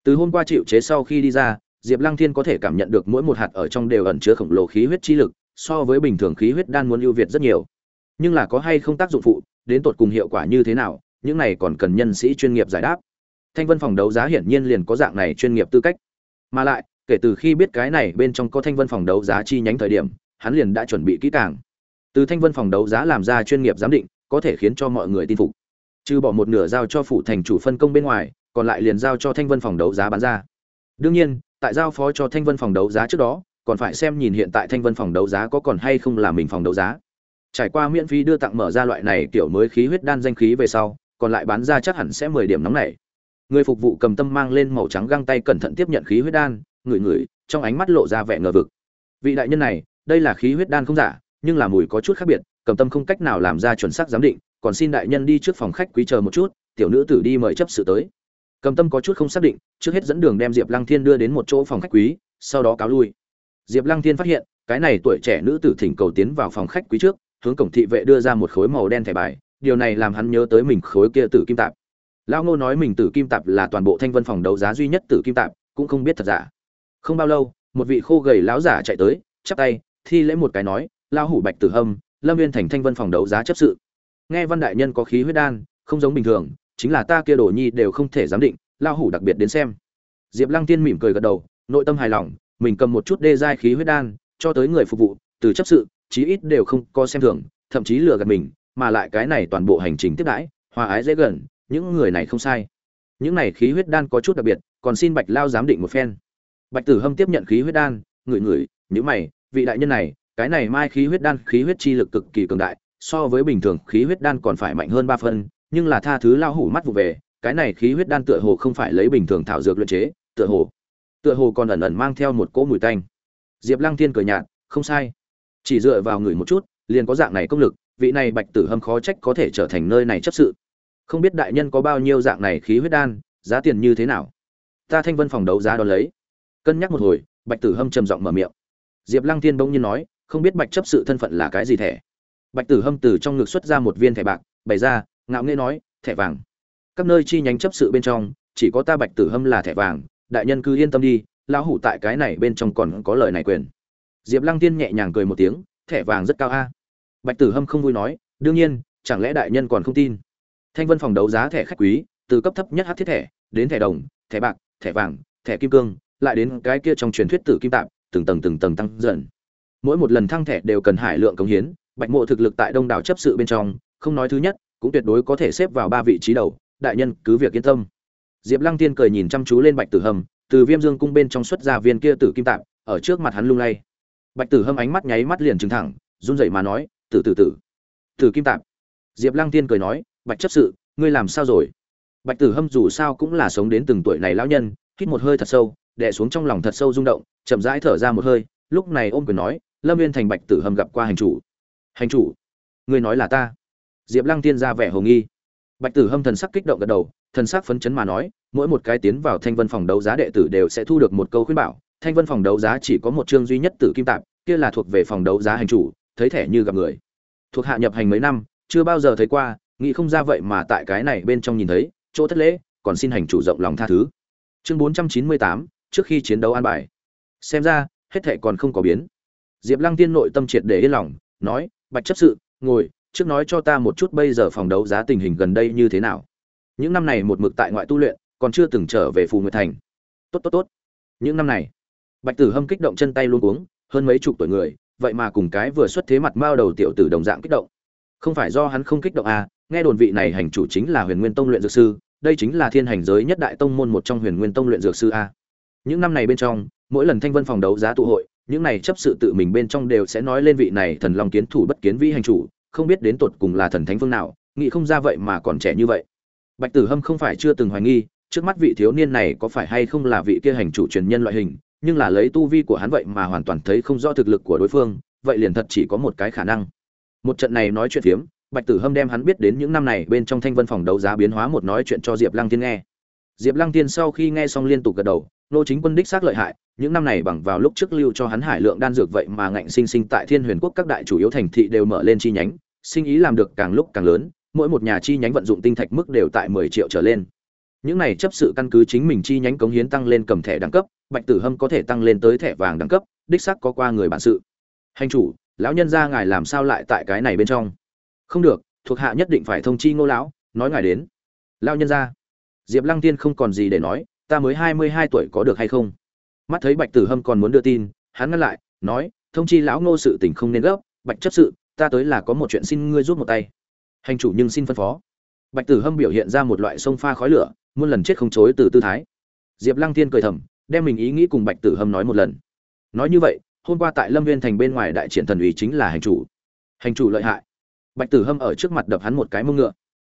từ hôm qua chịu chế sau khi đi ra, diệp lăng thiên có thể cảm nhận được mỗi một hạt ở trong đều ẩn chứa khổng lồ khí huyết chi lực, so với bình thường khí huyết đan muốn ưu việt rất nhiều. Nhưng là có hay không tác dụng phụ, đến tột cùng hiệu quả như thế nào, những này còn cần nhân sĩ chuyên nghiệp giải đáp. Thanh vân phòng đấu giá hiển nhiên liền có dạng này chuyên nghiệp tư cách. Mà lại, kể từ khi biết cái này bên trong có thanh vân phòng đấu giá chi nhánh thời điểm, hắn liền đã chuẩn bị kỹ càng. Từ thanh vân phòng đấu giá làm ra chuyên nghiệp giám định, có thể khiến cho mọi người tin phục. Trừ bỏ một nửa giao cho phủ thành chủ phân công bên ngoài còn lại liền giao cho thanh vân phòng đấu giá bán ra. Đương nhiên, tại giao phó cho thanh vân phòng đấu giá trước đó, còn phải xem nhìn hiện tại thanh vân phòng đấu giá có còn hay không là mình phòng đấu giá. Trải qua miễn phí đưa tặng mở ra loại này kiểu mới khí huyết đan danh khí về sau, còn lại bán ra chắc hẳn sẽ mười điểm nóng này người phục vụ cầm tâm mang lên màu trắng găng tay cẩn thận tiếp nhận khí huyết đan, ngửi ngửi, trong ánh mắt lộ ra vẻ ngờ vực. Vị đại nhân này, đây là khí huyết đan không giả, nhưng là mùi có chút khác biệt, cầm tâm không cách nào làm ra chuẩn xác giám định, còn xin đại nhân đi trước phòng khách quý chờ một chút, tiểu nữ tử đi mời chấp sự tới cầm tâm có chút không xác định, trước hết dẫn đường đem diệp lăng thiên đưa đến một chỗ phòng khách quý, sau đó cáo lui. Diệp lăng thiên phát hiện, cái này tuổi trẻ nữ tử thỉnh cầu tiến vào phòng khách quý trước, hướng cổng thị vệ đưa ra một khối màu đen thẻ bài, điều này làm hắn nhớ tới mình khối kia tử kim tạp. Lão ngô nói mình tử kim tạp là toàn bộ thanh vân phòng đấu giá duy nhất tử kim tạp, cũng không biết thật giả. Không bao lâu, một vị khô gầy láo giả chạy tới, chắp tay, thi lễ một cái nói lao hủ bạch tử hâm, lâm viên thành thanh vân phòng đấu giá chấp sự. Nghe văn đại nhân có khí huyết đan, không giống bình thường chính là ta kia đồ nhi đều không thể giám định lao hủ đặc biệt đến xem. Diệp lăng tiên mỉm cười gật đầu, nội tâm hài lòng, mình cầm một chút đê giai khí huyết đan, cho tới người phục vụ, từ chấp sự, chí ít đều không có xem thường, thậm chí lừa gạt mình, mà lại cái này toàn bộ hành trình tiếp đãi, hòa ái dễ gần, những người này không sai. Những này khí huyết đan có chút đặc biệt, còn xin bạch lao giám định một phen. Bạch tử hâm tiếp nhận khí huyết đan, ngửi ngửi nhữ mày, vị đại nhân này, cái này mai khí huyết đan khí huyết chi lực cực kỳ cường đại, so với bình thường khí huyết đan còn phải mạnh hơn ba phân nhưng là tha thứ lao hủ mắt vụ về, cái này khí huyết đan tựa hồ không phải lấy bình thường thảo dược luyện chế, tựa hồ tựa hồ còn ẩn ẩn mang theo một cỗ mùi tanh. Diệp lăng thiên cười nhạt, không sai. Chỉ dựa vào người một chút, liền có dạng này công lực, vị này bạch tử hâm khó trách có thể trở thành nơi này chấp sự. Không biết đại nhân có bao nhiêu dạng này khí huyết đan, giá tiền như thế nào? Ta thanh vân phòng đấu giá đón lấy. Cân nhắc một hồi, bạch tử hâm trầm giọng mở miệng. Diệp lăng thiên bỗng nhiên nói, không biết bạch chấp sự thân phận là cái gì thẻ. Bạch tử hâm từ trong ngực xuất ra một viên thẻ bạc, bày ra ngạo nghễ nói, thẻ vàng. Các nơi chi nhánh chấp sự bên trong, chỉ có ta bạch tử hâm là thẻ vàng, đại nhân cứ yên tâm đi, lão hủ tại cái này bên trong còn có lời này quyền. Diệp lăng tiên nhẹ nhàng cười một tiếng, thẻ vàng rất cao a. Bạch tử hâm không vui nói, đương nhiên, chẳng lẽ đại nhân còn không tin? Thanh vân phòng đấu giá thẻ khách quý, từ cấp thấp nhất hát thiết thẻ, đến thẻ đồng, thẻ bạc, thẻ vàng, thẻ kim cương, lại đến cái kia trong truyền thuyết tử kim tạm từng tầng từng tầng tăng dần. Mỗi một lần thăng thẻ đều cần hải lượng cống hiến, bạch mộ thực lực tại đông đảo chấp sự bên trong, không nói thứ nhất cũng tuyệt đối có thể xếp vào ba vị trí đầu, đại nhân, cứ việc yên tâm. Diệp lăng tiên cười nhìn chăm chú lên bạch tử hầm từ viêm dương cung bên trong xuất ra viên kia tử kim tạm ở trước mặt hắn lung lay. Bạch tử hâm ánh mắt nháy mắt liền trừng thẳng, run rẩy mà nói, tử tử tử tử kim tạm diệp lăng tiên cười nói, bạch chấp sự, ngươi làm sao rồi? Bạch tử hâm dù sao cũng là sống đến từng tuổi này lão nhân, hít một hơi thật sâu, đè xuống trong lòng thật sâu rung động, chậm rãi thở ra một hơi, lúc này ôm quyền nói, lâm viên thành bạch tử hâm gặp qua hành chủ. Hành chủ? Ngươi nói là ta diệp lăng tiên ra vẻ hồ nghi. Bạch tử hâm thần sắc kích động gật đầu, thần sắc phấn chấn mà nói, mỗi một cái tiến vào thanh vân phòng đấu giá đệ tử đều sẽ thu được một câu khuyên bảo, thanh vân phòng đấu giá chỉ có một chương duy nhất tử kim tạp, kia là thuộc về phòng đấu giá hành chủ, thấy thẻ như gặp người. Thuộc hạ nhập hành mấy năm, chưa bao giờ thấy qua, nghĩ không ra vậy mà tại cái này bên trong nhìn thấy, chỗ thất lễ, còn xin hành chủ rộng lòng tha thứ. Chương bốn trăm chín mươi tám, trước khi chiến đấu an bài. Xem ra, hết thệ còn không có biến. Diệp lăng tiên nội tâm triệt để yên lòng, nói, bạch chấp sự, ngồi trước nói cho ta một chút bây giờ phòng đấu giá tình hình gần đây như thế nào. Những năm này một mực tại ngoại tu luyện, còn chưa từng trở về phù nguyệt thành. Tốt tốt tốt. Những năm này, bạch tử hâm kích động chân tay luôn uống hơn mấy chục tuổi người, vậy mà cùng cái vừa xuất thế mặt mao đầu tiểu tử đồng dạng kích động. Không phải do hắn không kích động à nghe đồn vị này hành chủ chính là huyền nguyên tông luyện dược sư, đây chính là thiên hành giới nhất đại tông môn một trong huyền nguyên tông luyện dược sư a. Những năm này bên trong, mỗi lần thanh vân phòng đấu giá tụ hội, những này chấp sự tự mình bên trong đều sẽ nói lên vị này thần long kiến thủ bất kiến vĩ hành chủ không biết đến tột cùng là thần thánh phương nào, nghĩ không ra vậy mà còn trẻ như vậy. Bạch tử hâm không phải chưa từng hoài nghi, trước mắt vị thiếu niên này có phải hay không là vị kia hành chủ truyền nhân loại hình, nhưng là lấy tu vi của hắn vậy mà hoàn toàn thấy không rõ thực lực của đối phương, vậy liền thật chỉ có một cái khả năng. Một trận này nói chuyện phiếm, bạch tử hâm đem hắn biết đến những năm này bên trong thanh vân phòng đấu giá biến hóa một nói chuyện cho diệp lăng tiên nghe. Diệp lăng tiên sau khi nghe xong liên tục gật đầu nô chính quân đích xác lợi hại, những năm này bằng vào lúc trước lưu cho hắn hải lượng đan dược vậy mà ngạnh sinh sinh tại thiên huyền quốc các đại chủ yếu thành thị đều mở lên chi nhánh, sinh ý làm được càng lúc càng lớn, mỗi một nhà chi nhánh vận dụng tinh thạch mức đều tại mười triệu trở lên. Những này chấp sự căn cứ chính mình chi nhánh cống hiến tăng lên cầm thẻ đẳng cấp, bạch tử hâm có thể tăng lên tới thẻ vàng đẳng cấp, đích sắc có qua người bản sự. Hành chủ, lão nhân gia ngài làm sao lại tại cái này bên trong? Không được, thuộc hạ nhất định phải thông chi ngô lão, nói ngài đến. Lão nhân gia diệp lăng tiên không còn gì để nói ta mới hai mươi hai tuổi có được hay không? Mắt thấy bạch tử hâm còn muốn đưa tin, hắn ngăn lại, nói, thông chi lão ngô sự tình không nên gấp, bạch chấp sự, ta tới là có một chuyện xin ngươi giúp một tay. Hành chủ nhưng xin phân phó. Bạch tử hâm biểu hiện ra một loại sông pha khói lửa, muôn lần chết không chối từ tư thái. Diệp lăng thiên cười thầm, đem mình ý nghĩ cùng bạch tử hâm nói một lần. Nói như vậy, hôm qua tại lâm viên thành bên ngoài đại triển thần ủy chính là hành chủ. Hành chủ lợi hại. Bạch tử hâm ở trước mặt đập hắn một cái mông ngựa.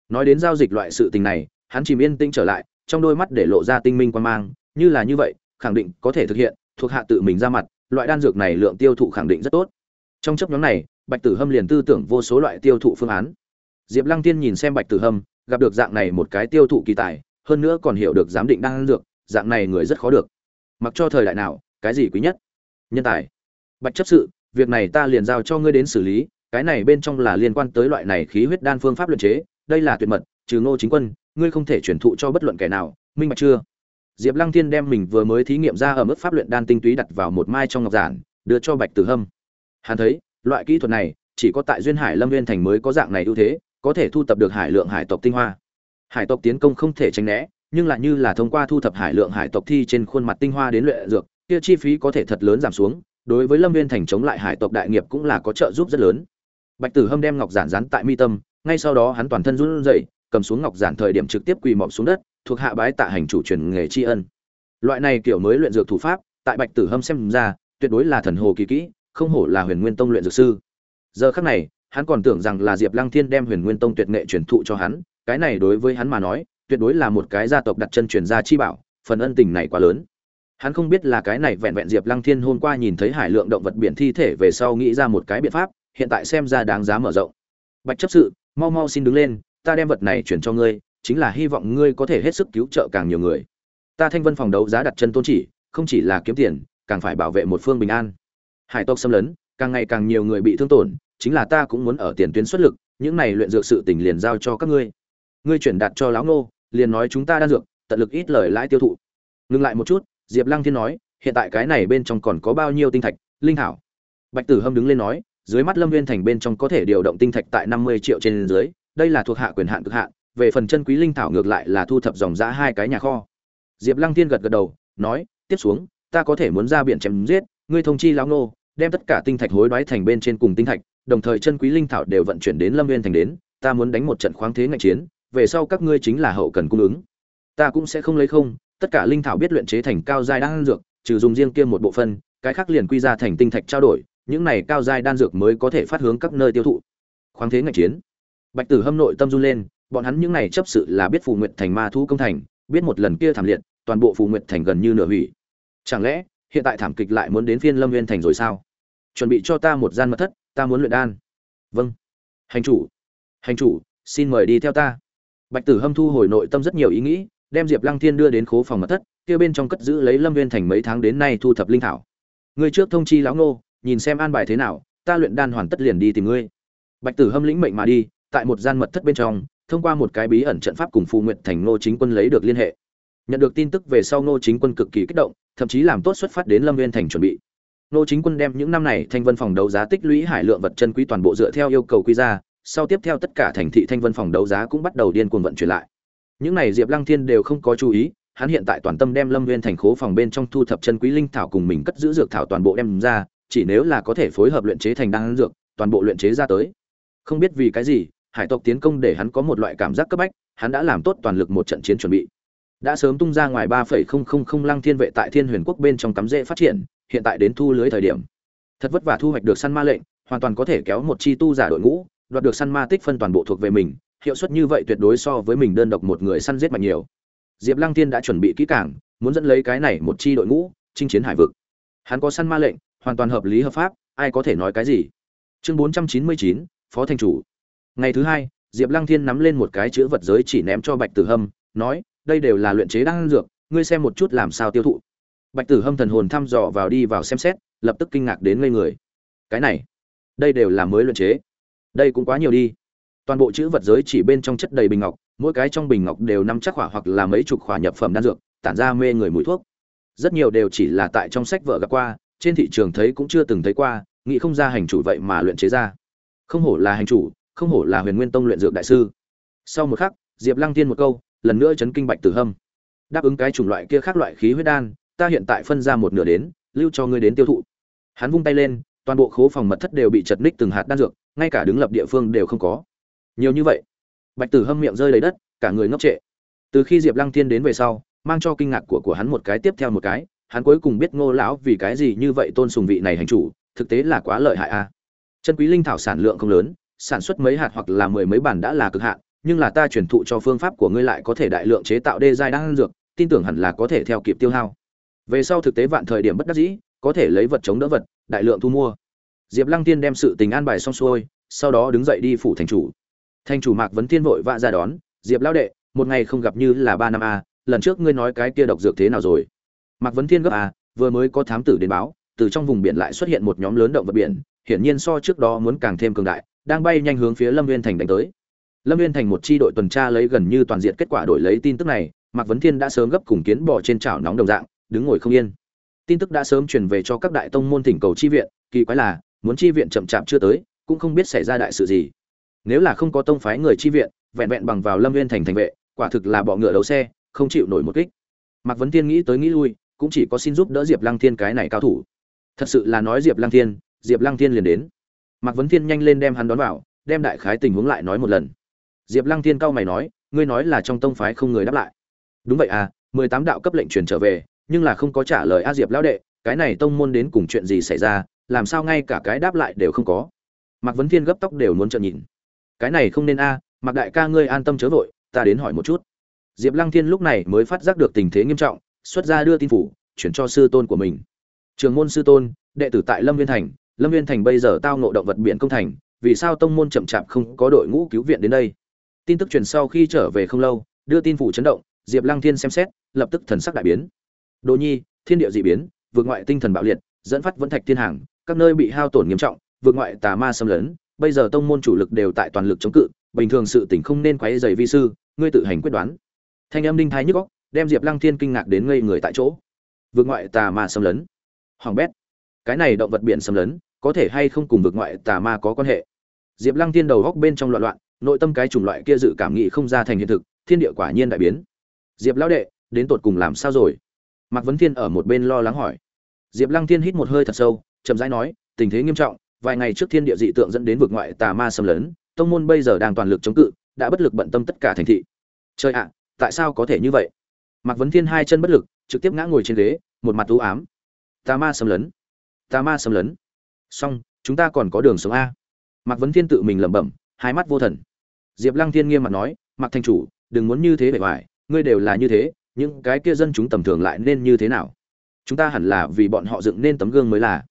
Nói đến giao dịch loại sự tình này, hắn chìm yên tĩnh trở lại trong đôi mắt để lộ ra tinh minh quan mang, như là như vậy, khẳng định có thể thực hiện, thuộc hạ tự mình ra mặt, loại đan dược này lượng tiêu thụ khẳng định rất tốt. Trong chấp nhóm này, bạch tử hâm liền tư tưởng vô số loại tiêu thụ phương án. Diệp lăng tiên nhìn xem bạch tử hâm, gặp được dạng này một cái tiêu thụ kỳ tài, hơn nữa còn hiểu được giám định đan dược, dạng này người rất khó được. Mặc cho thời đại nào, cái gì quý nhất? Nhân tài. Bạch chấp sự, việc này ta liền giao cho ngươi đến xử lý, cái này bên trong là liên quan tới loại này khí huyết đan phương pháp luyện chế, đây là tuyệt mật trừ ngô chính quân, ngươi không thể truyền thụ cho bất luận kẻ nào, minh bạch chưa? Diệp lăng thiên đem mình vừa mới thí nghiệm ra ở mức pháp luyện đan tinh túy đặt vào một mai trong ngọc giản, đưa cho bạch tử hâm. Hắn thấy, loại kỹ thuật này, chỉ có tại duyên hải lâm viên thành mới có dạng này ưu thế, có thể thu thập được hải lượng hải tộc tinh hoa. Hải tộc tiến công không thể tránh né, nhưng lại như là thông qua thu thập hải lượng hải tộc thi trên khuôn mặt tinh hoa đến luyện dược, kia chi phí có thể thật lớn giảm xuống, đối với lâm viên thành chống lại hải tộc đại nghiệp cũng là có trợ giúp rất lớn. Bạch tử hâm đem ngọc giản dán tại mi tâm, ngay sau đó hắn toàn thân run rẩy cầm xuống ngọc giản thời điểm trực tiếp quỳ mọp xuống đất, thuộc hạ bái tạ hành chủ truyền nghề tri ân. Loại này kiểu mới luyện dược thủ pháp, tại bạch tử hâm xem ra, tuyệt đối là thần hồ kỳ kỹ, không hổ là huyền nguyên tông luyện dược sư. Giờ khắc này, hắn còn tưởng rằng là diệp lăng thiên đem huyền nguyên tông tuyệt nghệ truyền thụ cho hắn, cái này đối với hắn mà nói, tuyệt đối là một cái gia tộc đặt chân truyền gia chi bảo, phần ân tình này quá lớn. Hắn không biết là cái này vẹn vẹn diệp lăng thiên hôm qua nhìn thấy hải lượng động vật biển thi thể về sau nghĩ ra một cái biện pháp, hiện tại xem ra đáng giá mở rộng. Bạch chấp sự, mau mau xin đứng lên ta đem vật này chuyển cho ngươi, chính là hy vọng ngươi có thể hết sức cứu trợ càng nhiều người. Ta thanh vân phòng đấu giá đặt chân tôn chỉ, không chỉ là kiếm tiền, càng phải bảo vệ một phương bình an. Hải tộc xâm lấn, càng ngày càng nhiều người bị thương tổn, chính là ta cũng muốn ở tiền tuyến xuất lực, những này luyện dược sự tình liền giao cho các ngươi. Ngươi chuyển đạt cho lão ngô, liền nói chúng ta đang dược, tận lực ít lời lãi tiêu thụ. Ngừng lại một chút, diệp lăng thiên nói, hiện tại cái này bên trong còn có bao nhiêu tinh thạch, linh thảo bạch tử hâm đứng lên nói, dưới mắt lâm viên thành bên trong có thể điều động tinh thạch tại năm mươi triệu trên dưới đây là thuộc hạ quyền hạn cực hạn, về phần chân quý linh thảo ngược lại là thu thập dòng giã hai cái nhà kho. Diệp lăng thiên gật gật đầu, nói, tiếp xuống, ta có thể muốn ra biển chém giết, ngươi thông chi lão nô, đem tất cả tinh thạch hối đoái thành bên trên cùng tinh thạch, đồng thời chân quý linh thảo đều vận chuyển đến lâm viên thành đến, ta muốn đánh một trận khoáng thế ngạch chiến, về sau các ngươi chính là hậu cần cung ứng. Ta cũng sẽ không lấy không, tất cả linh thảo biết luyện chế thành cao giai đan dược, trừ dùng riêng kia một bộ phân cái khác liền quy ra thành tinh thạch trao đổi, những này cao giai đan dược mới có thể phát hướng các nơi tiêu thụ. Khoáng thế ngạch chiến bạch tử hâm nội tâm run lên bọn hắn những này chấp sự là biết phù nguyện thành ma thu công thành biết một lần kia thảm liệt toàn bộ phù nguyện thành gần như nửa hủy. Chẳng lẽ hiện tại thảm kịch lại muốn đến phiên lâm nguyên thành rồi sao? Chuẩn bị cho ta một gian mật thất ta muốn luyện đan. Vâng. Hành chủ. Hành chủ xin mời đi theo ta. Bạch tử hâm thu hồi nội tâm rất nhiều ý nghĩ đem diệp lăng thiên đưa đến khố phòng mật thất kia bên trong cất giữ lấy lâm nguyên thành mấy tháng đến nay thu thập linh thảo. Người trước thông chi lão nô, nhìn xem an bài thế nào ta luyện đan hoàn tất liền đi tìm ngươi. Bạch tử hâm lĩnh mệnh mà đi tại một gian mật thất bên trong, thông qua một cái bí ẩn trận pháp cùng phù nguyện thành ngô chính quân lấy được liên hệ. Nhận được tin tức về sau ngô chính quân cực kỳ kích động, thậm chí làm tốt xuất phát đến lâm viên thành chuẩn bị. Ngô chính quân đem những năm này thanh vân phòng đấu giá tích lũy hải lượng vật chân quý toàn bộ dựa theo yêu cầu quy ra, sau tiếp theo tất cả thành thị thanh vân phòng đấu giá cũng bắt đầu điên cuồng vận chuyển lại. Những này diệp lăng thiên đều không có chú ý, hắn hiện tại toàn tâm đem lâm viên thành khố phòng bên trong thu thập chân quý linh thảo cùng mình cất giữ dược thảo toàn bộ đem ra, chỉ nếu là có thể phối hợp luyện chế thành đan dược, toàn bộ luyện chế ra tới. Không biết vì cái gì hải tộc tiến công để hắn có một loại cảm giác cấp bách, hắn đã làm tốt toàn lực một trận chiến chuẩn bị. Đã sớm tung ra ngoài ba phẩy không không không lăng thiên vệ tại thiên huyền quốc bên trong cắm rễ phát triển, hiện tại đến thu lưới thời điểm. Thật vất vả thu hoạch được săn ma lệnh, hoàn toàn có thể kéo một chi tu giả đội ngũ, đoạt được săn ma tích phân toàn bộ thuộc về mình, hiệu suất như vậy tuyệt đối so với mình đơn độc một người săn giết mạnh nhiều. Diệp lăng Thiên đã chuẩn bị kỹ càng, muốn dẫn lấy cái này một chi đội ngũ, chinh chiến hải vực. Hắn có săn ma lệnh, hoàn toàn hợp lý hợp pháp, ai có thể nói cái gì? Chương bốn trăm chín mươi chín, phó Thanh chủ ngày thứ hai, diệp lăng thiên nắm lên một cái chữ vật giới chỉ ném cho bạch tử hâm, nói, đây đều là luyện chế đan dược, ngươi xem một chút làm sao tiêu thụ. Bạch tử hâm thần hồn thăm dò vào đi vào xem xét, lập tức kinh ngạc đến ngây người. Cái này, đây đều là mới luyện chế. Đây cũng quá nhiều đi. Toàn bộ chữ vật giới chỉ bên trong chất đầy bình ngọc, mỗi cái trong bình ngọc đều năm chắc khỏa hoặc là mấy chục khỏa nhập phẩm đan dược, tản ra mê người mùi thuốc. Rất nhiều đều chỉ là tại trong sách vợ gặp qua, trên thị trường thấy cũng chưa từng thấy qua, nghĩ không ra hành chủ vậy mà luyện chế ra. Không hổ là hành chủ không hổ là huyền nguyên tông luyện dược đại sư. Sau một khắc, diệp lăng tiên một câu, lần nữa chấn kinh bạch tử hâm. Đáp ứng cái chủng loại kia khác loại khí huyết đan, ta hiện tại phân ra một nửa đến, lưu cho ngươi đến tiêu thụ. Hắn vung tay lên, toàn bộ khố phòng mật thất đều bị chật ních từng hạt đan dược, ngay cả đứng lập địa phương đều không có. Nhiều như vậy, bạch tử hâm miệng rơi lấy đất, cả người ngốc trệ. Từ khi diệp lăng thiên đến về sau, mang cho kinh ngạc của của hắn một cái tiếp theo một cái, hắn cuối cùng biết ngô lão vì cái gì như vậy tôn sùng vị này hành chủ, thực tế là quá lợi hại a. Chân quý linh thảo sản lượng không lớn sản xuất mấy hạt hoặc là mười mấy bản đã là cực hạn, nhưng là ta truyền thụ cho phương pháp của ngươi lại có thể đại lượng chế tạo đê giai đan dược, tin tưởng hẳn là có thể theo kịp tiêu hao. Về sau thực tế vạn thời điểm bất đắc dĩ, có thể lấy vật chống đỡ vật, đại lượng thu mua. Diệp lăng tiên đem sự tình an bài xong xuôi, sau đó đứng dậy đi phủ thành chủ. Thành chủ mạc vấn tiên vội vã ra đón, diệp lão đệ, một ngày không gặp như là ba năm a, lần trước ngươi nói cái kia độc dược thế nào rồi? Mạc vấn thiên gấp a vừa mới có thám tử đến báo, từ trong vùng biển lại xuất hiện một nhóm lớn động vật biển, hiển nhiên so trước đó muốn càng thêm cường đại đang bay nhanh hướng phía lâm Nguyên thành đánh tới. Lâm Nguyên thành một chi đội tuần tra lấy gần như toàn diện kết quả đổi lấy tin tức này, mạc vấn thiên đã sớm gấp cùng kiến bò trên chảo nóng đồng dạng, đứng ngồi không yên. Tin tức đã sớm truyền về cho các đại tông môn thỉnh cầu chi viện, kỳ quái là, muốn chi viện chậm chạp chưa tới, cũng không biết xảy ra đại sự gì. Nếu là không có tông phái người chi viện, vẹn vẹn bằng vào lâm Nguyên thành thành vệ, quả thực là bọ ngựa đấu xe, không chịu nổi một kích. Mạc vấn thiên nghĩ tới nghĩ lui, cũng chỉ có xin giúp đỡ diệp lăng thiên cái này cao thủ. Thật sự là nói diệp lăng thiên, diệp lăng thiên liền đến mạc vấn thiên nhanh lên đem hắn đón vào đem đại khái tình huống lại nói một lần. Diệp lăng thiên cao mày nói ngươi nói là trong tông phái không người đáp lại. Đúng vậy à mười tám đạo cấp lệnh truyền trở về nhưng là không có trả lời a diệp lão đệ cái này tông môn đến cùng chuyện gì xảy ra làm sao ngay cả cái đáp lại đều không có. Mạc vấn thiên gấp tóc đều muốn trợn nhìn. Cái này không nên a à, mạc đại ca ngươi an tâm chớ vội ta đến hỏi một chút. Diệp lăng thiên lúc này mới phát giác được tình thế nghiêm trọng xuất ra đưa tin phủ chuyển cho sư tôn của mình. Trường môn sư tôn đệ tử tại lâm viên thành lâm viên thành bây giờ tao ngộ động vật biển công thành, vì sao tông môn chậm chạp không có đội ngũ cứu viện đến đây? Tin tức truyền sau khi trở về không lâu, đưa tin phủ chấn động, diệp lăng thiên xem xét, lập tức thần sắc đại biến. Đồ nhi, thiên địa dị biến, vượt ngoại tinh thần bạo liệt, dẫn phát vẫn thạch thiên hàng, các nơi bị hao tổn nghiêm trọng, vượt ngoại tà ma xâm lấn, bây giờ tông môn chủ lực đều tại toàn lực chống cự, bình thường sự tình không nên quấy rầy vi sư, ngươi tự hành quyết đoán. Thanh âm đinh thái nhức óc, đem diệp lăng thiên kinh ngạc đến ngây người tại chỗ. Vượt ngoại tà ma xâm lấn. Hoàng bét cái này động vật biển xâm lấn, có thể hay không cùng vực ngoại tà ma có quan hệ? Diệp lăng thiên đầu góc bên trong loạn loạn, nội tâm cái chủng loại kia dự cảm nghĩ không ra thành hiện thực, thiên địa quả nhiên đại biến. Diệp lão đệ, đến tột cùng làm sao rồi? Mạc vấn thiên ở một bên lo lắng hỏi. Diệp lăng thiên hít một hơi thật sâu, chậm rãi nói, tình thế nghiêm trọng, vài ngày trước thiên địa dị tượng dẫn đến vực ngoại tà ma xâm lấn, tông môn bây giờ đang toàn lực chống cự, đã bất lực bận tâm tất cả thành thị. Trời ạ, tại sao có thể như vậy? Mạc vấn thiên hai chân bất lực, trực tiếp ngã ngồi trên ghế, một mặt u ám. Tà ma xâm lấn tà ma xâm lấn. Xong, chúng ta còn có đường sống a. Mạc vấn thiên tự mình lẩm bẩm, hai mắt vô thần. Diệp lăng thiên nghiêm mặt nói, mạc thanh chủ, đừng muốn như thế bề ngoài, ngươi đều là như thế, những cái kia dân chúng tầm thường lại nên như thế nào? Chúng ta hẳn là vì bọn họ dựng nên tấm gương mới là.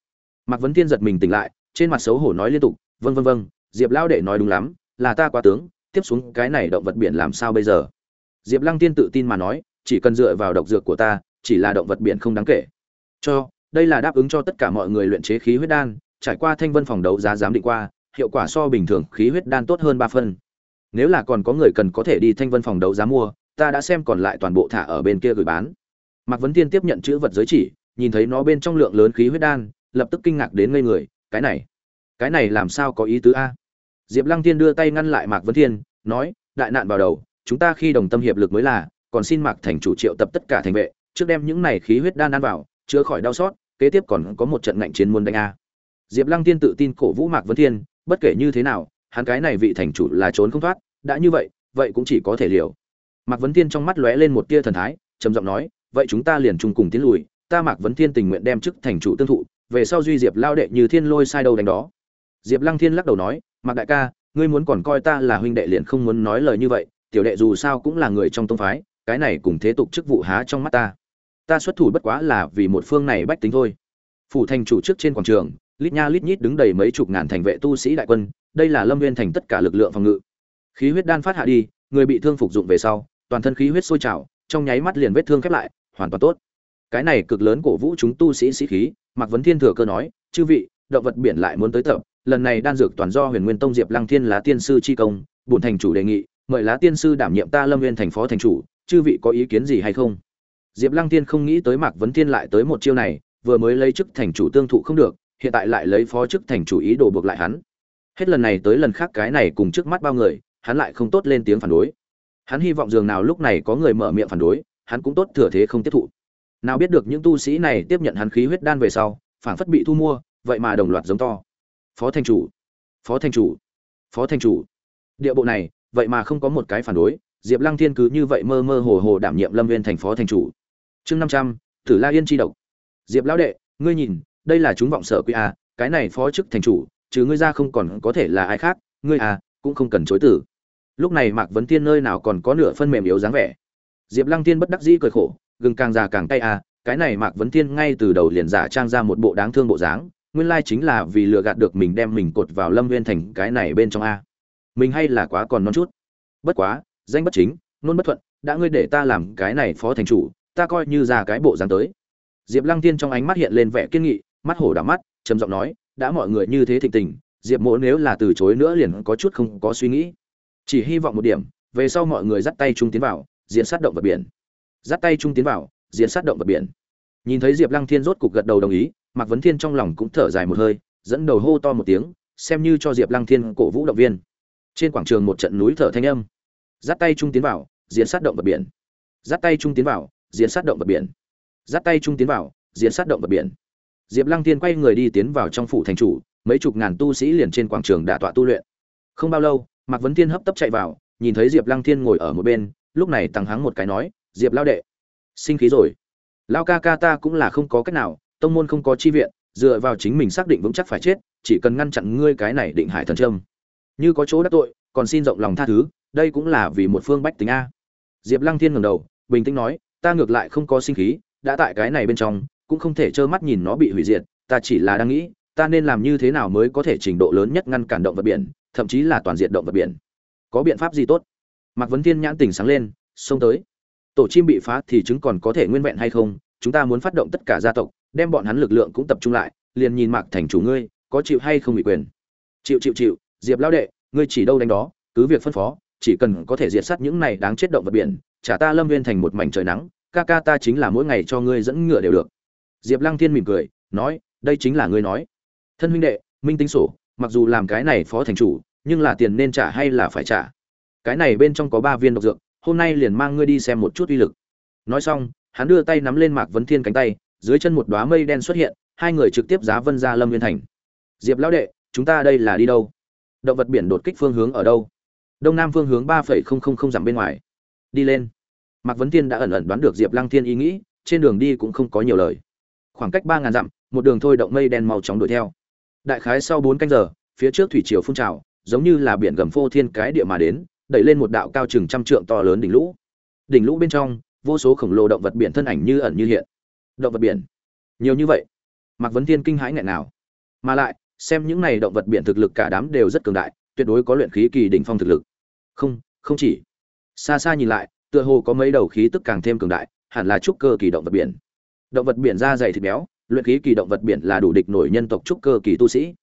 Mạc vấn thiên giật mình tỉnh lại, trên mặt xấu hổ nói liên tục vâng vâng vâng diệp lão đệ nói đúng lắm, là ta quá tướng, tiếp xuống cái này động vật biển làm sao bây giờ? Diệp lăng tiên tự tin mà nói, chỉ cần dựa vào độc dược của ta, chỉ là động vật biển không đáng kể. Cho đây là đáp ứng cho tất cả mọi người luyện chế khí huyết đan, trải qua thanh vân phòng đấu giá giám định qua, hiệu quả so bình thường khí huyết đan tốt hơn ba phân nếu là còn có người cần có thể đi thanh vân phòng đấu giá mua, ta đã xem còn lại toàn bộ thả ở bên kia gửi bán. Mạc vấn tiên tiếp nhận chữ vật giới chỉ, nhìn thấy nó bên trong lượng lớn khí huyết đan, lập tức kinh ngạc đến ngây người, cái này cái này làm sao có ý tứ a? Diệp lăng tiên đưa tay ngăn lại mạc vấn thiên, nói, đại nạn vào đầu, chúng ta khi đồng tâm hiệp lực mới là, còn xin mạc thành chủ triệu tập tất cả thành vệ, trước đem những này khí huyết đan ăn vào, chữa khỏi đau xót kế tiếp còn có một trận ngạnh chiến muốn đánh a. Diệp lăng tiên tự tin cổ vũ mạc Vân thiên, bất kể như thế nào, hắn cái này vị thành chủ là trốn không thoát, đã như vậy vậy cũng chỉ có thể liều. Mạc vấn thiên trong mắt lóe lên một tia thần thái, trầm giọng nói, vậy chúng ta liền chung cùng tiến lùi, ta mạc vấn thiên tình nguyện đem chức thành chủ tương thụ, về sau duy diệp lao đệ như thiên lôi sai đâu đánh đó. Diệp lăng thiên lắc đầu nói, mạc đại ca, ngươi muốn còn coi ta là huynh đệ liền không muốn nói lời như vậy, tiểu đệ dù sao cũng là người trong tông phái, cái này cùng thế tục chức vụ há trong mắt ta ta xuất thủ bất quá là vì một phương này bách tính thôi. Phủ thành chủ trước trên quảng trường, lít nha lít nhít đứng đầy mấy chục ngàn thành vệ tu sĩ đại quân, đây là lâm viên thành tất cả lực lượng phòng ngự. Khí huyết đan phát hạ đi, người bị thương phục dụng về sau, toàn thân khí huyết sôi trào, trong nháy mắt liền vết thương khép lại, hoàn toàn tốt. Cái này cực lớn cổ vũ chúng tu sĩ sĩ khí, mạc vấn thiên thừa cơ nói, chư vị, động vật biển lại muốn tới tập, lần này đan dược toàn do huyền nguyên tông diệp lăng thiên lá tiên sư chi công, bổn thành chủ đề nghị, mời lá tiên sư đảm nhiệm ta lâm nguyên thành phó thành chủ, chư vị có ý kiến gì hay không? Diệp lăng tiên không nghĩ tới mạc vấn thiên lại tới một chiêu này, vừa mới lấy chức thành chủ tương thụ không được, hiện tại lại lấy phó chức thành chủ ý đồ buộc lại hắn. Hết lần này tới lần khác cái này cùng trước mắt bao người, hắn lại không tốt lên tiếng phản đối. Hắn hy vọng dường nào lúc này có người mở miệng phản đối, hắn cũng tốt thừa thế không tiếp thụ. Nào biết được những tu sĩ này tiếp nhận hắn khí huyết đan về sau phảng phất bị thu mua, vậy mà đồng loạt giống to. Phó thành chủ, phó thành chủ, phó thành chủ. Địa bộ này, vậy mà không có một cái phản đối, diệp lăng thiên cứ như vậy mơ mơ hồ hồ đảm nhiệm lâm viên thành phó thành chủ chương năm trăm, thử la yên chi độc. Diệp lão đệ, ngươi nhìn, đây là chúng vọng sở quy a cái này phó chức thành chủ chứ ngươi ra không còn có thể là ai khác, ngươi à cũng không cần chối tử lúc này mạc vấn tiên nơi nào còn có nửa phân mềm yếu dáng vẻ. Diệp lăng tiên bất đắc dĩ cười khổ, gừng càng già càng tay à cái này mạc vấn tiên ngay từ đầu liền giả trang ra một bộ đáng thương bộ dáng, nguyên lai chính là vì lừa gạt được mình đem mình cột vào lâm viên thành cái này bên trong a. Mình hay là quá còn non chút. Bất quá, danh bất chính, nôn bất thuận, đã ngươi để ta làm cái này phó thành chủ ta coi như ra cái bộ dáng tới. Diệp lăng tiên trong ánh mắt hiện lên vẻ kiên nghị, mắt hổ đỏ mắt, trầm giọng nói, đã mọi người như thế thịnh tình, diệp mỗ nếu là từ chối nữa liền có chút không có suy nghĩ. Chỉ hy vọng một điểm, về sau mọi người dắt tay chung tiến vào diễn sát động vật biển. Dắt tay chung tiến vào diễn sát động vật biển. Nhìn thấy diệp lăng thiên rốt cục gật đầu đồng ý, mạc vấn thiên trong lòng cũng thở dài một hơi, dẫn đầu hô to một tiếng, xem như cho diệp lăng thiên cổ vũ động viên. Trên quảng trường một trận núi thở thanh âm. Dắt tay chung tiến vào diễn sát động vật biển. Dắt tay chung tiến vào diễn sát động vật biển. Dắt tay trung tiến vào, diễn sát động vật biển. Diệp lăng thiên quay người đi tiến vào trong phủ thành chủ, mấy chục ngàn tu sĩ liền trên quảng trường đả tọa tu luyện. Không bao lâu, mạc vấn thiên hấp tấp chạy vào, nhìn thấy diệp lăng thiên ngồi ở một bên, lúc này tăng hắng một cái nói, diệp lao đệ, sinh khí rồi. Lao ca ca ta cũng là không có cách nào, tông môn không có chi viện, dựa vào chính mình xác định vững chắc phải chết, chỉ cần ngăn chặn ngươi cái này định hải thần trâm như có chỗ đắc tội, còn xin rộng lòng tha thứ, đây cũng là vì một phương bách tính a. Diệp lăng thiên ngẩng đầu, bình tĩnh nói ta ngược lại không có sinh khí, đã tại cái này bên trong, cũng không thể trơ mắt nhìn nó bị hủy diệt, ta chỉ là đang nghĩ, ta nên làm như thế nào mới có thể trình độ lớn nhất ngăn cản động vật biển, thậm chí là toàn diện động vật biển. Có biện pháp gì tốt? Mạc vấn thiên nhãn tỉnh sáng lên, xông tới. Tổ chim bị phá thì chứng còn có thể nguyên vẹn hay không? Chúng ta muốn phát động tất cả gia tộc, đem bọn hắn lực lượng cũng tập trung lại, liền nhìn mạc thành chủ ngươi, có chịu hay không bị quyền? Chịu chịu chịu, diệp lao đệ, ngươi chỉ đâu đánh đó, cứ việc phân phó, chỉ cần có thể diệt sát những này đáng chết động vật biển trả ta lâm viên thành một mảnh trời nắng, ca ca ta chính là mỗi ngày cho ngươi dẫn ngựa đều được. Diệp lăng thiên mỉm cười, nói, đây chính là ngươi nói. Thân huynh đệ, minh tính sổ, mặc dù làm cái này phó thành chủ, nhưng là tiền nên trả hay là phải trả? Cái này bên trong có ba viên độc dược, hôm nay liền mang ngươi đi xem một chút uy lực. Nói xong, hắn đưa tay nắm lên mạc vấn thiên cánh tay, dưới chân một đoá mây đen xuất hiện, hai người trực tiếp giá vân ra lâm viên thành. Diệp lão đệ, chúng ta đây là đi đâu? Động vật biển đột kích phương hướng ở đâu? Đông nam phương hướng ba phẩy không không không dặm bên ngoài đi lên. Mạc vấn thiên đã ẩn ẩn đoán được diệp lăng thiên ý nghĩ, trên đường đi cũng không có nhiều lời. Khoảng cách ba ngàn dặm, một đường thôi động mây đen màu chóng đuổi theo. Đại khái sau bốn canh giờ, phía trước thủy triều phun trào, giống như là biển gầm phô thiên cái địa mà đến, đẩy lên một đạo cao chừng trăm trượng to lớn đỉnh lũ. Đỉnh lũ bên trong, vô số khổng lồ động vật biển thân ảnh như ẩn như hiện. Động vật biển. Nhiều như vậy. Mạc vấn thiên kinh hãi nghẹn nào. Mà lại, xem những này động vật biển thực lực cả đám đều rất cường đại, tuyệt đối có luyện khí kỳ đỉnh phong thực lực. Không không chỉ xa xa nhìn lại, tựa hồ có mấy đầu khí tức càng thêm cường đại, hẳn là trúc cơ kỳ động vật biển. Động vật biển da dày thịt béo, luyện khí kỳ động vật biển là đủ địch nổi nhân tộc trúc cơ kỳ tu sĩ.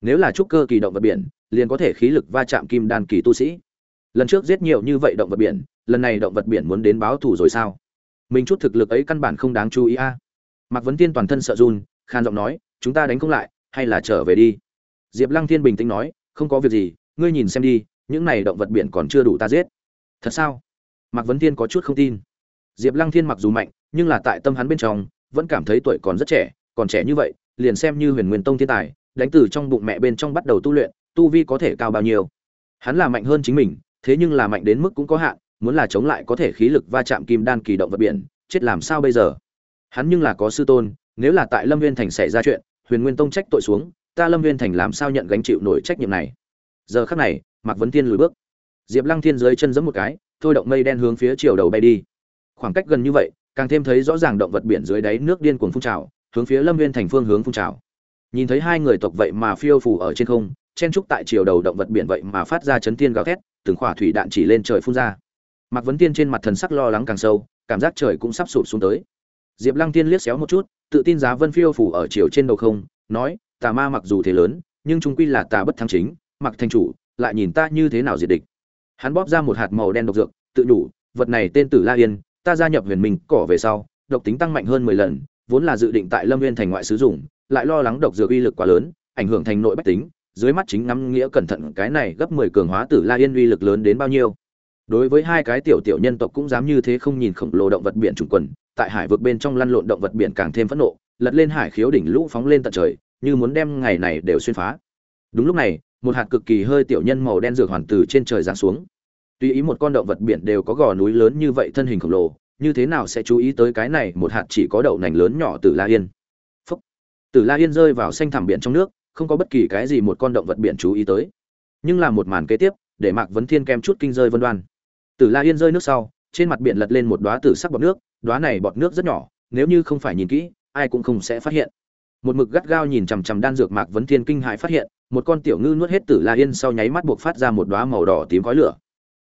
Nếu là trúc cơ kỳ động vật biển, liền có thể khí lực va chạm kim đan kỳ tu sĩ. Lần trước giết nhiều như vậy động vật biển, lần này động vật biển muốn đến báo thù rồi sao? Mình chút thực lực ấy căn bản không đáng chú ý a. À. mạc vấn tiên toàn thân sợ run, khan giọng nói, chúng ta đánh không lại, hay là trở về đi? Diệp lăng thiên bình tĩnh nói, không có việc gì, ngươi nhìn xem đi, những này động vật biển còn chưa đủ ta giết thật sao? Mạc vấn Thiên có chút không tin. Diệp lăng thiên mặc dù mạnh, nhưng là tại tâm hắn bên trong, vẫn cảm thấy tuổi còn rất trẻ, còn trẻ như vậy, liền xem như huyền nguyên tông thiên tài, đánh từ trong bụng mẹ bên trong bắt đầu tu luyện, tu vi có thể cao bao nhiêu. Hắn là mạnh hơn chính mình, thế nhưng là mạnh đến mức cũng có hạn, muốn là chống lại có thể khí lực va chạm kim đan kỳ động vật biển, chết làm sao bây giờ? Hắn nhưng là có sư tôn, nếu là tại lâm viên thành xảy ra chuyện, huyền nguyên tông trách tội xuống, ta lâm viên thành làm sao nhận gánh chịu nổi trách nhiệm này? Giờ khắc này, mạc vấn thiên lùi bước diệp lăng thiên dưới chân giẫm một cái, thôi động mây đen hướng phía chiều đầu bay đi. Khoảng cách gần như vậy, càng thêm thấy rõ ràng động vật biển dưới đáy nước điên cuồng phun trào, hướng phía lâm viên thành phương hướng phun trào. Nhìn thấy hai người tộc vậy mà phiêu phù ở trên không, chen trúc tại chiều đầu động vật biển vậy mà phát ra chấn thiên gào thét, từng khỏa thủy đạn chỉ lên trời phun ra. Mạc vấn tiên trên mặt thần sắc lo lắng càng sâu, cảm giác trời cũng sắp sụp xuống tới. Diệp lăng tiên liếc xéo một chút, tự tin giá vân phiêu phủ ở chiều trên đầu không, nói, tà ma mặc dù thế lớn, nhưng chúng quy là tà bất thắng chính mặc thành chủ, lại nhìn ta như thế nào diệt địch? Hắn bóp ra một hạt màu đen độc dược, tự đủ vật này tên tử la yên, ta gia nhập huyền minh cỏ về sau, độc tính tăng mạnh hơn mười lần, vốn là dự định tại lâm viên thành ngoại sử dụng, lại lo lắng độc dược uy lực quá lớn, ảnh hưởng thành nội bách tính, dưới mắt chính ngắm nghĩa cẩn thận cái này gấp mười cường hóa tử la yên uy lực lớn đến bao nhiêu. Đối với hai cái tiểu tiểu nhân tộc cũng dám như thế không nhìn khổng lồ động vật biển trùng quần, tại hải vực bên trong lăn lộn động vật biển càng thêm phẫn nộ, lật lên hải khiếu đỉnh lũ phóng lên tận trời, như muốn đem ngày này đều xuyên phá. Đúng lúc này một hạt cực kỳ hơi tiểu nhân màu đen dược hoàn từ trên trời giáng xuống. Tùy ý một con động vật biển đều có gò núi lớn như vậy thân hình khổng lồ, như thế nào sẽ chú ý tới cái này một hạt chỉ có đậu nành lớn nhỏ từ la yên? Phốc. từ la yên rơi vào xanh thẳm biển trong nước, không có bất kỳ cái gì một con động vật biển chú ý tới. Nhưng là một màn kế tiếp, để mạc vấn thiên kem chút kinh rơi vân đoan. Từ la yên rơi nước sau, trên mặt biển lật lên một đóa tử sắc bọt nước, đóa này bọt nước rất nhỏ, nếu như không phải nhìn kỹ, ai cũng không sẽ phát hiện. Một mực gắt gao nhìn chằm chằm đan dược mạc vấn thiên kinh hãi phát hiện một con tiểu ngư nuốt hết tử la yên sau nháy mắt buộc phát ra một đóa màu đỏ tím khói lửa.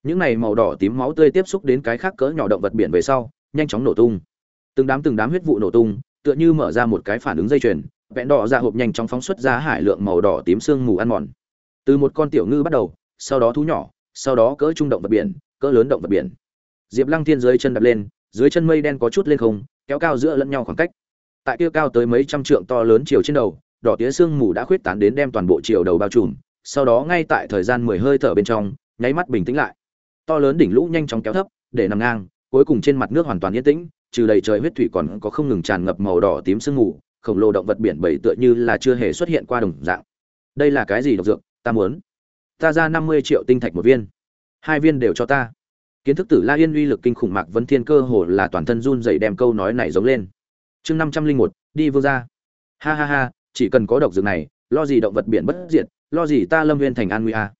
Những này màu đỏ tím máu tươi tiếp xúc đến cái khác cỡ nhỏ động vật biển về sau, nhanh chóng nổ tung. Từng đám từng đám huyết vụ nổ tung, tựa như mở ra một cái phản ứng dây chuyền, vẹn đỏ ra hộp nhanh chóng phóng xuất ra hải lượng màu đỏ tím sương mù ăn mòn. Từ một con tiểu ngư bắt đầu, sau đó thú nhỏ, sau đó cỡ trung động vật biển, cỡ lớn động vật biển. Diệp lăng thiên dưới chân đập lên, dưới chân mây đen có chút lên không, kéo cao giữa lẫn nhau khoảng cách. Tại kia cao tới mấy trăm trượng to lớn chiều trên đầu đỏ tía sương mù đã khuyết tán đến đem toàn bộ chiều đầu bao trùm, sau đó ngay tại thời gian mười hơi thở bên trong, nháy mắt bình tĩnh lại. To lớn đỉnh lũ nhanh chóng kéo thấp, để nằm ngang, cuối cùng trên mặt nước hoàn toàn yên tĩnh, trừ đầy trời huyết thủy còn có không ngừng tràn ngập màu đỏ tím sương mù, khổng lồ động vật biển bảy tựa như là chưa hề xuất hiện qua đồng dạng. Đây là cái gì độc dược? Ta muốn. Ta ra năm mươi triệu tinh thạch một viên. Hai viên đều cho ta. Kiến thức tử la yên uy lực kinh khủng mạc vấn thiên cơ hồ là toàn thân run dậy đem câu nói này giống lên. Chương năm trăm linh một, đi vương ra ha ha ha chỉ cần có độc dược này, lo gì động vật biển bất diệt, lo gì ta lâm viên thành an nguy a.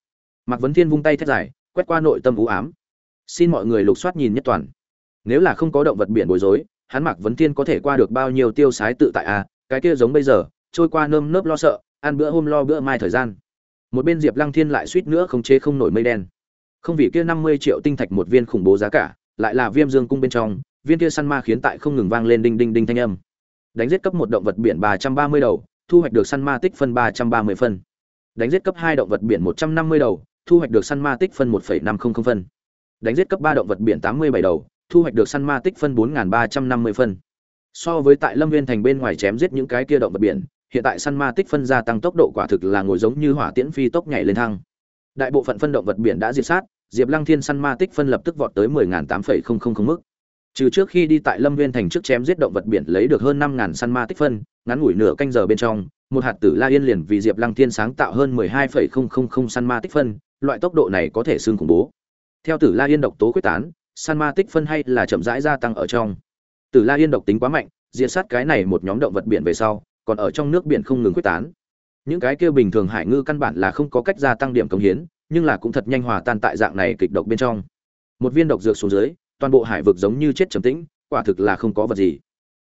Mạc vấn thiên vung tay thét dài, quét qua nội tâm u ám. Xin mọi người lục soát nhìn nhất toàn. Nếu là không có động vật biển bối rối, hắn mạc vấn thiên có thể qua được bao nhiêu tiêu sái tự tại a, cái kia giống bây giờ, trôi qua nơm nớp lo sợ, ăn bữa hôm lo bữa mai thời gian. Một bên diệp lăng thiên lại suýt nữa không chế không nổi mây đen. Không vì kia năm mươi triệu tinh thạch một viên khủng bố giá cả, lại là viêm dương cung bên trong, viên kia săn ma khiến tại không ngừng vang lên đinh đinh đinh thanh âm. Đánh giết cấp một động vật biển ba trăm ba mươi đầu thu hoạch được săn ma tích phân ba trăm ba mươi phân. Đánh giết cấp hai động vật biển một trăm năm mươi đầu, thu hoạch được săn ma tích phân một năm trăm linh phân. Đánh giết cấp ba động vật biển tám mươi bảy đầu, thu hoạch được săn ma tích phân bốn ba trăm năm mươi phân. So với tại lâm viên thành bên ngoài chém giết những cái kia động vật biển, hiện tại săn ma tích phân gia tăng tốc độ quả thực là ngồi giống như hỏa tiễn phi tốc nhảy lên thăng đại bộ phận phân động vật biển đã diệt sát, diệp lăng thiên săn ma tích phân lập tức vọt tới mười tám phẩy không không không mức. Trừ trước khi đi tại lâm viên thành trước chém giết động vật biển lấy được hơn năm ngàn săn ma tích phân ngắn ngủi nửa canh giờ bên trong, một hạt tử la yên liền vì diệp lăng thiên sáng tạo hơn mười hai phẩy không không không ma tích phân, loại tốc độ này có thể xương khủng bố. Theo tử la yên độc tố quyết tán, san ma tích phân hay là chậm rãi gia tăng ở trong. Tử la yên độc tính quá mạnh, diệt sát cái này một nhóm động vật biển về sau, còn ở trong nước biển không ngừng quyết tán. Những cái kia bình thường hải ngư căn bản là không có cách gia tăng điểm công hiến, nhưng là cũng thật nhanh hòa tan tại dạng này kịch độc bên trong. Một viên độc dược xuống dưới, toàn bộ hải vực giống như chết trầm tĩnh, quả thực là không có vật gì.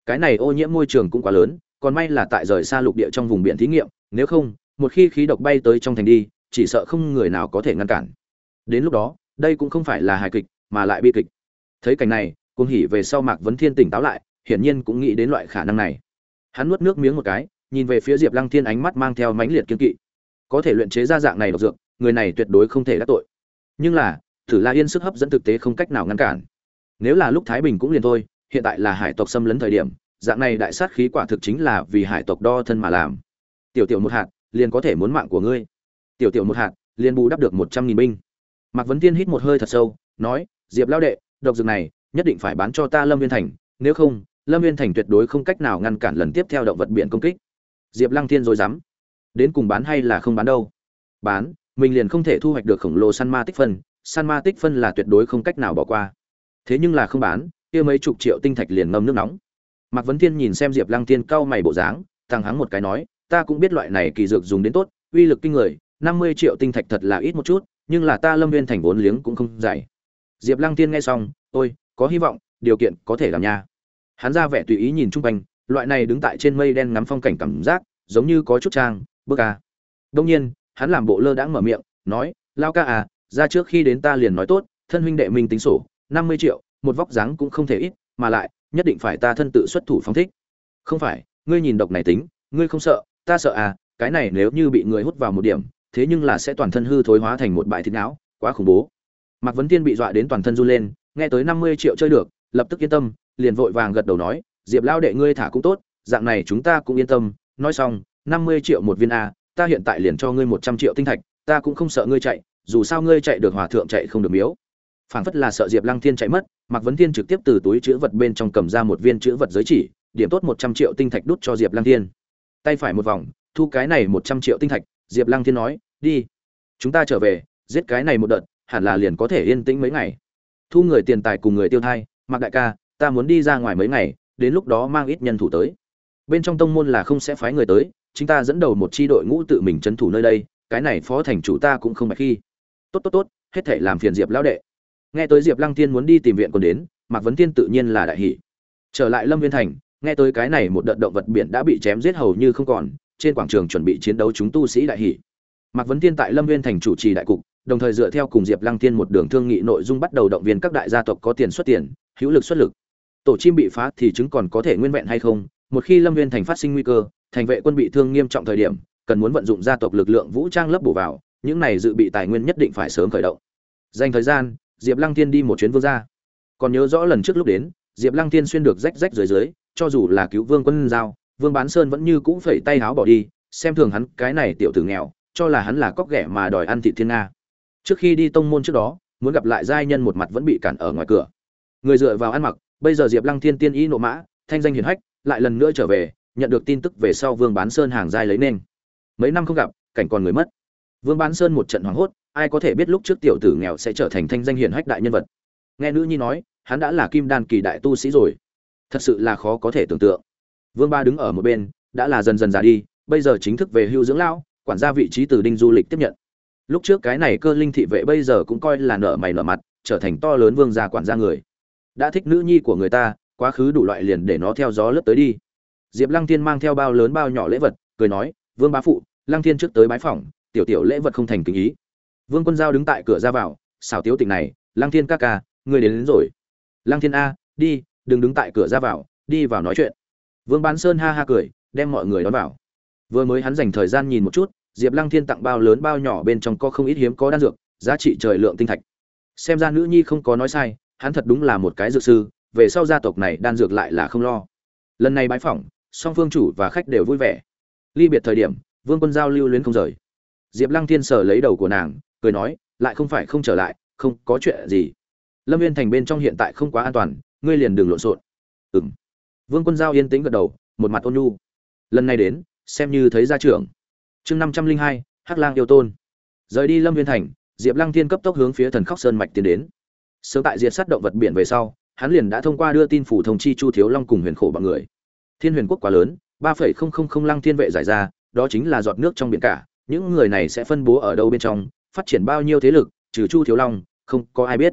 Cái này ô nhiễm môi trường cũng quá lớn còn may là tại rời xa lục địa trong vùng biển thí nghiệm, nếu không, một khi khí độc bay tới trong thành đi, chỉ sợ không người nào có thể ngăn cản. Đến lúc đó, đây cũng không phải là hài kịch, mà lại bi kịch. Thấy cảnh này, cuồng hỉ về sau mạc vấn thiên tỉnh táo lại, hiển nhiên cũng nghĩ đến loại khả năng này. Hắn nuốt nước miếng một cái, nhìn về phía diệp lăng thiên ánh mắt mang theo mãnh liệt kiên kỵ. Có thể luyện chế ra dạng này độc dược, người này tuyệt đối không thể đắc tội. Nhưng là, thử la yên sức hấp dẫn thực tế không cách nào ngăn cản. Nếu là lúc thái bình cũng liền thôi, hiện tại là hải tộc xâm lấn thời điểm dạng này đại sát khí quả thực chính là vì hải tộc đo thân mà làm. Tiểu tiểu một hạt, liền có thể muốn mạng của ngươi. Tiểu tiểu một hạt, liền bù đắp được một trăm nghìn binh. Mạc vấn tiên hít một hơi thật sâu, nói, diệp lao đệ, độc dược này, nhất định phải bán cho ta lâm viên thành, nếu không, lâm viên thành tuyệt đối không cách nào ngăn cản lần tiếp theo động vật biển công kích. Diệp lăng thiên rồi dám đến cùng bán hay là không bán đâu? Bán, mình liền không thể thu hoạch được khổng lồ săn ma tích phân săn ma tích phân là tuyệt đối không cách nào bỏ qua. Thế nhưng là không bán, kia mấy chục triệu tinh thạch liền ngâm nước nóng mạc vấn thiên nhìn xem diệp lăng thiên cau mày bộ dáng thằng hắng một cái nói, ta cũng biết loại này kỳ dược dùng đến tốt, uy lực kinh người, năm mươi triệu tinh thạch thật là ít một chút, nhưng là ta lâm viên thành vốn liếng cũng không dày diệp lăng tiên nghe xong, ôi, có hy vọng, điều kiện có thể làm nha hắn ra vẻ tùy ý nhìn chung quanh, loại này đứng tại trên mây đen ngắm phong cảnh cảm giác, giống như có chút trang, bức à. đông nhiên, hắn làm bộ lơ đãng mở miệng, nói, lao ca à ra trước khi đến ta liền nói tốt, thân huynh đệ minh tính sổ, năm mươi triệu, một vóc dáng cũng không thể ít, mà lại nhất định phải ta thân tự xuất thủ phóng thích. Không phải, ngươi nhìn độc này tính, ngươi không sợ, ta sợ à cái này nếu như bị người hút vào một điểm, thế nhưng là sẽ toàn thân hư thối hóa thành một bãi thịt não, quá khủng bố. Mạc vấn tiên bị dọa đến toàn thân run lên, nghe tới năm mươi triệu chơi được, lập tức yên tâm, liền vội vàng gật đầu nói, diệp lao đệ ngươi thả cũng tốt, dạng này chúng ta cũng yên tâm, nói xong, năm mươi triệu một viên a, ta hiện tại liền cho ngươi một trăm triệu tinh thạch, ta cũng không sợ ngươi chạy, dù sao ngươi chạy được hòa thượng chạy không được miếu. Phảng phất là sợ diệp lăng thiên chạy mất mạc vấn thiên trực tiếp từ túi chữ vật bên trong cầm ra một viên chữ vật giới chỉ, điểm tốt một trăm triệu tinh thạch đút cho diệp lăng thiên. Tay phải một vòng, thu cái này một trăm triệu tinh thạch, diệp lăng thiên nói, đi, chúng ta trở về, giết cái này một đợt, hẳn là liền có thể yên tĩnh mấy ngày. Thu người tiền tài cùng người tiêu thai, Mạc đại ca, ta muốn đi ra ngoài mấy ngày, đến lúc đó mang ít nhân thủ tới. Bên trong tông môn là không sẽ phái người tới chúng ta dẫn đầu một chi đội ngũ tự mình trấn thủ nơi đây, cái này phó thành chủ ta cũng không phải khi. Tốt tốt tốt, hết thảy làm phiền diệp lão đệ nghe tới diệp lăng Thiên muốn đi tìm viện còn đến, mạc vấn Thiên tự nhiên là đại hỷ trở lại lâm viên thành, nghe tới cái này một đợt động vật biển đã bị chém giết hầu như không còn, trên quảng trường chuẩn bị chiến đấu chúng tu sĩ đại hỷ mạc vấn Thiên tại lâm viên thành chủ trì đại cục, đồng thời dựa theo cùng diệp lăng Thiên một đường thương nghị nội dung bắt đầu động viên các đại gia tộc có tiền xuất tiền, hữu lực xuất lực. Tổ chim bị phá thì chứng còn có thể nguyên vẹn hay không? Một khi lâm viên thành phát sinh nguy cơ, thành vệ quân bị thương nghiêm trọng thời điểm, cần muốn vận dụng gia tộc lực lượng vũ trang lấp bổ vào, những này dự bị tài nguyên nhất định phải sớm khởi động. Dành thời gian diệp lăng Thiên đi một chuyến vương gia. Còn nhớ rõ lần trước lúc đến, diệp lăng Thiên xuyên được rách rách dưới dưới, cho dù là cứu vương quân giao, vương bán sơn vẫn như cũ phẩy tay háo bỏ đi, xem thường hắn cái này tiểu tử nghèo, cho là hắn là cóc ghẻ mà đòi ăn thị thiên nga. Trước khi đi tông môn trước đó, muốn gặp lại giai nhân một mặt vẫn bị cản ở ngoài cửa. Người dựa vào ăn mặc, bây giờ diệp lăng thiên tiên ý nộ mã, thanh danh hiển hách, lại lần nữa trở về, nhận được tin tức về sau vương bán sơn hàng giai lấy nên. Mấy năm không gặp, cảnh còn người mất. Vương bán sơn một trận hoảng hốt ai có thể biết lúc trước tiểu tử nghèo sẽ trở thành thanh danh hiển hách đại nhân vật? Nghe nữ nhi nói, hắn đã là kim đan kỳ đại tu sĩ rồi. Thật sự là khó có thể tưởng tượng. Vương ba đứng ở một bên, đã là dần dần già đi, bây giờ chính thức về hưu dưỡng lão, quản gia vị trí từ đinh du lịch tiếp nhận. Lúc trước cái này cơ linh thị vệ bây giờ cũng coi là nợ mày nợ mặt, trở thành to lớn vương gia quản gia người. Đã thích nữ nhi của người ta, quá khứ đủ loại liền để nó theo gió lướt tới đi. Diệp lăng thiên mang theo bao lớn bao nhỏ lễ vật, cười nói, vương bá phụ, lăng thiên trước tới bái phỏng, tiểu tiểu lễ vật không thành kính ý vương quân giao đứng tại cửa ra vào xảo tiếu tỉnh này lăng thiên ca ca người đến, đến rồi. Lăng thiên a đi đừng đứng tại cửa ra vào đi vào nói chuyện. Vương bán sơn ha ha cười đem mọi người đón vào. Vừa mới hắn dành thời gian nhìn một chút diệp lăng thiên tặng bao lớn bao nhỏ bên trong có không ít hiếm có đan dược giá trị trời lượng tinh thạch. Xem ra nữ nhi không có nói sai hắn thật đúng là một cái dược sư về sau gia tộc này đan dược lại là không lo. Lần này bái phỏng song phương chủ và khách đều vui vẻ. Ly biệt thời điểm vương quân giao lưu luyến không rời. Diệp lăng thiên sở lấy đầu của nàng cười nói, lại không phải không trở lại, không có chuyện gì. Lâm viên thành bên trong hiện tại không quá an toàn, ngươi liền đừng lộn xộn. Ừng vương quân giao yên tĩnh gật đầu, một mặt ôn nhu. Lần này đến, xem như thấy gia trưởng. Chương năm trăm linh hai, hắc lang yêu tôn. Rời đi lâm viên thành, diệp lăng thiên cấp tốc hướng phía thần khóc sơn mạch tiến đến. Sớm tại diệt sát động vật biển về sau, hắn liền đã thông qua đưa tin phủ thông chi chu thiếu long cùng huyền khổ bằng người. Thiên huyền quốc quá lớn, ba phẩy không không không lăng thiên vệ giải ra, đó chính là giọt nước trong biển cả, những người này sẽ phân bố ở đâu bên trong phát triển bao nhiêu thế lực, trừ chu thiếu long, không có ai biết.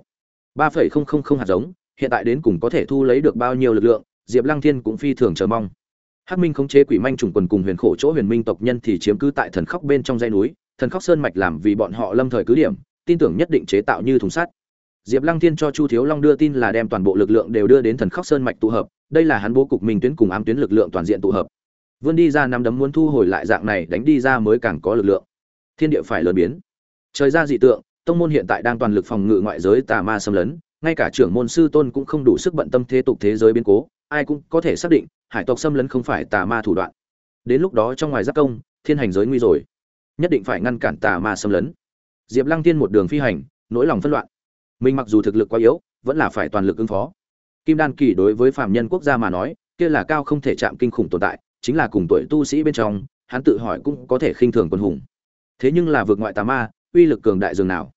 ba phẩy không không không hạt giống, hiện tại đến cùng có thể thu lấy được bao nhiêu lực lượng, diệp lăng thiên cũng phi thường chờ mong. Hắc minh khống chế quỷ manh trùng quần cùng huyền khổ chỗ huyền minh tộc nhân thì chiếm cứ tại thần khóc bên trong dãy núi, thần khóc sơn mạch làm vì bọn họ lâm thời cứ điểm, tin tưởng nhất định chế tạo như thùng sắt. Diệp lăng thiên cho chu thiếu long đưa tin là đem toàn bộ lực lượng đều đưa đến thần khóc sơn mạch tụ hợp, đây là hắn bố cục minh tuyến cùng ám tuyến lực lượng toàn diện tụ hợp. Vươn đi ra năm đấm muốn thu hồi lại dạng này, đánh đi ra mới càng có lực lượng. Thiên địa phải lớn biến trời ra dị tượng, tông môn hiện tại đang toàn lực phòng ngự ngoại giới tà ma xâm lấn, ngay cả trưởng môn sư tôn cũng không đủ sức bận tâm thế tục thế giới biến cố, ai cũng có thể xác định, hải tộc xâm lấn không phải tà ma thủ đoạn. Đến lúc đó trong ngoài giáp công, thiên hành giới nguy rồi. Nhất định phải ngăn cản tà ma xâm lấn. Diệp lăng tiên một đường phi hành, nỗi lòng phân loạn. Mình mặc dù thực lực quá yếu, vẫn là phải toàn lực ứng phó. Kim đan kỳ đối với phạm nhân quốc gia mà nói, kia là cao không thể chạm kinh khủng tồn tại, chính là cùng tuổi tu sĩ bên trong, hắn tự hỏi cũng có thể khinh thường quân hùng. Thế nhưng là vượt ngoại tà ma uy lực cường đại dường nào.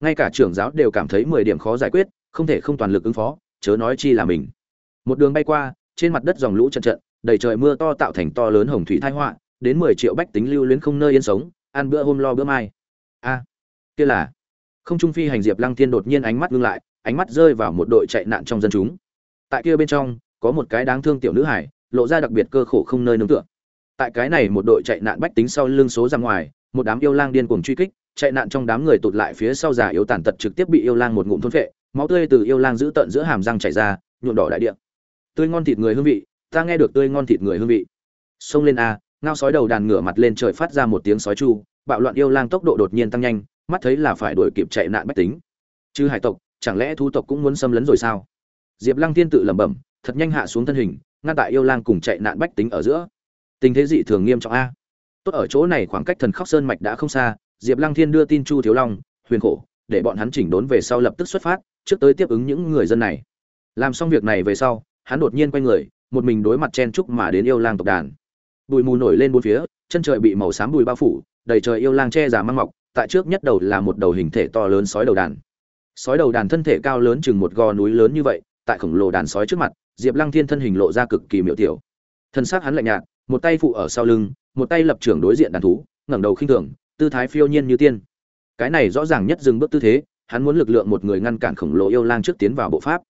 Ngay cả trưởng giáo đều cảm thấy mười điểm khó giải quyết, không thể không toàn lực ứng phó, chớ nói chi là mình. Một đường bay qua, trên mặt đất dòng lũ trận trận, đầy trời mưa to tạo thành to lớn hồng thủy tai họa, đến mười triệu bách tính lưu luyến không nơi yên sống, ăn bữa hôm lo bữa mai. A, kia là. Không trung phi hành diệp lăng thiên đột nhiên ánh mắt ngưng lại, ánh mắt rơi vào một đội chạy nạn trong dân chúng. Tại kia bên trong, có một cái đáng thương tiểu nữ hải, lộ ra đặc biệt cơ khổ không nơi nương tựa. Tại cái này một đội chạy nạn bách tính sau lưng số ra ngoài, một đám yêu lang điên cuồng truy kích chạy nạn trong đám người tụt lại phía sau già yếu tàn tật trực tiếp bị yêu lang một ngụm thôn phệ, máu tươi từ yêu lang giữ tận giữa hàm răng chảy ra, nhuộm đỏ đại địa. Tươi ngon thịt người hương vị, ta nghe được tươi ngon thịt người hương vị. Xông lên a, ngao sói đầu đàn ngửa mặt lên trời phát ra một tiếng sói chu, bạo loạn yêu lang tốc độ đột nhiên tăng nhanh, mắt thấy là phải đuổi kịp chạy nạn bách tính. Chứ hải tộc, chẳng lẽ thú tộc cũng muốn xâm lấn rồi sao? Diệp lăng tiên tự lẩm bẩm, thật nhanh hạ xuống thân hình, ngăn tại yêu lang cùng chạy nạn bách tính ở giữa. Tình thế dị thường nghiêm trọng a. Tốt ở chỗ này khoảng cách thần khóc sơn mạch đã không xa diệp lăng thiên đưa tin chu thiếu long, huyền khổ, để bọn hắn chỉnh đốn về sau lập tức xuất phát, trước tới tiếp ứng những người dân này. Làm xong việc này về sau, hắn đột nhiên quay người, một mình đối mặt chen trúc mà đến yêu lang tộc đàn. Bụi mù nổi lên bốn phía, chân trời bị màu xám bụi bao phủ, đầy trời yêu lang che giả mang mọc, tại trước nhất đầu là một đầu hình thể to lớn sói đầu đàn. Sói đầu đàn thân thể cao lớn chừng một gò núi lớn như vậy, tại khổng lồ đàn sói trước mặt, diệp lăng thiên thân hình lộ ra cực kỳ miểu tiểu. Thân xác hắn lạnh nhạt, một tay phụ ở sau lưng, một tay lập trưởng đối diện đàn thú, ngẩng đầu khinh thường tư thái phiêu nhiên như tiên. Cái này rõ ràng nhất dừng bước tư thế, hắn muốn lực lượng một người ngăn cản khổng lồ yêu lang trước tiến vào bộ pháp.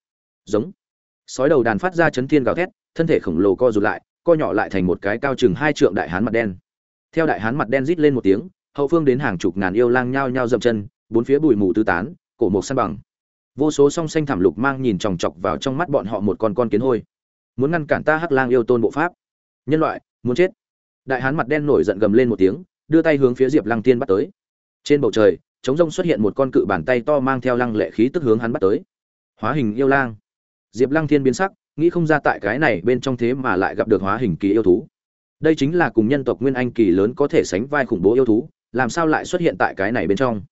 Giống. Sói đầu đàn phát ra chấn thiên gào thét, thân thể khổng lồ co rụt lại, co nhỏ lại thành một cái cao chừng hai trượng đại hán mặt đen. Theo đại hán mặt đen rít lên một tiếng, hậu phương đến hàng chục ngàn yêu lang nhao nhao dậm chân, bốn phía bụi mù tứ tán, cổ một san bằng. Vô số song xanh thảm lục mang nhìn chòng chọc vào trong mắt bọn họ một con con kiến hôi. Muốn ngăn cản ta hắc lang yêu tôn bộ pháp. Nhân loại, muốn chết. Đại hán mặt đen nổi giận gầm lên một tiếng đưa tay hướng phía diệp lăng tiên bắt tới. Trên bầu trời chống rông xuất hiện một con cự bàn tay to mang theo lăng lệ khí tức hướng hắn bắt tới. Hóa hình yêu lang. Diệp lăng thiên biến sắc, nghĩ không ra tại cái này bên trong thế mà lại gặp được hóa hình kỳ yêu thú. Đây chính là cùng nhân tộc nguyên anh kỳ lớn có thể sánh vai khủng bố yêu thú, làm sao lại xuất hiện tại cái này bên trong?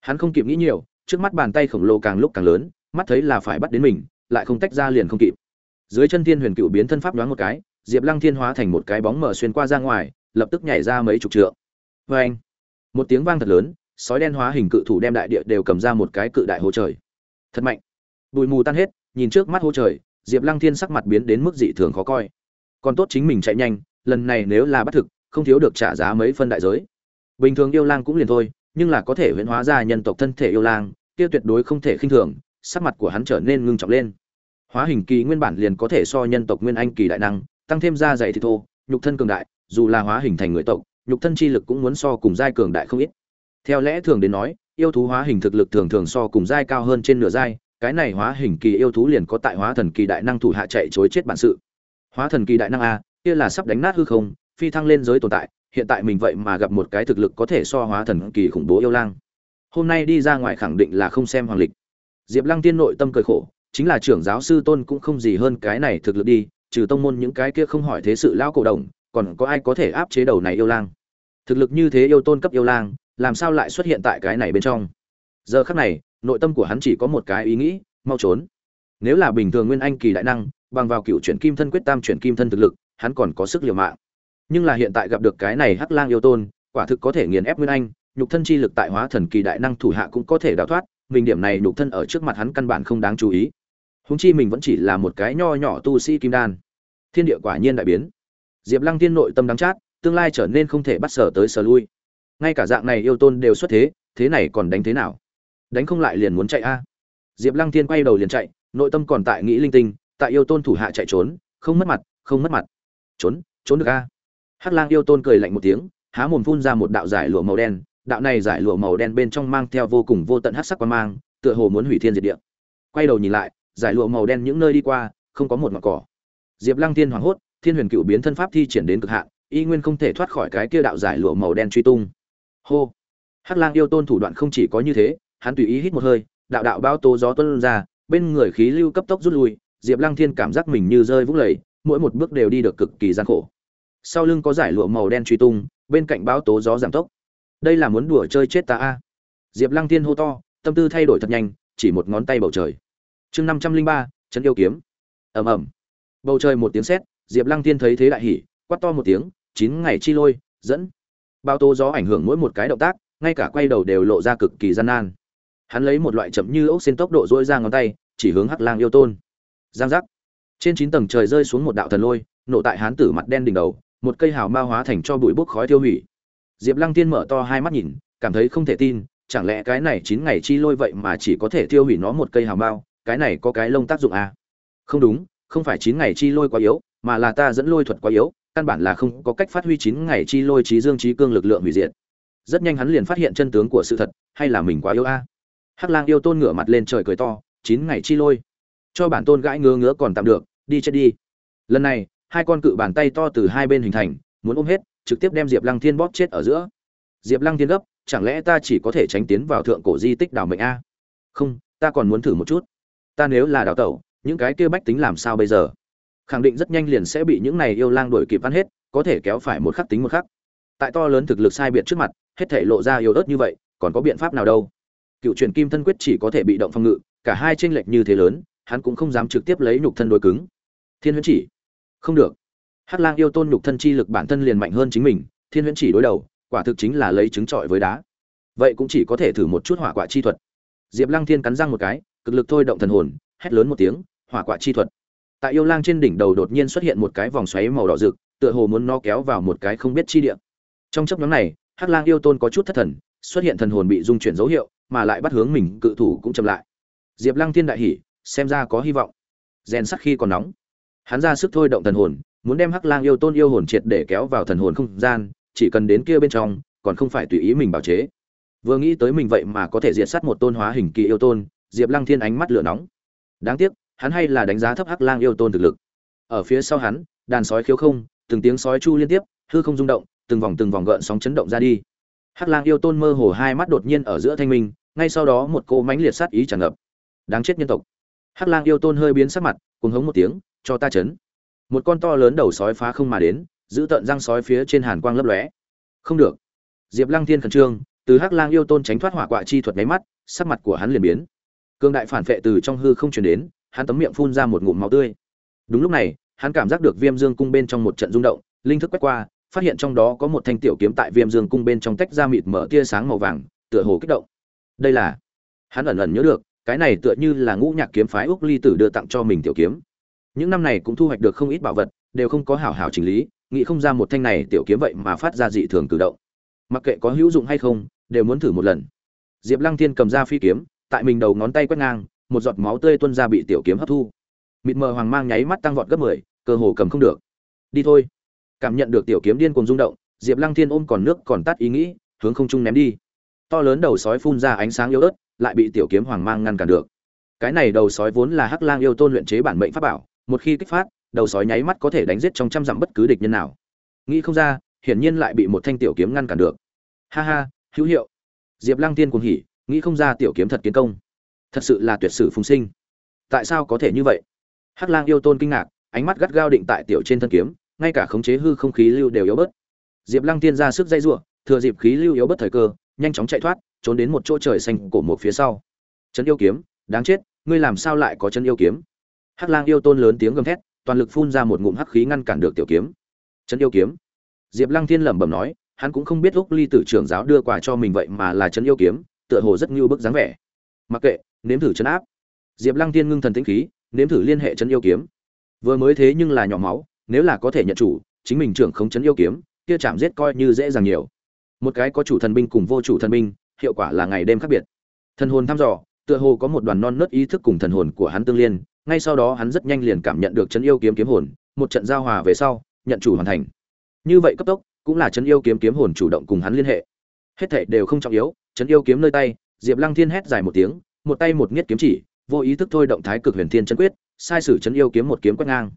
Hắn không kịp nghĩ nhiều, trước mắt bàn tay khổng lồ càng lúc càng lớn, mắt thấy là phải bắt đến mình, lại không tách ra liền không kịp. Dưới chân thiên huyền cựu biến thân pháp đoán một cái, diệp lăng thiên hóa thành một cái bóng mở xuyên qua ra ngoài, lập tức nhảy ra mấy chục trượng vê anh, một tiếng vang thật lớn, sói đen hóa hình cự thủ đem đại địa đều cầm ra một cái cự đại hố trời. Thật mạnh. Bụi mù tan hết, nhìn trước mắt hố trời, diệp lăng thiên sắc mặt biến đến mức dị thường khó coi. Còn tốt chính mình chạy nhanh, lần này nếu là bắt thực, không thiếu được trả giá mấy phân đại giới. Bình thường yêu lang cũng liền thôi, nhưng là có thể huyễn hóa ra nhân tộc thân thể yêu lang, kia tuyệt đối không thể khinh thường, sắc mặt của hắn trở nên ngưng trọng lên. Hóa hình kỳ nguyên bản liền có thể so nhân tộc nguyên anh kỳ đại năng, tăng thêm da dày thì thô, nhục thân cường đại, dù là hóa hình thành người tộc nhục thân chi lực cũng muốn so cùng giai cường đại không ít. Theo lẽ thường đến nói, yêu thú hóa hình thực lực thường thường so cùng giai cao hơn trên nửa giai, cái này hóa hình kỳ yêu thú liền có tại hóa thần kỳ đại năng thủ hạ chạy chối chết bản sự. Hóa thần kỳ đại năng a, kia là sắp đánh nát hư không, phi thăng lên giới tồn tại, hiện tại mình vậy mà gặp một cái thực lực có thể so hóa thần kỳ khủng bố yêu lang. Hôm nay đi ra ngoài khẳng định là không xem hoàng lịch. Diệp lăng tiên nội tâm cười khổ, chính là trưởng giáo sư tôn cũng không gì hơn cái này thực lực đi, trừ tông môn những cái kia không hỏi thế sự lão cổ đồng còn có ai có thể áp chế đầu này yêu lang? Thực lực như thế yêu tôn cấp yêu lang, làm sao lại xuất hiện tại cái này bên trong? Giờ khắc này, nội tâm của hắn chỉ có một cái ý nghĩ, mau trốn. Nếu là bình thường nguyên anh kỳ đại năng, bằng vào cựu chuyển kim thân quyết tam chuyển kim thân thực lực, hắn còn có sức liều mạng. Nhưng là hiện tại gặp được cái này hắc lang yêu tôn, quả thực có thể nghiền ép nguyên anh, nhục thân chi lực tại hóa thần kỳ đại năng thủ hạ cũng có thể đào thoát, mình điểm này nhục thân ở trước mặt hắn căn bản không đáng chú ý. Húng chi mình vẫn chỉ là một cái nho nhỏ tu sĩ kim đan. Thiên địa quả nhiên đại biến diệp lăng tiên nội tâm đắng chát, tương lai trở nên không thể bắt sở tới sở lui. Ngay cả dạng này yêu tôn đều xuất thế thế này còn đánh thế nào? Đánh không lại liền muốn chạy a. Diệp lăng tiên quay đầu liền chạy, nội tâm còn tại nghĩ linh tinh, tại yêu tôn thủ hạ chạy trốn, không mất mặt, không mất mặt. Trốn trốn được a. Hắc lang yêu tôn cười lạnh một tiếng, há mồm phun ra một đạo giải lụa màu đen, đạo này giải lụa màu đen bên trong mang theo vô cùng vô tận hắc sắc quan mang, tựa hồ muốn hủy thiên diệt địa. Quay đầu nhìn lại, giải lụa màu đen những nơi đi qua, không có một mặt cỏ. Diệp lăng tiên hoảng hốt thiên huyền cựu biến thân pháp thi triển đến cực hạn, y nguyên không thể thoát khỏi cái kia đạo giải lụa màu đen truy tung. Hô! Hắc lang yêu tôn thủ đoạn không chỉ có như thế, hắn tùy ý hít một hơi, đạo đạo bao tố gió tuân ra, bên người khí lưu cấp tốc rút lui, diệp lăng thiên cảm giác mình như rơi vũng lầy, mỗi một bước đều đi được cực kỳ gian khổ. Sau lưng có giải lụa màu đen truy tung, bên cạnh báo tố gió giảm tốc. Đây là muốn đùa chơi chết ta a. Diệp lăng thiên hô to, tâm tư thay đổi thật nhanh, chỉ một ngón tay bầu trời. Chương năm trăm linh ba, trấn yêu kiếm. Ầm ầm. Bầu trời một tiếng sét diệp lăng thiên thấy thế đại hỉ, quát to một tiếng, chín ngày chi lôi, dẫn. Bao tố gió ảnh hưởng mỗi một cái động tác, ngay cả quay đầu đều lộ ra cực kỳ gian nan. Hắn lấy một loại chậm như ốc xin tốc độ dỗi ra ngón tay, chỉ hướng hắc lang yêu tôn. Giang giác. Trên chín tầng trời rơi xuống một đạo thần lôi, nổ tại hán tử mặt đen đỉnh đầu, một cây hào ma hóa thành cho bụi bốc khói tiêu hủy. Diệp lăng tiên mở to hai mắt nhìn, cảm thấy không thể tin, chẳng lẽ cái này chín ngày chi lôi vậy mà chỉ có thể tiêu hủy nó một cây hào mao, cái này có cái lông tác dụng à? không đúng, không phải chín ngày chi lôi quá yếu mà là ta dẫn lôi thuật quá yếu, căn bản là không có cách phát huy chín ngày chi lôi trí dương trí cương lực lượng hủy diệt. Rất nhanh hắn liền phát hiện chân tướng của sự thật, hay là mình quá yếu a? Hắc lang yêu tôn ngửa mặt lên trời cười to, chín ngày chi lôi. Cho bản tôn gãi ngứa ngứa còn tạm được, đi chết đi. Lần này, hai con cự bàn tay to từ hai bên hình thành, muốn ôm hết, trực tiếp đem diệp lăng thiên bóp chết ở giữa. Diệp lăng thiên gấp, chẳng lẽ ta chỉ có thể tránh tiến vào thượng cổ di tích đảo mệnh a? Không, ta còn muốn thử một chút. Ta nếu là đào tẩu, những cái kia bách tính làm sao bây giờ? Khẳng định rất nhanh liền sẽ bị những này yêu lang đuổi kịp ăn hết, có thể kéo phải một khắc tính một khắc. Tại to lớn thực lực sai biệt trước mặt, hết thể lộ ra yếu ớt như vậy, còn có biện pháp nào đâu? Cựu truyền kim thân quyết chỉ có thể bị động phòng ngự, cả hai chênh lệch như thế lớn, hắn cũng không dám trực tiếp lấy nhục thân đối cứng. Thiên huyễn chỉ, không được. Hắc lang yêu tôn nhục thân chi lực bản thân liền mạnh hơn chính mình, thiên huyễn chỉ đối đầu, quả thực chính là lấy trứng trọi với đá. Vậy cũng chỉ có thể thử một chút hỏa quả chi thuật. Diệp lăng thiên cắn răng một cái, cực lực thôi động thần hồn, hét lớn một tiếng, hỏa quả chi thuật tại yêu lang trên đỉnh đầu đột nhiên xuất hiện một cái vòng xoáy màu đỏ rực, tựa hồ muốn nó kéo vào một cái không biết chi địa. Trong chấp nhóm này, hắc lang yêu tôn có chút thất thần, xuất hiện thần hồn bị dung chuyển dấu hiệu, mà lại bắt hướng mình, cự thủ cũng chậm lại. Diệp lăng thiên đại hỉ, xem ra có hy vọng. Rèn sắc khi còn nóng. Hắn ra sức thôi động thần hồn, muốn đem hắc lang yêu tôn yêu hồn triệt để kéo vào thần hồn không gian, chỉ cần đến kia bên trong, còn không phải tùy ý mình bảo chế. Vừa nghĩ tới mình vậy mà có thể diệt sát một tôn hóa hình kỳ yêu tôn, diệp lăng thiên ánh mắt lửa nóng. Đáng tiếc hắn hay là đánh giá thấp hắc lang yêu tôn thực lực. Ở phía sau hắn, đàn sói khiếu không, từng tiếng sói chu liên tiếp, hư không rung động, từng vòng từng vòng gợn sóng chấn động ra đi. Hắc lang yêu tôn mơ hồ hai mắt đột nhiên ở giữa thanh minh, ngay sau đó một cô mánh liệt sát ý tràn ngập. Đáng chết nhân tộc. Hắc lang yêu tôn hơi biến sắc mặt, cuồng hống một tiếng, cho ta chấn. Một con to lớn đầu sói phá không mà đến, giữ tận răng sói phía trên hàn quang lấp lóe. Không được. Diệp lăng thiên khẩn trương, từ hắc lang yêu tôn tránh thoát hỏa quạ chi thuật mấy mắt, sắc mặt của hắn liền biến. Cương đại phản vệ từ trong hư không truyền đến hắn tấm miệng phun ra một ngụm máu tươi. Đúng lúc này, hắn cảm giác được viêm dương cung bên trong một trận rung động, linh thức quét qua, phát hiện trong đó có một thanh tiểu kiếm tại viêm dương cung bên trong tách ra mịt mở tia sáng màu vàng, tựa hồ kích động. Đây là, hắn ẩn ẩn nhớ được, cái này tựa như là ngũ nhạc kiếm phái úc ly tử đưa tặng cho mình tiểu kiếm. Những năm này cũng thu hoạch được không ít bảo vật, đều không có hảo hảo chỉnh lý, nghĩ không ra một thanh này tiểu kiếm vậy mà phát ra dị thường cử động. Mặc kệ có hữu dụng hay không, đều muốn thử một lần. Diệp lăng thiên cầm ra phi kiếm, tại mình đầu ngón tay quét ngang một giọt máu tươi tuôn ra bị tiểu kiếm hấp thu. Mịt mờ hoàng mang nháy mắt tăng vọt gấp mười, cơ hồ cầm không được. Đi thôi. Cảm nhận được tiểu kiếm điên cuồng rung động, diệp lăng thiên ôm còn nước còn tắt ý nghĩ, hướng không trung ném đi. To lớn đầu sói phun ra ánh sáng yếu ớt, lại bị tiểu kiếm hoàng mang ngăn cản được. Cái này đầu sói vốn là hắc lang yêu tôn luyện chế bản mệnh pháp bảo, một khi kích phát, đầu sói nháy mắt có thể đánh giết trong trăm dặm bất cứ địch nhân nào. Nghĩ không ra, hiển nhiên lại bị một thanh tiểu kiếm ngăn cản được. Ha ha, hữu hiệu. Diệp lăng tiên cuồng hỉ, nghĩ không ra tiểu kiếm thật kiến công thật sự là tuyệt sử phùng sinh. Tại sao có thể như vậy? Hắc lang yêu tôn kinh ngạc, ánh mắt gắt gao định tại tiểu trên thân kiếm, ngay cả khống chế hư không khí lưu đều yếu bớt. Diệp lăng tiên ra sức dây giụa, thừa dịp khí lưu yếu bớt thời cơ, nhanh chóng chạy thoát, trốn đến một chỗ trời xanh cổ một phía sau. Trấn yêu kiếm, đáng chết, ngươi làm sao lại có chân yêu kiếm? Hắc lang yêu tôn lớn tiếng gầm thét, toàn lực phun ra một ngụm hắc khí ngăn cản được tiểu kiếm. Trấn yêu kiếm. Diệp lăng thiên lẩm bẩm nói, hắn cũng không biết lúc ly tử trưởng giáo đưa quà cho mình vậy mà là trấn yêu kiếm, tựa hồ rất như bức dáng vẻ. Mặc kệ nếm thử chấn áp. Diệp lăng thiên ngưng thần tĩnh khí, nếm thử liên hệ chấn yêu kiếm. Vừa mới thế nhưng là nhỏ máu, nếu là có thể nhận chủ, chính mình trưởng không chấn yêu kiếm, kia chạm giết coi như dễ dàng nhiều. Một cái có chủ thần binh cùng vô chủ thần binh, hiệu quả là ngày đêm khác biệt. Thần hồn thăm dò, tựa hồ có một đoàn non nớt ý thức cùng thần hồn của hắn tương liên, ngay sau đó hắn rất nhanh liền cảm nhận được chấn yêu kiếm kiếm hồn, một trận giao hòa về sau, nhận chủ hoàn thành. Như vậy cấp tốc, cũng là chấn yêu kiếm kiếm hồn chủ động cùng hắn liên hệ. Hết thảy đều không trọng yếu, chấn yêu kiếm nơi tay, diệp lăng thiên hét dài một tiếng một tay một nghiết kiếm chỉ, vô ý thức thôi động thái cực huyền thiên chân quyết, sai sử chấn yêu kiếm một kiếm quét ngang.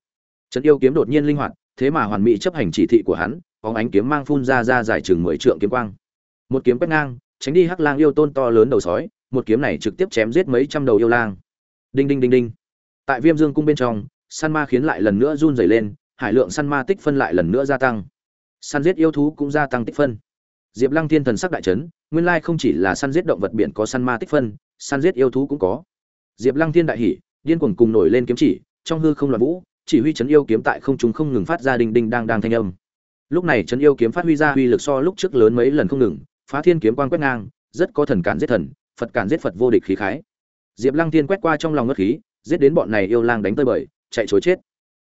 Chấn yêu kiếm đột nhiên linh hoạt, thế mà hoàn mỹ chấp hành chỉ thị của hắn, bóng ánh kiếm mang phun ra ra dài chừng mười trượng kiếm quang. Một kiếm quét ngang, tránh đi hắc lang yêu tôn to lớn đầu sói, một kiếm này trực tiếp chém giết mấy trăm đầu yêu lang. Đinh đinh đinh đinh. Tại viêm dương cung bên trong, săn ma khiến lại lần nữa run rẩy lên, hải lượng săn ma tích phân lại lần nữa gia tăng. Săn giết yêu thú cũng gia tăng tích phân. Diệp lăng thiên thần sắc đại chấn, nguyên lai không chỉ là săn giết động vật biển có săn ma tích phân săn giết yêu thú cũng có. Diệp lăng thiên đại hỉ, điên cuồng cùng nổi lên kiếm chỉ, trong hư không loạn vũ, chỉ huy chấn yêu kiếm tại không trung không ngừng phát ra đinh đinh đang đang thanh âm. Lúc này chấn yêu kiếm phát huy ra uy lực so lúc trước lớn mấy lần không ngừng, phá thiên kiếm quang quét ngang, rất có thần cản giết thần, phật cản giết phật vô địch khí khái. Diệp lăng thiên quét qua trong lòng ngất khí, giết đến bọn này yêu lang đánh tơi bời, chạy chối chết.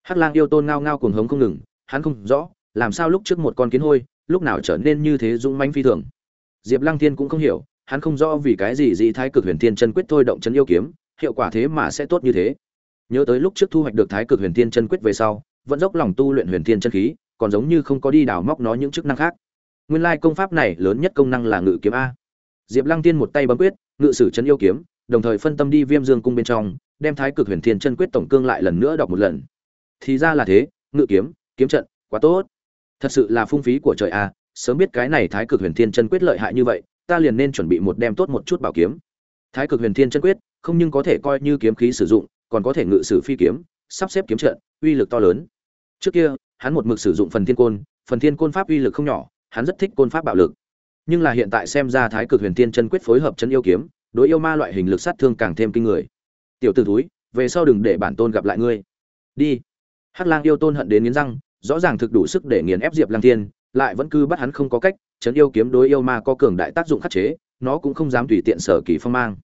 Hắc lang yêu tôn ngao ngao cuồng hống không ngừng, hắn không rõ, làm sao lúc trước một con kiến hôi, lúc nào trở nên như thế dũng mãnh phi thường. Diệp lăng thiên cũng không hiểu hắn không rõ vì cái gì dị thái cực huyền thiên chân quyết thôi động chân yêu kiếm, hiệu quả thế mà sẽ tốt như thế. Nhớ tới lúc trước thu hoạch được thái cực huyền thiên chân quyết về sau, vẫn dốc lòng tu luyện huyền thiên chân khí, còn giống như không có đi đào móc nó những chức năng khác. Nguyên lai công pháp này lớn nhất công năng là ngự kiếm a. Diệp lăng tiên một tay bấm quyết, ngự sử chân yêu kiếm, đồng thời phân tâm đi viêm dương cung bên trong, đem thái cực huyền thiên chân quyết tổng cương lại lần nữa đọc một lần. Thì ra là thế, ngự kiếm kiếm trận, quá tốt. Thật sự là phung phí của trời a, sớm biết cái này thái cực huyền thiên chân quyết lợi hại như vậy ta liền nên chuẩn bị một đem tốt một chút bảo kiếm. Thái cực huyền thiên chân quyết, không nhưng có thể coi như kiếm khí sử dụng, còn có thể ngự sử phi kiếm, sắp xếp kiếm trận, uy lực to lớn. Trước kia, hắn một mực sử dụng phần thiên côn, phần thiên côn pháp uy lực không nhỏ, hắn rất thích côn pháp bạo lực. Nhưng là hiện tại xem ra thái cực huyền thiên chân quyết phối hợp chân yêu kiếm, đối yêu ma loại hình lực sát thương càng thêm kinh người. Tiểu t ử túi về sau đừng để bản tôn gặp lại ngươi. Đi. Hắc lang yêu tôn hận đến nghiến răng, rõ ràng thực đủ sức để nghiền ép diệp lang thiên, lại vẫn cứ bắt hắn không có cách chấn yêu kiếm đối yêu ma có cường đại tác dụng khắc chế, nó cũng không dám tùy tiện sở kỳ phong mang.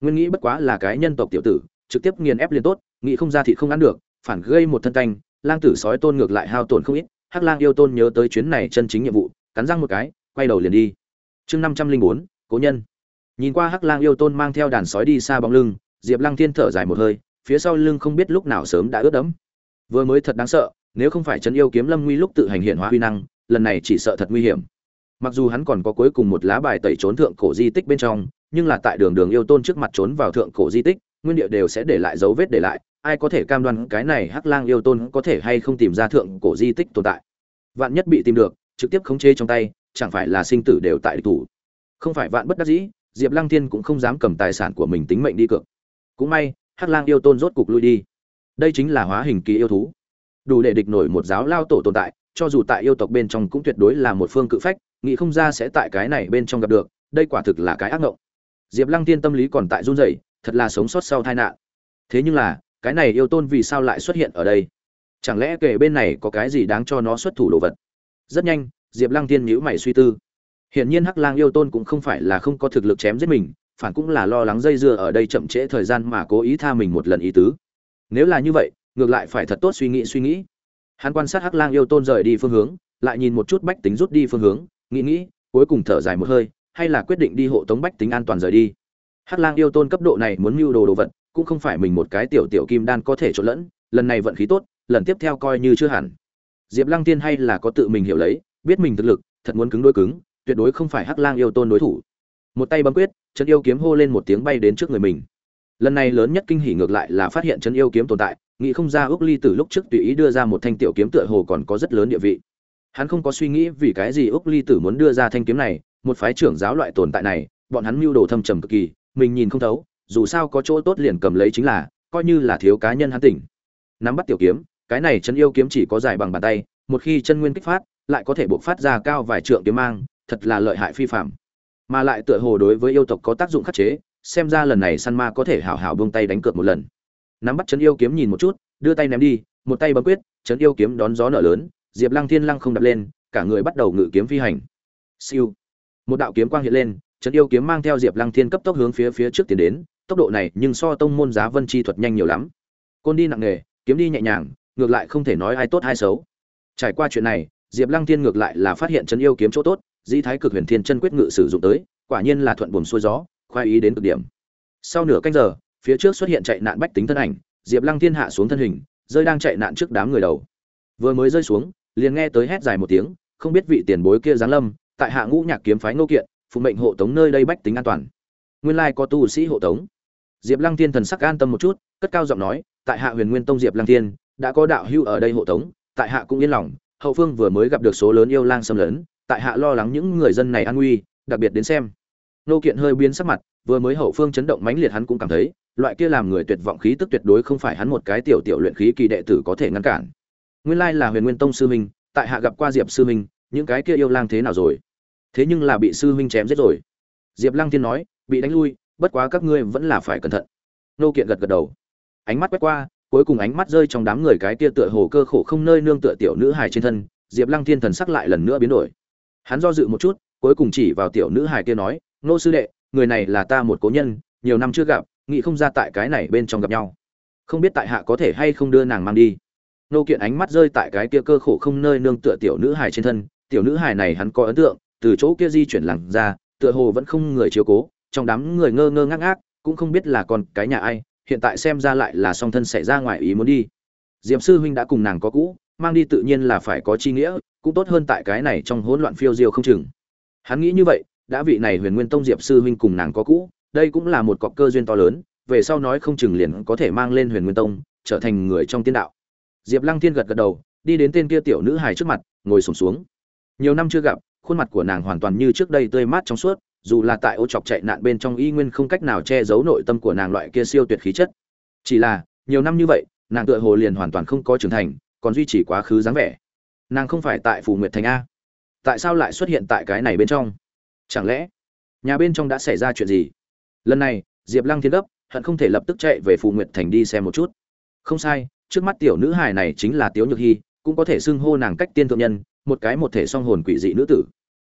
Nguyên nghĩ bất quá là cái nhân tộc tiểu tử, trực tiếp nghiền ép liền tốt, nghĩ không ra thì không ăn được, phản gây một thân canh lang tử sói tôn ngược lại hao tổn không ít, hắc lang yêu tôn nhớ tới chuyến này chân chính nhiệm vụ, cắn răng một cái, quay đầu liền đi. Chương năm trăm linh bốn, cố nhân. Nhìn qua hắc lang yêu tôn mang theo đàn sói đi xa bóng lưng, diệp lăng thiên thở dài một hơi, phía sau lưng không biết lúc nào sớm đã ướt đẫm. Vừa mới thật đáng sợ, nếu không phải trấn yêu kiếm lâm nguy lúc tự hành hiện hóa huy năng, lần này chỉ sợ thật nguy hiểm mặc dù hắn còn có cuối cùng một lá bài tẩy trốn thượng cổ di tích bên trong, nhưng là tại đường đường yêu tôn trước mặt trốn vào thượng cổ di tích, nguyên địa đều sẽ để lại dấu vết để lại, ai có thể cam đoan cái này hắc lang yêu tôn có thể hay không tìm ra thượng cổ di tích tồn tại. Vạn nhất bị tìm được, trực tiếp khống chế trong tay, chẳng phải là sinh tử đều tại địch thủ. Không phải vạn bất đắc dĩ, diệp lăng thiên cũng không dám cầm tài sản của mình tính mệnh đi cược. Cũng may, hắc lang yêu tôn rốt cục lui đi. Đây chính là hóa hình kỳ yêu thú. Đủ để địch nổi một giáo lao tổ tồn tại, cho dù tại yêu tộc bên trong cũng tuyệt đối là một phương cự phách nghĩ không ra sẽ tại cái này bên trong gặp được, đây quả thực là cái ác ngộng. Diệp lăng tiên tâm lý còn tại run rẩy, thật là sống sót sau tai nạn. Thế nhưng là, cái này yêu tôn vì sao lại xuất hiện ở đây? Chẳng lẽ kể bên này có cái gì đáng cho nó xuất thủ đồ vật? Rất nhanh, diệp lăng tiên nhíu mày suy tư. Hiển nhiên hắc lang yêu tôn cũng không phải là không có thực lực chém giết mình, phản cũng là lo lắng dây dưa ở đây chậm trễ thời gian mà cố ý tha mình một lần ý tứ. Nếu là như vậy, ngược lại phải thật tốt suy nghĩ suy nghĩ. Hắn quan sát hắc lang yêu tôn rời đi phương hướng, lại nhìn một chút bách tính rút đi phương hướng nghĩ nghĩ, cuối cùng thở dài một hơi, hay là quyết định đi hộ tống bách tính an toàn rời đi. Hắc lang yêu tôn cấp độ này muốn mưu đồ đồ vật, cũng không phải mình một cái tiểu tiểu kim đan có thể trộn lẫn, lần này vận khí tốt, lần tiếp theo coi như chưa hẳn. Diệp lăng tiên hay là có tự mình hiểu lấy, biết mình thực lực, thật muốn cứng đối cứng, tuyệt đối không phải hắc lang yêu tôn đối thủ. Một tay bấm quyết chân yêu kiếm hô lên một tiếng bay đến trước người mình. Lần này lớn nhất kinh hỉ ngược lại là phát hiện chân yêu kiếm tồn tại, nghĩ không ra ước ly từ lúc trước tùy ý đưa ra một thanh tiểu kiếm tựa hồ còn có rất lớn địa vị hắn không có suy nghĩ vì cái gì Úc ly tử muốn đưa ra thanh kiếm này, một phái trưởng giáo loại tồn tại này, bọn hắn mưu đồ thâm trầm cực kỳ, mình nhìn không thấu, dù sao có chỗ tốt liền cầm lấy chính là, coi như là thiếu cá nhân hắn tỉnh. Nắm bắt tiểu kiếm, cái này chân yêu kiếm chỉ có dài bằng bàn tay, một khi chân nguyên kích phát, lại có thể buộc phát ra cao vài trượng kiếm mang, thật là lợi hại phi phạm. Mà lại tựa hồ đối với yêu tộc có tác dụng khắc chế, xem ra lần này săn ma có thể hảo hảo buông tay đánh cược một lần. Nắm bắt chân yêu kiếm nhìn một chút, đưa tay ném đi, một tay bấm quyết, chân yêu kiếm đón gió nở lớn diệp lăng thiên lăng không đập lên, cả người bắt đầu ngự kiếm phi hành. Siêu. Một đạo kiếm quang hiện lên chấn yêu kiếm mang theo diệp lăng thiên cấp tốc hướng phía phía trước tiến đến, tốc độ này nhưng so tông môn giá vân chi thuật nhanh nhiều lắm. Côn đi nặng nghề, kiếm đi nhẹ nhàng, ngược lại không thể nói ai tốt ai xấu. Trải qua chuyện này, diệp lăng thiên ngược lại là phát hiện chấn yêu kiếm chỗ tốt, dĩ thái cực huyền thiên chân quyết ngự sử dụng tới, quả nhiên là thuận buồm xuôi gió, khoái ý đến cực điểm. Sau nửa canh giờ, phía trước xuất hiện chạy nạn bách tính thân ảnh, diệp lăng thiên hạ xuống thân hình, rơi đang chạy nạn trước đám người đầu. Vừa mới rơi xuống liền nghe tới hét dài một tiếng, không biết vị tiền bối kia giáng lâm, tại hạ ngũ nhạc kiếm phái nô kiện, phụ mệnh hộ tống nơi đây bách tính an toàn. Nguyên lai có tu sĩ hộ tống. Diệp lăng thiên thần sắc an tâm một chút, cất cao giọng nói, tại hạ huyền nguyên tông diệp lăng thiên, đã có đạo hưu ở đây hộ tống, tại hạ cũng yên lòng, hậu phương vừa mới gặp được số lớn yêu lang xâm lấn, tại hạ lo lắng những người dân này an nguy, đặc biệt đến xem. Nô kiện hơi biến sắc mặt, vừa mới hậu phương chấn động mãnh liệt hắn cũng cảm thấy, loại kia làm người tuyệt vọng khí tức tuyệt đối không phải hắn một cái tiểu tiểu luyện khí kỳ đệ tử có thể ngăn cản nguyên lai là huyền nguyên tông sư minh tại hạ gặp qua diệp sư minh những cái kia yêu lang thế nào rồi? Thế nhưng là bị sư minh chém giết rồi. Diệp lăng thiên nói, bị đánh lui, bất quá các ngươi vẫn là phải cẩn thận. Nô kiện gật gật đầu. Ánh mắt quét qua, cuối cùng ánh mắt rơi trong đám người cái kia tựa hồ cơ khổ không nơi nương tựa tiểu nữ hài trên thân, diệp lăng thiên thần sắc lại lần nữa biến đổi. Hắn do dự một chút, cuối cùng chỉ vào tiểu nữ hài kia nói, nô sư đệ, người này là ta một cố nhân, nhiều năm chưa gặp, nghĩ không ra tại cái này bên trong gặp nhau. Không biết tại hạ có thể hay không đưa nàng mang đi nô kiện ánh mắt rơi tại cái kia cơ khổ không nơi nương tựa tiểu nữ hài trên thân, tiểu nữ hài này hắn có ấn tượng, từ chỗ kia di chuyển lẳng ra, tựa hồ vẫn không người chiếu cố, trong đám người ngơ ngơ ngác ngác, cũng không biết là con cái nhà ai, hiện tại xem ra lại là song thân xảy ra ngoài ý muốn đi. Diệp sư huynh đã cùng nàng có cũ, mang đi tự nhiên là phải có chi nghĩa, cũng tốt hơn tại cái này trong hỗn loạn phiêu diêu không chừng. Hắn nghĩ như vậy, đã vị này huyền nguyên tông diệp sư huynh cùng nàng có cũ, đây cũng là một cọc cơ duyên to lớn, về sau nói không chừng liền có thể mang lên huyền nguyên tông, trở thành người trong tiên đạo diệp lăng thiên gật gật đầu, đi đến tên kia tiểu nữ hài trước mặt, ngồi sổm xuống. Nhiều năm chưa gặp, khuôn mặt của nàng hoàn toàn như trước đây tươi mát trong suốt, dù là tại ô chọc chạy nạn bên trong y nguyên không cách nào che giấu nội tâm của nàng loại kia siêu tuyệt khí chất. Chỉ là, nhiều năm như vậy, nàng tựa hồ liền hoàn toàn không có trưởng thành, còn duy trì quá khứ dáng vẻ. Nàng không phải tại phù nguyệt thành a. Tại sao lại xuất hiện tại cái này bên trong? Chẳng lẽ, nhà bên trong đã xảy ra chuyện gì? Lần này, diệp lăng thiên gấp, hận không thể lập tức chạy về phù nguyệt thành đi xem một chút. Không sai trước mắt tiểu nữ hài này chính là tiếu nhược hy cũng có thể xưng hô nàng cách tiên thượng nhân, một cái một thể song hồn quỷ dị nữ tử.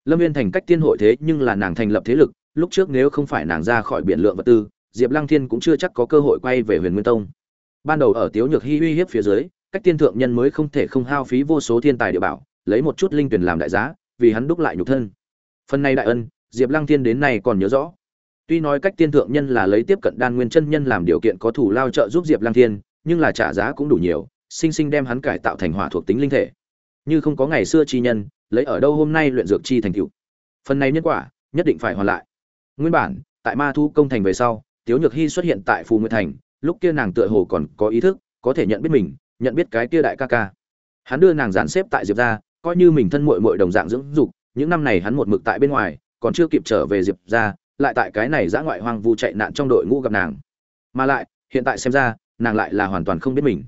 Lâm viên thành cách tiên hội thế nhưng là nàng thành lập thế lực, lúc trước nếu không phải nàng ra khỏi biển lượng vật tư, diệp lăng thiên cũng chưa chắc có cơ hội quay về huyền nguyên tông. Ban đầu ở tiếu nhược hy uy hiếp phía dưới, cách tiên thượng nhân mới không thể không hao phí vô số thiên tài địa bảo, lấy một chút linh tuyển làm đại giá, vì hắn đúc lại nhục thân. Phần này đại ân, diệp lăng thiên đến nay còn nhớ rõ. Tuy nói cách tiên thượng nhân là lấy tiếp cận đan nguyên chân nhân làm điều kiện có thủ lao trợ giúp diệp lăng thiên nhưng là trả giá cũng đủ nhiều sinh sinh đem hắn cải tạo thành hỏa thuộc tính linh thể. Như không có ngày xưa chi nhân lấy ở đâu hôm nay luyện dược chi thành tựu. Phần này nhân quả nhất định phải hoàn lại. Nguyên bản tại ma thu công thành về sau tiếu nhược hy xuất hiện tại phù nguyệt thành lúc kia nàng tựa hồ còn có ý thức có thể nhận biết mình nhận biết cái kia đại ca ca. Hắn đưa nàng dàn xếp tại diệp gia, coi như mình thân muội muội đồng dạng dưỡng dục những năm này hắn một mực tại bên ngoài còn chưa kịp trở về diệp gia, lại tại cái này giã ngoại hoang vu chạy nạn trong đội ngũ gặp nàng. Mà lại hiện tại xem ra nàng lại là hoàn toàn không biết mình.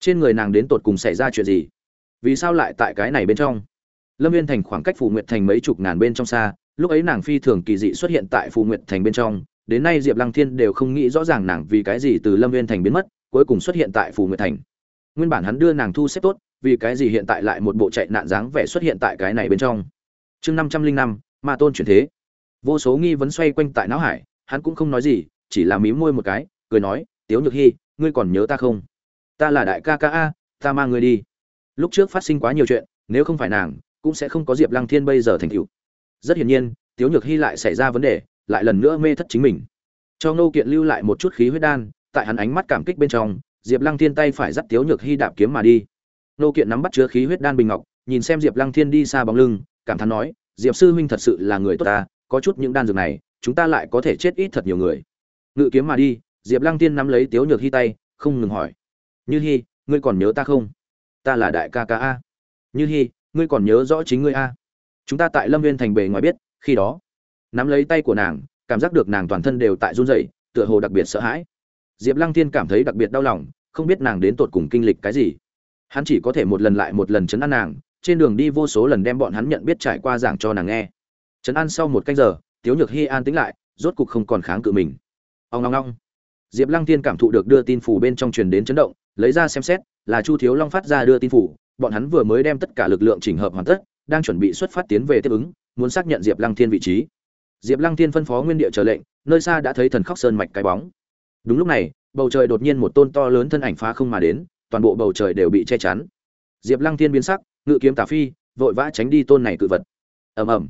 Trên người nàng đến tột cùng xảy ra chuyện gì? Vì sao lại tại cái này bên trong? Lâm viên thành khoảng cách phù nguyệt thành mấy chục ngàn bên trong xa, lúc ấy nàng phi thường kỳ dị xuất hiện tại phù nguyệt thành bên trong, đến nay diệp lăng thiên đều không nghĩ rõ ràng nàng vì cái gì từ lâm viên thành biến mất, cuối cùng xuất hiện tại phù nguyệt thành. Nguyên bản hắn đưa nàng thu xếp tốt, vì cái gì hiện tại lại một bộ chạy nạn dáng vẻ xuất hiện tại cái này bên trong? Chương năm trăm linh năm, ma tôn chuyển thế. Vô số nghi vấn xoay quanh tại não hải, hắn cũng không nói gì, chỉ là mí môi một cái, cười nói, tiếu nhược hy ngươi còn nhớ ta không? Ta là đại ca ca a, ta mang ngươi đi. Lúc trước phát sinh quá nhiều chuyện, nếu không phải nàng, cũng sẽ không có diệp lăng thiên bây giờ thành cựu rất hiển nhiên, tiếu nhược hy lại xảy ra vấn đề, lại lần nữa mê thất chính mình. Cho ngô kiện lưu lại một chút khí huyết đan, tại hắn ánh mắt cảm kích bên trong, diệp lăng thiên tay phải dắt tiếu nhược hy đạp kiếm mà đi. Ngô kiện nắm bắt chứa khí huyết đan bình ngọc, nhìn xem diệp lăng thiên đi xa bóng lưng, cảm thán nói, diệp sư huynh thật sự là người tốt ta, có chút những đan dược này, chúng ta lại có thể chết ít thật nhiều người. Ngự kiếm mà đi diệp lăng tiên nắm lấy tiếu nhược hy tay, không ngừng hỏi. Như hy ngươi còn nhớ ta không? Ta là đại ca ca a. Như hy ngươi còn nhớ rõ chính ngươi a? Chúng ta tại lâm viên thành bề ngoài biết, khi đó. Nắm lấy tay của nàng, cảm giác được nàng toàn thân đều tại run rẩy, tựa hồ đặc biệt sợ hãi. Diệp lăng thiên cảm thấy đặc biệt đau lòng, không biết nàng đến tột cùng kinh lịch cái gì. Hắn chỉ có thể một lần lại một lần chấn an nàng, trên đường đi vô số lần đem bọn hắn nhận biết trải qua giảng cho nàng nghe. Chấn an sau một canh giờ, tiếu nhược hy an tính lại, rốt cục không còn kháng cự mình. Ông long long diệp lăng thiên cảm thụ được đưa tin phủ bên trong truyền đến chấn động, lấy ra xem xét, là chu thiếu long phát ra đưa tin phủ, bọn hắn vừa mới đem tất cả lực lượng chỉnh hợp hoàn tất, đang chuẩn bị xuất phát tiến về tiếp ứng, muốn xác nhận diệp lăng thiên vị trí. Diệp lăng thiên phân phó nguyên địa chờ lệnh, nơi xa đã thấy thần khóc sơn mạch cái bóng. Đúng lúc này, bầu trời đột nhiên một tôn to lớn thân ảnh phá không mà đến, toàn bộ bầu trời đều bị che chắn. Diệp lăng thiên biến sắc, ngự kiếm tả phi, vội vã tránh đi tôn này cự vật. Ầm ầm.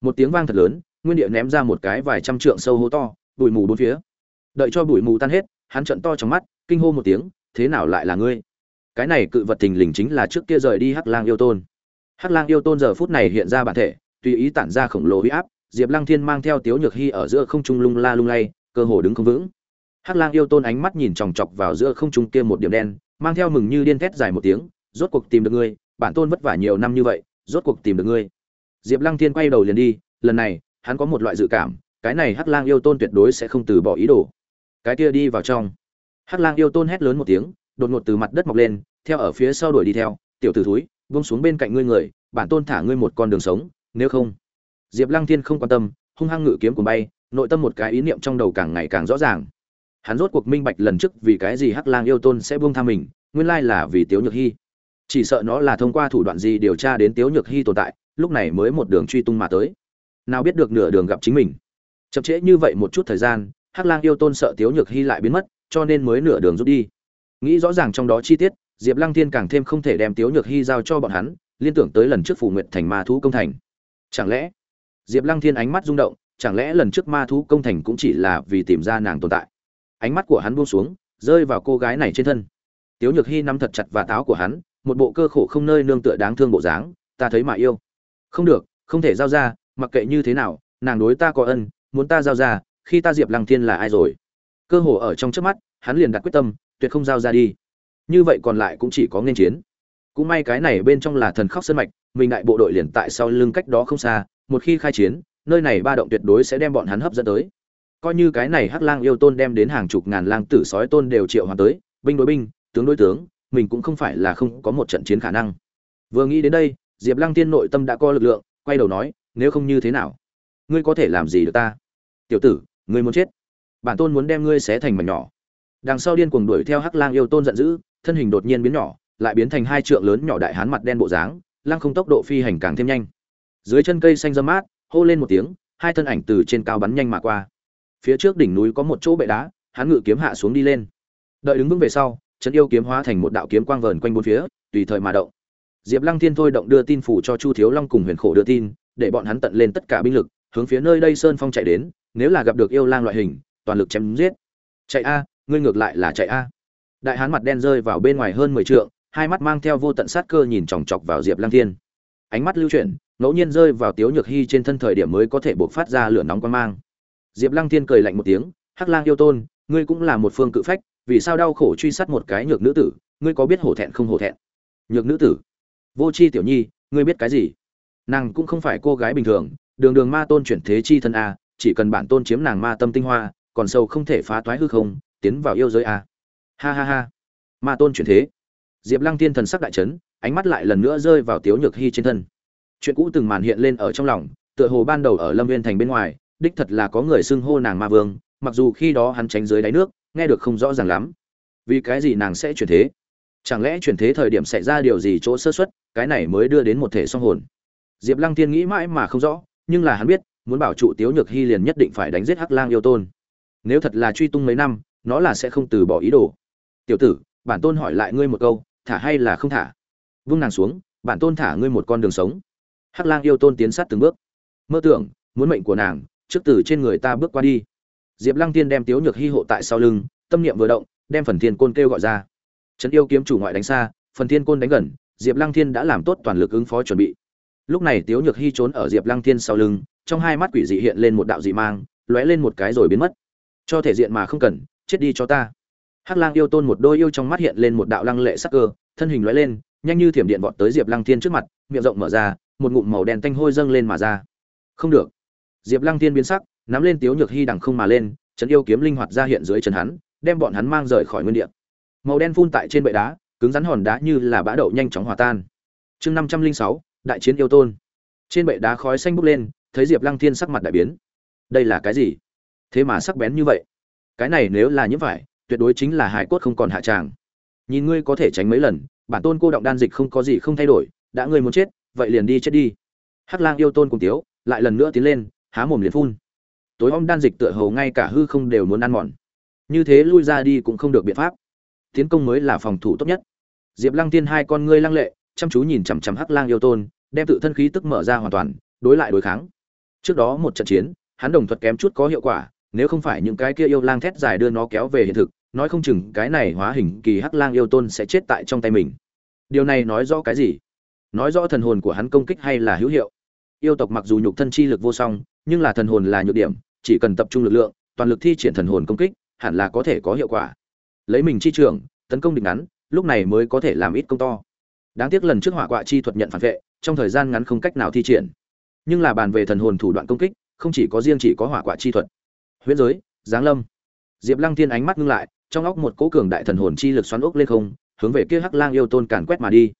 Một tiếng vang thật lớn, nguyên địa ném ra một cái vài trăm trượng sâu hố to, bụi mù bốn phía đợi cho bụi mù tan hết, hắn trận to trong mắt, kinh hô một tiếng, thế nào lại là ngươi? Cái này cự vật thình lình chính là trước kia rời đi hắc lang yêu tôn. Hắc lang yêu tôn giờ phút này hiện ra bản thể, tùy ý tản ra khổng lồ huy áp, diệp lăng thiên mang theo tiếu nhược hy ở giữa không trung lung la lung lay, cơ hồ đứng không vững. Hắc lang yêu tôn ánh mắt nhìn chòng chọc vào giữa không trung kia một điểm đen, mang theo mừng như điên thét dài một tiếng, rốt cuộc tìm được ngươi, bản tôn vất vả nhiều năm như vậy, rốt cuộc tìm được ngươi. Diệp lăng thiên quay đầu liền đi, lần này, hắn có một loại dự cảm, cái này hắc lang yêu tôn tuyệt đối sẽ không từ bỏ ý đồ cái kia đi vào trong. Hắc lang yêu tôn hét lớn một tiếng, đột ngột từ mặt đất mọc lên, theo ở phía sau đuổi đi theo, tiểu tử thúi vung xuống bên cạnh ngươi người, bản tôn thả ngươi một con đường sống, nếu không diệp lăng thiên không quan tâm, hung hăng ngự kiếm của bay, nội tâm một cái ý niệm trong đầu càng ngày càng rõ ràng. Hắn rốt cuộc minh bạch lần trước vì cái gì hắc lang yêu tôn sẽ buông tha mình, nguyên lai là vì tiếu nhược hy chỉ sợ nó là thông qua thủ đoạn gì điều tra đến tiếu nhược hy tồn tại, lúc này mới một đường truy tung mà tới. Nào biết được nửa đường gặp chính mình. Chậm trễ như vậy một chút thời gian hắc lang yêu tôn sợ tiếu nhược hy lại biến mất, cho nên mới nửa đường rút đi. Nghĩ rõ ràng trong đó chi tiết, diệp lăng thiên càng thêm không thể đem tiếu nhược hy giao cho bọn hắn, liên tưởng tới lần trước phủ nguyệt thành ma thú công thành. Chẳng lẽ, diệp lăng thiên ánh mắt rung động, chẳng lẽ lần trước ma thú công thành cũng chỉ là vì tìm ra nàng tồn tại? Ánh mắt của hắn buông xuống, rơi vào cô gái này trên thân. Tiếu nhược hy nắm thật chặt và táo của hắn, một bộ cơ khổ không nơi nương tựa đáng thương bộ dáng, ta thấy mà yêu. Không được, không thể giao ra, mặc kệ như thế nào, nàng đối ta có ân, muốn ta giao ra khi ta diệp lăng thiên là ai rồi? Cơ hồ ở trong trước mắt, hắn liền đặt quyết tâm, tuyệt không giao ra đi. Như vậy còn lại cũng chỉ có nên chiến. Cũng may cái này bên trong là thần khóc sân mạch, mình đại bộ đội liền tại sau lưng cách đó không xa, một khi khai chiến, nơi này ba động tuyệt đối sẽ đem bọn hắn hấp dẫn tới. Coi như cái này hắc lang yêu tôn đem đến hàng chục ngàn lang tử sói tôn đều triệu hoàng tới, binh đối binh, tướng đối tướng, mình cũng không phải là không có một trận chiến khả năng. Vừa nghĩ đến đây, diệp lăng tiên nội tâm đã co lực lượng, quay đầu nói, nếu không như thế nào? Ngươi có thể làm gì được ta? Tiểu tử ngươi muốn chết. Bản tôn muốn đem ngươi xé thành mảnh nhỏ. Đằng sau điên cuồng đuổi theo hắc lang yêu tôn giận dữ, thân hình đột nhiên biến nhỏ, lại biến thành hai trượng lớn nhỏ đại hán mặt đen bộ dáng lang không tốc độ phi hành càng thêm nhanh. Dưới chân cây xanh dâm mát, hô lên một tiếng, hai thân ảnh từ trên cao bắn nhanh mà qua. Phía trước đỉnh núi có một chỗ bệ đá, hắn ngự kiếm hạ xuống đi lên. Đợi đứng vững về sau trấn yêu kiếm hóa thành một đạo kiếm quang vờn quanh bốn phía, tùy thời mà động. Diệp lăng thiên thôi động đưa tin phủ cho chu thiếu long cùng huyền khổ đưa tin, để bọn hắn tận lên tất cả binh lực, hướng phía nơi đây sơn phong chạy đến nếu là gặp được yêu lang loại hình, toàn lực chém giết. Chạy a, ngươi ngược lại là chạy a. Đại hán mặt đen rơi vào bên ngoài hơn mười trượng, hai mắt mang theo vô tận sát cơ nhìn chòng chọc vào diệp lăng thiên. Ánh mắt lưu chuyển, ngẫu nhiên rơi vào tiếu nhược hy trên thân thời điểm mới có thể buộc phát ra lửa nóng quan mang. Diệp lăng thiên cười lạnh một tiếng, hắc lang yêu tôn, ngươi cũng là một phương cự phách, vì sao đau khổ truy sát một cái nhược nữ tử, ngươi có biết hổ thẹn không hổ thẹn? Nhược nữ tử? Vô c h i tiểu nhi, ngươi biết cái gì? Nàng cũng không phải cô gái bình thường, đường đường ma tôn chuyển thế chi thân a chỉ cần bản tôn chiếm nàng ma tâm tinh hoa, còn sâu không thể phá toái hư không, tiến vào yêu giới a ha ha ha. Ma tôn chuyển thế. Diệp lăng tiên thần sắc đại trấn ánh mắt lại lần nữa rơi vào tiếu nhược hy trên thân. Chuyện cũ từng màn hiện lên ở trong lòng, tựa hồ ban đầu ở lâm viên thành bên ngoài, đích thật là có người xưng hô nàng ma vương, mặc dù khi đó hắn tránh dưới đáy nước, nghe được không rõ ràng lắm. Vì cái gì nàng sẽ chuyển thế? Chẳng lẽ chuyển thế thời điểm xảy ra điều gì chỗ sơ xuất cái này mới đưa đến một thể song hồn? Diệp lăng tiên nghĩ mãi mà không rõ, nhưng là hắn biết muốn bảo trụ tiếu nhược hy liền nhất định phải đánh giết hắc lang yêu tôn. Nếu thật là truy tung mấy năm, nó là sẽ không từ bỏ ý đồ. Tiểu tử, bản tôn hỏi lại ngươi một câu, thả hay là không thả? Vung nàng xuống, bản tôn thả ngươi một con đường sống. Hắc lang yêu tôn tiến sát từng bước. Mơ tưởng, muốn mệnh của nàng, trước từ trên người ta bước qua đi. Diệp lăng tiên đem tiếu nhược hy hộ tại sau lưng, tâm niệm vừa động, đem phần thiên côn kêu gọi ra. Trấn yêu kiếm chủ ngoại đánh xa, phần thiên côn đánh gần, diệp lăng thiên đã làm tốt toàn lực ứng phó chuẩn bị. Lúc này tiếu nhược hy trốn ở diệp lăng thiên sau lưng trong hai mắt quỷ dị hiện lên một đạo dị mang, lóe lên một cái rồi biến mất. Cho thể diện mà không cần, chết đi cho ta. Hắc lang yêu tôn một đôi yêu trong mắt hiện lên một đạo lăng lệ sắc cơ, thân hình lóe lên, nhanh như thiểm điện vọt tới diệp lăng thiên trước mặt, miệng rộng mở ra, một ngụm màu đen tanh hôi dâng lên mà ra. Không được. Diệp lăng thiên biến sắc, nắm lên tiếu nhược hy đằng không mà lên, trấn yêu kiếm linh hoạt ra hiện dưới chân hắn, đem bọn hắn mang rời khỏi nguyên địa. Màu đen phun tại trên bệ đá, cứng rắn hòn đá như là bã đậu nhanh chóng hòa tan. Chương năm trăm linh sáu, đại chiến yêu tôn. Trên bệ đá khói xanh bốc lên thấy diệp lăng thiên sắc mặt đại biến. Đây là cái gì? Thế mà sắc bén như vậy. Cái này nếu là nhiễm vậy tuyệt đối chính là hải cốt không còn hạ tràng. Nhìn ngươi có thể tránh mấy lần, bản tôn cô động đan dịch không có gì không thay đổi, đã ngươi muốn chết, vậy liền đi chết đi. Hắc lang yêu tôn cùng tiếu, lại lần nữa tiến lên, há mồm liền phun. Tối om đan dịch tựa hồ ngay cả hư không đều muốn ăn mòn. Như thế lui ra đi cũng không được biện pháp. Tiến công mới là phòng thủ tốt nhất. Diệp lăng tiên hai con ngươi lăng lệ, chăm chú nhìn chằm chằm hắc lang yêu tôn, đem tự thân khí tức mở ra hoàn toàn, đối lại đối kháng trước đó một trận chiến, hắn đồng thuật kém chút có hiệu quả, nếu không phải những cái kia yêu lang thét dài đưa nó kéo về hiện thực, nói không chừng cái này hóa hình kỳ hắc lang yêu tôn sẽ chết tại trong tay mình. Điều này nói rõ cái gì? Nói rõ thần hồn của hắn công kích hay là hữu hiệu? Yêu tộc mặc dù nhục thân chi lực vô song, nhưng là thần hồn là nhược điểm, chỉ cần tập trung lực lượng, toàn lực thi triển thần hồn công kích, hẳn là có thể có hiệu quả. Lấy mình chi trường, tấn công địch ngắn, lúc này mới có thể làm ít công to. Đáng tiếc lần trước hỏa quạ chi thuật nhận phản vệ, trong thời gian ngắn không cách nào thi triển nhưng là bàn về thần hồn thủ đoạn công kích, không chỉ có riêng chỉ có hỏa quả chi thuật. Huyễn giới, giáng lâm. Diệp lăng thiên ánh mắt ngưng lại, trong óc một cỗ cường đại thần hồn chi lực xoắn ốc lên không, hướng về kia hắc lang yêu tôn càn quét mà đi.